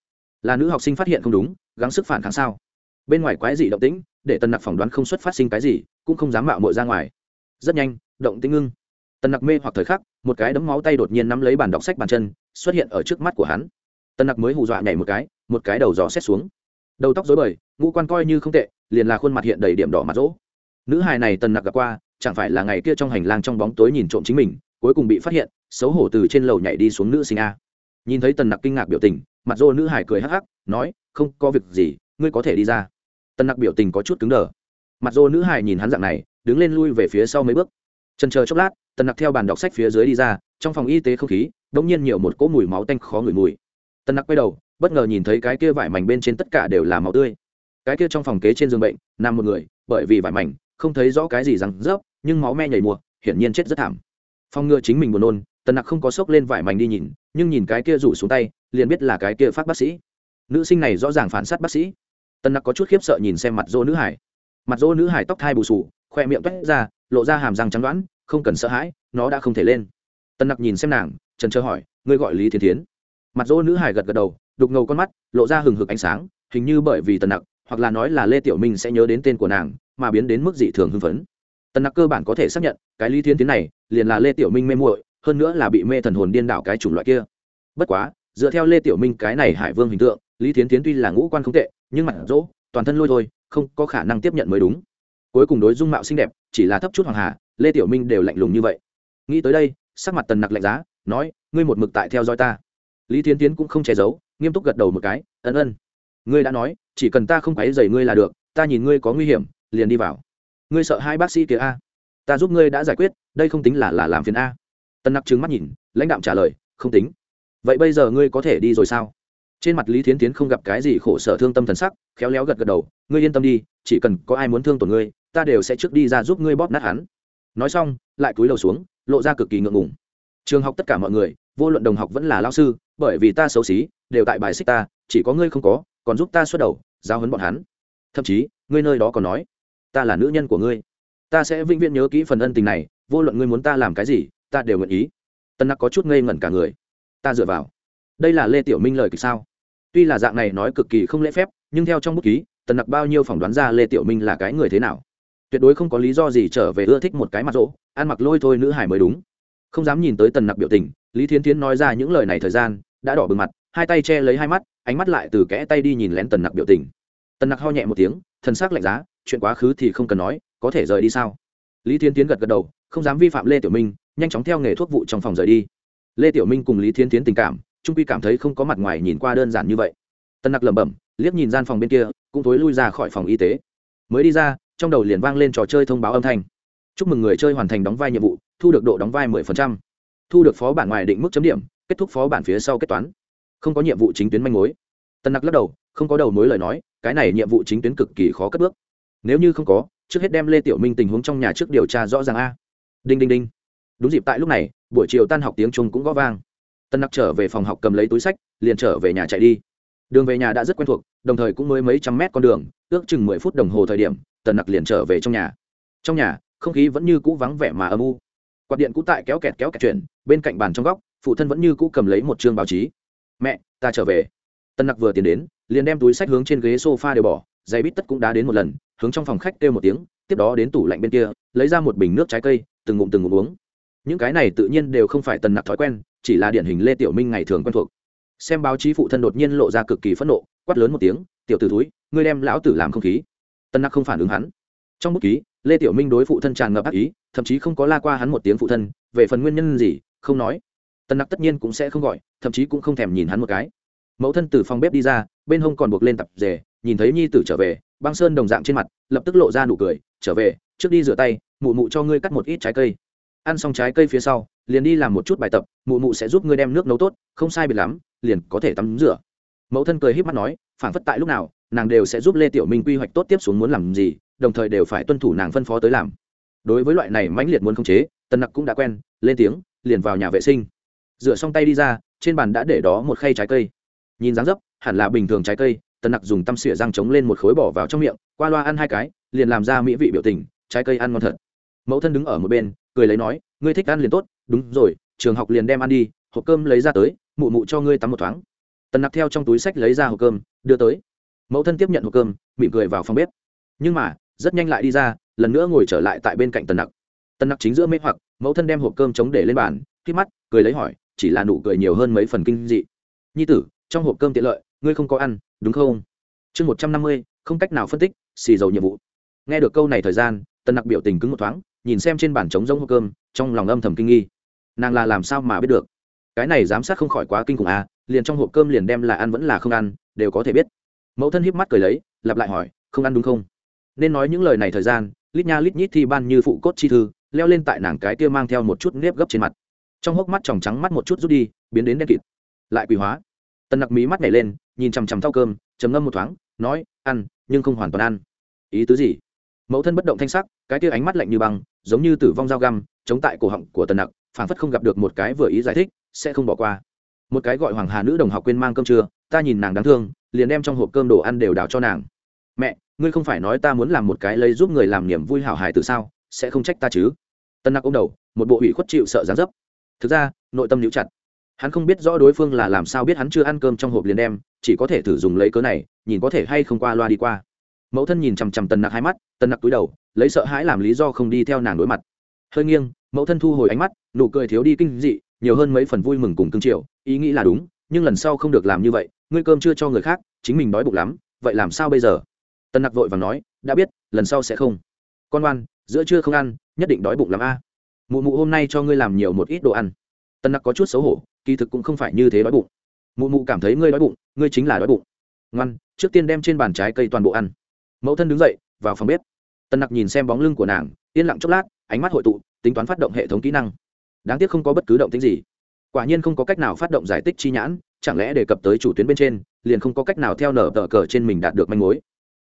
Speaker 1: Là nữ học sinh phát hiện không đúng, gắng sức phản kháng sao? Bên ngoài quái dị động tĩnh, để tần nặc phỏng đoán không xuất phát sinh cái gì, cũng không dám mạo mội ra ngoài. Rất nhanh, động tĩnh ngưng. Tần nặc mê hoặc thời khắc, một cái đấm máu tay đột nhiên nắm lấy bàn đọc sách bàn chân, xuất hiện ở trước mắt của hắn. Tần nặc mới hù dọa nhảy một cái một cái đầu giò xét xuống. Đầu tóc dối bời, ngũ quan coi như không tệ, liền là khuôn mặt hiện đầy điểm đỏ mặt rỗ. Nữ hài này tần nặc gặp qua, chẳng phải là ngày kia trong hành lang trong bóng tối nhìn trộm chính mình cuối cùng bị phát hiện, xấu hổ từ trên lầu nhảy đi xuống nữ sinh a. Nhìn thấy tần nặc kinh ngạc biểu tình, mặt dô nữ hải cười hắc hắc, nói, không có việc gì, ngươi có thể đi ra. Tần nặc biểu tình có chút cứng đờ. Mặt dô nữ hải nhìn hắn dạng này, đứng lên lui về phía sau mấy bước. Trần chờ chốc lát, tần nặc theo bàn đọc sách phía dưới đi ra, trong phòng y tế không khí đ ỗ n g nhiên nhiều một cỗ mùi máu tanh khó ngửi mùi. Tần nặc quay đầu, bất ngờ nhìn thấy cái kia vải mảnh bên trên tất cả đều là máu tươi. Cái kia trong phòng kế trên giường bệnh, nằm một người, bởi vì vải mảnh, không thấy rõ cái gì rằng rớp, nhưng máu me nhảy mùa, hiển nhiên chết rất thảm phòng ngừa chính mình buồn nôn, tần nặc không có sốc lên vải mảnh đi nhìn, nhưng nhìn cái kia rủ xuống tay, liền biết là cái kia phát bác sĩ. Nữ sinh này rõ ràng phản s á t bác sĩ. Tần nặc có chút khiếp sợ nhìn xem mặt dô nữ hải. Mặt dô nữ hải tóc thai bù sù, khoe miệng toét ra, lộ ra hàm răng trắng đoán, không cần sợ hãi, nó đã không thể lên. Tần nặc nhìn xem nàng, trần trơ hỏi, ngươi gọi lý thiên tiến mặt dô nữ hải gật gật đầu, đục ngầu con mắt, lộ ra hừng hực ánh sáng, hình như bởi vì tần nặc, hoặc là nói là lê tiểu minh sẽ nhớ đến tên của nàng, mà biến đến mức dị thường hưng phấn tần nặc cơ bản có thể xác nhận, cái lý thiên tiến này liền là lê tiểu minh mê muội, hơn nữa là bị mê thần hồn điên đảo cái chủng loại kia. Bất quá, dựa theo lê tiểu minh cái này hải vương hình tượng, lý thiến tiến tuy là ngũ quan không tệ, nhưng mặt dỗ, toàn thân lôi thôi, không có khả năng tiếp nhận mới đúng. Cuối cùng đối dung mạo xinh đẹp, chỉ là thấp chút hoàng hà, lê tiểu minh đều lạnh lùng như vậy. Nghĩ tới đây, sắc mặt tần nặc lạnh giá, nói, ngươi một mực tại theo dõi ta. Lý Thiến tiến cũng không che giấu, nghiêm túc gật đầu một cái, ân ân. Ngươi đã nói, chỉ cần ta không quáy dày ngươi là được, ta nhìn ngươi có nguy hiểm, liền đi vào ngươi sợ hai bác sĩ kia a? Ta giúp ngươi đã giải quyết, đây không tính là là làm phiền a. Tân nặc trứng mắt nhìn, lãnh đạm trả lời, không tính. Vậy bây giờ ngươi có thể đi rồi sao? Trên mặt lý thiến tiến không gặp cái gì khổ sở thương tâm thần sắc, khéo léo gật gật đầu, ngươi yên tâm đi, chỉ cần có ai muốn thương tổn ngươi, ta đều sẽ trước đi ra giúp ngươi bóp nát hắn. Nói xong, lại cúi đầu xuống, lộ ra cực kỳ ngượng ngùng. Trường học tất cả mọi người, vô luận đồng học vẫn là lao sư, bởi vì ta xấu xí, đều tại bài xích ta, chỉ có ngươi không có, còn giúp ta xuất đầu giao hấn bọn hắn. Thậm chí, ngươi nơi đó còn nói ta là nữ nhân của ngươi. Ta sẽ vĩnh viễn nhớ kỹ phần ân tình này, vô luận ngươi muốn ta làm cái gì, ta đều nguyện ý. Tân nặc có chút ngây ngẩn cả người. Ta dựa vào. Đây là lê tiểu minh lời kịch sao? Tuy là dạng này nói cực kỳ không lễ phép, nhưng theo trong bút ký tần nặc bao nhiêu phỏng đoán ra lê tiểu minh là cái người thế nào? Tuyệt đối không có lý do gì trở về ưa thích một cái mặt rỗ, ăn mặc lôi thôi nữ hải mới đúng. Không dám nhìn tới tần nặc biểu tình, lý thiến tiến nói ra những lời này thời gian, đã đỏ bừng mặt, hai tay che lấy hai mắt, ánh mắt lại từ kẽ tay đi nhìn lén tần nặc biểu tình. Tần nặc ho nhẹ một tiếng thân xác lạnh giá chuyện quá khứ thì không cần nói, có thể rời đi sao? Lý Thiên tiến gật gật đầu, không dám vi phạm lê tiểu minh, nhanh chóng theo nghề thuốc vụ trong phòng rời đi. Lê tiểu minh cùng lý Thiên tiến tình cảm, trung quy cảm thấy không có mặt ngoài nhìn qua đơn giản như vậy. Tân nặc lẩm bẩm, liếc nhìn gian phòng bên kia, cũng thối lui ra khỏi phòng y tế. Mới đi ra, trong đầu liền vang lên trò chơi thông báo âm thanh. Chúc mừng người chơi hoàn thành đóng vai nhiệm vụ, thu được độ đóng vai 10%. thu được phó bản ngoài định mức chấm điểm, kết thúc phó bản phía sau kết toán. Không có nhiệm vụ chính tuyến manh mối. Tân nặc lắc đầu, không có đầu mối lời nói, cái này nhiệm vụ chính tuyến cực kỳ khó cất bước nếu như không có, trước hết đem lê tiểu minh tình huống trong nhà trước điều tra rõ ràng a. Đinh đinh đinh. Đúng dịp tại lúc này, buổi chiều tan học tiếng trung cũng gõ vang. Tân nặc trở về phòng học cầm lấy túi sách, liền trở về nhà chạy đi. Đường về nhà đã rất quen thuộc, đồng thời cũng mới mấy trăm mét con đường, ước chừng mười phút đồng hồ thời điểm tần nặc liền trở về trong nhà. Trong nhà, không khí vẫn như cũ vắng vẻ mà âm u. Quạt điện cũ tại kéo kẹt kéo kẹt chuyển, bên cạnh bàn trong góc, phụ thân vẫn như cũ cầm lấy một chương báo chí. Mẹ, ta trở về. Tân nặc vừa tiến đến, liền đem túi sách hướng trên ghế s o f a đều bỏ, giày bít tất cũng đá đến một lần hướng trong phòng khách kêu một tiếng, tiếp đó đến tủ lạnh bên kia, lấy ra một bình nước trái cây, từng ngụm từng ngụm uống. Những cái này tự nhiên đều không phải tần nặc thói quen, chỉ là điển hình lê tiểu minh ngày thường quen thuộc. Xem báo chí phụ thân đột nhiên lộ ra cực kỳ phẫn nộ, quát lớn một tiếng, tiểu t ử túi ngươi đem lão tử làm không khí. Tân nặc không phản ứng hắn. Trong bút ký, lê tiểu minh đối phụ thân tràn ngập ác ý, thậm chí không có la qua hắn một tiếng phụ thân, về phần nguyên nhân gì, không nói. Tân nặc tất nhiên cũng sẽ không gọi, thậm chí cũng không thèm nhìn hắn một cái. Mẫu thân từ phòng bếp đi ra, bên hông còn buộc lên tập rể, nhìn thấy nhi tử trở về băng sơn đồng dạng trên mặt, lập tức lộ ra nụ cười, trở về, trước đi rửa tay, mụ mụ cho ngươi cắt một ít trái cây. Ăn xong trái cây phía sau, liền đi làm một chút bài tập, mụ mụ sẽ giúp ngươi đem nước nấu tốt, không sai biệt lắm, liền có thể tắm rửa. Mẫu thân cười h í p mắt nói, phản phất tại lúc nào, nàng đều sẽ giúp lê tiểu minh quy hoạch tốt tiếp xuống muốn làm gì, đồng thời đều phải tuân thủ nàng phân phó tới làm. Đối với loại này mãnh liệt muốn khống chế tân nặc cũng đã quen, lên tiếng, liền vào nhà vệ sinh. Rửa xong tay đi ra, trên bàn đã để đó một khay trái cây. Nhìn dáng dấp, hẳn là bình thường trái cây Tần nặc dùng tăm xỉa răng trống lên một khối bỏ vào trong miệng, qua loa ăn hai cái, liền làm ra mỹ vị biểu tình, trái cây ăn ngon thật. Mẫu thân đứng ở một bên, cười lấy nói, ngươi thích ăn liền tốt, đúng rồi, trường học liền đem ăn đi, hộp cơm lấy ra tới, mụ mụ cho ngươi tắm một thoáng. Tần nặc theo trong túi sách lấy ra hộp cơm, đưa tới. Mẫu thân tiếp nhận hộp cơm, mỉm cười vào phòng bếp. Nhưng mà, rất nhanh lại đi ra, lần nữa ngồi trở lại tại bên cạnh tần nặc. Tần nặc chính giữa mê hoặc, mẫu thân đem hộp cơm chống để lên bàn, khi mắt, cười lấy hỏi, chỉ là nụ cười nhiều hơn mấy phần kinh dị. Nhi tử, trong hộp cơm tiện lợi, ngươi không có ăn đúng không? Chương một trăm năm mươi, không cách nào phân tích, xì dầu nhiệm vụ. Nghe được câu này thời gian, tần nặc biểu tình cứng một thoáng, nhìn xem trên bàn trống rông hộp cơm, trong lòng âm thầm kinh nghi. Nàng là làm sao mà biết được? Cái này giám sát không khỏi quá kinh khủng à liền trong hộp cơm liền đem là ăn vẫn là không ăn, đều có thể biết. Mẫu thân híp mắt cười lấy, lặp lại hỏi, không ăn đúng không? Nên nói những lời này thời gian, lít nha lít nhít thi ban như phụ cốt chi thư, leo lên tại nàng cái kia mang theo một chút nếp gấp trên mặt. Trong hốc mắt tròng trắng mắt một chút rút đi, biến đến đen kịt. Lại quỳ hóa. Tần nặc mí mắt nhảy lên nhìn chằm chằm thau cơm chấm ngâm một thoáng, nói, ăn, nhưng không hoàn toàn ăn. Ý tứ gì? Mẫu thân bất động thanh sắc, cái kia ánh mắt lạnh như băng, giống như tử vong dao găm, chống tại cổ họng của tần nặc phản phất không gặp được một cái vừa ý giải thích, sẽ không bỏ qua. Một cái gọi hoàng hà nữ đồng học quên mang cơm trưa, ta nhìn nàng đáng thương, liền đem trong hộp cơm đồ ăn đều đào cho nàng. Mẹ, ngươi không phải nói ta muốn làm một cái lấy giúp người làm niềm vui hảo hài từ sao, sẽ không trách ta chứ? Tân nặc ô m đầu, một bộ ủy khuất chịu sợ dán dấp. Thực ra, nội tâm níu chặt. Hắn không biết rõ đối phương là làm sao biết hắn chưa ăn cơm trong hộp liền đem chỉ có thể thử dùng lấy cớ này, nhìn có thể hay không qua loa đi qua. Mẫu thân nhìn chằm chằm tần nặc hai mắt, tần nặc túi đầu, lấy sợ hãi làm lý do không đi theo nàng đối mặt. Hơi nghiêng, mẫu thân thu hồi ánh mắt, nụ cười thiếu đi kinh dị, nhiều hơn mấy phần vui mừng cùng cương triệu ý nghĩ là đúng, nhưng lần sau không được làm như vậy, ngươi cơm chưa cho người khác, chính mình đói bụng lắm, vậy làm sao bây giờ? Tần nặc vội và nói, đã biết, lần sau sẽ không. Con oan giữa trưa không ăn, nhất định đói bụng lắm a. Mụ mụ hôm nay cho ngươi làm nhiều một ít đồ ăn. Tần nặc có chút xấu hổ, kỳ thực cũng không phải như thế đói bụng mụ mụ cảm thấy ngươi đói bụng, ngươi chính là đói bụng. Ngoan, trước tiên đem trên bàn trái cây toàn bộ ăn. Mẫu thân đứng dậy, vào phòng bếp. Tần nặc nhìn xem bóng lưng của nàng, yên lặng chốc lát, ánh mắt hội tụ, tính toán phát động hệ thống kỹ năng. Đáng tiếc không có bất cứ động tính gì. Quả nhiên không có cách nào phát động giải tích chi nhãn, chẳng lẽ đề cập tới chủ tuyến bên trên, liền không có cách nào theo nở tờ cờ trên mình đạt được manh mối.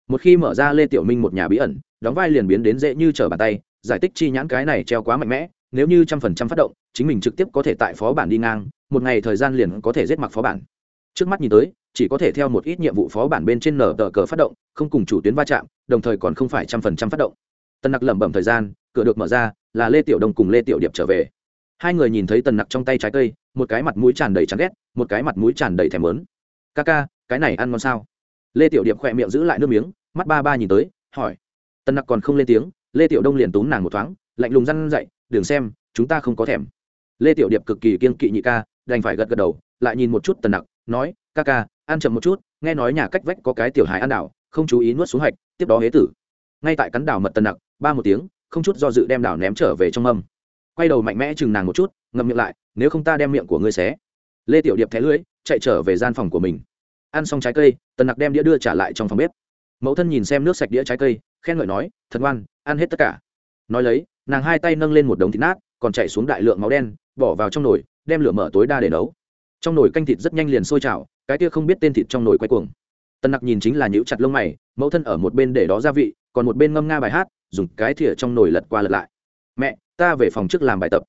Speaker 1: Một khi mở ra lê tiểu minh một nhà bí ẩn, đóng vai liền biến đến dễ như trở bàn tay, giải tích chi nhãn cái này treo quá mạnh mẽ, nếu như trăm phần trăm phát động, chính mình trực tiếp có thể tại phó bản đi ngang một ngày thời gian liền có thể giết mặc phó bản. Trước mắt nhìn tới, chỉ có thể theo một ít nhiệm vụ phó bản bên trên nở tờ cờ phát động, không cùng chủ tuyến va chạm, đồng thời còn không phải trăm phần trăm phát động. Tần nặc lẩm bẩm thời gian, cửa được mở ra, là lê tiểu đông cùng lê tiểu điệp trở về. Hai người nhìn thấy tần nặc trong tay trái cây, một cái mặt mũi tràn đầy chán ghét, một cái mặt mũi tràn đầy thèm lớn ca ca, cái này ăn ngon sao? Lê tiểu điệp khỏe miệng giữ lại nước miếng, mắt ba ba nhìn tới, hỏi. Tần nặc còn không lên tiếng, lê tiểu đông liền túm nàng một thoáng, lạnh lùng răn dậy, đừng xem, chúng ta không có thèm. Lê tiểu điệp cực kỳ kiên kỵ nhị ca đành phải gật gật đầu, lại nhìn một chút tần nặc, nói, ca ca, ăn chậm một chút, nghe nói nhà cách vách có cái tiểu hài ăn đảo, không chú ý nuốt xuống hạch, tiếp đó hế tử. Ngay tại cắn đảo mật tần nặc, ba một tiếng, không chút do dự đem đảo ném trở về trong âm quay đầu mạnh mẽ chừng nàng một chút, ngậm miệng lại, nếu không ta đem miệng của ngươi xé. Lê tiểu điệp thẻ lưỡi chạy trở về gian phòng của mình. Ăn xong trái cây, tần nặc đem đĩa đưa trả lại trong phòng bếp. Mẫu thân nhìn xem nước sạch đĩa trái cây, khen ngợi nói, thật ngoan, ăn hết tất cả. Nói lấy, nàng hai tay nâng lên một đống thịt nát, còn chạy xuống đại lượng máu đen, bỏ vào trong nồi đem lửa mở tối đa để nấu. Trong nồi canh thịt rất nhanh liền sôi trào, cái kia không biết tên thịt trong nồi quay cuồng. Tần nặc nhìn chính là nhũ chặt lông mày, mẫu thân ở một bên để đó gia vị, còn một bên ngâm nga bài hát, dùng cái thìa trong nồi lật qua lật lại. Mẹ, ta về phòng trước làm bài tập.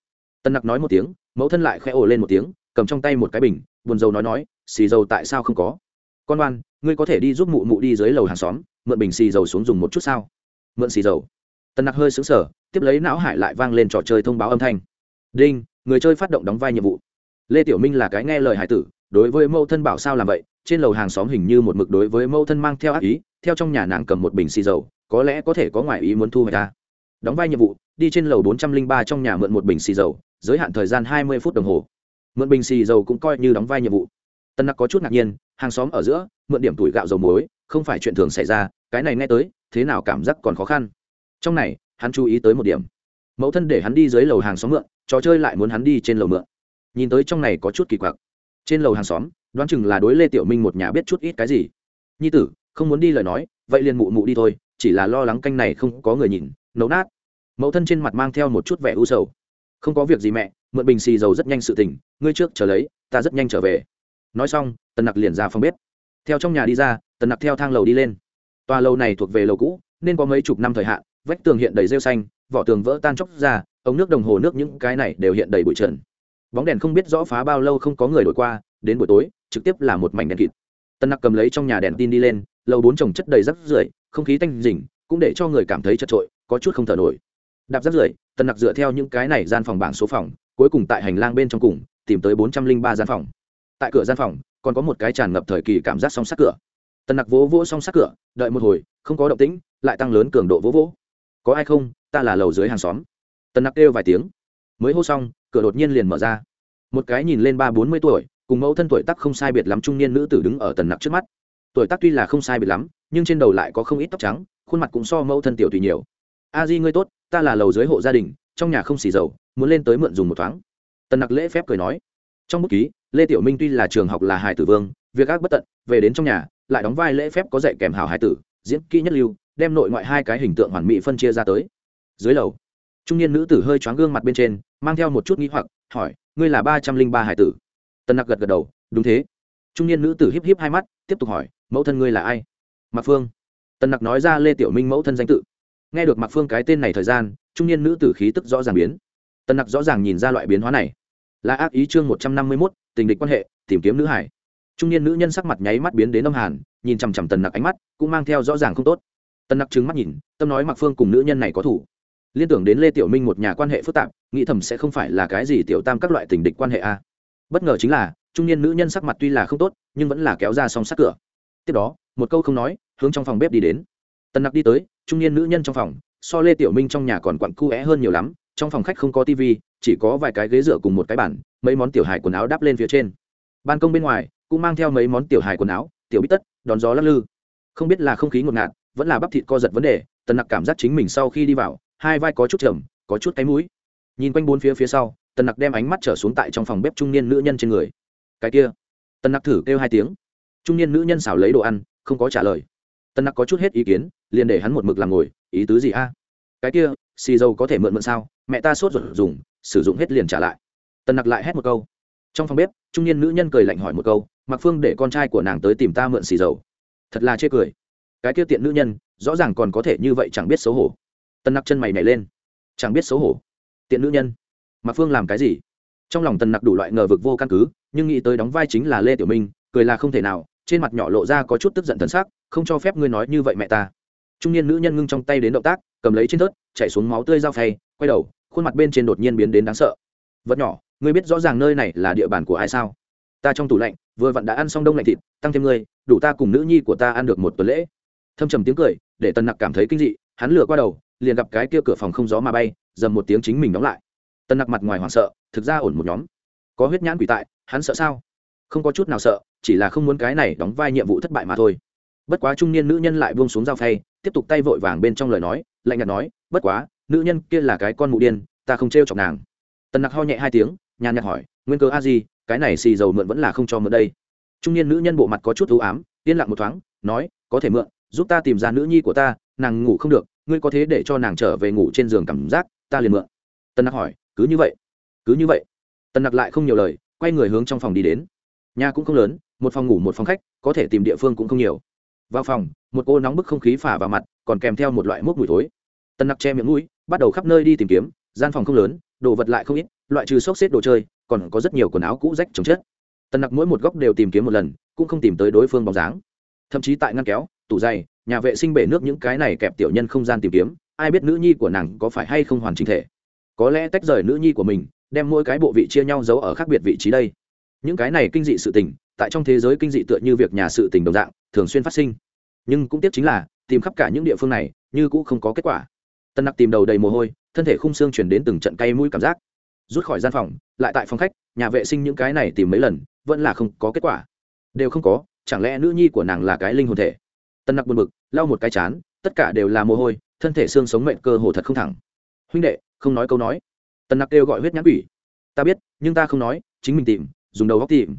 Speaker 1: Tần nặc nói một tiếng, mẫu thân lại khẽ ồ lên một tiếng, cầm trong tay một cái bình, buồn dầu nói nói, xì dầu tại sao không có? Con oan, ngươi có thể đi giúp mụ mụ đi dưới lầu hàng xóm, mượn bình xì dầu xuống dùng một chút sao? Mượn xì dầu. Tần nặc hơi xứng sở tiếp lấy não hải lại vang lên trò chơi thông báo âm thanh. Đinh người chơi phát động đóng vai nhiệm vụ. Lê tiểu minh là cái nghe lời hải tử, đối với mẫu thân bảo sao làm vậy, trên lầu hàng xóm hình như một mực đối với mẫu thân mang theo ác ý, theo trong nhà nàng cầm một bình xì dầu, có lẽ có thể có ngoại ý muốn thu hoạch ta đóng vai nhiệm vụ, đi trên lầu bốn trăm linh ba trong nhà mượn một bình xì dầu, giới hạn thời gian hai mươi phút đồng hồ. Mượn bình xì dầu cũng coi như đóng vai nhiệm vụ. Tân nặc có chút ngạc nhiên, hàng xóm ở giữa, mượn điểm tuổi gạo dầu muối, không phải chuyện thường xảy ra, cái này nghe tới, thế nào cảm giác còn khó khăn. Trong này, hắn chú ý tới một điểm mẫu thân để hắn đi dưới lầu hàng xóm mượn, trò chơi lại muốn hắn đi trên lầu mượn. Nhìn tới trong này có chút kỳ quặc. Trên lầu hàng xóm, đoán chừng là đối lê tiểu minh một nhà biết chút ít cái gì. Nhi tử, không muốn đi lời nói, vậy liền mụ mụ đi thôi, chỉ là lo lắng canh này không có người nhìn, nấu nát. Mẫu thân trên mặt mang theo một chút vẻ u sầu. Không có việc gì mẹ, mượn bình xì dầu rất nhanh sự tình, ngươi trước chờ lấy, ta rất nhanh trở về. Nói xong, tần nặc liền ra phòng bếp. Theo trong nhà đi ra, tần nặc theo thang lầu đi lên. Tòa lầu này thuộc về lầu cũ, nên có mấy chục năm thời hạn, vách tường hiện đầy rêu xanh vỏ tường vỡ tan chóc ra, ống nước đồng hồ nước những cái này đều hiện đầy bụi trần. Bóng đèn không biết rõ phá bao lâu không có người đổi qua, đến buổi tối, trực tiếp là một mảnh đèn kịt. Tân nặc cầm lấy trong nhà đèn tin đi lên, lầu bốn trồng chất đầy rắc rưởi, không khí tanh rình, cũng để cho người cảm thấy chật trội, có chút không thở nổi. Đạp rắc rưởi, tân nặc dựa theo những cái này gian phòng bảng số phòng, cuối cùng tại hành lang bên trong cùng, tìm tới bốn trăm linh ba gian phòng. Tại cửa gian phòng, còn có một cái tràn ngập thời kỳ cảm giác song sát cửa. Tân nặc vỗ vỗ song sát cửa, đợi một hồi, không có động tĩnh, lại tăng lớn cường độ vỗ vỗ. Có ai không? Ta là lầu dưới hàng xóm. Tần nặc kêu vài tiếng. Mới hô xong, cửa đột nhiên liền mở ra. Một cái nhìn lên ba bốn mươi tuổi, cùng mẫu thân tuổi tác không sai biệt lắm trung niên nữ tử đứng ở tần nặc trước mắt. Tuổi tác tuy là không sai biệt lắm, nhưng trên đầu lại có không ít tóc trắng, khuôn mặt cũng so mẫu thân tiểu tùy nhiều. A di ngươi tốt, ta là lầu dưới hộ gia đình, trong nhà không xì dầu, muốn lên tới mượn dùng một thoáng. Tần nặc lễ phép cười nói. Trong bút ký, lê tiểu minh tuy là trường học là hải tử vương, việc ác bất tận, về đến trong nhà, lại đóng vai lễ phép có dạy kèm hào hải tử, diễn kỹ nhất lưu, đem nội ngoại hai cái hình tượng hoàn mỹ phân chia ra tới dưới lầu. Trung niên nữ tử hơi choáng gương mặt bên trên, mang theo một chút nghĩ hoặc, hỏi, ngươi là ba trăm linh ba hải tử? Tần nặc gật gật đầu, đúng thế. Trung niên nữ tử híp híp hai mắt, tiếp tục hỏi, mẫu thân ngươi là ai? Mạc phương. Tần nặc nói ra lê tiểu minh mẫu thân danh tự. Nghe được mạc phương cái tên này thời gian, trung niên nữ tử khí tức rõ ràng biến. Tần nặc rõ ràng nhìn ra loại biến hóa này. Là ác ý chương một trăm năm mươi mốt, tình địch quan hệ, tìm kiếm nữ hải. Trung niên nữ nhân sắc mặt nháy mắt biến đến âm hàn, nhìn chằm chằm tần nặc ánh mắt, cũng mang theo rõ ràng không tốt. Tần nặc trứng mắt nhìn, tâm nói mạc phương cùng nữ nhân này có thủ liên tưởng đến lê tiểu minh một nhà quan hệ phức tạp, nghĩ thầm sẽ không phải là cái gì tiểu tam các loại tình địch quan hệ a. Bất ngờ chính là, trung niên nữ nhân sắc mặt tuy là không tốt, nhưng vẫn là kéo ra song sát cửa. Tiếp đó, một câu không nói, hướng trong phòng bếp đi đến. Tần nặc đi tới, trung niên nữ nhân trong phòng, so lê tiểu minh trong nhà còn quặn cu é hơn nhiều lắm, trong phòng khách không có tv chỉ có vài cái ghế dựa cùng một cái bản mấy món tiểu hài quần áo đắp lên phía trên. Ban công bên ngoài, cũng mang theo mấy món tiểu hài quần áo, tiểu bít tất, đón gió lắc lư. Không biết là không khí ngột ngạt, vẫn là bắp thịt co giật vấn đề, tần nặc cảm giác chính mình sau khi đi vào hai vai có chút trầm có chút cái mũi. Nhìn quanh bốn phía phía sau, tần nặc đem ánh mắt trở xuống tại trong phòng bếp trung niên nữ nhân trên người. Cái kia. Tần nặc thử kêu hai tiếng. Trung niên nữ nhân xảo lấy đồ ăn, không có trả lời. Tần nặc có chút hết ý kiến, liền để hắn một mực làm ngồi, ý tứ gì a? Cái kia, xì dầu có thể mượn mượn sao? Mẹ ta sốt ruột dùng, sử dụng hết liền trả lại. Tần nặc lại hét một câu. Trong phòng bếp, trung niên nữ nhân cười lạnh hỏi một câu, mặc phương để con trai của nàng tới tìm ta mượn xì dầu. Thật là chê cười. Cái kia tiện nữ nhân, rõ ràng còn có thể như vậy chẳng biết xấu hổ tần nặc chân mày nhảy lên chẳng biết xấu hổ tiện nữ nhân mạc phương làm cái gì trong lòng tần nặc đủ loại ngờ vực vô căn cứ nhưng nghĩ tới đóng vai chính là lê tiểu minh cười là không thể nào trên mặt nhỏ lộ ra có chút tức giận thần sắc, không cho phép ngươi nói như vậy mẹ ta trung niên nữ nhân ngưng trong tay đến động tác cầm lấy trên thớt chạy xuống máu tươi dao phay quay đầu khuôn mặt bên trên đột nhiên biến đến đáng sợ vật nhỏ ngươi biết rõ ràng nơi này là địa bàn của ai sao ta trong tủ lạnh vừa vặn đã ăn xong đông lạnh thịt tăng thêm ngươi đủ ta cùng nữ nhi của ta ăn được một tuần lễ thâm trầm tiếng cười để tần nặc cảm thấy kinh dị hắn lừa qua đầu, liền gặp cái kia cửa phòng không gió mà bay, dầm một tiếng chính mình đóng lại. Tần nặc mặt ngoài hoảng sợ, thực ra ổn một nhóm. Có huyết nhãn quỷ tại, hắn sợ sao? Không có chút nào sợ, chỉ là không muốn cái này đóng vai nhiệm vụ thất bại mà thôi. Bất quá trung niên nữ nhân lại buông xuống dao phay, tiếp tục tay vội vàng bên trong lời nói, lạnh nhạt nói, bất quá, nữ nhân kia là cái con mụ điên, ta không trêu chọc nàng. Tần nặc ho nhẹ hai tiếng, nhàn nhạt hỏi, nguyên cơ a gì cái này xì dầu mượn vẫn là không cho mượn đây. Trung niên nữ nhân bộ mặt có chút ưu ám, yên lặng một thoáng, nói, có thể mượn giúp ta tìm ra nữ nhi của ta, nàng ngủ không được, ngươi có thế để cho nàng trở về ngủ trên giường cảm giác, ta liền mượn. Tân nặc hỏi, cứ như vậy? Cứ như vậy? Tân nặc lại không nhiều lời, quay người hướng trong phòng đi đến. Nhà cũng không lớn, một phòng ngủ một phòng khách, có thể tìm địa phương cũng không nhiều. Vào phòng, một cô nóng bức không khí phả vào mặt, còn kèm theo một loại mốc mùi thối. Tân nặc che miệng mũi, bắt đầu khắp nơi đi tìm kiếm, gian phòng không lớn, đồ vật lại không ít, loại trừ xốc xếp đồ chơi, còn có rất nhiều quần áo cũ rách chồng chết tân nặc mỗi một góc đều tìm kiếm một lần, cũng không tìm tới đối phương bóng dáng. Thậm chí tại ngăn kéo tủ giày nhà vệ sinh bể nước những cái này kẹp tiểu nhân không gian tìm kiếm, ai biết nữ nhi của nàng có phải hay không hoàn chỉnh thể. Có lẽ tách rời nữ nhi của mình, đem mỗi cái bộ vị chia nhau giấu ở khác biệt vị trí đây. Những cái này kinh dị sự tình, tại trong thế giới kinh dị tựa như việc nhà sự tình đồng dạng, thường xuyên phát sinh. Nhưng cũng tiếc chính là, tìm khắp cả những địa phương này, như cũng không có kết quả. Tân nặc tìm đầu đầy mồ hôi, thân thể khung xương chuyển đến từng trận cay mũi cảm giác. Rút khỏi gian phòng, lại tại phòng khách, nhà vệ sinh những cái này tìm mấy lần, vẫn là không có kết quả. Đều không có, chẳng lẽ nữ nhi của nàng là cái linh hồn thể? Tân nặc buồn bực, lau một cái chán, tất cả đều là mồ hôi, thân thể xương sống mệnh cơ hồ thật không thẳng. Huynh đệ, không nói câu nói. Tân nặc kêu gọi huyết nhãn quỷ. Ta biết, nhưng ta không nói, chính mình tìm, dùng đầu góc tìm.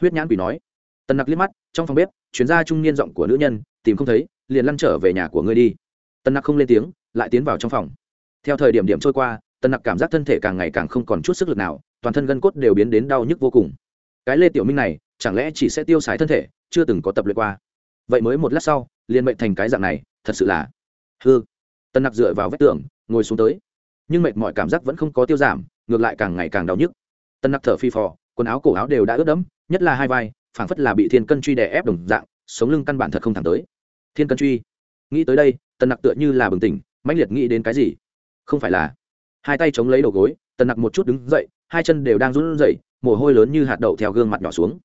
Speaker 1: Huyết nhãn quỷ nói. Tân nặc liếc mắt, trong phòng bếp, chuyến ra trung niên giọng của nữ nhân, tìm không thấy, liền lăn trở về nhà của ngươi đi. Tân nặc không lên tiếng, lại tiến vào trong phòng. Theo thời điểm điểm trôi qua, tân nặc cảm giác thân thể càng ngày càng không còn chút sức lực nào, toàn thân gân cốt đều biến đến đau nhức vô cùng. Cái lê tiểu minh này, chẳng lẽ chỉ sẽ tiêu xài thân thể, chưa từng có tập luyện qua? Vậy mới một lát sau, liền mệnh thành cái dạng này, thật sự là. Hư tân nặc dựa vào vách tường, ngồi xuống tới. Nhưng mệt mọi cảm giác vẫn không có tiêu giảm, ngược lại càng ngày càng đau nhức. Tân nặc thở phi phò, quần áo cổ áo đều đã ướt đẫm, nhất là hai vai, phảng phất là bị thiên cân truy đè ép đồng dạng, sống lưng căn bản thật không thẳng tới. Thiên cân truy. Nghĩ tới đây, tân nặc tựa như là bừng tỉnh, mãnh liệt nghĩ đến cái gì? Không phải là. Hai tay chống lấy đầu gối, tân nặc một chút đứng dậy, hai chân đều đang run rẩy, mồ hôi lớn như hạt đậu theo gương mặt nhỏ xuống.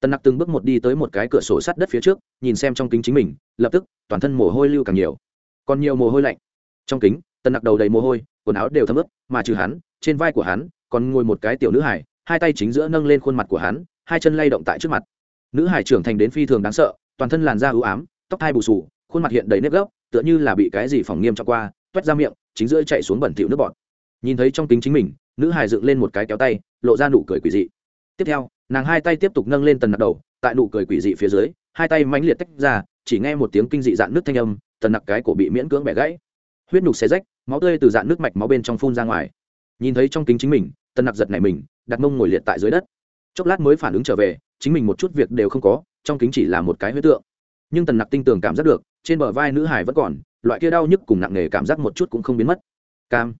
Speaker 1: Tần nặc từng bước một đi tới một cái cửa sổ sắt đất phía trước, nhìn xem trong kính chính mình, lập tức, toàn thân mồ hôi lưu càng nhiều. Còn nhiều mồ hôi lạnh. Trong kính, Tần nặc đầu đầy mồ hôi, quần áo đều thấm ướt, mà trừ hắn, trên vai của hắn, còn ngồi một cái tiểu nữ hải hai tay chính giữa nâng lên khuôn mặt của hắn, hai chân lay động tại trước mặt. Nữ hải trưởng thành đến phi thường đáng sợ, toàn thân làn da ưu ám, tóc thai bù sù khuôn mặt hiện đầy nếp gốc, tựa như là bị cái gì phòng nghiêm cho qua toét ra miệng, chính giữa chạy xuống bẩn thịu nước bọt. Nhìn thấy trong kính chính mình, nữ hải dựng lên một cái kéo tay, lộ ra nụ cười quỷ dị. Tiếp theo nàng hai tay tiếp tục nâng lên tần nặc đầu, tại nụ cười quỷ dị phía dưới, hai tay mãnh liệt tách ra, chỉ nghe một tiếng kinh dị dạn nước thanh âm, tần nặc cái cổ bị miễn cưỡng bẻ gãy. Huyết nhục xé rách, máu tươi từ dạn nước mạch máu bên trong phun ra ngoài. Nhìn thấy trong kính chính mình, tần nặc giật này mình, đặt mông ngồi liệt tại dưới đất. Chốc lát mới phản ứng trở về, chính mình một chút việc đều không có, trong kính chỉ là một cái huyết tượng. Nhưng tần nặc tinh tường cảm giác được, trên bờ vai nữ hải vẫn còn, loại kia đau nhức cùng nặng nề cảm giác một chút cũng không biến mất. Cam.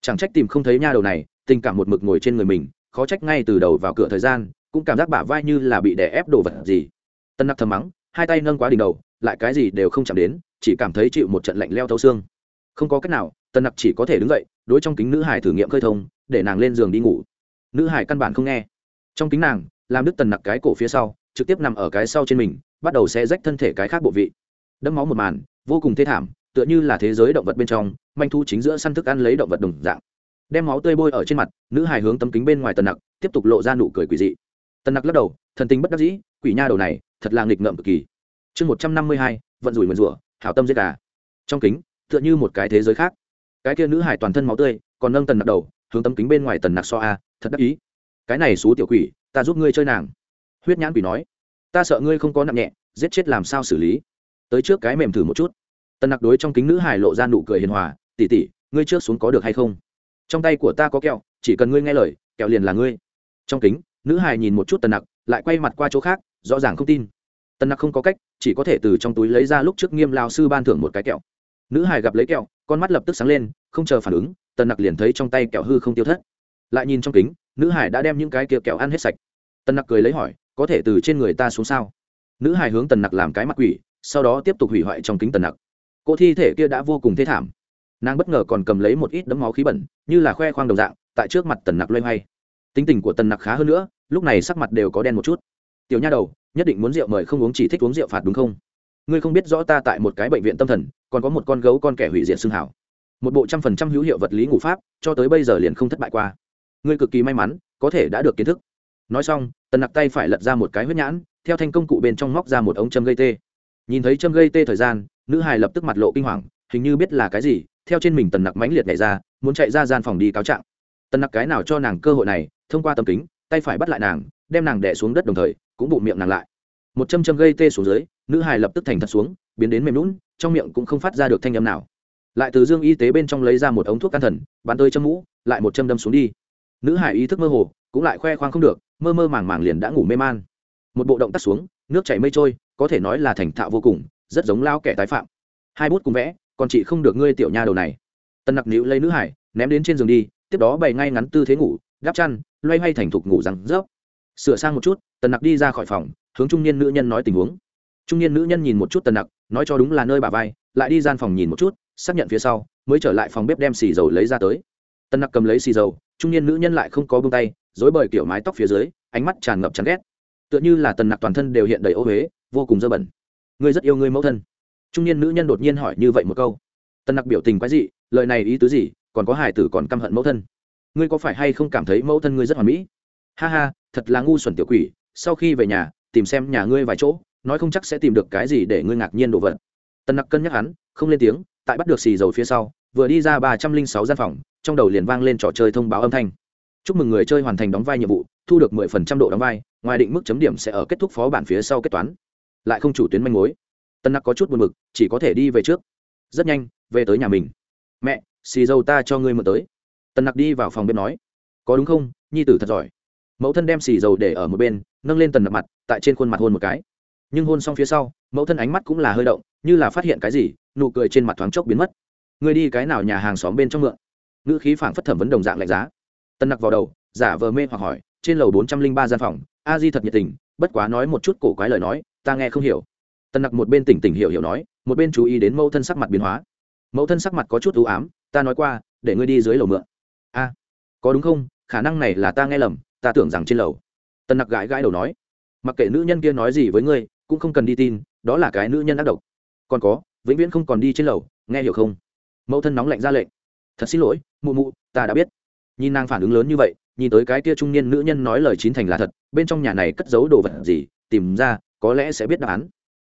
Speaker 1: Chẳng trách tìm không thấy nha đầu này, tình cảm một mực ngồi trên người mình, khó trách ngay từ đầu vào cửa thời gian cũng cảm giác bả vai như là bị đè ép đồ vật gì. Tân nặc thầm mắng, hai tay nâng quá đỉnh đầu, lại cái gì đều không chạm đến, chỉ cảm thấy chịu một trận lạnh leo thấu xương. Không có cách nào, tân nặc chỉ có thể đứng dậy, đối trong kính nữ hải thử nghiệm khơi thông, để nàng lên giường đi ngủ. Nữ hải căn bản không nghe. Trong kính nàng, làm đứt tần nặc cái cổ phía sau, trực tiếp nằm ở cái sau trên mình, bắt đầu sẽ rách thân thể cái khác bộ vị. Đẫm máu một màn, vô cùng thê thảm, tựa như là thế giới động vật bên trong, manh thu chính giữa săn thức ăn lấy động vật đồng dạng. Đem máu tươi bôi ở trên mặt, nữ hài hướng tấm kính bên ngoài tần nặc, tiếp tục lộ ra nụ cười quỷ dị tần nặc lắc đầu, thần tình bất đắc dĩ, quỷ nha đầu này, thật là nghịch ngợm cực kỳ. Chương một trăm năm mươi hai, vận rủi mượn rủa, hảo tâm giết gà. Trong kính, tựa như một cái thế giới khác. Cái kia nữ hải toàn thân máu tươi, còn nâng tần nặc đầu, hướng tấm kính bên ngoài tần nặc so a, thật đắc ý. Cái này xú tiểu quỷ, ta giúp ngươi chơi nàng. Huyết nhãn quỷ nói, ta sợ ngươi không có nặng nhẹ, giết chết làm sao xử lý. Tới trước cái mềm thử một chút. Tần nặc đối trong kính nữ hải lộ ra nụ cười hiền hòa tỉ tỉ ngươi trước xuống có được hay không? Trong tay của ta có kẹo, chỉ cần ngươi nghe lời, kẹo liền là ngươi. Trong kính nữ hải nhìn một chút tần nặc, lại quay mặt qua chỗ khác, rõ ràng không tin. Tần nặc không có cách, chỉ có thể từ trong túi lấy ra lúc trước nghiêm lao sư ban thưởng một cái kẹo. Nữ hải gặp lấy kẹo, con mắt lập tức sáng lên, không chờ phản ứng, tần nặc liền thấy trong tay kẹo hư không tiêu thất. Lại nhìn trong kính, nữ hải đã đem những cái kia kẹo ăn hết sạch. Tần nặc cười lấy hỏi, có thể từ trên người ta xuống sao? Nữ hải hướng tần nặc làm cái mặt quỷ, sau đó tiếp tục hủy hoại trong kính tần nặc. Cô thi thể kia đã vô cùng thê thảm. Nàng bất ngờ còn cầm lấy một ít đấm máu khí bẩn, như là khoe khoang đồng dạng, tại trước mặt tần nặc loay hoay tính tình của tần nặc khá hơn nữa, lúc này sắc mặt đều có đen một chút. Tiểu nha đầu, nhất định muốn rượu mời không uống chỉ thích uống rượu phạt đúng không? Ngươi không biết rõ ta tại một cái bệnh viện tâm thần, còn có một con gấu con kẻ hủy diệt xương hảo. Một bộ trăm phần trăm hữu hiệu vật lý ngủ pháp, cho tới bây giờ liền không thất bại qua. Ngươi cực kỳ may mắn, có thể đã được kiến thức. Nói xong, tần nặc tay phải lật ra một cái huyết nhãn, theo thanh công cụ bên trong móc ra một ống châm gây tê. Nhìn thấy châm gây tê thời gian, nữ hài lập tức mặt lộ kinh hoàng, hình như biết là cái gì, theo trên mình tần nặc mãnh liệt nhảy ra, muốn chạy ra gian phòng đi cáo trạng. Tần nặc cái nào cho nàng cơ hội này thông qua tầm kính, tay phải bắt lại nàng, đem nàng đẻ xuống đất đồng thời, cũng bụng miệng nàng lại. Một châm châm gây tê xuống dưới, nữ hài lập tức thành thật xuống, biến đến mềm lún trong miệng cũng không phát ra được thanh âm nào. Lại từ dương y tế bên trong lấy ra một ống thuốc can thần, bắn tới châm mũ, lại một châm đâm xuống đi. Nữ hải ý thức mơ hồ, cũng lại khoe khoang không được, mơ mơ màng màng liền đã ngủ mê man. Một bộ động tác xuống, nước chảy mây trôi, có thể nói là thành thạo vô cùng, rất giống lao kẻ tái phạm. Hai bút cùng vẽ, còn chị không được ngươi tiểu nha đầu này. Tân nặc nữ lấy nữ hải ném đến trên giường đi, tiếp đó bày ngay ngắn tư thế ngủ đắp chăn loay hoay thành thục ngủ răng rớp. Sửa sang một chút, tần nặc đi ra khỏi phòng, hướng trung niên nữ nhân nói tình huống. Trung niên nữ nhân nhìn một chút tần nặc, nói cho đúng là nơi bà vai, lại đi gian phòng nhìn một chút, xác nhận phía sau, mới trở lại phòng bếp đem xì dầu lấy ra tới. Tần nặc cầm lấy xì dầu, trung niên nữ nhân lại không có bông tay dối bời kiểu mái tóc phía dưới, ánh mắt tràn ngập chán ghét. Tựa như là tần nặc toàn thân đều hiện đầy ô huế vô cùng dơ bẩn. Ngươi rất yêu ngươi mẫu thân. Trung niên nữ nhân đột nhiên hỏi như vậy một câu. Tần nặc biểu tình quái dị, lời này ý tứ gì, còn có hải tử còn căm hận mẫu thân ngươi có phải hay không cảm thấy mẫu thân ngươi rất hoàn mỹ? Ha ha, thật là ngu xuẩn tiểu quỷ, sau khi về nhà, tìm xem nhà ngươi vài chỗ, nói không chắc sẽ tìm được cái gì để ngươi ngạc nhiên đồ vật. Tần nặc cân nhắc hắn, không lên tiếng, tại bắt được xì dầu phía sau, vừa đi ra ba trăm linh sáu gian phòng, trong đầu liền vang lên trò chơi thông báo âm thanh. Chúc mừng người chơi hoàn thành đóng vai nhiệm vụ, thu được mười phần trăm độ đóng vai, ngoài định mức chấm điểm sẽ ở kết thúc phó bản phía sau kết toán. Lại không chủ tuyến manh mối. Tân nặc có chút buồn b ự c chỉ có thể đi về trước. Rất nhanh, về tới nhà mình. Mẹ, xì dầu ta cho ngươi mượn tới. Tần nặc đi vào phòng bếp nói, có đúng không? Nhi tử thật giỏi. Mẫu thân đem xì dầu để ở một bên, nâng lên tần nặc mặt, tại trên khuôn mặt hôn một cái. Nhưng hôn xong phía sau, mẫu thân ánh mắt cũng là hơi động, như là phát hiện cái gì, nụ cười trên mặt thoáng chốc biến mất. Ngươi đi cái nào nhà hàng xóm bên trong mượn? Ngữ khí phảng phất thẩm vấn đồng dạng lạnh giá. Tân nặc vào đầu, giả vờ mê hoặc hỏi, trên lầu bốn trăm linh ba gian phòng, a di thật nhiệt tình, bất quá nói một chút cổ quái lời nói, ta nghe không hiểu. Tân nặc một bên tỉnh tỉnh hiểu hiểu nói, một bên chú ý đến mẫu thân sắc mặt biến hóa. Mẫu thân sắc mặt có chút ưu ám, ta nói qua, để ngươi đi dưới lầu mượn có đúng không? Khả năng này là ta nghe lầm, ta tưởng rằng trên lầu. Tân nặc gãi gãi đầu nói, mặc kệ nữ nhân kia nói gì với ngươi, cũng không cần đi tin, đó là cái nữ nhân ác độc. Còn có, vĩnh viễn không còn đi trên lầu, nghe hiểu không? Mẫu thân nóng lạnh ra lệnh. Thật xin lỗi, mụ mụ, ta đã biết. Nhìn nàng phản ứng lớn như vậy, nhìn tới cái kia trung niên nữ nhân nói lời chín thành là thật, bên trong nhà này cất giấu đồ vật gì, tìm ra, có lẽ sẽ biết đáp án.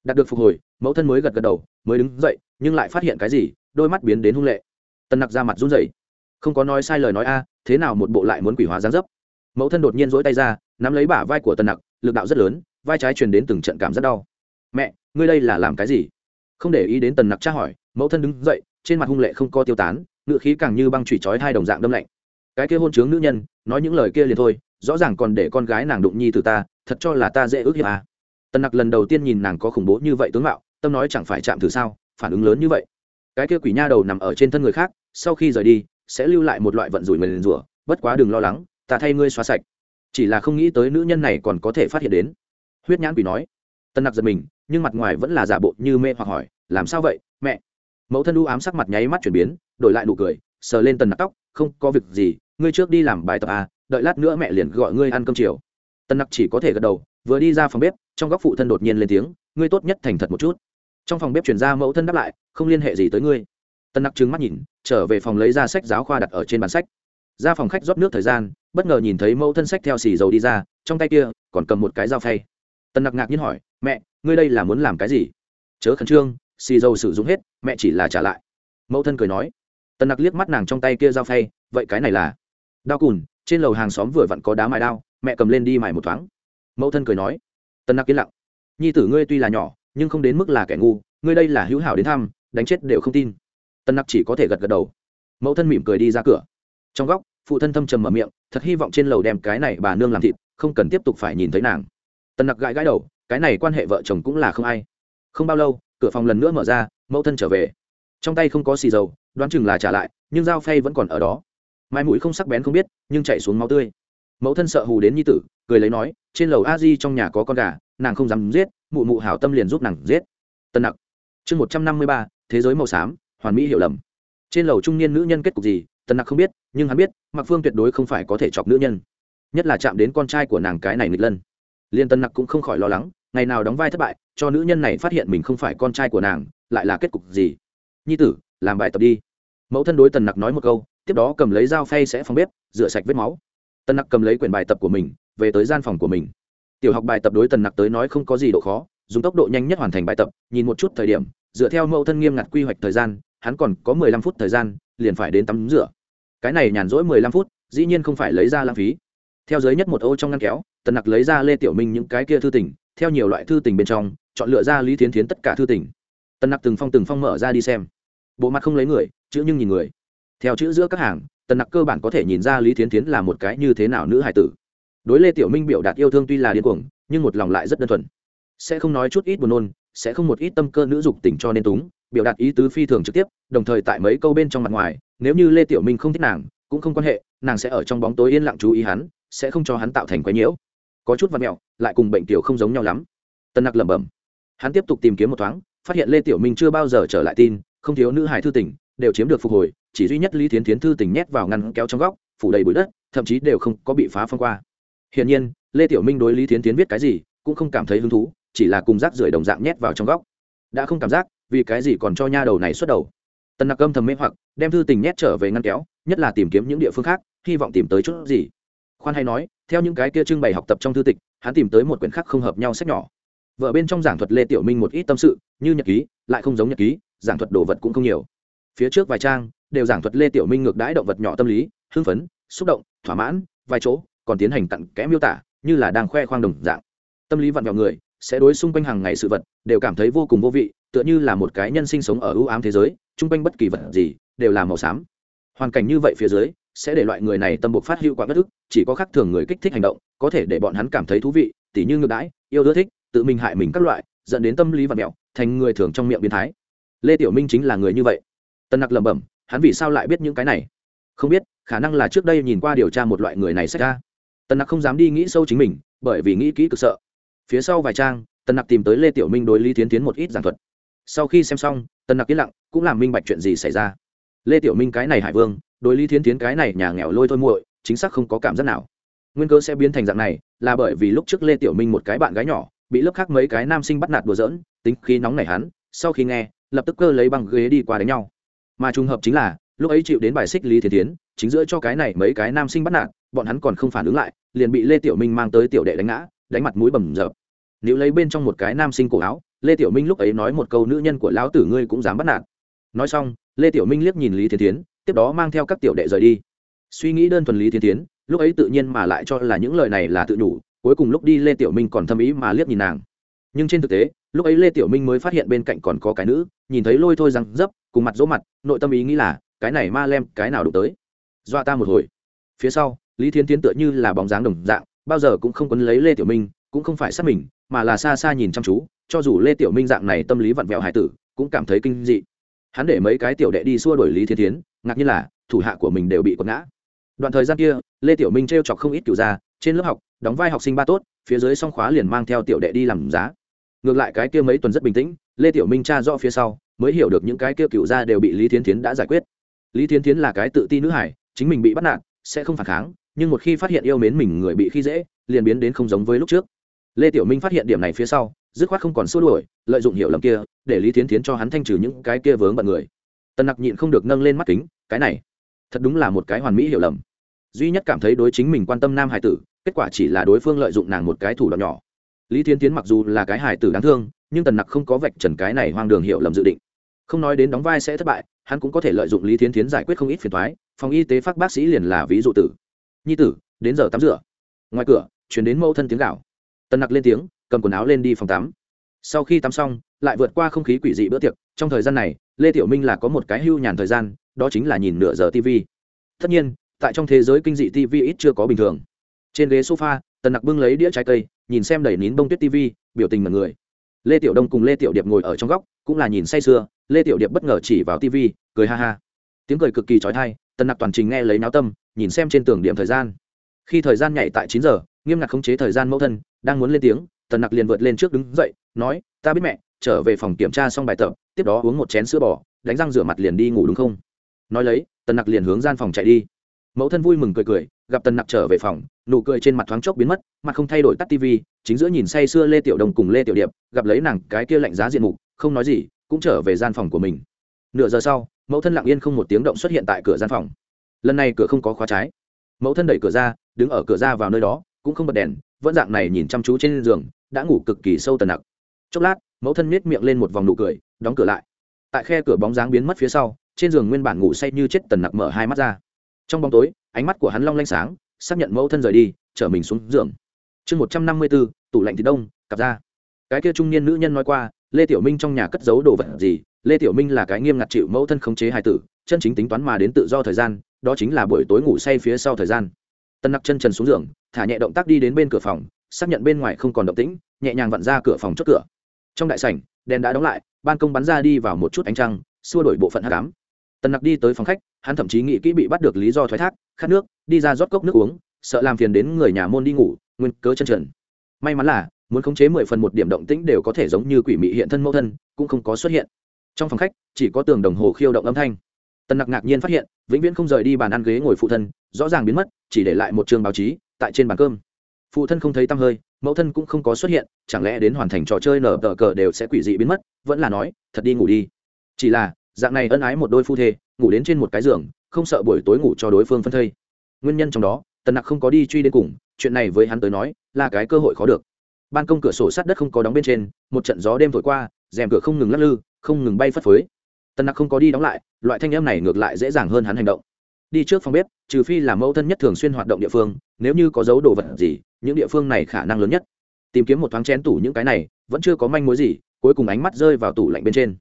Speaker 1: Đạt được phục hồi, mẫu thân mới gật gật đầu, mới đứng dậy, nhưng lại phát hiện cái gì, đôi mắt biến đến hung lệ. Tân nặc ra mặt run rẩy không có nói sai lời nói a, thế nào một bộ lại muốn quỷ hóa gián dấp? Mẫu thân đột nhiên dỗi tay ra, nắm lấy bả vai của tần nặc, lực đạo rất lớn, vai trái truyền đến từng trận cảm rất đau. Mẹ, ngươi đây là làm cái gì? Không để ý đến tần nặc tra hỏi, mẫu thân đứng dậy, trên mặt hung lệ không co tiêu tán ngự khí càng như băng chủy chói hai đồng dạng đâm lạnh. Cái kia hôn chướng nữ nhân, nói những lời kia liền thôi, rõ ràng còn để con gái nàng đụng nhi từ ta, thật cho là ta dễ ước hiếp à. tần nặc lần đầu tiên nhìn nàng có khủng bố như vậy tướng mạo, tâm nói chẳng phải chạm thử sao, phản ứng lớn như vậy. Cái kia quỷ nha đầu nằm ở trên thân người khác, sau khi rời đi sẽ lưu lại một loại vận rủi mình rủa, bất quá đừng lo lắng, ta thay ngươi xóa sạch. Chỉ là không nghĩ tới nữ nhân này còn có thể phát hiện đến. Huyết nhãn quỷ nói. Tân nặc giật mình, nhưng mặt ngoài vẫn là giả bộ như mê hoặc hỏi, làm sao vậy, mẹ? Mẫu thân u ám sắc mặt nháy mắt chuyển biến, đổi lại nụ cười, sờ lên tần nặc tóc, không có việc gì, ngươi trước đi làm bài tập à đợi lát nữa mẹ liền gọi ngươi ăn cơm chiều. Tần nặc chỉ có thể gật đầu, vừa đi ra phòng bếp, trong góc phụ thân đột nhiên lên tiếng, ngươi tốt nhất thành thật một chút. Trong phòng bếp chuyển ra mẫu thân đáp lại, không liên hệ gì tới ngươi. Tân nặc trừng mắt nhìn, trở về phòng lấy ra sách giáo khoa đặt ở trên bàn sách. Ra phòng khách rót nước thời gian, bất ngờ nhìn thấy mẫu thân sách theo xì dầu đi ra, trong tay kia, còn cầm một cái dao phay. Tân nặc ngạc nhiên hỏi, mẹ, ngươi đây là muốn làm cái gì? Chớ khẩn trương, xì dầu sử dụng hết, mẹ chỉ là trả lại. Mẫu thân cười nói. Tân nặc liếc mắt nàng trong tay kia dao phay, vậy cái này là đao cùn, trên lầu hàng xóm vừa vặn có đá mài đao, mẹ cầm lên đi mài một thoáng. Mẫu thân cười nói. Tân nặc yên lặng. Nhi tử ngươi tuy là nhỏ, nhưng không đến mức là kẻ ngu, ngươi đây là hữu hảo đến thăm, đánh chết đều không tin. Tân nặc chỉ có thể gật gật đầu. Mẫu thân mỉm cười đi ra cửa. Trong góc, phụ thân thâm trầm mở miệng, thật hy vọng trên lầu đem cái này bà nương làm thịt, không cần tiếp tục phải nhìn thấy nàng. Tân nặc gãi gãi đầu, cái này quan hệ vợ chồng cũng là không ai. Không bao lâu, cửa phòng lần nữa mở ra, mẫu thân trở về. Trong tay không có xì dầu, đoán chừng là trả lại, nhưng dao phay vẫn còn ở đó. Mai mũi không sắc bén không biết, nhưng chạy xuống máu tươi. Mẫu thân sợ hù đến nhi tử, cười lấy nói, trên lầu a di trong nhà có con gà, nàng không dám giết, mụ mụ hảo tâm liền giúp nàng giết. Tân nặc. Chương một trăm năm mươi ba, thế giới màu xám hoàn mỹ hiểu lầm. Trên lầu trung niên nữ nhân kết cục gì, tần nặc không biết, nhưng hắn biết mặc phương tuyệt đối không phải có thể chọc nữ nhân. Nhất là chạm đến con trai của nàng cái này nghịch lân. Liên tân nặc cũng không khỏi lo lắng, ngày nào đóng vai thất bại, cho nữ nhân này phát hiện mình không phải con trai của nàng, lại là kết cục gì? Nhi tử, làm bài tập đi. Mẫu thân đối tần nặc nói một câu, tiếp đó cầm lấy dao phay sẽ phòng bếp, rửa sạch vết máu. Tần nặc cầm lấy quyển bài tập của mình, về tới gian phòng của mình. Tiểu học bài tập đối tần nặc tới nói không có gì độ khó, dùng tốc độ nhanh nhất hoàn thành bài tập, nhìn một chút thời điểm, dựa theo mẫu thân nghiêm ngặt quy hoạch thời gian hắn còn có mười lăm phút thời gian, liền phải đến tắm rửa. Cái này nhàn rỗi mười lăm phút, dĩ nhiên không phải lấy ra lãng phí. Theo giới nhất một ô trong ngăn kéo, tần nặc lấy ra lê tiểu minh những cái kia thư tình, theo nhiều loại thư tình bên trong, chọn lựa ra lý thiến thiến tất cả thư tình. Tần nặc từng phong từng phong mở ra đi xem. Bộ mặt không lấy người, chữ nhưng nhìn người. Theo chữ giữa các hàng, tần nặc cơ bản có thể nhìn ra lý thiến thiến là một cái như thế nào nữ hải tử. Đối lê tiểu minh biểu đạt yêu thương tuy là điên cuồng, nhưng một lòng lại rất đơn thuần. Sẽ không nói chút ít buồn nôn sẽ không một ít tâm cơ nữ dục tình cho nên túng, biểu đạt ý tứ phi thường trực tiếp, đồng thời tại mấy câu bên trong mặt ngoài, nếu như lê tiểu minh không thích nàng, cũng không quan hệ, nàng sẽ ở trong bóng tối yên lặng chú ý hắn, sẽ không cho hắn tạo thành quái nhiễu. Có chút vật mẹo, lại cùng bệnh tiểu không giống nhau lắm. Tân nặc lẩm bẩm. Hắn tiếp tục tìm kiếm một thoáng, phát hiện lê tiểu minh chưa bao giờ trở lại tin, không thiếu nữ hải thư tỉnh đều chiếm được phục hồi, chỉ duy nhất lý thiến thiến thư tỉnh nhét vào ngăn kéo trong góc, phủ đầy bụi đất, thậm chí đều không có bị phá phong qua. Hiển nhiên, lê tiểu minh đối lý thiến thiến viết cái gì, cũng không cảm thấy hứng thú chỉ là cùng rác rưởi đồng dạng nhét vào trong góc. Đã không cảm giác, vì cái gì còn cho nha đầu này xuất đầu. Tần nặc âm thầm mê hoặc, đem thư tình nhét trở về ngăn kéo, nhất là tìm kiếm những địa phương khác, hy vọng tìm tới chút gì. Khoan hay nói, theo những cái kia trưng bày học tập trong thư tịch, hắn tìm tới một quyển khác không hợp nhau sách nhỏ. Vợ bên trong giảng thuật lê tiểu minh một ít tâm sự, như nhật ký, lại không giống nhật ký, giảng thuật đồ vật cũng không nhiều. Phía trước vài trang, đều giảng thuật lê tiểu minh ngược đãi động vật nhỏ tâm lý, hưng phấn, xúc động, thỏa mãn, vài chỗ, còn tiến hành tặng kẽ miêu tả, như là đang khoe khoang đồng dạng. Tâm lý vặn vẹo người sẽ đối xung quanh hàng ngày sự vật, đều cảm thấy vô cùng vô vị, tựa như là một cái nhân sinh sống ở ưu ám thế giới, chung quanh bất kỳ vật gì, đều là màu xám. Hoàn cảnh như vậy phía dưới, sẽ để loại người này tâm buộc phát hữu quả bất ức, chỉ có khác thường người kích thích hành động, có thể để bọn hắn cảm thấy thú vị, tỉ như ngược đãi, yêu ưa thích, tự mình hại mình các loại, dẫn đến tâm lý và mẹo, thành người thường trong miệng biến thái. Lê tiểu minh chính là người như vậy. Tân nặc lẩm bẩm, hắn vì sao lại biết những cái này? Không biết, khả năng là trước đây nhìn qua điều tra một loại người này xảy ra. Tân nặc không dám đi nghĩ sâu chính mình, bởi vì nghĩ kỹ cực sợ phía sau vài trang tân nặc tìm tới lê tiểu minh đối lý tiến tiến một ít giảng thuật. Sau khi xem xong tân nặc yên lặng, cũng làm minh bạch chuyện gì xảy ra. Lê tiểu minh cái này hải vương, đối lý thiến tiến cái này nhà nghèo lôi thôi muội, chính xác không có cảm giác nào. Nguyên cơ sẽ biến thành dạng này, là bởi vì lúc trước lê tiểu minh một cái bạn gái nhỏ, bị lớp khác mấy cái nam sinh bắt nạt đùa giỡn, tính khí nóng nảy hắn, sau khi nghe, lập tức cơ lấy băng ghế đi qua đánh nhau. Mà trùng hợp chính là, lúc ấy chịu đến bài xích lý thiến tiến chính giữa cho cái này mấy cái nam sinh bắt nạt, bọn hắn còn không phản ứng lại, liền bị lê tiểu minh mang tới tiểu đệ đánh ngã đánh mặt mũi bầm rợp nếu lấy bên trong một cái nam sinh cổ áo, lê tiểu minh lúc ấy nói một câu nữ nhân của lão tử ngươi cũng dám bắt nạt. Nói xong, lê tiểu minh liếc nhìn lý thiên tiến tiếp đó mang theo các tiểu đệ rời đi. Suy nghĩ đơn thuần lý thiên tiến lúc ấy tự nhiên mà lại cho là những lời này là tự đủ cuối cùng lúc đi lê tiểu minh còn thâm ý mà liếc nhìn nàng. Nhưng trên thực tế, lúc ấy lê tiểu minh mới phát hiện bên cạnh còn có cái nữ, nhìn thấy lôi thôi răng dấp, cùng mặt dỗ mặt, nội tâm ý nghĩ là, cái này ma lem, cái nào đụng tới. Dọa ta một hồi. Phía sau, lý thiên tiến tựa như là bóng dáng đồng dạng bao giờ cũng không quấn lấy lê tiểu minh, cũng không phải sát mình, mà là xa xa nhìn chăm chú, cho dù lê tiểu minh dạng này tâm lý vặn vẹo hải tử, cũng cảm thấy kinh dị. Hắn để mấy cái tiểu đệ đi xua đuổi lý thiên tiến ngạc nhiên là, thủ hạ của mình đều bị quật ngã. Đoạn thời gian kia, lê tiểu minh t r e o chọc không ít cựu gia, trên lớp học, đóng vai học sinh ba tốt, phía dưới song khóa liền mang theo tiểu đệ đi làm giá. Ngược lại cái kia mấy tuần rất bình tĩnh, lê tiểu minh tra rõ phía sau, mới hiểu được những cái kia cựu gia đều bị lý thiên tiến đã giải quyết. Lý thiên tiến là cái tự ti nữ hải, chính mình bị bắt nạt, sẽ không phản kháng nhưng một khi phát hiện yêu mến mình người bị khi dễ, liền biến đến không giống với lúc trước. Lê tiểu minh phát hiện điểm này phía sau, dứt khoát không còn xua đuổi, lợi dụng hiểu lầm kia, để lý thiến tiến cho hắn thanh trừ những cái kia vướng bận người. Tần nặc nhịn không được nâng lên mắt kính, cái này, thật đúng là một cái hoàn mỹ hiểu lầm. Duy nhất cảm thấy đối chính mình quan tâm nam hải tử, kết quả chỉ là đối phương lợi dụng nàng một cái thủ đoạn nhỏ. Lý thiến tiến mặc dù là cái hải tử đáng thương, nhưng tần nặc không có vạch trần cái này hoang đường hiểu lầm dự định. Không nói đến đóng vai sẽ thất bại, hắn cũng có thể lợi dụng lý thiến tiến giải quyết không ít phiền thoái phòng y tế phát bác sĩ liền là ví dụ tử nhi tử, đến giờ tắm rửa. Ngoài cửa chuyển đến mẫu thân tiếng gạo tần nặc lên tiếng, cầm quần áo lên đi phòng tắm. Sau khi tắm xong, lại vượt qua không khí quỷ dị bữa tiệc. Trong thời gian này, lê tiểu minh là có một cái hưu nhàn thời gian, đó chính là nhìn nửa giờ tv tất nhiên, tại trong thế giới kinh dị tv ít chưa có bình thường. Trên ghế sofa, tần nặc bưng lấy đĩa trái cây, nhìn xem đẩy nín bông tuyết tv biểu tình mật người lê tiểu đông cùng lê tiểu điệp ngồi ở trong góc, cũng là nhìn say sưa, lê tiểu điệp bất ngờ chỉ vào tv cười ha ha. Tiếng cười cực kỳ trói thai tần nặc toàn trình nghe lấy náo tâm nhìn xem trên tường điểm thời gian. Khi thời gian nhảy tại chín giờ, nghiêm ngặt khống chế thời gian mẫu thân, đang muốn lên tiếng, tần nặc liền vượt lên trước đứng dậy, nói, ta biết mẹ, trở về phòng kiểm tra xong bài tập, tiếp đó uống một chén sữa bò, đánh răng rửa mặt liền đi ngủ đúng không? Nói lấy, tần nặc liền hướng gian phòng chạy đi. Mẫu thân vui mừng cười cười, gặp tần nặc trở về phòng, nụ cười trên mặt thoáng chốc biến mất, mặt không thay đổi tắt tv chính giữa nhìn say sưa lê tiểu đồng cùng lê tiểu điệp, gặp lấy nàng cái kia lạnh giá diện mục, không nói gì, cũng trở về gian phòng của mình. Nửa giờ sau, mẫu thân lặng yên không một tiếng động xuất hiện tại cửa gian phòng lần này cửa không có khóa trái. Mẫu thân đẩy cửa ra, đứng ở cửa ra vào nơi đó, cũng không bật đèn, vẫn dạng này nhìn chăm chú trên giường, đã ngủ cực kỳ sâu tần nặc. Chốc lát, mẫu thân miết miệng lên một vòng nụ cười, đóng cửa lại. Tại khe cửa bóng dáng biến mất phía sau, trên giường nguyên bản ngủ say như chết tần nặc mở hai mắt ra. Trong bóng tối, ánh mắt của hắn long lanh sáng, xác nhận mẫu thân rời đi, chở mình xuống giường. Chương một trăm năm mươi bốn, tủ lạnh thì đông, cặp ra cái kia trung niên nữ nhân nói qua, lê tiểu minh trong nhà cất giấu đồ vật gì? Lê tiểu minh là cái nghiêm ngặt chịu mẫu thân khống chế hài tử, chân chính tính toán mà đến tự do thời gian đó chính là buổi tối ngủ say phía sau thời gian. Tân nặc chân trần xuống giường, thả nhẹ động tác đi đến bên cửa phòng, xác nhận bên ngoài không còn động tĩnh, nhẹ nhàng vặn ra cửa phòng chốt cửa. Trong đại sảnh, đèn đã đóng lại, ban công bắn ra đi vào một chút ánh trăng, xua đổi bộ phận hát cám tần nặc đi tới phòng khách, hắn thậm chí nghĩ kỹ bị bắt được lý do thoái thác, khát nước, đi ra rót cốc nước uống, sợ làm phiền đến người nhà môn đi ngủ, nguyên cớ chân trần. May mắn là, muốn khống chế mười phần một điểm động tĩnh đều có thể giống như quỷ mị hiện thân mẫu thân, cũng không có xuất hiện. Trong phòng khách, chỉ có tường đồng hồ khiêu động âm thanh tần nặc ngạc nhiên phát hiện, vĩnh viễn không rời đi bàn ăn ghế ngồi phụ thân, rõ ràng biến mất, chỉ để lại một trường báo chí tại trên bàn cơm. Phụ thân không thấy tăm hơi, mẫu thân cũng không có xuất hiện, chẳng lẽ đến hoàn thành trò chơi nở tờ cờ đều sẽ quỷ dị biến mất, vẫn là nói, thật đi ngủ đi. Chỉ là, dạng này ân ái một đôi phu thê, ngủ đến trên một cái giường, không sợ buổi tối ngủ cho đối phương phân thây. Nguyên nhân trong đó, tần nặc không có đi truy đến cùng, chuyện này với hắn tới nói, là cái cơ hội khó được. Ban công cửa sổ sát đất không có đóng bên trên, một trận gió đêm thổi qua, rèm cửa không ngừng lắc lư, không ngừng bay phất phới tần nặc không có đi đóng lại, loại thanh em này ngược lại dễ dàng hơn hắn hành động. Đi trước phòng bếp, trừ phi là mẫu thân nhất thường xuyên hoạt động địa phương, nếu như có dấu đồ vật gì, những địa phương này khả năng lớn nhất. Tìm kiếm một thoáng chén tủ những cái này, vẫn chưa có manh mối gì, cuối cùng ánh mắt rơi vào tủ lạnh bên trên.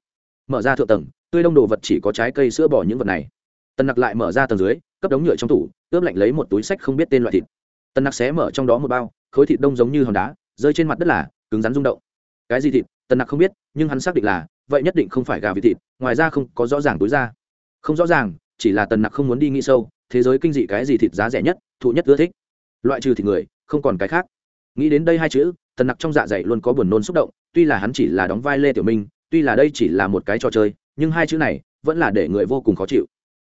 Speaker 1: Mở ra thượng tầng, tươi đông đồ vật chỉ có trái cây sữa bỏ những vật này. Tần nặc lại mở ra tầng dưới, cấp đống nhựa trong tủ, ướp lạnh lấy một túi sách không biết tên loại thịt. Tần nặc xé mở trong đó một bao, khối thịt đông giống như hòn đá, rơi trên mặt đất là, cứng rắn rung động. Cái gì thịt? Tần nặc không biết, nhưng hắn xác định là, vậy nhất định không phải gà vịt thịt, ngoài ra không có rõ ràng túi ra. Không rõ ràng, chỉ là tần nặc không muốn đi nghĩ sâu, thế giới kinh dị cái gì thịt giá rẻ nhất, thụ nhất ưa thích. Loại trừ thịt người, không còn cái khác. Nghĩ đến đây hai chữ, tần nặc trong dạ dày luôn có buồn nôn xúc động, tuy là hắn chỉ là đóng vai lê tiểu minh, tuy là đây chỉ là một cái trò chơi, nhưng hai chữ này vẫn là để người vô cùng khó chịu.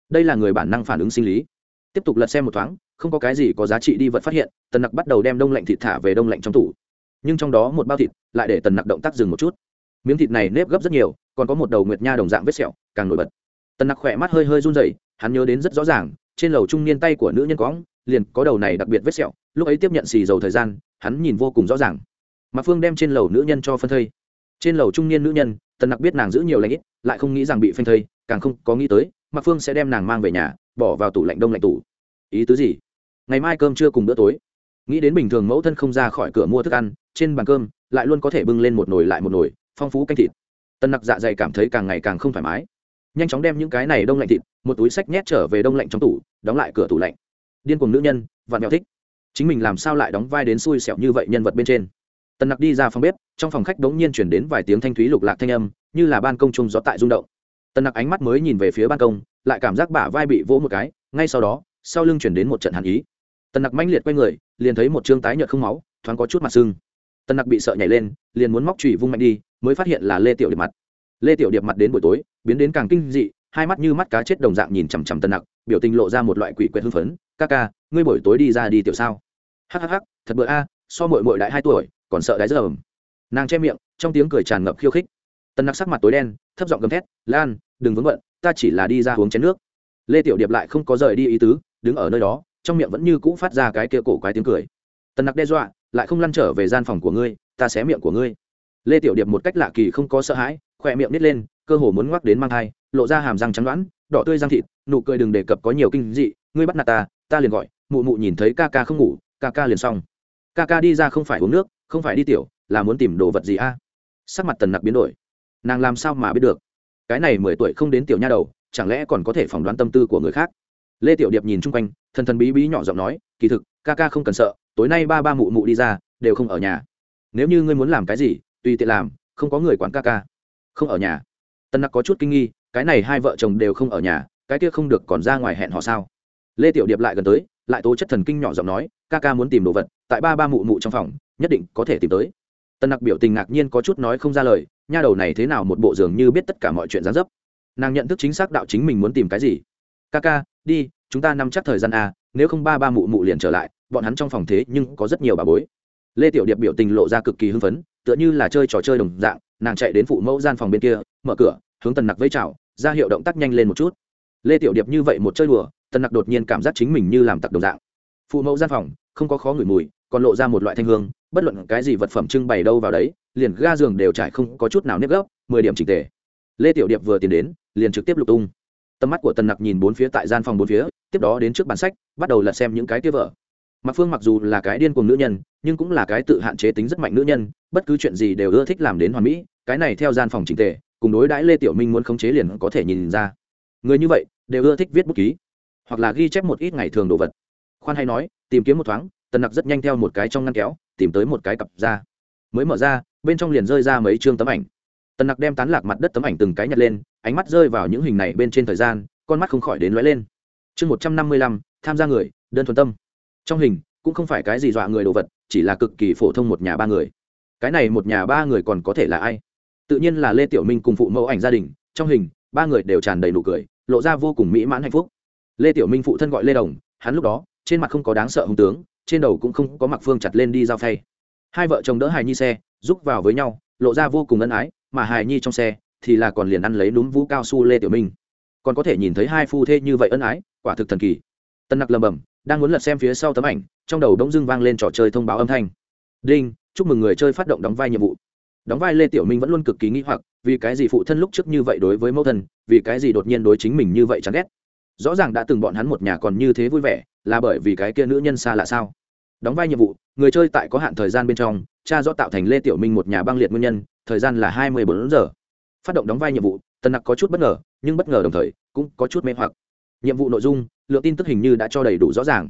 Speaker 1: Đây là người bản năng phản ứng sinh lý. Tiếp tục lật xem một thoáng, không có cái gì có giá trị đi vật phát hiện, tần nặc bắt đầu đem đông lạnh thịt thả về đông lạnh trong tủ. Nhưng trong đó một bao thịt lại để tần nặc động tác dừng một chút. Miếng thịt này nếp gấp rất nhiều, còn có một đầu nguyệt nha đồng dạng vết sẹo, càng nổi bật. Tần nặc khỏe mắt hơi hơi run rẩy, hắn nhớ đến rất rõ ràng, trên lầu trung niên tay của nữ nhân cóng liền có đầu này đặc biệt vết sẹo, lúc ấy tiếp nhận xì dầu thời gian, hắn nhìn vô cùng rõ ràng. Mạc phương đem trên lầu nữ nhân cho phân thây. Trên lầu trung niên nữ nhân, tần nặc biết nàng giữ nhiều lãnh ít, lại không nghĩ rằng bị phanh thây, càng không có nghĩ tới mạc phương sẽ đem nàng mang về nhà, bỏ vào tủ lạnh đông lạnh tủ. Ý tứ gì? Ngày mai cơm trưa cùng bữa tối. Nghĩ đến bình thường mẫu thân không ra khỏi cửa mua thức ăn, trên bàn cơm lại luôn có thể bưng lên một nồi lại một nồi, phong phú canh thịt. Tân nặc dạ dày cảm thấy càng ngày càng không thoải mái. Nhanh chóng đem những cái này đông lạnh thịt, một túi sách nhét trở về đông lạnh trong tủ, đóng lại cửa tủ lạnh. Điên cùng nữ nhân và mèo thích. Chính mình làm sao lại đóng vai đến xui xẻo như vậy nhân vật bên trên? Tần nặc đi ra phòng bếp, trong phòng khách đ ố n g nhiên chuyển đến vài tiếng thanh thúy lục lạc thanh âm, như là ban công chung gió tại rung động. Tần nặc ánh mắt mới nhìn về phía ban công, lại cảm giác bả vai bị vỗ một cái, ngay sau đó, sau lưng chuyển đến một trận hàn ý. Tần nặc manh liệt quay người, liền thấy một chương tái nhợt không máu, thoáng có chút mặt sưng tần nặc bị sợ nhảy lên, liền muốn móc trùy vung mạnh đi, mới phát hiện là lê tiểu điệp mặt. Lê tiểu điệp mặt đến buổi tối, biến đến càng kinh dị, hai mắt như mắt cá chết đồng dạng nhìn chằm chằm tần nặc, biểu tình lộ ra một loại quỷ quyệt hưng phấn. Ca ca, ngươi buổi tối đi ra đi tiểu sao? Hhh thật bữa a, so mội mội đại hai tuổi, còn sợ đái dơ ẩm. Nàng che miệng, trong tiếng cười tràn ngập khiêu khích. Tần nặc sắc mặt tối đen, thấp giọng gầm thét, lan, đừng vướng bận, ta chỉ là đi ra uống chén nước. Lê tiểu điệp lại không có rời đi ý tứ, đứng ở nơi đó, trong miệng vẫn như cũ phát ra cái kia cổ quái tiếng cười. Tần nặc đe dọa lại không lăn trở về gian phòng của ngươi, ta xé miệng của ngươi. Lê tiểu điệp một cách lạ kỳ không có sợ hãi, khỏe miệng nít lên, cơ hồ muốn ngoắc đến mang thai, lộ ra hàm răng trắng đoán, đỏ tươi răng thịt, nụ cười đừng đề cập có nhiều kinh dị, ngươi bắt nạt ta ta liền gọi, mụ mụ nhìn thấy ca ca không ngủ, ca ca liền xong. Ca ca đi ra không phải uống nước, không phải đi tiểu, là muốn tìm đồ vật gì a? Sắc mặt tần nặc biến đổi. Nàng làm sao mà biết được? Cái này mười tuổi không đến tiểu nha đầu, chẳng lẽ còn có thể phỏng đoán tâm tư của người khác? Lê tiểu điệp nhìn chung quanh, thần thần bí bí nhỏ giọng nói, kỳ thực, ca ca không cần sợ tối nay ba ba mụ mụ đi ra, đều không ở nhà. Nếu như ngươi muốn làm cái gì, tùy tiện làm, không có người quản ca ca. Không ở nhà. Tân nặc có chút kinh nghi, cái này hai vợ chồng đều không ở nhà, cái kia không được còn ra ngoài hẹn họ sao? Lê tiểu điệp lại gần tới, lại tố chất thần kinh nhỏ giọng nói, ca ca muốn tìm đồ vật, tại ba ba mụ mụ trong phòng, nhất định có thể tìm tới. Tân nặc biểu tình ngạc nhiên có chút nói không ra lời, nha đầu này thế nào một bộ dường như biết tất cả mọi chuyện gián dấp. Nàng nhận thức chính xác đạo chính mình muốn tìm cái gì. Ca ca, đi, chúng ta nắm chắc thời gian a nếu không ba ba mụ mụ liền trở lại bọn hắn trong phòng thế nhưng có rất nhiều bà bối. Lê tiểu điệp biểu tình lộ ra cực kỳ hưng phấn, tựa như là chơi trò chơi đồng dạng, nàng chạy đến phụ mẫu gian phòng bên kia, mở cửa, hướng tần nặc vây chào, ra hiệu động tác nhanh lên một chút. Lê tiểu điệp như vậy một chơi đùa, tần nặc đột nhiên cảm giác chính mình như làm tặc đồng dạng. Phụ mẫu gian phòng, không có khó ngửi mùi, còn lộ ra một loại thanh hương, bất luận cái gì vật phẩm trưng bày đâu vào đấy, liền ga giường đều trải không có chút nào nếp gấp. mười điểm trình tề. Lê tiểu điệp vừa tiến đến, liền trực tiếp lục tung. Tầm mắt của tần nặc nhìn bốn phía tại gian phòng bốn phía, tiếp đó đến trước bản sách, bắt đầu lật xem những cái kia vợ mặc phương mặc dù là cái điên cuồng nữ nhân, nhưng cũng là cái tự hạn chế tính rất mạnh nữ nhân, bất cứ chuyện gì đều ưa thích làm đến hoàn mỹ, cái này theo gian phòng trình tề, cùng đối đãi lê tiểu minh muốn khống chế liền có thể nhìn ra. Người như vậy, đều ưa thích viết bút ký, hoặc là ghi chép một ít ngày thường đồ vật. Khoan hay nói, tìm kiếm một thoáng, tần nặc rất nhanh theo một cái trong ngăn kéo, tìm tới một cái cặp ra mới mở ra, bên trong liền rơi ra mấy chương tấm ảnh. Tần nặc đem tán lạc mặt đất tấm ảnh từng cái nhặt lên, ánh mắt rơi vào những hình này bên trên thời gian, con mắt không khỏi đến lóe lên. Chương một trăm năm mươi lăm, tham gia người, đơn thuần tâm trong hình, cũng không phải cái gì dọa người đồ vật, chỉ là cực kỳ phổ thông một nhà ba người. Cái này một nhà ba người còn có thể là ai? Tự nhiên là lê tiểu minh cùng phụ mẫu ảnh gia đình, trong hình, ba người đều tràn đầy nụ cười, lộ ra vô cùng mỹ mãn hạnh phúc. Lê tiểu minh phụ thân gọi lê đồng, hắn lúc đó, trên mặt không có đáng sợ hung tướng, trên đầu cũng không có mặc phương chặt lên đi giao phay. Hai vợ chồng đỡ hài nhi xe, giúp vào với nhau, lộ ra vô cùng ân ái, mà hài nhi trong xe, thì là còn liền ăn lấy núm vũ cao su lê tiểu minh. Còn có thể nhìn thấy hai phu thê như vậy ân ái, quả thực thần kỳ. Tân nặc lầm bầm đang muốn lật xem phía sau tấm ảnh, trong đầu đống dưng vang lên trò chơi thông báo âm thanh. Đinh, chúc mừng người chơi phát động đóng vai nhiệm vụ. Đóng vai lê tiểu minh vẫn luôn cực kỳ nghĩ hoặc, vì cái gì phụ thân lúc trước như vậy đối với mẫu thân, vì cái gì đột nhiên đối chính mình như vậy chán ghét? Rõ ràng đã từng bọn hắn một nhà còn như thế vui vẻ, là bởi vì cái kia nữ nhân xa là sao? Đóng vai nhiệm vụ, người chơi tại có hạn thời gian bên trong, cha rõ tạo thành lê tiểu minh một nhà băng liệt nguyên nhân, thời gian là hai mươi bốn giờ. Phát động đóng vai nhiệm vụ, tần nặc có chút bất ngờ, nhưng bất ngờ đồng thời, cũng có chút mê hoặc nhiệm vụ nội dung, lượng tin tức hình như đã cho đầy đủ rõ ràng.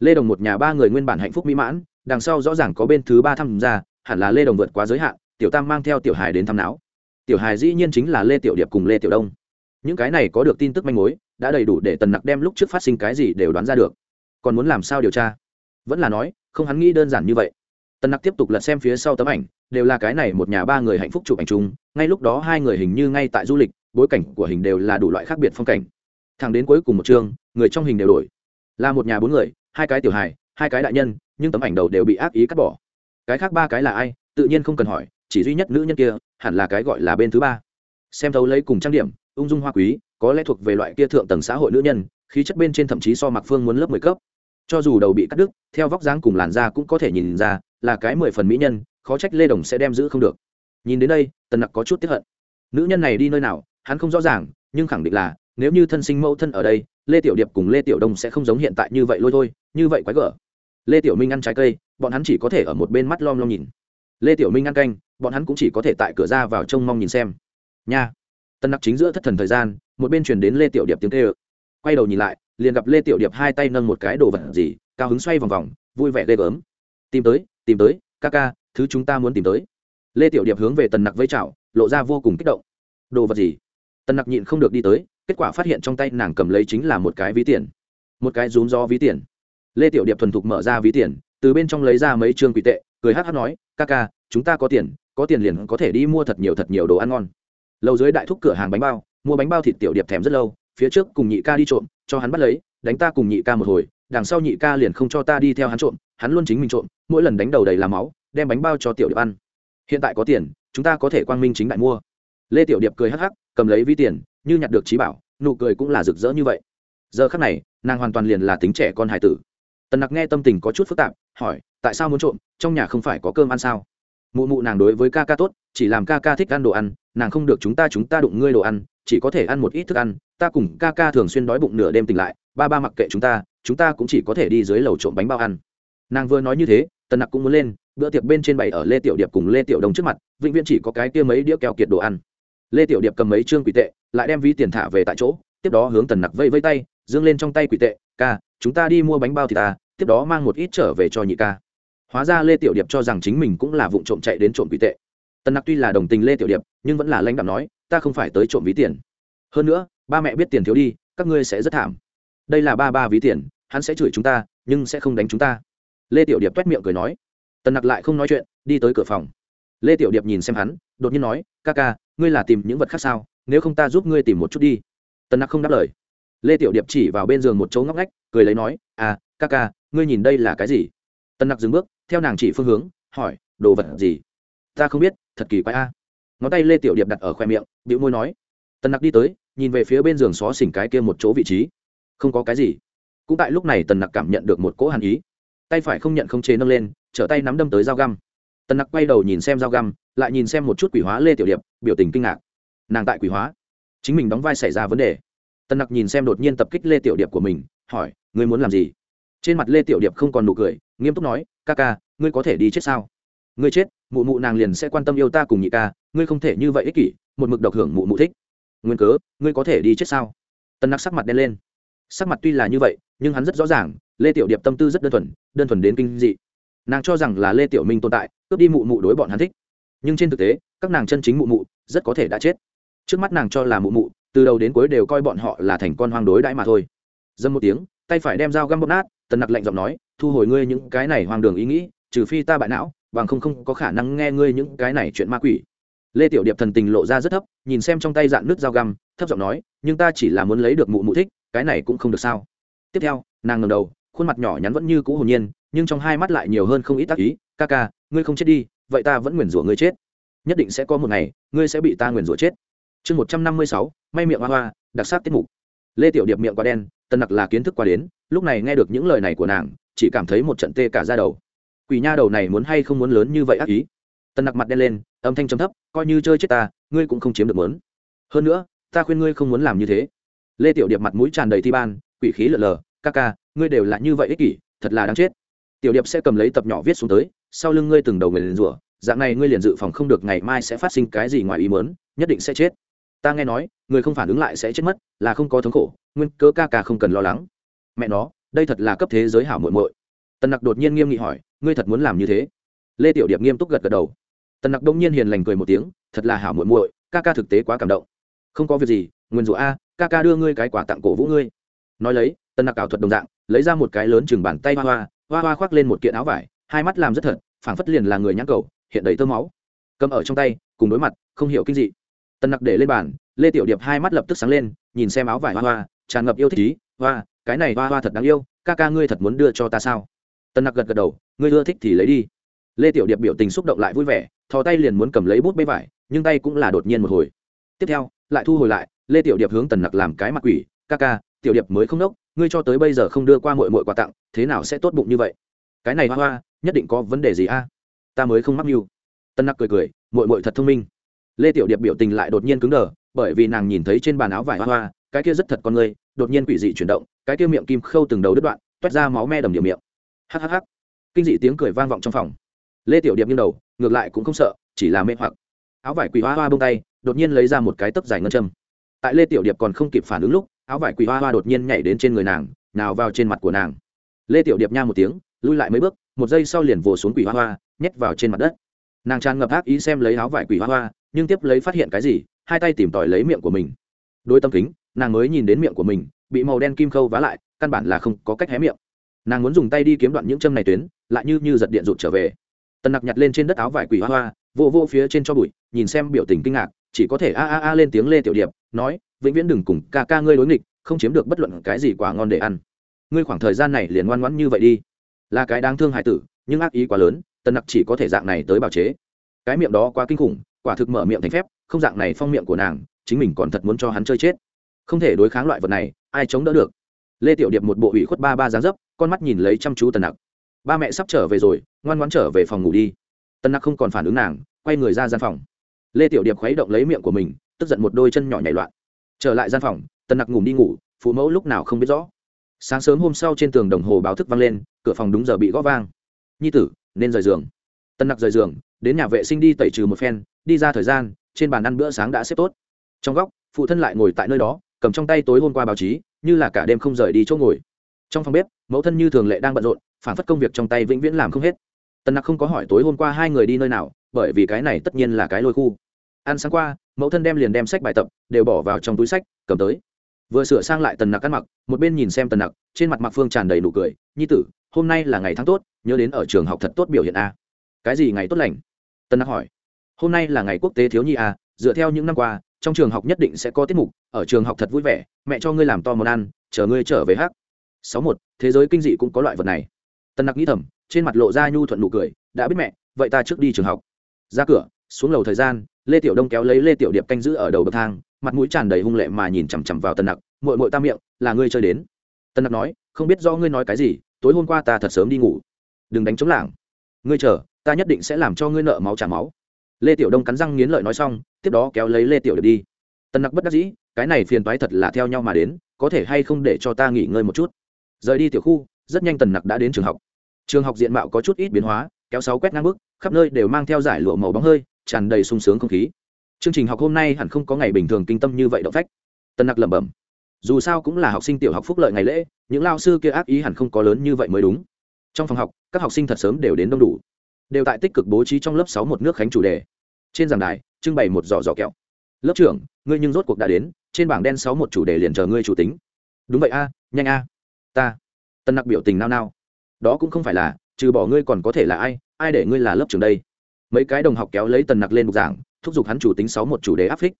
Speaker 1: Lê đồng một nhà ba người nguyên bản hạnh phúc mỹ mãn, đằng sau rõ ràng có bên thứ ba tham gia, hẳn là lê đồng vượt quá giới hạn, tiểu tam mang theo tiểu hài đến thăm não. Tiểu hài dĩ nhiên chính là lê tiểu điệp cùng lê tiểu đông. Những cái này có được tin tức manh mối, đã đầy đủ để tần nặc đem lúc trước phát sinh cái gì đều đoán ra được. Còn muốn làm sao điều tra? Vẫn là nói, không hắn nghĩ đơn giản như vậy. Tần nặc tiếp tục lật xem phía sau tấm ảnh, đều là cái này một nhà ba người hạnh phúc chụp ảnh chung, ngay lúc đó hai người hình như ngay tại du lịch, bối cảnh của hình đều là đủ loại khác biệt phong cảnh thẳng đến cuối cùng một chương, người trong hình đều đổi. Là một nhà bốn người, hai cái tiểu hài, hai cái đại nhân, nhưng tấm ảnh đầu đều bị ác ý cắt bỏ. Cái khác ba cái là ai, tự nhiên không cần hỏi, chỉ duy nhất nữ nhân kia, hẳn là cái gọi là bên thứ ba. Xem thấu lấy cùng trang điểm, ung dung hoa quý, có lẽ thuộc về loại kia thượng tầng xã hội nữ nhân, khí chất bên trên thậm chí so mặc phương muốn lớp mười cấp. Cho dù đầu bị cắt đứt, theo vóc dáng cùng làn da cũng có thể nhìn ra, là cái mười phần mỹ nhân, khó trách lê đồng sẽ đem giữ không được. Nhìn đến đây, tần nặc có chút tiếp hận. Nữ nhân này đi nơi nào, hắn không rõ ràng, nhưng khẳng định là nếu như thân sinh mẫu thân ở đây, lê tiểu điệp cùng lê tiểu đông sẽ không giống hiện tại như vậy lôi thôi, như vậy quái gở. Lê tiểu minh ăn trái cây, bọn hắn chỉ có thể ở một bên mắt lom lom nhìn. Lê tiểu minh ăn canh, bọn hắn cũng chỉ có thể tại cửa ra vào trông mong nhìn xem. Nha. Tân nặc chính giữa thất thần thời gian, một bên truyền đến lê tiểu điệp tiếng kêu. Quay đầu nhìn lại, liền gặp lê tiểu điệp hai tay nâng một cái đồ vật gì, cao hứng xoay vòng vòng, vui vẻ ghê gớm. Tìm tới tìm tới, ca ca, thứ chúng ta muốn tìm tới. Lê tiểu điệp hướng về tần nặc với chảo lộ ra vô cùng kích động. Đồ vật gì? Tần nặc nhịn không được đi tới kết quả phát hiện trong tay nàng cầm lấy chính là một cái ví tiền. Một cái rún do ví tiền. Lê tiểu điệp thuần thục mở ra ví tiền, từ bên trong lấy ra mấy trương quỷ tệ, cười hát hát nói, ca ca, chúng ta có tiền có tiền liền có thể đi mua thật nhiều thật nhiều đồ ăn ngon. Lâu dưới đại thúc cửa hàng bánh bao, mua bánh bao thịt tiểu điệp thèm rất lâu, phía trước cùng nhị ca đi trộm, cho hắn bắt lấy, đánh ta cùng nhị ca một hồi, đằng sau nhị ca liền không cho ta đi theo hắn trộm, hắn luôn chính mình trộm, mỗi lần đánh đầu đầy làm máu, đem bánh bao cho tiểu điệp ăn. Hiện tại có tiền, chúng ta có thể quang minh chính đại mua. Lê tiểu điệp cười hắc hắc, cầm lấy ví tiền như nhặt được trí bảo, nụ cười cũng là rực rỡ như vậy. Giờ khắc này, nàng hoàn toàn liền là tính trẻ con hải tử. Tần nặc nghe tâm tình có chút phức tạp, hỏi, tại sao muốn trộm? Trong nhà không phải có cơm ăn sao? Mụ mụ nàng đối với ca ca tốt, chỉ làm ca ca thích ăn đồ ăn, nàng không được chúng ta chúng ta đụng ngươi đồ ăn, chỉ có thể ăn một ít thức ăn, ta cùng ca ca thường xuyên đói bụng nửa đêm tỉnh lại, ba ba mặc kệ chúng ta chúng ta cũng chỉ có thể đi dưới lầu trộm bánh bao ăn. Nàng vừa nói như thế, tần nặc cũng muốn lên, bữa tiệc bên trên bày ở lê tiểu điệp cùng lê tiểu đồng trước mặt, vĩnh viễn chỉ có cái kia mấy đĩa keo kiệt đồ ăn lê tiểu điệp cầm mấy trương quỷ tệ, lại đem ví tiền thả về tại chỗ, tiếp đó hướng tần nặc vây vây tay, dương lên trong tay quỷ tệ, ca, chúng ta đi mua bánh bao thì ta, tiếp đó mang một ít trở về cho nhị ca. Hóa ra lê tiểu điệp cho rằng chính mình cũng là vụ trộm chạy đến trộm quỷ tệ. Tần nặc tuy là đồng tình lê tiểu điệp, nhưng vẫn là lãnh đạo nói, ta không phải tới trộm ví tiền. Hơn nữa, ba mẹ biết tiền thiếu đi, các ngươi sẽ rất thảm. Đây là ba ba ví tiền, hắn sẽ chửi chúng ta, nhưng sẽ không đánh chúng ta. Lê tiểu điệp t u é t miệng cười nói. Tần nặc lại không nói chuyện, đi tới cửa phòng. Lê tiểu điệp nhìn xem hắn, đột nhiên nói, ca ca ngươi là tìm những vật khác sao? Nếu không ta giúp ngươi tìm một chút đi. Tần nặc không đáp lời. Lê tiểu điệp chỉ vào bên giường một chỗ ngóc ngách, cười lấy nói à ca ca, ngươi nhìn đây là cái gì? Tần nặc dừng bước, theo nàng chỉ phương hướng, hỏi, đồ vật gì? Ta không biết, thật kỳ quái a. Ngón tay lê tiểu điệp đặt ở khoe miệng bịu môi nói. Tần nặc đi tới, nhìn về phía bên giường xó xỉnh cái kia một chỗ vị trí. Không có cái gì. Cũng tại lúc này tần nặc cảm nhận được một cỗ hàn ý. Tay phải không nhận không chế nâng lên, trở tay nắm đâm tới dao găm tần nặc quay đầu nhìn xem dao găm, lại nhìn xem một chút quỷ hóa lê tiểu điệp, biểu tình kinh ngạc. Nàng tại quỷ hóa. Chính mình đóng vai xảy ra vấn đề. Tần nặc nhìn xem đột nhiên tập kích lê tiểu điệp của mình, hỏi, ngươi muốn làm gì? Trên mặt lê tiểu điệp không còn nụ cười, nghiêm túc nói, ca ca, ngươi có thể đi chết sao? Ngươi chết, mụ mụ nàng liền sẽ quan tâm yêu ta cùng nhị ca, ngươi không thể như vậy ích kỷ, một mực độc hưởng mụ mụ thích. Nguyên cớ, ngươi có thể đi chết sao? Tần nặc sắc mặt đen lên. Sắc mặt tuy là như vậy, nhưng hắn rất rõ ràng, lê tiểu điệp tâm tư rất đơn thuần đơn thuần đến kinh dị nàng cho rằng là lê tiểu minh tồn tại, cướp đi mụ mụ đối bọn hắn thích. Nhưng trên thực tế, các nàng chân chính mụ mụ, rất có thể đã chết. Trước mắt nàng cho là mụ mụ, từ đầu đến cuối đều coi bọn họ là thành con hoang đối đãi mà thôi. Dâm một tiếng, tay phải đem dao găm bóp nát, tần nặc lạnh giọng nói, thu hồi ngươi những cái này hoang đường ý nghĩ, trừ phi ta bại não, bằng không không có khả năng nghe ngươi những cái này chuyện ma quỷ. Lê tiểu điệp thần tình lộ ra rất thấp, nhìn xem trong tay dạn nước dao găm, thấp giọng nói, nhưng ta chỉ là muốn lấy được mụ mụ thích, cái này cũng không được sao. Tiếp theo, nàng ngầm đầu, khuôn mặt nhỏ nhắn vẫn như cũ hồn nhiên nhưng trong hai mắt lại nhiều hơn không ít tác ý, ca ca, ngươi không chết đi, vậy ta vẫn nguyền rủa ngươi chết. Nhất định sẽ có một ngày, ngươi sẽ bị ta nguyền rủa chết. Chương một trăm năm mươi sáu, may miệng hoa hoa, đặc sắc tiết mục. Lê tiểu điệp miệng quá đen tân nặc là kiến thức qua đến, lúc này nghe được những lời này của nàng, chỉ cảm thấy một trận tê cả ra đầu. Quỷ nha đầu này muốn hay không muốn lớn như vậy ác ý? Tân nặc mặt đen lên, âm thanh trầm thấp, coi như chơi chết ta, ngươi cũng không chiếm được mớn. Hơn nữa, ta khuyên ngươi không muốn làm như thế. Lê tiểu điệp mặt mũi tràn đầy thi ban, quỷ khí lờ lờ, ca ca, ngươi đều là như vậy ích kỷ, thật là đáng chết tiểu điệp sẽ cầm lấy tập nhỏ viết xuống tới, sau lưng ngươi từng đầu người liền rủa, dạng này ngươi liền dự phòng không được ngày mai sẽ phát sinh cái gì ngoài ý mớn nhất định sẽ chết. Ta nghe nói, người không phản ứng lại sẽ chết mất, là không có thống khổ, nguyên cớ ca ca không cần lo lắng. Mẹ nó, đây thật là cấp thế giới hảo muội muội. Tần nặc đột nhiên nghiêm nghị hỏi, ngươi thật muốn làm như thế? Lê tiểu điệp nghiêm túc gật gật đầu. Tần nặc đông nhiên hiền lành cười một tiếng, thật là hảo muội muội, ca ca thực tế quá cảm động. Không có việc gì, nguyên rủa a, ca ca đưa ngươi cái quả tặng cổ vũ ngươi. Nói lấy, tần nặc ảo thuật đồng dạng, lấy ra một cái lớn chừng bàn tay hoa hoa hoa hoa khoác lên một kiện áo vải, hai mắt làm rất thật, phảng phất liền là người nhãn cầu, hiện đầy tơ máu. Cầm ở trong tay, cùng đối mặt, không hiểu kinh dị. Tần nặc để lên bàn, lê tiểu điệp hai mắt lập tức sáng lên, nhìn xem áo vải hoa hoa, tràn ngập yêu thích ý, hoa, cái này hoa hoa thật đáng yêu, ca ca ngươi thật muốn đưa cho ta sao? Tần nặc gật gật đầu, ngươi ưa thích thì lấy đi. Lê tiểu điệp biểu tình xúc động lại vui vẻ, thò tay liền muốn cầm lấy bút bê vải, nhưng tay cũng là đột nhiên một hồi. Tiếp theo, lại thu hồi lại, lê tiểu điệp hướng tần nặc làm cái mặt quỷ, ca ca, tiểu điệp mới không đốc ngươi cho tới bây giờ không đưa qua mội mội quà tặng, thế nào sẽ tốt bụng như vậy? Cái này hoa hoa, nhất định có vấn đề gì a? Ta mới không mắc mưu. Tân nặc cười cười mội mội thật thông minh. Lê tiểu điệp biểu tình lại đột nhiên cứng đờ, bởi vì nàng nhìn thấy trên bàn áo vải hoa hoa, cái kia rất thật con người, đột nhiên quỷ dị chuyển động, cái kia miệng kim khâu từng đầu đứt đoạn toát ra máu me đầm điểm miệng. Hhh kinh dị tiếng cười vang vọng trong phòng. Lê tiểu điệp nghiêng đầu, ngược lại cũng không sợ, chỉ là mê hoặc. Áo vải quỷ hoa hoa bông tay, đột nhiên lấy ra một cái tấc dài ngân châm. Tại lê tiểu điệp còn không kịp phản ứng lúc áo vải quỷ hoa hoa đột nhiên nhảy đến trên người nàng, nào vào trên mặt của nàng. Lê tiểu điệp nha một tiếng, lui lại mấy bước, một giây sau liền vồ xuống quỷ hoa hoa, nhét vào trên mặt đất. Nàng tràn ngập ác ý xem lấy áo vải quỷ hoa hoa, nhưng tiếp lấy phát hiện cái gì, hai tay tìm tòi lấy miệng của mình. Đôi tâm kính, nàng mới nhìn đến miệng của mình, bị màu đen kim khâu vá lại, căn bản là không có cách hé miệng. Nàng muốn dùng tay đi kiếm đoạn những châm này tuyến, lại như như giật điện rụt trở về. Tần nặc nhặt lên trên đất áo vải quỷ hoa hoa vô vô phía trên cho bụi, nhìn xem biểu tình kinh ngạc, chỉ có thể a a a lên tiếng lê tiểu điệp, nói vĩnh viễn đừng cùng ca ca ngươi đối nghịch, không chiếm được bất luận cái gì quả ngon để ăn. Ngươi khoảng thời gian này liền ngoan ngoãn như vậy đi. Là cái đáng thương hải tử, nhưng ác ý quá lớn, tần nặc chỉ có thể dạng này tới bào chế. Cái miệng đó quá kinh khủng, quả thực mở miệng thành phép, không dạng này phong miệng của nàng, chính mình còn thật muốn cho hắn chơi chết. Không thể đối kháng loại vật này, ai chống đỡ được? Lê tiểu điệp một bộ ủy khuất ba ba dáng dấp, con mắt nhìn lấy chăm chú tần nặc. Ba mẹ sắp trở về rồi, ngoan ngoãn trở về phòng ngủ đi. Tần nặc không còn phản ứng nàng, quay người ra gian phòng. Lê tiểu điệp khuấy động lấy miệng của mình, tức giận một đôi chân nhỏ nhảy loạn trở lại gian phòng, tần nặc ngủ đi ngủ, phụ mẫu lúc nào không biết rõ. Sáng sớm hôm sau trên tường đồng hồ báo thức vang lên, cửa phòng đúng giờ bị gõ vang. Nhi tử, nên rời giường. Tân nặc rời giường, đến nhà vệ sinh đi tẩy trừ một phen, đi ra thời gian, trên bàn ăn bữa sáng đã xếp tốt. Trong góc, phụ thân lại ngồi tại nơi đó, cầm trong tay tối hôm qua báo chí, như là cả đêm không rời đi chỗ ngồi. Trong phòng bếp, mẫu thân như thường lệ đang bận rộn, phản phất công việc trong tay vĩnh viễn làm không hết. Tân nặc không có hỏi tối hôm qua hai người đi nơi nào, bởi vì cái này tất nhiên là cái lôi khu. Ăn sáng qua mẫu thân đem liền đem sách bài tập đều bỏ vào trong túi sách, cầm tới. Vừa sửa sang lại tần nặc ăn mặc, một bên nhìn xem tần nặc, trên mặt mặc phương tràn đầy nụ cười, nhi tử, hôm nay là ngày tháng tốt, nhớ đến ở trường học thật tốt biểu hiện a. Cái gì ngày tốt lành? Tần nặc hỏi. Hôm nay là ngày quốc tế thiếu nhi à dựa theo những năm qua, trong trường học nhất định sẽ có tiết mục, ở trường học thật vui vẻ, mẹ cho ngươi làm to món ăn, chờ ngươi trở về hát sáu một, thế giới kinh dị cũng có loại vật này. Tần nặc nghĩ thầm, trên mặt lộ ra nhu thuận nụ cười, đã biết mẹ, vậy ta trước đi trường học. Ra cửa, xuống lầu thời gian lê tiểu đông kéo lấy lê tiểu điệp canh giữ ở đầu bậc thang, mặt mũi tràn đầy hung lệ mà nhìn chằm chằm vào Tần nặc. Mội mội ta miệng, là ngươi chơi đến. Tần nặc nói, không biết do ngươi nói cái gì, tối hôm qua ta thật sớm đi ngủ. Đừng đánh chống lảng. Ngươi chờ, ta nhất định sẽ làm cho ngươi nợ máu trả máu. Lê tiểu đông cắn răng nghiến lợi nói xong, tiếp đó kéo lấy lê tiểu điệp đi. Tần nặc bất đắc dĩ, cái này phiền toái thật là theo nhau mà đến, có thể hay không để cho ta nghỉ ngơi một chút? Rời đi tiểu khu, rất nhanh tần nặc đã đến trường học. Trường học diện mạo có chút ít biến hóa, kéo sáu quét ngang bước, khắp nơi đều mang theo giải lụa màu bóng hơi tràn đầy sung sướng không khí. Chương trình học hôm nay hẳn không có ngày bình thường kinh tâm như vậy động phách. Tân nặc lẩm bẩm, dù sao cũng là học sinh tiểu học phúc lợi ngày lễ, những lao sư kia ác ý hẳn không có lớn như vậy mới đúng. Trong phòng học, các học sinh thật sớm đều đến đông đủ. Đều tại tích cực bố trí trong lớp sáu một nước khánh chủ đề. Trên giảng đài, trưng bày một giỏ giỏ kẹo. Lớp trưởng, ngươi nhưng rốt cuộc đã đến, trên bảng đen sáu một chủ đề liền chờ ngươi chủ tính. Đúng vậy a, nhanh a. Ta. Tân nặc biểu tình nao nao. Đó cũng không phải là, trừ bỏ ngươi còn có thể là ai ai để ngươi là lớp trưởng đây? Mấy cái đồng học kéo lấy tần nặc lên bục giảng thúc giục hắn chủ tính sáu một chủ đề áp phích.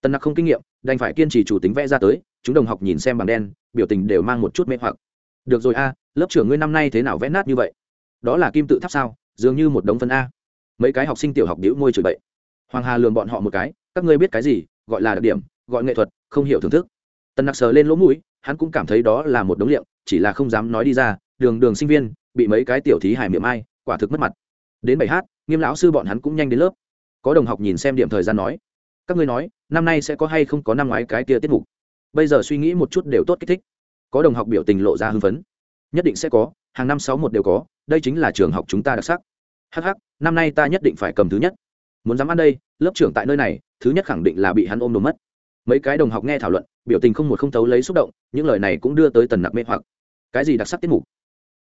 Speaker 1: Tần nặc không kinh nghiệm đành phải kiên trì chủ tính vẽ ra tới chúng đồng học nhìn xem bằng đen biểu tình đều mang một chút mê hoặc. Được rồi a lớp trưởng ngươi năm nay thế nào vẽ nát như vậy? Đó là kim tự tháp sao dường như một đống phân a. Mấy cái học sinh tiểu học đĩu môi chửi bậy. Hoàng hà lường bọn họ một cái các ngươi biết cái gì gọi là đặc điểm gọi nghệ thuật không hiểu thưởng thức. Tần nặc sờ lên lỗ mũi hắn cũng cảm thấy đó là một đống liệm, chỉ là không dám nói đi ra đường đường sinh viên bị mấy cái tiểu thí hài miệng ai quả thực mất mặt. Đến bảy hát nghiêm lão sư bọn hắn cũng nhanh đến lớp. Có đồng học nhìn xem điểm thời gian nói, các ngươi nói, năm nay sẽ có hay không có năm ngoái cái kia tiết mục? Bây giờ suy nghĩ một chút đều tốt kích thích. Có đồng học biểu tình lộ ra hưng phấn. Nhất định sẽ có, hàng năm sáu một đều có, đây chính là trường học chúng ta đặc sắc. Hh năm nay ta nhất định phải cầm thứ nhất. Muốn dám ăn đây, lớp trưởng tại nơi này, thứ nhất khẳng định là bị hắn ôm đồ mất. Mấy cái đồng học nghe thảo luận, biểu tình không một không thấu lấy xúc động, những lời này cũng đưa tới tần nặc mê hoặc. Cái gì đặc sắc tiết mục?